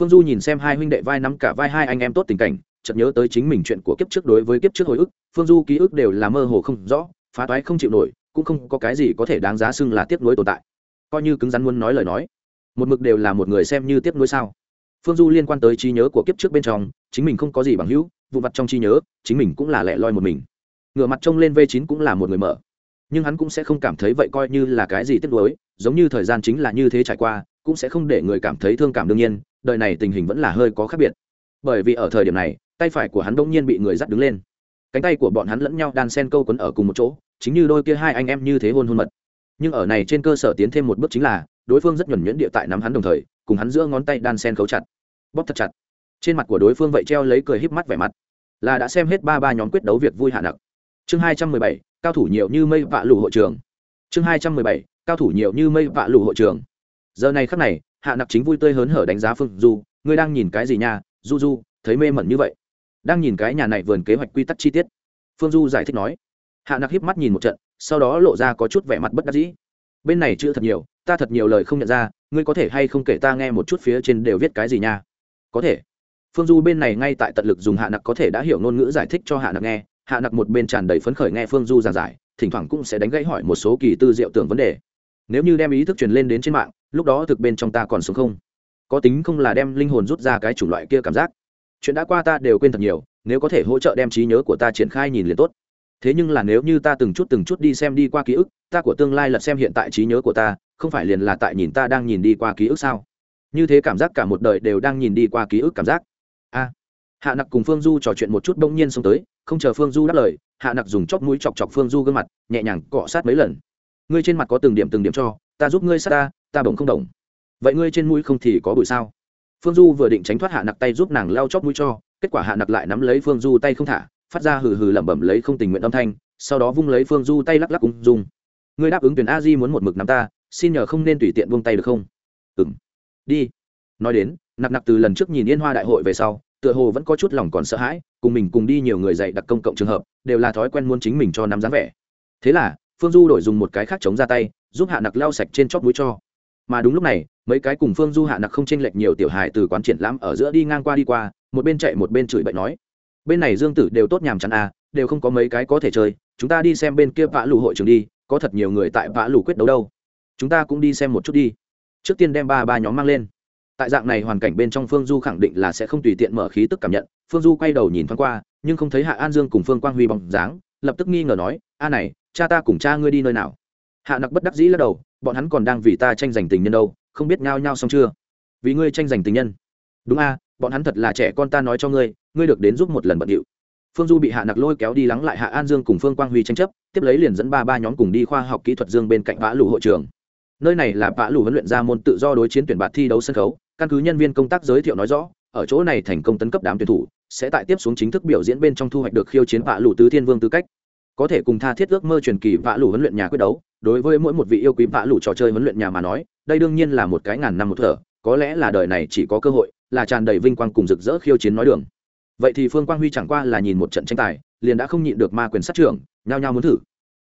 Phương du nhìn xem hai huynh đệ vai nắm cả vai hai anh em tốt tình cảnh chợt nhớ tới chính mình chuyện của kiếp trước đối với kiếp trước hồi ức, phương du ký ức đều là mơ hồ không rõ, phá toái không chịu nổi, cũng không có cái gì có thể đáng giá xưng là tiếp nối tồn tại. Coi như cứng rắn muốn nói lời nói, một mực đều là một người xem như tiếp nối sao? Phương du liên quan tới trí nhớ của kiếp trước bên trong, chính mình không có gì bằng hữu vụ mặt trong trí nhớ, chính mình cũng là lẻ loi một mình. Ngựa mặt trông lên v 9 cũng là một người mở. Nhưng hắn cũng sẽ không cảm thấy vậy coi như là cái gì tiếc nuối, giống như thời gian chính là như thế trải qua, cũng sẽ không để người cảm thấy thương cảm đương nhiên, đời này tình hình vẫn là hơi có khác biệt. Bởi vì ở thời điểm này tay phải của hắn đông nhiên bị người dắt đứng lên. Cánh tay của bọn hắn lẫn nhau đan sen câu quấn ở cùng một chỗ, chính như đôi kia hai anh em như thế hôn hôn mật. Nhưng ở này trên cơ sở tiến thêm một bước chính là, đối phương rất nhuẩn nhuyễn địa tại nắm hắn đồng thời, cùng hắn giữa ngón tay đan sen cấu chặt. Bóp thật chặt. Trên mặt của đối phương vậy treo lấy cười híp mắt vẻ mặt. Là đã xem hết ba ba nhóm quyết đấu việc vui hạ nặc chương hai trăm mười bảy, cao thủ nhiều như mây vạ lù hội trường. Chương hai trăm mười bảy, cao thủ nhiều như mây vạ lù hội trường. Giờ này khắc này, hạ nặc chính vui tươi hớn hở đánh giá phương du, ngươi đang nhìn cái gì nha? Du du, thấy mê mẩn như vậy đang nhìn cái nhà này vườn kế hoạch quy tắc chi tiết. Phương du giải thích nói. Hạ nặc híp mắt nhìn một trận, sau đó lộ ra có chút vẻ mặt bất đắc dĩ. Bên này chữ thật nhiều, ta thật nhiều lời không nhận ra, ngươi có thể hay không kể ta nghe một chút phía trên đều viết cái gì nha? Có thể. Phương du bên này ngay tại tận lực dùng hạ nặc có thể đã hiểu ngôn ngữ giải thích cho hạ nặc nghe. Hạ nặc một bên tràn đầy phấn khởi nghe phương du giảng giải, thỉnh thoảng cũng sẽ đánh gãy hỏi một số kỳ tư diệu tưởng vấn đề. Nếu như đem ý thức truyền lên đến trên mạng, lúc đó thực bên trong ta còn sống không? Có tính không là đem linh hồn rút ra cái chủng loại kia cảm giác chuyện đã qua ta đều quên thật nhiều, nếu có thể hỗ trợ đem trí nhớ của ta triển khai nhìn liền tốt. Thế nhưng là nếu như ta từng chút từng chút đi xem đi qua ký ức, ta của tương lai lật xem hiện tại trí nhớ của ta, không phải liền là tại nhìn ta đang nhìn đi qua ký ức sao? Như thế cảm giác cả một đời đều đang nhìn đi qua ký ức cảm giác. A. Hạ nặc cùng phương du trò chuyện một chút bỗng nhiên xông tới, không chờ phương du đáp lời, hạ nặc dùng chóp mũi chọc chọc phương du gương mặt, nhẹ nhàng cọ sát mấy lần. Ngươi trên mặt có từng điểm từng điểm cho, ta giúp ngươi sát ta ta bổng không đồng vậy ngươi trên mũi không thì có bụi sao? Phương du vừa định tránh thoát hạ nặc tay giúp nàng lao chóp mũi cho, kết quả hạ nặc lại nắm lấy phương du tay không thả, phát ra hừ hừ lẩm bẩm lấy không tình nguyện âm thanh, sau đó vung lấy phương du tay lắc lắc ung dung. Ngươi đáp ứng tuyển a di muốn một mực nắm ta, xin nhờ không nên tùy tiện buông tay được không? Ừng đi. Nói đến, nặc nặc từ lần trước nhìn yên hoa đại hội về sau, tựa hồ vẫn có chút lòng còn sợ hãi, cùng mình cùng đi nhiều người dạy đặc công cộng trường hợp, đều là thói quen muốn chính mình cho nắm dáng vẻ. Thế là, phương du đổi dùng một cái khác chống ra tay, giúp hạ nặc lau sạch trên chót mũi cho mà đúng lúc này, mấy cái cùng phương du hạ nặc không chênh lệch nhiều tiểu hài từ quán triển lãm ở giữa đi ngang qua đi qua, một bên chạy một bên chửi bậy nói, bên này dương tử đều tốt nhàm chán à đều không có mấy cái có thể chơi, chúng ta đi xem bên kia vã lù hội trường đi, có thật nhiều người tại vã lù quyết đấu đâu. Chúng ta cũng đi xem một chút đi. Trước tiên đem ba ba nhóm mang lên. Tại dạng này hoàn cảnh bên trong phương du khẳng định là sẽ không tùy tiện mở khí tức cảm nhận. Phương du quay đầu nhìn thoáng qua, nhưng không thấy hạ an dương cùng phương quang huy bóng dáng, lập tức nghi ngờ nói, a này, cha ta cùng cha ngươi đi nơi nào? Hạ nặc bất đắc dĩ lắc đầu, bọn hắn còn đang vì ta tranh giành tình nhân đâu, không biết ngao nhao xong chưa? Vì ngươi tranh giành tình nhân. Đúng a, bọn hắn thật là trẻ con ta nói cho ngươi ngươi được đến giúp một lần bận điệu. Phương du bị hạ nặc lôi kéo đi lắng lại hạ an dương cùng phương quang huy tranh chấp, tiếp lấy liền dẫn ba ba nhóm cùng đi khoa học kỹ thuật dương bên cạnh vã lù hội trường. Nơi này là vã lù huấn luyện ra môn tự do đối chiến tuyển bạt thi đấu sân khấu, căn cứ nhân viên công tác giới thiệu nói rõ, ở chỗ này thành công tấn cấp đám tuyển thủ, sẽ tại tiếp xuống chính thức biểu diễn bên trong thu hoạch được khiêu chiến vã lù tứ thiên vương tư cách có thể cùng tha thiết ước mơ truyền kỳ vạ lù huấn luyện nhà quyết đấu, đối với mỗi một vị yêu quý vạ lù trò chơi huấn luyện nhà mà nói, đây đương nhiên là một cái ngàn năm một thở, có lẽ là đời này chỉ có cơ hội, là tràn đầy vinh quang cùng rực rỡ khiêu chiến nói đường. Vậy thì phương quang huy chẳng qua là nhìn một trận tranh tài, liền đã không nhịn được ma quyền sát trưởng, nhao nhao muốn thử.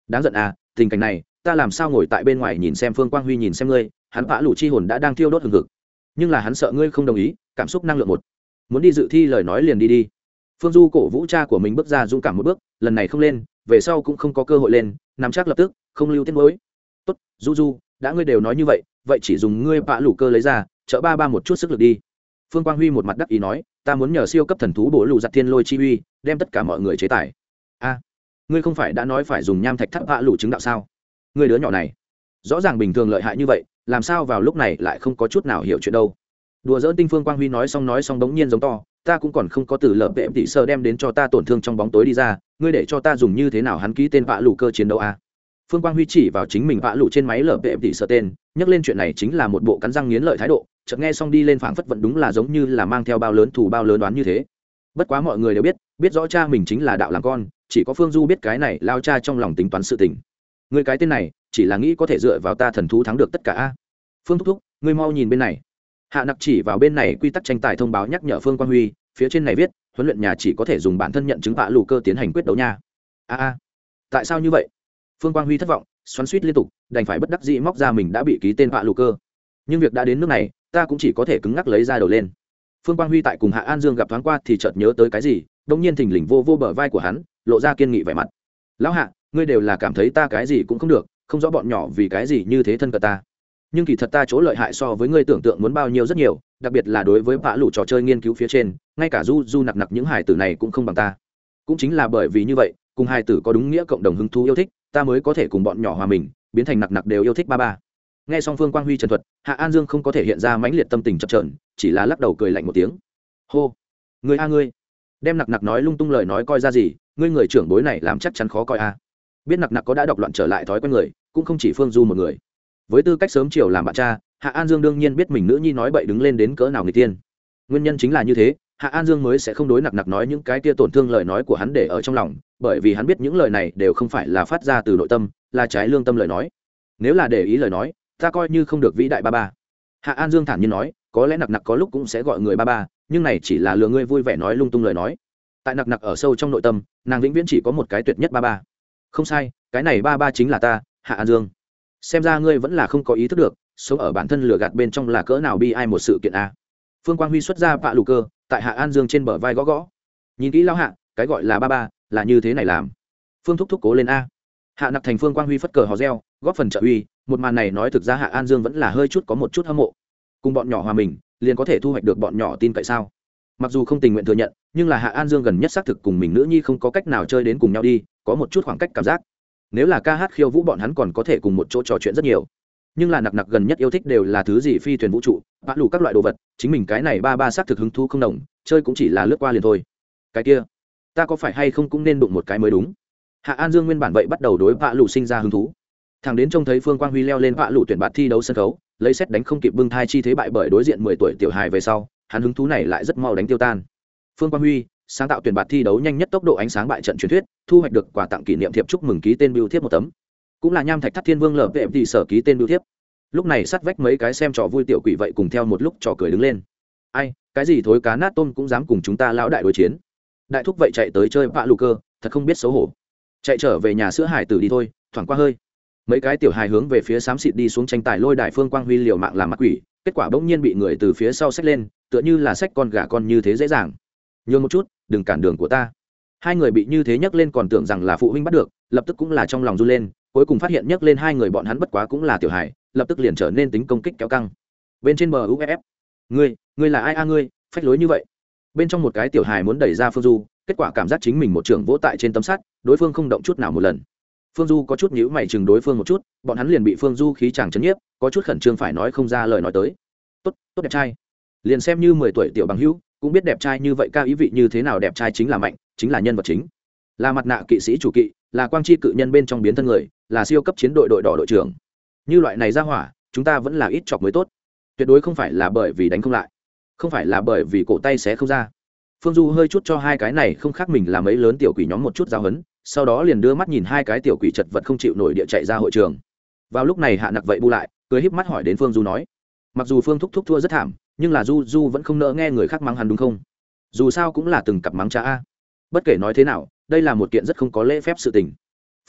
Đáng giận à tình cảnh này, ta làm sao ngồi tại bên ngoài nhìn xem phương quang huy nhìn xem ngươi, hắn vạ lũ chi hồn đã đang thiêu đốt hừng hực. Nhưng là hắn sợ ngươi không đồng ý, cảm xúc năng lượng một. Muốn đi dự thi lời nói liền đi đi. Phương du cổ vũ cha của mình bước ra dũng cảm một bước, lần này không lên về sau cũng không có cơ hội lên, nắm chắc lập tức, không lưu tiết mới tốt, du du, đã ngươi đều nói như vậy vậy chỉ dùng ngươi bạ lũ cơ lấy ra, chợ ba ba một chút sức lực đi. Phương quang huy một mặt đắc ý nói, ta muốn nhờ siêu cấp thần thú bổ lụ giặt thiên lôi chi uy, đem tất cả mọi người chế tài. A, ngươi không phải đã nói phải dùng nham thạch thắt bạ lụ chứng đạo sao? Ngươi đứa nhỏ này, rõ ràng bình thường lợi hại như vậy, làm sao vào lúc này lại không có chút nào hiểu chuyện đâu. Đùa dỡ tinh phương quang huy nói xong nói xong đống nhiên giống to ta cũng còn không có từ lợp vệ tỷ sơ đem đến cho ta tổn thương trong bóng tối đi ra, ngươi để cho ta dùng như thế nào hắn ký tên vạ lụ cơ chiến đấu a phương quang huy chỉ vào chính mình vạ lụ trên máy lợp vệ tỷ sơ tên, nhắc lên chuyện này chính là một bộ cắn răng nghiến lợi thái độ, chợt nghe xong đi lên phảng phất vẫn đúng là giống như là mang theo bao lớn thù bao lớn đoán như thế. Bất quá mọi người đều biết biết rõ cha mình chính là đạo làm con, chỉ có phương du biết cái này lao cha trong lòng tính toán sự tình. Người cái tên này, chỉ là nghĩ có thể dựa vào ta thần thú thắng được tất cả a. Phương thúc thúc, ngươi mau nhìn bên này hạ nặc chỉ vào bên này quy tắc tranh tài thông báo nhắc nhở phương Quang huy, phía trên này viết, huấn luyện nhà chỉ có thể dùng bản thân nhận chứng tạ lù cơ tiến hành quyết đấu nha. A a. Tại sao như vậy? Phương quang huy thất vọng, xoắn suýt liên tục, đành phải bất đắc dĩ móc ra mình đã bị ký tên tạ lù cơ. Nhưng việc đã đến nước này, ta cũng chỉ có thể cứng ngắc lấy ra đầu lên. Phương quang huy tại cùng hạ an dương gặp thoáng qua thì chợt nhớ tới cái gì đông nhiên thình lình vô vô bờ vai của hắn, lộ ra kiên nghị vẻ mặt. Lão hạ, ngươi đều là cảm thấy ta cái gì cũng không được, không rõ bọn nhỏ vì cái gì như thế thân cờ ta nhưng kỳ thật ta chỗ lợi hại so với ngươi tưởng tượng muốn bao nhiêu rất nhiều, đặc biệt là đối với vạ lũ trò chơi nghiên cứu phía trên, ngay cả du du nặc nặc những hải tử này cũng không bằng ta. Cũng chính là bởi vì như vậy, cùng hải tử có đúng nghĩa cộng đồng hứng thú yêu thích, ta mới có thể cùng bọn nhỏ hòa mình, biến thành nặc nặc đều yêu thích ba ba. Nghe xong phương quang huy trần thuật, hạ an dương không có thể hiện ra mãnh liệt tâm tình chập trờn chỉ là lắc đầu cười lạnh một tiếng. Hô, người a ngươi. Đem nặc nặc nói lung tung lời nói coi ra gì, ngươi người trưởng bối này làm chắc chắn khó coi a. Biết nặc nặc có đã đọc loạn trở lại thói quen người, cũng không chỉ phương du một người với tư cách sớm chiều làm bạn cha, hạ an dương đương nhiên biết mình nữ nhi nói bậy đứng lên đến cỡ nào người tiên. Nguyên nhân chính là như thế, hạ an dương mới sẽ không đối nặc nặc nói những cái tia tổn thương lời nói của hắn để ở trong lòng, bởi vì hắn biết những lời này đều không phải là phát ra từ nội tâm, là trái lương tâm lời nói. Nếu là để ý lời nói, ta coi như không được vĩ đại ba ba. Hạ an dương thản nhiên nói, có lẽ nặc nặc có lúc cũng sẽ gọi người ba ba, nhưng này chỉ là lừa ngươi vui vẻ nói lung tung lời nói. Tại nặc nặc ở sâu trong nội tâm, nàng vĩnh viễn chỉ có một cái tuyệt nhất ba ba. Không sai, cái này ba ba chính là ta, hạ an dương xem ra ngươi vẫn là không có ý thức được, sống ở bản thân lừa gạt bên trong là cỡ nào bi ai một sự kiện a. Phương quang huy xuất ra vạ lù cơ, tại hạ an dương trên bờ vai gõ gõ. Nhìn kỹ lao hạ, cái gọi là ba ba, là như thế này làm. Phương thúc thúc cố lên a. Hạ nặc thành phương quang huy phất cờ hò reo, góp phần trợ uy, một màn này nói thực ra hạ an dương vẫn là hơi chút có một chút hâm mộ. Cùng bọn nhỏ hòa mình, liền có thể thu hoạch được bọn nhỏ tin cậy sao? Mặc dù không tình nguyện thừa nhận, nhưng là hạ an dương gần nhất xác thực cùng mình nữ nhi không có cách nào chơi đến cùng nhau đi, có một chút khoảng cách cảm giác nếu là ca hát khiêu vũ bọn hắn còn có thể cùng một chỗ trò chuyện rất nhiều. Nhưng là nặc nặc gần nhất yêu thích đều là thứ gì phi thuyền vũ trụ bã lù các loại đồ vật, chính mình cái này ba ba xác thực hứng thú không đồng, chơi cũng chỉ là lướt qua liền thôi. Cái kia, ta có phải hay không cũng nên đụng một cái mới đúng? Hạ an dương nguyên bản vậy bắt đầu đối bạ lù sinh ra hứng thú. Thằng đến trông thấy phương quang huy leo lên bạ lù tuyển bạt thi đấu sân khấu, lấy xét đánh không kịp bưng thai chi thế bại bởi đối diện mười tuổi tiểu hài về sau, hắn hứng thú này lại rất mau đánh tiêu tan. Phương quang huy sáng tạo tuyển bạt thi đấu nhanh nhất tốc độ ánh sáng bại trận truyền thuyết, thu hoạch được quà tặng kỷ niệm thiệp chúc mừng ký tên biêu thiếp một tấm. Cũng là nham thạch thắt thiên vương lở vệ thì sở ký tên biêu thiếp. Lúc này sát vách mấy cái xem trò vui tiểu quỷ vậy cùng theo một lúc trò cười đứng lên. Ai, cái gì thối cá nát tôm cũng dám cùng chúng ta lão đại đối chiến. Đại thúc vậy chạy tới chơi vạ lù cơ, thật không biết xấu hổ. Chạy trở về nhà sữa hải tử đi thôi, thoảng qua hơi. Mấy cái tiểu hài hướng về phía xám xịt đi xuống tranh tài lôi đại phương quang huy liều mạng làm mặt quỷ, kết quả bỗng nhiên bị người từ phía sau xách lên, tựa như là xách con gà con như thế dễ dàng nhường một chút đừng cản đường của ta. Hai người bị như thế nhấc lên còn tưởng rằng là phụ huynh bắt được lập tức cũng là trong lòng run lên cuối cùng phát hiện nhấc lên hai người bọn hắn bất quá cũng là tiểu hải, lập tức liền trở nên tính công kích kéo căng. Bên trên bờ uff ngươi ngươi là ai a ngươi? Phách lối như vậy. Bên trong một cái tiểu hài muốn đẩy ra phương du kết quả cảm giác chính mình một trường vỗ tại trên tấm sắt đối phương không động chút nào một lần. Phương du có chút nhữ mày chừng đối phương một chút bọn hắn liền bị phương du khí chàng chấn nhiếp có chút khẩn trương phải nói không ra lời nói tới. Tốt tốt đẹp trai. Liền xem như mười tuổi tiểu bằng hữu cũng biết đẹp trai như vậy cao ý vị như thế nào, đẹp trai chính là mạnh, chính là nhân vật chính. Là mặt nạ kỵ sĩ chủ kỵ, là quang chi cự nhân bên trong biến thân người, là siêu cấp chiến đội đội đỏ đội trưởng. Như loại này ra hỏa, chúng ta vẫn là ít chọc mới tốt. Tuyệt đối không phải là bởi vì đánh không lại, không phải là bởi vì cổ tay sẽ không ra. Phương du hơi chút cho hai cái này không khác mình là mấy lớn tiểu quỷ nhóm một chút giao hấn, sau đó liền đưa mắt nhìn hai cái tiểu quỷ chật vật không chịu nổi địa chạy ra hội trường. Vào lúc này hạ nặc vậy bu lại, cười híp mắt hỏi đến phương du nói. Mặc dù phương thúc thúc thua rất thảm nhưng là du du vẫn không nỡ nghe người khác mắng hắn đúng không? Dù sao cũng là từng cặp mắng cha a. Bất kể nói thế nào, đây là một kiện rất không có lễ phép sự tình.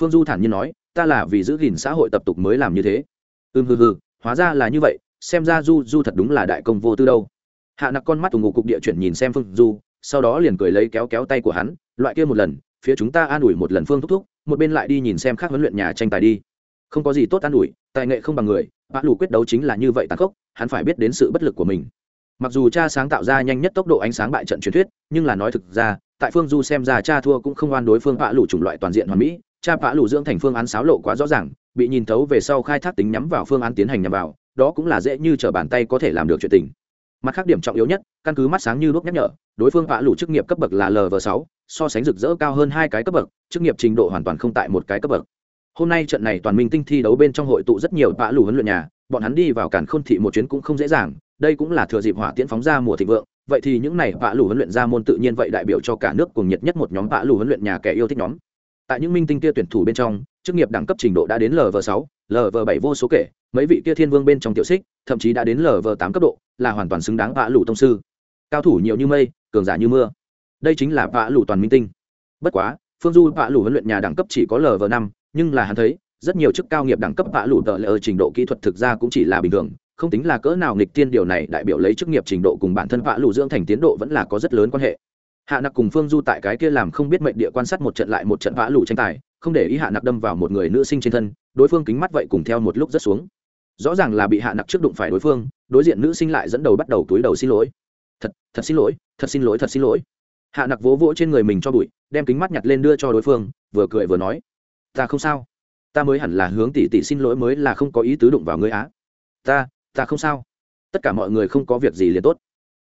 Phương du thản nhiên nói, ta là vì giữ gìn xã hội tập tục mới làm như thế. Ưm hừ hừ, hóa ra là như vậy, xem ra du du thật đúng là đại công vô tư đâu. Hạ nặc con mắt tù ngủ cục địa chuyển nhìn xem phương du, sau đó liền cười lấy kéo kéo tay của hắn, loại kia một lần, phía chúng ta an ủi một lần phương thúc thúc, một bên lại đi nhìn xem khác huấn luyện nhà tranh tài đi. Không có gì tốt an ủi, tài nghệ không bằng người bã lù quyết đấu chính là như vậy tàn khốc, hắn phải biết đến sự bất lực của mình. Mặc dù cha sáng tạo ra nhanh nhất tốc độ ánh sáng bại trận truyền thuyết, nhưng là nói thực ra, tại phương du xem ra cha thua cũng không oan đối phương bã lù chủng loại toàn diện hoàn mỹ. Cha bã lù dưỡng thành phương án xáo lộ quá rõ ràng, bị nhìn thấu về sau khai thác tính nhắm vào phương án tiến hành nhằm vào, đó cũng là dễ như t bàn tay có thể làm được chuyện tình. Mặt khác điểm trọng yếu nhất, căn cứ mắt sáng như đuốc nhắc nhở, đối phương bã lù chức nghiệp cấp bậc là lv sáu, so sánh rực rỡ cao hơn hai cái cấp bậc, chức nghiệp trình độ hoàn toàn không tại một cái cấp bậc hôm nay trận này toàn minh tinh thi đấu bên trong hội tụ rất nhiều vã lù huấn luyện nhà, bọn hắn đi vào cản khôn thị một chuyến cũng không dễ dàng, đây cũng là thừa dịp hỏa tiễn phóng ra mùa thịnh vượng, vậy thì những này vã lù huấn luyện ra môn tự nhiên vậy đại biểu cho cả nước cùng nhiệt nhất một nhóm vã lù huấn luyện nhà kẻ yêu thích nhóm. Tại những minh tinh kia tuyển thủ bên trong, chức nghiệp đẳng cấp trình độ đã đến lv sáu lv bảy vô số kể, mấy vị kia thiên vương bên trong tiểu xích, thậm chí đã đến lv tám cấp độ, là hoàn toàn xứng đáng vã lù tông sư. Cao thủ nhiều như mây, cường giả như mưa. Đây chính là vã lù toàn minh tinh. Bất quá, phương du bã lù huấn luyện nhà đẳng cấp chỉ có lv năm nhưng là hắn thấy, rất nhiều chức cao nghiệp đẳng cấp vạ lụ tợ lỡ trình độ kỹ thuật thực ra cũng chỉ là bình thường, không tính là cỡ nào nghịch tiên điều này đại biểu lấy chức nghiệp trình độ cùng bản thân vạ lụ dưỡng thành tiến độ vẫn là có rất lớn quan hệ. Hạ nặc cùng phương du tại cái kia làm không biết mệnh địa quan sát một trận lại một trận vã lụ tranh tài, không để ý hạ nặc đâm vào một người nữ sinh trên thân, đối phương kính mắt vậy cùng theo một lúc rất xuống. Rõ ràng là bị hạ nặc trước đụng phải đối phương, đối diện nữ sinh lại dẫn đầu bắt đầu túi đầu xin lỗi. Thật thật xin lỗi, thật xin lỗi, thật xin lỗi. Hạ nặc vỗ vỗ trên người mình cho bụi, đem kính mắt nhặt lên đưa cho đối phương, vừa cười vừa nói ta không sao. Ta mới hẳn là hướng tỷ tỷ xin lỗi mới là không có ý tứ đụng vào ngươi á. Ta ta không sao. Tất cả mọi người không có việc gì liền tốt.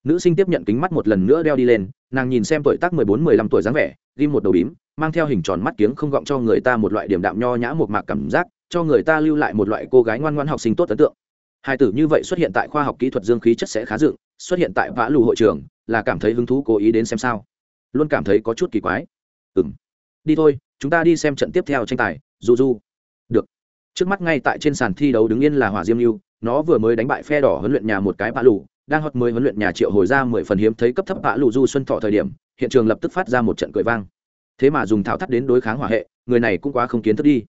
Nữ sinh tiếp nhận kính mắt một lần nữa đeo đi lên, nàng nhìn xem tuổi tác mười bốn, mười lăm tuổi dáng vẻ, ghim một đầu bím, mang theo hình tròn mắt kiếng không gọng cho người ta một loại điểm đạm nho nhã một mạc cảm giác, cho người ta lưu lại một loại cô gái ngoan ngoan học sinh tốt ấn tượng. Hai tử như vậy xuất hiện tại khoa học kỹ thuật dương khí chất sẽ khá dựng, xuất hiện tại vã lù hội trường, là cảm thấy hứng thú cố ý đến xem sao. Luôn cảm thấy có chút kỳ quái. Ừ m đi thôi, chúng ta đi xem trận tiếp theo tranh tài du du được. Trước mắt ngay tại trên sàn thi đấu đứng yên là hỏa diêm lưu nó vừa mới đánh bại phe đỏ huấn luyện nhà một cái bạ lù, đang hót mới huấn luyện nhà triệu hồi ra mười phần hiếm thấy cấp thấp bạ lù du xuân thọ thời điểm, hiện trường lập tức phát ra một trận cười vang. Thế mà dùng thảo thắt đến đối kháng hỏa hệ, người này cũng quá không kiến thức đi.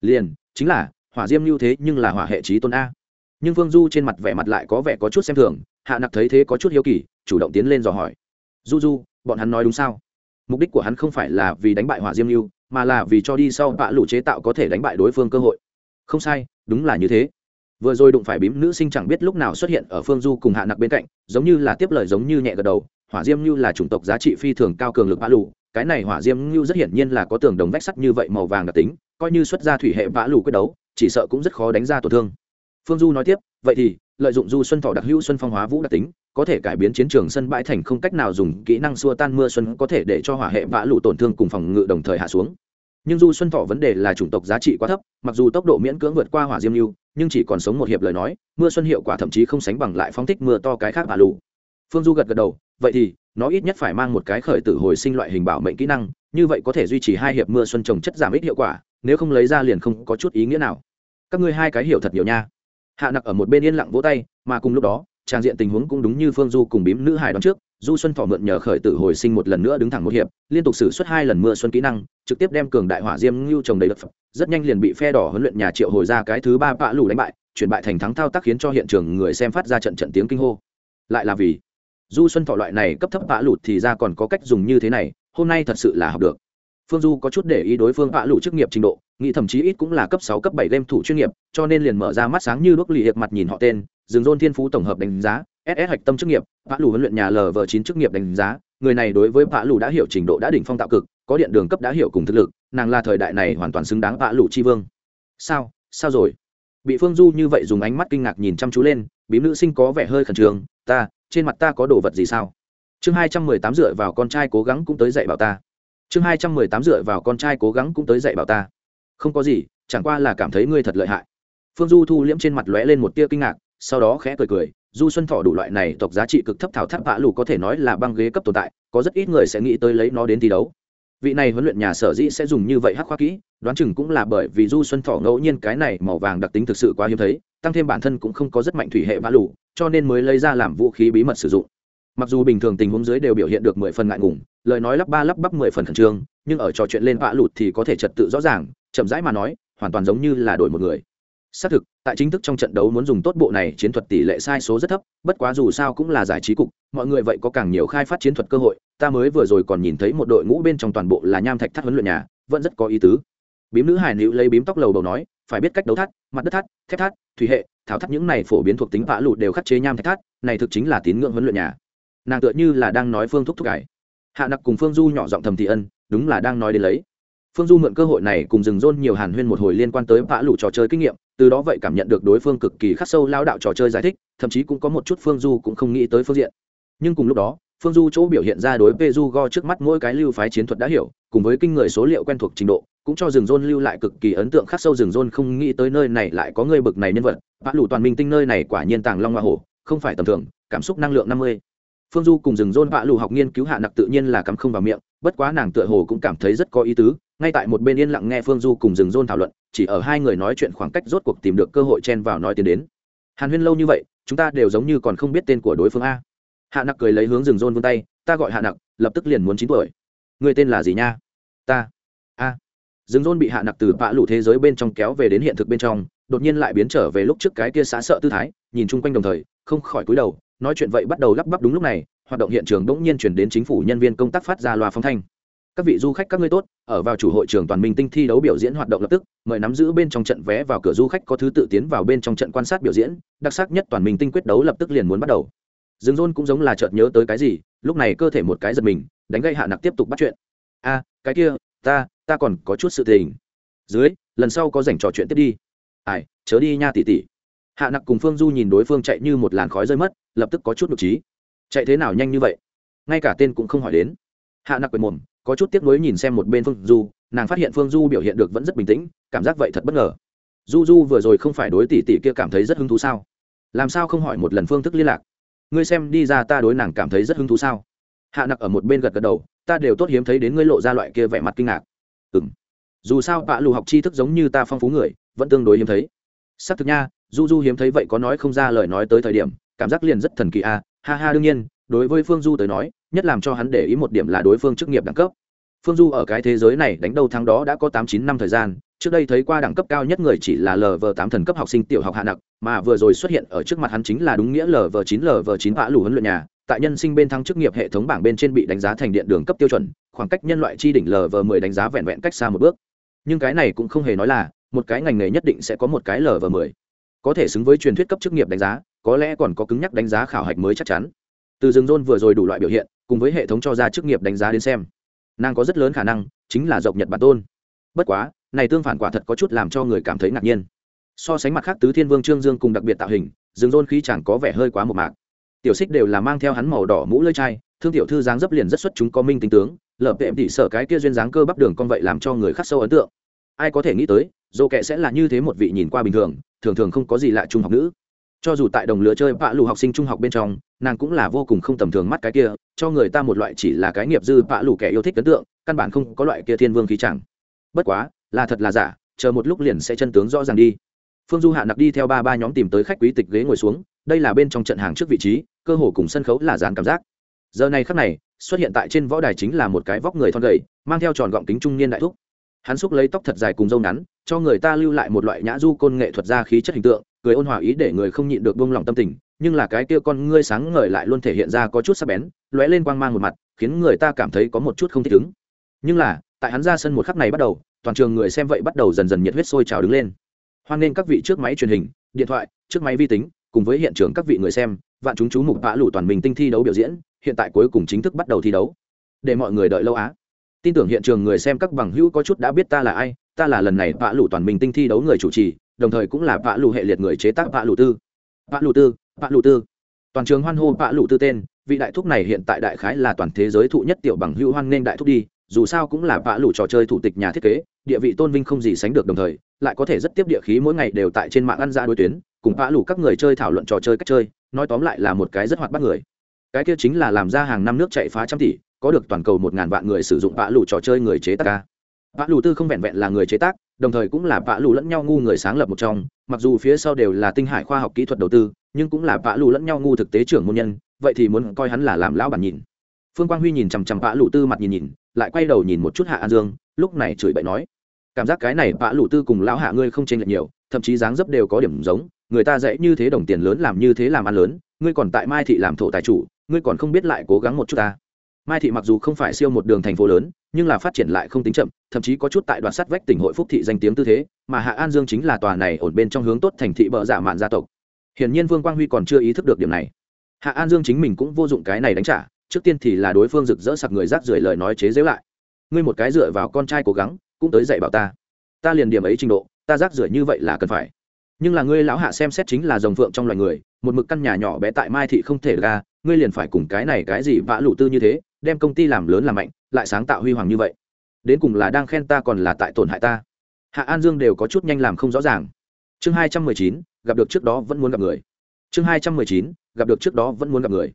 Liền, chính là, hỏa diêm lưu thế nhưng là hỏa hệ trí tôn a. Nhưng vương du trên mặt vẻ mặt lại có vẻ có chút xem thường, hạ nặc thấy thế có chút hiếu kỳ, chủ động tiến lên dò hỏi. Du du bọn hắn nói đúng sao? Mục đích của hắn không phải là vì đánh bại hỏa diêm lưu, mà là vì cho đi sau bạ lũ chế tạo có thể đánh bại đối phương cơ hội. Không sai, đúng là như thế. Vừa rồi đụng phải bím nữ sinh chẳng biết lúc nào xuất hiện ở phương du cùng hạ nặc bên cạnh, giống như là tiếp lời giống như nhẹ gật đầu, hỏa diêm như là chủng tộc giá trị phi thường cao cường lực bã lù cái này hỏa diêm như rất hiển nhiên là có tường đồng vách sắt như vậy màu vàng đặc tính, coi như xuất ra thủy hệ bã lù quyết đấu, chỉ sợ cũng rất khó đánh ra tổn thương. Phương du nói tiếp, vậy thì lợi dụng du xuân thọ đặc hữu xuân phong hóa vũ đặc tính, có thể cải biến chiến trường sân bãi thành không cách nào dùng kỹ năng xua tan mưa xuân có thể để cho hỏa hệ vã lụ tổn thương cùng phòng ngự đồng thời hạ xuống. Nhưng du xuân thọ vấn đề là chủng tộc giá trị quá thấp, mặc dù tốc độ miễn cưỡng vượt qua hỏa diêm lưu, nhưng chỉ còn sống một hiệp lời nói, mưa xuân hiệu quả thậm chí không sánh bằng lại phóng thích mưa to cái khác vã lụ phương du gật gật đầu, vậy thì, nó ít nhất phải mang một cái khởi tử hồi sinh loại hình bảo mệnh kỹ năng, như vậy có thể duy trì hai hiệp mưa xuân trồng chất giảm ít hiệu quả, nếu không lấy ra liền không có chút ý nghĩa nào. Các ngươi hai cái hiểu thật nhiều nha hạ nặc ở một bên yên lặng vỗ tay, mà cùng lúc đó trang diện tình huống cũng đúng như phương du cùng bím nữ hải đón trước, du xuân thọ mượn nhờ khởi tử hồi sinh một lần nữa đứng thẳng một hiệp, liên tục xử suất hai lần mưa xuân kỹ năng, trực tiếp đem cường đại hỏa diêm ngưu trồng đầy đất rất nhanh liền bị phe đỏ huấn luyện nhà triệu hồi ra cái thứ ba bạ lù đánh bại, chuyển bại thành thắng thao tác khiến cho hiện trường người xem phát ra trận trận tiếng kinh hô. Lại là vì du xuân thọ loại này cấp thấp bạ lụt thì ra còn có cách dùng như thế này, hôm nay thật sự là học được. Phương du có chút để ý đối phương bạ lụt chức nghiệp trình độ nghĩ thậm chí ít cũng là cấp sáu, cấp bảy game thủ chuyên nghiệp, cho nên liền mở ra mắt sáng như đuốc lì hiệp mặt nhìn họ tên dừng dôn thiên phú tổng hợp đánh giá ss hạch tâm chức nghiệp bạ lù huấn luyện nhà lv chín chức nghiệp đánh giá. Người này đối với bạ lù đã hiểu trình độ đã đỉnh phong tạo cực, có điện đường cấp đã hiểu cùng thực lực, nàng là thời đại này hoàn toàn xứng đáng bạ lù chi vương. Sao? Sao rồi? Bị phương du như vậy dùng ánh mắt kinh ngạc nhìn chăm chú lên, bím nữ sinh có vẻ hơi khẩn trương, ta, trên mặt ta có đồ vật gì sao? Chương hai trăm mười tám dựa vào con trai cố gắng cũng tới dạy bảo ta. Chương hai trăm mười tám dựa vào con trai cố gắng cũng tới dạy bảo ta không có gì, chẳng qua là cảm thấy ngươi thật lợi hại. Phương du thu liễm trên mặt lóe lên một tia kinh ngạc, sau đó khẽ cười cười, du xuân thọ đủ loại này tộc giá trị cực thấp thảo tháp vạ lù có thể nói là băng ghế cấp tồn tại, có rất ít người sẽ nghĩ tới lấy nó đến thi đấu. Vị này huấn luyện nhà sở dĩ sẽ dùng như vậy hắc khoa kỹ, đoán chừng cũng là bởi vì du xuân thọ ngẫu nhiên cái này màu vàng đặc tính thực sự quá hiếm thấy, tăng thêm bản thân cũng không có rất mạnh thủy hệ vạ lù, cho nên mới lấy ra làm vũ khí bí mật sử dụng. Mặc dù bình thường tình huống dưới đều biểu hiện được mười phần ngại ngùng, lời nói lắp ba lắp bắp mười phần khẩn trương, nhưng ở trò chuyện lên vạ lụt thì có thể trật tự rõ ràng chậm rãi mà nói, hoàn toàn giống như là đổi một người. Xác thực, tại chính thức trong trận đấu muốn dùng tốt bộ này chiến thuật tỷ lệ sai số rất thấp, bất quá dù sao cũng là giải trí cục, mọi người vậy có càng nhiều khai phát chiến thuật cơ hội, ta mới vừa rồi còn nhìn thấy một đội ngũ bên trong toàn bộ là nham thạch thắt huấn luyện nhà, vẫn rất có ý tứ. Bím nữ hải nữ lấy bím tóc lầu đầu nói, phải biết cách đấu thắt, mặt đất thắt, thép thắt, thủy hệ, thảo thắt những này phổ biến thuộc tính vã lụt đều khắc chế nham thạch thắt, này thực chính là tín ngưỡng huấn luyện nhà. Nàng tựa như là đang nói phương thúc thúc cải hạ nặc cùng phương du nhỏ giọng thầm thị ân, đúng là đang nói đến lấy phương du mượn cơ hội này cùng rừng rôn nhiều hàn huyên một hồi liên quan tới vã lụ trò chơi kinh nghiệm, từ đó vậy cảm nhận được đối phương cực kỳ khắc sâu lao đạo trò chơi giải thích, thậm chí cũng có một chút phương du cũng không nghĩ tới phương diện. Nhưng cùng lúc đó, phương du chỗ biểu hiện ra đối với du go trước mắt mỗi cái lưu phái chiến thuật đã hiểu, cùng với kinh người số liệu quen thuộc trình độ, cũng cho rừng rôn lưu lại cực kỳ ấn tượng khắc sâu rừng rôn không nghĩ tới nơi này lại có người bực này nhân vật, vã lụ toàn minh tinh nơi này quả nhiên tàng long hoa hổ, không phải tầm thường, cảm xúc năng lượng năm mươi. Phương du cùng rừng rôn vạ lù học nghiên cứu hạ nặc tự nhiên là cắm không vào miệng, bất quá nàng tựa hồ cũng cảm thấy rất có ý tứ ngay tại một bên yên lặng nghe phương du cùng rừng rôn thảo luận, chỉ ở hai người nói chuyện khoảng cách rốt cuộc tìm được cơ hội chen vào nói tiến đến. Hàn huyên lâu như vậy, chúng ta đều giống như còn không biết tên của đối phương a. Hạ nặc cười lấy hướng rừng rôn vươn tay, ta gọi hạ nặc, lập tức liền muốn chín tuổi. Người tên là gì nha? Ta. A. Rừng rôn bị hạ nặc từ vạ lụ thế giới bên trong kéo về đến hiện thực bên trong, đột nhiên lại biến trở về lúc trước cái kia xã sợ tư thái, nhìn chung quanh đồng thời, không khỏi cúi đầu, nói chuyện vậy bắt đầu lắp bắp đúng lúc này, hoạt động hiện trường bỗng nhiên chuyển đến chính phủ nhân viên công tác phát ra loa phóng thanh các vị du khách các ngươi tốt, ở vào chủ hội trường toàn minh tinh thi đấu biểu diễn hoạt động lập tức, mời nắm giữ bên trong trận vé vào cửa du khách có thứ tự tiến vào bên trong trận quan sát biểu diễn, đặc sắc nhất toàn minh tinh quyết đấu lập tức liền muốn bắt đầu. Dương dôn cũng giống là chợt nhớ tới cái gì, lúc này cơ thể một cái giật mình, đánh gây hạ nặc tiếp tục bắt chuyện. A, cái kia, ta ta còn có chút sự tình. Dưới, lần sau có dành trò chuyện tiếp đi. Ai, chớ đi nha tỷ tỷ. Hạ nặc cùng phương du nhìn đối phương chạy như một làn khói rơi mất, lập tức có chút nhục trí. Chạy thế nào nhanh như vậy? Ngay cả tên cũng không hỏi đến. Hạ nặc quệt mồm có chút tiếc nuối nhìn xem một bên phương du, nàng phát hiện phương du biểu hiện được vẫn rất bình tĩnh, cảm giác vậy thật bất ngờ. Du du vừa rồi không phải đối tỷ tỷ kia cảm thấy rất hứng thú sao? Làm sao không hỏi một lần phương thức liên lạc? Ngươi xem đi ra ta đối nàng cảm thấy rất hứng thú sao? Hạ nặc ở một bên gật gật đầu, ta đều tốt hiếm thấy đến ngươi lộ ra loại kia vẻ mặt kinh ngạc. Ừ m dù sao bạ lù học tri thức giống như ta phong phú người, vẫn tương đối hiếm thấy. Xác thực nha, du du hiếm thấy vậy có nói không ra lời nói tới thời điểm, cảm giác liền rất thần kỳ à. ha ha, đương nhiên, đối với phương du tới nói nhất làm cho hắn để ý một điểm là đối phương chức nghiệp đẳng cấp. Phương du ở cái thế giới này đánh đầu tháng đó đã có tám chín năm thời gian, trước đây thấy qua đẳng cấp cao nhất người chỉ là lv tám thần cấp học sinh tiểu học hạ nặc, mà vừa rồi xuất hiện ở trước mặt hắn chính là đúng nghĩa lv chín lv chín vã lù huấn luyện nhà, tại nhân sinh bên thăng chức nghiệp hệ thống bảng bên trên bị đánh giá thành điện đường cấp tiêu chuẩn, khoảng cách nhân loại chi đỉnh lv mười đánh giá vẹn vẹn cách xa một bước. Nhưng cái này cũng không hề nói là, một cái ngành nghề nhất định sẽ có một cái lv mười. Có thể xứng với truyền thuyết cấp chức nghiệp đánh giá, có lẽ còn có cứng nhắc đánh giá khảo hạch mới chắc chắn. Từ rừng rôn vừa rồi đủ loại biểu hiện cùng với hệ thống cho ra chức nghiệp đánh giá đến xem. Nàng có rất lớn khả năng chính là dọc nhật bản tôn. Bất quá, này tương phản quả thật có chút làm cho người cảm thấy ngạc nhiên. So sánh mặt khác tứ thiên vương trương dương cùng đặc biệt tạo hình rừng rôn khí chẳng có vẻ hơi quá một mạc. Tiểu xích đều là mang theo hắn màu đỏ mũ lơi chai, thương tiểu thư dáng dấp liền rất xuất chúng có minh tính tướng lợp tệm tỉ sở cái kia duyên dáng cơ bắp đường con vậy làm cho người khắc sâu ấn tượng. Ai có thể nghĩ tới, dô kệ sẽ là như thế một vị nhìn qua bình thường thường thường không có gì lạ trung học nữ cho dù tại đồng lứa chơi vạ lù học sinh trung học bên trong, nàng cũng là vô cùng không tầm thường mắt cái kia, cho người ta một loại chỉ là cái nghiệp dư vạ lù kẻ yêu thích ấn tượng, căn bản không có loại kia thiên vương khí chẳng. Bất quá, là thật là giả, chờ một lúc liền sẽ chân tướng rõ ràng đi. Phương du hạ nặc đi theo ba ba nhóm tìm tới khách quý tịch ghế ngồi xuống, đây là bên trong trận hàng trước vị trí, cơ hồ cùng sân khấu là dàn cảm giác. Giờ này khắc này, xuất hiện tại trên võ đài chính là một cái vóc người thon gầy, mang theo tròn gọng kính trung niên đại thúc. Hắn xúc lấy tóc thật dài cùng râu ngắn, cho người ta lưu lại một loại nhã du côn nghệ thuật ra khí chất hình tượng cười ôn hòa ý để người không nhịn được buông lòng tâm tình, nhưng là cái kia con ngươi sáng ngời lại luôn thể hiện ra có chút sắc bén, lóe lên quang mang một mặt, khiến người ta cảm thấy có một chút không thích ứng. Nhưng là, tại hắn ra sân một khắc này bắt đầu, toàn trường người xem vậy bắt đầu dần dần nhiệt huyết sôi trào đứng lên. Hoan nên các vị trước máy truyền hình, điện thoại, trước máy vi tính, cùng với hiện trường các vị người xem, vạn chúng chú mục vã lũ toàn mình tinh thi đấu biểu diễn, hiện tại cuối cùng chính thức bắt đầu thi đấu. Để mọi người đợi lâu á. Tin tưởng hiện trường người xem các bằng hữu có chút đã biết ta là ai, ta là lần này vã lũ toàn mình tinh thi đấu người chủ trì đồng thời cũng là vạ lụ hệ liệt người chế tác vạ lụ tư. Vạ lụ tư, vạ lụ tư. Toàn trường hoan hô vạ lụ tư tên, vị đại thúc này hiện tại đại khái là toàn thế giới thụ nhất tiểu bằng hữu hoan nên đại thúc đi, dù sao cũng là vạ lụ trò chơi thủ tịch nhà thiết kế, địa vị tôn vinh không gì sánh được đồng thời, lại có thể rất tiếp địa khí mỗi ngày đều tại trên mạng ăn ra đối tuyến, cùng vạ lụ các người chơi thảo luận trò chơi cách chơi, nói tóm lại là một cái rất hoạt bắt người. Cái kia chính là làm ra hàng năm nước chạy phá trăm tỷ, có được toàn cầu một ngàn vạn người sử dụng vạ lụ trò chơi người chế tác ca. Vạ lụ tư không vẹn vẹn là người chế tác đồng thời cũng là vạ lù lẫn nhau ngu người sáng lập một trong, mặc dù phía sau đều là tinh hải khoa học kỹ thuật đầu tư, nhưng cũng là vạ lù lẫn nhau ngu thực tế trưởng môn nhân, vậy thì muốn coi hắn là làm lão bản nhìn. Phương quang huy nhìn chằm chằm vạ lù tư mặt nhìn nhìn, lại quay đầu nhìn một chút hạ an dương, lúc này chửi bậy nói, cảm giác cái này vạ lù tư cùng lão hạ ngươi không chênh lệch nhiều, thậm chí dáng dấp đều có điểm giống, người ta dễ như thế đồng tiền lớn làm như thế làm ăn lớn, ngươi còn tại mai thị làm thổ tài chủ, ngươi còn không biết lại cố gắng một chút ta mai thị mặc dù không phải siêu một đường thành phố lớn, nhưng là phát triển lại không tính chậm, thậm chí có chút tại đoạn sắt vách tỉnh hội phúc thị danh tiếng tư thế, mà hạ an dương chính là tòa này ổn bên trong hướng tốt thành thị bợ giả mạn gia tộc. Hiển nhiên vương quang huy còn chưa ý thức được điểm này. Hạ an dương chính mình cũng vô dụng cái này đánh trả, trước tiên thì là đối phương rực rỡ sặc người rác rưởi lời nói chế giễu lại. Ngươi một cái dựa vào con trai cố gắng, cũng tới dạy bảo ta. Ta liền điểm ấy trình độ, ta rác rưởi như vậy là cần phải. Nhưng là ngươi lão hạ xem xét chính là dòng phượng trong loài người, một mực căn nhà nhỏ bé tại mai thị không thể ra, ngươi liền phải cùng cái này cái gì vã lụ tư như thế đem công ty làm lớn làm mạnh, lại sáng tạo huy hoàng như vậy. Đến cùng là đang khen ta còn là tại tổn hại ta. Hạ an dương đều có chút nhanh làm không rõ ràng. Chương hai trăm mười chín, gặp được trước đó vẫn muốn gặp người. Chương hai trăm mười chín, gặp được trước đó vẫn muốn gặp người.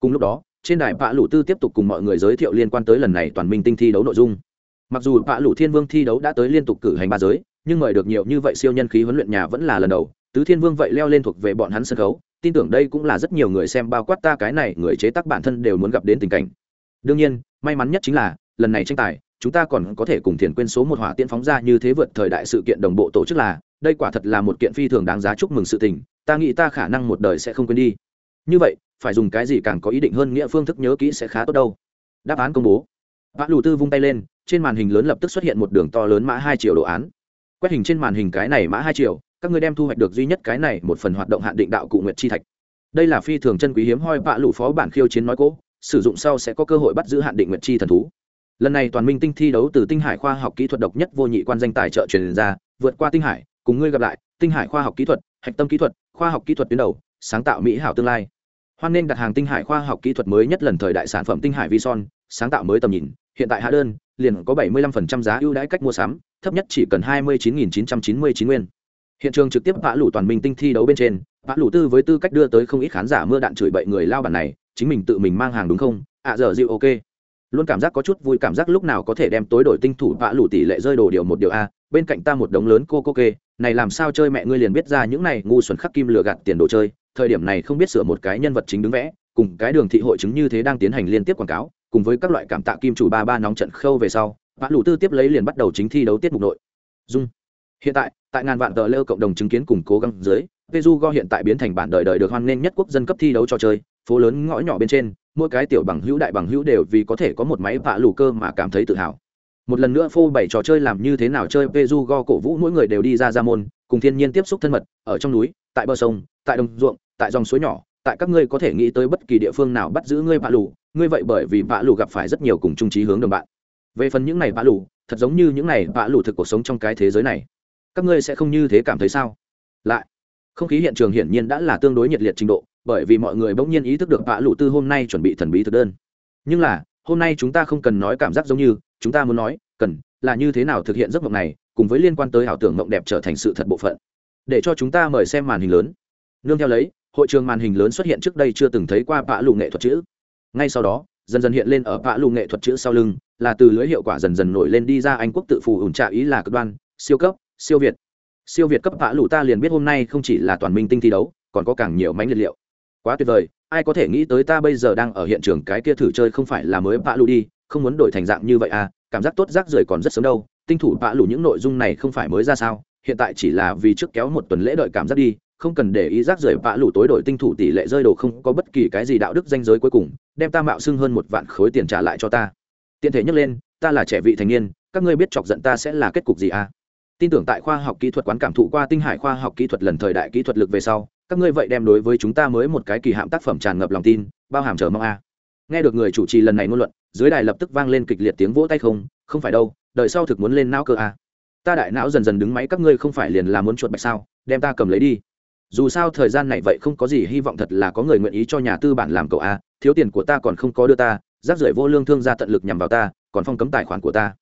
Cùng lúc đó, trên đài vạ lũ tư tiếp tục cùng mọi người giới thiệu liên quan tới lần này toàn minh tinh thi đấu nội dung. Mặc dù vạ lũ thiên vương thi đấu đã tới liên tục cử hành ba giới, nhưng mời được nhiều như vậy siêu nhân khí huấn luyện nhà vẫn là lần đầu. Tứ thiên vương vậy leo lên thuộc về bọn hắn sân khấu. Tin tưởng đây cũng là rất nhiều người xem, bao quát ta cái này, người chế tác bản thân đều muốn gặp đến tình cảnh đương nhiên, may mắn nhất chính là, lần này tranh tài, chúng ta còn có thể cùng thiền quên số một hỏa tiễn phóng ra như thế vượt thời đại sự kiện đồng bộ tổ chức là, đây quả thật là một kiện phi thường đáng giá chúc mừng sự tình, ta nghĩ ta khả năng một đời sẽ không quên đi. Như vậy, phải dùng cái gì càng có ý định hơn nghĩa phương thức nhớ kỹ sẽ khá tốt đâu. Đáp án công bố. Vã lù tư vung tay lên, trên màn hình lớn lập tức xuất hiện một đường to lớn mã hai triệu đồ án. Quét hình trên màn hình cái này mã hai triệu các ngươi đem thu hoạch được duy nhất cái này một phần hoạt động hạn định đạo cụ nguyện chi thạch. Đây là phi thường chân quý hiếm hoi vạ lũ phó bản khiêu chiến nói cố sử dụng sau sẽ có cơ hội bắt giữ hạn định nguyện chi thần thú. Lần này toàn minh tinh thi đấu từ tinh hải khoa học kỹ thuật độc nhất vô nhị quan danh tài trợ truyền ra, vượt qua tinh hải, cùng ngươi gặp lại, tinh hải khoa học kỹ thuật, hạch tâm kỹ thuật, khoa học kỹ thuật tuyến đầu, sáng tạo mỹ hảo tương lai. Hoan nên đặt hàng tinh hải khoa học kỹ thuật mới nhất lần thời đại sản phẩm tinh hải vi son sáng tạo mới tầm nhìn, hiện tại hạ đơn, liền có 75% giá ưu đãi cách mua sắm, thấp nhất chỉ cần 29.999 nguyên. Hiện trường trực tiếp vã lũ toàn minh tinh thi đấu bên trên, vã lũ tư với tư cách đưa tới không ít khán giả mưa đạn chửi bậy người lao bản này chính mình tự mình mang hàng đúng không? Ạ à, giờ dịu ok. Luôn cảm giác có chút vui cảm giác lúc nào có thể đem tối đổi tinh thủ vã lũ tỷ lệ rơi đồ điều một điều a bên cạnh ta một đống lớn cô cô kê này làm sao chơi mẹ ngươi liền biết ra những này ngu xuẩn khắc kim lừa gạt tiền đồ chơi thời điểm này không biết sửa một cái nhân vật chính đứng vẽ cùng cái đường thị hội chứng như thế đang tiến hành liên tiếp quảng cáo cùng với các loại cảm tạ kim chủ ba ba nóng trận khâu về sau vã lũ tư tiếp lấy liền bắt đầu chính thi đấu tiết mục nội. Dung. Hiện tại tại ngàn vạn tờ lêu cộng đồng chứng kiến cùng cố gắng dưới Peju hiện tại biến thành bản đời đời được hoan nghênh nhất quốc dân cấp thi đấu trò chơi, phố lớn ngõ nhỏ bên trên, mỗi cái tiểu bằng hữu đại bằng hữu đều vì có thể có một máy vạ lù cơ mà cảm thấy tự hào. Một lần nữa phô bày trò chơi làm như thế nào chơi Peju cổ vũ mỗi người đều đi ra ra môn, cùng thiên nhiên tiếp xúc thân mật, ở trong núi, tại bờ sông, tại đồng ruộng, tại dòng suối nhỏ, tại các ngươi có thể nghĩ tới bất kỳ địa phương nào bắt giữ ngươi vạ lù, ngươi vậy bởi vì vạ lù gặp phải rất nhiều cùng chung chí hướng đồng bạn. Về phần những này vạ lù, thật giống như những này vạ lù thực cuộc sống trong cái thế giới này. Các ngươi sẽ không như thế cảm thấy sao? Lại không khí hiện trường hiển nhiên đã là tương đối nhiệt liệt trình độ bởi vì mọi người bỗng nhiên ý thức được vạ lụ tư hôm nay chuẩn bị thần bí thực đơn. Nhưng là, hôm nay chúng ta không cần nói cảm giác giống như, chúng ta muốn nói, cần là như thế nào thực hiện giấc mộng này, cùng với liên quan tới ảo tưởng mộng đẹp trở thành sự thật bộ phận. Để cho chúng ta mời xem màn hình lớn. Nương theo lấy, hội trường màn hình lớn xuất hiện trước đây chưa từng thấy qua vạ lụ nghệ thuật chữ. Ngay sau đó, dần dần hiện lên ở vạ lụ nghệ thuật chữ sau lưng, là từ lưới hiệu quả dần dần nổi lên đi ra anh quốc tự phù ủn trạ ý là cực đoan, siêu cấp, siêu việt. Siêu việt cấp vạ lụ ta liền biết hôm nay không chỉ là toàn minh tinh thi đấu, còn có càng nhiều mánh liệt liệu quá tuyệt vời, ai có thể nghĩ tới ta bây giờ đang ở hiện trường cái kia thử chơi không phải là mới bạ lũ đi, không muốn đổi thành dạng như vậy à cảm giác tốt rác rưởi còn rất sớm đâu, tinh thủ bạ lũ những nội dung này không phải mới ra sao, hiện tại chỉ là vì trước kéo một tuần lễ đợi cảm giác đi, không cần để ý rác rưởi bạ lũ tối đổi tinh thủ tỷ lệ rơi đồ không có bất kỳ cái gì đạo đức danh giới cuối cùng, đem ta mạo xưng hơn một vạn khối tiền trả lại cho ta. Tiện thể nhắc lên, ta là trẻ vị thành niên, các ngươi biết chọc giận ta sẽ là kết cục gì à? Tin tưởng tại khoa học kỹ thuật quán cảm thụ qua tinh hải khoa học kỹ thuật lần thời đại kỹ thuật lực về sau các ngươi vậy đem đối với chúng ta mới một cái kỳ hạm tác phẩm tràn ngập lòng tin, bao hàm chờ mong a. Nghe được người chủ trì lần này ngôn luận, dưới đài lập tức vang lên kịch liệt tiếng vỗ tay không không phải đâu, đợi sau thực muốn lên não cơ a. Ta đại não dần dần đứng máy các ngươi không phải liền là muốn chuột bạch sao, đem ta cầm lấy đi. Dù sao thời gian này vậy không có gì hy vọng thật là có người nguyện ý cho nhà tư bản làm cậu a, thiếu tiền của ta còn không có đưa ta, rác rưởi vô lương thương gia tận lực nhằm vào ta, còn phong cấm tài khoản của ta.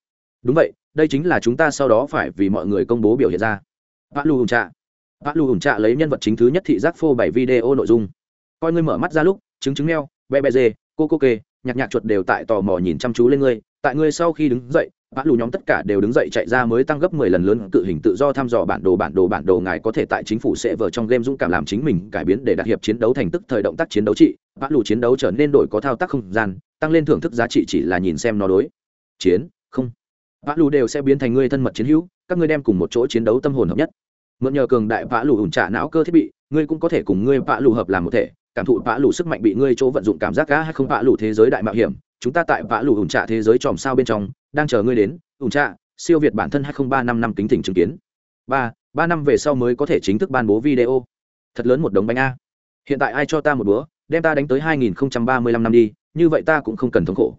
Đúng vậy, đây chính là chúng ta sau đó phải vì mọi người công bố biểu hiện ra. Vã lù hùng trạ vã lù hùng trạ lấy nhân vật chính thứ nhất thị giác phô bảy video nội dung. Coi ngươi mở mắt ra lúc chứng chứng neo bé bé dê, cô cô kê, nhạc nhạc chuột đều tại tò mò nhìn chăm chú lên ngươi. Tại ngươi sau khi đứng dậy, vã lù nhóm tất cả đều đứng dậy chạy ra mới tăng gấp mười lần lớn cự hình tự do thăm dò bản đồ bản đồ bản đồ. Ngài có thể tại chính phủ sẽ vờ trong game dũng cảm làm chính mình cải biến để đạt hiệp chiến đấu thành tức thời động tác chiến đấu trị. Vã lù chiến đấu trở nên đổi có thao tác không gian, tăng lên thưởng thức giá trị chỉ là nhìn xem nó đối. Chiến, không. Vã lù đều sẽ biến thành ngươi thân mật chiến hữu, các ngươi đem cùng một chỗ chiến đấu tâm hồn hợp nhất mượn nhờ cường đại vã lù ủn trả não cơ thiết bị, ngươi cũng có thể cùng ngươi vã lù hợp làm một thể, cảm thụ vã lù sức mạnh bị ngươi chỗ vận dụng cảm giác cá hay không vã lù thế giới đại mạo hiểm. Chúng ta tại vã lù ủn trả thế giới tròm sao bên trong, đang chờ ngươi đến. Ủn trả, siêu việt bản thân hai không ba năm năm kính thỉnh chứng kiến. Ba ba năm về sau mới có thể chính thức ban bố video. Thật lớn một đống bánh a. Hiện tại ai cho ta một búa đem ta đánh tới hai nghìn ba mươi lăm năm đi, như vậy ta cũng không cần thống khổ.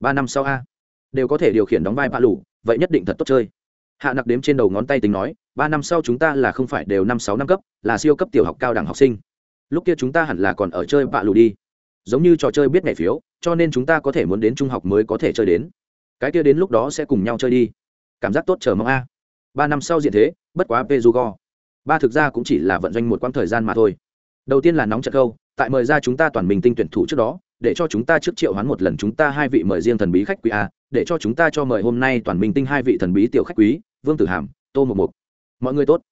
Ba năm sau a. Đều có thể điều khiển đóng vai vã lù, vậy nhất định thật tốt chơi hạ nặc đếm trên đầu ngón tay tính nói, ba năm sau chúng ta là không phải đều năm sáu năm cấp, là siêu cấp tiểu học cao đẳng học sinh. Lúc kia chúng ta hẳn là còn ở chơi bạ lù đi. Giống như trò chơi biết nhảy phiếu, cho nên chúng ta có thể muốn đến trung học mới có thể chơi đến. Cái kia đến lúc đó sẽ cùng nhau chơi đi. Cảm giác tốt chờ mong a. Ba năm sau diện thế, bất quá pejugo ba thực ra cũng chỉ là vận doanh một quãng thời gian mà thôi. Đầu tiên là nóng trận câu, tại mời ra chúng ta toàn mình tinh tuyển thủ trước đó, để cho chúng ta trước triệu hoán một lần chúng ta hai vị mời riêng thần bí khách quý a, để cho chúng ta cho mời hôm nay toàn minh tinh hai vị thần bí tiểu khách quý vương tử hàm, tô một mộc. Mọi người tốt.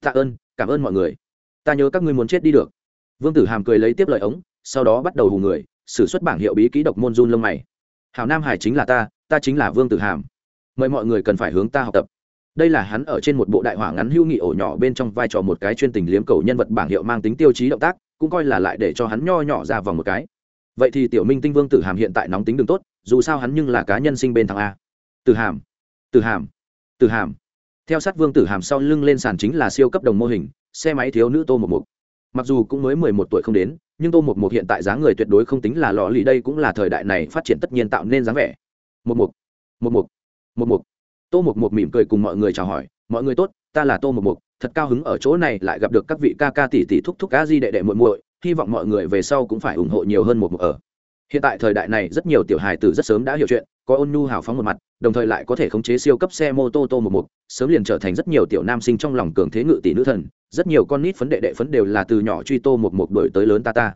Tạ ơn, cảm ơn mọi người. Ta nhớ các ngươi muốn chết đi được. Vương tử hàm cười lấy tiếp lời ống, sau đó bắt đầu hù người xử xuất bảng hiệu bí ký độc môn run lông mày. Hảo nam hải chính là ta ta chính là vương tử hàm. Mời mọi người cần phải hướng ta học tập. Đây là hắn ở trên một bộ đại hỏa ngắn hữu nghị ổ nhỏ bên trong vai trò một cái chuyên tình liếm cầu nhân vật bảng hiệu mang tính tiêu chí động tác, cũng coi là lại để cho hắn nho nhỏ ra vòng một cái. Vậy thì tiểu minh tinh vương tử hàm hiện tại nóng tính đường tốt, dù sao hắn nhưng là cá nhân sinh bên thằng a. Từ hàm. Từ hàm. Tử hàm. Theo sát vương tử hàm sau lưng lên sàn chính là siêu cấp đồng mô hình, xe máy thiếu nữ tô một mục mặc dù cũng mới mười một tuổi không đến, nhưng tô một mục hiện tại dáng người tuyệt đối không tính là lò lì đây cũng là thời đại này phát triển tất nhiên tạo nên dáng vẻ. Một mục một mục một mục tô một mục mỉm cười cùng mọi người chào hỏi, mọi người tốt, ta là tô một mục thật cao hứng ở chỗ này lại gặp được các vị ca ca tỷ tỷ thúc thúc ca di đệ đệ muội muội, hy vọng mọi người về sau cũng phải ủng hộ nhiều hơn một mục ở hiện tại thời đại này rất nhiều tiểu hài tử rất sớm đã hiểu chuyện, có ôn nhu hào phóng một mặt, đồng thời lại có thể khống chế siêu cấp xe mô tô tô một mục, sớm liền trở thành rất nhiều tiểu nam sinh trong lòng cường thế ngự tỷ nữ thần, rất nhiều con nít phấn đệ đệ phấn đều là từ nhỏ truy tô một mục đổi tới lớn ta ta.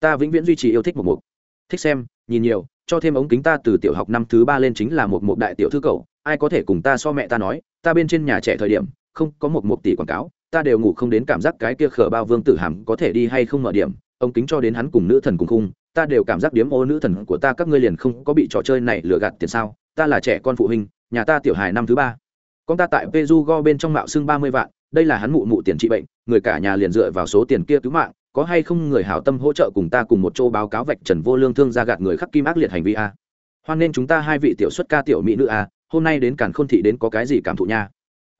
Ta vĩnh viễn duy trì yêu thích một mục. Thích xem, nhìn nhiều, cho thêm ống kính ta từ tiểu học năm thứ ba lên chính là một mục đại tiểu thư cậu, ai có thể cùng ta so mẹ ta nói, ta bên trên nhà trẻ thời điểm, không có một mục tỷ quảng cáo, ta đều ngủ không đến cảm giác cái kia khở bao vương tử hàm có thể đi hay không mở điểm, ống kính cho đến hắn cùng nữ thần cùng khung ta đều cảm giác điếm ô nữ thần của ta các ngươi liền không có bị trò chơi này lừa gạt tiền sao? Ta là trẻ con phụ huynh, nhà ta tiểu hài năm thứ ba. Con ta tại peju go bên trong mạo xưng ba mươi vạn, đây là hắn mụ mụ tiền trị bệnh, người cả nhà liền dựa vào số tiền kia cứu mạng, có hay không người hảo tâm hỗ trợ cùng ta cùng một chỗ báo cáo vạch trần vô lương thương ra gạt người khắc kim ác liệt hành vi a. Hoan nên chúng ta hai vị tiểu xuất ca tiểu mỹ nữ a, hôm nay đến càn khôn thị đến có cái gì cảm thụ nha?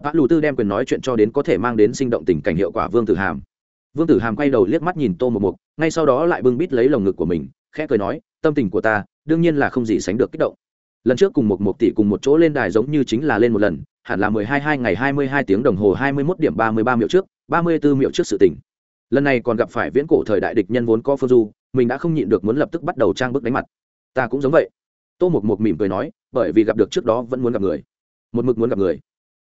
Bác lù tư đem quyền nói chuyện cho đến có thể mang đến sinh động tình cảnh hiệu quả vương tử hàm vương tử hàm quay đầu liếc mắt nhìn tô một mục ngay sau đó lại bưng bít lấy lồng ngực của mình, khẽ cười nói, tâm tình của ta, đương nhiên là không gì sánh được kích động. Lần trước cùng một mục tỷ cùng một chỗ lên đài giống như chính là lên một lần, hẳn là mười hai hai ngày hai mươi hai tiếng đồng hồ hai mươi mốt điểm ba mươi ba miệu trước, ba mươi bốn miệu trước sự tỉnh lần này còn gặp phải viễn cổ thời đại địch nhân vốn có phương du, mình đã không nhịn được muốn lập tức bắt đầu trang bức đánh mặt. Ta cũng giống vậy. Tô một một mỉm cười nói, bởi vì gặp được trước đó vẫn muốn gặp người. Một mực muốn gặp người.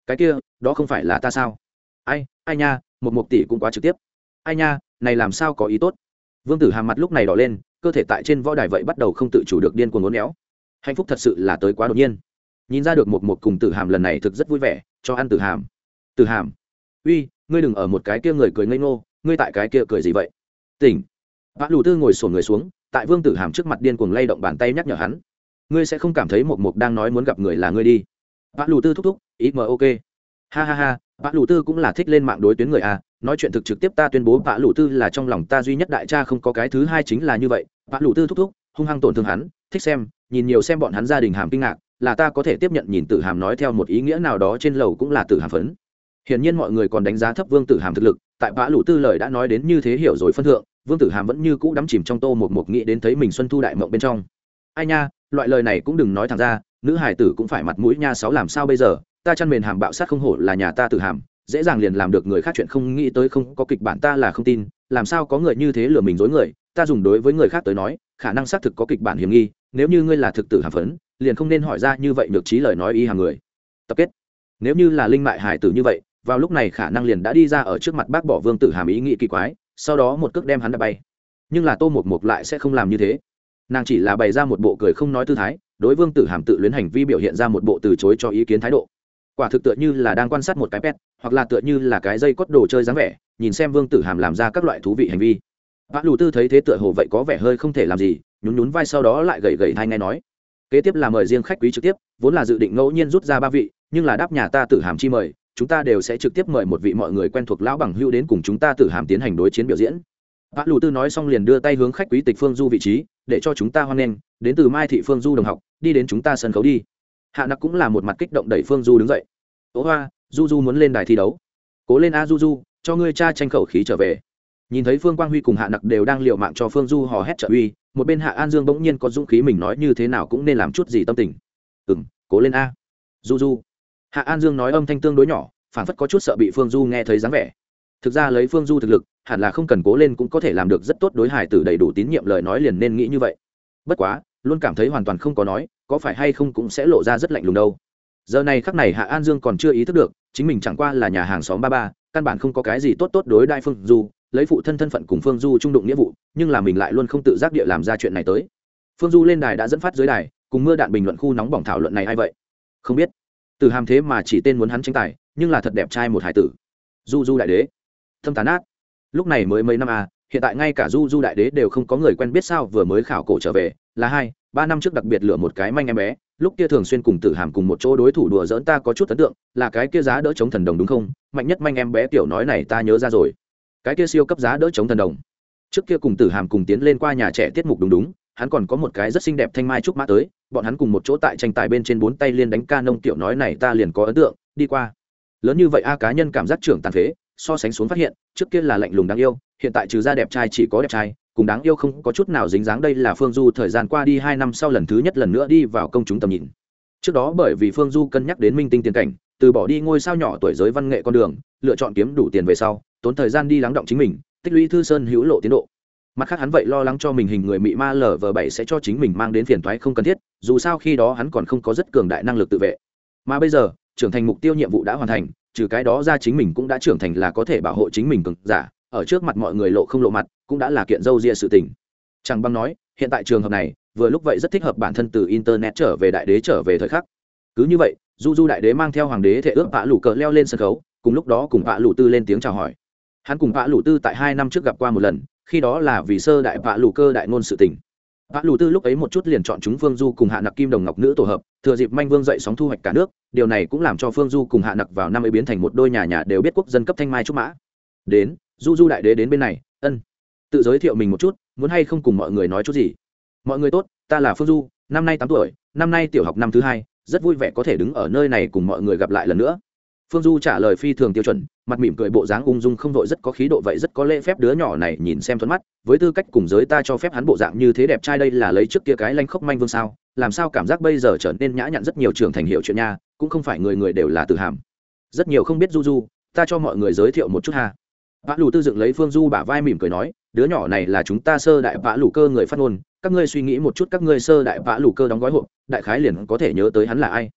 Cái kia, đó không phải là ta sao? Ai ai nha một một tỷ cũng quá trực tiếp ai nha, này làm sao có ý tốt? Vương tử hàm mặt lúc này đỏ lên, cơ thể tại trên võ đài vậy bắt đầu không tự chủ được điên cuồng ngốn éo. Hạnh phúc thật sự là tới quá đột nhiên. Nhìn ra được một một cùng tử hàm lần này thực rất vui vẻ, cho ăn tử hàm. Tử hàm, uy, ngươi đừng ở một cái kia người cười ngây ngô, ngươi tại cái kia cười gì vậy? Tỉnh. Vã lù tư ngồi sổn người xuống, tại vương tử hàm trước mặt điên cuồng lay động bàn tay nhắc nhở hắn. Ngươi sẽ không cảm thấy một mục đang nói muốn gặp người là ngươi đi. Vã lù tư thúc thúc ít mờ ok. Ha ha ha, vã lù tư cũng là thích lên mạng đối tuyến người à nói chuyện thực trực tiếp ta tuyên bố vạ lũ tư là trong lòng ta duy nhất đại cha không có cái thứ hai chính là như vậy. Vạ lũ tư thúc thúc, hung hăng tổn thương hắn, thích xem, nhìn nhiều xem bọn hắn gia đình hàm kinh ngạc, là ta có thể tiếp nhận nhìn tử hàm nói theo một ý nghĩa nào đó trên lầu cũng là tử hàm phấn. Hiển nhiên mọi người còn đánh giá thấp vương tử hàm thực lực, tại vã lũ tư lời đã nói đến như thế hiểu rồi phân thượng, vương tử hàm vẫn như cũ đắm chìm trong tô một một nghĩ đến thấy mình xuân thu đại mộng bên trong. Ai nha, loại lời này cũng đừng nói thẳng ra, nữ hải tử cũng phải mặt mũi nha sáu làm sao bây giờ, ta chăn mền hàm bạo sát không hổ là nhà ta tử hàm dễ dàng liền làm được người khác chuyện không nghĩ tới không có kịch bản ta là không tin, làm sao có người như thế lừa mình dối người, ta dùng đối với người khác tới nói, khả năng xác thực có kịch bản hiểm nghi, nếu như ngươi là thực tử hàm phấn, liền không nên hỏi ra như vậy được trí lời nói y hàng người. Tập kết. Nếu như là linh mại hải tử như vậy, vào lúc này khả năng liền đã đi ra ở trước mặt bác bỏ vương tử hàm ý nghĩ kỳ quái, sau đó một cước đem hắn đã bay. Nhưng là tô một mục lại sẽ không làm như thế. Nàng chỉ là bày ra một bộ cười không nói tư thái, đối vương tử hàm tự luyến hành vi biểu hiện ra một bộ từ chối cho ý kiến thái độ quả thực tựa như là đang quan sát một cái pet, hoặc là tựa như là cái dây cốt đồ chơi dáng vẻ, nhìn xem vương tử hàm làm ra các loại thú vị hành vi. Bác lù tư thấy thế tựa hồ vậy có vẻ hơi không thể làm gì, nhún nhún vai sau đó lại gậy gậy thay ngay nói. Kế tiếp là mời riêng khách quý trực tiếp, vốn là dự định ngẫu nhiên rút ra ba vị, nhưng là đáp nhà ta tử hàm chi mời, chúng ta đều sẽ trực tiếp mời một vị mọi người quen thuộc lão bằng hưu đến cùng chúng ta tử hàm tiến hành đối chiến biểu diễn. Bác lù tư nói xong liền đưa tay hướng khách quý tịch phương du vị trí, để cho chúng ta hoan nghênh, đến từ mai thị phương du đồng học, đi đến chúng ta sân khấu đi hạ nặc cũng là một mặt kích động đẩy phương du đứng dậy. Ố hoa, du du muốn lên đài thi đấu. Cố lên a du du, cho ngươi cha tranh khẩu khí trở về. Nhìn thấy phương quang huy cùng hạ nặc đều đang l i ề u mạng cho phương du hò hét trợ uy, một bên hạ an dương bỗng nhiên có dũng khí mình nói như thế nào cũng nên làm chút gì tâm tình. Ừ m cố lên a. Du du. Hạ an dương nói âm thanh tương đối nhỏ phản phất có chút sợ bị phương du nghe thấy dáng vẻ. Thực ra lấy phương du thực lực, hẳn là không cần cố lên cũng có thể làm được rất tốt đối hải tử đầy đủ tín nhiệm lời nói liền nên nghĩ như vậy. Bất quá, luôn cảm thấy hoàn toàn không có nói có phải hay không cũng sẽ lộ ra rất lạnh lùng đâu. Giờ này khắc này hạ an dương còn chưa ý thức được, chính mình chẳng qua là nhà hàng xóm ba ba, căn bản không có cái gì tốt tốt đối đại phương du, lấy phụ thân thân phận cùng phương du trung đụng nghĩa vụ, nhưng là mình lại luôn không tự giác địa làm ra chuyện này tới. Phương du lên đài đã dẫn phát dưới đài, cùng mưa đạn bình luận khu nóng bỏng thảo luận này a i vậy? Không biết. Từ hàm thế mà chỉ tên muốn hắn tranh tài, nhưng là thật đẹp trai một hải tử. Du du đại đế. Thâm tán át lúc này mới mấy năm à hiện tại ngay cả du du đại đế đều không có người quen biết sao vừa mới khảo cổ trở về, là hai ba năm trước đặc biệt lựa một cái manh em bé, lúc kia thường xuyên cùng tử hàm cùng một chỗ đối thủ đùa dỡn ta có chút ấn tượng, là cái kia giá đỡ chống thần đồng đúng không? Mạnh nhất manh em bé tiểu nói này ta nhớ ra rồi. Cái kia siêu cấp giá đỡ chống thần đồng. Trước kia cùng tử hàm cùng tiến lên qua nhà trẻ tiết mục đúng đúng, hắn còn có một cái rất xinh đẹp thanh mai trúc mã tới, bọn hắn cùng một chỗ tại tranh tài bên trên bốn tay liên đánh ca nông tiểu nói này ta liền có ấn tượng, đi qua. Lớn như vậy a, cá nhân cảm giác trưởng tàn phế, so sánh xuống phát hiện, trước kia là lạnh lùng đáng yêu, hiện tại trừ ra đẹp trai chỉ có đẹp trai cùng đáng yêu không có chút nào dính dáng đây là phương du thời gian qua đi hai năm sau lần thứ nhất lần nữa đi vào công chúng tầm nhìn. Trước đó bởi vì phương du cân nhắc đến minh tinh tiền cảnh, từ bỏ đi ngôi sao nhỏ tuổi giới văn nghệ con đường, lựa chọn kiếm đủ tiền về sau, tốn thời gian đi lắng động chính mình, tích lũy thư sơn hữu lộ tiến độ. Mặt khác hắn vậy lo lắng cho mình hình người mị ma lv bảy sẽ cho chính mình mang đến phiền toái không cần thiết, dù sao khi đó hắn còn không có rất cường đại năng lực tự vệ. Mà bây giờ, trưởng thành mục tiêu nhiệm vụ đã hoàn thành, trừ cái đó ra chính mình cũng đã trưởng thành là có thể bảo hộ chính mình cường giả, ở trước mặt mọi người lộ không lộ mặt cũng đã là kiện dâu ria sự tình. Chẳng băng nói, hiện tại trường hợp này, vừa lúc vậy rất thích hợp bản thân từ internet trở về đại đế trở về thời khắc. Cứ như vậy, du du đại đế mang theo hoàng đế thể ước vạ lũ cờ leo lên sân khấu, cùng lúc đó cùng vạ lũ tư lên tiếng chào hỏi. Hắn cùng vạ lũ tư tại hai năm trước gặp qua một lần, khi đó là vì sơ đại vạ lũ cơ đại ngôn sự tình. Vạ lũ tư lúc ấy một chút liền chọn chúng phương du cùng hạ nặc kim đồng ngọc nữ tổ hợp, thừa dịp manh vương dậy sóng thu hoạch cả nước, điều này cũng làm cho phương du cùng hạ nặc vào năm ấy biến thành một đôi nhà nhà đều biết quốc dân cấp thanh mai trúc mã. Đến, du du đại đế đến bên này, ân tự giới thiệu mình một chút, muốn hay không cùng mọi người nói chút gì? Mọi người tốt, ta là phương du, năm nay tám tuổi, năm nay tiểu học năm thứ hai, rất vui vẻ có thể đứng ở nơi này cùng mọi người gặp lại lần nữa. Phương du trả lời phi thường tiêu chuẩn, mặt mỉm cười bộ dáng ung dung không đội rất có khí độ vậy rất có lễ phép đứa nhỏ này nhìn xem thuận mắt, với tư cách cùng giới ta cho phép hắn bộ dạng như thế đẹp trai đây là lấy trước kia cái lanh khốc manh vương sao, làm sao cảm giác bây giờ trở nên nhã nhặn rất nhiều trường thành hiệu chuyện nha, cũng không phải người người đều là tự hàm. Rất nhiều không biết du du, ta cho mọi người giới thiệu một chút ha. Vã lù tư dựng lấy phương du bả vai mỉm cười nói đứa nhỏ này là chúng ta sơ đại vã lù cơ người phát ngôn, các ngươi suy nghĩ một chút, các ngươi sơ đại vã lù cơ đóng gói hộp, đại khái liền có thể nhớ tới hắn là ai.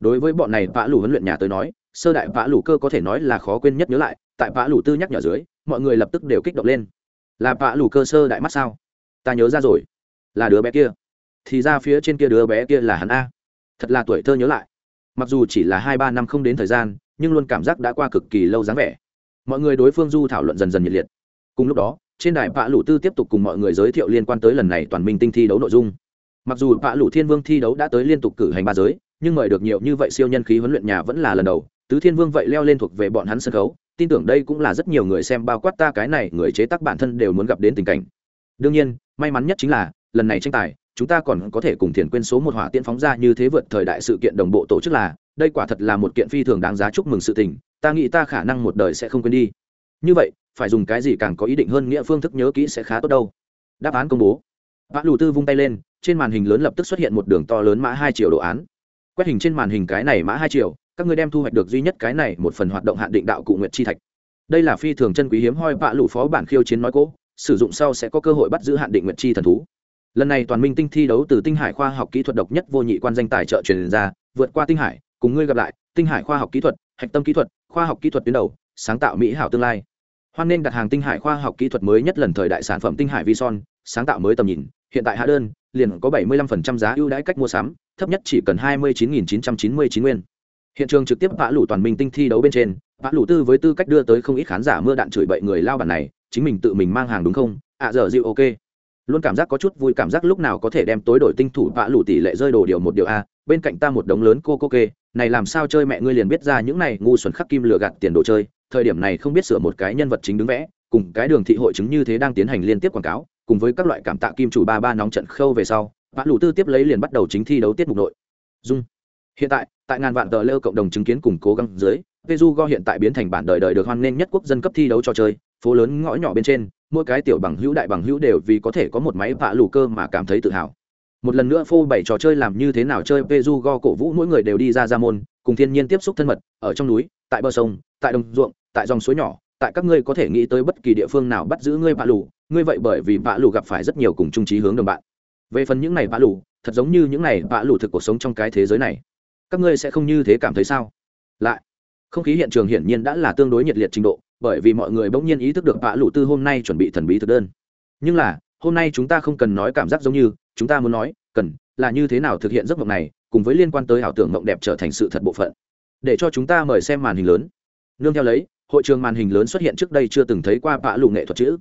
Đối với bọn này vã lù huấn luyện nhà tới nói, sơ đại vã lù cơ có thể nói là khó quên nhất nhớ lại, tại vã lù tư nhắc nhở dưới, mọi người lập tức đều kích động lên. Là vã lù cơ sơ đại mắt sao? Ta nhớ ra rồi. Là đứa bé kia. Thì ra phía trên kia đứa bé kia là hắn a. Thật là tuổi thơ nhớ lại. Mặc dù chỉ là hai ba năm không đến thời gian, nhưng luôn cảm giác đã qua cực kỳ lâu dáng vẻ. Mọi người đối phương du thảo luận dần dần nhiệt liệt. Cùng lúc đó trên đài vạ lũ tư tiếp tục cùng mọi người giới thiệu liên quan tới lần này toàn minh tinh thi đấu nội dung. Mặc dù vạ lũ thiên vương thi đấu đã tới liên tục cử hành ba giới, nhưng mời được nhiều như vậy siêu nhân khí huấn luyện nhà vẫn là lần đầu. Tứ thiên vương vậy leo lên thuộc về bọn hắn sân khấu, tin tưởng đây cũng là rất nhiều người xem bao quát ta cái này người chế tác bản thân đều muốn gặp đến tình cảnh. Đương nhiên, may mắn nhất chính là, lần này tranh tài, chúng ta còn có thể cùng thiền quên số một hỏa tiễn phóng ra như thế vượt thời đại sự kiện đồng bộ tổ chức là, đây quả thật là một kiện phi thường đáng giá chúc mừng sự tình, ta nghĩ ta khả năng một đời sẽ không quên đi. Như vậy phải dùng cái gì càng có ý định hơn nghĩa phương thức nhớ kỹ sẽ khá tốt đâu. Đáp án công bố. Vã lù tư vung tay lên, trên màn hình lớn lập tức xuất hiện một đường to lớn mã hai triệu đồ án. Quét hình trên màn hình cái này mã hai triệu các người đem thu hoạch được duy nhất cái này một phần hoạt động hạn định đạo cụ nguyệt chi thạch. Đây là phi thường chân quý hiếm hoi vạ lù phó bản khiêu chiến nói cố, sử dụng sau sẽ có cơ hội bắt giữ hạn định nguyệt chi thần thú. Lần này toàn minh tinh thi đấu từ tinh hải khoa học kỹ thuật độc nhất vô nhị quan danh tài trợ truyền ra, vượt qua tinh hải, cùng ngươi gặp lại, tinh hải khoa học kỹ thuật, hạch tâm kỹ thuật, khoa học kỹ thuật tuyến đầu, sáng tạo mỹ hảo tương lai hoan nên đặt hàng tinh hải khoa học kỹ thuật mới nhất lần thời đại sản phẩm tinh hải vi son sáng tạo mới tầm nhìn hiện tại hạ đơn liền có 75% giá ưu đãi cách mua sắm thấp nhất chỉ cần 29.999 nguyên. Hiện trường trực tiếp vã lũ toàn minh tinh thi đấu bên trên vã lũ tư với tư cách đưa tới không ít khán giả mưa đạn chửi bậy người lao bản này chính mình tự mình mang hàng đúng không? Ạ à, giờ dịu ok. Luôn cảm giác có chút vui cảm giác lúc nào có thể đem tối đổi tinh thủ vã lũ tỷ lệ rơi đồ điều một điều a bên cạnh ta một đống lớn cô cô kê này làm sao chơi mẹ ngươi liền biết ra những này ngu xuẩn khắc kim lừa gạt tiền đồ chơi thời điểm này không biết sửa một cái nhân vật chính đứng vẽ cùng cái đường thị hội chứng như thế đang tiến hành liên tiếp quảng cáo cùng với các loại cảm tạ kim chủ ba ba nóng trận khâu về sau vã lũ tư tiếp lấy liền bắt đầu chính thi đấu tiết mục nội. Dung. Hiện tại tại ngàn vạn tờ lêu cộng đồng chứng kiến cùng cố gắng dưới Peju Go hiện tại biến thành bản đời đời được hoan nghênh nhất quốc dân cấp thi đấu trò chơi, phố lớn ngõ nhỏ bên trên, mỗi cái tiểu bằng hữu đại bằng hữu đều vì có thể có một máy vạ lù cơ mà cảm thấy tự hào. Một lần nữa phô bảy trò chơi làm như thế nào chơi peju go cổ vũ mỗi người đều đi ra ra môn cùng thiên nhiên tiếp xúc thân mật ở trong núi tại bờ sông tại đồng ruộng, tại dòng suối nhỏ, tại các ngươi có thể nghĩ tới bất kỳ địa phương nào bắt giữ ngươi bạ lù, ngươi vậy bởi vì bạ lù gặp phải rất nhiều cùng trung trí hướng đồng bạn. Về phần những này bạ lù, thật giống như những này bạ lù thực cuộc sống trong cái thế giới này. Các ngươi sẽ không như thế cảm thấy sao? Lại, không khí hiện trường hiển nhiên đã là tương đối nhiệt liệt trình độ, bởi vì mọi người bỗng nhiên ý thức được bạ lù tư hôm nay chuẩn bị thần bí thực đơn. Nhưng là, hôm nay chúng ta không cần nói cảm giác giống như, chúng ta muốn nói, cần, là như thế nào thực hiện giấc mộng này, cùng với liên quan tới ảo tưởng mộng đẹp trở thành sự thật bộ phận. Để cho chúng ta mời xem màn hình lớn nương theo lấy, hội trường màn hình lớn xuất hiện trước đây chưa từng thấy qua vạ lù nghệ thuật chữ.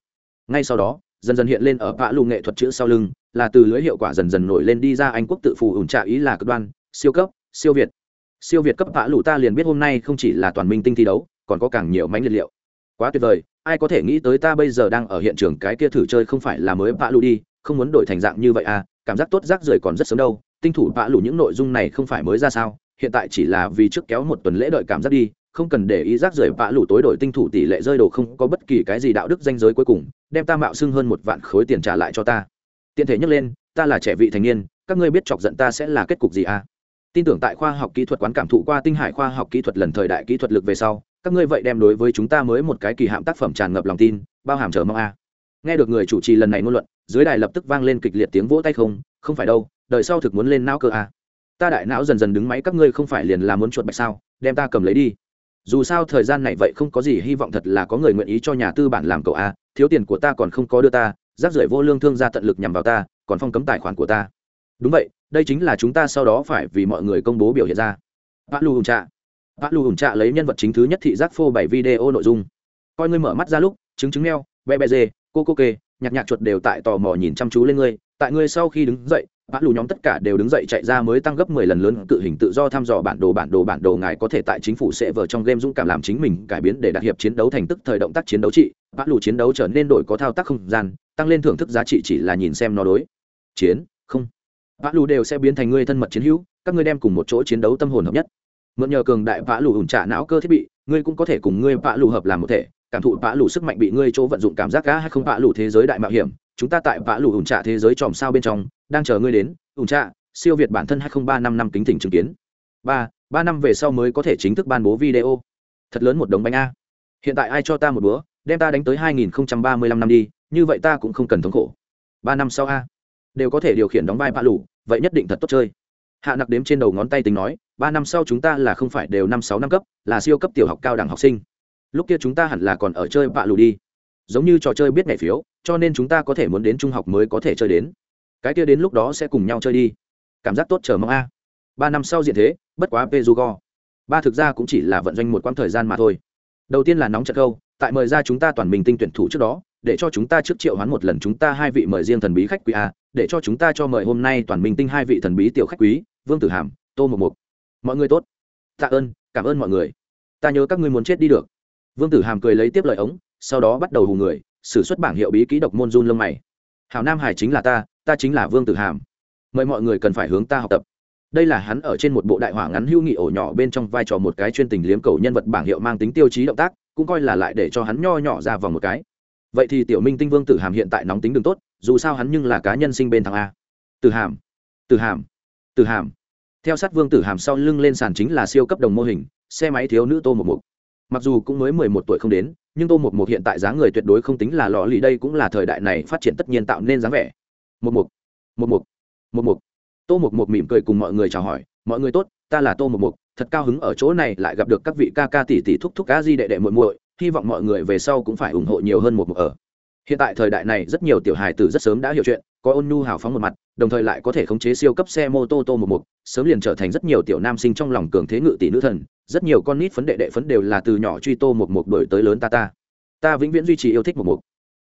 Ngay sau đó, dần dần hiện lên ở vạ lù nghệ thuật chữ sau lưng, là từ lưới hiệu quả dần dần nổi lên đi ra anh quốc tự phù ủn trạ ý là cực đoan, siêu cấp, siêu việt. Siêu việt cấp vạ lù ta liền biết hôm nay không chỉ là toàn minh tinh thi đấu, còn có càng nhiều mánh liệt liệu. Quá tuyệt vời, ai có thể nghĩ tới ta bây giờ đang ở hiện trường cái kia thử chơi không phải là mới vạ lù đi, không muốn đổi thành dạng như vậy à cảm giác tốt rác rưởi còn rất sớm đâu, tinh thủ vạ lụ những nội dung này không phải mới ra sao, hiện tại chỉ là vì trước kéo một tuần lễ đợi cảm giác đi không cần để ý rác rưởi vạ lủ tối đổi tinh thủ tỷ lệ rơi đồ không có bất kỳ cái gì đạo đức danh giới cuối cùng, đem ta mạo xưng hơn một vạn khối tiền trả lại cho ta. Tiện thể nhắc lên, ta là trẻ vị thành niên, các ngươi biết chọc giận ta sẽ là kết cục gì à? Tin tưởng tại khoa học kỹ thuật quán cảm thụ qua tinh hải khoa học kỹ thuật lần thời đại kỹ thuật lực về sau, các ngươi vậy đem đối với chúng ta mới một cái kỳ hạm tác phẩm tràn ngập lòng tin, bao hàm chờ mong a nghe được người chủ trì lần này ngôn luận, dưới đài lập tức vang lên kịch liệt tiếng vỗ tay không không phải đâu, đợi sau thực muốn lên não cơ a ta đại não dần dần đứng máy, các ngươi không phải liền là muốn chuột bạch sao? Đem ta cầm lấy đi dù sao thời gian này vậy không có gì hy vọng thật là có người nguyện ý cho nhà tư bản làm cậu a, thiếu tiền của ta còn không có đưa ta, rác rưởi vô lương thương gia tận lực nhằm vào ta, còn phong cấm tài khoản của ta. Đúng vậy, đây chính là chúng ta sau đó phải vì mọi người công bố biểu hiện ra. Bác lu hùng trạ. Bác lu hùng trạ lấy nhân vật chính thứ nhất thị giác phô bảy video nội dung. Coi ngươi mở mắt ra lúc chứng chứng neo be be dê, cô cô kê, nhạc nhạc chuột đều tại tò mò nhìn chăm chú lên ngươi, tại ngươi sau khi đứng dậy Bã lù nhóm tất cả đều đứng dậy chạy ra mới tăng gấp mười lần lớn cự hình tự do thăm dò bản đồ bản đồ bản đồ. Ngài có thể tại chính phủ sẽ vở trong game dũng cảm làm chính mình, cải biến để đạt hiệp chiến đấu thành tức thời động tác chiến đấu trị. Bã lù chiến đấu trở nên đổi có thao tác không gian, tăng lên thưởng thức giá trị chỉ là nhìn xem nó đối. Chiến, không. Vã lù đều sẽ biến thành người thân mật chiến hữu, các ngươi đem cùng một chỗ chiến đấu tâm hồn hợp nhất. Mượn nhờ cường đại vã lù ủn trả não cơ thiết bị, ngươi cũng có thể cùng ngươi vã lù hợp làm một thể. Cảm thụ vã lù sức mạnh bị ngươi chỗ vận dụng cảm giác cả hay không? Vã lù thế giới đại mạo hiểm, chúng ta tại vã lù ủn trả thế giới tròm sao bên trong đang chờ ngươi đến ủng trạ siêu việt bản thân hai không ba năm năm kính thỉnh chứng kiến. Ba ba năm về sau mới có thể chính thức ban bố video. Thật lớn một đống bánh a. Hiện tại ai cho ta một bữa, đem ta đánh tới hai nghìn ba mươi lăm năm đi như vậy ta cũng không cần thống khổ. Ba năm sau a. Đều có thể điều khiển đóng vai bạ lủ vậy nhất định thật tốt chơi. Hạ nặc đếm trên đầu ngón tay tính nói ba năm sau chúng ta là không phải đều năm sáu năm cấp là siêu cấp tiểu học cao đẳng học sinh. Lúc kia chúng ta hẳn là còn ở chơi bạ lù đi. Giống như trò chơi biết nhảy phiếu cho nên chúng ta có thể muốn đến trung học mới có thể chơi đến cái kia đến lúc đó sẽ cùng nhau chơi đi. Cảm giác tốt chờ mong a. Ba năm sau diện thế, bất quá pezugo ba thực ra cũng chỉ là vận doanh một quãng thời gian mà thôi. Đầu tiên là nóng trận câu, tại mời ra chúng ta toàn mình tinh tuyển thủ trước đó, để cho chúng ta trước triệu hoán một lần chúng ta hai vị mời riêng thần bí khách quý a, để cho chúng ta cho mời hôm nay toàn minh tinh hai vị thần bí tiểu khách quý, vương tử hàm, tô Mộc Mộc. mọi người tốt. Tạ ơn, cảm ơn mọi người. Ta nhớ các ngươi muốn chết đi được. Vương tử hàm cười lấy tiếp lời ống, sau đó bắt đầu hù người xử xuất bảng hiệu bí ký độc môn run lông mày. Hào nam hải chính là ta ta chính là vương tử hàm. Mời mọi người cần phải hướng ta học tập. Đây là hắn ở trên một bộ đại hỏa ngắn hưu nghị ổ nhỏ bên trong vai trò một cái chuyên tình liếm cầu nhân vật bảng hiệu mang tính tiêu chí động tác, cũng coi là lại để cho hắn nho nhỏ ra vòng một cái. Vậy thì tiểu minh tinh vương tử hàm hiện tại nóng tính đường tốt, dù sao hắn nhưng là cá nhân sinh bên thằng a. Tử hàm tử hàm tử hàm. Theo sát vương tử hàm sau lưng lên sàn chính là siêu cấp đồng mô hình, xe máy thiếu nữ tô một mục mặc dù cũng mới mười một tuổi không đến, nhưng tô một mục hiện tại giá người tuyệt đối không tính là lò lì đây cũng là thời đại này phát triển tất nhiên tạo nên dáng vẻ một mục. Một mục. Một mục. Tô một mục mỉm cười cùng mọi người chào hỏi, mọi người tốt, ta là tô một mục, thật cao hứng ở chỗ này lại gặp được các vị ca ca tỷ tỷ thúc thúc cá di đệ đệ muội muội, hy vọng mọi người về sau cũng phải ủng hộ nhiều hơn một mục ở. Hiện tại thời đại này rất nhiều tiểu hài tử rất sớm đã hiểu chuyện, có ôn nhu hào phóng một mặt, đồng thời lại có thể khống chế siêu cấp xe mô tô tô một mục, sớm liền trở thành rất nhiều tiểu nam sinh trong lòng cường thế ngự tỷ nữ thần, rất nhiều con nít phấn đệ đệ phấn đều là từ nhỏ truy tô một mục đổi tới lớn ta ta. Ta vĩnh viễn duy trì yêu thích một mục.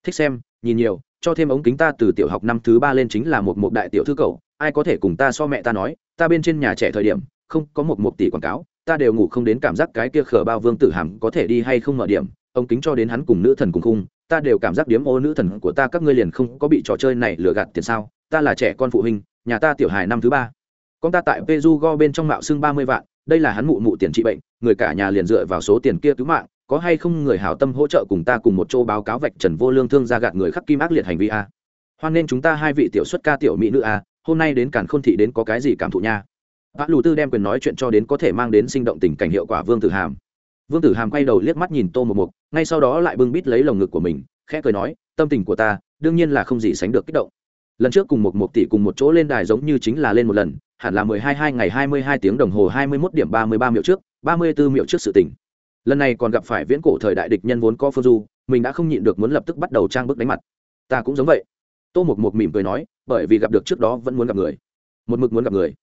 Thích xem, nhìn nhiều cho thêm ống kính ta từ tiểu học năm thứ ba lên chính là một một đại tiểu thư cầu ai có thể cùng ta so mẹ ta nói, ta bên trên nhà trẻ thời điểm, không, có một một tỷ quảng cáo, ta đều ngủ không đến cảm giác cái kia khở bao vương tử hàm có thể đi hay không mở điểm, ống kính cho đến hắn cùng nữ thần cùng khung, ta đều cảm giác điếm ô nữ thần của ta các ngươi liền không có bị trò chơi này lừa gạt tiền sao, ta là trẻ con phụ huynh, nhà ta tiểu hài năm thứ ba. Con ta tại peju go bên trong mạo xưng ba mươi vạn, đây là hắn mụ mụ tiền trị bệnh, người cả nhà liền dựa vào số tiền kia cứu mạng có hay không người hảo tâm hỗ trợ cùng ta cùng một chỗ báo cáo vạch trần vô lương thương ra gạt người khắc kim ác liệt hành vi a? Hoan nên chúng ta hai vị tiểu xuất ca tiểu mỹ nữ a, hôm nay đến cản khôn thị đến có cái gì cảm thụ nha? Bã lù tư đem quyền nói chuyện cho đến có thể mang đến sinh động tình cảnh hiệu quả vương tử hàm. Vương tử hàm quay đầu liếc mắt nhìn tô một mục ngay sau đó lại bưng bít lấy lồng ngực của mình, khẽ cười nói, tâm tình của ta, đương nhiên là không gì sánh được kích động. Lần trước cùng một một tỷ cùng một chỗ lên đài giống như chính là lên một lần, hẳn là mười hai hai ngày hai mươi hai tiếng đồng hồ hai mươi mốt điểm ba mươi ba miệu trước, ba mươi bốn miệu trước sự tỉnh lần này còn gặp phải viễn cổ thời đại địch nhân vốn có phương du, mình đã không nhịn được muốn lập tức bắt đầu trang bức đánh mặt. Ta cũng giống vậy. Tô một một mỉm cười nói, bởi vì gặp được trước đó vẫn muốn gặp người. Một mực muốn gặp người.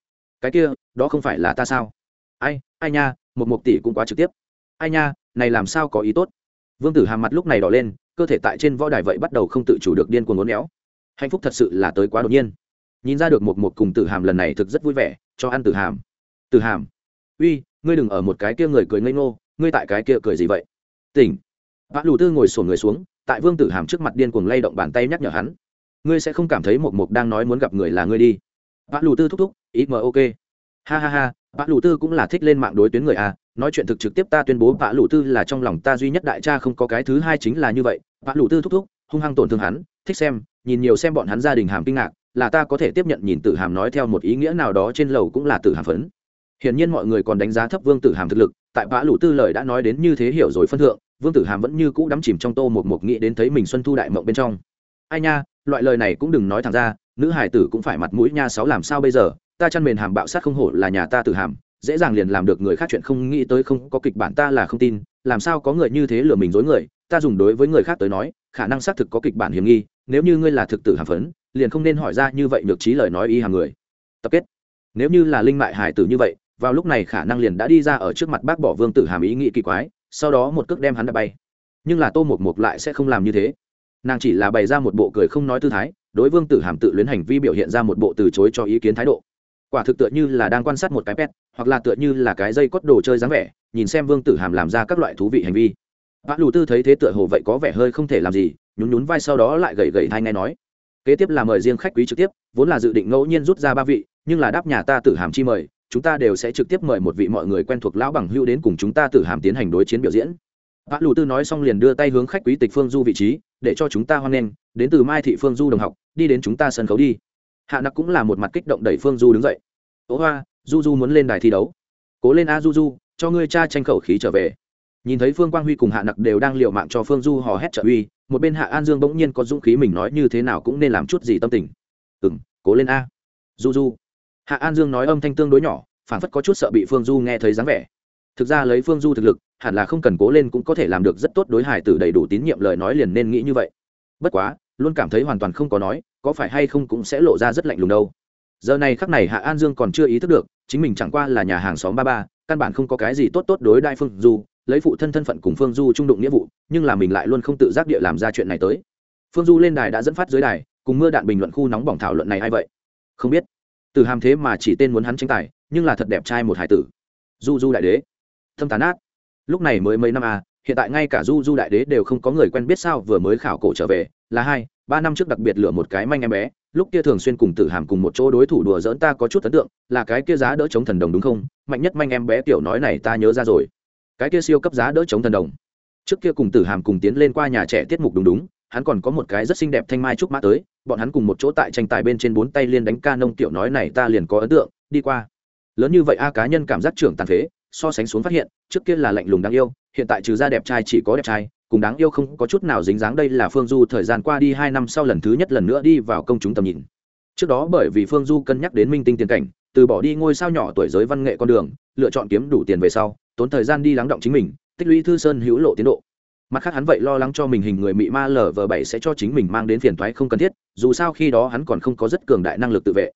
Cái kia, đó không phải là ta sao? Ai ai nha một một tỷ cũng quá trực tiếp. Ai nha, này làm sao có ý tốt? Vương tử hàm mặt lúc này đỏ lên, cơ thể tại trên võ đài vậy bắt đầu không tự chủ được điên cuồng ngốn éo. Hạnh phúc thật sự là tới quá đột nhiên. Nhìn ra được một một cùng tử hàm lần này thực rất vui vẻ, cho ăn tử hàm. Tử hàm, uy, ngươi đừng ở một cái kia người cười ngây ngô ngươi tại cái kia cười gì vậy? Tỉnh. Bác lù tư ngồi sổn người xuống, tại vương tử hàm trước mặt điên cuồng lay động bàn tay nhắc nhở hắn. Ngươi sẽ không cảm thấy một mục đang nói muốn gặp người là ngươi đi. Bác lù tư thúc thúc ít mờ ok. Ha ha ha bác lù tư cũng là thích lên mạng đối tuyến người à? nói chuyện thực trực tiếp ta tuyên bố bác lù tư là trong lòng ta duy nhất đại cha không có cái thứ hai chính là như vậy. Bác lù tư thúc thúc, hung hăng tổn thương hắn, thích xem, nhìn nhiều xem bọn hắn gia đình hàm kinh ngạc, là ta có thể tiếp nhận nhìn tử hàm nói theo một ý nghĩa nào đó trên lầu cũng là tử hàm phấn. Hiển nhiên mọi người còn đánh giá thấp vương tử hàm thực lực tại vã lũ tư lời đã nói đến như thế hiểu rồi phân thượng, vương tử hàm vẫn như cũ đắm chìm trong tô một một nghĩ đến thấy mình xuân thu đại mộng bên trong. Ai nha, loại lời này cũng đừng nói thẳng ra, nữ hải tử cũng phải mặt mũi nha sáu làm sao bây giờ, ta chăn mền hàm bạo sát không hổ là nhà ta tử hàm, dễ dàng liền làm được người khác chuyện không nghĩ tới không có kịch bản ta là không tin, làm sao có người như thế lừa mình dối người, ta dùng đối với người khác tới nói, khả năng xác thực có kịch bản hiểm nghi, nếu như ngươi là thực tử hàm phấn, liền không nên hỏi ra như vậy nhược trí lời nói y hàng người. Tập kết. Nếu như là linh mại hải tử như vậy vào lúc này khả năng liền đã đi ra ở trước mặt bác bỏ vương tử hàm ý nghĩ kỳ quái, sau đó một cước đem hắn đã bay. Nhưng là tô một mục lại sẽ không làm như thế. Nàng chỉ là bày ra một bộ cười không nói tư thái, đối vương tử hàm tự luyến hành vi biểu hiện ra một bộ từ chối cho ý kiến thái độ. Quả thực tựa như là đang quan sát một cái pet, hoặc là tựa như là cái dây cốt đồ chơi dáng vẻ, nhìn xem vương tử hàm làm ra các loại thú vị hành vi. Bác lù tư thấy thế tựa hồ vậy có vẻ hơi không thể làm gì, nhún nhún vai sau đó lại gậy gậy thay nghe nói. Kế tiếp là mời riêng khách quý trực tiếp, vốn là dự định ngẫu nhiên rút ra ba vị, nhưng là đáp nhà ta tử hàm chi mời chúng ta đều sẽ trực tiếp mời một vị mọi người quen thuộc lão bằng hưu đến cùng chúng ta tử hàm tiến hành đối chiến biểu diễn. Bác lù tư nói xong liền đưa tay hướng khách quý tịch phương du vị trí, để cho chúng ta hoan nghênh, đến từ mai thị phương du đồng học, đi đến chúng ta sân khấu đi. Hạ nặc cũng là một mặt kích động đẩy phương du đứng dậy. Ố hoa, du du muốn lên đài thi đấu. Cố lên a du du, cho ngươi cha tranh khẩu khí trở về. Nhìn thấy phương quang huy cùng hạ nặc đều đang l i ề u mạng cho phương du hò hét trợ uy, một bên hạ an dương bỗng nhiên có dũng khí mình nói như thế nào cũng nên làm chút gì tâm tình. Ừ m cố lên a. Du du hạ an dương nói âm thanh tương đối nhỏ phản phất có chút sợ bị phương du nghe thấy dáng vẻ. Thực ra lấy phương du thực lực, hẳn là không cần cố lên cũng có thể làm được rất tốt đối hải tử đầy đủ tín nhiệm lời nói liền nên nghĩ như vậy. Bất quá, luôn cảm thấy hoàn toàn không có nói, có phải hay không cũng sẽ lộ ra rất lạnh lùng đâu. Giờ này khắc này hạ an dương còn chưa ý thức được, chính mình chẳng qua là nhà hàng xóm ba ba, căn bản không có cái gì tốt tốt đối đại phương du, lấy phụ thân thân phận cùng phương du trung đụng nghĩa vụ, nhưng là mình lại luôn không tự giác địa làm ra chuyện này tới. Phương du lên đài đã dẫn phát dưới đài, cùng mưa đạn bình luận khu nóng bỏng thảo luận này hay vậy? Không biết từ hàm thế mà chỉ tên muốn hắn tranh tài, nhưng là thật đẹp trai một hải tử. Du du đại đế. Thâm tán át lúc này mới mấy năm à hiện tại ngay cả du du đại đế đều không có người quen biết sao vừa mới khảo cổ trở về, là hai, ba năm trước đặc biệt lựa một cái manh em bé, lúc kia thường xuyên cùng tử hàm cùng một chỗ đối thủ đùa dỡn ta có chút ấn tượng, là cái kia giá đỡ chống thần đồng đúng không? Mạnh nhất manh em bé tiểu nói này ta nhớ ra rồi. Cái kia siêu cấp giá đỡ chống thần đồng. Trước kia cùng tử hàm cùng tiến lên qua nhà trẻ tiết mục đúng đúng, hắn còn có một cái rất xinh đẹp thanh mai trúc mã tới bọn hắn cùng một chỗ tại tranh tài bên trên bốn tay liên đánh ca nông tiểu nói này ta liền có ấn tượng, đi qua. Lớn như vậy a cá nhân cảm giác trưởng tàn phế, so sánh xuống phát hiện, trước kia là lạnh lùng đáng yêu, hiện tại trừ ra đẹp trai chỉ có đẹp trai, cùng đáng yêu không có chút nào dính dáng đây là phương du thời gian qua đi hai năm sau lần thứ nhất lần nữa đi vào công chúng tầm nhìn. Trước đó bởi vì phương du cân nhắc đến minh tinh tiền cảnh, từ bỏ đi ngôi sao nhỏ tuổi giới văn nghệ con đường, lựa chọn kiếm đủ tiền về sau, tốn thời gian đi lắng động chính mình, tích lũy thư sơn hữu lộ tiến độ mặt khác hắn vậy lo lắng cho mình hình người mị ma lv bảy sẽ cho chính mình mang đến phiền thoái không cần thiết, dù sao khi đó hắn còn không có rất cường đại năng lực tự vệ.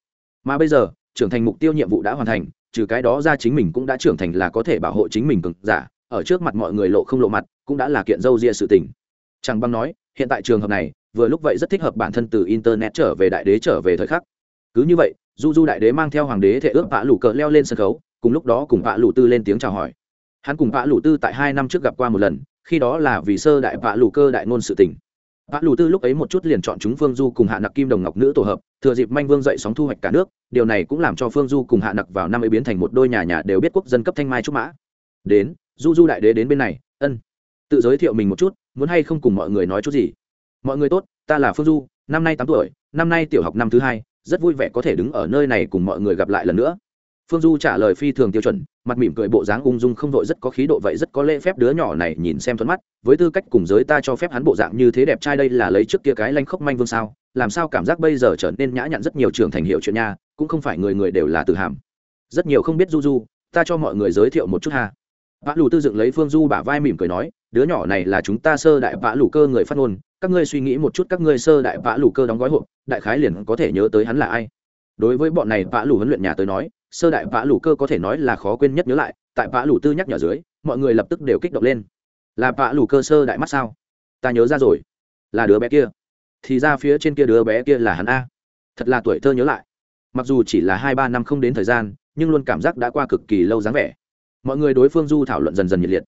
Mà bây giờ, trưởng thành mục tiêu nhiệm vụ đã hoàn thành, trừ cái đó ra chính mình cũng đã trưởng thành là có thể bảo hộ chính mình cực giả, ở trước mặt mọi người lộ không lộ mặt, cũng đã là kiện dâu ria sự tình. Chẳng băng nói, hiện tại trường hợp này, vừa lúc vậy rất thích hợp bản thân từ internet trở về đại đế trở về thời khắc. Cứ như vậy, du du đại đế mang theo hoàng đế thể ước vã lũ cờ leo lên sân khấu, cùng lúc đó cùng vã lũ tư lên tiếng chào hỏi. Hắn cùng vã lũ tư tại hai năm trước gặp qua một lần khi đó là vì sơ đại vã lù cơ đại ngôn sự tình. Vã lù tư lúc ấy một chút liền chọn chúng phương du cùng hạ nặc kim đồng ngọc nữ tổ hợp, thừa dịp manh vương dậy sóng thu hoạch cả nước, điều này cũng làm cho phương du cùng hạ nặc vào năm ấy biến thành một đôi nhà nhà đều biết quốc dân cấp thanh mai trúc mã. Đến, du du đại đế đến bên này, ân. Tự giới thiệu mình một chút, muốn hay không cùng mọi người nói chút gì? Mọi người tốt, ta là phương du, năm nay tám tuổi, năm nay tiểu học năm thứ hai, rất vui vẻ có thể đứng ở nơi này cùng mọi người gặp lại lần nữa phương du trả lời phi thường tiêu chuẩn, mặt mỉm cười bộ dáng ung dung không vội, rất có khí độ vậy, rất có lễ phép đứa nhỏ này nhìn xem thuận mắt, với tư cách cùng giới ta cho phép hắn bộ dạng như thế đẹp trai đây là lấy trước kia cái lanh khốc manh vương sao, làm sao cảm giác bây giờ trở nên nhã nhặn rất nhiều trường thành hiệu chuyện nha, cũng không phải người người đều là từ hàm. Rất nhiều không biết du du, ta cho mọi người giới thiệu một chút ha. Vã lù tư dựng lấy phương du bả vai mỉm cười nói, đứa nhỏ này là chúng ta sơ đại vã lù cơ người phát ngôn, các ngươi suy nghĩ một chút, các ngươi sơ đại vã lù cơ đóng gói hộp, đại khái liền có thể nhớ tới hắn là ai đối với bọn này vã lù huấn luyện nhà tới nói, sơ đại vã lù cơ có thể nói là khó quên nhất nhớ lại, tại vã lù tư nhắc nhở dưới, mọi người lập tức đều kích động lên. Là vã lù cơ sơ đại mắt sao? Ta nhớ ra rồi. Là đứa bé kia. Thì ra phía trên kia đứa bé kia là hắn a. Thật là tuổi thơ nhớ lại. Mặc dù chỉ là hai ba năm không đến thời gian, nhưng luôn cảm giác đã qua cực kỳ lâu dáng vẻ. Mọi người đối phương du thảo luận dần dần nhiệt liệt.